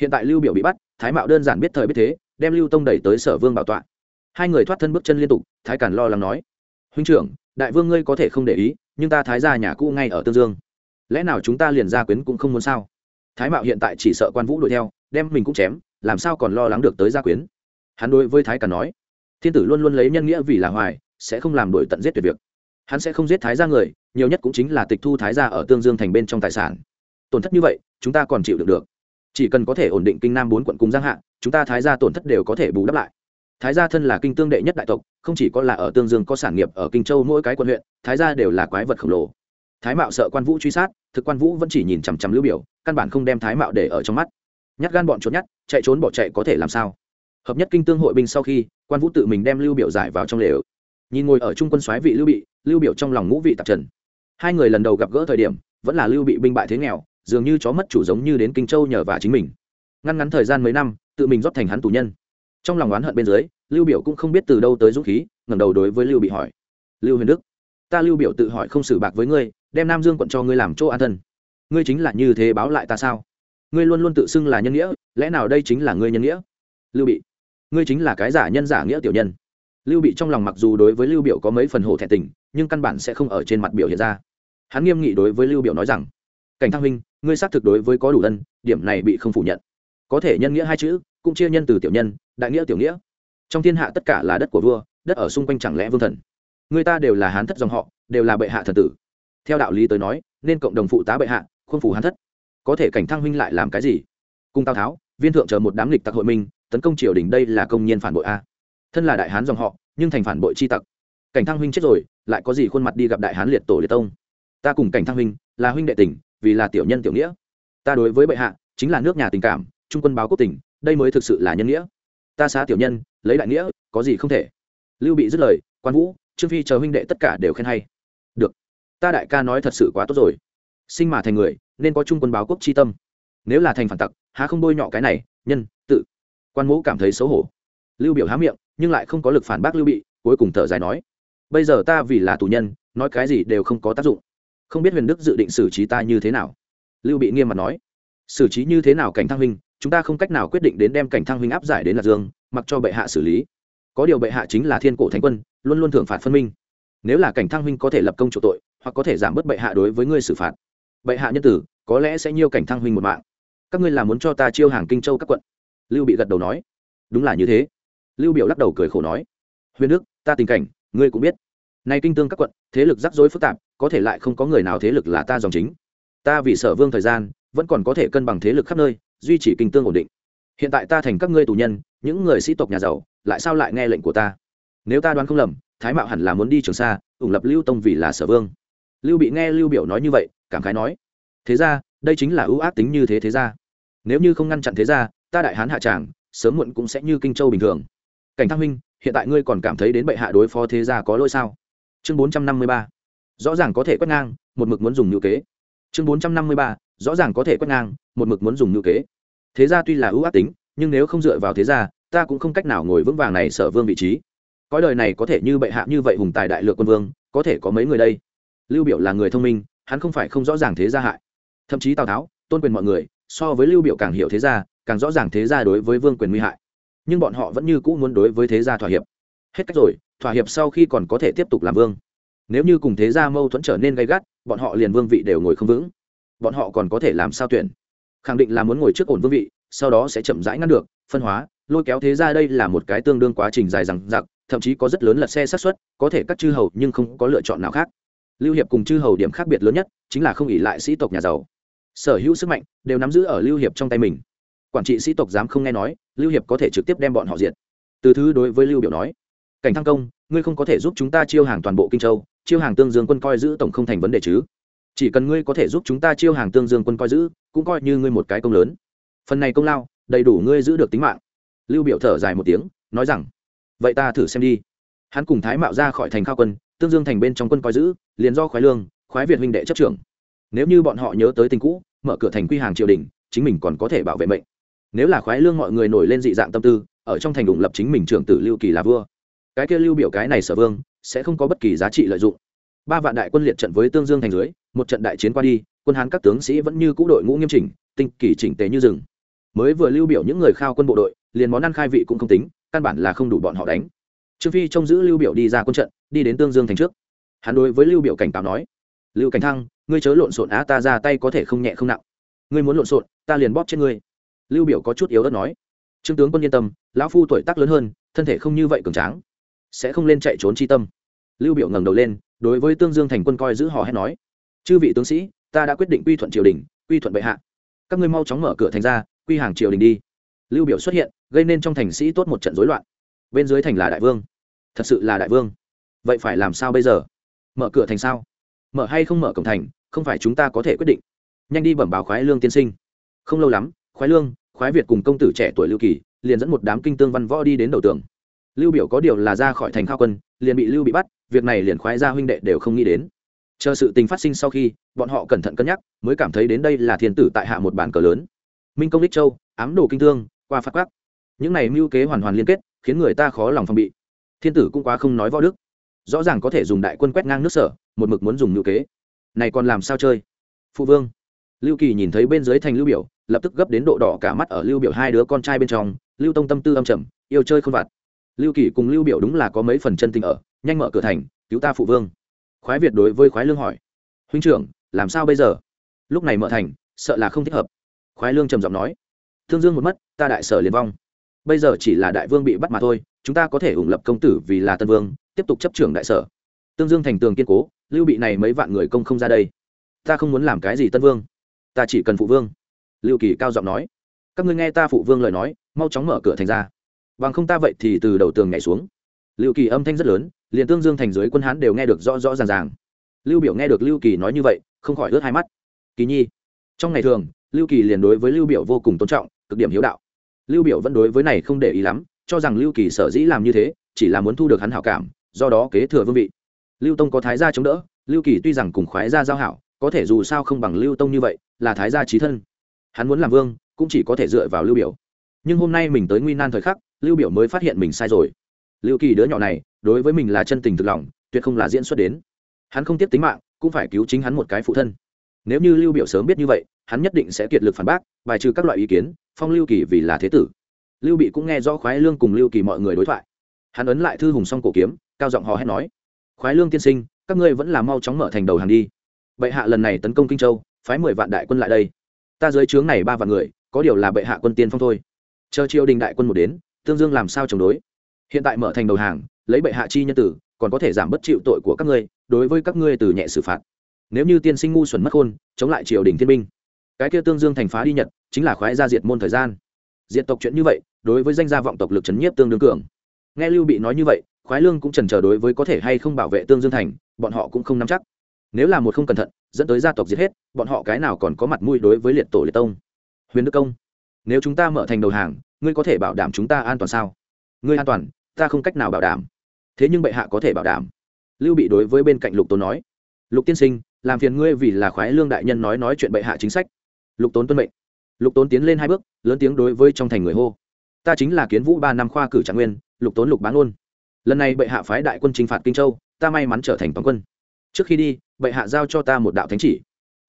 Hiện tại lưu biểu bị bắt, thái mạo đơn giản biết thời biết thế, đem lưu tông đẩy tới sở vương bảo tọa hai người thoát thân bước chân liên tục, thái cản lo lắng nói, huynh trưởng, đại vương ngươi có thể không để ý, nhưng ta thái gia nhà cũ ngay ở tương dương. Lẽ nào chúng ta liền gia quyến cũng không muốn sao? Thái mạo hiện tại chỉ sợ quan vũ đuổi theo, đem mình cũng chém, làm sao còn lo lắng được tới gia quyến? Hắn đối với thái cản nói, thiên tử luôn luôn lấy nhân nghĩa vì là hoài, sẽ không làm đổi tận giết tuyệt việc. Hắn sẽ không giết thái gia người, nhiều nhất cũng chính là tịch thu thái gia ở tương dương thành bên trong tài sản. Tổn thất như vậy, chúng ta còn chịu được được. Chỉ cần có thể ổn định kinh nam bốn quận cùng giang hạ, chúng ta thái gia tổn thất đều có thể bù đắp lại thái gia thân là kinh tương đệ nhất đại tộc, không chỉ có là ở tương dương có sản nghiệp ở kinh châu mỗi cái quận huyện, thái gia đều là quái vật khổng lồ. Thái mạo sợ quan vũ truy sát, thực quan vũ vẫn chỉ nhìn chằm chằm lưu biểu, căn bản không đem thái mạo để ở trong mắt. Nhát gan bọn trốn nhát, chạy trốn bỏ chạy có thể làm sao? Hợp nhất kinh tương hội binh sau khi, quan vũ tự mình đem lưu biểu giải vào trong lều. Nhìn ngồi ở trung quân soái vị lưu bị, lưu biểu trong lòng ngũ vị tạp trần. Hai người lần đầu gặp gỡ thời điểm, vẫn là lưu bị binh bại thế nghèo, dường như chó mất chủ giống như đến kinh châu nhờ vả chính mình. Ngăn ngắn thời gian mấy năm, tự mình rót thành hắn tù nhân trong lòng oán hận bên dưới, lưu biểu cũng không biết từ đâu tới dũng khí, ngẩng đầu đối với lưu bị hỏi. Lưu huyền đức, ta lưu biểu tự hỏi không xử bạc với ngươi, đem nam dương quận cho ngươi làm chỗ an thân. Ngươi chính là như thế báo lại ta sao? Ngươi luôn luôn tự xưng là nhân nghĩa, lẽ nào đây chính là ngươi nhân nghĩa? Lưu bị. Ngươi chính là cái giả nhân giả nghĩa tiểu nhân. Lưu bị trong lòng mặc dù đối với lưu biểu có mấy phần hổ thẹn tình, nhưng căn bản sẽ không ở trên mặt biểu hiện ra. Hắn nghiêm nghị đối với lưu biểu nói rằng, cảnh thăng huynh, ngươi xác thực đối với có đủ ân điểm này bị không phủ nhận. Có thể nhân nghĩa hai chữ cũng chia nhân từ tiểu nhân, đại nghĩa tiểu nghĩa. Trong thiên hạ tất cả là đất của vua, đất ở xung quanh chẳng lẽ vương thần? Người ta đều là hán thất dòng họ, đều là bệ hạ thần tử. Theo đạo lý tới nói, nên cộng đồng phụ tá bệ hạ khuôn phủ hán thất. Có thể cảnh thăng huynh lại làm cái gì? Cùng tào tháo, viên thượng chờ một đám lịch tặc hội minh, tấn công triều đình đây là công nhân phản bội a. Thân là đại hán dòng họ, nhưng thành phản bội chi tặc. Cảnh thăng huynh chết rồi, lại có gì khuôn mặt đi gặp đại hán liệt tổ liệt tông? Ta cùng cảnh thăng huynh là huynh đệ tình, vì là tiểu nhân tiểu nghĩa. Ta đối với bệ hạ, chính là nước nhà tình cảm, trung quân báo quốc tình đây mới thực sự là nhân nghĩa. Ta xá tiểu nhân, lấy đại nghĩa, có gì không thể. Lưu bị dứt lời, quan vũ, trương phi chờ huynh đệ tất cả đều khen hay. Được. Ta đại ca nói thật sự quá tốt rồi. Sinh mà thành người, nên có chung quân báo quốc chi tâm. Nếu là thành phản tặc, há không bôi nhọ cái này, nhân, tự. Quan mũ cảm thấy xấu hổ. Lưu biểu há miệng, nhưng lại không có lực phản bác lưu bị, cuối cùng thở dài nói. Bây giờ ta vì là tù nhân, nói cái gì đều không có tác dụng. Không biết huyền đức dự định xử trí ta như thế nào. Lưu bị nghiêm mặt nói. Xử trí như thế nào cảnh thăng huynh chúng ta không cách nào quyết định đến đem cảnh thăng huynh áp giải đến lạc dương, mặc cho bệ hạ xử lý. Có điều bệ hạ chính là thiên cổ thánh quân, luôn luôn thưởng phạt phân minh. Nếu là cảnh thăng huynh có thể lập công chủ tội, hoặc có thể giảm bớt bệ hạ đối với ngươi xử phạt, bệ hạ nhân tử, có lẽ sẽ nhiêu cảnh thăng huynh một mạng. Các ngươi là muốn cho ta chiêu hàng kinh châu các quận? Lưu bị gật đầu nói. Đúng là như thế. Lưu biểu lắc đầu cười khổ nói. Huyền đức, ta tình cảnh, ngươi cũng biết. Nay kinh tương các quận, thế lực rắc rối phức tạp, có thể lại không có người nào thế lực là ta dòng chính. Ta vì sở vương thời gian, vẫn còn có thể cân bằng thế lực khắp nơi duy trì kinh tương ổn định. Hiện tại ta thành các ngươi tù nhân, những người sĩ tộc nhà giàu, lại sao lại nghe lệnh của ta? Nếu ta đoán không lầm, thái mạo hẳn là muốn đi trường sa, ủng lập lưu tông vì là sở vương. Lưu bị nghe lưu biểu nói như vậy, cảm khái nói, thế ra, đây chính là ưu ác tính như thế thế ra. Nếu như không ngăn chặn thế ra, ta đại hán hạ tràng, sớm muộn cũng sẽ như kinh châu bình thường. Cảnh thăng minh hiện tại ngươi còn cảm thấy đến bệ hạ đối phó thế gia có lỗi sao? Chương bốn trăm năm mươi ba. Rõ ràng có thể quét ngang, một mực muốn dùng ngữ kế. Chương bốn trăm năm mươi ba rõ ràng có thể quét ngang, một mực muốn dùng ngữ kế. Thế gia tuy là ưu ác tính, nhưng nếu không dựa vào thế gia, ta cũng không cách nào ngồi vững vàng này sở vương vị trí. Cõi đời này có thể như bệ hạ như vậy hùng tài đại lược quân vương, có thể có mấy người đây? Lưu biểu là người thông minh, hắn không phải không rõ ràng thế gia hại. Thậm chí tào tháo, tôn quyền mọi người, so với lưu biểu càng hiểu thế gia, càng rõ ràng thế gia đối với vương quyền nguy hại. Nhưng bọn họ vẫn như cũ muốn đối với thế gia thỏa hiệp. Hết cách rồi, thỏa hiệp sau khi còn có thể tiếp tục làm vương. Nếu như cùng thế gia mâu thuẫn trở nên gay gắt, bọn họ liền vương vị đều ngồi không vững bọn họ còn có thể làm sao tuyển? Khẳng định là muốn ngồi trước ổn vương vị, sau đó sẽ chậm rãi ngăn được, phân hóa, lôi kéo thế ra đây là một cái tương đương quá trình dài dằng dặc, thậm chí có rất lớn lật xe sát xuất có thể cắt chư hầu nhưng không có lựa chọn nào khác. Lưu hiệp cùng chư hầu điểm khác biệt lớn nhất chính là không ỉ lại sĩ tộc nhà giàu. Sở hữu sức mạnh đều nắm giữ ở lưu hiệp trong tay mình. Quản trị sĩ tộc dám không nghe nói, lưu hiệp có thể trực tiếp đem bọn họ diệt. Từ thứ đối với lưu biểu nói, cảnh thăng công, ngươi không có thể giúp chúng ta chiêu hàng toàn bộ kinh châu, chiêu hàng tương dương quân coi giữ tổng không thành vấn đề chứ? Chỉ cần ngươi có thể giúp chúng ta chiêu hàng tương dương quân coi giữ, cũng coi như ngươi một cái công lớn. Phần này công lao, đầy đủ ngươi giữ được tính mạng. Lưu biểu thở dài một tiếng, nói rằng, vậy ta thử xem đi. Hắn cùng thái mạo ra khỏi thành khao quân, tương dương thành bên trong quân coi giữ, liền do khoái lương, khoái việt huynh đệ chấp trưởng. Nếu như bọn họ nhớ tới tình cũ, mở cửa thành quy hàng triều đình, chính mình còn có thể bảo vệ mệnh. Nếu là khoái lương mọi người nổi lên dị dạng tâm tư, ở trong thành đủng lập chính mình trưởng tử lưu kỳ là vua. Cái kia lưu biểu cái này sở vương, sẽ không có bất kỳ giá trị lợi dụng ba vạn đại quân liệt trận với tương dương thành dưới, một trận đại chiến qua đi, quân hán các tướng sĩ vẫn như cũ đội ngũ nghiêm chỉnh, tinh kỳ chỉnh tế như rừng. Mới vừa lưu biểu những người khao quân bộ đội, liền món ăn khai vị cũng không tính, căn bản là không đủ bọn họ đánh. Trương phi trông giữ lưu biểu đi ra quân trận, đi đến tương dương thành trước. Hắn đối với lưu biểu cảnh cáo nói, lưu cảnh thăng, ngươi chớ lộn xộn á, ta ra tay có thể không nhẹ không nặng. Ngươi muốn lộn xộn, ta liền bóp chết ngươi. Lưu biểu có chút yếu ớt nói, trương tướng quân yên tâm, lão phu tuổi tác lớn hơn, thân thể không như vậy cường tráng, sẽ không lên chạy trốn chi tâm. Lưu biểu ngẩng đầu lên đối với tương dương thành quân coi giữ họ hét nói, chư vị tướng sĩ, ta đã quyết định quy thuận triều đình, quy thuận bệ hạ. Các ngươi mau chóng mở cửa thành ra, quy hàng triều đình đi. Lưu biểu xuất hiện, gây nên trong thành sĩ tốt một trận rối loạn. Bên dưới thành là đại vương. Thật sự là đại vương. Vậy phải làm sao bây giờ? Mở cửa thành sao? Mở hay không mở cổng thành, không phải chúng ta có thể quyết định. Nhanh đi bẩm báo khoái lương tiên sinh. Không lâu lắm, khoái lương, khoái việt cùng công tử trẻ tuổi lưu kỳ liền dẫn một đám kinh tương văn võ đi đến đầu tường. Lưu biểu có điều là ra khỏi thành khao quân, liền bị lưu bị bắt việc này liền khoái gia huynh đệ đều không nghĩ đến. Chờ sự tình phát sinh sau khi bọn họ cẩn thận cân nhắc mới cảm thấy đến đây là thiên tử tại hạ một bản cờ lớn. Minh công đích châu ám đồ kinh thương qua phát quát, những này mưu kế hoàn hoàn liên kết khiến người ta khó lòng phòng bị. Thiên tử cũng quá không nói võ đức. Rõ ràng có thể dùng đại quân quét ngang nước sở một mực muốn dùng mưu kế. Này còn làm sao chơi? Phụ vương. Lưu kỳ nhìn thấy bên dưới thành lưu biểu lập tức gấp đến độ đỏ cả mắt ở lưu biểu hai đứa con trai bên trong. Lưu tông tâm tư âm trầm yêu chơi không vặt. Lưu kỳ cùng lưu biểu đúng là có mấy phần chân tình ở nhanh mở cửa thành, cứu ta phụ vương. Khoái việt đối với khoái lương hỏi, huynh trưởng, làm sao bây giờ? Lúc này mở thành, sợ là không thích hợp. Khoái lương trầm giọng nói, thương dương một mất, ta đại sở liền vong. Bây giờ chỉ là đại vương bị bắt mà thôi, chúng ta có thể ủng lập công tử vì là tân vương, tiếp tục chấp trưởng đại sở. Tương dương thành tường kiên cố, lưu bị này mấy vạn người công không ra đây. Ta không muốn làm cái gì tân vương. Ta chỉ cần phụ vương. Lưu kỳ cao giọng nói, các ngươi nghe ta phụ vương lời nói, mau chóng mở cửa thành ra. Bằng không ta vậy thì từ đầu tường nhảy xuống. Lưu kỳ âm thanh rất lớn liền tương dương thành dưới quân hán đều nghe được rõ rõ ràng ràng. Lưu biểu nghe được lưu kỳ nói như vậy, không khỏi ướt hai mắt. Kỳ nhi, trong ngày thường, lưu kỳ liền đối với lưu biểu vô cùng tôn trọng, cực điểm hiếu đạo. Lưu biểu vẫn đối với này không để ý lắm, cho rằng lưu kỳ sở dĩ làm như thế, chỉ là muốn thu được hắn hảo cảm, do đó kế thừa vương vị. Lưu tông có thái gia chống đỡ, lưu kỳ tuy rằng cùng khoái gia giao hảo, có thể dù sao không bằng lưu tông như vậy, là thái gia trí thân. Hắn muốn làm vương, cũng chỉ có thể dựa vào lưu biểu. Nhưng hôm nay mình tới nguy nan thời khắc, lưu biểu mới phát hiện mình sai rồi lưu kỳ đứa nhỏ này, đối với mình là chân tình thực lòng, tuyệt không là diễn xuất đến. Hắn không tiếp tính mạng, cũng phải cứu chính hắn một cái phụ thân. Nếu như lưu biểu sớm biết như vậy, hắn nhất định sẽ kiệt lực phản bác, bài trừ các loại ý kiến, phong lưu kỳ vì là thế tử. Lưu bị cũng nghe rõ khoái lương cùng lưu kỳ mọi người đối thoại. Hắn ấn lại thư hùng song cổ kiếm, cao giọng hò hét nói, khoái lương tiên sinh, các ngươi vẫn là mau chóng mở thành đầu hàng đi. Bệ hạ lần này tấn công kinh châu, phái mười vạn đại quân lại đây. Ta dưới trướng này ba vạn người, có điều là bệ hạ quân tiên phong thôi. Chờ triều đình đại quân một đến, tương dương làm sao chống đối? Hiện tại mở thành đầu hàng, lấy bệ hạ chi nhân tử, còn có thể giảm bất chịu tội của các ngươi, đối với các ngươi từ nhẹ xử phạt. Nếu như tiên sinh ngu xuẩn mất khôn chống lại triều đình thiên binh. Cái kia tương dương thành phá đi nhật, chính là khoái gia diệt môn thời gian. Diệt tộc chuyện như vậy, đối với danh gia vọng tộc lực chấn nhiếp tương đương cường. Nghe lưu bị nói như vậy, khoái lương cũng trần chờ đối với có thể hay không bảo vệ tương dương thành, bọn họ cũng không nắm chắc. Nếu là một không cẩn thận, dẫn tới gia tộc giết hết, bọn họ cái nào còn có mặt mũi đối với liệt tổ liệt tông? Huyền đức công, nếu chúng ta mở thành đầu hàng, ngươi có thể bảo đảm chúng ta an toàn sao? Ngươi an toàn ta không cách nào bảo đảm. Thế nhưng bệ hạ có thể bảo đảm. Lưu bị đối với bên cạnh lục tốn nói, lục tiên sinh, làm phiền ngươi vì là khoái lương đại nhân nói nói chuyện bệ hạ chính sách. Lục tốn tuân mệnh. Lục tốn tiến lên hai bước, lớn tiếng đối với trong thành người hô, ta chính là kiến vũ ba năm khoa cử trạng nguyên, lục tốn lục bán ôn lần này bệ hạ phái đại quân chinh phạt kinh châu, ta may mắn trở thành toàn quân. Trước khi đi, bệ hạ giao cho ta một đạo thánh chỉ.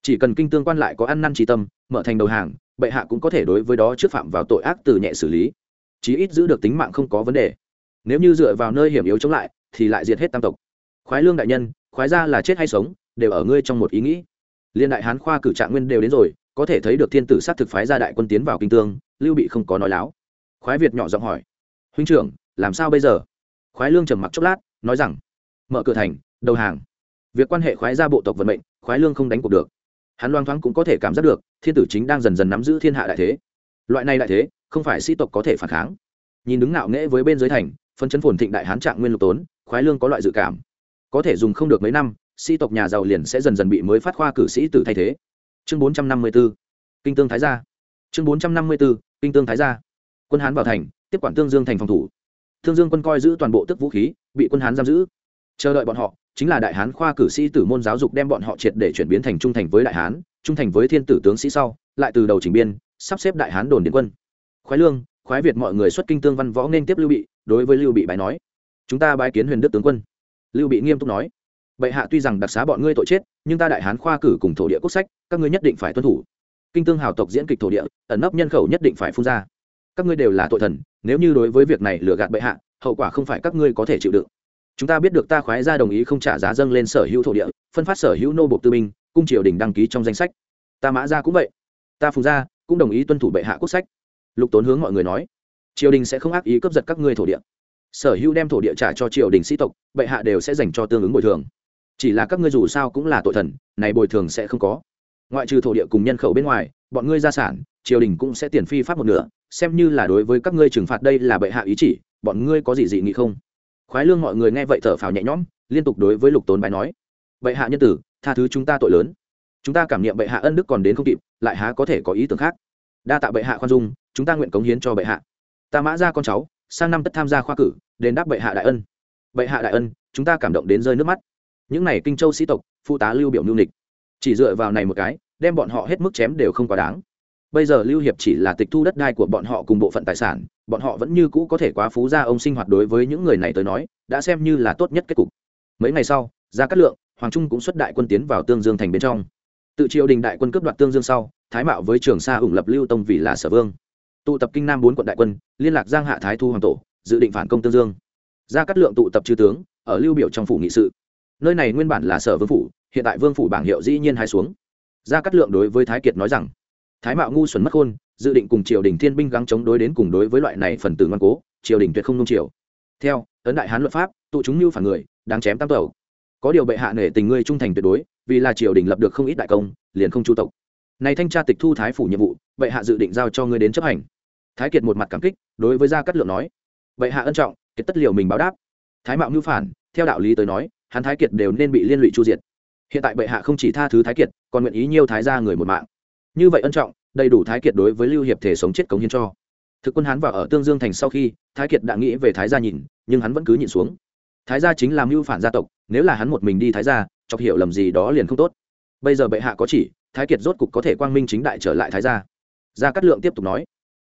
Chỉ cần kinh tương quan lại có ăn năn trí tâm, mở thành đầu hàng, bệ hạ cũng có thể đối với đó trước phạm vào tội ác từ nhẹ xử lý. Chí ít giữ được tính mạng không có vấn đề nếu như dựa vào nơi hiểm yếu chống lại, thì lại diệt hết tam tộc. Khoái lương đại nhân, khoái ra là chết hay sống, đều ở ngươi trong một ý nghĩ. Liên đại hán khoa cử trạng nguyên đều đến rồi, có thể thấy được thiên tử sát thực phái ra đại quân tiến vào kinh tương, lưu bị không có nói láo. Khoái việt nhỏ giọng hỏi, huynh trưởng, làm sao bây giờ? Khoái lương trầm mặc chốc lát, nói rằng, mở cửa thành, đầu hàng. Việc quan hệ khoái ra bộ tộc vận mệnh, khoái lương không đánh cuộc được. Hắn loang thoáng cũng có thể cảm giác được, thiên tử chính đang dần dần nắm giữ thiên hạ đại thế. Loại này đại thế, không phải sĩ tộc có thể phản kháng. Nhìn đứng ngạo nghễ với bên dưới thành phân chấn phồn thịnh đại hán trạng nguyên lục tốn, khoái lương có loại dự cảm. Có thể dùng không được mấy năm sĩ tộc nhà giàu liền sẽ dần dần bị mới phát khoa cử sĩ tử thay thế. Chương bốn trăm năm mươi b ố kinh tương thái gia. Chương bốn trăm năm mươi b ố kinh tương thái gia. Quân hán vào thành, tiếp quản tương dương thành phòng thủ. Thương dương quân coi giữ toàn bộ tức vũ khí, bị quân hán giam giữ. Chờ đợi bọn họ, chính là đại hán khoa cử sĩ tử môn giáo dục đem bọn họ triệt để chuyển biến thành trung thành với đại hán, trung thành với thiên tử tướng sĩ sau, lại từ đầu chỉnh biên, sắp xếp đại hán đồn điện quân. Khoái lương, khoái việt mọi người xuất kinh tương văn võ nên tiếp lưu bị đối với lưu bị bài nói, chúng ta bái kiến huyền đức tướng quân. Lưu bị nghiêm túc nói, bệ hạ tuy rằng đặc xá bọn ngươi tội chết, nhưng ta đại hán khoa cử cùng thổ địa quốc sách, các ngươi nhất định phải tuân thủ. Kinh tương hào tộc diễn kịch thổ địa, ẩn nấp nhân khẩu nhất định phải phun ra. Các ngươi đều là tội thần, nếu như đối với việc này lừa gạt bệ hạ, hậu quả không phải các ngươi có thể chịu đựng. Chúng ta biết được ta khoái ra đồng ý không trả giá dâng lên sở hữu thổ địa, phân phát sở hữu nô bộc tư binh, cung triều đình đăng ký trong danh sách. Ta mã ra cũng vậy. Ta phùng ra, cũng đồng ý tuân thủ bệ hạ quốc sách. Lục tốn hướng mọi người nói triều đình sẽ không ác ý cướp giật các ngươi thổ địa. Sở hữu đem thổ địa trả cho triều đình sĩ tộc, bệ hạ đều sẽ dành cho tương ứng bồi thường. Chỉ là các ngươi dù sao cũng là tội thần, này bồi thường sẽ không có. Ngoại trừ thổ địa cùng nhân khẩu bên ngoài, bọn ngươi gia sản, triều đình cũng sẽ tiền phi pháp một nửa, xem như là đối với các ngươi trừng phạt đây là bệ hạ ý chỉ, bọn ngươi có gì dị nghị không? Khoái lương mọi người nghe vậy thở phào nhẹ nhõm, liên tục đối với lục tốn bài nói, bệ hạ nhân tử, tha thứ chúng ta tội lớn. Chúng ta cảm nghiệm bệ hạ ân đức còn đến không kịp, lại há có thể có ý tưởng khác. Đa tạ bệ hạ khoan dung, chúng ta nguyện cống hiến cho bệ hạ ta mã ra con cháu, sang năm tất tham gia khoa cử, đền đáp bệ hạ đại ân. Bệ hạ đại ân, chúng ta cảm động đến rơi nước mắt. Những n à y kinh châu sĩ tộc, phụ tá lưu biểu nhu nịch chỉ dựa vào này một cái, đem bọn họ hết mức chém đều không quá đáng. Bây giờ lưu hiệp chỉ là tịch thu đất đai của bọn họ cùng bộ phận tài sản, bọn họ vẫn như cũ có thể quá phú ra ông sinh hoạt đối với những người này tới nói, đã xem như là tốt nhất kết cục. Mấy ngày sau ra cát lượng, hoàng trung cũng xuất đại quân tiến vào tương dương thành bên trong. Tự triều đình đại quân cướp đoạt tương dương sau, thái mạo với trường sa ủng lập lưu tông vì là sở vương tụ tập kinh nam bốn quận đại quân, liên lạc giang hạ thái thu hoàng tổ, dự định phản công tương dương. Ra cát lượng tụ tập chư tướng, ở lưu biểu trong phủ nghị sự. Nơi này nguyên bản là sở vương phủ, hiện tại vương phủ bảng hiệu dĩ nhiên hai xuống. Ra cát lượng đối với thái kiệt nói rằng, thái mạo ngu xuẩn mất khôn, dự định cùng triều đình thiên binh gắng chống đối đến cùng đối với loại này phần tử ngoan cố, triều đình tuyệt không nung triều theo, ấn đại hán luật pháp, tụ chúng như phản người, đáng chém tam tẩu. Có điều bệ hạ nể tình ngươi trung thành tuyệt đối, vì là triều đình lập được không ít đại công, liền không chu tộc này thanh tra tịch thu thái phủ nhiệm vụ, bệ hạ dự định giao cho ngươi đến chấp hành. Thái kiệt một mặt cảm kích, đối với gia cát lượng nói, bệ hạ ân trọng, kiệt tất liều mình báo đáp. Thái mạo mưu phản, theo đạo lý tới nói, hắn thái kiệt đều nên bị liên lụy chu diệt. Hiện tại bệ hạ không chỉ tha thứ thái kiệt, còn nguyện ý nhiêu thái gia người một mạng. Như vậy ân trọng, đầy đủ thái kiệt đối với lưu hiệp thể sống chết cống hiến cho. Thực quân hán vào ở tương dương thành sau khi, thái kiệt đã nghĩ về thái gia nhìn, nhưng hắn vẫn cứ nhìn xuống. Thái gia chính là mưu phản gia tộc, nếu là hắn một mình đi thái gia, chọc hiểu lầm gì đó liền không tốt. Bây giờ bệ hạ có chỉ thái kiệt rốt cục có thể quang minh chính đại trở lại thái gia. Gia cát lượng tiếp tục nói,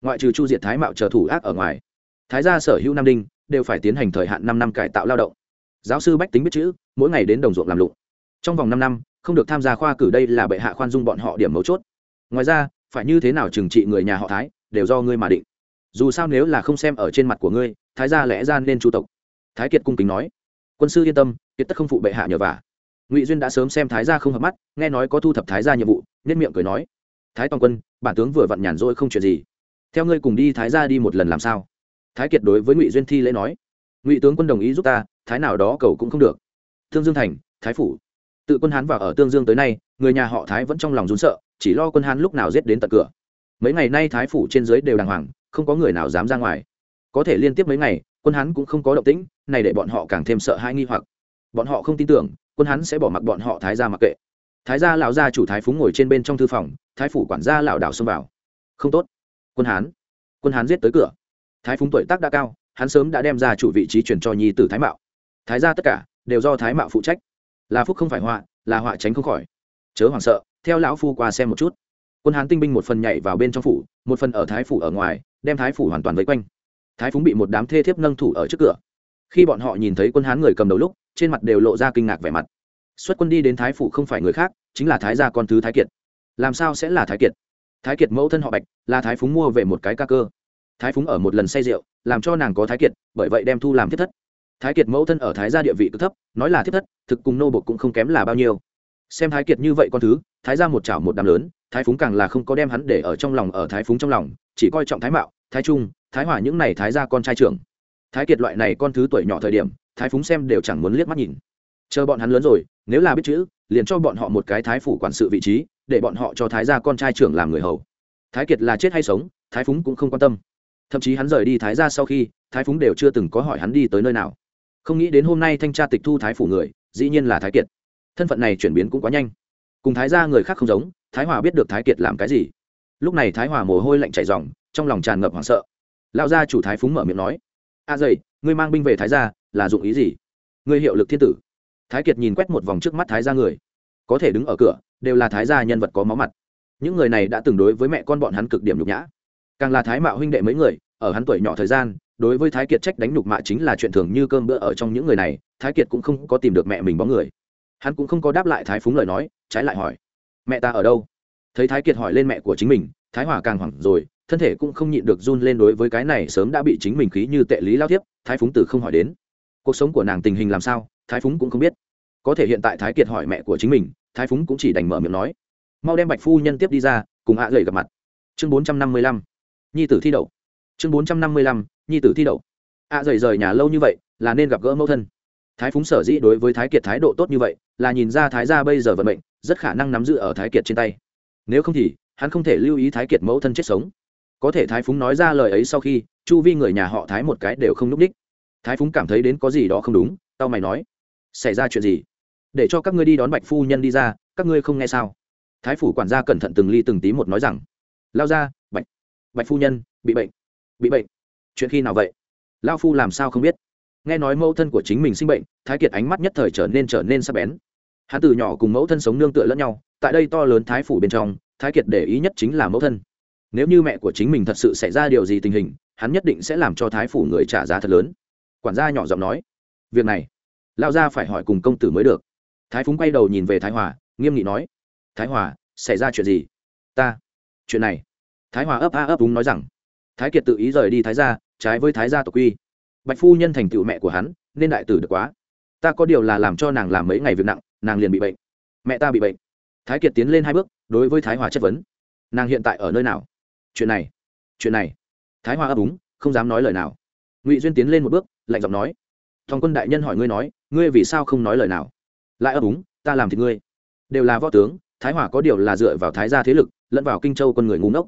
ngoại trừ chu diệt thái mạo trở thủ ác ở ngoài, thái gia sở hữu nam đinh đều phải tiến hành thời hạn năm năm cải tạo lao động. Giáo sư bách tính biết chữ, mỗi ngày đến đồng ruộng làm lụng. Trong vòng năm năm, không được tham gia khoa cử đây là bệ hạ khoan dung bọn họ điểm mấu chốt. Ngoài ra, phải như thế nào trừng trị người nhà họ thái, đều do ngươi mà định. Dù sao nếu là không xem ở trên mặt của ngươi, thái gia lẽ ra nên chu tộc. Thái kiệt cung kính nói, quân sư yên tâm, kiệt tất không phụ bệ hạ nhờ vả ngụy duyên đã sớm xem thái gia không hợp mắt nghe nói có thu thập thái gia nhiệm vụ nhất miệng cười nói thái toàn quân bản tướng vừa vặn nhàn rỗi không chuyện gì theo ngươi cùng đi thái gia đi một lần làm sao thái kiệt đối với ngụy duyên thi lễ nói ngụy tướng quân đồng ý giúp ta thái nào đó cầu cũng không được thương dương thành thái phủ tự quân hán vào ở tương dương tới nay người nhà họ thái vẫn trong lòng rún sợ chỉ lo quân hán lúc nào giết đến tận cửa mấy ngày nay thái phủ trên dưới đều đàng hoàng không có người nào dám ra ngoài có thể liên tiếp mấy ngày quân hán cũng không có động tĩnh này để bọn họ càng thêm sợ hãi nghi hoặc bọn họ không tin tưởng quân hán sẽ bỏ mặc bọn họ thái ra mặc kệ. Thái gia lão gia chủ thái phúng ngồi trên bên trong thư phòng, thái phủ quản gia lão đảo xông vào. Không tốt. Quân hán. Quân hán giết tới cửa. Thái phúng tuổi tác đã cao, hắn sớm đã đem ra chủ vị trí chuyển cho nhi tử thái mạo. Thái gia tất cả đều do thái mạo phụ trách. Là phúc không phải họa, là họa tránh không khỏi. Chớ hoảng sợ, theo lão phu qua xem một chút. Quân hán tinh binh một phần nhảy vào bên trong phủ, một phần ở thái phủ ở ngoài, đem thái phủ hoàn toàn vây quanh. Thái phúng bị một đám thê thiếp nâng thủ ở trước cửa khi bọn họ nhìn thấy quân hán người cầm đầu lúc, trên mặt đều lộ ra kinh ngạc vẻ mặt. Xuất quân đi đến thái phủ không phải người khác, chính là thái gia con thứ thái kiệt. Làm sao sẽ là thái kiệt? Thái kiệt mẫu thân họ bạch, là thái phúng mua về một cái ca cơ. Thái phúng ở một lần say rượu, làm cho nàng có thái kiệt, bởi vậy đem thu làm thiết thất. Thái kiệt mẫu thân ở thái gia địa vị cực thấp, nói là thiết thất, thực cùng nô bột cũng không kém là bao nhiêu. Xem thái kiệt như vậy con thứ, thái ra một chảo một đám lớn, thái phúng càng là không có đem hắn để ở trong lòng, ở thái phúng trong lòng, chỉ coi trọng thái mạo, thái trung, thái hỏa những này thái ra con trai trưởng thái kiệt loại này con thứ tuổi nhỏ thời điểm, thái phúng xem đều chẳng muốn liếc mắt nhìn. Chờ bọn hắn lớn rồi, nếu là biết chữ, liền cho bọn họ một cái thái phủ quản sự vị trí, để bọn họ cho thái gia con trai trưởng làm người hầu. Thái kiệt là chết hay sống, thái phúng cũng không quan tâm. Thậm chí hắn rời đi thái gia sau khi, thái phúng đều chưa từng có hỏi hắn đi tới nơi nào. Không nghĩ đến hôm nay thanh tra tịch thu thái phủ người, dĩ nhiên là thái kiệt. Thân phận này chuyển biến cũng quá nhanh. Cùng thái gia người khác không giống, thái hòa biết được thái kiệt làm cái gì. Lúc này thái hòa mồ hôi lạnh chảy dòng trong lòng tràn ngập hoảng sợ. Lão gia chủ thái phúng mở miệng nói a à dậy, ngươi mang binh về thái gia, là dụng ý gì? Ngươi hiệu lực thiên tử. Thái kiệt nhìn quét một vòng trước mắt thái gia người. Có thể đứng ở cửa, đều là thái gia nhân vật có máu mặt. Những người này đã từng đối với mẹ con bọn hắn cực điểm nhục nhã. Càng là thái mạo huynh đệ mấy người, ở hắn tuổi nhỏ thời gian, đối với thái kiệt trách đánh nhục mạ chính là chuyện thường như cơm bữa ở trong những người này, thái kiệt cũng không có tìm được mẹ mình bóng người. Hắn cũng không có đáp lại thái phúng lời nói, trái lại hỏi, mẹ ta ở đâu? Thấy thái kiệt hỏi lên mẹ của chính mình, thái hòa càng hoảng rồi thân thể cũng không nhịn được run lên đối với cái này sớm đã bị chính mình khí như tệ lý lao tiếp thái phúng tử không hỏi đến. Cuộc sống của nàng tình hình làm sao thái phúng cũng không biết. Có thể hiện tại thái kiệt hỏi mẹ của chính mình thái phúng cũng chỉ đành mở miệng nói. Mau đem bạch phu nhân tiếp đi ra cùng hạ gầy gặp mặt. Chương bốn trăm năm mươi lăm. Nhi tử thi đậu. Chương bốn trăm năm mươi lăm. Nhi tử thi đậu. Ạ à, rời nhà lâu như vậy là nên gặp gỡ mẫu thân. Thái phúng sở dĩ đối với thái kiệt thái độ tốt như vậy là nhìn ra thái gia bây giờ vận mệnh rất khả năng nắm giữ ở thái kiệt trên tay. Nếu không thì hắn không thể lưu ý thái kiệt mẫu thân chết sống có thể thái phúng nói ra lời ấy sau khi, chu vi người nhà họ thái một cái đều không n ú c đích. Thái phúng cảm thấy đến có gì đó không đúng, tao mày nói, xảy ra chuyện gì? Để cho các ngươi đi đón bạch phu nhân đi ra, các ngươi không nghe sao? Thái phủ quản gia cẩn thận từng ly từng tí một nói rằng, lao ra, bạch bạch phu nhân, bị bệnh bị bệnh. Chuyện khi nào vậy? Lao phu làm sao không biết? Nghe nói mẫu thân của chính mình sinh bệnh, thái kiệt ánh mắt nhất thời trở nên trở nên sắc bén. Hắn từ nhỏ cùng mẫu thân sống nương tựa lẫn nhau, tại đây to lớn thái phủ bên trong, thái kiệt để ý nhất chính là mẫu thân nếu như mẹ của chính mình thật sự xảy ra điều gì tình hình, hắn nhất định sẽ làm cho thái phủ người trả giá thật lớn. Quản gia nhỏ giọng nói. Việc này lao ra phải hỏi cùng công tử mới được. Thái phúng quay đầu nhìn về thái hòa, nghiêm nghị nói. Thái hòa, xảy ra chuyện gì? Ta, chuyện này. Thái hòa ấp a ấp đúng nói rằng. Thái kiệt tự ý rời đi thái gia, trái với thái gia tộc quy. Bạch phu nhân thành tựu mẹ của hắn, nên đại tử được quá. Ta có điều là làm cho nàng làm mấy ngày việc nặng, nàng liền bị bệnh. Mẹ ta bị bệnh. Thái kiệt tiến lên hai bước, đối với thái hòa chất vấn. Nàng hiện tại ở nơi nào? Chuyện này chuyện này. Thái Hoa ấp úng, không dám nói lời nào. Ngụy duyên tiến lên một bước, lạnh giọng nói, thòng quân đại nhân hỏi ngươi nói, ngươi vì sao không nói lời nào? Lại ấp úng, ta làm thì ngươi. Đều là võ tướng, thái hòa có điều là dựa vào thái gia thế lực, lẫn vào kinh châu con người ngu ngốc.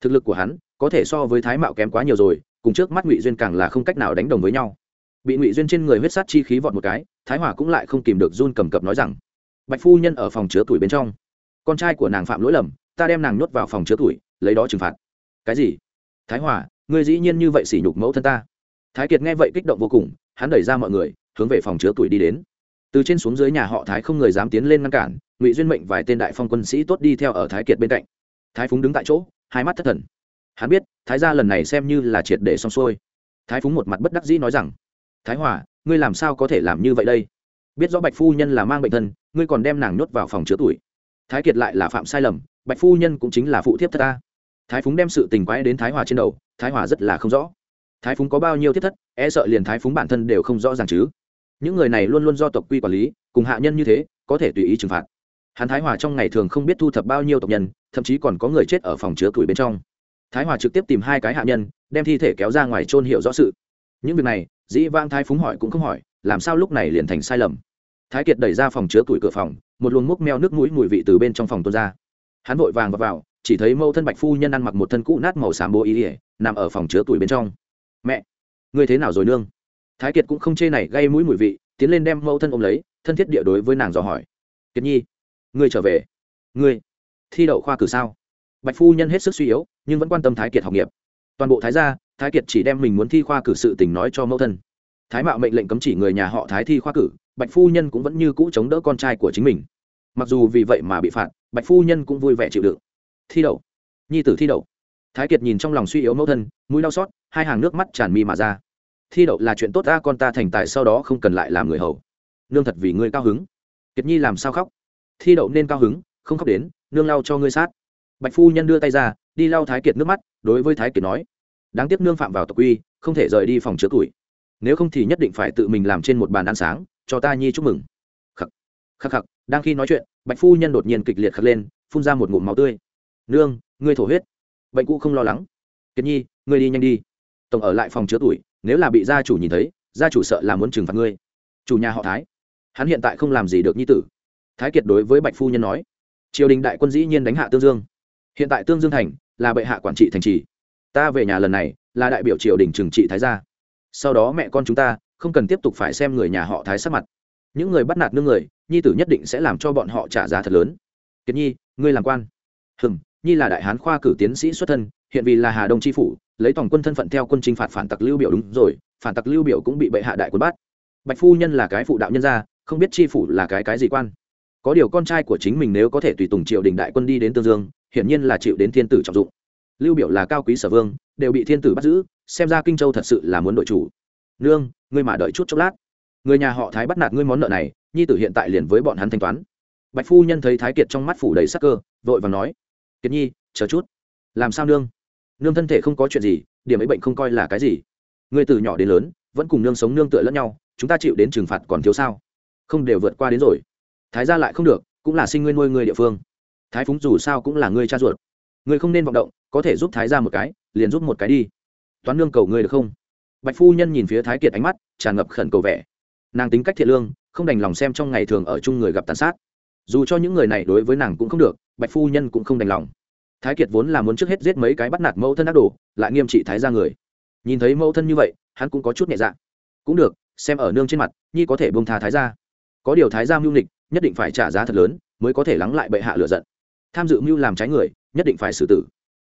Thực lực của hắn có thể so với thái mạo kém quá nhiều rồi, cùng trước mắt ngụy duyên càng là không cách nào đánh đồng với nhau. Bị ngụy duyên trên người huyết sát chi khí vọt một cái, thái hòa cũng lại không kìm được run cầm cập nói rằng, bạch phu nhân ở phòng chứa tuổi bên trong. Con trai của nàng phạm lỗi lầm, ta đem nàng nhốt vào phòng chứa tuổi, lấy đó trừng phạt cái gì? Thái hòa, ngươi dĩ nhiên như vậy sỉ nhục mẫu thân ta. Thái kiệt nghe vậy kích động vô cùng, hắn đẩy ra mọi người, hướng về phòng chứa tuổi đi đến. Từ trên xuống dưới nhà họ thái không người dám tiến lên ngăn cản, ngụy duyên mệnh vài tên đại phong quân sĩ tốt đi theo ở thái kiệt bên cạnh. Thái phúng đứng tại chỗ, hai mắt thất thần. Hắn biết, thái gia lần này xem như là triệt để xong xuôi. Thái phúng một mặt bất đắc dĩ nói rằng, thái hòa, ngươi làm sao có thể làm như vậy đây? Biết rõ bạch phu nhân là mang bệnh thân, ngươi còn đem nàng nhốt vào phòng chứa tuổi. Thái kiệt lại là phạm sai lầm, bạch phu nhân cũng chính là phụ thiếp thất ta thái phúng đem sự tình quái đến thái hòa trên đầu thái hòa rất là không rõ. Thái phúng có bao nhiêu thiết thất e sợ liền thái phúng bản thân đều không rõ ràng chứ. Những người này luôn luôn do tộc quy quản lý cùng hạ nhân như thế có thể tùy ý trừng phạt. Hắn thái hòa trong ngày thường không biết thu thập bao nhiêu tộc nhân thậm chí còn có người chết ở phòng chứa tuổi bên trong. Thái hòa trực tiếp tìm hai cái hạ nhân đem thi thể kéo ra ngoài trôn hiệu rõ sự. Những việc này dĩ vang thái phúng hỏi cũng không hỏi làm sao lúc này liền thành sai lầm. Thái kiệt đẩy ra phòng chứa tuổi cửa phòng một luồng múc meo nước mũi mùi vị từ bên trong phòng tuôn ra. Hắn vội vàng vào, vào chỉ thấy mẫu thân bạch phu nhân ăn mặc một thân cũ nát màu xám bố ý ỉa, nằm ở phòng chứa tuổi bên trong. Mẹ người thế nào rồi nương? Thái kiệt cũng không chê này gây mũi mùi vị, tiến lên đem mẫu thân ôm lấy, thân thiết địa đối với nàng dò hỏi. Kiệt nhi, ngươi trở về. Ngươi thi đậu khoa cử sao? Bạch phu nhân hết sức suy yếu, nhưng vẫn quan tâm thái kiệt học nghiệp. Toàn bộ thái gia, thái kiệt chỉ đem mình muốn thi khoa cử sự tình nói cho mẫu thân. Thái mạo mệnh lệnh cấm chỉ người nhà họ thái thi khoa cử, bạch phu nhân cũng vẫn như cũ chống đỡ con trai của chính mình. Mặc dù vì vậy mà bị phạt, bạch phu nhân cũng vui vẻ chịu đựng thi đậu. Nhi tử thi đậu. Thái kiệt nhìn trong lòng suy yếu mẫu thân, mũi đau xót, hai hàng nước mắt tràn mi mà ra. Thi đậu là chuyện tốt ta, con ta thành tài sau đó không cần lại làm người hầu. Nương thật vì ngươi cao hứng. Kiệt nhi làm sao khóc? Thi đậu nên cao hứng, không khóc đến, nương lau cho ngươi sát. Bạch phu nhân đưa tay ra, đi lau thái kiệt nước mắt, đối với thái kiệt nói, đáng tiếc nương phạm vào tộc quy, không thể rời đi phòng chứa tuổi. Nếu không thì nhất định phải tự mình làm trên một bàn ăn sáng, cho ta nhi chúc mừng. Khắc. Khắc khắc, đang khi nói chuyện, bạch phu nhân đột nhiên kịch liệt khắc lên, phun ra một ngụm máu tươi nương, ngươi thổ huyết. Bệnh cũ không lo lắng. Kiệt nhi, ngươi đi nhanh đi. Tổng ở lại phòng chứa tuổi, nếu là bị gia chủ nhìn thấy, gia chủ sợ là muốn trừng phạt ngươi. Chủ nhà họ thái. Hắn hiện tại không làm gì được nhi tử. Thái kiệt đối với bạch phu nhân nói, triều đình đại quân dĩ nhiên đánh hạ tương dương. Hiện tại tương dương thành là bệ hạ quản trị thành trì. Ta về nhà lần này là đại biểu triều đình trừng trị thái gia. Sau đó mẹ con chúng ta không cần tiếp tục phải xem người nhà họ thái sắc mặt. Những người bắt nạt nương người, nhi tử nhất định sẽ làm cho bọn họ trả giá thật lớn. Kiệt nhi, ngươi làm quan. Hừm nhi là đại hán khoa cử tiến sĩ xuất thân, hiện vì là hà đông tri phủ, lấy tổng quân thân phận theo quân chinh phạt phản tặc lưu biểu đúng rồi, phản tặc lưu biểu cũng bị bệ hạ đại quân bắt. Bạch phu nhân là cái phụ đạo nhân gia, không biết tri phủ là cái cái gì quan. Có điều con trai của chính mình nếu có thể tùy tùng triệu đình đại quân đi đến tương dương, hiển nhiên là chịu đến thiên tử trọng dụng. Lưu biểu là cao quý sở vương, đều bị thiên tử bắt giữ, xem ra kinh châu thật sự là muốn đội chủ. Nương, ngươi mà đợi chút chốc lát. Người nhà họ thái bắt nạt ngươi món nợ này, nhi tử hiện tại liền với bọn hắn thanh toán. Bạch phu nhân thấy thái kiệt trong mắt phủ đầy sắc cơ, vội và nói kiệt nhi, chờ chút. Làm sao nương? Nương thân thể không có chuyện gì, điểm ấy bệnh không coi là cái gì. Người từ nhỏ đến lớn, vẫn cùng nương sống nương tựa lẫn nhau, chúng ta chịu đến trừng phạt còn thiếu sao? Không đều vượt qua đến rồi. Thái ra lại không được, cũng là sinh ngươi nuôi người địa phương. Thái phúng dù sao cũng là người cha ruột. Người không nên vọng động, có thể giúp thái ra một cái, liền giúp một cái đi. Toán nương cầu ngươi được không? Bạch phu nhân nhìn phía thái kiệt ánh mắt, tràn ngập khẩn cầu vẻ. Nàng tính cách thiện lương, không đành lòng xem trong ngày thường ở chung người gặp tàn sát. Dù cho những người này đối với nàng cũng không được bạch phu nhân cũng không đành lòng. Thái kiệt vốn là muốn trước hết giết mấy cái bắt nạt mẫu thân ác đồ, lại nghiêm trị thái ra người. Nhìn thấy mẫu thân như vậy, hắn cũng có chút nhẹ dạ. Cũng được, xem ở nương trên mặt, nhi có thể bông tha thái ra có điều thái ra mưu nịch nhất định phải trả giá thật lớn, mới có thể lắng lại bệ hạ lựa giận. Tham dự mưu làm trái người, nhất định phải xử tử.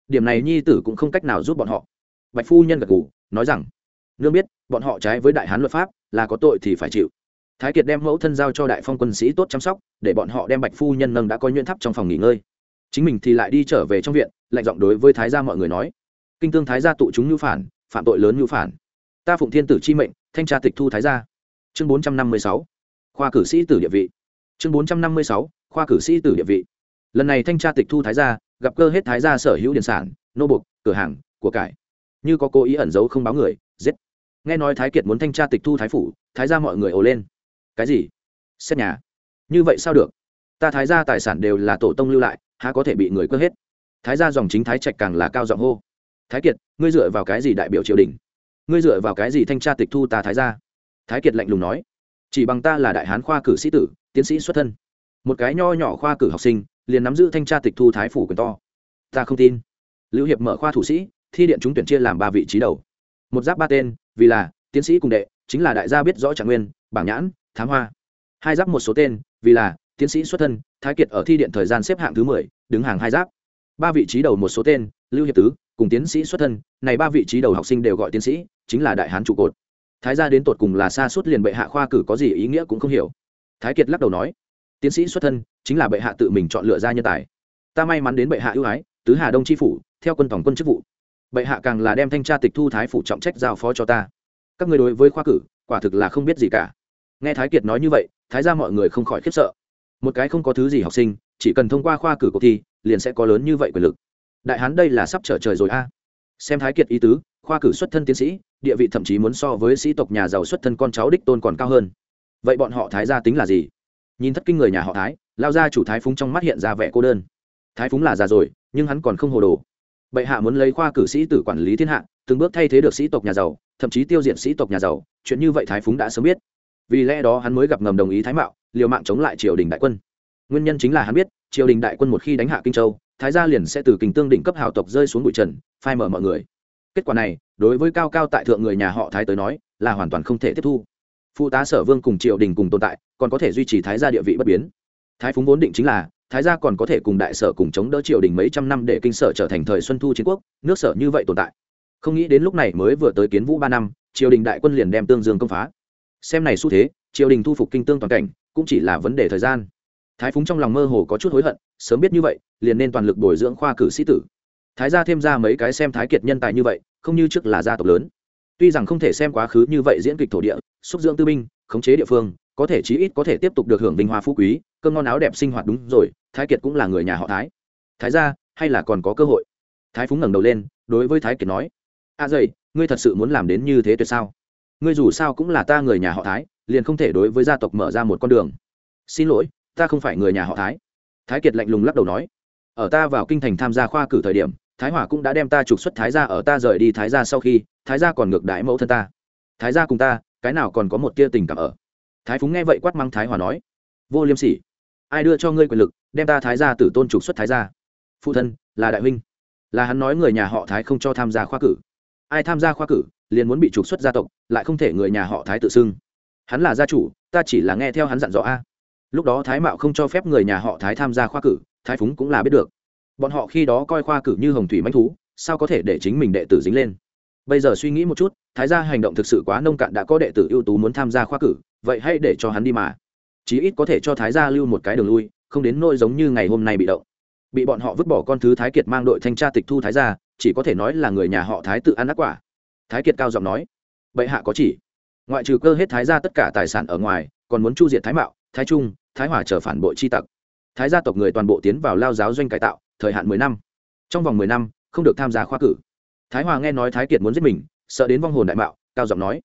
Điểm này nhi tử cũng không cách nào giúp bọn họ. Bạch phu nhân gật g ủ nói rằng, nương biết, bọn họ trái với đại hán luật pháp, là có tội thì phải chịu thái kiệt đem mẫu thân giao cho đại phong quân sĩ tốt chăm sóc, để bọn họ đem bạch phu nhân nâng đã có nhuyễn thắp trong phòng nghỉ ngơi. Chính mình thì lại đi trở về trong viện, lạnh giọng đối với thái gia mọi người nói. Kinh tương thái gia tụ chúng nhu phản, phạm tội lớn nhu phản. Ta phụng thiên tử chi mệnh, thanh tra tịch thu thái gia. Chương bốn trăm năm mươi sáu. Khoa cử sĩ tử địa vị. Chương bốn trăm năm mươi sáu. Khoa cử sĩ tử địa vị. Lần này thanh tra tịch thu thái gia, gặp cơ hết thái gia sở hữu điện sản, nô bục, cửa hàng, của cải. Như có cố ý ẩn giấu không báo người, giết. Nghe nói thái kiệt muốn thanh tra tịch thu thái phủ, thái gia mọi người ồ lên cái gì? Xét nhà. Như vậy sao được? Ta thái gia tài sản đều là tổ tông lưu lại, há có thể bị người cướp hết? Thái gia dòng chính thái trạch càng là cao giọng hô. Thái kiệt, ngươi dựa vào cái gì đại biểu triều đình? Ngươi dựa vào cái gì thanh tra tịch thu ta thái gia? Thái kiệt lạnh lùng nói. Chỉ bằng ta là đại hán khoa cử sĩ tử, tiến sĩ xuất thân. Một cái nho nhỏ khoa cử học sinh, liền nắm giữ thanh tra tịch thu thái phủ quyền to. Ta không tin. Lưu hiệp mở khoa thủ sĩ, thi điện chúng tuyển chia làm ba vị trí đầu. Một giáp ba tên, vì là, tiến sĩ cùng đệ, chính là đại gia biết rõ trạng nguyên, bảng nhãn thám hoa. Hai giáp một số tên, vì là, tiến sĩ xuất thân, thái kiệt ở thi điện thời gian xếp hạng thứ mười, đứng hàng hai giáp. Ba vị trí đầu một số tên, lưu hiệp tứ, cùng tiến sĩ xuất thân, này ba vị trí đầu học sinh đều gọi tiến sĩ, chính là đại hán trụ cột. Thái gia đến tột cùng là xa suốt liền bệ hạ khoa cử có gì ý nghĩa cũng không hiểu. Thái kiệt lắc đầu nói, tiến sĩ xuất thân, chính là bệ hạ tự mình chọn lựa ra nhân tài. Ta may mắn đến bệ hạ ưu ái, tứ hà đông tri phủ, theo quân tổng quân chức vụ. Bệ hạ càng là đem thanh tra tịch thu thái phủ trọng trách giao phó cho ta. Các người đối với khoa cử, quả thực là không biết gì cả nghe thái kiệt nói như vậy, thái ra mọi người không khỏi khiếp sợ. Một cái không có thứ gì học sinh, chỉ cần thông qua khoa cử cuộc thi, liền sẽ có lớn như vậy quyền lực. Đại hán đây là sắp trở trời rồi a. Xem thái kiệt ý tứ, khoa cử xuất thân tiến sĩ, địa vị thậm chí muốn so với sĩ tộc nhà giàu xuất thân con cháu đích tôn còn cao hơn. Vậy bọn họ thái gia tính là gì? Nhìn thất kinh người nhà họ thái, lao ra chủ thái phúng trong mắt hiện ra vẻ cô đơn. Thái phúng là già rồi, nhưng hắn còn không hồ đồ. Bệ hạ muốn lấy khoa cử sĩ tử quản lý thiên hạ, từng bước thay thế được sĩ tộc nhà giàu, thậm chí tiêu diệt sĩ tộc nhà giàu, chuyện như vậy thái phúng đã sớm biết vì lẽ đó hắn mới gặp ngầm đồng ý thái mạo, liều mạng chống lại triều đình đại quân. Nguyên nhân chính là hắn biết, triều đình đại quân một khi đánh hạ kinh châu, thái gia liền sẽ từ kình tương đỉnh cấp hào tộc rơi xuống bụi trần, phai mở mọi người. Kết quả này, đối với cao cao tại thượng người nhà họ thái tới nói, là hoàn toàn không thể tiếp thu. Phụ tá sở vương cùng triều đình cùng tồn tại, còn có thể duy trì thái gia địa vị bất biến. Thái phúng vốn định chính là, thái gia còn có thể cùng đại sở cùng chống đỡ triều đình mấy trăm năm để kinh sở trở thành thời xuân thu chiến quốc, nước sở như vậy tồn tại. Không nghĩ đến lúc này mới vừa tới kiến vũ ba năm, triều đình đại quân liền đem tương dương công phá xem này xu thế, triều đình thu phục kinh tương toàn cảnh, cũng chỉ là vấn đề thời gian. Thái phúng trong lòng mơ hồ có chút hối hận, sớm biết như vậy, liền nên toàn lực bồi dưỡng khoa cử sĩ tử. Thái gia thêm ra mấy cái xem thái kiệt nhân tài như vậy, không như trước là gia tộc lớn. Tuy rằng không thể xem quá khứ như vậy diễn kịch thổ địa, xúc dưỡng tư binh, khống chế địa phương, có thể chí ít có thể tiếp tục được hưởng vinh hoa phú quý, cơm ngon áo đẹp sinh hoạt đúng rồi, thái kiệt cũng là người nhà họ thái. Thái ra hay là còn có cơ hội? Thái phúng ngẩng đầu lên, đối với thái kiệt nói, a à dậy, ngươi thật sự muốn làm đến như thế tuyệt sao? Ngươi dù sao cũng là ta người nhà họ thái, liền không thể đối với gia tộc mở ra một con đường. Xin lỗi, ta không phải người nhà họ thái. Thái kiệt lạnh lùng lắc đầu nói. Ở ta vào kinh thành tham gia khoa cử thời điểm, thái hòa cũng đã đem ta trục xuất thái gia ở ta rời đi thái gia sau khi, thái gia còn ngược đãi mẫu thân ta. Thái gia cùng ta, cái nào còn có một tia tình cảm ở? Thái phúng nghe vậy quát mắng thái hòa nói. Vô liêm sỉ. Ai đưa cho ngươi quyền lực, đem ta thái gia tử tôn trục xuất thái gia? Phụ thân, là đại huynh. Là hắn nói người nhà họ thái không cho tham gia khoa cử ai tham gia khoa cử, liền muốn bị trục xuất gia tộc, lại không thể người nhà họ thái tự xưng. Hắn là gia chủ, ta chỉ là nghe theo hắn dặn dò a. Lúc đó thái mạo không cho phép người nhà họ thái tham gia khoa cử, thái phúng cũng là biết được. Bọn họ khi đó coi khoa cử như hồng thủy manh thú, sao có thể để chính mình đệ tử dính lên? Bây giờ suy nghĩ một chút, thái gia hành động thực sự quá nông cạn đã có đệ tử ưu tú muốn tham gia khoa cử, vậy hãy để cho hắn đi mà. Chí ít có thể cho thái gia lưu một cái đường lui, không đến nỗi giống như ngày hôm nay bị động. Bị bọn họ vứt bỏ con thứ thái kiệt mang đội thanh tra tịch thu thái gia chỉ có thể nói là người nhà họ thái tự ăn ác quả. Thái kiệt cao giọng nói, bệ hạ có chỉ. Ngoại trừ cơ hết thái gia tất cả tài sản ở ngoài, còn muốn chu diệt thái mạo, thái trung, thái hòa trở phản bội chi tặc. Thái gia tộc người toàn bộ tiến vào lao giáo doanh cải tạo, thời hạn mười năm. Trong vòng mười năm, không được tham gia khoa cử. Thái hòa nghe nói thái kiệt muốn giết mình, sợ đến vong hồn đại mạo, cao giọng nói,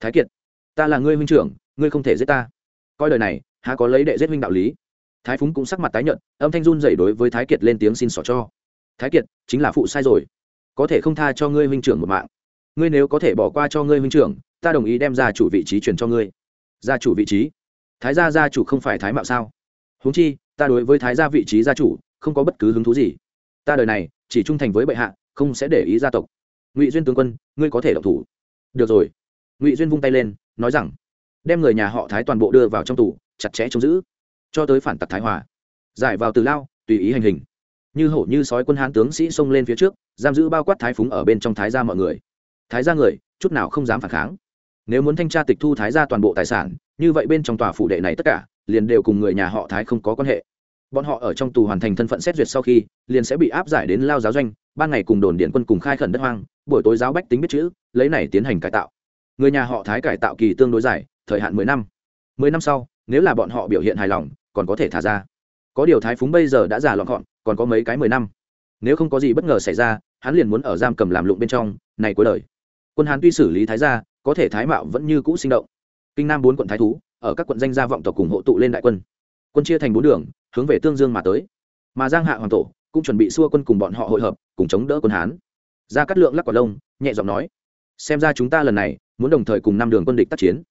thái kiệt, ta là ngươi huynh trưởng, ngươi không thể giết ta. Coi lời này, há có lấy đệ giết huynh đạo lý. Thái phúng cũng sắc mặt tái nhợt, âm thanh run dậy đối với thái kiệt lên tiếng xin xỏ cho. Thái kiệt, chính là phụ sai rồi có thể không tha cho ngươi huynh trưởng một mạng. Ngươi nếu có thể bỏ qua cho ngươi huynh trưởng, ta đồng ý đem ra chủ vị trí chuyển cho ngươi. Gia chủ vị trí? Thái gia gia chủ không phải thái mạo sao? Huống chi, ta đối với thái gia vị trí gia chủ, không có bất cứ hứng thú gì. Ta đời này, chỉ trung thành với bệ hạ, không sẽ để ý gia tộc. Ngụy duyên tướng quân, ngươi có thể động thủ. Được rồi. Ngụy duyên vung tay lên, nói rằng, đem người nhà họ thái toàn bộ đưa vào trong tủ chặt chẽ trông giữ, cho tới phản tặc thái hòa. Giải vào từ lao, tùy ý hành hình như hổ như sói quân hán tướng sĩ xông lên phía trước, giam giữ bao quát thái phúng ở bên trong thái gia mọi người. Thái gia người, chút nào không dám phản kháng. Nếu muốn thanh tra tịch thu thái gia toàn bộ tài sản, như vậy bên trong tòa phủ đệ này tất cả, liền đều cùng người nhà họ thái không có quan hệ. Bọn họ ở trong tù hoàn thành thân phận xét duyệt sau khi, liền sẽ bị áp giải đến lao giáo doanh, ban ngày cùng đồn điện quân cùng khai khẩn đất hoang, buổi tối giáo bách tính biết chữ, lấy này tiến hành cải tạo. Người nhà họ thái cải tạo kỳ tương đối dài, thời hạn mười năm. Mười năm sau, nếu là bọn họ biểu hiện hài lòng, còn có thể thả ra có điều thái phúng bây giờ đã già lọn gọn, còn có mấy cái mười năm. Nếu không có gì bất ngờ xảy ra, hắn liền muốn ở giam cầm làm lụng bên trong, này cuối đời. Quân hán tuy xử lý thái gia, có thể thái mạo vẫn như cũ sinh động. Kinh nam bốn quận thái thú, ở các quận danh gia vọng tộc cùng hộ tụ lên đại quân. Quân chia thành bốn đường, hướng về tương dương mà tới. Mà giang hạ hoàng tổ cũng chuẩn bị xua quân cùng bọn họ hội hợp, cùng chống đỡ quân hán. Ra cắt lượng lắc quả lông, nhẹ giọng nói, xem ra chúng ta lần này muốn đồng thời cùng năm đường quân địch tác chiến.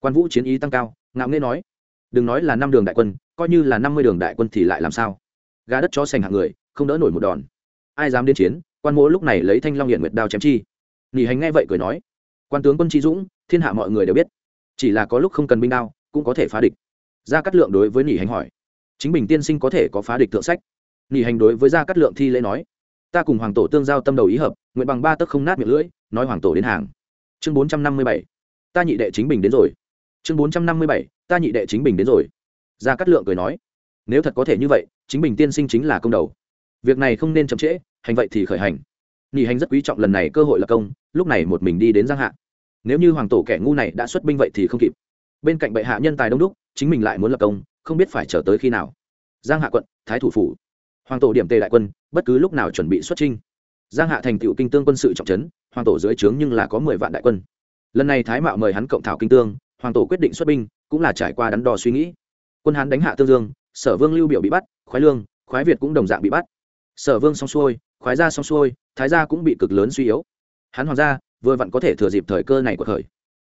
Quan vũ chiến ý tăng cao, ngạo nghễ nói, đừng nói là năm đường đại quân coi như là năm mươi đường đại quân thì lại làm sao? Gà đất chó sành hạng người, không đỡ nổi một đòn. Ai dám đến chiến, quan mỗ lúc này lấy thanh long hiện nguyệt đao chém chi. Nghỉ hành nghe vậy cười nói, quan tướng quân chi dũng, thiên hạ mọi người đều biết, chỉ là có lúc không cần binh đao, cũng có thể phá địch. Gia cát lượng đối với nghỉ hành hỏi, chính bình tiên sinh có thể có phá địch thượng sách? Nghỉ hành đối với gia cát lượng thi lễ nói, ta cùng hoàng tổ tương giao tâm đầu ý hợp, nguyện bằng ba tấc không nát miệng lưỡi, nói hoàng tổ đến hàng. Chương bốn trăm năm mươi bảy, ta nhị đệ chính bình đến rồi. Chương bốn trăm năm mươi bảy, ta nhị đệ chính bình đến rồi gia cát lượng cười nói, nếu thật có thể như vậy, chính bình tiên sinh chính là công đầu. Việc này không nên chậm trễ, hành vậy thì khởi hành. Nghỉ hành rất quý trọng lần này cơ hội là công, lúc này một mình đi đến giang hạ. Nếu như hoàng tổ kẻ ngu này đã xuất binh vậy thì không kịp. Bên cạnh bệ hạ nhân tài đông đúc, chính mình lại muốn lập công, không biết phải chờ tới khi nào. Giang hạ quận, thái thủ phủ. Hoàng tổ điểm tề đại quân, bất cứ lúc nào chuẩn bị xuất trinh giang hạ thành tựu kinh tương quân sự trọng trấn, hoàng tổ dưới trướng nhưng là có mười vạn đại quân. Lần này thái mạo mời hắn cộng thảo kinh tương, hoàng tổ quyết định xuất binh, cũng là trải qua đắn đo suy nghĩ quân hán đánh hạ tương dương, sở vương lưu biểu bị bắt, khoái lương, khoái việt cũng đồng dạng bị bắt. Sở vương xong xuôi, khoái gia xong xuôi, thái gia cũng bị cực lớn suy yếu. Hán hoàng gia, vừa vặn có thể thừa dịp thời cơ này của thời.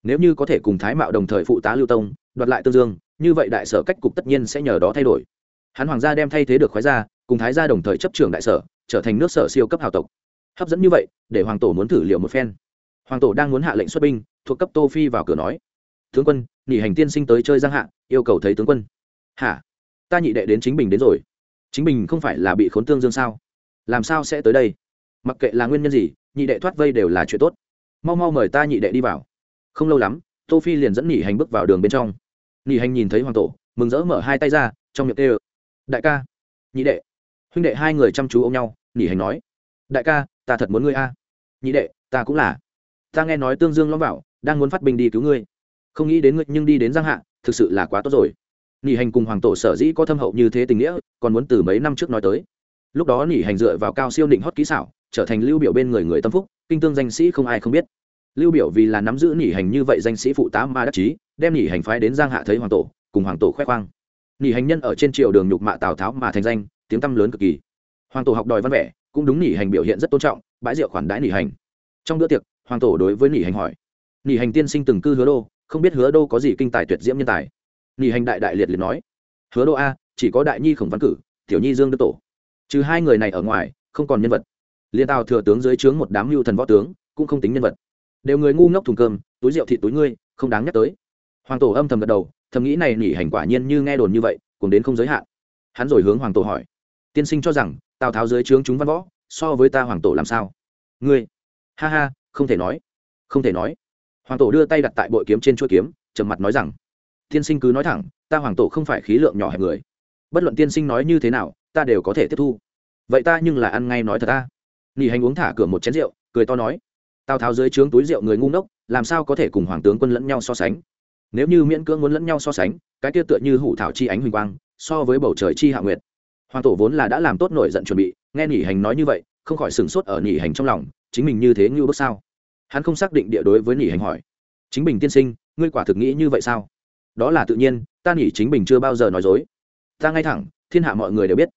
Nếu như có thể cùng thái mạo đồng thời phụ tá lưu tông, đoạt lại tương dương, như vậy đại sở cách cục tất nhiên sẽ nhờ đó thay đổi. Hán hoàng gia đem thay thế được khoái gia, cùng thái gia đồng thời chấp trưởng đại sở, trở thành nước sở siêu cấp hào tộc. Hấp dẫn như vậy, để hoàng tổ muốn thử liệu một phen. Hoàng tổ đang muốn hạ lệnh xuất binh, thuộc cấp tô phi vào cửa nói. Tướng quân, nghỉ hành tiên sinh tới chơi giang hạ, yêu cầu thấy tướng quân hả? Ta nhị đệ đến chính bình đến rồi. Chính bình không phải là bị khốn tương dương sao? Làm sao sẽ tới đây? Mặc kệ là nguyên nhân gì, nhị đệ thoát vây đều là chuyện tốt. Mau mau mời ta nhị đệ đi vào. Không lâu lắm, tô phi liền dẫn nhị hành bước vào đường bên trong. Nhị hành nhìn thấy hoàng tổ, mừng rỡ mở hai tay ra, trong miệng kêu, đại ca. Nhị đệ. Huynh đệ hai người chăm chú ôm nhau nhị hành nói, đại ca, ta thật muốn ngươi a. Nhị đệ, ta cũng là. Ta nghe nói tương dương lõm vào, đang muốn phát binh đi cứu ngươi. Không nghĩ đến ngươi nhưng đi đến giang hạ, thực sự là quá tốt rồi nỉ hành cùng hoàng tổ sở dĩ có thâm hậu như thế tình nghĩa, còn muốn từ mấy năm trước nói tới. Lúc đó nỉ hành dựa vào cao siêu định hót kỹ xảo, trở thành lưu biểu bên người người tâm phúc, kinh tương danh sĩ không ai không biết. Lưu biểu vì là nắm giữ nỉ hành như vậy danh sĩ phụ tá ma đắc chí, đem nỉ hành phái đến giang hạ thấy hoàng tổ, cùng hoàng tổ khoe khoang. Nỉ hành nhân ở trên triều đường nhục mạ tào tháo mà thành danh, tiếng tăm lớn cực kỳ. Hoàng tổ học đòi văn vẻ, cũng đúng nỉ hành biểu hiện rất tôn trọng, bãi rượu khoản đãi nỉ hành. Trong bữa tiệc, hoàng tổ đối với nỉ hành hỏi, nỉ hành tiên sinh từng cư hứa đô, không biết hứa đô có gì kinh tài tuyệt diễm nhân tài? Nghỉ hành đại đại liệt liệt nói. Hứa đô a, chỉ có đại nhi khổng văn cử, tiểu nhi dương đức tổ. Trừ hai người này ở ngoài, không còn nhân vật. Liên tào thừa tướng dưới trướng một đám mưu thần võ tướng, cũng không tính nhân vật. Đều người ngu ngốc thùng cơm, túi rượu thịt túi ngươi, không đáng nhắc tới. Hoàng tổ âm thầm gật đầu, thầm nghĩ này nghỉ hành quả nhiên như nghe đồn như vậy cùng đến không giới hạn. Hắn rồi hướng hoàng tổ hỏi. Tiên sinh cho rằng, tào tháo dưới trướng chúng văn võ, so với ta hoàng tổ làm sao? Ngươi? Ha ha, không thể nói. Không thể nói. Hoàng tổ đưa tay đặt tại bội kiếm trên chuỗi kiếm, trầm mặt nói rằng tiên sinh cứ nói thẳng, ta hoàng tổ không phải khí lượng nhỏ hẹp người. Bất luận tiên sinh nói như thế nào, ta đều có thể tiếp thu. Vậy ta nhưng là ăn ngay nói thật ta. Nghỉ hành uống thả cửa một chén rượu, cười to nói. Tào tháo dưới trướng túi rượu người ngu ngốc, làm sao có thể cùng hoàng tướng quân lẫn nhau so sánh? Nếu như miễn cưỡng muốn lẫn nhau so sánh, cái kia tựa như hủ thảo chi ánh huỳnh quang, so với bầu trời chi hạ nguyệt. Hoàng tổ vốn là đã làm tốt nổi giận chuẩn bị, nghe nghỉ hành nói như vậy, không khỏi sửng sốt ở nghỉ hành trong lòng, chính mình như thế như bước sao? Hắn không xác định địa đối với nghỉ hành hỏi. Chính bình tiên sinh, ngươi quả thực nghĩ như vậy sao? Đó là tự nhiên ta nghỉ chính bình chưa bao giờ nói dối. Ta ngay thẳng thiên hạ mọi người đều biết.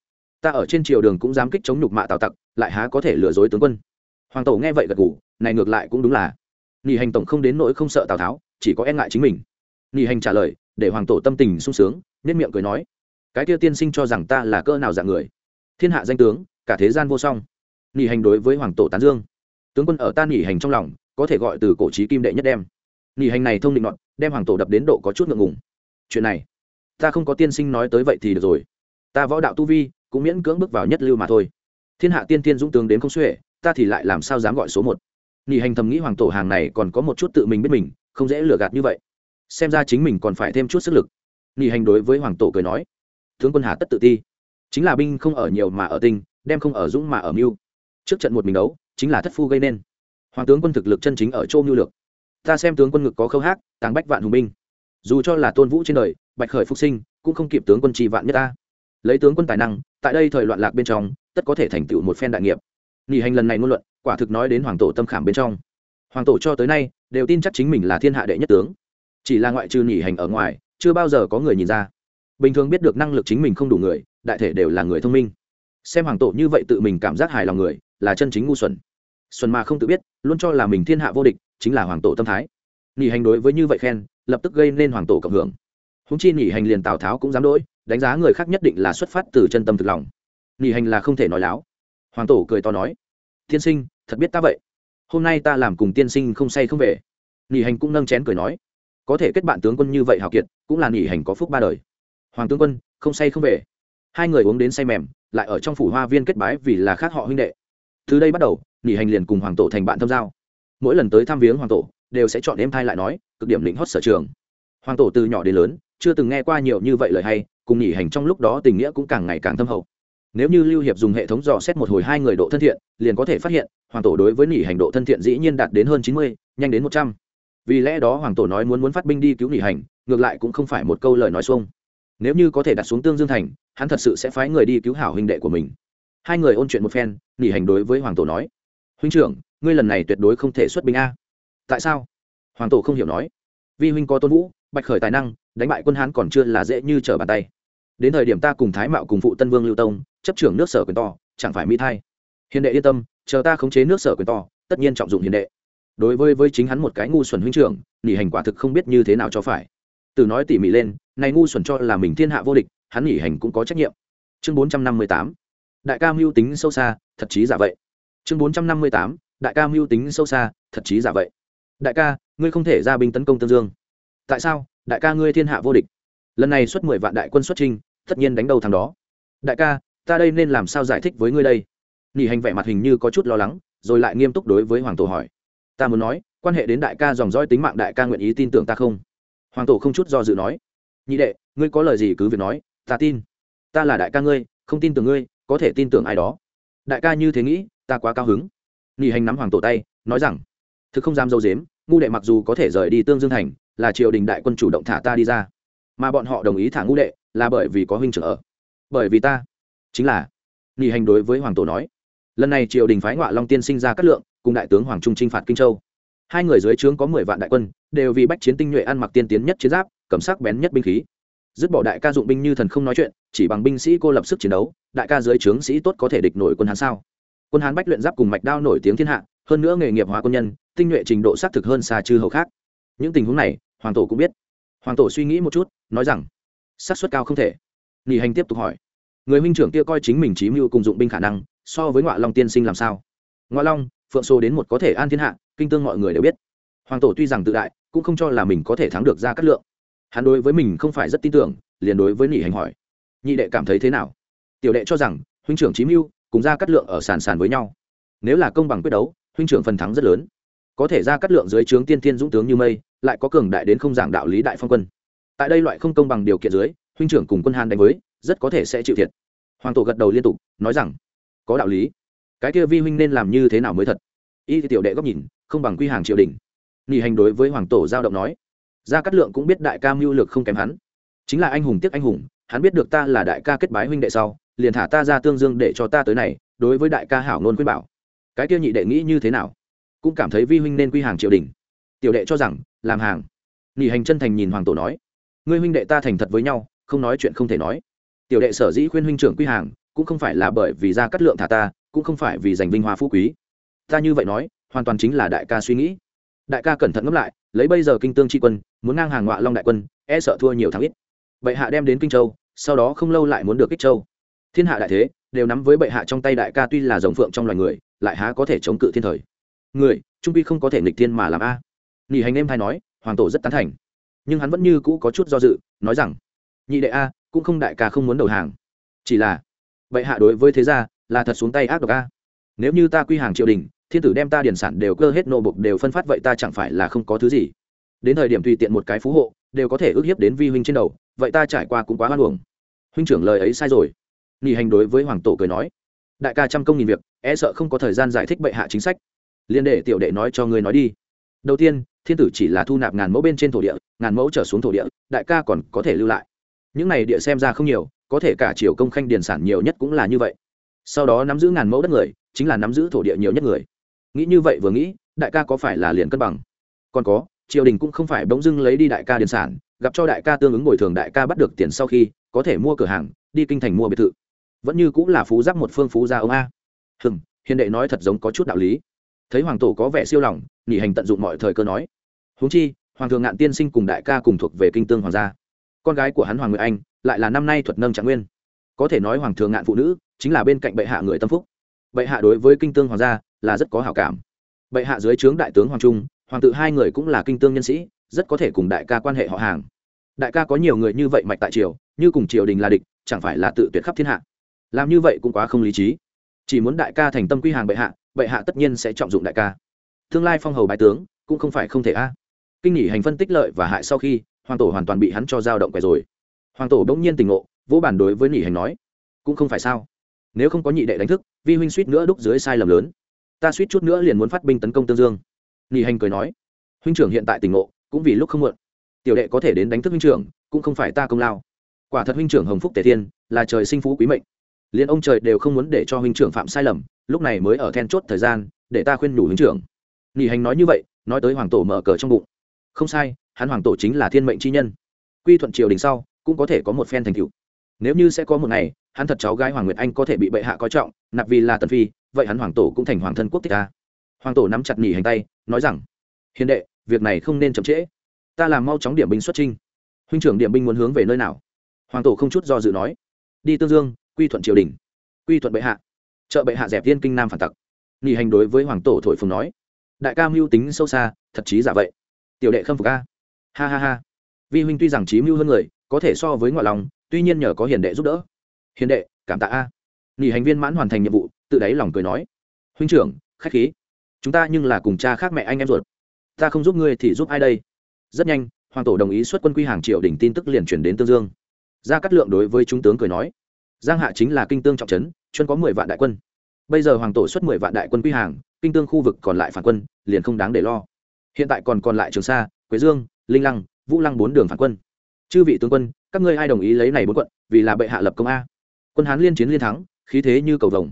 Ta ở trên triều đường cũng dám kích chống nhục mạ tào tặc lại há có thể lừa dối tướng quân. Hoàng tổ nghe vậy gật gù, này ngược lại cũng đúng là. Nghỉ hành tổng không đến nỗi không sợ tào tháo chỉ có e ngại chính mình. Nghỉ hành trả lời để hoàng tổ tâm tình sung sướng nên miệng cười nói cái kia tiên sinh cho rằng ta là cỡ nào dạng người? Thiên hạ danh tướng cả thế gian vô song. Nghỉ hành đối với hoàng tổ tán dương. Tướng quân ở ta nghỉ hành trong lòng có thể gọi từ cổ trí kim đệ nhất đem. Nghỉ hành này thông định luận đem hoàng tổ đập đến độ có chút ngượng ngùng. Chuyện này, ta không có tiên sinh nói tới vậy thì được rồi. Ta võ đạo tu vi cũng miễn cưỡng bước vào nhất lưu mà thôi. Thiên hạ tiên tiên dũng tướng đến không xuể, ta thì lại làm sao dám gọi số một. Nghỉ hành thầm nghĩ hoàng tổ hàng này còn có một chút tự mình biết mình, không dễ lừa gạt như vậy. Xem ra chính mình còn phải thêm chút sức lực. Nghỉ hành đối với hoàng tổ cười nói, tướng quân hà tất tự ti. Chính là binh không ở nhiều mà ở tinh, đem không ở dũng mà ở mưu. Trước trận một mình đấu, chính là thất phu gây nên. Hoàng tướng quân thực lực chân chính ở châu mưu lược ta xem tướng quân ngực có khâu hát tàng bách vạn hùng binh. Dù cho là tôn vũ trên đời, bạch khởi phục sinh, cũng không kịp tướng quân trì vạn nhất ta. Lấy tướng quân tài năng, tại đây thời loạn lạc bên trong, tất có thể thành tựu một phen đại nghiệp. Nghỉ hành lần này ngôn luận, quả thực nói đến hoàng tổ tâm khảm bên trong. Hoàng tổ cho tới nay, đều tin chắc chính mình là thiên hạ đệ nhất tướng. Chỉ là ngoại trừ nghỉ hành ở ngoài, chưa bao giờ có người nhìn ra. Bình thường biết được năng lực chính mình không đủ người, đại thể đều là người thông minh. Xem hoàng tổ như vậy tự mình cảm giác hài lòng người, là chân chính ngu xuẩn. Xuân mà không tự biết, luôn cho là mình thiên hạ vô địch chính là hoàng tổ tâm thái. Nghỉ hành đối với như vậy khen, lập tức gây nên hoàng tổ cộng hưởng. Húng chi nghỉ hành liền tào tháo cũng dám đỗi đánh giá người khác nhất định là xuất phát từ chân tâm thực lòng. Nghỉ hành là không thể nói láo. Hoàng tổ cười to nói, tiên sinh, thật biết ta vậy. Hôm nay ta làm cùng tiên sinh không say không về. Nghỉ hành cũng nâng chén cười nói, có thể kết bạn tướng quân như vậy hào kiệt, cũng là nghỉ hành có phúc ba đời. Hoàng tướng quân, không say không về. Hai người uống đến say mềm, lại ở trong phủ hoa viên kết bái vì là khác họ huynh đệ. Từ đây bắt đầu nghỉ hành liền cùng hoàng tổ thành bạn thâm giao mỗi lần tới thăm viếng hoàng tổ, đều sẽ chọn em thai lại nói, cực điểm lĩnh hót sở trường. Hoàng tổ từ nhỏ đến lớn, chưa từng nghe qua nhiều như vậy lời hay, cùng nghỉ hành trong lúc đó tình nghĩa cũng càng ngày càng thâm hậu. Nếu như lưu hiệp dùng hệ thống dò xét một hồi hai người độ thân thiện, liền có thể phát hiện, hoàng tổ đối với nghỉ hành độ thân thiện dĩ nhiên đạt đến hơn chín mươi, nhanh đến một trăm. Vì lẽ đó hoàng tổ nói muốn muốn phát binh đi cứu nghỉ hành, ngược lại cũng không phải một câu lời nói xuông. Nếu như có thể đặt xuống tương dương thành, hắn thật sự sẽ phái người đi cứu hảo huynh đệ của mình. Hai người ôn chuyện một phen, nghỉ hành đối với hoàng tổ nói, huynh trưởng ngươi lần này tuyệt đối không thể xuất binh a. Tại sao? Hoàng tổ không hiểu nói. Vi huynh có tôn vũ, bạch khởi tài năng, đánh bại quân hán còn chưa là dễ như trở bàn tay. Đến thời điểm ta cùng thái mạo cùng phụ tân vương lưu tông, chấp trưởng nước sở quyền to, chẳng phải mỹ thay hiền đệ yên tâm, chờ ta khống chế nước sở quyền to, tất nhiên trọng dụng hiền đệ. Đối với với chính hắn một cái ngu xuẩn huynh trưởng nghỉ hành quả thực không biết như thế nào cho phải. Từ nói tỉ mỉ lên, này ngu xuẩn cho là mình thiên hạ vô địch, hắn nghỉ hành cũng có trách nhiệm. Chương bốn trăm năm mươi tám. Đại ca mưu tính sâu xa, thật chí giả vậy. Chương bốn trăm năm mươi tám đại ca mưu tính sâu xa, thật chí giả vậy. Đại ca, ngươi không thể ra binh tấn công tương dương. Tại sao? Đại ca ngươi thiên hạ vô địch. Lần này xuất mười vạn đại quân xuất trinh tất nhiên đánh đầu thằng đó. Đại ca, ta đây nên làm sao giải thích với ngươi đây? Nghỉ hành vẻ mặt hình như có chút lo lắng, rồi lại nghiêm túc đối với hoàng tổ hỏi. Ta muốn nói, quan hệ đến đại ca dòng dõi tính mạng đại ca nguyện ý tin tưởng ta không? Hoàng tổ không chút do dự nói. Nhị đệ, ngươi có lời gì cứ việc nói, ta tin. Ta là đại ca ngươi, không tin tưởng ngươi, có thể tin tưởng ai đó. Đại ca như thế nghĩ, ta quá cao hứng nghỉ hành nắm hoàng tổ tay, nói rằng, thực không dám dâu dếm, ngu đệ mặc dù có thể rời đi tương dương thành, là triều đình đại quân chủ động thả ta đi ra. Mà bọn họ đồng ý thả ngũ đệ, là bởi vì có huynh trưởng ở. Bởi vì ta, chính là nghỉ hành đối với hoàng tổ nói, lần này triều đình phái ngoại long tiên sinh ra cát lượng, cùng đại tướng hoàng trung chinh phạt kinh châu. Hai người dưới trướng có mười vạn đại quân, đều vì bách chiến tinh nhuệ ăn mặc tiên tiến nhất chiến giáp, cầm sắc bén nhất binh khí. Dứt bỏ đại ca dụng binh như thần không nói chuyện, chỉ bằng binh sĩ cô lập sức chiến đấu, đại ca dưới trướng sĩ tốt có thể địch nổi quân hắn sao? Quân hán bách luyện giáp cùng mạch đao nổi tiếng thiên hạ, hơn nữa nghề nghiệp hóa quân nhân, tinh nhuệ trình độ xác thực hơn xa chư hầu khác. Những tình huống này, hoàng tổ cũng biết. Hoàng tổ suy nghĩ một chút, nói rằng, xác suất cao không thể. Nghỉ hành tiếp tục hỏi, người huynh trưởng kia coi chính mình trí mưu cùng dụng binh khả năng, so với ngoại long tiên sinh làm sao? Ngoại long, phượng sô đến một có thể an thiên hạ, kinh tương mọi người đều biết. Hoàng tổ tuy rằng tự đại, cũng không cho là mình có thể thắng được ra cát lượng. Hắn đối với mình không phải rất tin tưởng, liền đối với nghỉ hành hỏi, nhị đệ cảm thấy thế nào? Tiểu đệ cho rằng, huynh trưởng chí mưu cùng ra cát lượng ở sàn sàn với nhau. Nếu là công bằng quyết đấu, huynh trưởng phần thắng rất lớn. Có thể ra cát lượng dưới trướng tiên thiên dũng tướng như mây, lại có cường đại đến không giảng đạo lý đại phong quân. Tại đây loại không công bằng điều kiện dưới, huynh trưởng cùng quân hàn đánh với, rất có thể sẽ chịu thiệt. Hoàng tổ gật đầu liên tục, nói rằng, có đạo lý. Cái kia vi huynh nên làm như thế nào mới thật? Y tiểu đệ góc nhìn, không bằng quy hàng triều đình. Nghỉ hành đối với hoàng tổ giao động nói gia cát lượng cũng biết đại ca mưu lược không kém hắn. Chính là anh hùng tiếc anh hùng, hắn biết được ta là đại ca kết bái huynh đệ sau liền thả ta ra tương dương để cho ta tới này, đối với đại ca hảo nôn khuyên bảo. Cái kia nhị đệ nghĩ như thế nào? Cũng cảm thấy vi huynh nên quy hàng triều đình. Tiểu đệ cho rằng, làm hàng. Nghỉ hành chân thành nhìn hoàng tổ nói. Ngươi huynh đệ ta thành thật với nhau, không nói chuyện không thể nói. Tiểu đệ sở dĩ khuyên huynh trưởng quy hàng, cũng không phải là bởi vì gia cát lượng thả ta, cũng không phải vì giành vinh hoa phú quý. Ta như vậy nói, hoàn toàn chính là đại ca suy nghĩ. Đại ca cẩn thận ngẫm lại, lấy bây giờ kinh tương tri quân, muốn ngang hàng ngọa long đại quân e sợ thua nhiều thắng ít. Vậy hạ đem đến kinh châu, sau đó không lâu lại muốn được kích châu thiên hạ đại thế, đều nắm với bệ hạ trong tay đại ca tuy là dòng phượng trong loài người, lại há có thể chống cự thiên thời. Người, trung quy không có thể nghịch thiên mà làm a. Nghỉ hành em hay nói, hoàng tổ rất tán thành. Nhưng hắn vẫn như cũ có chút do dự, nói rằng, nhị đệ a, cũng không đại ca không muốn đầu hàng. Chỉ là, bệ hạ đối với thế gia là thật xuống tay ác độc a. Nếu như ta quy hàng triều đình, thiên tử đem ta điển sản đều cơ hết nô bục đều phân phát vậy ta chẳng phải là không có thứ gì. Đến thời điểm tùy tiện một cái phú hộ, đều có thể ước hiếp đến vi huynh trên đầu, vậy ta trải qua cũng quá hoan hồng huynh trưởng lời ấy sai rồi nghỉ hành đối với hoàng tổ cười nói, đại ca trăm công nghìn việc e sợ không có thời gian giải thích bệ hạ chính sách. Liên để tiểu đệ nói cho ngươi nói đi. Đầu tiên, thiên tử chỉ là thu nạp ngàn mẫu bên trên thổ địa, ngàn mẫu trở xuống thổ địa, đại ca còn có thể lưu lại. Những này địa xem ra không nhiều, có thể cả triều công khanh điền sản nhiều nhất cũng là như vậy. Sau đó nắm giữ ngàn mẫu đất người, chính là nắm giữ thổ địa nhiều nhất người. Nghĩ như vậy vừa nghĩ, đại ca có phải là liền cân bằng? Còn có, triều đình cũng không phải bỗng dưng lấy đi đại ca điền sản, gặp cho đại ca tương ứng bồi thường đại ca bắt được tiền sau khi, có thể mua cửa hàng, đi kinh thành mua biệt thự vẫn như cũng là phú giáp một phương phú gia ông a. Hừm, hiền đệ nói thật giống có chút đạo lý. Thấy hoàng tổ có vẻ siêu lòng, nghỉ hành tận dụng mọi thời cơ nói. Huống chi, hoàng thượng ngạn tiên sinh cùng đại ca cùng thuộc về kinh tương hoàng gia. Con gái của hắn hoàng nguyệt anh, lại là năm nay thuật nâng trạng nguyên. Có thể nói hoàng thượng ngạn phụ nữ, chính là bên cạnh bệ hạ người tâm phúc. Bệ hạ đối với kinh tương hoàng gia, là rất có hảo cảm. Bệ hạ dưới trướng đại tướng hoàng trung, hoàng tự hai người cũng là kinh tương nhân sĩ, rất có thể cùng đại ca quan hệ họ hàng. Đại ca có nhiều người như vậy mạch tại triều, như cùng triều đình là địch, chẳng phải là tự tuyệt khắp thiên hạ làm như vậy cũng quá không lý trí. Chỉ muốn đại ca thành tâm quy hàng bệ hạ bệ hạ tất nhiên sẽ trọng dụng đại ca. Tương lai phong hầu bài tướng, cũng không phải không thể a. Kinh nghỉ hành phân tích lợi và hại sau khi, hoàng tổ hoàn toàn bị hắn cho dao động quẻ rồi. Hoàng tổ bỗng nhiên tình ngộ, vỗ bản đối với nghỉ hành nói, cũng không phải sao. Nếu không có nhị đệ đánh thức, vi huynh suýt nữa đúc dưới sai lầm lớn. Ta suýt chút nữa liền muốn phát binh tấn công tương dương. Nghỉ hành cười nói, huynh trưởng hiện tại tình ngộ, cũng vì lúc không muộn. Tiểu đệ có thể đến đánh thức huynh trưởng, cũng không phải ta công lao. Quả thật huynh trưởng hồng phúc tề thiên, là trời sinh phú quý mệnh liền ông trời đều không muốn để cho huynh trưởng phạm sai lầm, lúc này mới ở then chốt thời gian, để ta khuyên nhủ huynh trưởng. Nghỉ hành nói như vậy, nói tới hoàng tổ mở cờ trong bụng. Không sai, hắn hoàng tổ chính là thiên mệnh chi nhân. Quy thuận triều đình sau, cũng có thể có một phen thành tựu. Nếu như sẽ có một ngày, hắn thật cháu gái hoàng nguyệt anh có thể bị bệ hạ coi trọng, nạp vì là tần phi, vậy hắn hoàng tổ cũng thành hoàng thân quốc tịch ta. Hoàng tổ nắm chặt nghỉ hành tay, nói rằng, hiền đệ, việc này không nên chậm trễ. Ta làm mau chóng điểm binh xuất trinh huynh trưởng điểm binh muốn hướng về nơi nào? Hoàng tổ không chút do dự nói. Đi tương dương quy thuận triều đình, quy thuận bệ hạ, trợ bệ hạ dẹp viên kinh nam phản tặc. Nghỉ hành đối với hoàng tổ thổi phùng nói, đại ca mưu tính sâu xa, thật chí giả vậy. Tiểu đệ khâm phục ca ha ha ha. Vi huynh tuy rằng trí mưu hơn người, có thể so với ngoại lòng, tuy nhiên nhờ có hiền đệ giúp đỡ. Hiền đệ, cảm tạ a. Nghỉ hành viên mãn hoàn thành nhiệm vụ, tự đáy lòng cười nói, huynh trưởng, khách khí. Chúng ta nhưng là cùng cha khác mẹ anh em ruột. Ta không giúp ngươi thì giúp ai đây? Rất nhanh, hoàng tổ đồng ý xuất quân quy hàng triệu đỉnh tin tức liền chuyển đến tương dương. Gia cát lượng đối với trung tướng cười nói giang hạ chính là kinh tương trọng trấn, chuyên có mười vạn đại quân. Bây giờ hoàng tổ xuất mười vạn đại quân quy hàng, kinh tương khu vực còn lại phản quân, liền không đáng để lo. Hiện tại còn còn lại trường sa, quế dương, linh lăng, vũ lăng bốn đường phản quân. Chư vị tướng quân, các ngươi ai đồng ý lấy này bốn quận, vì là bệ hạ lập công a? Quân hán liên chiến liên thắng, khí thế như cầu vồng.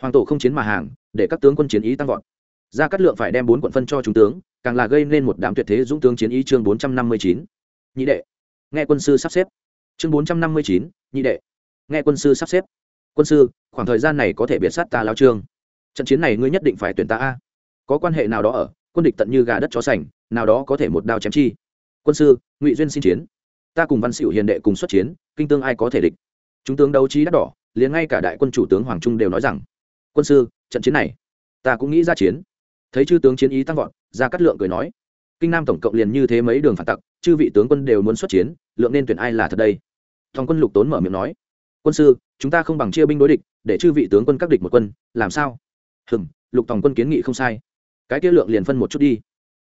Hoàng tổ không chiến mà hàng, để các tướng quân chiến ý tăng vọt. Ra cát lượng phải đem bốn quận phân cho chúng tướng, càng là gây nên một đám tuyệt thế dũng tướng chiến ý chương bốn trăm năm mươi chín. Nhị đệ, nghe quân sư sắp xếp. Chương bốn trăm năm mươi chín, nhị đệ nghe quân sư sắp xếp. Quân sư, khoảng thời gian này có thể biệt sát ta lao trương. Trận chiến này ngươi nhất định phải tuyển ta a. Có quan hệ nào đó ở, quân địch tận như gà đất chó sành, nào đó có thể một đao chém chi. Quân sư, ngụy duyên xin chiến. Ta cùng văn xỉu hiền đệ cùng xuất chiến, kinh tương ai có thể địch? Chúng tướng đấu trí đắt đỏ, liền ngay cả đại quân chủ tướng hoàng trung đều nói rằng, quân sư, trận chiến này, ta cũng nghĩ ra chiến. Thấy chư tướng chiến ý tăng vọt ra cắt lượng cười nói, kinh nam tổng cộng liền như thế mấy đường phản tặc, chư vị tướng quân đều muốn xuất chiến, lượng nên tuyển ai là thật đây? Thòng quân lục tốn mở miệng nói quân sư, chúng ta không bằng chia binh đối địch, để chư vị tướng quân các địch một quân, làm sao? Hừng lục tòng quân kiến nghị không sai. Cái kia lượng liền phân một chút đi.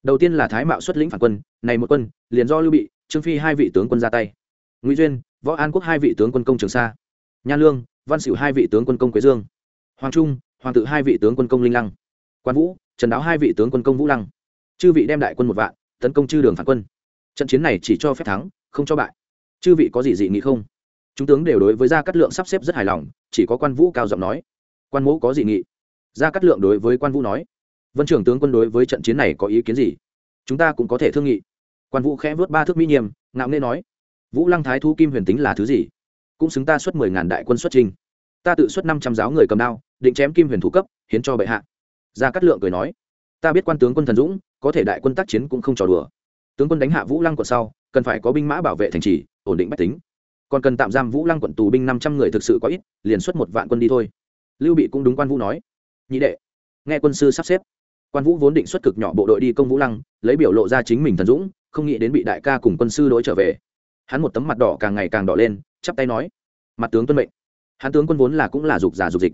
Đầu tiên là thái mạo xuất lĩnh phản quân, này một quân, liền do lưu bị, trương phi hai vị tướng quân ra tay. Ngụy duyên, võ an quốc hai vị tướng quân công trường sa nha lương, văn xỉu hai vị tướng quân công quế dương. Hoàng trung, hoàng tự hai vị tướng quân công linh lăng. Quan vũ, trần đáo hai vị tướng quân công vũ lăng. Chư vị đem đại quân một vạn, tấn công chư đường phản quân. Trận chiến này chỉ cho phép thắng, không cho bại. Chư vị có gì dị nghị không? Chúng tướng đều đối với gia cát lượng sắp xếp rất hài lòng, chỉ có quan vũ cao giọng nói. Quan mỗ có dị nghị. Gia cát lượng đối với quan vũ nói, vân trưởng tướng quân đối với trận chiến này có ý kiến gì? Chúng ta cũng có thể thương nghị. Quan vũ khẽ vớt ba thước mỹ nhiêm ngạo nghê nói, vũ lăng thái thu kim huyền tính là thứ gì? Cũng xứng ta xuất mười ngàn đại quân xuất trình ta tự xuất năm trăm giáo người cầm đao, định chém kim huyền thủ cấp, hiến cho bệ hạ. Gia cát lượng cười nói, ta biết quan tướng quân thần dũng, có thể đại quân tác chiến cũng không trò đùa. Tướng quân đánh hạ vũ lăng quận sau, cần phải có binh mã bảo vệ thành trì, ổn định bách tính còn cần tạm giam vũ lăng quận tù binh năm trăm người thực sự có ít, liền xuất một vạn quân đi thôi. Lưu bị cũng đúng quan vũ nói. Nhị đệ, nghe quân sư sắp xếp. Quan vũ vốn định xuất cực nhỏ bộ đội đi công vũ lăng, lấy biểu lộ ra chính mình thần dũng, không nghĩ đến bị đại ca cùng quân sư đối trở về. Hắn một tấm mặt đỏ càng ngày càng đỏ lên, chắp tay nói. Mặt tướng tuân mệnh. Hắn tướng quân vốn là cũng là dục giả dục dịch.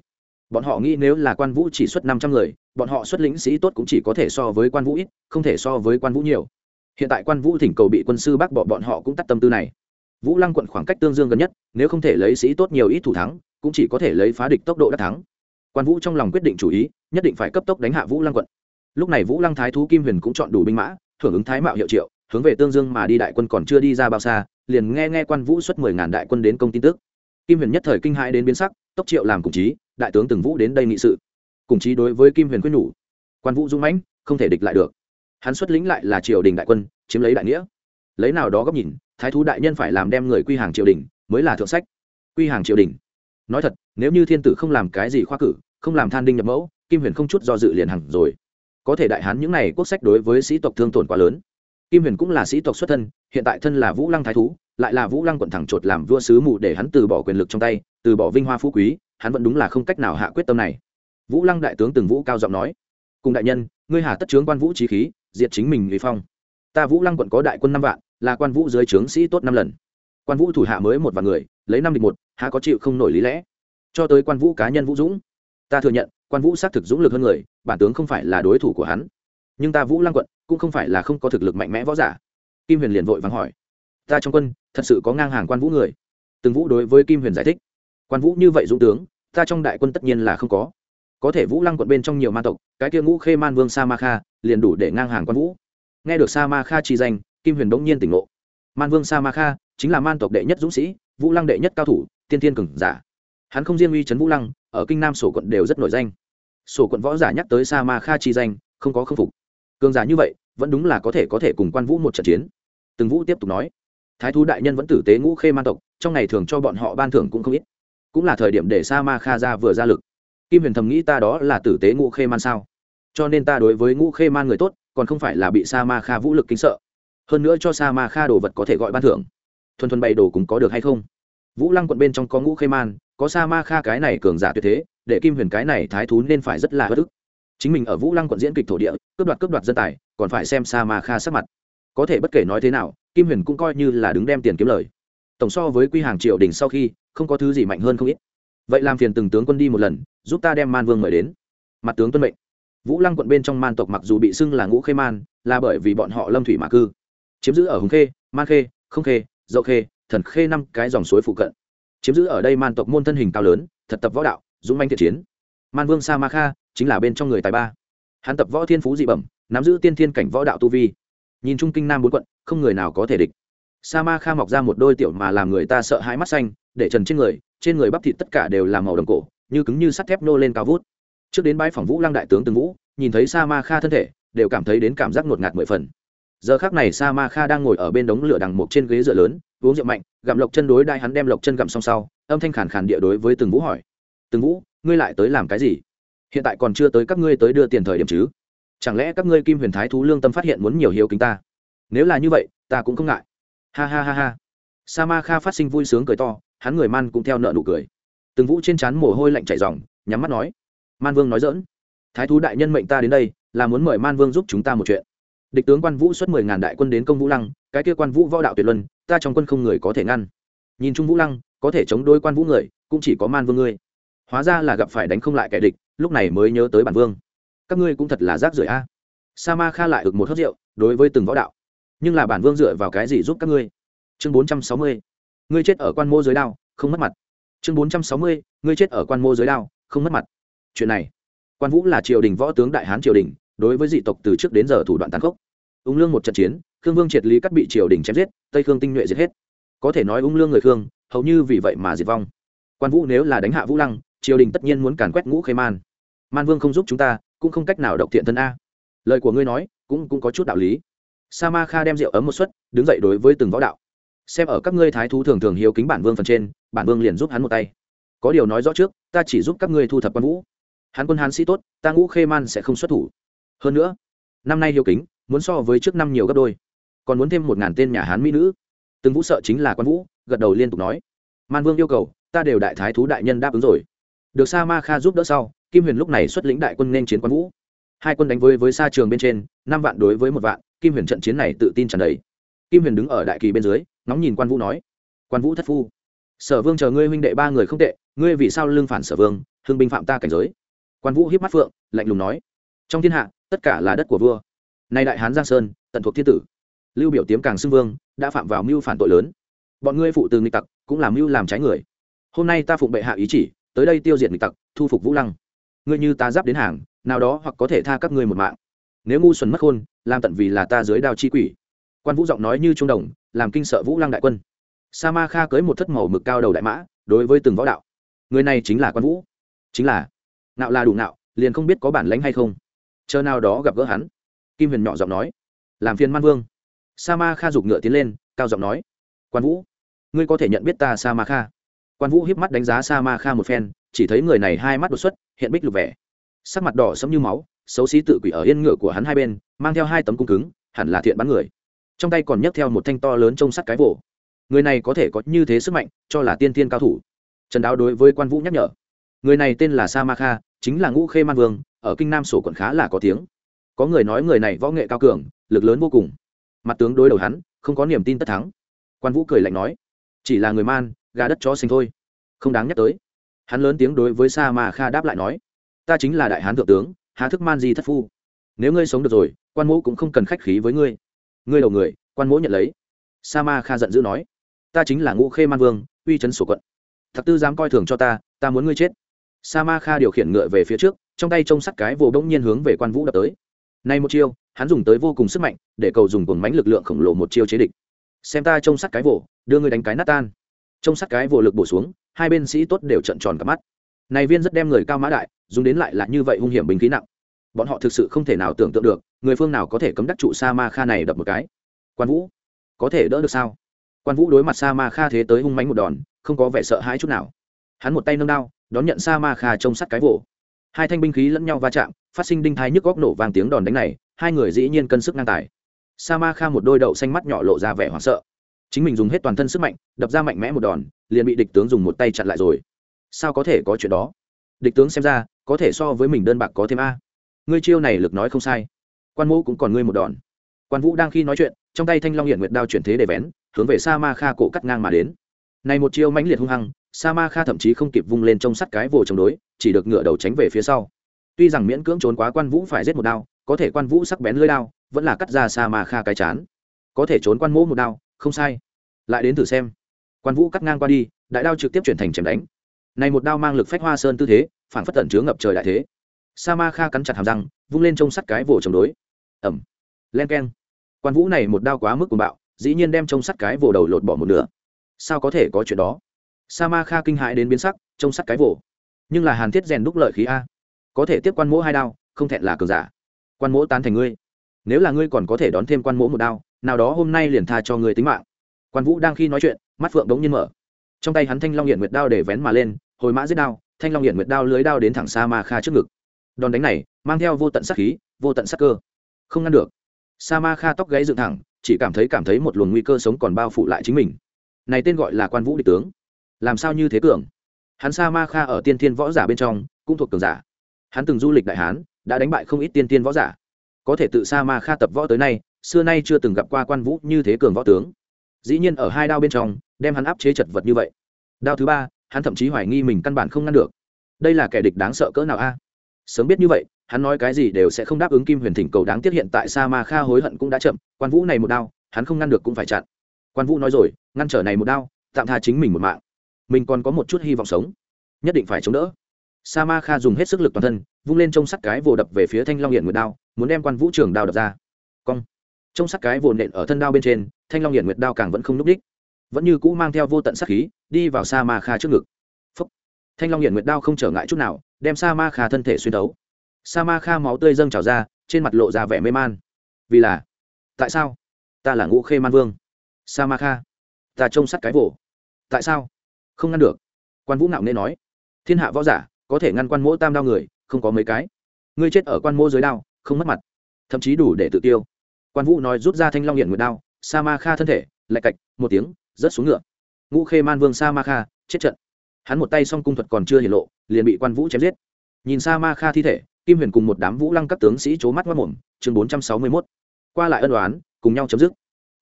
Bọn họ nghĩ nếu là quan vũ chỉ xuất năm trăm người, bọn họ xuất lĩnh sĩ tốt cũng chỉ có thể so với quan vũ ít, không thể so với quan vũ nhiều. Hiện tại quan vũ thỉnh cầu bị quân sư bác bỏ, bọn họ cũng tắt tâm tư này vũ lăng quận khoảng cách tương dương gần nhất, nếu không thể lấy sĩ tốt nhiều ít thủ thắng, cũng chỉ có thể lấy phá địch tốc độ đắc thắng. Quan vũ trong lòng quyết định chủ ý, nhất định phải cấp tốc đánh hạ vũ lăng quận. Lúc này vũ lăng thái thú kim huyền cũng chọn đủ binh mã, thưởng ứng thái mạo hiệu triệu, hướng về tương dương mà đi đại quân còn chưa đi ra bao xa, liền nghe nghe quan vũ xuất mười ngàn đại quân đến công tin tức. Kim huyền nhất thời kinh hãi đến biến sắc, tốc triệu làm cùng chí, đại tướng từng vũ đến đây nghị sự. Cùng chí đối với kim huyền quyết nhủ. Quan vũ dũng mãnh, không thể địch lại được. Hắn xuất lĩnh lại là triều đình đại quân, chiếm lấy đại nghĩa lấy nào đó góc nhìn, thái thú đại nhân phải làm đem người quy hàng triều đình mới là thượng sách. Quy hàng triều đình. Nói thật, nếu như thiên tử không làm cái gì khoa cử, không làm than đinh nhập mẫu, kim huyền không chút do dự liền hẳn rồi. Có thể đại hán những này quốc sách đối với sĩ tộc thương tổn quá lớn. Kim huyền cũng là sĩ tộc xuất thân, hiện tại thân là vũ lăng thái thú, lại là vũ lăng quận thẳng chột làm vua sứ mù để hắn từ bỏ quyền lực trong tay, từ bỏ vinh hoa phú quý, hắn vẫn đúng là không cách nào hạ quyết tâm này. Vũ lăng đại tướng từng vũ cao giọng nói, cùng đại nhân, ngươi hà tất trướng quan vũ trí khí, diệt chính mình lý phong. Ta vũ lăng quận có đại quân năm vạn là quan vũ dưới trướng sĩ tốt năm lần. Quan vũ thủ hạ mới một vạn người, lấy năm địch một, há có chịu không nổi lý lẽ. Cho tới quan vũ cá nhân vũ dũng. Ta thừa nhận, quan vũ xác thực dũng lực hơn người, bản tướng không phải là đối thủ của hắn. Nhưng ta vũ lăng quận, cũng không phải là không có thực lực mạnh mẽ võ giả. Kim huyền liền vội vắng hỏi. Ta trong quân, thật sự có ngang hàng quan vũ người? Từng vũ đối với kim huyền giải thích. Quan vũ như vậy dũng tướng, ta trong đại quân tất nhiên là không có. Có thể vũ lăng quận bên trong nhiều ma tộc, cái kia ngũ khê man vương sa ma kha, liền đủ để ngang hàng quan vũ. Nghe được sa ma kha chi danh kim huyền bỗng nhiên tỉnh ngộ. Man vương sa ma kha chính là man tộc đệ nhất dũng sĩ, vũ lăng đệ nhất cao thủ, tiên Thiên cừng giả. Hắn không riêng uy trấn vũ lăng, ở kinh nam sổ quận đều rất nổi danh. Sổ quận võ giả nhắc tới sa ma kha chi danh, không có khâm phục. Cường giả như vậy, vẫn đúng là có thể có thể cùng quan vũ một trận chiến. Từng vũ tiếp tục nói, thái thú đại nhân vẫn tử tế ngũ khê man tộc, trong ngày thường cho bọn họ ban thưởng cũng không ít. Cũng là thời điểm để sa ma kha ra vừa ra lực. Kim huyền thầm nghĩ ta đó là tử tế ngũ khê man sao? Cho nên ta đối với ngũ khê man người tốt, còn không phải là bị sa ma kha vũ lực kính sợ hơn nữa cho sa ma kha đồ vật có thể gọi ban thưởng. Thuần thuần bày đồ cũng có được hay không? Vũ lăng quận bên trong có ngũ khê man, có sa ma kha cái này cường giả tuyệt thế, để kim huyền cái này thái thú nên phải rất là bất ức. Chính mình ở vũ lăng quận diễn kịch thổ địa, cướp đoạt cướp đoạt dân tài, còn phải xem sa ma kha sắc mặt. Có thể bất kể nói thế nào, kim huyền cũng coi như là đứng đem tiền kiếm lời. Tổng so với quy hàng triều đình sau khi, không có thứ gì mạnh hơn không ít. Vậy làm phiền từng tướng quân đi một lần, giúp ta đem man vương mời đến. Mặt tướng tuân mệnh. Vũ lăng quận bên trong man tộc mặc dù bị xưng là ngũ khê man, là bởi vì bọn họ lâm thủy mà cư chiếm giữ ở hùng khê, man khê, không khê, dậu khê, thần khê năm cái dòng suối phụ cận. Chiếm giữ ở đây man tộc môn thân hình cao lớn, thật tập võ đạo, dũng manh thiện chiến. Man vương sa ma kha chính là bên trong người tài ba. Hắn tập võ thiên phú dị bẩm, nắm giữ tiên thiên cảnh võ đạo tu vi. Nhìn trung kinh nam bốn quận, không người nào có thể địch. Sa ma kha mọc ra một đôi tiểu mà làm người ta sợ hãi mắt xanh, để trần trên người trên người bắp thịt tất cả đều là màu đồng cổ, như cứng như sắt thép nô lên cao vút. Trước đến bãi phòng vũ lăng đại tướng từng vũ, nhìn thấy sa ma kha thân thể, đều cảm thấy đến cảm giác ngột ngạt mười phần giờ khác này sa ma kha đang ngồi ở bên đống lửa đằng một trên ghế dựa lớn, uống rượu mạnh, gặm lộc chân đối đai hắn đem lộc chân gặm xong sau, âm thanh khàn khàn địa đối với từng vũ hỏi. Từng vũ, ngươi lại tới làm cái gì? Hiện tại còn chưa tới các ngươi tới đưa tiền thời điểm chứ? Chẳng lẽ các ngươi kim huyền thái thú lương tâm phát hiện muốn nhiều hiếu kính ta? Nếu là như vậy, ta cũng không ngại. Ha ha ha ha. Sa ma kha phát sinh vui sướng cười to, hắn người man cũng theo nợ nụ cười. Từng vũ trên trán mồ hôi lạnh chảy dòng nhắm mắt nói. Man vương nói dỡn thái thú đại nhân mệnh ta đến đây, là muốn mời man vương giúp chúng ta một chuyện địch tướng quan vũ xuất mười ngàn đại quân đến công vũ lăng, cái kia quan vũ võ đạo tuyệt luân, ta trong quân không người có thể ngăn. Nhìn chung vũ lăng, có thể chống đối quan vũ người, cũng chỉ có man vương ngươi. Hóa ra là gặp phải đánh không lại kẻ địch, lúc này mới nhớ tới bản vương. Các ngươi cũng thật là rác rưởi a. Sa ma kha lại được một hớt rượu, đối với từng võ đạo. Nhưng là bản vương dựa vào cái gì giúp các ngươi? Chương bốn trăm sáu mươi. Ngươi chết ở quan mô giới đao, không mất mặt. Chương bốn trăm sáu mươi. Ngươi chết ở quan mô giới đao, không mất mặt. Chuyện này. Quan vũ là triều đình võ tướng đại hán triều đình đối với dị tộc từ trước đến giờ thủ đoạn tàn khốc. Ung lương một trận chiến, khương vương triệt lý cắt bị triều đình chém giết, tây khương tinh nhuệ giết hết. Có thể nói ung lương người khương, hầu như vì vậy mà diệt vong. Quan vũ nếu là đánh hạ vũ lăng, triều đình tất nhiên muốn càn quét ngũ khê man. Man vương không giúp chúng ta, cũng không cách nào độc thiện thân a. Lời của ngươi nói, cũng cũng có chút đạo lý. Sa ma kha đem rượu ấm một suất, đứng dậy đối với từng võ đạo. Xem ở các ngươi thái thú thường thường hiếu kính bản vương phần trên, bản vương liền giúp hắn một tay. Có điều nói rõ trước, ta chỉ giúp các ngươi thu thập quan vũ. Hắn quân hán sĩ tốt, ta ngũ khê man sẽ không xuất thủ hơn nữa, năm nay hiếu kính, muốn so với trước năm nhiều gấp đôi. Còn muốn thêm một ngàn tên nhà hán mỹ nữ. Từng vũ sợ chính là quan vũ, gật đầu liên tục nói. Man vương yêu cầu, ta đều đại thái thú đại nhân đáp ứng rồi. Được sa ma kha giúp đỡ sau, kim huyền lúc này xuất lĩnh đại quân nên chiến quan vũ. Hai quân đánh với với xa trường bên trên, năm vạn đối với một vạn, kim huyền trận chiến này tự tin tràn đầy. Kim huyền đứng ở đại kỳ bên dưới, ngóng nhìn quan vũ nói. Quan vũ thất phu. Sở vương chờ ngươi huynh đệ ba người không tệ, ngươi vì sao lương phản sở vương, hưng binh phạm ta cảnh giới? Quan vũ hiếp mắt phượng, lạnh lùng nói trong thiên hạ, tất cả là đất của vua. Nay đại hán giang sơn, tận thuộc thiên tử. Lưu biểu tiếm càng xưng vương, đã phạm vào mưu phản tội lớn. Bọn ngươi phụ từ nghịch tặc, cũng làm mưu làm trái người. Hôm nay ta phụng bệ hạ ý chỉ, tới đây tiêu diệt nghịch tặc, thu phục vũ lăng. Ngươi như ta giáp đến hàng, nào đó hoặc có thể tha các ngươi một mạng. Nếu ngu xuẩn mất khôn, làm tận vì là ta dưới đao chi quỷ. Quan vũ giọng nói như trung đồng, làm kinh sợ vũ lăng đại quân. Sa ma kha cưới một thất màu mực cao đầu đại mã, đối với từng võ đạo. Người này chính là quan vũ. Chính là nạo là đủ nạo liền không biết có bản lãnh hay không chờ nào đó gặp gỡ hắn. Kim huyền nhỏ giọng nói. Làm phiền man vương. Sa ma kha giục ngựa tiến lên, cao giọng nói. Quan vũ, ngươi có thể nhận biết ta sa ma kha. Quan vũ hiếp mắt đánh giá sa ma kha một phen, chỉ thấy người này hai mắt đột xuất, hiện bích lục vẻ. Sắc mặt đỏ sẫm như máu, xấu xí tự quỷ ở yên ngựa của hắn hai bên, mang theo hai tấm cung cứng, hẳn là thiện bắn người. Trong tay còn nhấc theo một thanh to lớn trông sắt cái vỗ người này có thể có như thế sức mạnh, cho là tiên tiên cao thủ. Trần đáo đối với quan vũ nhắc nhở. Người này tên là sa ma kha, chính là ngũ khê man vương ở kinh nam sổ quận khá là có tiếng. Có người nói người này võ nghệ cao cường, lực lớn vô cùng. Mặt tướng đối đầu hắn, không có niềm tin tất thắng. Quan vũ cười lạnh nói, chỉ là người man, gà đất chó sinh thôi. Không đáng nhắc tới. Hắn lớn tiếng đối với sa ma kha đáp lại nói, ta chính là đại hán thượng tướng, há thức man di thất phu. Nếu ngươi sống được rồi, quan mỗ cũng không cần khách khí với ngươi. Ngươi đầu người, quan mỗ nhận lấy. Sa ma kha giận dữ nói, ta chính là ngũ khê man vương, uy chấn sổ quận. Thật tư dám coi thường cho ta ta muốn ngươi chết. Sa ma kha điều khiển ngựa về phía trước trong tay trông sắt cái vồ bỗng nhiên hướng về quan vũ đập tới. Nay một chiêu, hắn dùng tới vô cùng sức mạnh, để cầu dùng cuồng mánh lực lượng khổng lồ một chiêu chế địch. Xem ta trông sắt cái vồ đưa người đánh cái nát tan. Trông sắt cái vồ lực bổ xuống, hai bên sĩ tốt đều trận tròn cả mắt. Này viên rất đem người cao mã đại, dùng đến lại là như vậy hung hiểm bình khí nặng. Bọn họ thực sự không thể nào tưởng tượng được, người phương nào có thể cấm đắc trụ sa ma kha này đập một cái. Quan vũ, có thể đỡ được sao? Quan vũ đối mặt sa ma kha thế tới hung mánh một đòn, không có vẻ sợ hãi chút nào. Hắn một tay nâng đao, đón nhận sa ma kha trông sắt cái vồ hai thanh binh khí lẫn nhau va chạm, phát sinh đinh thái nhức góc nổ vàng tiếng đòn đánh này, hai người dĩ nhiên cân sức ngang tài. Sa ma kha một đôi đậu xanh mắt nhỏ lộ ra vẻ hoảng sợ. Chính mình dùng hết toàn thân sức mạnh, đập ra mạnh mẽ một đòn, liền bị địch tướng dùng một tay chặn lại rồi. Sao có thể có chuyện đó? Địch tướng xem ra, có thể so với mình đơn bạc có thêm a. Ngươi chiêu này lực nói không sai. Quan mũ cũng còn ngươi một đòn. Quan vũ đang khi nói chuyện, trong tay thanh long hiện nguyệt đao chuyển thế để vén, hướng về sa ma kha cổ cắt ngang mà đến này một chiêu mãnh liệt hung hăng sa ma kha thậm chí không kịp vung lên trong sắt cái vồ chống đối, chỉ được ngựa đầu tránh về phía sau. Tuy rằng miễn cưỡng trốn quá quan vũ phải giết một đao, có thể quan vũ sắc bén lưỡi đao, vẫn là cắt ra sa ma kha cái chán. Có thể trốn quan mỗ một đao, không sai. Lại đến thử xem. Quan vũ cắt ngang qua đi, đại đao trực tiếp chuyển thành chém đánh. Này một đao mang lực phách hoa sơn tư thế phản phất tận chứa ngập trời đại thế. Sa ma kha cắn chặt hàm răng, vung lên trông sắt cái vồ chống đối. Ẩm len keng. Quan vũ này một đao quá mức cuồng bạo, dĩ nhiên đem trông sắt cái vồ đầu lột bỏ một nửa sao có thể có chuyện đó? Sa ma kha kinh hãi đến biến sắc, trông sắt cái vồ. Nhưng là hàn thiết rèn đúc lợi khí a. Có thể tiếp quan mỗ hai đao, không thẹn là cường giả. Quan mỗ tán thành ngươi. Nếu là ngươi còn có thể đón thêm quan mỗ một đao, nào đó hôm nay liền tha cho ngươi tính mạng. Quan vũ đang khi nói chuyện, mắt phượng đống nhiên mở. Trong tay hắn thanh long hiện nguyệt đao để vén mà lên, hồi mã giết đao, thanh long hiện nguyệt đao lưới đao đến thẳng sa ma kha trước ngực. Đòn đánh này, mang theo vô tận sắc khí, vô tận sắc cơ. Không ngăn được. Sa ma kha tóc gáy dựng thẳng, chỉ cảm thấy cảm thấy một luồng nguy cơ sống còn bao phủ lại chính mình này tên gọi là quan vũ địch tướng. Làm sao như thế cường hắn sa ma kha ở tiên thiên võ giả bên trong, cũng thuộc cường giả. Hắn từng du lịch đại hán, đã đánh bại không ít tiên thiên võ giả. Có thể tự sa ma kha tập võ tới nay, xưa nay chưa từng gặp qua quan vũ như thế cường võ tướng. Dĩ nhiên ở hai đao bên trong, đem hắn áp chế chật vật như vậy. Đao thứ ba, hắn thậm chí hoài nghi mình căn bản không ngăn được. Đây là kẻ địch đáng sợ cỡ nào a? Sớm biết như vậy, hắn nói cái gì đều sẽ không đáp ứng kim huyền thỉnh cầu đáng tiếc hiện tại sa ma kha hối hận cũng đã chậm, quan vũ này một đao, hắn không ngăn được cũng phải chặn quan vũ nói rồi, ngăn trở này một đao, tạm tha chính mình một mạng. Mình còn có một chút hy vọng sống, nhất định phải chống đỡ. Sa ma kha dùng hết sức lực toàn thân, vung lên trông sắt cái vồ đập về phía thanh long hiện nguyệt đao, muốn đem quan vũ trường đao đập ra. Cong. Trông sắt cái vồ nện ở thân đao bên trên, thanh long hiện nguyệt đao càng vẫn không n ú c đích. Vẫn như cũ mang theo vô tận sắc khí, đi vào sa ma kha trước ngực. Phúc. thanh long hiện nguyệt đao không trở ngại chút nào, đem sa ma kha thân thể xuyên đấu sa ma kha máu tươi dâng trào ra, trên mặt lộ ra vẻ mê man. Vì là, tại sao? Ta là ngũ khê man vương sa ma kha ta trông sắt cái vồ. Tại sao? Không ngăn được. Quan vũ ngạo nghê nói. Thiên hạ võ giả, có thể ngăn quan mỗ tam đao người, không có mấy cái. Ngươi chết ở quan mỗ dưới đao, không mất mặt. Thậm chí đủ để tự tiêu. Quan vũ nói rút ra thanh long hiện nguyệt đao sa ma kha thân thể, lạch cạch, một tiếng, rớt xuống ngựa. Ngũ khê man vương sa ma kha chết trận. Hắn một tay song cung thuật còn chưa hiển lộ, liền bị quan vũ chém giết. Nhìn sa ma kha thi thể, kim huyền cùng một đám vũ lăng các tướng sĩ c mắt mất mồm, chương bốn trăm sáu mươi mốt. Qua lại ân đoán cùng nhau chấm dứt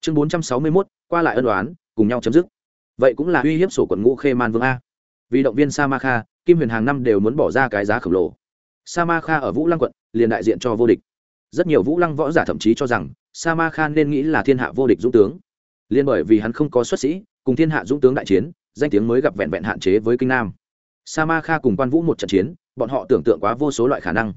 chương bốn trăm sáu mươi mốt, qua lại ân đoán cùng nhau chấm dứt. Vậy cũng là uy hiếp sổ quận ngũ khê man vương a. Vì động viên sa ma kha, kim huyền hàng năm đều muốn bỏ ra cái giá khổng lồ. Sa ma kha ở vũ lăng quận, liền đại diện cho vô địch. Rất nhiều vũ lăng võ giả thậm chí cho rằng, sa ma kha nên nghĩ là thiên hạ vô địch dũng tướng. Liên bởi vì hắn không có xuất sĩ, cùng thiên hạ dũng tướng đại chiến, danh tiếng mới gặp vẹn vẹn hạn chế với kinh nam. Sa ma kha cùng quan vũ một trận chiến, bọn họ tưởng tượng quá vô số loại khả năng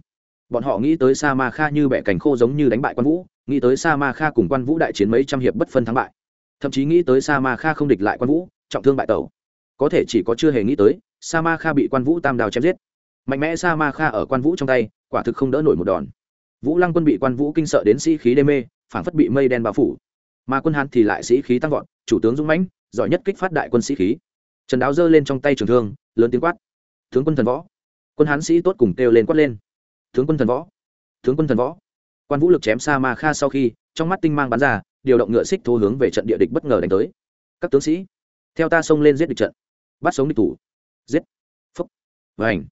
bọn họ nghĩ tới sa ma kha như bẻ cành khô giống như đánh bại quan vũ, nghĩ tới sa ma kha cùng quan vũ đại chiến mấy trăm hiệp bất phân thắng bại. Thậm chí nghĩ tới sa ma kha không địch lại quan vũ, trọng thương bại tẩu. Có thể chỉ có chưa hề nghĩ tới, sa ma kha bị quan vũ tam đào chém giết. Mạnh mẽ sa ma kha ở quan vũ trong tay, quả thực không đỡ nổi một đòn. Vũ lăng quân bị quan vũ kinh sợ đến sĩ khí đê mê phản phất bị mây đen bao phủ. Mà quân hán thì lại sĩ khí tăng vọt, chủ tướng dũng mãnh, giỏi nhất kích phát đại quân sĩ khí. Trần đáo giơ lên trong tay trường thương, lớn tiếng quát. Tướng quân thần võ. Quân hán sĩ tốt cùng kêu lên quát lên tướng quân thần võ. Tướng quân thần võ. Quan vũ lực chém sa ma kha sau khi, trong mắt tinh mang bắn ra, điều động ngựa xích thô hướng về trận địa địch bất ngờ đánh tới. Các tướng sĩ, theo ta xông lên giết địch trận. Bắt sống địch thủ. Giết. Phúc. Và ảnh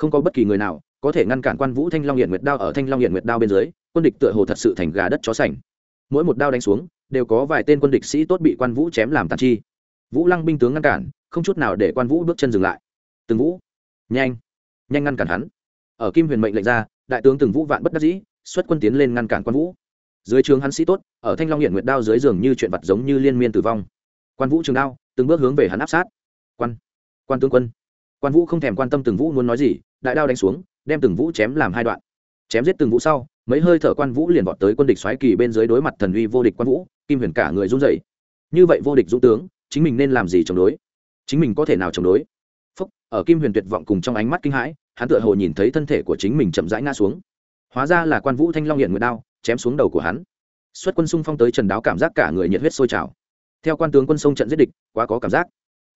không có bất kỳ người nào có thể ngăn cản quan vũ thanh long hiện nguyệt đao ở thanh long hiện nguyệt đao bên dưới, quân địch tựa hồ thật sự thành gà đất chó sành. Mỗi một đao đánh xuống, đều có vài tên quân địch sĩ tốt bị quan vũ chém làm tàn chi. Vũ lăng binh tướng ngăn cản, không chút nào để quan vũ bước chân dừng lại. Từng vũ. Nhanh. Nhanh ngăn cản hắn ở kim huyền mệnh lệnh ra, đại tướng từng vũ vạn bất đắc dĩ, xuất quân tiến lên ngăn cản quan vũ. Dưới trường hắn sĩ tốt, ở thanh long hiện nguyệt đao dưới giường như chuyện vật giống như liên miên tử vong. Quan vũ trường đao, từng bước hướng về hắn áp sát. Quan quan tướng quân. Quan vũ không thèm quan tâm từng vũ muốn nói gì, đại đao đánh xuống, đem từng vũ chém làm hai đoạn. Chém giết từng vũ sau, mấy hơi thở quan vũ liền vọt tới quân địch xoáy kỳ bên dưới đối mặt thần uy vô địch quan vũ, kim huyền cả người run rẩy. Như vậy vô địch dũng tướng, chính mình nên làm gì chống đối? Chính mình có thể nào chống đối? Phúc, ở kim huyền tuyệt vọng cùng trong ánh mắt kinh hãi hắn tựa hồ nhìn thấy thân thể của chính mình chậm rãi ngã xuống. Hóa ra là quan vũ thanh long hiện nguyệt đao, chém xuống đầu của hắn. Xuất quân xung phong tới trần đáo cảm giác cả người nhiệt huyết sôi trào. Theo quan tướng quân sông trận giết địch, quá có cảm giác.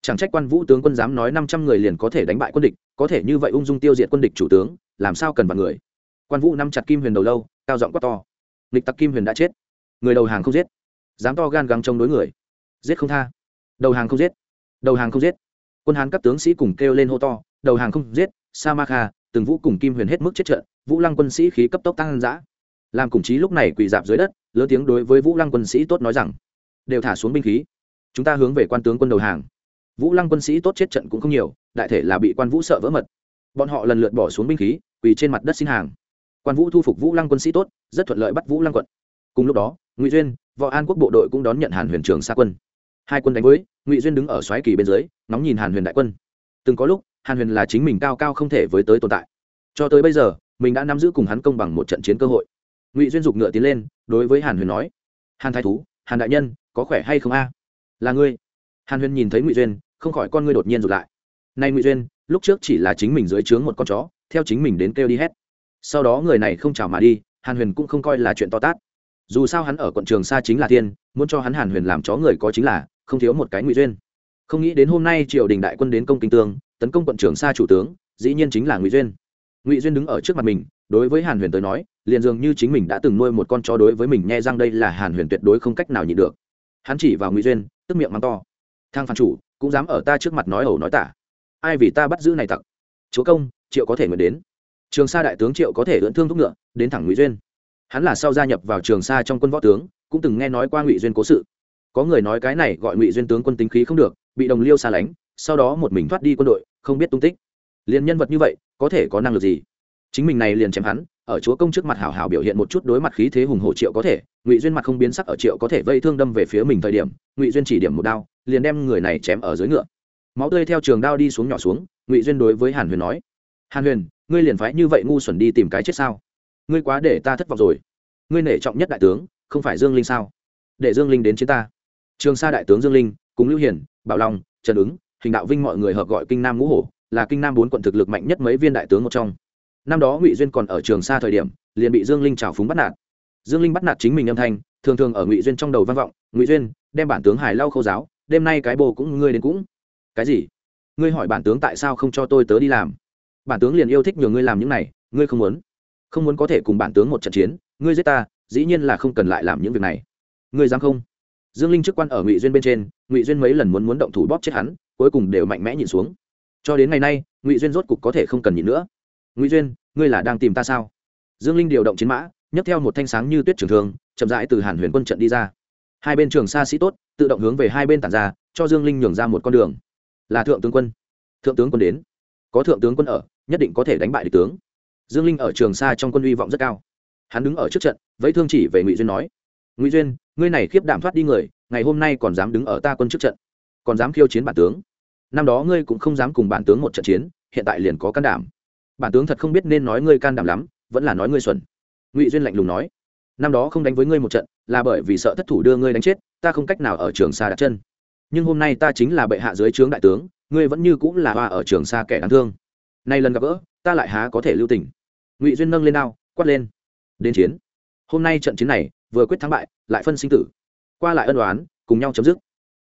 Chẳng trách quan vũ tướng quân dám nói năm trăm người liền có thể đánh bại quân địch, có thể như vậy ung dung tiêu diệt quân địch chủ tướng, làm sao cần vạn người. Quan vũ nắm chặt kim huyền đầu lâu, cao giọng quát to. Nghịch tặc kim huyền đã chết. Người đầu hàng không giết. Dám to gan gắng chống đối người. Giết không tha. Đầu hàng không giết. Đầu hàng không giết. Quân hán các tướng sĩ cùng kêu lên hô to. Đầu hàng không giết sa ma kha từng vũ cùng kim huyền hết mức chết trận, vũ lăng quân sĩ khí cấp tốc tăng giã làm cùng chí lúc này quỳ dạp dưới đất, lớn tiếng đối với vũ lăng quân sĩ tốt nói rằng, đều thả xuống binh khí, chúng ta hướng về quan tướng quân đầu hàng. Vũ lăng quân sĩ tốt chết trận cũng không nhiều, đại thể là bị quan vũ sợ vỡ mật. Bọn họ lần lượt bỏ xuống binh khí, quỳ trên mặt đất xin hàng. Quan vũ thu phục vũ lăng quân sĩ tốt, rất thuận lợi bắt vũ lăng quận. Cùng lúc đó, ngụy duyên, võ an quốc bộ đội cũng đón nhận hàn huyền trường xa quân. Hai quân đánh với, ngụy duyên đứng ở xoáy kỳ bên dưới nóng nhìn hàn huyền đại quân. Từng có lúc hàn huyền là chính mình cao cao không thể với tới tồn tại. Cho tới bây giờ, mình đã nắm giữ cùng hắn công bằng một trận chiến cơ hội. Ngụy duyên dục ngựa tiến lên, đối với hàn huyền nói, hàn thái thú, hàn đại nhân, có khỏe hay không a? Là ngươi. Hàn huyền nhìn thấy ngụy duyên, không khỏi con ngươi đột nhiên rụt lại. Nay ngụy duyên, lúc trước chỉ là chính mình dưới trướng một con chó, theo chính mình đến kêu đi hết. Sau đó người này không chào mà đi, hàn huyền cũng không coi là chuyện to tát. Dù sao hắn ở quận trường xa chính là thiên, muốn cho hắn hàn huyền làm chó người có chính là, không thiếu một cái ngụy duyên. Không nghĩ đến hôm nay triều đình đại quân đến công kinh tương tấn công quận trường xa chủ tướng, dĩ nhiên chính là ngụy duyên. Ngụy duyên đứng ở trước mặt mình, đối với hàn huyền tới nói, liền dường như chính mình đã từng nuôi một con chó đối với mình nghe rằng đây là hàn huyền tuyệt đối không cách nào nhịn được. Hắn chỉ vào ngụy duyên, tức miệng mắng to. Thang phản chủ, cũng dám ở ta trước mặt nói ẩu nói tả. Ai vì ta bắt giữ này tặc? Chúa công, triệu có thể nguyện đến. Trường sa đại tướng triệu có thể ưỡn thương thúc ngựa, đến thẳng ngụy duyên. Hắn là sau gia nhập vào trường sa trong quân võ tướng, cũng từng nghe nói qua ngụy duyên cố sự. Có người nói cái này gọi ngụy duyên tướng quân tính khí không được, bị đồng liêu xa lánh sau đó một mình thoát đi quân đội, không biết tung tích. Liền nhân vật như vậy, có thể có năng lực gì? Chính mình này liền chém hắn, ở chúa công trước mặt hảo hảo biểu hiện một chút đối mặt khí thế hùng hổ triệu có thể, ngụy duyên mặt không biến sắc ở triệu có thể vây thương đâm về phía mình thời điểm, ngụy duyên chỉ điểm một đao, liền đem người này chém ở dưới ngựa. Máu tươi theo trường đao đi xuống nhỏ xuống, ngụy duyên đối với hàn huyền nói, hàn huyền, ngươi liền phái như vậy ngu xuẩn đi tìm cái chết sao? Ngươi quá để ta thất vọng rồi. Ngươi nể trọng nhất đại tướng, không phải dương linh sao? Để dương linh đến chiến ta. Trường sa đại tướng dương linh, cùng lưu hiển bảo long, trần ứng hình đạo vinh mọi người hợp gọi kinh nam ngũ hổ, là kinh nam bốn quận thực lực mạnh nhất mấy viên đại tướng một trong. Năm đó ngụy duyên còn ở trường xa thời điểm, liền bị dương linh trào phúng bắt nạt. Dương linh bắt nạt chính mình âm thanh, thường thường ở ngụy duyên trong đầu vang vọng, ngụy duyên, đem bản tướng hải lau khâu giáo, đêm nay cái bồ cũng ngươi đến cũng. Cái gì? Ngươi hỏi bản tướng tại sao không cho tôi tớ đi làm? Bản tướng liền yêu thích nhờ ngươi làm những này, ngươi không muốn? Không muốn có thể cùng bản tướng một trận chiến, ngươi giết ta, dĩ nhiên là không cần lại làm những việc này. Ngươi dám không? Dương linh chức quan ở ngụy duyên bên trên, ngụy duyên mấy lần muốn muốn động thủ bóp chết hắn cuối cùng đều mạnh mẽ nhìn xuống. Cho đến ngày nay, ngụy duyên rốt cục có thể không cần nhịn nữa. Ngụy duyên, ngươi là đang tìm ta sao? Dương linh điều động chiến mã, nhấc theo một thanh sáng như tuyết trường thường chậm rãi từ hàn huyền quân trận đi ra. Hai bên trường xa sĩ tốt, tự động hướng về hai bên tản ra, cho dương linh nhường ra một con đường. Là thượng tướng quân. Thượng tướng quân đến. Có thượng tướng quân ở, nhất định có thể đánh bại địch tướng. Dương linh ở trường xa trong quân uy vọng rất cao. Hắn đứng ở trước trận, vẫy thương chỉ về ngụy duyên nói, ngụy duyên, ngươi này khiếp đảm thoát đi người, ngày hôm nay còn dám đứng ở ta quân trước trận còn dám khiêu chiến bản tướng. Năm đó ngươi cũng không dám cùng bản tướng một trận chiến, hiện tại liền có can đảm. Bản tướng thật không biết nên nói ngươi can đảm lắm, vẫn là nói ngươi xuẩn. Ngụy duyên lạnh lùng nói. Năm đó không đánh với ngươi một trận, là bởi vì sợ thất thủ đưa ngươi đánh chết, ta không cách nào ở trường xa đặt chân. Nhưng hôm nay ta chính là bệ hạ dưới trướng đại tướng, ngươi vẫn như cũng là hoa ở trường xa kẻ đáng thương. Nay lần gặp gỡ, ta lại há có thể lưu tình. Ngụy duyên nâng lên ao quát lên. Đến chiến. Hôm nay trận chiến này, vừa quyết thắng bại, lại phân sinh tử. Qua lại ân đoán cùng nhau chấm dứt.